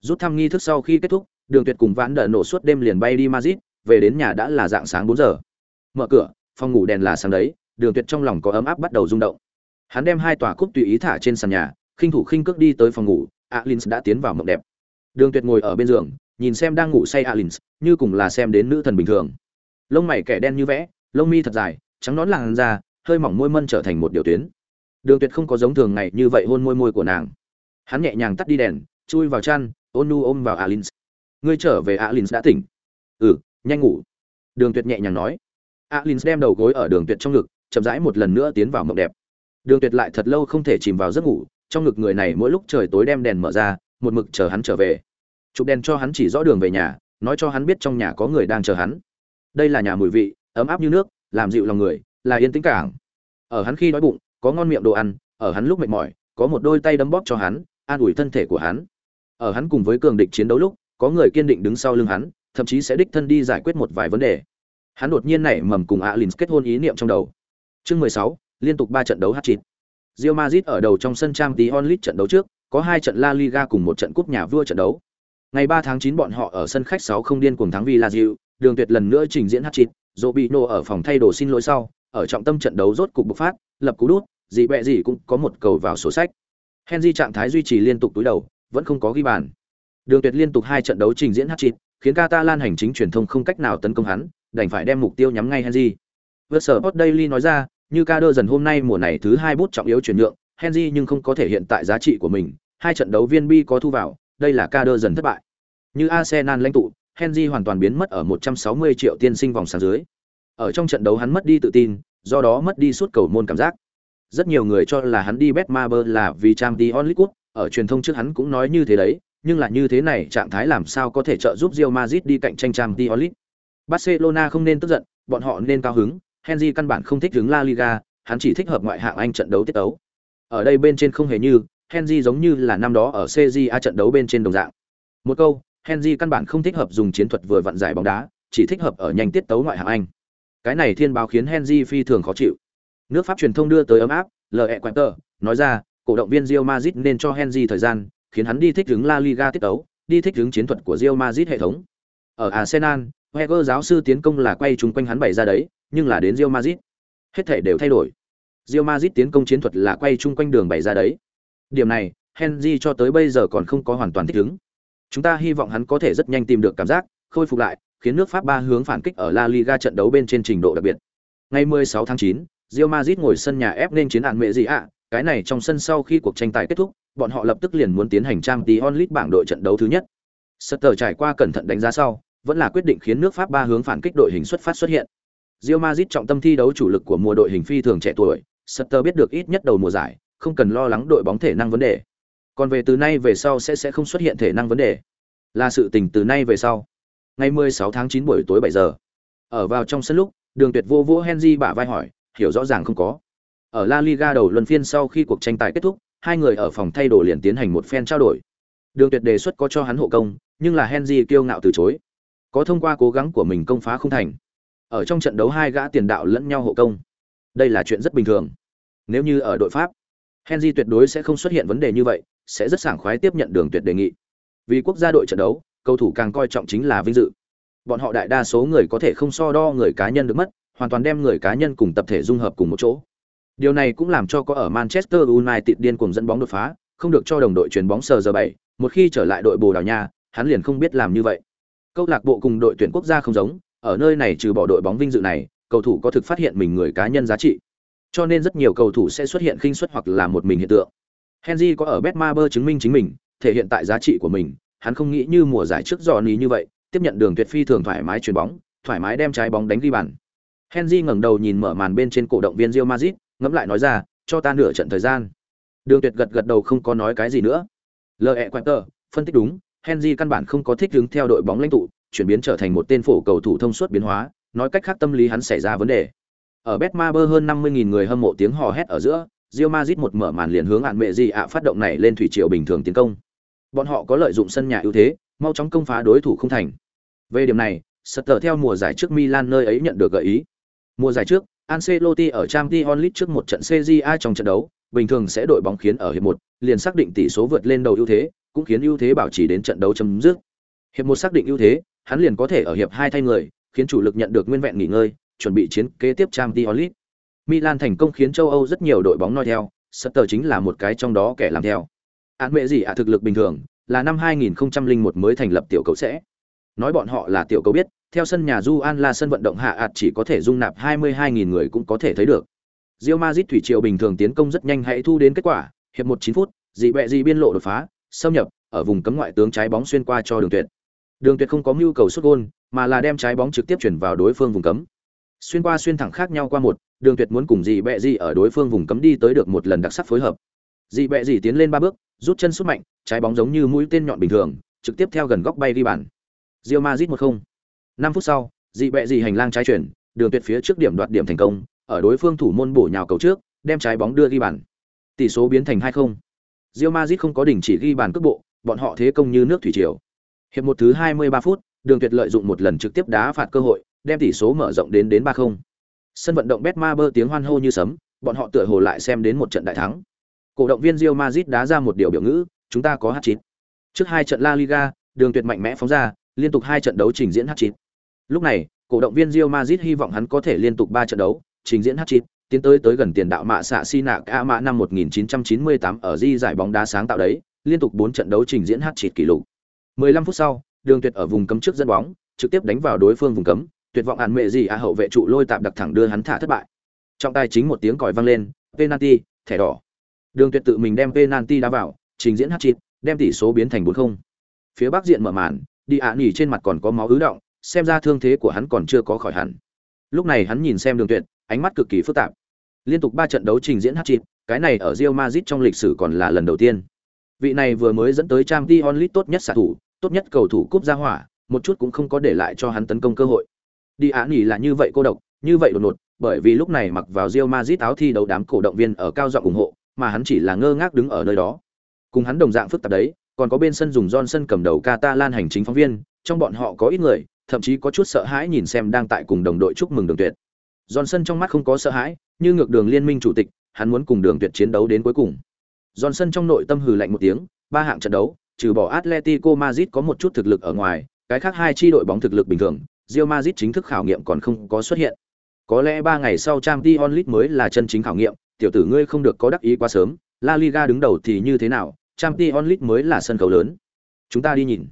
Rút thăm nghi thức sau khi kết thúc, Đường Tuyệt cùng Vãn đờ nổ suốt đêm liền bay đi mazit về đến nhà đã là dạng sáng 4 giờ. Mở cửa, phòng ngủ đèn là sáng đấy đường tuyệt trong lòng có ấm áp bắt đầu rung động hắn đem hai tòa cúp tùy ý thả trên sàn nhà khinh thủ khinh cước đi tới phòng ngủ alin đã tiến vào mộng đẹp đường tuyệt ngồi ở bên giường nhìn xem đang ngủ say alin như cùng là xem đến nữ thần bình thường lông mày kẻ đen như vẽ lông mi thật dài trắng nón làn da hơi mỏng môi mân trở thành một điều tuyến đường tuyệt không có giống thường ngày như vậy hôn môi môi của nàng. Hắn nhẹ nhàng tắt đi đèn, chui vào chăn, ôn nu ôm vào alin ngươi trở về alin đã tỉnh. Ừ nhanh ngủ. Đường tuyệt nhẹ nhàng nói. Alin đem đầu gối ở đường tuyệt trong ngực, chậm rãi một lần nữa tiến vào mộng đẹp. Đường tuyệt lại thật lâu không thể chìm vào giấc ngủ, trong ngực người này mỗi lúc trời tối đem đèn mở ra, một mực chờ hắn trở về. Chụp đèn cho hắn chỉ rõ đường về nhà, nói cho hắn biết trong nhà có người đang chờ hắn. Đây là nhà mùi vị, ấm áp như nước, làm dịu lòng người, là yên tĩnh cảng. Ở hắn khi đói bụng có ngon miệng đồ ăn ở hắn lúc mệt mỏi có một đôi tay đấm bóp cho hắn an ủi thân thể của hắn ở hắn cùng với cường địch chiến đấu lúc có người kiên định đứng sau lưng hắn thậm chí sẽ đích thân đi giải quyết một vài vấn đề Hắn đột nhiên nảy mầm cùng Alins kết hôn ý niệm trong đầu. Chương 16, liên tục 3 trận đấu hat-trick. Real Madrid ở đầu trong sân Champions League trận đấu trước, có hai trận La Liga cùng một trận cúp nhà vua trận đấu. Ngày 3 tháng 9 bọn họ ở sân khách 6 không điên cuồng thắng Villarreal, Đường Tuyệt lần nữa trình diễn hat-trick, Robinho ở phòng thay đồ xin lỗi sau, ở trọng tâm trận đấu rốt cục bộc phát, lập cú đút, gì bẹ gì cũng có một cầu vào sổ sách. Henry trạng thái duy trì liên tục túi đầu, vẫn không có ghi bàn. Đường Tuyệt liên tục hai trận đấu trình diễn hat-trick, khiến Catalan hành chính truyền thông không cách nào tấn công hắn, đành phải đem mục tiêu nhắm ngay Henry. Versport Daily nói ra, như ca dần hôm nay mùa này thứ hai bút trọng yếu chuyển nhượng, Henry nhưng không có thể hiện tại giá trị của mình, hai trận đấu viên bi có thu vào, đây là ca dần thất bại. Như Arsenal lãnh tụ, Henry hoàn toàn biến mất ở 160 triệu tiên sinh vòng sáng dưới. Ở trong trận đấu hắn mất đi tự tin, do đó mất đi suốt cầu môn cảm giác. Rất nhiều người cho là hắn đi Betmaber là vì Champions League, ở truyền thông trước hắn cũng nói như thế đấy, nhưng là như thế này trạng thái làm sao có thể trợ giúp Real Madrid đi cạnh tranh Champions League. Barcelona không nên tức giận, bọn họ nên cao hứng, Henry căn bản không thích hứng La Liga, hắn chỉ thích hợp ngoại hạng Anh trận đấu tiết tấu. Ở đây bên trên không hề như, Henry giống như là năm đó ở CJA trận đấu bên trên đồng dạng. Một câu, Henry căn bản không thích hợp dùng chiến thuật vừa vặn giải bóng đá, chỉ thích hợp ở nhanh tiết tấu ngoại hạng Anh. Cái này thiên báo khiến Henry phi thường khó chịu. Nước Pháp truyền thông đưa tới ấm áp, lệ quẹt tờ nói ra, cổ động viên Real Madrid nên cho Henry thời gian, khiến hắn đi thích ứng La Liga tiết tấu, đi thích ứng chiến thuật của Real Madrid hệ thống. Ở Arsenal, Wenger giáo sư tiến công là quay chung quanh hắn bày ra đấy, nhưng là đến Real Madrid, hết thể đều thay đổi. Real Madrid tiến công chiến thuật là quay chung quanh đường bày ra đấy. Điểm này, Henry cho tới bây giờ còn không có hoàn toàn thích ứng. Chúng ta hy vọng hắn có thể rất nhanh tìm được cảm giác, khôi phục lại, khiến nước Pháp ba hướng phản kích ở La Liga trận đấu bên trên trình độ đặc biệt. Ngày 16 tháng 9, Real Madrid ngồi sân nhà ép nên chiến án mẹ gì ạ, cái này trong sân sau khi cuộc tranh tài kết thúc, bọn họ lập tức liền muốn tiến hành trang tí onlit bảng đội trận đấu thứ nhất. Sutter trải qua cẩn thận đánh giá sau, vẫn là quyết định khiến nước Pháp ba hướng phản kích đội hình xuất phát xuất hiện. Real Madrid trọng tâm thi đấu chủ lực của mùa đội hình phi thường trẻ tuổi, Sutter biết được ít nhất đầu mùa giải, không cần lo lắng đội bóng thể năng vấn đề. Còn về từ nay về sau sẽ sẽ không xuất hiện thể năng vấn đề. Là sự tình từ nay về sau. Ngày 16 tháng 9 buổi tối 7 giờ. Ở vào trong sân lúc, Đường Tuyệt vô vô Henry bả vai hỏi, hiểu rõ ràng không có. Ở La Liga đầu luân phiên sau khi cuộc tranh tài kết thúc, hai người ở phòng thay đồ liền tiến hành một phen trao đổi. Đường Tuyệt đề xuất có cho hắn hộ công, nhưng là Henry kiêu ngạo từ chối. Có thông qua cố gắng của mình công phá không thành. Ở trong trận đấu hai gã tiền đạo lẫn nhau hộ công. Đây là chuyện rất bình thường. Nếu như ở đội Pháp, Henry tuyệt đối sẽ không xuất hiện vấn đề như vậy, sẽ rất sảng khoái tiếp nhận Đường Tuyệt đề nghị. Vì quốc gia đội trận đấu, cầu thủ càng coi trọng chính là vinh dự. Bọn họ đại đa số người có thể không so đo người cá nhân được mất, hoàn toàn đem người cá nhân cùng tập thể dung hợp cùng một chỗ. Điều này cũng làm cho có ở Manchester United điên cuồng dẫn bóng đột phá, không được cho đồng đội chuyền bóng sờ giờ bảy. một khi trở lại đội Bồ Đào Nha, hắn liền không biết làm như vậy. Câu lạc bộ cùng đội tuyển quốc gia không giống, ở nơi này trừ bỏ đội bóng vinh dự này, cầu thủ có thực phát hiện mình người cá nhân giá trị. Cho nên rất nhiều cầu thủ sẽ xuất hiện khinh suất hoặc là một mình hiện tượng. Henry có ở Betmaber chứng minh chính mình, thể hiện tại giá trị của mình, hắn không nghĩ như mùa giải trước Johnny như vậy, tiếp nhận đường tuyệt phi thường thoải mái chuyền bóng, thoải mái đem trái bóng đánh đi bàn. Henry ngẩng đầu nhìn mở màn bên trên cổ động viên Real Madrid, ngẫm lại nói ra, cho ta nửa trận thời gian. Đường Tuyệt gật gật đầu không có nói cái gì nữa. ì quẹt tờ, phân tích đúng, Henry căn bản không có thích đứng theo đội bóng lãnh tụ, chuyển biến trở thành một tên phổ cầu thủ thông suốt biến hóa, nói cách khác tâm lý hắn xảy ra vấn đề. Ở Betmaber hơn 50.000 người hâm mộ tiếng hò hét ở giữa, Real Madrid một mở màn liền hướng án mẹ gì ạ phát động này lên thủy triều bình thường tiến công. Bọn họ có lợi dụng sân nhà ưu thế, mau chóng công phá đối thủ không thành. Về điểm này, Sutter theo mùa giải trước Milan nơi ấy nhận được gợi ý. Mùa giải trước, Ancelotti ở Champions League trước một trận CJA trong trận đấu, bình thường sẽ đội bóng khiến ở hiệp 1, liền xác định tỷ số vượt lên đầu ưu thế, cũng khiến ưu thế bảo trì đến trận đấu chấm dứt. Hiệp 1 xác định ưu thế, hắn liền có thể ở hiệp 2 thay người, khiến chủ lực nhận được nguyên vẹn nghỉ ngơi, chuẩn bị chiến kế tiếp Champions League. Milan thành công khiến châu Âu rất nhiều đội bóng noi theo, Sutter chính là một cái trong đó kẻ làm theo. À, Án mệ gì ạ thực lực bình thường, là năm 2001 mới thành lập tiểu cầu sẽ. Nói bọn họ là tiểu cầu biết, theo sân nhà Du An là sân vận động hạ ạt chỉ có thể dung nạp 22.000 người cũng có thể thấy được. Real Madrid thủy triều bình thường tiến công rất nhanh hãy thu đến kết quả, hiệp 1 9 phút, dị bẹ dị biên lộ đột phá, xâm nhập, ở vùng cấm ngoại tướng trái bóng xuyên qua cho Đường Tuyệt. Đường Tuyệt không có mưu cầu xuất gôn, mà là đem trái bóng trực tiếp chuyển vào đối phương vùng cấm. Xuyên qua xuyên thẳng khác nhau qua một, Đường Tuyệt muốn cùng dị bẹ dị ở đối phương vùng cấm đi tới được một lần đặc sắc phối hợp. Dị bẹ dị tiến lên ba bước, rút chân sút mạnh, trái bóng giống như mũi tên nhọn bình thường, trực tiếp theo gần góc bay đi bàn. Real Madrid 1-0 5 phút sau dị bẹ dị hành lang trái chuyển đường tuyệt phía trước điểm đoạt điểm thành công ở đối phương thủ môn bổ nhào cầu trước đem trái bóng đưa ghi bàn. Tỷ số biến thành hai không. Real Madrid không có đỉnh chỉ ghi bàn cước bộ bọn họ thế công như nước thủy triều. Hiệp một thứ 23 phút đường tuyệt lợi dụng một lần trực tiếp đá phạt cơ hội đem tỷ số mở rộng đến đến ba không. Sân vận động Betmaber tiếng hoan hô như sấm bọn họ tựa hồ lại xem đến một trận đại thắng cổ động viên Real Madrid đá ra một điều biểu ngữ Chúng ta có hat-trick. Trước hai trận La Liga, Đường Tuyệt mạnh mẽ phóng ra, liên tục hai trận đấu trình diễn hat-trick. Lúc này, cổ động viên Real Madrid hy vọng hắn có thể liên tục ba trận đấu, trình diễn hat-trick, tiến tới tới gần tiền đạo mạ xạ si Na ca mạ năm 1998 ở di giải bóng đá sáng tạo đấy, liên tục 4 trận đấu trình diễn hat-trick kỷ lục. 15 phút sau, Đường Tuyệt ở vùng cấm trước dẫn bóng, trực tiếp đánh vào đối phương vùng cấm, tuyệt vọng án mẹ gì a hậu vệ trụ lôi tạm đặc thẳng đưa hắn thả thất bại. Trong tài chính một tiếng còi vang lên, penalty, thẻ đỏ. Đường Tuyệt tự mình đem penalty đá vào, trình diễn hat-trick, đem tỷ số biến thành 4-0. Phía Bắc diện mở màn, đi ạ nhỉ trên mặt còn có máu ứ động, xem ra thương thế của hắn còn chưa có khỏi hẳn. Lúc này hắn nhìn xem Đường Tuyệt, ánh mắt cực kỳ phức tạp. Liên tục 3 trận đấu trình diễn hat-trick, cái này ở Real Madrid trong lịch sử còn là lần đầu tiên. Vị này vừa mới dẫn tới Champions League tốt nhất xạ thủ, tốt nhất cầu thủ cúp gia hỏa, một chút cũng không có để lại cho hắn tấn công cơ hội. Đi án nhỉ là như vậy cô độc, như vậy đột ngột, bởi vì lúc này mặc vào Real Madrid áo thi đấu đám cổ động viên ở cao giọng ủng hộ, mà hắn chỉ là ngơ ngác đứng ở nơi đó. Cùng hắn đồng dạng phức tạp đấy, còn có bên sân dùng Johnson cầm đầu Catalan hành chính phóng viên, trong bọn họ có ít người, thậm chí có chút sợ hãi nhìn xem đang tại cùng đồng đội chúc mừng Đường Tuyệt. Johnson trong mắt không có sợ hãi, như ngược đường liên minh chủ tịch, hắn muốn cùng Đường Tuyệt chiến đấu đến cuối cùng. Johnson trong nội tâm hừ lạnh một tiếng, ba hạng trận đấu, trừ bỏ Atletico Madrid có một chút thực lực ở ngoài, cái khác hai chi đội bóng thực lực bình thường, Real Madrid chính thức khảo nghiệm còn không có xuất hiện. Có lẽ ba ngày sau Champions League mới là chân chính khảo nghiệm, tiểu tử ngươi không được có đắc ý quá sớm, La Liga đứng đầu thì như thế nào, Champions League mới là sân khấu lớn. Chúng ta đi nhìn.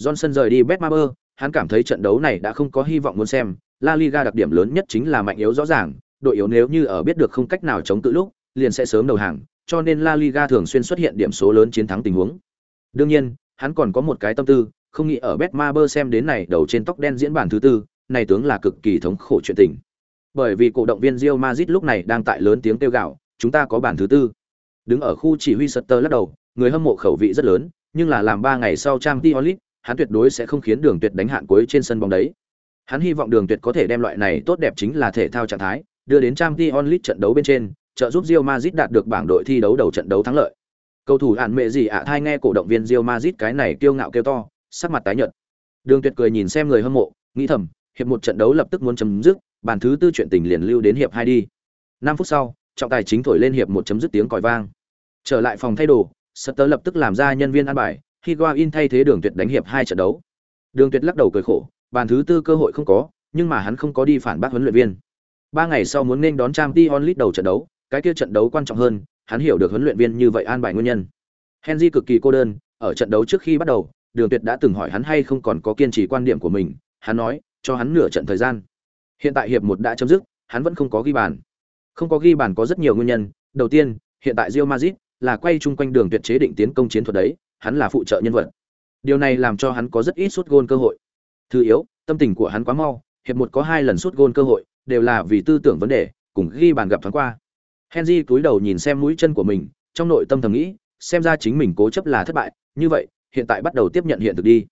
Johnson rời đi Betmaber, hắn cảm thấy trận đấu này đã không có hy vọng muốn xem, La Liga đặc điểm lớn nhất chính là mạnh yếu rõ ràng, đội yếu nếu như ở biết được không cách nào chống cự lúc, liền sẽ sớm đầu hàng, cho nên La Liga thường xuyên xuất hiện điểm số lớn chiến thắng tình huống. Đương nhiên, hắn còn có một cái tâm tư, không nghĩ ở Betmaber xem đến này đầu trên tóc đen diễn bản thứ tư, này tướng là cực kỳ thống khổ chuyện tình. Bởi vì cổ động viên Real Madrid lúc này đang tại lớn tiếng kêu gào, chúng ta có bàn thứ tư. Đứng ở khu chỉ huy Sutter lắc đầu, người hâm mộ khẩu vị rất lớn, nhưng là làm 3 ngày sau Champions League, hắn tuyệt đối sẽ không khiến Đường Tuyệt đánh hạn cuối trên sân bóng đấy. Hắn hy vọng Đường Tuyệt có thể đem loại này tốt đẹp chính là thể thao trạng thái, đưa đến Champions League trận đấu bên trên, trợ giúp Real Madrid đạt được bảng đội thi đấu đầu trận đấu thắng lợi. Cầu thủ hàn mẹ gì ạ à, thai nghe cổ động viên Real Madrid cái này kiêu ngạo kêu to, sắc mặt tái nhợt. Đường Tuyệt cười nhìn xem người hâm mộ, nghĩ thầm, hiệp một trận đấu lập tức muốn chấm dứt, bàn thứ tư chuyện tình liền lưu đến hiệp hai đi. Năm phút sau, trọng tài chính thổi lên hiệp một chấm dứt tiếng còi vang. Trở lại phòng thay đồ, Sutter lập tức làm ra nhân viên ăn bài, Higuain thay thế Đường Tuyệt đánh hiệp hai trận đấu. Đường Tuyệt lắc đầu cười khổ, bàn thứ tư cơ hội không có, nhưng mà hắn không có đi phản bác huấn luyện viên. Ba ngày sau muốn nên đón Champions League đầu trận đấu, cái kia trận đấu quan trọng hơn, hắn hiểu được huấn luyện viên như vậy an bài nguyên nhân. Henry cực kỳ cô đơn, ở trận đấu trước khi bắt đầu, Đường Tuyệt đã từng hỏi hắn hay không còn có kiên trì quan điểm của mình, hắn nói, cho hắn nửa trận thời gian. Hiện tại hiệp một đã chấm dứt, hắn vẫn không có ghi bàn. Không có ghi bàn có rất nhiều nguyên nhân, đầu tiên, hiện tại Real Madrid là quay chung quanh Đường Tuyệt chế định tiến công chiến thuật đấy, hắn là phụ trợ nhân vật. Điều này làm cho hắn có rất ít sút gôn cơ hội. Thứ yếu, tâm tình của hắn quá mau, hiệp một có hai lần sút gôn cơ hội, đều là vì tư tưởng vấn đề, cùng ghi bàn gặp thoáng qua. Henry cúi đầu nhìn xem mũi chân của mình, trong nội tâm thầm nghĩ, xem ra chính mình cố chấp là thất bại, như vậy, hiện tại bắt đầu tiếp nhận hiện thực đi.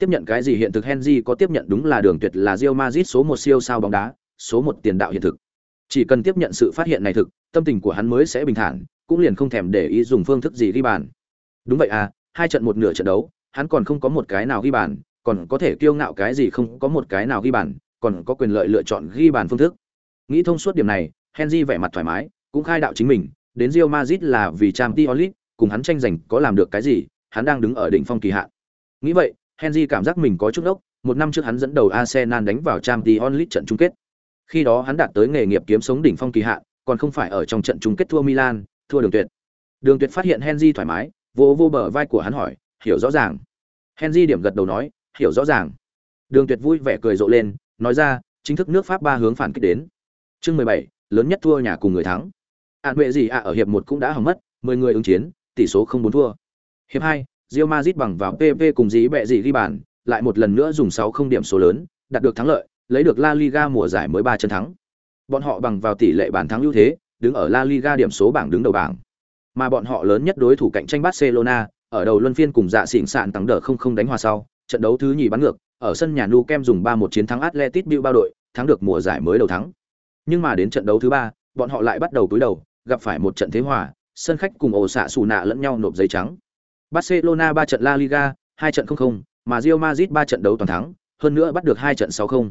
Tiếp nhận cái gì hiện thực Henry có tiếp nhận đúng là đường tuyệt là Real Madrid số một siêu sao bóng đá, số một tiền đạo hiện thực. Chỉ cần tiếp nhận sự phát hiện này thực, tâm tình của hắn mới sẽ bình thản, cũng liền không thèm để ý dùng phương thức gì ghi bàn. Đúng vậy à, hai trận một nửa trận đấu, hắn còn không có một cái nào ghi bàn, còn có thể kiêu ngạo cái gì không có một cái nào ghi bàn, còn có quyền lợi lựa chọn ghi bàn phương thức. Nghĩ thông suốt điểm này, Henry vẻ mặt thoải mái, cũng khai đạo chính mình, đến Real Madrid là vì Champions League, cùng hắn tranh giành có làm được cái gì, hắn đang đứng ở đỉnh phong kỳ hạn. Nghĩ vậy, Henry cảm giác mình có chút ốc, một năm trước hắn dẫn đầu Arsenal đánh vào Champions League trận chung kết. Khi đó hắn đạt tới nghề nghiệp kiếm sống đỉnh phong kỳ hạn, còn không phải ở trong trận chung kết thua Milan, thua Đường Tuyệt. Đường Tuyệt phát hiện Henry thoải mái, vỗ vỗ bờ vai của hắn hỏi, hiểu rõ ràng. Henry điểm gật đầu nói, hiểu rõ ràng. Đường Tuyệt vui vẻ cười rộ lên, nói ra, chính thức nước Pháp ba hướng phản kích đến. Chương 17, lớn nhất thua nhà cùng người thắng. Ản vệ gì ạ ở hiệp 1 cũng đã hỏng mất, 10 người ứng chiến, tỷ số không muốn thua. Hiệp 2, Real Madrid bằng vào PP cùng dí bẹ gì ghi bàn, lại một lần nữa dùng 6 không điểm số lớn, đạt được thắng lợi, lấy được La Liga mùa giải mới 3 trận thắng. Bọn họ bằng vào tỷ lệ bàn thắng ưu thế, đứng ở La Liga điểm số bảng đứng đầu bảng. Mà bọn họ lớn nhất đối thủ cạnh tranh Barcelona, ở đầu luân phiên cùng dạ xỉn sạn tăng đỡ không không đánh hòa sau, trận đấu thứ nhì bắn ngược, ở sân nhà Nou Camp dùng 3-1 chiến thắng Atletico Bilbao đội, thắng được mùa giải mới đầu thắng. Nhưng mà đến trận đấu thứ ba, bọn họ lại bắt đầu túi đầu, gặp phải một trận thế hòa, sân khách cùng ổ xạ sù nạ lẫn nhau nộp giấy trắng. Barcelona 3 trận La Liga, 2 trận 0-0, mà Real Madrid 3 trận đấu toàn thắng, hơn nữa bắt được 2 trận 6-0.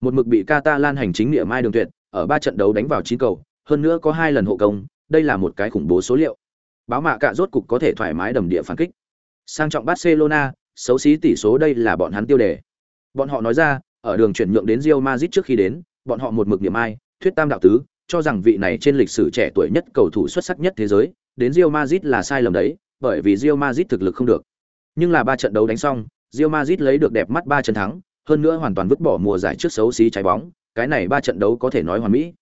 Một mực bị Catalan hành chính địa mai đường tuyệt, ở 3 trận đấu đánh vào 9 cầu, hơn nữa có 2 lần hộ công, đây là một cái khủng bố số liệu. báo mạ cả rốt cục có thể thoải mái đầm địa phản kích. Sang trọng Barcelona, xấu xí tỷ số đây là bọn hắn tiêu đề. Bọn họ nói ra, ở đường chuyển nhượng đến Real Madrid trước khi đến, bọn họ một mực niệm ai, thuyết tam đạo tứ, cho rằng vị này trên lịch sử trẻ tuổi nhất cầu thủ xuất sắc nhất thế giới, đến Real Madrid là sai lầm đấy, bởi vì Real Madrid thực lực không được. Nhưng là ba trận đấu đánh xong, Real Madrid lấy được đẹp mắt ba trận thắng, hơn nữa hoàn toàn vứt bỏ mùa giải trước xấu xí trái bóng, cái này ba trận đấu có thể nói hoàn mỹ.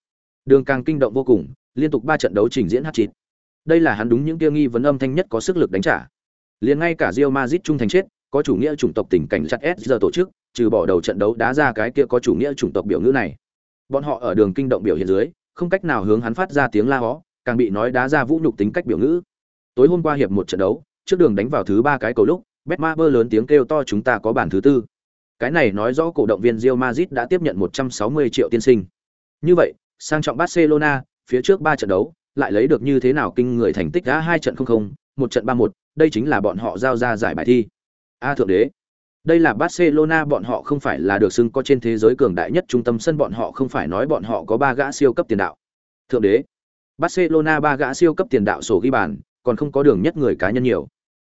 Đường càng kinh động vô cùng, liên tục ba trận đấu trình diễn hat-trick. Đây là hắn đúng những kia nghi vấn âm thanh nhất có sức lực đánh trả. Liền ngay cả Real Madrid trung thành chết, có chủ nghĩa chủng tộc tình cảnh chặt S giờ tổ chức, trừ bỏ đầu trận đấu đá ra cái kia có chủ nghĩa chủng tộc biểu ngữ này. Bọn họ ở đường kinh động biểu hiện dưới, không cách nào hướng hắn phát ra tiếng la hó, càng bị nói đá ra vũ nhục tính cách biểu ngữ. Tối hôm qua hiệp một trận đấu, trước đường đánh vào thứ ba cái cầu lúc, Betmaber lớn tiếng kêu to chúng ta có bản thứ tư. Cái này nói rõ cổ động viên Real Madrid đã tiếp nhận 160 triệu tiên sinh. Như vậy, sang trọng Barcelona, phía trước 3 trận đấu, lại lấy được như thế nào kinh người thành tích đã hai trận không không, một trận 3-1, đây chính là bọn họ giao ra giải bài thi. A thượng đế. Đây là Barcelona bọn họ không phải là được xưng có trên thế giới cường đại nhất trung tâm sân bọn họ không phải nói bọn họ có ba gã siêu cấp tiền đạo. Thượng đế. Barcelona ba gã siêu cấp tiền đạo sổ ghi bàn, còn không có đường nhất người cá nhân nhiều.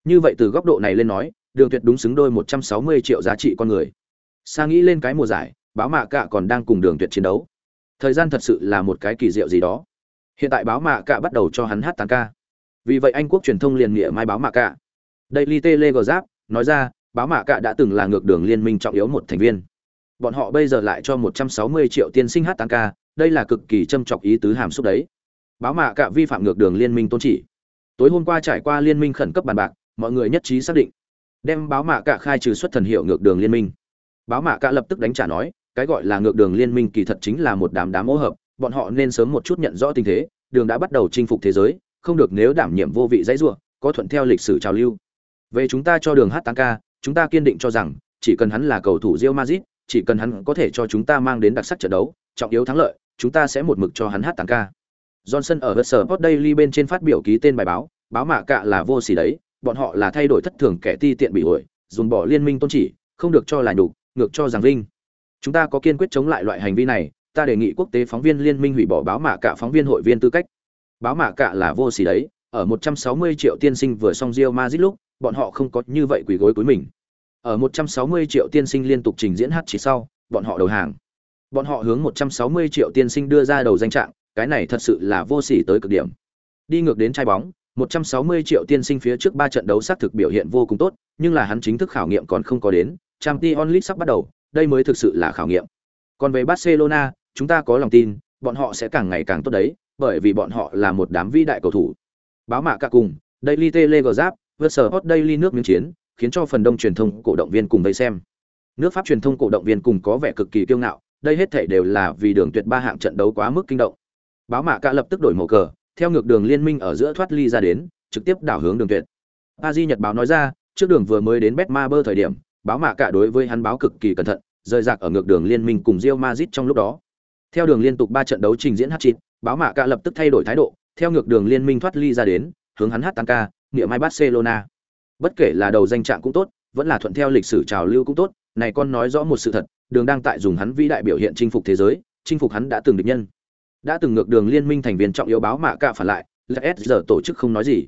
Như vậy từ góc độ này lên nói, đường tuyệt đúng xứng đôi 160 triệu giá trị con người. Sa nghĩ lên cái mùa giải, báo mạ cạ còn đang cùng đường tuyệt chiến đấu. Thời gian thật sự là một cái kỳ diệu gì đó. Hiện tại báo mạ cạ bắt đầu cho hắn hát tán ca. Vì vậy Anh quốc truyền thông liền nghĩa mai báo mạ cạ. Daily Telegraph nói ra, báo mạ cạ đã từng là ngược đường liên minh trọng yếu một thành viên. Bọn họ bây giờ lại cho 160 triệu tiên sinh hát tán ca, đây là cực kỳ châm trọc ý tứ hàm xúc đấy. Báo mạ cạ vi phạm ngược đường liên minh tôn chỉ. Tối hôm qua trải qua liên minh khẩn cấp bàn bạc, mọi người nhất trí xác định. Đem báo mạ cạ khai trừ xuất thần hiệu ngược đường liên minh. Báo mạ cạ lập tức đánh trả nói cái gọi là ngược đường liên minh kỳ thật chính là một đám đám mỗ hợp bọn họ nên sớm một chút nhận rõ tình thế đường đã bắt đầu chinh phục thế giới không được nếu đảm nhiệm vô vị dãy ruộng có thuận theo lịch sử trào lưu. Về chúng ta cho đường hát tăng ca chúng ta kiên định cho rằng chỉ cần hắn là cầu thủ Real Madrid, chỉ cần hắn có thể cho chúng ta mang đến đặc sắc trận đấu, trọng yếu thắng lợi, chúng ta sẽ một mực cho hắn hát tăng ca. Johnson ở Sport Daily bên trên phát biểu ký tên bài báo, báo mạ cạ là vô sỉ đấy, bọn họ là thay đổi thất thường kẻ ti tiện bị ổi dùng bỏ liên minh tôn chỉ không được cho là nhục ngược cho rằng vinh. Chúng ta có kiên quyết chống lại loại hành vi này ta đề nghị quốc tế phóng viên liên minh hủy bỏ báo mạ cạ phóng viên hội viên tư cách. Báo mạ cạ là vô sỉ đấy ở 160 triệu tiên sinh vừa xong Real Madrid lúc bọn họ không có như vậy quỳ gối cuối mình. Ở 160 triệu tiên sinh liên tục trình diễn hát chỉ sau bọn họ đầu hàng. Bọn họ hướng 160 triệu tiên sinh đưa ra đầu danh trạng cái này thật sự là vô sỉ tới cực điểm đi ngược đến trai bóng 160 triệu tiên sinh phía trước ba trận đấu xác thực biểu hiện vô cùng tốt, nhưng là hắn chính thức khảo nghiệm còn không có đến, Champions League sắp bắt đầu, đây mới thực sự là khảo nghiệm. Còn về Barcelona, chúng ta có lòng tin, bọn họ sẽ càng ngày càng tốt đấy, bởi vì bọn họ là một đám vĩ đại cầu thủ. Báo mạ cả cùng, Daily Telegraph, Versport Daily nước miếng chiến, khiến cho phần đông truyền thông cổ động viên cùng vây xem. Nước Pháp truyền thông cổ động viên cùng có vẻ cực kỳ kiêu ngạo, đây hết thảy đều là vì đường tuyệt ba hạng trận đấu quá mức kinh động. Báo mạ cả lập tức đổi màu cờ, theo ngược đường liên minh ở giữa thoát ly ra đến, trực tiếp đảo hướng đường tuyệt. Paris Nhật báo nói ra, trước đường vừa mới đến Betmaber thời điểm, báo mạ cả đối với hắn báo cực kỳ cẩn thận, rời rạc ở ngược đường liên minh cùng Rio Madrid trong lúc đó. Theo đường liên tục ba trận đấu trình diễn h chín báo mạ cả lập tức thay đổi thái độ, theo ngược đường liên minh thoát ly ra đến, hướng hắn hát tăng ca, niệm mai Barcelona. Bất kể là đầu danh trạng cũng tốt, vẫn là thuận theo lịch sử trào lưu cũng tốt, này con nói rõ một sự thật, đường đang tại dùng hắn vĩ đại biểu hiện chinh phục thế giới, chinh phục hắn đã từng địch nhân đã từng ngược đường liên minh thành viên trọng yếu báo mạ cả phản lại là giờ tổ chức không nói gì.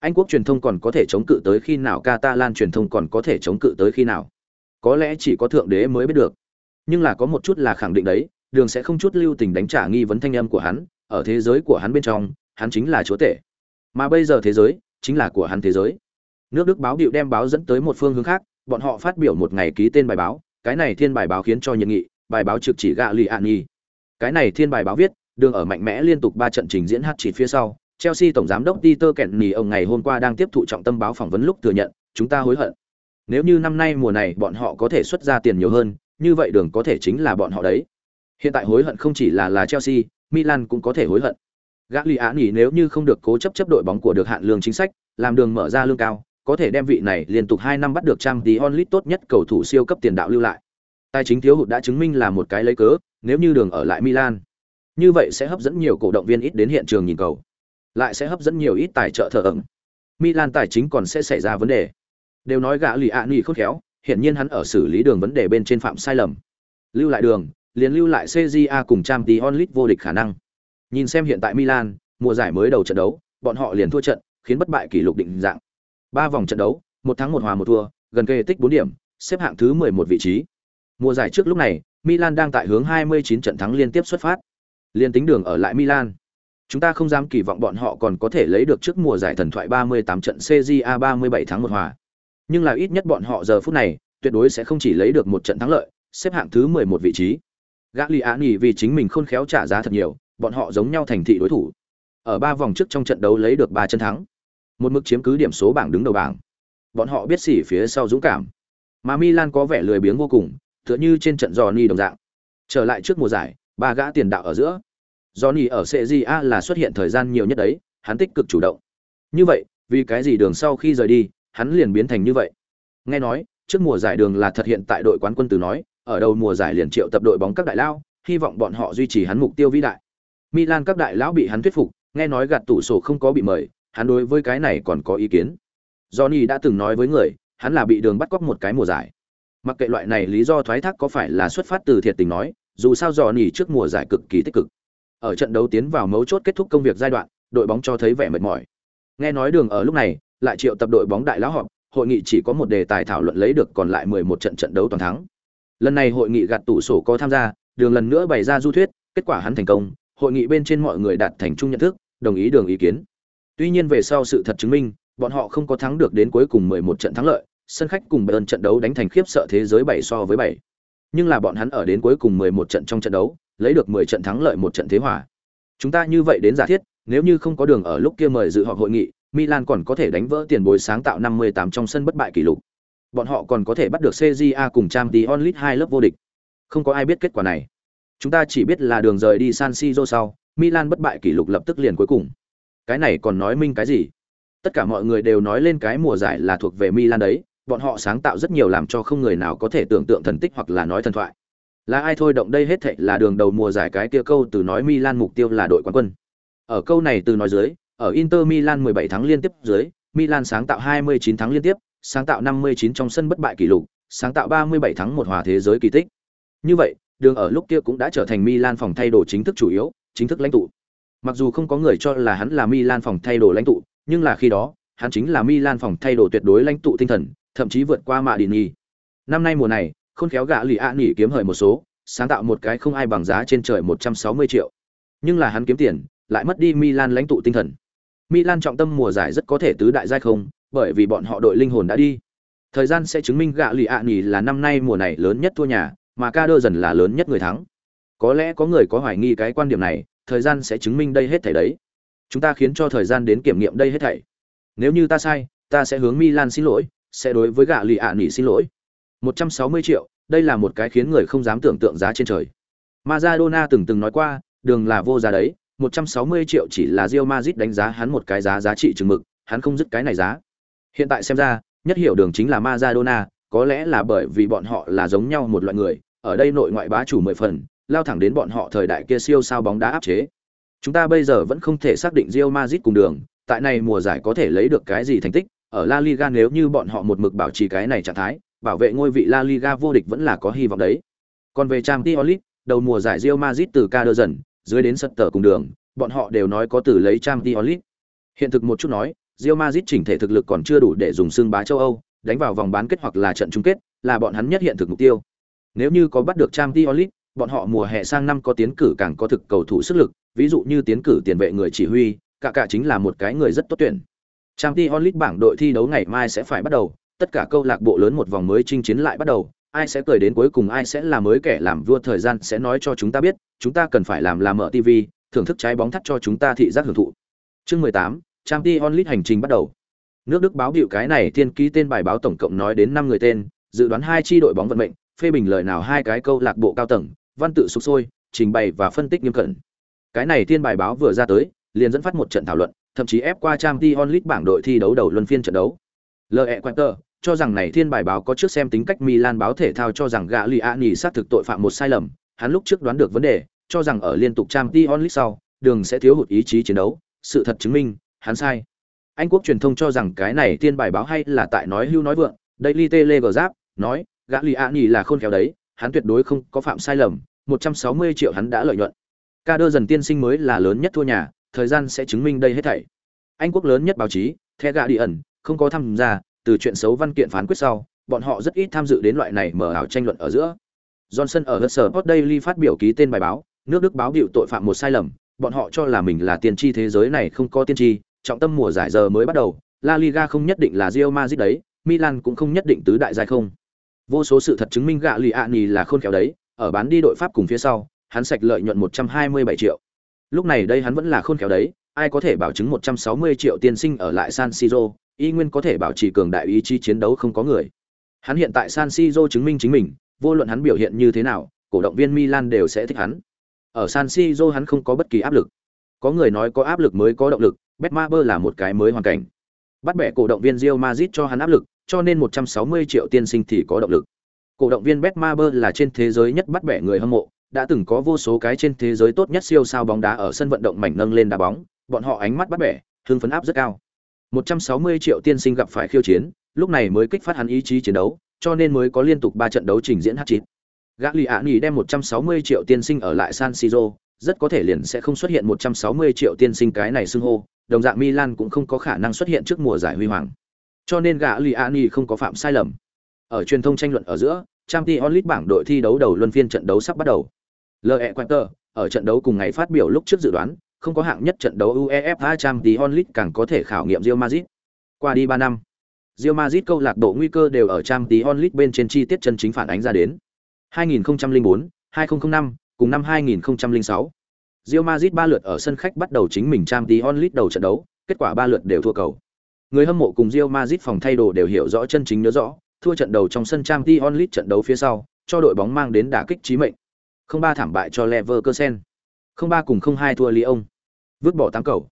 Anh quốc truyền thông còn có thể chống cự tới khi nào, catalan truyền thông còn có thể chống cự tới khi nào? Có lẽ chỉ có thượng đế mới biết được. Nhưng là có một chút là khẳng định đấy, đường sẽ không chút lưu tình đánh trả nghi vấn thanh âm của hắn, ở thế giới của hắn bên trong, hắn chính là chúa tể. Mà bây giờ thế giới, chính là của hắn thế giới. Nước đức báo điệu đem báo dẫn tới một phương hướng khác, bọn họ phát biểu một ngày ký tên bài báo, cái này thiên bài báo khiến cho nhiệt nghị, bài báo trực chỉ gạ lì an nhi cái này thiên bài báo viết đường ở mạnh mẽ liên tục ba trận trình diễn hát chỉ phía sau, chelsea tổng giám đốc peter kenny ông ngày hôm qua đang tiếp thụ trọng tâm báo phỏng vấn lúc thừa nhận, chúng ta hối hận. Nếu như năm nay mùa này bọn họ có thể xuất ra tiền nhiều hơn, như vậy đường có thể chính là bọn họ đấy. Hiện tại hối hận không chỉ là là chelsea, milan cũng có thể hối hận. Gã nếu như không được cố chấp chấp đội bóng của được hạn lương chính sách, làm đường mở ra lương cao, có thể đem vị này liên tục hai năm bắt được trang tí onlit tốt nhất cầu thủ siêu cấp tiền đạo lưu lại. Tài chính thiếu hụt đã chứng minh là một cái lấy cớ, nếu như đường ở lại milan như vậy sẽ hấp dẫn nhiều cổ động viên ít đến hiện trường nhìn cầu lại sẽ hấp dẫn nhiều ít tài trợ thờ ẩn milan tài chính còn sẽ xảy ra vấn đề đều nói gã lì ạ nghỉ khôn khéo hiển nhiên hắn ở xử lý đường vấn đề bên trên phạm sai lầm lưu lại đường liền lưu lại cja cùng trang tí onlit vô địch khả năng nhìn xem hiện tại milan mùa giải mới đầu trận đấu bọn họ liền thua trận khiến bất bại kỷ lục định dạng. Ba vòng trận đấu, một thắng một hòa một thua, gần kề tích bốn điểm, xếp hạng thứ 11 vị trí. Mùa giải trước lúc này, Milan đang tại hướng 29 trận thắng liên tiếp xuất phát. Liên tính đường ở lại Milan. Chúng ta không dám kỳ vọng bọn họ còn có thể lấy được trước mùa giải thần thoại 38 trận CJA 37 thắng một hòa. Nhưng là ít nhất bọn họ giờ phút này, tuyệt đối sẽ không chỉ lấy được một trận thắng lợi, xếp hạng thứ 11 vị trí. Gagliani vì chính mình khôn khéo trả giá thật nhiều, bọn họ giống nhau thành thị đối thủ. Ở ba vòng trước trong trận đấu lấy được 3 trận thắng, một mức chiếm cứ điểm số bảng đứng đầu bảng. Bọn họ biết xỉ phía sau dũng cảm. Mà Milan có vẻ lười biếng vô cùng, tựa như trên trận Johnny đồng dạng. Trở lại trước mùa giải, ba gã tiền đạo ở giữa. Johnny ở CJA là xuất hiện thời gian nhiều nhất đấy, hắn tích cực chủ động. Như vậy, vì cái gì đường sau khi rời đi, hắn liền biến thành như vậy? Nghe nói, trước mùa giải đường là thật hiện tại đội quán quân từ nói, ở đầu mùa giải liền triệu tập đội bóng các đại lao, hy vọng bọn họ duy trì hắn mục tiêu vĩ đại. Milan các đại lão bị hắn thuyết phục, nghe nói gạt tủ sổ không có bị mời, hắn đối với cái này còn có ý kiến. Johnny đã từng nói với người, hắn là bị đường bắt cóc một cái mùa giải. Mặc kệ loại này lý do thoái thác có phải là xuất phát từ thiệt tình nói, dù sao dò nỉ trước mùa giải cực kỳ tích cực. Ở trận đấu tiến vào mấu chốt kết thúc công việc giai đoạn, đội bóng cho thấy vẻ mệt mỏi. Nghe nói đường ở lúc này, lại triệu tập đội bóng đại lão họp, hội nghị chỉ có một đề tài thảo luận lấy được còn lại 11 trận trận đấu toàn thắng. Lần này hội nghị gạt tủ sổ có tham gia, đường lần nữa bày ra du thuyết, kết quả hắn thành công, hội nghị bên trên mọi người đạt thành chung nhận thức, đồng ý đường ý kiến. Tuy nhiên về sau sự thật chứng minh, bọn họ không có thắng được đến cuối cùng 11 trận thắng lợi, sân khách cùng Bayern trận đấu đánh thành khiếp sợ thế giới 7 so với 7. Nhưng là bọn hắn ở đến cuối cùng 11 trận trong trận đấu, lấy được 10 trận thắng lợi một trận thế hòa. Chúng ta như vậy đến giả thiết, nếu như không có đường ở lúc kia mời dự họp hội nghị, Milan còn có thể đánh vỡ tiền bối sáng tạo 58 trong sân bất bại kỷ lục. Bọn họ còn có thể bắt được CJA cùng Champions League hai lớp vô địch. Không có ai biết kết quả này. Chúng ta chỉ biết là đường rời đi San Siro sau, Milan bất bại kỷ lục lập tức liền cuối cùng. Cái này còn nói minh cái gì? Tất cả mọi người đều nói lên cái mùa giải là thuộc về Milan đấy, bọn họ sáng tạo rất nhiều làm cho không người nào có thể tưởng tượng thần tích hoặc là nói thần thoại. Là ai thôi động đây hết thảy là đường đầu mùa giải cái kia câu từ nói Milan mục tiêu là đội quán quân. Ở câu này từ nói dưới, ở Inter Milan 17 tháng liên tiếp dưới, Milan sáng tạo 29 tháng liên tiếp, sáng tạo 59 trong sân bất bại kỷ lục, sáng tạo 37 tháng một hòa thế giới kỳ tích. Như vậy, đường ở lúc kia cũng đã trở thành Milan phòng thay đồ chính thức chủ yếu, chính thức lãnh tụ. Mặc dù không có người cho là hắn là Milan phòng thay đồ lãnh tụ, nhưng là khi đó, hắn chính là Milan phòng thay đồ tuyệt đối lãnh tụ tinh thần, thậm chí vượt qua mạ đỉnì Năm nay mùa này, khôn khéo gã lì ạ nỉ kiếm hời một số, sáng tạo một cái không ai bằng giá trên trời 160 triệu. Nhưng là hắn kiếm tiền, lại mất đi Milan lãnh tụ tinh thần. Milan trọng tâm mùa giải rất có thể tứ đại giai không, bởi vì bọn họ đội linh hồn đã đi. Thời gian sẽ chứng minh gạ lì ạ nhì là năm nay mùa này lớn nhất thua nhà, mà Ca dần là lớn nhất người thắng. Có lẽ có người có hoài nghi cái quan điểm này, thời gian sẽ chứng minh đây hết thảy đấy. Chúng ta khiến cho thời gian đến kiểm nghiệm đây hết thảy. Nếu như ta sai, ta sẽ hướng Milan xin lỗi, sẽ đối với gạ lì ạ nỉ xin lỗi. 160 triệu, đây là một cái khiến người không dám tưởng tượng giá trên trời. Maradona từng từng nói qua, đường là vô giá đấy, 160 triệu chỉ là Real Madrid đánh giá hắn một cái giá giá trị chừng mực, hắn không dứt cái này giá. Hiện tại xem ra, nhất hiểu đường chính là Maradona, có lẽ là bởi vì bọn họ là giống nhau một loại người, ở đây nội ngoại bá chủ mười phần, lao thẳng đến bọn họ thời đại kia siêu sao bóng đá áp chế. Chúng ta bây giờ vẫn không thể xác định Real Madrid cùng đường, tại này mùa giải có thể lấy được cái gì thành tích, ở La Liga nếu như bọn họ một mực bảo trì cái này trạng thái, bảo vệ ngôi vị La Liga vô địch vẫn là có hy vọng đấy. Còn về Champions League, đầu mùa giải Real Madrid từ ca đưa dần, dưới đến sân tờ cùng đường, bọn họ đều nói có từ lấy Champions League. Hiện thực một chút nói, Real Madrid chỉnh thể thực lực còn chưa đủ để dùng xương bá châu Âu, đánh vào vòng bán kết hoặc là trận chung kết, là bọn hắn nhất hiện thực mục tiêu. Nếu như có bắt được Champions League, bọn họ mùa hè sang năm có tiến cử càng có thực cầu thủ sức lực, ví dụ như tiến cử tiền vệ người chỉ huy, cả cả chính là một cái người rất tốt tuyển. Champions League bảng đội thi đấu ngày mai sẽ phải bắt đầu, tất cả câu lạc bộ lớn một vòng mới chinh chiến lại bắt đầu, ai sẽ cười đến cuối cùng ai sẽ là mới kẻ làm vua thời gian sẽ nói cho chúng ta biết, chúng ta cần phải làm là mở TV, thưởng thức trái bóng thắt cho chúng ta thị giác hưởng thụ. Chương 18, Champions League hành trình bắt đầu. Nước Đức báo biểu cái này thiên ký tên bài báo tổng cộng nói đến 5 người tên, dự đoán hai chi đội bóng vận mệnh, phê bình lời nào hai cái câu lạc bộ cao tầng, văn tự sục sôi, trình bày và phân tích nghiêm cẩn. Cái này thiên bài báo vừa ra tới, liền dẫn phát một trận thảo luận, thậm chí ép qua Champions League bảng đội thi đấu đầu luân phiên trận đấu. L.E. Quater cho rằng này thiên bài báo có trước xem tính cách Milan báo thể thao cho rằng Gagliani sát thực tội phạm một sai lầm, hắn lúc trước đoán được vấn đề, cho rằng ở liên tục Champions League sau, đường sẽ thiếu hụt ý chí chiến đấu, sự thật chứng minh, hắn sai. Anh quốc truyền thông cho rằng cái này Thiên bài báo hay là tại nói hưu nói vượng, Daily Telegraph nói, Gagliani là khôn khéo đấy, hắn tuyệt đối không có phạm sai lầm, 160 triệu hắn đã lợi nhuận. Ca đơ dần tiên sinh mới là lớn nhất thua nhà, thời gian sẽ chứng minh đây hết thảy. Anh quốc lớn nhất báo chí, The Guardian, không có tham gia, từ chuyện xấu văn kiện phán quyết sau, bọn họ rất ít tham dự đến loại này mở ảo tranh luận ở giữa. Johnson ở Hudson Sport Daily phát biểu ký tên bài báo, nước Đức báo biểu tội phạm một sai lầm, bọn họ cho là mình là tiên tri thế giới này không có tiên tri, trọng tâm mùa giải giờ mới bắt đầu, La Liga không nhất định là Real Madrid đấy, Milan cũng không nhất định tứ đại giai không. Vô số sự thật chứng minh gạ lì ạ nì là khôn khéo đấy, ở bán đi đội Pháp cùng phía sau, hắn sạch lợi nhuận 127 triệu. Lúc này đây hắn vẫn là khôn khéo đấy, ai có thể bảo chứng 160 triệu tiền sinh ở lại San Siro, y nguyên có thể bảo trì cường đại ý chí chiến đấu không có người. Hắn hiện tại San Siro chứng minh chính mình, vô luận hắn biểu hiện như thế nào, cổ động viên Milan đều sẽ thích hắn. Ở San Siro hắn không có bất kỳ áp lực. Có người nói có áp lực mới có động lực, Betmaber là một cái mới hoàn cảnh. Bắt bẻ cổ động viên Real Madrid cho hắn áp lực, cho nên 160 triệu tiên sinh thì có động lực. Cổ động viên Betmaber là trên thế giới nhất bắt bẻ người hâm mộ, đã từng có vô số cái trên thế giới tốt nhất siêu sao bóng đá ở sân vận động mảnh nâng lên đá bóng, bọn họ ánh mắt bắt bẻ, hưng phấn áp rất cao. 160 triệu tiên sinh gặp phải khiêu chiến, lúc này mới kích phát hắn ý chí chiến đấu, cho nên mới có liên tục 3 trận đấu trình diễn hát chín. Gagliani đem 160 triệu tiên sinh ở lại San Siro, rất có thể liền sẽ không xuất hiện 160 triệu tiên sinh cái này xưng hô, đồng dạng Milan cũng không có khả năng xuất hiện trước mùa giải huy hoàng. Cho nên Gagliani không có phạm sai lầm. Ở truyền thông tranh luận ở giữa, Champions League bảng đội thi đấu đầu luân phiên trận đấu sắp bắt đầu. Le Quater ở trận đấu cùng ngày phát biểu lúc trước dự đoán, không có hạng nhất trận đấu UEFA Champions League càng có thể khảo nghiệm Real Madrid. Qua đi 3 năm, Real Madrid câu lạc bộ nguy cơ đều ở Champions League bên trên chi tiết chân chính phản ánh ra đến. 2004, 2005, cùng năm 2006. Real Madrid ba lượt ở sân khách bắt đầu chính mình Champions League đầu trận đấu, kết quả ba lượt đều thua cầu. Người hâm mộ cùng Real Madrid phòng thay đồ đều hiểu rõ chân chính nhớ rõ, thua trận đầu trong sân Champions League trận đấu phía sau, cho đội bóng mang đến đả kích chí mệnh. Không ba thảm bại cho Leverkusen. Không ba cùng không hai thua Lyon. Vứt bỏ tám cầu.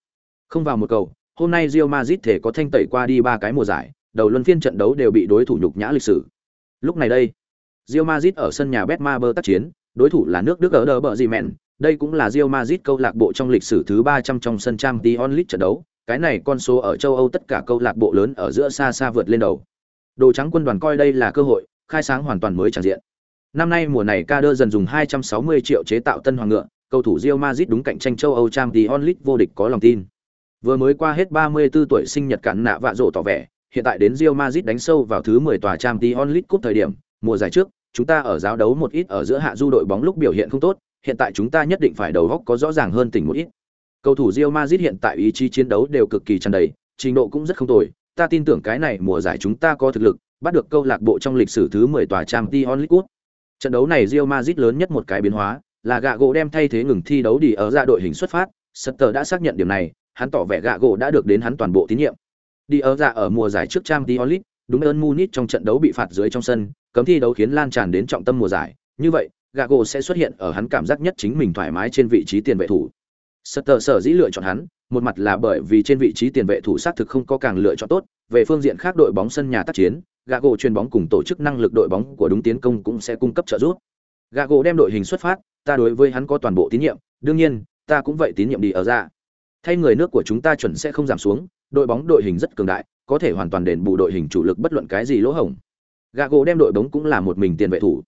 Không vào một cầu, hôm nay Real Madrid thể có thanh tẩy qua đi ba cái mùa giải, đầu luân phiên trận đấu đều bị đối thủ nhục nhã lịch sử. Lúc này đây, Real Madrid ở sân nhà Betmaber tác chiến, đối thủ là nước Đức ở đờ bờ gì mẹn, đây cũng là Real Madrid câu lạc bộ trong lịch sử thứ 300 trong sân Champions League trận đấu, cái này con số ở châu Âu tất cả câu lạc bộ lớn ở giữa xa xa vượt lên đầu. Đồ trắng quân đoàn coi đây là cơ hội, khai sáng hoàn toàn mới tràn diện. Năm nay mùa này Kader dần dùng 260 triệu chế tạo tân hoàng ngựa, cầu thủ Real Madrid đúng cạnh tranh châu Âu Champions League vô địch có lòng tin. Vừa mới qua hết 34 tuổi sinh nhật cản nạ vạ rộ tỏ vẻ, hiện tại đến Real Madrid đánh sâu vào thứ 10 tòa Champions League cúp thời điểm, mùa giải trước, chúng ta ở giáo đấu một ít ở giữa hạ du đội bóng lúc biểu hiện không tốt, hiện tại chúng ta nhất định phải đầu góc có rõ ràng hơn tỉnh một ít. Cầu thủ Real Madrid hiện tại ý chí chiến đấu đều cực kỳ tràn đầy, trình độ cũng rất không tồi, ta tin tưởng cái này mùa giải chúng ta có thực lực, bắt được câu lạc bộ trong lịch sử thứ 10 tòa Champions League. Trận đấu này Real Madrid lớn nhất một cái biến hóa, là gạ gỗ đem thay thế ngừng thi đấu đi ở ra đội hình xuất phát, Sutter đã xác nhận điểm này, hắn tỏ vẻ gạ gỗ đã được đến hắn toàn bộ tín nhiệm. Đi ở ra ở mùa giải trước Champions League, đúng ơn Munich trong trận đấu bị phạt dưới trong sân, cấm thi đấu khiến lan tràn đến trọng tâm mùa giải, như vậy, Gago sẽ xuất hiện ở hắn cảm giác nhất chính mình thoải mái trên vị trí tiền vệ thủ. Sutter sở dĩ lựa chọn hắn, một mặt là bởi vì trên vị trí tiền vệ thủ xác thực không có càng lựa chọn tốt, về phương diện khác đội bóng sân nhà tác chiến, Gago truyền bóng cùng tổ chức năng lực đội bóng của đúng tiến công cũng sẽ cung cấp trợ giúp. Gago đem đội hình xuất phát, ta đối với hắn có toàn bộ tín nhiệm, đương nhiên, ta cũng vậy tín nhiệm đi ở ra. Thay người nước của chúng ta chuẩn sẽ không giảm xuống, đội bóng đội hình rất cường đại, có thể hoàn toàn đền bù đội hình chủ lực bất luận cái gì lỗ hổng. Gago đem đội bóng cũng là một mình tiền vệ thủ.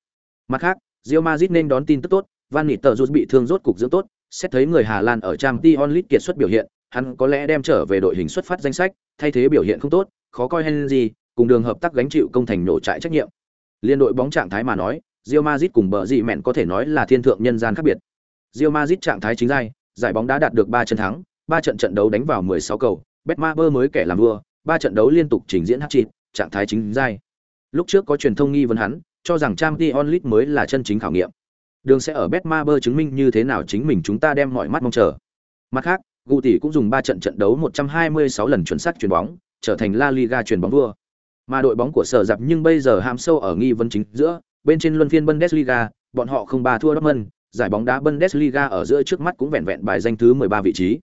Mặt khác, Real Madrid nên đón tin tức tốt, Van Nistelrooy bị thương rốt cục dưỡng tốt, xét thấy người Hà Lan ở Champions League kiệt xuất biểu hiện, hắn có lẽ đem trở về đội hình xuất phát danh sách, thay thế biểu hiện không tốt, khó coi Henry, cùng đường hợp tác gánh chịu công thành nổ trại trách nhiệm. Liên đội bóng trạng thái mà nói, Real Madrid cùng bờ dị mẹn có thể nói là thiên thượng nhân gian khác biệt. Real Madrid trạng thái chính giai, giải bóng đã đạt được 3 trận thắng, 3 trận trận đấu đánh vào 16 cầu, Betmaber mới kẻ làm vua, 3 trận đấu liên tục trình diễn hat-trick, trạng thái chính giai. Lúc trước có truyền thông nghi vấn hắn, cho rằng Champions League mới là chân chính khảo nghiệm. Đường sẽ ở Betmaber chứng minh như thế nào chính mình chúng ta đem mọi mắt mong chờ. Mặt khác, Guti cũng dùng 3 trận trận đấu 126 lần chuẩn xác chuyền bóng, trở thành La Liga chuyền bóng vua. Mà đội bóng của Sở dập nhưng bây giờ hàm sâu ở nghi vấn chính giữa, bên trên luân phiên Bundesliga, bọn họ không ba thua Dortmund, giải bóng đá Bundesliga ở giữa trước mắt cũng vẹn vẹn bài danh thứ 13 vị trí.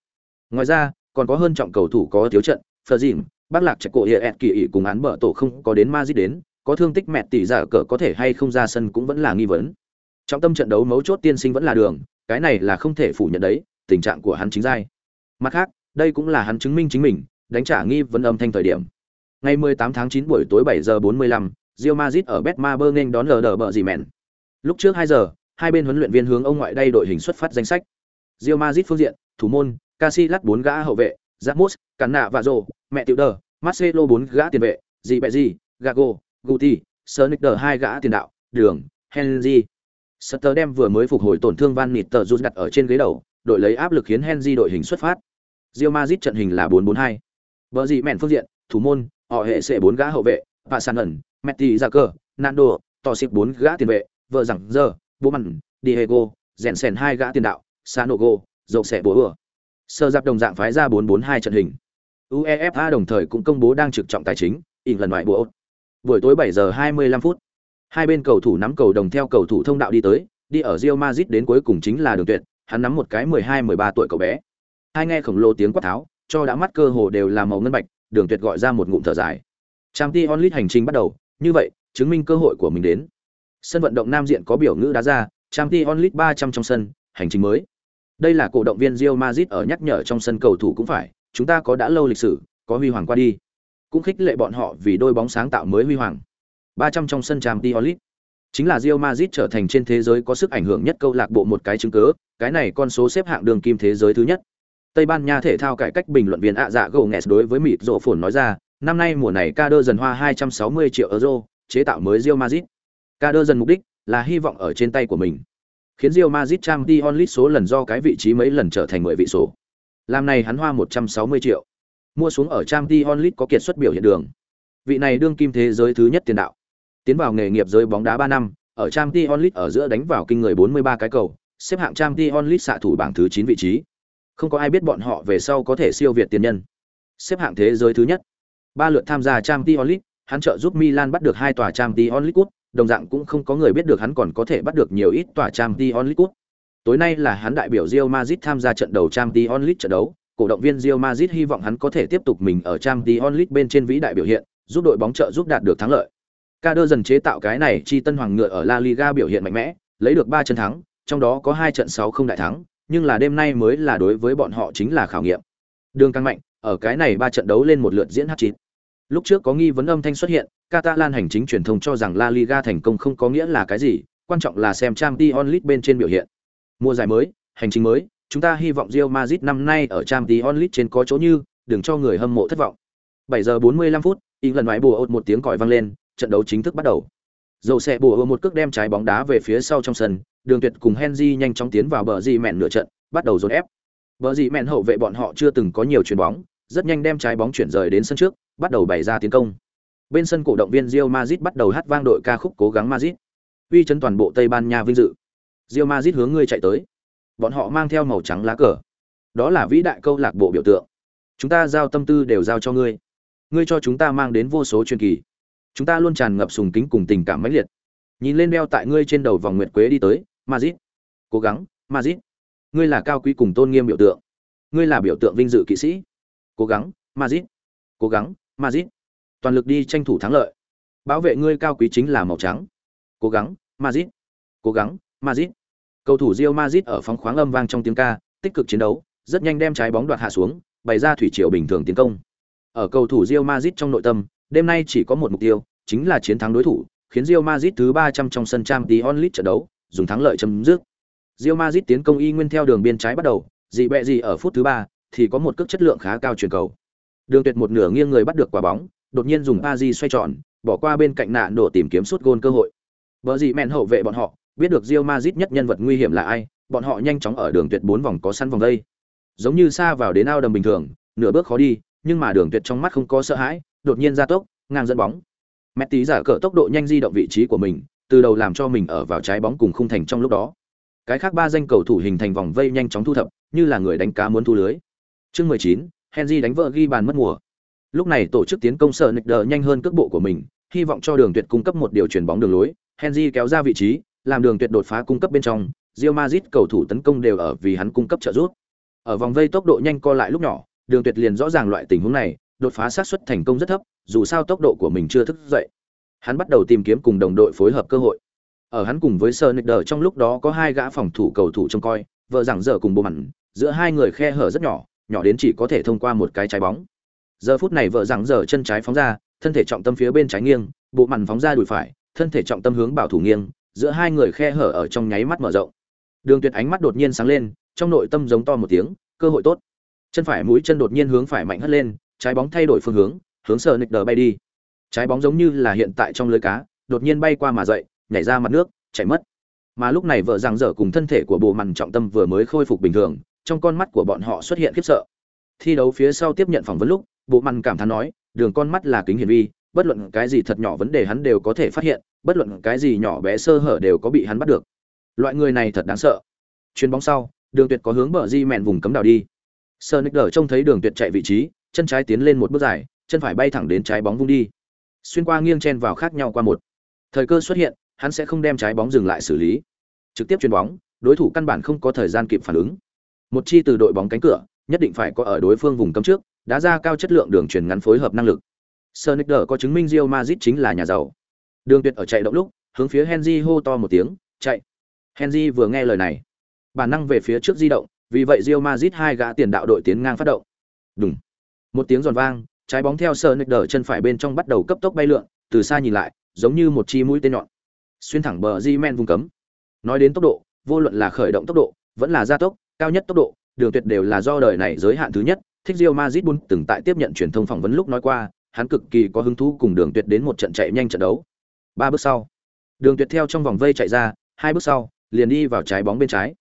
Ngoài ra, còn có hơn trọng cầu thủ có thiếu trận, Ferjin, Bác Lạc Trạch Cổ Hiệp Kỳ ỷ cùng án bợ tổ không có đến Madrid đến, có thương tích mẹ tỷ giả cờ có thể hay không ra sân cũng vẫn là nghi vấn. Trong tâm trận đấu mấu chốt tiên sinh vẫn là đường, cái này là không thể phủ nhận đấy, tình trạng của hắn chính giai. Mặt khác, đây cũng là hắn chứng minh chính mình, đánh trả nghi vấn âm thanh thời điểm. Ngày 18 tháng 9 buổi tối 7 giờ 45, Real Madrid ở Betmaber nên đón lờ đờ bờ gì mẹn. Lúc trước 2 giờ, hai bên huấn luyện viên hướng ông ngoại đây đội hình xuất phát danh sách. Real Madrid phương diện, thủ môn, Casillas bốn gã hậu vệ, Ramos, Cản và Rồ, mẹ tiểu đờ, Marcelo bốn gã tiền vệ, gì bẹ gì, Gago, Guti, Sonic hai gã tiền đạo, Đường, Henry. Sutter đem vừa mới phục hồi tổn thương Van Nitter rút đặt ở trên ghế đầu, đội lấy áp lực khiến Henry đội hình xuất phát. Real Madrid trận hình là 4-4-2. Bờ gì mẹn phương diện, thủ môn, họ hệ sẽ bốn gã hậu vệ, và sàn ẩn, Metti Jacker, Nando, tỏ xịp bốn gã tiền vệ, vợ rằng giờ, bố mặn, Diego, rèn sèn hai gã tiền đạo, Sanogo, dầu xẻ bố ừa Sơ giáp đồng dạng phái ra 4-4-2 trận hình. UEFA đồng thời cũng công bố đang trực trọng tài chính, in lần ngoại bộ. Buổi tối bảy giờ 25 phút, hai bên cầu thủ nắm cầu đồng theo cầu thủ thông đạo đi tới, đi ở Real Madrid đến cuối cùng chính là Đường Tuyệt, hắn nắm một cái 12-13 tuổi cậu bé. Hai nghe khổng lồ tiếng quát tháo, cho đã mắt cơ hồ đều là màu ngân bạch, Đường Tuyệt gọi ra một ngụm thở dài. Champions Onlit hành trình bắt đầu, như vậy, chứng minh cơ hội của mình đến. Sân vận động nam diện có biểu ngữ đá ra, Tramti Onlit ba 300 trong sân, hành trình mới. Đây là cổ động viên Real Madrid ở nhắc nhở trong sân cầu thủ cũng phải, chúng ta có đã lâu lịch sử, có huy hoàng qua đi. Cũng khích lệ bọn họ vì đôi bóng sáng tạo mới huy hoàng. 300 trong sân Champions Onlit Chính là Real Madrid trở thành trên thế giới có sức ảnh hưởng nhất câu lạc bộ một cái chứng cứ, cái này con số xếp hạng đường kim thế giới thứ nhất. Tây Ban Nha thể thao cải cách bình luận viên ạ dạ gồ nghẹt đối với mịt rộ phồn nói ra, năm nay mùa này ca đơ dần hoa 260 triệu euro, chế tạo mới Real Madrid. Ca đơ dần mục đích là hy vọng ở trên tay của mình. Khiến Real Madrid Champions League số lần do cái vị trí mấy lần trở thành 10 vị số. Làm này hắn hoa 160 triệu. Mua xuống ở Champions League có kiệt xuất biểu hiện đường. Vị này đương kim thế giới thứ nhất tiền đạo. Tiến vào nghề nghiệp giới bóng đá 3 năm, ở Champions League ở giữa đánh vào kinh người 43 cái cầu, xếp hạng Champions League xạ thủ bảng thứ 9 vị trí. Không có ai biết bọn họ về sau có thể siêu việt tiền nhân. Xếp hạng thế giới thứ nhất. Ba lượt tham gia Champions League, hắn trợ giúp Milan bắt được hai tòa Champions League cúp, đồng dạng cũng không có người biết được hắn còn có thể bắt được nhiều ít tòa Champions League cúp. Tối nay là hắn đại biểu Real Madrid tham gia trận đầu Champions League trận đấu, cổ động viên Real Madrid hy vọng hắn có thể tiếp tục mình ở Champions League bên trên vĩ đại biểu hiện, giúp đội bóng trợ giúp đạt được thắng lợi. Ca dần chế tạo cái này chi tân hoàng ngựa ở La Liga biểu hiện mạnh mẽ, lấy được 3 trận thắng, trong đó có 2 trận 6 không đại thắng, nhưng là đêm nay mới là đối với bọn họ chính là khảo nghiệm. Đường căng mạnh, ở cái này ba trận đấu lên một lượt diễn hat-trick. Lúc trước có nghi vấn âm thanh xuất hiện, Catalan hành chính truyền thông cho rằng La Liga thành công không có nghĩa là cái gì, quan trọng là xem Champions League bên trên biểu hiện. Mùa giải mới, hành trình mới, chúng ta hy vọng Real Madrid năm nay ở Champions League trên có chỗ như, đừng cho người hâm mộ thất vọng. 7 giờ 45 phút, lần ngoại bùa ột một tiếng còi vang lên, trận đấu chính thức bắt đầu. Dầu xe bùa một cước đem trái bóng đá về phía sau trong sân, Đường Tuyệt cùng Henry nhanh chóng tiến vào bờ gì mẹn nửa trận, bắt đầu dồn ép. Bờ gì mẹn hậu vệ bọn họ chưa từng có nhiều chuyền bóng, rất nhanh đem trái bóng chuyển rời đến sân trước, bắt đầu bày ra tiến công. Bên sân cổ động viên Real Madrid bắt đầu hát vang đội ca khúc cố gắng Madrid. Uy chấn toàn bộ Tây Ban Nha vinh dự. Real Madrid hướng người chạy tới. Bọn họ mang theo màu trắng lá cờ. Đó là vĩ đại câu lạc bộ biểu tượng. Chúng ta giao tâm tư đều giao cho ngươi. Ngươi cho chúng ta mang đến vô số truyền kỳ. Chúng ta luôn tràn ngập sùng kính cùng tình cảm mãnh liệt. Nhìn lên đeo tại ngươi trên đầu vòng nguyệt quế đi tới, Madrid. Cố gắng, Madrid. Ngươi là cao quý cùng tôn nghiêm biểu tượng. Ngươi là biểu tượng vinh dự kỵ sĩ. Cố gắng, Madrid. Cố gắng, Madrid. Toàn lực đi tranh thủ thắng lợi. Bảo vệ ngươi cao quý chính là màu trắng. Cố gắng, Madrid. Cố gắng, Madrid. Cầu thủ Real Madrid ở phòng khoáng âm vang trong tiếng ca, tích cực chiến đấu, rất nhanh đem trái bóng đoạt hạ xuống, bày ra thủy triều bình thường tiến công. Ở cầu thủ Real Madrid trong nội tâm, đêm nay chỉ có một mục tiêu, chính là chiến thắng đối thủ, khiến Real Madrid thứ 300 trong sân Champions League trận đấu, dùng thắng lợi chấm dứt. Real Madrid tiến công y nguyên theo đường biên trái bắt đầu, dị bẹ gì ở phút thứ 3 thì có một cước chất lượng khá cao chuyển cầu. Đường Tuyệt một nửa nghiêng người bắt được quả bóng, đột nhiên dùng Pazi xoay tròn, bỏ qua bên cạnh nạn đổ tìm kiếm suốt gôn cơ hội. Bở gì mèn hậu vệ bọn họ, biết được Real Madrid nhất nhân vật nguy hiểm là ai, bọn họ nhanh chóng ở đường tuyệt bốn vòng có săn vòng đây. Giống như xa vào đến ao đầm bình thường, nửa bước khó đi, nhưng mà đường tuyệt trong mắt không có sợ hãi, đột nhiên ra tốc, ngang dẫn bóng. Messi giả cỡ tốc độ nhanh di động vị trí của mình, từ đầu làm cho mình ở vào trái bóng cùng khung thành trong lúc đó. Cái khác ba danh cầu thủ hình thành vòng vây nhanh chóng thu thập, như là người đánh cá muốn thu lưới. Chương 19, Henry đánh vợ ghi bàn mất mùa. Lúc này tổ chức tiến công sợ nịch đờ nhanh hơn cước bộ của mình, hy vọng cho Đường Tuyệt cung cấp một điều chuyển bóng đường lối. Henry kéo ra vị trí, làm Đường Tuyệt đột phá cung cấp bên trong, Real Madrid cầu thủ tấn công đều ở vì hắn cung cấp trợ giúp. Ở vòng vây tốc độ nhanh co lại lúc nhỏ, Đường Tuyệt liền rõ ràng loại tình huống này, đột phá xác suất thành công rất thấp, dù sao tốc độ của mình chưa thức dậy. Hắn bắt đầu tìm kiếm cùng đồng đội phối hợp cơ hội. Ở hắn cùng với Sonicer trong lúc đó có hai gã phòng thủ cầu thủ trông coi, vợ rằng giờ cùng bố mặn, giữa hai người khe hở rất nhỏ, nhỏ đến chỉ có thể thông qua một cái trái bóng. Giờ phút này vợ rằng giờ chân trái phóng ra, thân thể trọng tâm phía bên trái nghiêng, bộ mặn phóng ra đùi phải, thân thể trọng tâm hướng bảo thủ nghiêng, giữa hai người khe hở ở trong nháy mắt mở rộng. Đường Tuyệt ánh mắt đột nhiên sáng lên, trong nội tâm giống to một tiếng, cơ hội tốt. Chân phải mũi chân đột nhiên hướng phải mạnh hất lên, trái bóng thay đổi phương hướng, hướng sờ nịch đờ bay đi. Trái bóng giống như là hiện tại trong lưới cá, đột nhiên bay qua mà dậy, nhảy ra mặt nước, chạy mất. Mà lúc này vợ rằng dở cùng thân thể của bộ mằn trọng tâm vừa mới khôi phục bình thường, trong con mắt của bọn họ xuất hiện khiếp sợ. Thi đấu phía sau tiếp nhận phỏng vấn lúc, bộ mằn cảm thán nói, đường con mắt là kính hiển vi, bất luận cái gì thật nhỏ vấn đề hắn đều có thể phát hiện, bất luận cái gì nhỏ bé sơ hở đều có bị hắn bắt được. Loại người này thật đáng sợ. Chuyền bóng sau, Đường Tuyệt có hướng bờ di mèn vùng cấm đảo đi. Sonic trông thấy Đường Tuyệt chạy vị trí, chân trái tiến lên một bước dài, chân phải bay thẳng đến trái bóng vung đi. Xuyên qua nghiêng chen vào khác nhau qua một. Thời cơ xuất hiện, hắn sẽ không đem trái bóng dừng lại xử lý. Trực tiếp chuyền bóng, đối thủ căn bản không có thời gian kịp phản ứng. Một chi từ đội bóng cánh cửa, nhất định phải có ở đối phương vùng cấm trước, đã ra cao chất lượng đường truyền ngắn phối hợp năng lực. Sonic có chứng minh Real Madrid chính là nhà giàu. Đường Tuyệt ở chạy động lúc, hướng phía Henry hô to một tiếng, "Chạy!" Henry vừa nghe lời này, bản năng về phía trước di động, vì vậy Real Madrid hai gã tiền đạo đội tiến ngang phát động. Đùng. Một tiếng giòn vang, trái bóng theo Sonic chân phải bên trong bắt đầu cấp tốc bay lượn, từ xa nhìn lại, giống như một chi mũi tên nhọn, xuyên thẳng bờ Di-men vùng cấm. Nói đến tốc độ, vô luận là khởi động tốc độ, vẫn là gia tốc, cao nhất tốc độ, đường tuyệt đều là do đời này giới hạn thứ nhất. Thích rio mazit bun từng tại tiếp nhận truyền thông phỏng vấn lúc nói qua, hắn cực kỳ có hứng thú cùng Đường Tuyệt đến một trận chạy nhanh trận đấu. Ba bước sau, Đường Tuyệt theo trong vòng vây chạy ra, hai bước sau, liền đi vào trái bóng bên trái.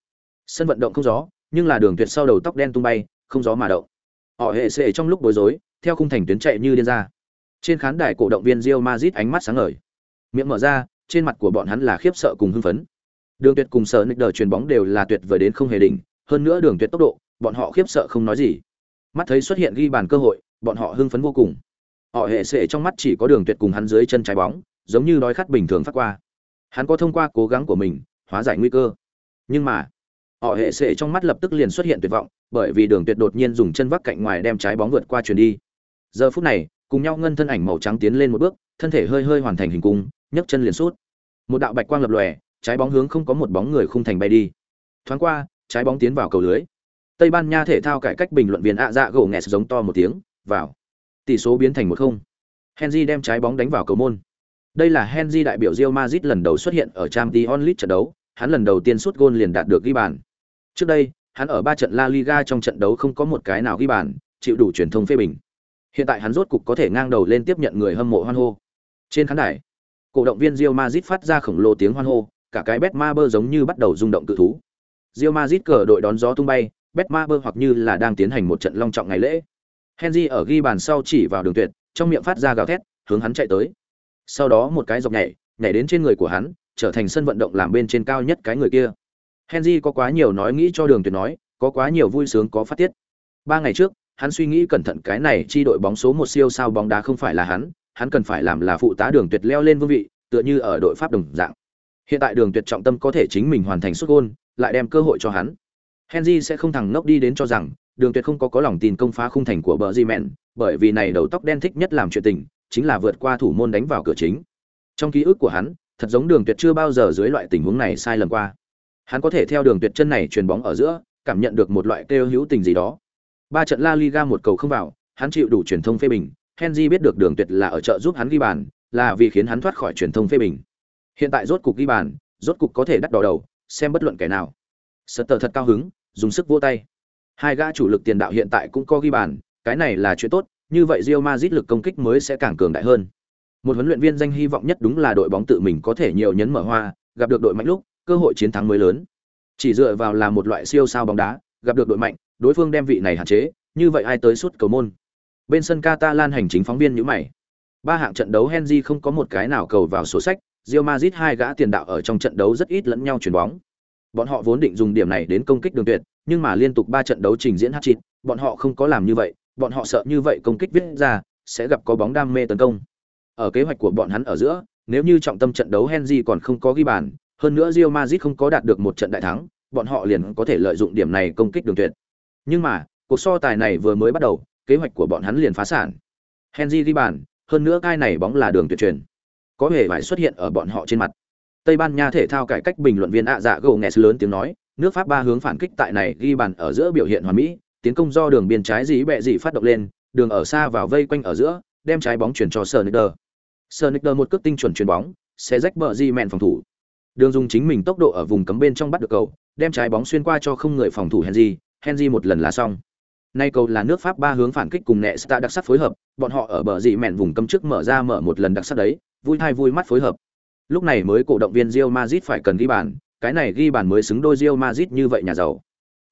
Sân vận động không gió, nhưng là Đường Tuyệt sau đầu tóc đen tung bay, không gió mà động. Họ hệ sệ trong lúc bối rối, theo khung thành tuyến chạy như điên ra. Trên khán đài cổ động viên Real Madrid ánh mắt sáng ngời. Miệng mở ra, trên mặt của bọn hắn là khiếp sợ cùng hưng phấn. Đường Tuyệt cùng Sở Nick đời truyền bóng đều là tuyệt vời đến không hề đỉnh, hơn nữa Đường Tuyệt tốc độ, bọn họ khiếp sợ không nói gì. Mắt thấy xuất hiện ghi bàn cơ hội, bọn họ hưng phấn vô cùng họ hệ sẽ trong mắt chỉ có đường tuyệt cùng hắn dưới chân trái bóng giống như đói khát bình thường phát qua hắn có thông qua cố gắng của mình hóa giải nguy cơ nhưng mà họ hệ sẽ trong mắt lập tức liền xuất hiện tuyệt vọng bởi vì đường tuyệt đột nhiên dùng chân vắc cạnh ngoài đem trái bóng vượt qua chuyền đi giờ phút này, cùng nhau ngân thân ảnh màu trắng tiến lên một bước, thân thể hơi hơi hoàn thành hình cung, nhấc chân liền sút. Một đạo bạch quang lập lòe, trái bóng hướng không có một bóng người khung thành bay đi. Thoáng qua, trái bóng tiến vào cầu lưới. Tây ban nha thể thao cải cách bình luận viên ạ dạ gỗ nghẹt giống to một tiếng, vào. Tỷ số biến thành một không. Henry đem trái bóng đánh vào cầu môn. Đây là henry đại biểu Real Madrid lần đầu xuất hiện ở trang Champions onlit trận đấu, hắn lần đầu tiên sút gôn liền đạt được ghi bàn. Trước đây, hắn ở ba trận La Liga trong trận đấu không có một cái nào ghi bàn, chịu đủ truyền thông phê bình hiện tại hắn rốt cục có thể ngang đầu lên tiếp nhận người hâm mộ hoan hô trên khán đài cổ động viên Real Madrid phát ra khổng lồ tiếng hoan hô cả cái Betmaber giống như bắt đầu rung động cự thú Real Madrid cờ đội đón gió tung bay Betmaber hoặc như là đang tiến hành một trận long trọng ngày lễ Henry ở ghi bàn sau chỉ vào đường tuyệt, trong miệng phát ra gào thét, hướng hắn chạy tới. Sau đó một cái dọc nhảy, nhảy đến trên người của hắn, trở thành sân vận động làm bên trên cao nhất cái người kia. Henry có quá nhiều nói nghĩ cho đường tuyệt nói, có quá nhiều vui sướng có phát tiết. Ba ngày trước, hắn suy nghĩ cẩn thận cái này chi đội bóng số một siêu sao bóng đá không phải là hắn, hắn cần phải làm là phụ tá đường tuyệt leo lên vương vị, tựa như ở đội Pháp đồng dạng. Hiện tại đường tuyệt trọng tâm có thể chính mình hoàn thành sút gol, lại đem cơ hội cho hắn. Henry sẽ không thằng ngốc đi đến cho rằng đường tuyệt không có có lòng tin công phá khung thành của bờ di mẹn bởi vì này đầu tóc đen thích nhất làm chuyện tình chính là vượt qua thủ môn đánh vào cửa chính trong ký ức của hắn thật giống đường tuyệt chưa bao giờ dưới loại tình huống này sai lầm qua hắn có thể theo đường tuyệt chân này truyền bóng ở giữa cảm nhận được một loại kêu hữu tình gì đó ba trận la liga một cầu không vào hắn chịu đủ truyền thông phê bình henry biết được đường tuyệt là ở trợ giúp hắn ghi bàn là vì khiến hắn thoát khỏi truyền thông phê bình hiện tại rốt cục ghi bàn rốt cục có thể đắt đỏ đầu xem bất luận kẻ nào Sutter thật cao hứng dùng sức vỗ tay Hai gã chủ lực tiền đạo hiện tại cũng có ghi bàn, cái này là chuyện tốt, như vậy Real Madrid lực công kích mới sẽ càng cường đại hơn. Một huấn luyện viên danh hy vọng nhất đúng là đội bóng tự mình có thể nhiều nhấn mở hoa, gặp được đội mạnh lúc, cơ hội chiến thắng mới lớn. Chỉ dựa vào là một loại siêu sao bóng đá, gặp được đội mạnh, đối phương đem vị này hạn chế, như vậy ai tới suốt cầu môn. Bên sân Catalan hành chính phóng viên nhíu mày. Ba hạng trận đấu Henry không có một cái nào cầu vào sổ sách, Real Madrid hai gã tiền đạo ở trong trận đấu rất ít lẫn nhau chuyển bóng. Bọn họ vốn định dùng điểm này đến công kích đường tuyệt, nhưng mà liên tục ba trận đấu trình diễn hat-trick, bọn họ không có làm như vậy, bọn họ sợ như vậy công kích viết ra sẽ gặp có bóng đam mê tấn công. Ở kế hoạch của bọn hắn ở giữa, nếu như trọng tâm trận đấu Henry còn không có ghi bàn, hơn nữa Real Madrid không có đạt được một trận đại thắng, bọn họ liền có thể lợi dụng điểm này công kích đường tuyệt. Nhưng mà, cuộc so tài này vừa mới bắt đầu, kế hoạch của bọn hắn liền phá sản. Henry ghi bàn, hơn nữa cái này bóng là đường tuyệt truyền. Có hề phải xuất hiện ở bọn họ trên mặt. Tây Ban Nha thể thao cải cách bình luận viên ạ dạ gồ nghe lớn tiếng nói, nước Pháp ba hướng phản kích tại này ghi bàn ở giữa biểu hiện hoàn mỹ, tiến công do đường biên trái dí bẹ dị phát động lên, đường ở xa vào vây quanh ở giữa, đem trái bóng chuyển cho Sonicer. Sonicer một cước tinh chuẩn chuyền bóng, sẽ rách bờ di mẹn phòng thủ. Đường dùng chính mình tốc độ ở vùng cấm bên trong bắt được cầu, đem trái bóng xuyên qua cho không người phòng thủ Henry, Henry một lần là xong. Nay cầu là nước Pháp ba hướng phản kích cùng Nesta đặc sắc phối hợp, bọn họ ở bờ dị mẹn vùng cấm trước mở ra mở một lần đặc sắc đấy, vui thai vui mắt phối hợp. Lúc này mới cổ động viên Real Madrid phải cần ghi bàn, cái này ghi bàn mới xứng đôi Real Madrid như vậy nhà giàu.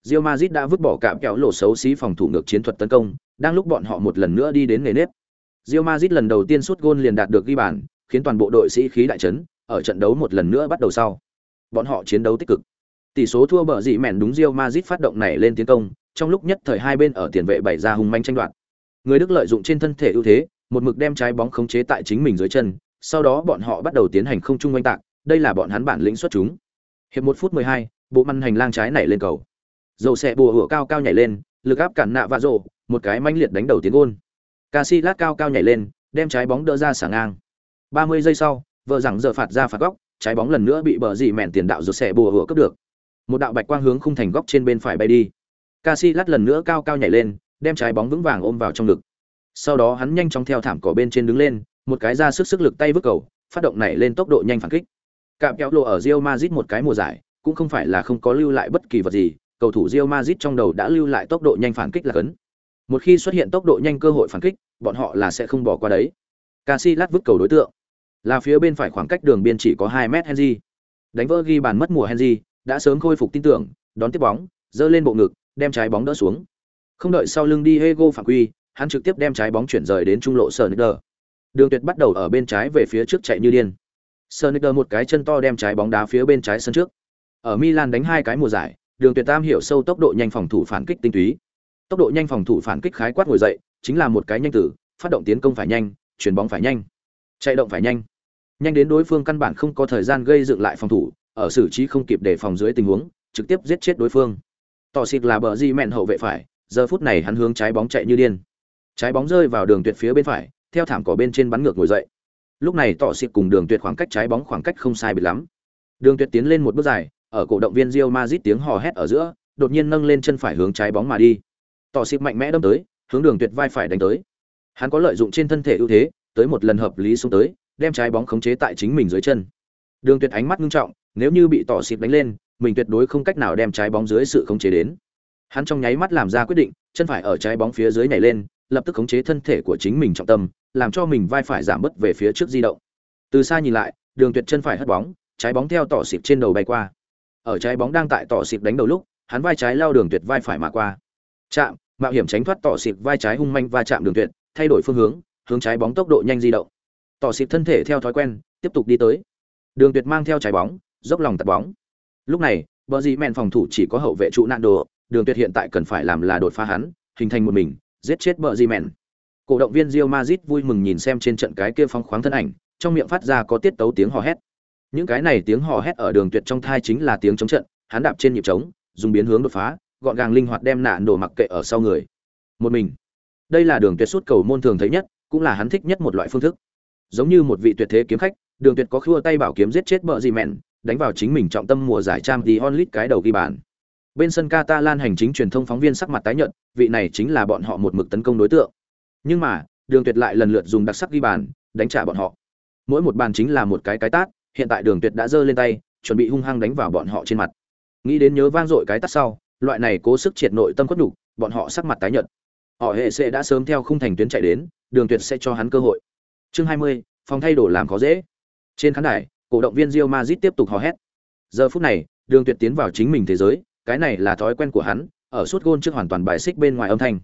Real Madrid đã vứt bỏ cạm kéo lộ xấu xí phòng thủ ngược chiến thuật tấn công, đang lúc bọn họ một lần nữa đi đến nề nếp. Real Madrid lần đầu tiên sút gôn liền đạt được ghi bàn, khiến toàn bộ đội sĩ khí đại chấn, ở trận đấu một lần nữa bắt đầu sau. Bọn họ chiến đấu tích cực. Tỷ số thua bờ dị mẹn đúng Real Madrid phát động này lên tiến công, trong lúc nhất thời hai bên ở tiền vệ bày ra hung manh tranh đoạt. Người Đức lợi dụng trên thân thể ưu thế, một mực đem trái bóng khống chế tại chính mình dưới chân, sau đó bọn họ bắt đầu tiến hành không trung quanh tạc, đây là bọn hắn bản lĩnh xuất chúng. Hiệp một phút 12, bộ măn hành lang trái nảy lên cầu. Dầu xe bùa hựa cao cao nhảy lên, lực áp cản nạ và rồ, một cái manh liệt đánh đầu tiến gôn. Casillas cao cao nhảy lên, đem trái bóng đỡ ra sả ngang. 30 giây sau, vợ rằng giờ phạt ra phạt góc, trái bóng lần nữa bị bờ dị mẹn tiền đạo rụt xe bùa hựa cướp được. Một đạo bạch quang hướng khung thành góc trên bên phải bay đi. Casillas lần nữa cao cao nhảy lên, đem trái bóng vững vàng ôm vào trong ngực. Sau đó hắn nhanh chóng theo thảm cỏ bên trên đứng lên, một cái ra sức sức lực tay vứt cầu, phát động này lên tốc độ nhanh phản kích. Cạm kéo lộ ở Real Madrid một cái mùa giải, cũng không phải là không có lưu lại bất kỳ vật gì, cầu thủ Real Madrid trong đầu đã lưu lại tốc độ nhanh phản kích là cấn. Một khi xuất hiện tốc độ nhanh cơ hội phản kích, bọn họ là sẽ không bỏ qua đấy. Casillas vứt cầu đối tượng, là phía bên phải khoảng cách đường biên chỉ có 2 mét Henry. Đánh vỡ ghi bàn mất mùa Henry, đã sớm khôi phục tin tưởng, đón tiếp bóng, dơ lên bộ ngực, đem trái bóng đỡ xuống. Không đợi sau lưng đi Hego phạm quy, hắn trực tiếp đem trái bóng chuyển rời đến trung lộ Sneijder. Đường Tuyệt bắt đầu ở bên trái về phía trước chạy như điên. Sneijder một cái chân to đem trái bóng đá phía bên trái sân trước. Ở Milan đánh hai cái mùa giải, Đường Tuyệt Tam hiểu sâu tốc độ nhanh phòng thủ phản kích tinh túy. Tốc độ nhanh phòng thủ phản kích khái quát ngồi dậy, chính là một cái nhanh tử, phát động tiến công phải nhanh, chuyển bóng phải nhanh, chạy động phải nhanh. Nhanh đến đối phương căn bản không có thời gian gây dựng lại phòng thủ, ở xử trí không kịp để phòng dưới tình huống, trực tiếp giết chết đối phương. Tỏ xịt là bờ di mẹn hậu vệ phải, giờ phút này hắn hướng trái bóng chạy như điên. Trái bóng rơi vào đường tuyệt phía bên phải, theo thảm cỏ bên trên bắn ngược ngồi dậy. Lúc này tỏ xịt cùng đường tuyệt khoảng cách trái bóng khoảng cách không sai biệt lắm. Đường tuyệt tiến lên một bước dài, ở cổ động viên Real Madrid tiếng hò hét ở giữa, đột nhiên nâng lên chân phải hướng trái bóng mà đi. Tỏ xịt mạnh mẽ đâm tới, hướng đường tuyệt vai phải đánh tới. Hắn có lợi dụng trên thân thể ưu thế, tới một lần hợp lý xuống tới, đem trái bóng khống chế tại chính mình dưới chân. Đường Tuyệt ánh mắt ngưng trọng, nếu như bị tỏ xịp đánh lên, mình tuyệt đối không cách nào đem trái bóng dưới sự khống chế đến. Hắn trong nháy mắt làm ra quyết định, chân phải ở trái bóng phía dưới nhảy lên, lập tức khống chế thân thể của chính mình trọng tâm, làm cho mình vai phải giảm bớt về phía trước di động. Từ xa nhìn lại, Đường Tuyệt chân phải hất bóng, trái bóng theo tỏ xịp trên đầu bay qua. Ở trái bóng đang tại tỏ xịp đánh đầu lúc, hắn vai trái lao Đường Tuyệt vai phải mà qua. Chạm, mạo hiểm tránh thoát tỏ xịp vai trái hung manh va chạm Đường Tuyệt, thay đổi phương hướng, hướng trái bóng tốc độ nhanh di động. Tỏ xịp thân thể theo thói quen, tiếp tục đi tới. Đường Tuyệt mang theo trái bóng, dốc lòng tạt bóng. Lúc này, bờ gì mèn phòng thủ chỉ có hậu vệ trụ nạn đồ, Đường Tuyệt hiện tại cần phải làm là đột phá hắn, hình thành một mình, giết chết bờ gì mèn. Cổ động viên Real Madrid vui mừng nhìn xem trên trận cái kia phong khoáng thân ảnh, trong miệng phát ra có tiết tấu tiếng hò hét. Những cái này tiếng hò hét ở Đường Tuyệt trong thai chính là tiếng chống trận, hắn đạp trên nhịp trống, dùng biến hướng đột phá, gọn gàng linh hoạt đem nạn đồ mặc kệ ở sau người. Một mình. Đây là Đường Tuyệt sút cầu môn thường thấy nhất, cũng là hắn thích nhất một loại phương thức. Giống như một vị tuyệt thế kiếm khách, Đường Tuyệt có khua tay bảo kiếm giết chết bợ gì mèn, đánh vào chính mình trọng tâm mùa giải trang The onlit cái đầu ghi bàn. Bên sân Catalan hành chính truyền thông phóng viên sắc mặt tái nhợt, vị này chính là bọn họ một mực tấn công đối tượng. Nhưng mà, Đường Tuyệt lại lần lượt dùng đặc sắc ghi bàn, đánh trả bọn họ. Mỗi một bàn chính là một cái cái tát, hiện tại Đường Tuyệt đã giơ lên tay, chuẩn bị hung hăng đánh vào bọn họ trên mặt. Nghĩ đến nhớ vang dội cái tát sau, loại này cố sức triệt nội tâm quất đủ, bọn họ sắc mặt tái nhợt. Họ hệ sẽ đã sớm theo khung thành tuyến chạy đến, Đường Tuyệt sẽ cho hắn cơ hội. Chương 20, phòng thay đổi làm khó dễ. Trên khán đài, cổ động viên Real Madrid tiếp tục hò hét. Giờ phút này, Đường Tuyệt tiến vào chính mình thế giới, cái này là thói quen của hắn, ở suốt gôn trước hoàn toàn bài xích bên ngoài âm thanh.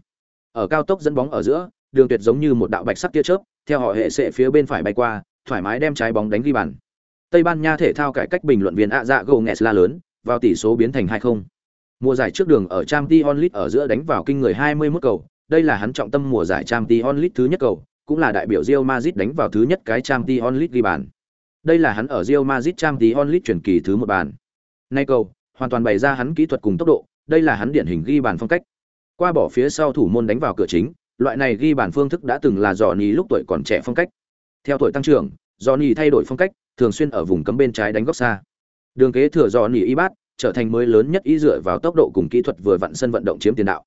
Ở cao tốc dẫn bóng ở giữa, Đường Tuyệt giống như một đạo bạch sắc tia chớp, theo họ hệ sẽ phía bên phải bay qua, thoải mái đem trái bóng đánh ghi bàn. Tây Ban Nha thể thao cải cách bình luận viên ạ dạ la lớn, vào tỷ số biến thành 2-0. Mùa giải trước đường ở Champions League ở giữa đánh vào kinh người 21 cầu, đây là hắn trọng tâm mùa giải Champions League thứ nhất cầu, cũng là đại biểu Real Madrid đánh vào thứ nhất cái Champions League ghi bàn. Đây là hắn ở Real Madrid Champions League chuyển kỳ thứ một bàn. Nay cầu, hoàn toàn bày ra hắn kỹ thuật cùng tốc độ, đây là hắn điển hình ghi bàn phong cách. Qua bỏ phía sau thủ môn đánh vào cửa chính, loại này ghi bàn phương thức đã từng là Johnny lúc tuổi còn trẻ phong cách. Theo tuổi tăng trưởng, Johnny thay đổi phong cách, thường xuyên ở vùng cấm bên trái đánh góc xa. Đường kế thừa Johnny Ibat, trở thành mới lớn nhất ý dựa vào tốc độ cùng kỹ thuật vừa vặn sân vận động chiếm tiền đạo.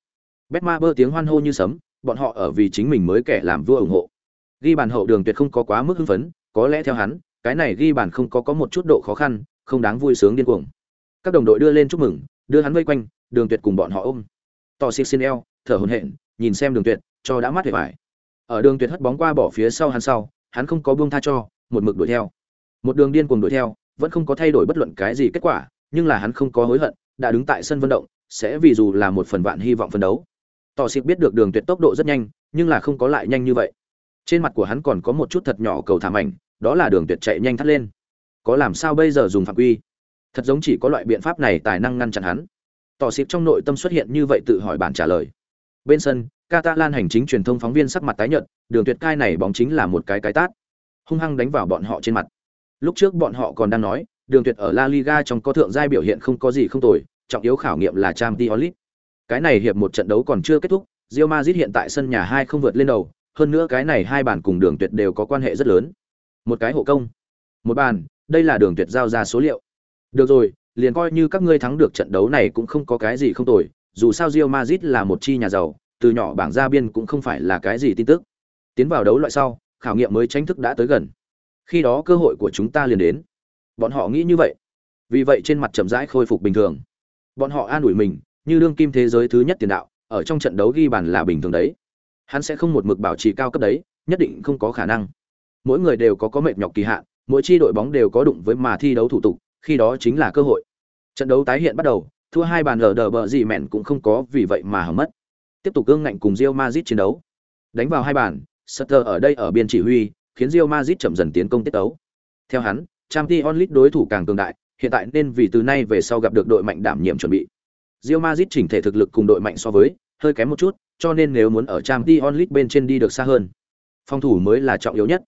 Betmaber tiếng hoan hô như sấm, bọn họ ở vì chính mình mới kẻ làm vua ủng hộ. Ghi bàn hậu đường tuyệt không có quá mức hưng phấn, có lẽ theo hắn, cái này ghi bàn không có có một chút độ khó khăn, không đáng vui sướng điên cuồng. Các đồng đội đưa lên chúc mừng, đưa hắn vây quanh, đường tuyệt cùng bọn họ ôm. Tỏ xịt xin eo, thở hổn hển, nhìn xem Đường Tuyệt, cho đã mắt vẻ bại. Ở Đường Tuyệt hất bóng qua bỏ phía sau hắn sau, hắn không có buông tha cho, một mực đuổi theo. Một đường điên cuồng đuổi theo, vẫn không có thay đổi bất luận cái gì kết quả, nhưng là hắn không có hối hận, đã đứng tại sân vận động, sẽ vì dù là một phần vạn hy vọng phân đấu. Tỏ Sịp biết được Đường Tuyệt tốc độ rất nhanh, nhưng là không có lại nhanh như vậy. Trên mặt của hắn còn có một chút thật nhỏ cầu thảm ảnh, đó là Đường Tuyệt chạy nhanh thắt lên. Có làm sao bây giờ dùng phạm quy? Thật giống chỉ có loại biện pháp này tài năng ngăn chặn hắn. Tỏ Sịp trong nội tâm xuất hiện như vậy tự hỏi bản trả lời. Bên sân, Catalan hành chính truyền thông phóng viên sắc mặt tái nhợt, Đường Tuyệt cai này bóng chính là một cái cái tát, hung hăng đánh vào bọn họ trên mặt. Lúc trước bọn họ còn đang nói, Đường Tuyệt ở La Liga trong có thượng giai biểu hiện không có gì không tồi, trọng yếu khảo nghiệm là Champions League. Cái này hiệp một trận đấu còn chưa kết thúc, Real Madrid hiện tại sân nhà hai không vượt lên đầu, hơn nữa cái này hai bản cùng Đường Tuyệt đều có quan hệ rất lớn. Một cái hộ công, một bàn, đây là Đường Tuyệt giao ra số liệu. Được rồi, liền coi như các ngươi thắng được trận đấu này cũng không có cái gì không tồi, dù sao rio mazit là một chi nhà giàu, từ nhỏ bảng ra biên cũng không phải là cái gì tin tức. Tiến vào đấu loại sau, khảo nghiệm mới tranh thức đã tới gần. Khi đó cơ hội của chúng ta liền đến. Bọn họ nghĩ như vậy. Vì vậy trên mặt chậm rãi khôi phục bình thường. Bọn họ an ủi mình, như đương kim thế giới thứ nhất tiền đạo, ở trong trận đấu ghi bàn là bình thường đấy. Hắn sẽ không một mực bảo trì cao cấp đấy, nhất định không có khả năng. Mỗi người đều có có mệt nhọc kỳ hạn, mỗi chi đội bóng đều có đụng với mà thi đấu thủ tục, khi đó chính là cơ hội. Trận đấu tái hiện bắt đầu, thua hai bàn lờ đờ bờ gì mẹn cũng không có vì vậy mà hỏng mất. Tiếp tục gương ngạnh cùng Real Madrid chiến đấu. Đánh vào hai bàn, Sutter ở đây ở biên chỉ huy, khiến Real Madrid chậm dần tiến công tiết tấu. Theo hắn, Champions League đối thủ càng cường đại, hiện tại nên vì từ nay về sau gặp được đội mạnh đảm nhiệm chuẩn bị. Real Madrid chỉnh thể thực lực cùng đội mạnh so với, hơi kém một chút, cho nên nếu muốn ở Champions League bên trên đi được xa hơn, phòng thủ mới là trọng yếu nhất.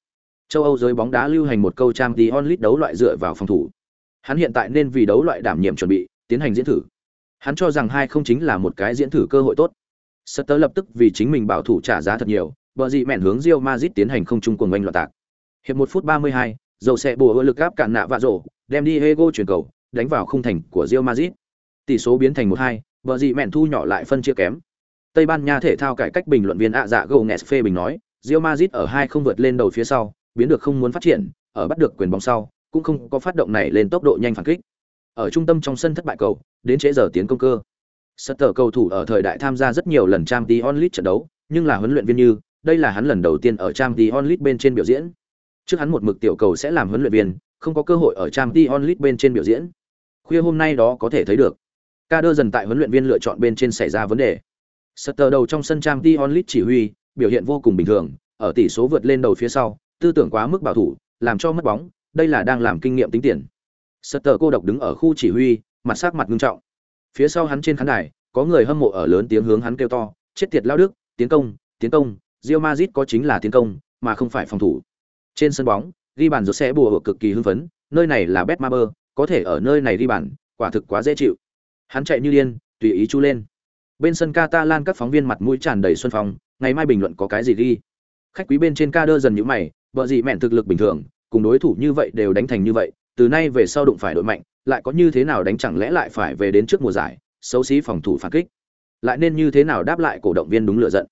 Châu Âu giới bóng đá lưu hành một câu Champions League đấu loại dựa vào phòng thủ. Hắn hiện tại nên vì đấu loại đảm nhiệm chuẩn bị, tiến hành diễn thử. Hắn cho rằng hai không chính là một cái diễn thử cơ hội tốt. Sutter lập tức vì chính mình bảo thủ trả giá thật nhiều, bờ dị mẹn hướng Real Madrid tiến hành không trung cuồng oanh loạn tạc. Hiệp 1 phút 32, dầu xe bùa lực áp cản nạ vạ rổ, đem đi Diego chuyển cầu, đánh vào khung thành của Real Madrid. Tỷ số biến thành 1-2, bờ dị mẹn thu nhỏ lại phân chia kém. Tây Ban Nha thể thao cải cách bình luận viên ạ dạ Gomes phê bình nói, Real Madrid ở hai không vượt lên đầu phía sau, biến được không muốn phát triển, ở bắt được quyền bóng sau, cũng không có phát động này lên tốc độ nhanh phản kích. Ở trung tâm trong sân thất bại cầu, đến trễ giờ tiến công cơ. Sutter cầu thủ ở thời đại tham gia rất nhiều lần Champions League trận đấu, nhưng là huấn luyện viên như, đây là hắn lần đầu tiên ở Champions League bên trên biểu diễn. Trước hắn một mực tiểu cầu sẽ làm huấn luyện viên, không có cơ hội ở Champions League bên trên biểu diễn. Khuya hôm nay đó có thể thấy được. Kader dần tại huấn luyện viên lựa chọn bên trên xảy ra vấn đề. Sutter đầu trong sân Champions League chỉ huy, biểu hiện vô cùng bình thường, ở tỷ số vượt lên đầu phía sau, tư tưởng quá mức bảo thủ, làm cho mất bóng, đây là đang làm kinh nghiệm tính tiền. Sutter cô độc đứng ở khu chỉ huy, mặt sắc mặt nghiêm trọng. Phía sau hắn trên khán đài, có người hâm mộ ở lớn tiếng hướng hắn kêu to, chết tiệt lao đức, tiến công, tiến công, Real Madrid có chính là tiến công, mà không phải phòng thủ. Trên sân bóng, ghi bàn rốt sẽ bùa ở cực kỳ hưng phấn, nơi này là Betmaber, có thể ở nơi này ghi bàn, quả thực quá dễ chịu. Hắn chạy như điên, tùy ý chu lên. Bên sân Catalan các phóng viên mặt mũi tràn đầy xuân phong, ngày mai bình luận có cái gì ghi. Khách quý bên trên ca đơ dần nhíu mày, Bờ gì mẹn thực lực bình thường, cùng đối thủ như vậy đều đánh thành như vậy, từ nay về sau đụng phải đội mạnh, lại có như thế nào đánh chẳng lẽ lại phải về đến trước mùa giải, xấu xí phòng thủ phản kích. Lại nên như thế nào đáp lại cổ động viên đúng lựa giận.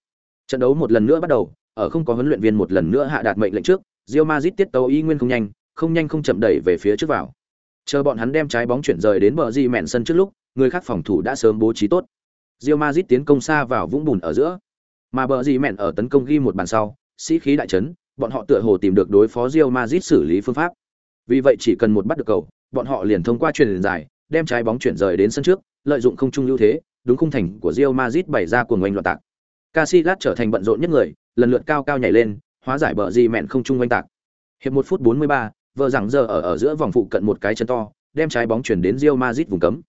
Trận đấu một lần nữa bắt đầu, ở không có huấn luyện viên một lần nữa hạ đạt mệnh lệnh trước, Real Madrid tiết tấu y nguyên không nhanh, không nhanh không chậm đẩy về phía trước vào. Chờ bọn hắn đem trái bóng chuyển rời đến bờ di mẹn sân trước lúc, người khác phòng thủ đã sớm bố trí tốt. Real Madrid tiến công xa vào vũng bùn ở giữa, mà bờ di mẹn ở tấn công ghi một bàn sau, sĩ khí đại chấn, bọn họ tựa hồ tìm được đối phó Real Madrid xử lý phương pháp. Vì vậy chỉ cần một bắt được cầu, bọn họ liền thông qua truyền dài, đem trái bóng chuyển rời đến sân trước, lợi dụng không trung ưu thế, đúng khung thành của Real Madrid bày ra cuồng oanh loạn tạc. Casillas trở thành bận rộn nhất người, lần lượt cao cao nhảy lên, hóa giải bờ gì mẹn không trung quanh tạc. Hiệp 1 phút 43, vợ rằng giờ ở ở giữa vòng phụ cận một cái chân to, đem trái bóng chuyển đến Real Madrid vùng cấm.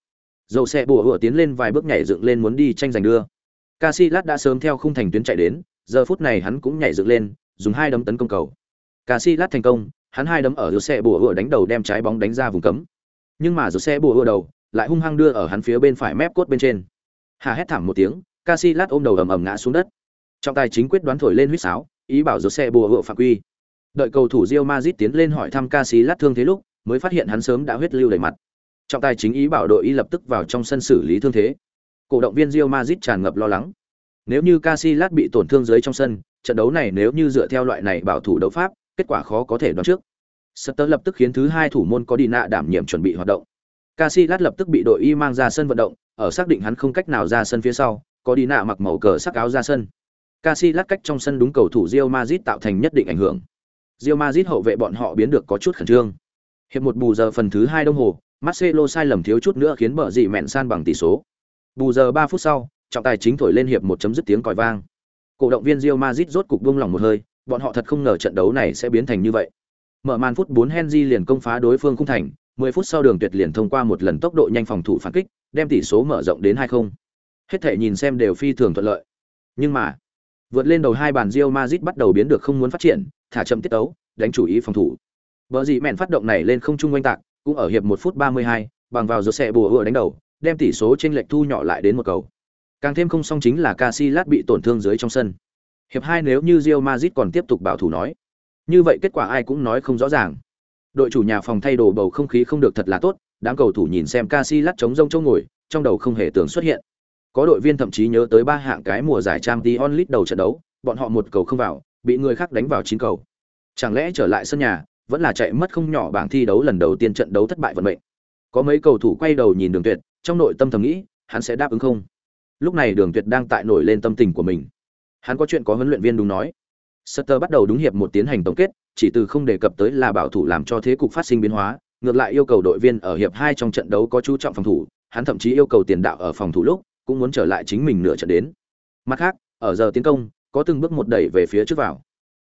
Dầu xe bùa hựa tiến lên vài bước nhảy dựng lên muốn đi tranh giành đưa. Casillas đã sớm theo khung thành tuyến chạy đến, giờ phút này hắn cũng nhảy dựng lên, dùng hai đấm tấn công cầu. Casillas thành công, hắn hai đấm ở giữa xe bùa hựa đánh đầu đem trái bóng đánh ra vùng cấm. Nhưng mà giữa xe bùa hựa đầu lại hung hăng đưa ở hắn phía bên phải mép cốt bên trên. Hà hét thảm một tiếng, Casillas ôm đầu ầm ầm ngã xuống đất. Trọng tài chính quyết đoán thổi lên huýt sáo, ý bảo giữa xe bùa hựa phạm quy. Đợi cầu thủ Real Madrid tiến lên hỏi thăm Casillas thương thế lúc, mới phát hiện hắn sớm đã huyết lưu đầy mặt. Trọng tài chính ý bảo đội y lập tức vào trong sân xử lý thương thế. Cổ động viên Real Madrid tràn ngập lo lắng. Nếu như Casillas bị tổn thương dưới trong sân, trận đấu này nếu như dựa theo loại này bảo thủ đấu pháp, kết quả khó có thể đoán trước. Sutter lập tức khiến thứ hai thủ môn có đi nạ đảm nhiệm chuẩn bị hoạt động. Casillas lập tức bị đội y mang ra sân vận động, ở xác định hắn không cách nào ra sân phía sau, có đi nạ mặc màu cờ sắc áo ra sân. Casillas cách trong sân đúng cầu thủ Real Madrid tạo thành nhất định ảnh hưởng. Real Madrid hậu vệ bọn họ biến được có chút khẩn trương. Hiệp một bù giờ phần thứ hai đồng hồ, Marcelo sai lầm thiếu chút nữa khiến bờ dị mẹn san bằng tỷ số. Bù giờ 3 phút sau, trọng tài chính thổi lên hiệp một chấm dứt tiếng còi vang. Cổ động viên Real Madrid rốt cục buông lòng một hơi, bọn họ thật không ngờ trận đấu này sẽ biến thành như vậy. Mở màn phút 4 Henry liền công phá đối phương khung thành, 10 phút sau đường tuyệt liền thông qua một lần tốc độ nhanh phòng thủ phản kích, đem tỷ số mở rộng đến 2-0. Hết thể nhìn xem đều phi thường thuận lợi. Nhưng mà, vượt lên đầu hai bàn Real Madrid bắt đầu biến được không muốn phát triển, thả chậm tiết tấu, đánh chủ ý phòng thủ. Bờ gì mèn phát động này lên không trung quanh tạc, cũng ở hiệp 1 phút 32, bằng vào giơ xe bùa vừa đánh đầu, đem tỷ số trên lệch thu nhỏ lại đến một cầu. Càng thêm không song chính là Casillas bị tổn thương dưới trong sân. Hiệp 2 nếu như Real Madrid còn tiếp tục bảo thủ nói, như vậy kết quả ai cũng nói không rõ ràng. Đội chủ nhà phòng thay đồ bầu không khí không được thật là tốt, đám cầu thủ nhìn xem Casillas chống rông trông ngồi, trong đầu không hề tưởng xuất hiện. Có đội viên thậm chí nhớ tới ba hạng cái mùa giải Champions League đầu trận đấu, bọn họ một cầu không vào, bị người khác đánh vào chín cầu. Chẳng lẽ trở lại sân nhà, vẫn là chạy mất không nhỏ bảng thi đấu lần đầu tiên trận đấu thất bại vận mệnh. Có mấy cầu thủ quay đầu nhìn Đường Tuyệt, trong nội tâm thầm nghĩ, hắn sẽ đáp ứng không? Lúc này Đường Tuyệt đang tại nổi lên tâm tình của mình. Hắn có chuyện có huấn luyện viên đúng nói. Sutter bắt đầu đúng hiệp một tiến hành tổng kết, chỉ từ không đề cập tới là bảo thủ làm cho thế cục phát sinh biến hóa, ngược lại yêu cầu đội viên ở hiệp hai trong trận đấu có chú trọng phòng thủ, hắn thậm chí yêu cầu tiền đạo ở phòng thủ lúc cũng muốn trở lại chính mình nửa trận đến. Mặt khác, ở giờ tiến công, có từng bước một đẩy về phía trước vào.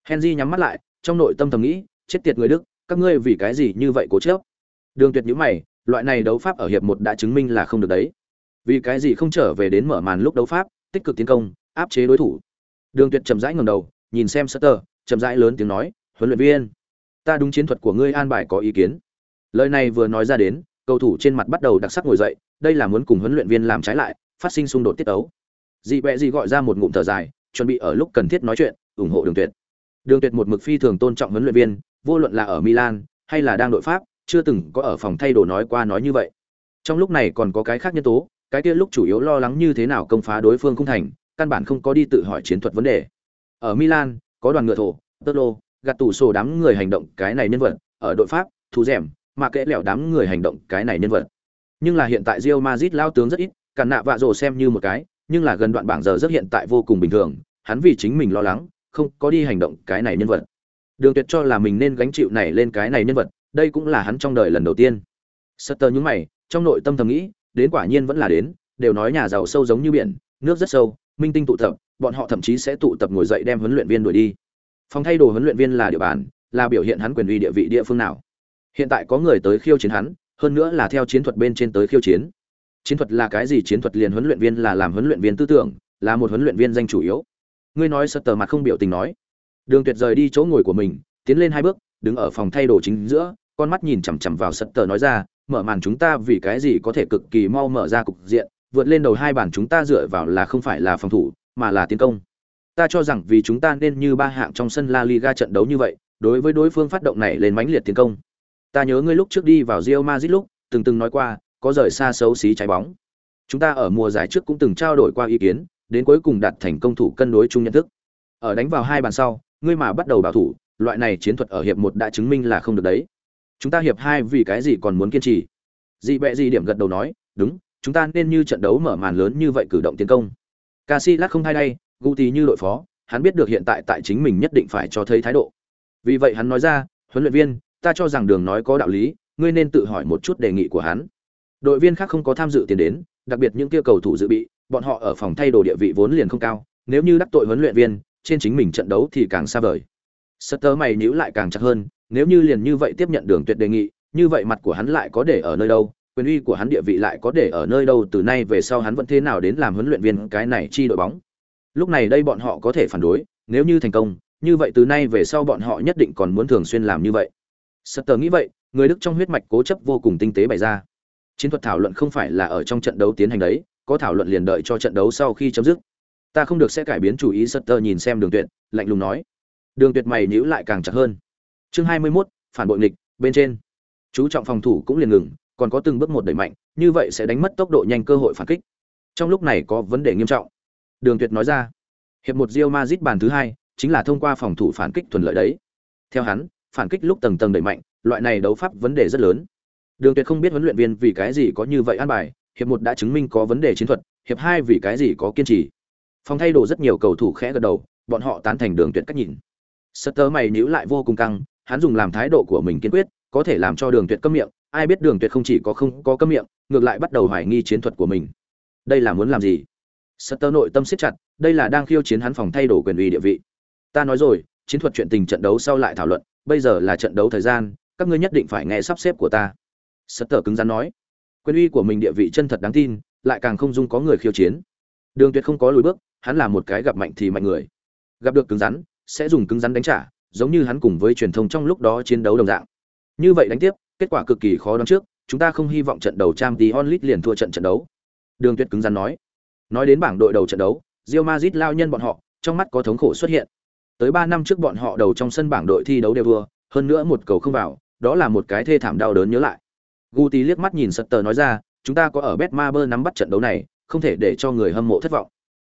Henry nhắm mắt lại, trong nội tâm thầm nghĩ, chết tiệt người Đức, các ngươi vì cái gì như vậy cố chấp? Đường Tuyệt nhữ mày, loại này đấu pháp ở hiệp một đã chứng minh là không được đấy. Vì cái gì không trở về đến mở màn lúc đấu pháp, tích cực tiến công, áp chế đối thủ. Đường Tuyệt chậm rãi ngẩng đầu, nhìn xem Sutter, chậm rãi lớn tiếng nói, "Huấn luyện viên, ta đúng chiến thuật của ngươi an bài có ý kiến." Lời này vừa nói ra đến, cầu thủ trên mặt bắt đầu đặc sắc ngồi dậy, đây là muốn cùng huấn luyện viên làm trái lại, phát sinh xung đột tiết ấu Dị bẹ gì gọi ra một ngụm thở dài, chuẩn bị ở lúc cần thiết nói chuyện, ủng hộ Đường Tuyệt. Đường Tuyệt một mực phi thường tôn trọng huấn luyện viên, vô luận là ở Milan hay là đang đội Pháp, chưa từng có ở phòng thay đồ nói qua nói như vậy. Trong lúc này còn có cái khác nhân tố, cái kia lúc chủ yếu lo lắng như thế nào công phá đối phương không thành, căn bản không có đi tự hỏi chiến thuật vấn đề. Ở Milan, có đoàn ngựa thổ, Totlo, gạt tủ sổ đám người hành động cái này nhân vật, ở đội Pháp, thủ rèm, mà kẽ lẻo đám người hành động cái này nhân vật. Nhưng là hiện tại Real Madrid lao tướng rất ít, cả nạ vạ rồ xem như một cái, nhưng là gần đoạn bảng giờ rất hiện tại vô cùng bình thường, hắn vì chính mình lo lắng, không có đi hành động cái này nhân vật. Đường Tuyệt cho là mình nên gánh chịu này lên cái này nhân vật, đây cũng là hắn trong đời lần đầu tiên. Sutter nhướng mày, trong nội tâm thầm nghĩ, đến quả nhiên vẫn là đến, đều nói nhà giàu sâu giống như biển, nước rất sâu, minh tinh tụ tập, bọn họ thậm chí sẽ tụ tập ngồi dậy đem huấn luyện viên đuổi đi. Phòng thay đồ huấn luyện viên là địa bàn, là biểu hiện hắn quyền uy địa vị địa phương nào. Hiện tại có người tới khiêu chiến hắn, hơn nữa là theo chiến thuật bên trên tới khiêu chiến. Chiến thuật là cái gì? Chiến thuật liền huấn luyện viên là làm huấn luyện viên tư tưởng, là một huấn luyện viên danh chủ yếu. Ngươi nói Sutter mặt không biểu tình nói. Đường Tuyệt rời đi chỗ ngồi của mình, tiến lên hai bước, đứng ở phòng thay đồ chính giữa, con mắt nhìn chằm chằm vào Sutter nói ra, mở màn chúng ta vì cái gì có thể cực kỳ mau mở ra cục diện, vượt lên đầu hai bàn chúng ta dựa vào là không phải là phòng thủ, mà là tiến công. Ta cho rằng vì chúng ta nên như ba hạng trong sân La Liga trận đấu như vậy, đối với đối phương phát động này lên mãnh liệt tiến công. Ta nhớ ngươi lúc trước đi vào Real Madrid lúc, từng từng nói qua, có rời xa xấu xí trái bóng. Chúng ta ở mùa giải trước cũng từng trao đổi qua ý kiến, đến cuối cùng đạt thành công thủ cân đối chung nhận thức. Ở đánh vào hai bàn sau, ngươi mà bắt đầu bảo thủ, loại này chiến thuật ở hiệp một đã chứng minh là không được đấy. Chúng ta hiệp hai vì cái gì còn muốn kiên trì? Dị bẹ gì điểm gật đầu nói, đúng, chúng ta nên như trận đấu mở màn lớn như vậy cử động tiến công. Casillas không thay đây, Guti như đội phó, hắn biết được hiện tại tại chính mình nhất định phải cho thấy thái độ. Vì vậy hắn nói ra, huấn luyện viên, ta cho rằng đường nói có đạo lý, ngươi nên tự hỏi một chút đề nghị của hắn. Đội viên khác không có tham dự tiền đến, đặc biệt những kia cầu thủ dự bị, bọn họ ở phòng thay đồ địa vị vốn liền không cao, nếu như đắc tội huấn luyện viên, trên chính mình trận đấu thì càng xa vời. Sutter mày nhữ lại càng chặt hơn, nếu như liền như vậy tiếp nhận đường tuyệt đề nghị, như vậy mặt của hắn lại có để ở nơi đâu, quyền uy của hắn địa vị lại có để ở nơi đâu, từ nay về sau hắn vẫn thế nào đến làm huấn luyện viên cái này chi đội bóng. Lúc này đây bọn họ có thể phản đối, nếu như thành công, như vậy từ nay về sau bọn họ nhất định còn muốn thường xuyên làm như vậy. Sutter nghĩ vậy, người Đức trong huyết mạch cố chấp vô cùng tinh tế bày ra. Chiến thuật thảo luận không phải là ở trong trận đấu tiến hành đấy, có thảo luận liền đợi cho trận đấu sau khi chấm dứt. Ta không được sẽ cải biến chủ ý Sutter nhìn xem Đường Tuyệt, lạnh lùng nói. Đường Tuyệt mày nhíu lại càng chặt hơn. Chương 21, phản bội nghịch, bên trên. Chú trọng phòng thủ cũng liền ngừng, còn có từng bước một đẩy mạnh, như vậy sẽ đánh mất tốc độ nhanh cơ hội phản kích. Trong lúc này có vấn đề nghiêm trọng. Đường Tuyệt nói ra. Hiệp một Real Madrid bàn thứ hai, chính là thông qua phòng thủ phản kích thuần lợi đấy. Theo hắn, phản kích lúc tầng tầng đẩy mạnh, loại này đấu pháp vấn đề rất lớn. Đường Tuyệt không biết huấn luyện viên vì cái gì có như vậy an bài, hiệp một đã chứng minh có vấn đề chiến thuật, hiệp hai vì cái gì có kiên trì phòng thay đồ rất nhiều cầu thủ khẽ gật đầu bọn họ tán thành đường tuyệt cách nhìn Sutter mày nhíu lại vô cùng căng hắn dùng làm thái độ của mình kiên quyết, có thể làm cho đường tuyệt câm miệng, ai biết đường tuyệt không chỉ có không có câm miệng, ngược lại bắt đầu hoài nghi chiến thuật của mình. Đây là muốn làm gì? Sutter nội tâm siết chặt, đây là đang khiêu chiến hắn phòng thay đổi quyền uy địa vị. Ta nói rồi, chiến thuật chuyện tình trận đấu sau lại thảo luận, bây giờ là trận đấu thời gian, các ngươi nhất định phải nghe sắp xếp của ta. Sutter cứng rắn nói, quyền uy của mình địa vị chân thật đáng tin, lại càng không dung có người khiêu chiến. Đường tuyệt không có lùi bước, hắn là một cái gặp mạnh thì mạnh người. Gặp được cứng rắn, sẽ dùng cứng rắn đánh trả giống như hắn cùng với truyền thông trong lúc đó chiến đấu đồng dạng. Như vậy đánh tiếp kết quả cực kỳ khó đoán trước chúng ta không hy vọng trận đầu trang League liền thua trận trận đấu. Đường tuyệt cứng rắn nói. Nói đến bảng đội đầu trận đấu Real Madrid lao nhân bọn họ trong mắt có thống khổ xuất hiện. Tới ba năm trước bọn họ đầu trong sân bảng đội thi đấu đều vừa, hơn nữa một cầu không vào đó là một cái thê thảm đau đớn nhớ lại. Guti liếc mắt nhìn Sutter nói ra chúng ta có ở Betmaber nắm bắt trận đấu này không thể để cho người hâm mộ thất vọng.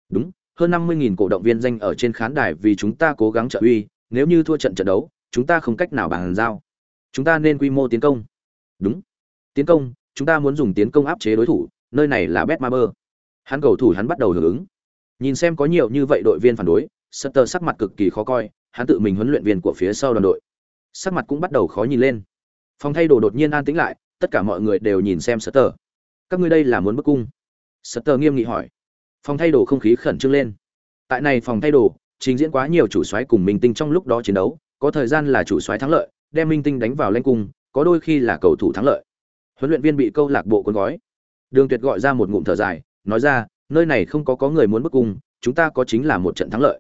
Đúng hơn năm mươi nghìn cổ động viên danh ở trên khán đài vì chúng ta cố gắng trợ uy nếu như thua trận trận đấu, chúng ta không cách nào bàn giao. Chúng ta nên quy mô tiến công. Đúng. Tiến công, chúng ta muốn dùng tiến công áp chế đối thủ, nơi này là Betmaber hắn cầu thủ hắn bắt đầu hưởng ứng. Nhìn xem có nhiều như vậy đội viên phản đối, Sutter sắc mặt cực kỳ khó coi, hắn tự mình huấn luyện viên của phía sau đoàn đội. Sắc mặt cũng bắt đầu khó nhìn lên. Phòng thay đồ đột nhiên an tĩnh lại, tất cả mọi người đều nhìn xem Sutter. Các ngươi đây là muốn bức cung? Sutter nghiêm nghị hỏi. Phòng thay đồ không khí khẩn trương lên. Tại này phòng thay đồ trình diễn quá nhiều chủ soái cùng minh tinh trong lúc đó chiến đấu, có thời gian là chủ soái thắng lợi, đem minh tinh đánh vào lên cung, có đôi khi là cầu thủ thắng lợi. Huấn luyện viên bị câu lạc bộ cuốn gói. Đường tuyệt gọi ra một ngụm thở dài, nói ra, nơi này không có có người muốn bức cung, chúng ta có chính là một trận thắng lợi.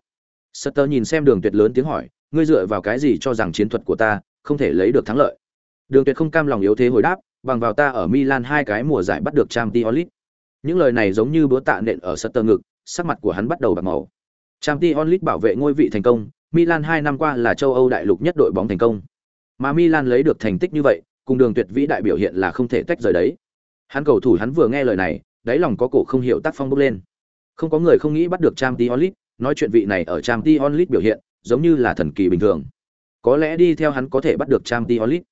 Sutter nhìn xem đường tuyệt lớn tiếng hỏi, ngươi dựa vào cái gì cho rằng chiến thuật của ta không thể lấy được thắng lợi? Đường tuyệt không cam lòng yếu thế hồi đáp, bằng vào ta ở milan hai cái mùa giải bắt được trang t những lời này giống như búa tạ nện ở Sutter ngực, sắc mặt của hắn bắt đầu bạc màu. Champions League bảo vệ ngôi vị thành công milan hai năm qua là châu âu đại lục nhất đội bóng thành công mà milan lấy được thành tích như vậy cùng đường tuyệt vĩ đại biểu hiện là không thể tách rời đấy hắn cầu thủ hắn vừa nghe lời này đáy lòng có cổ không hiểu tác phong bốc lên không có người không nghĩ bắt được Champions League, nói chuyện vị này ở Champions League biểu hiện giống như là thần kỳ bình thường có lẽ đi theo hắn có thể bắt được Champions League.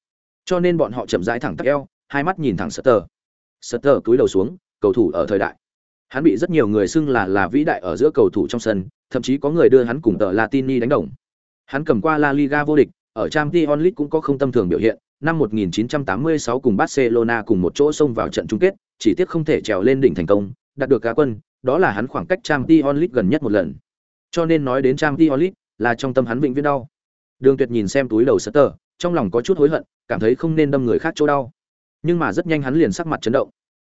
cho nên bọn họ chậm rãi thẳng tắc eo hai mắt nhìn thẳng Sutter. Sutter cúi đầu xuống, cầu thủ ở thời đại. Hắn bị rất nhiều người xưng là là vĩ đại ở giữa cầu thủ trong sân, thậm chí có người đưa hắn cùng tờ Latini đánh đồng. Hắn cầm qua La Liga vô địch, ở Champions League cũng có không tâm thường biểu hiện, năm 1986 cùng Barcelona cùng một chỗ xông vào trận chung kết, chỉ tiếc không thể trèo lên đỉnh thành công, đạt được cá quân, đó là hắn khoảng cách Champions League gần nhất một lần. Cho nên nói đến Champions League, là trong tâm hắn vĩnh viễn đau. Đường Tuyệt nhìn xem túi đầu Sutter, trong lòng có chút hối hận, cảm thấy không nên đâm người khác chỗ đau nhưng mà rất nhanh hắn liền sắc mặt chấn động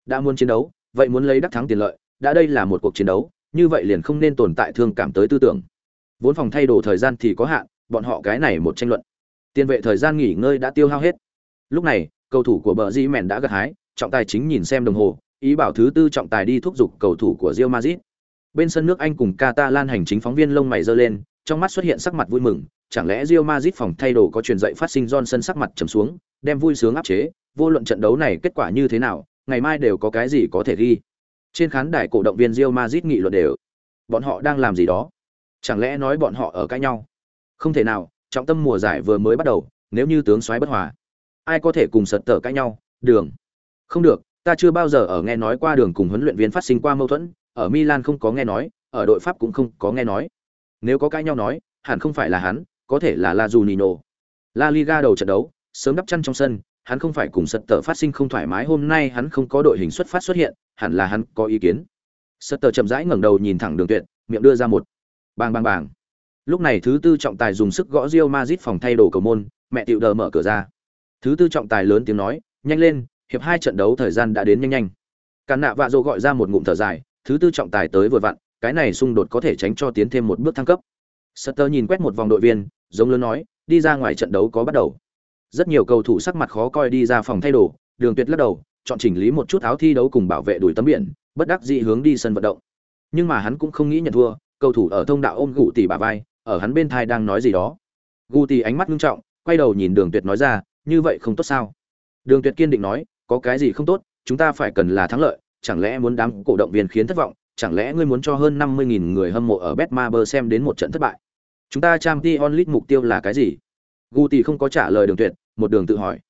đã muốn chiến đấu vậy muốn lấy đắc thắng tiền lợi đã đây là một cuộc chiến đấu như vậy liền không nên tồn tại thương cảm tới tư tưởng vốn phòng thay đồ thời gian thì có hạn bọn họ cái này một tranh luận tiền vệ thời gian nghỉ ngơi đã tiêu hao hết lúc này cầu thủ của bờ di mèn đã gặt hái trọng tài chính nhìn xem đồng hồ ý bảo thứ tư trọng tài đi thúc giục cầu thủ của Real Madrid. Bên sân nước Anh cùng Catalan hành chính phóng viên lông mày giơ lên, trong mắt xuất hiện sắc mặt vui mừng, chẳng lẽ Real Madrid phòng thay đồ có truyền dậy phát sinh Johnson sắc mặt trầm xuống, đem vui sướng áp chế, vô luận trận đấu này kết quả như thế nào, ngày mai đều có cái gì có thể ghi. Trên khán đài cổ động viên Real Madrid nghị luận đều. Bọn họ đang làm gì đó? Chẳng lẽ nói bọn họ ở cãi nhau? Không thể nào, trọng tâm mùa giải vừa mới bắt đầu, nếu như tướng soái bất hòa, ai có thể cùng sật tở cãi nhau? Đường. Không được, ta chưa bao giờ ở nghe nói qua đường cùng huấn luyện viên phát sinh qua mâu thuẫn, ở Milan không có nghe nói, ở đội Pháp cũng không có nghe nói. Nếu có cãi nhau nói, hẳn không phải là hắn, có thể là La Junino. La Liga đầu trận đấu, sớm đắp chân trong sân, hắn không phải cùng sật tờ phát sinh không thoải mái, hôm nay hắn không có đội hình xuất phát xuất hiện, hẳn là hắn có ý kiến. Sật tờ chậm rãi ngẩng đầu nhìn thẳng đường tuyệt, miệng đưa ra một bang bang bang. Lúc này thứ tư trọng tài dùng sức gõ rio mazit phòng thay đồ cầu môn, mẹ tiệu đờ mở cửa ra. Thứ tư trọng tài lớn tiếng nói, nhanh lên, hiệp hai trận đấu thời gian đã đến nhanh nhanh. Càn nạ vạ dỗ gọi ra một ngụm thở dài, thứ tư trọng tài tới vừa vặn, cái này xung đột có thể tránh cho tiến thêm một bước thăng cấp. Sutter nhìn quét một vòng đội viên, giống lớn nói, đi ra ngoài trận đấu có bắt đầu rất nhiều cầu thủ sắc mặt khó coi đi ra phòng thay đồ, đường tuyệt lắc đầu, chọn chỉnh lý một chút áo thi đấu cùng bảo vệ đuổi tấm biển, bất đắc dĩ hướng đi sân vận động. Nhưng mà hắn cũng không nghĩ nhận thua, cầu thủ ở thông đạo ôm gù tỷ bà vai, ở hắn bên thai đang nói gì đó. Gù tỷ ánh mắt nghiêm trọng, quay đầu nhìn đường tuyệt nói ra, như vậy không tốt sao? Đường tuyệt kiên định nói, có cái gì không tốt, chúng ta phải cần là thắng lợi, chẳng lẽ muốn đám cổ động viên khiến thất vọng, chẳng lẽ ngươi muốn cho hơn 50.000 người hâm mộ ở Betmaber xem đến một trận thất bại? Chúng ta trang League onlit mục tiêu là cái gì? Gu tì không có trả lời đường tuyệt một đường tự hỏi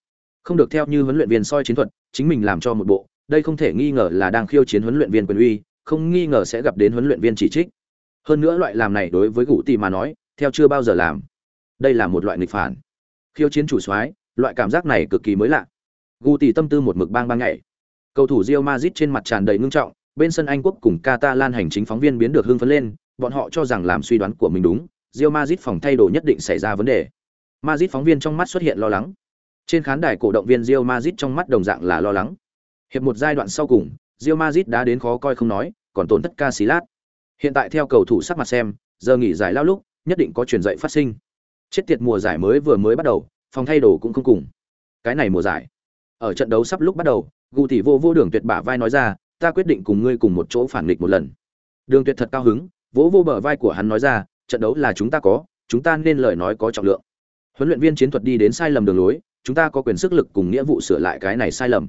không được theo như huấn luyện viên soi chiến thuật chính mình làm cho một bộ đây không thể nghi ngờ là đang khiêu chiến huấn luyện viên quyền uy không nghi ngờ sẽ gặp đến huấn luyện viên chỉ trích. Hơn nữa loại làm này đối với Gu Tỷ mà nói, theo chưa bao giờ làm. Đây là một loại nghịch phản. Khiêu chiến chủ soái, loại cảm giác này cực kỳ mới lạ. Gu Tỷ tâm tư một mực bang bang nhảy. Cầu thủ Real Madrid trên mặt tràn đầy ngưng trọng, bên sân Anh quốc cùng Catalan hành chính phóng viên biến được hưng phấn lên, bọn họ cho rằng làm suy đoán của mình đúng, Real Madrid phòng thay đồ nhất định xảy ra vấn đề. Madrid phóng viên trong mắt xuất hiện lo lắng. Trên khán đài cổ động viên Real Madrid trong mắt đồng dạng là lo lắng. Hiệp một giai đoạn sau cùng, Real Madrid đã đến khó coi không nói, còn tổn thất Casillas. Hiện tại theo cầu thủ sắc mặt xem, giờ nghỉ giải lao lúc, nhất định có chuyển dậy phát sinh. Chết tiệt mùa giải mới vừa mới bắt đầu, phòng thay đồ cũng không cùng. Cái này mùa giải. Ở trận đấu sắp lúc bắt đầu, Gu tỷ vô vô đường tuyệt bả vai nói ra, ta quyết định cùng ngươi cùng một chỗ phản nghịch một lần. Đường Tuyệt thật cao hứng, vỗ vô bờ vai của hắn nói ra, trận đấu là chúng ta có, chúng ta nên lời nói có trọng lượng. Huấn luyện viên chiến thuật đi đến sai lầm đường lối, chúng ta có quyền sức lực cùng nghĩa vụ sửa lại cái này sai lầm.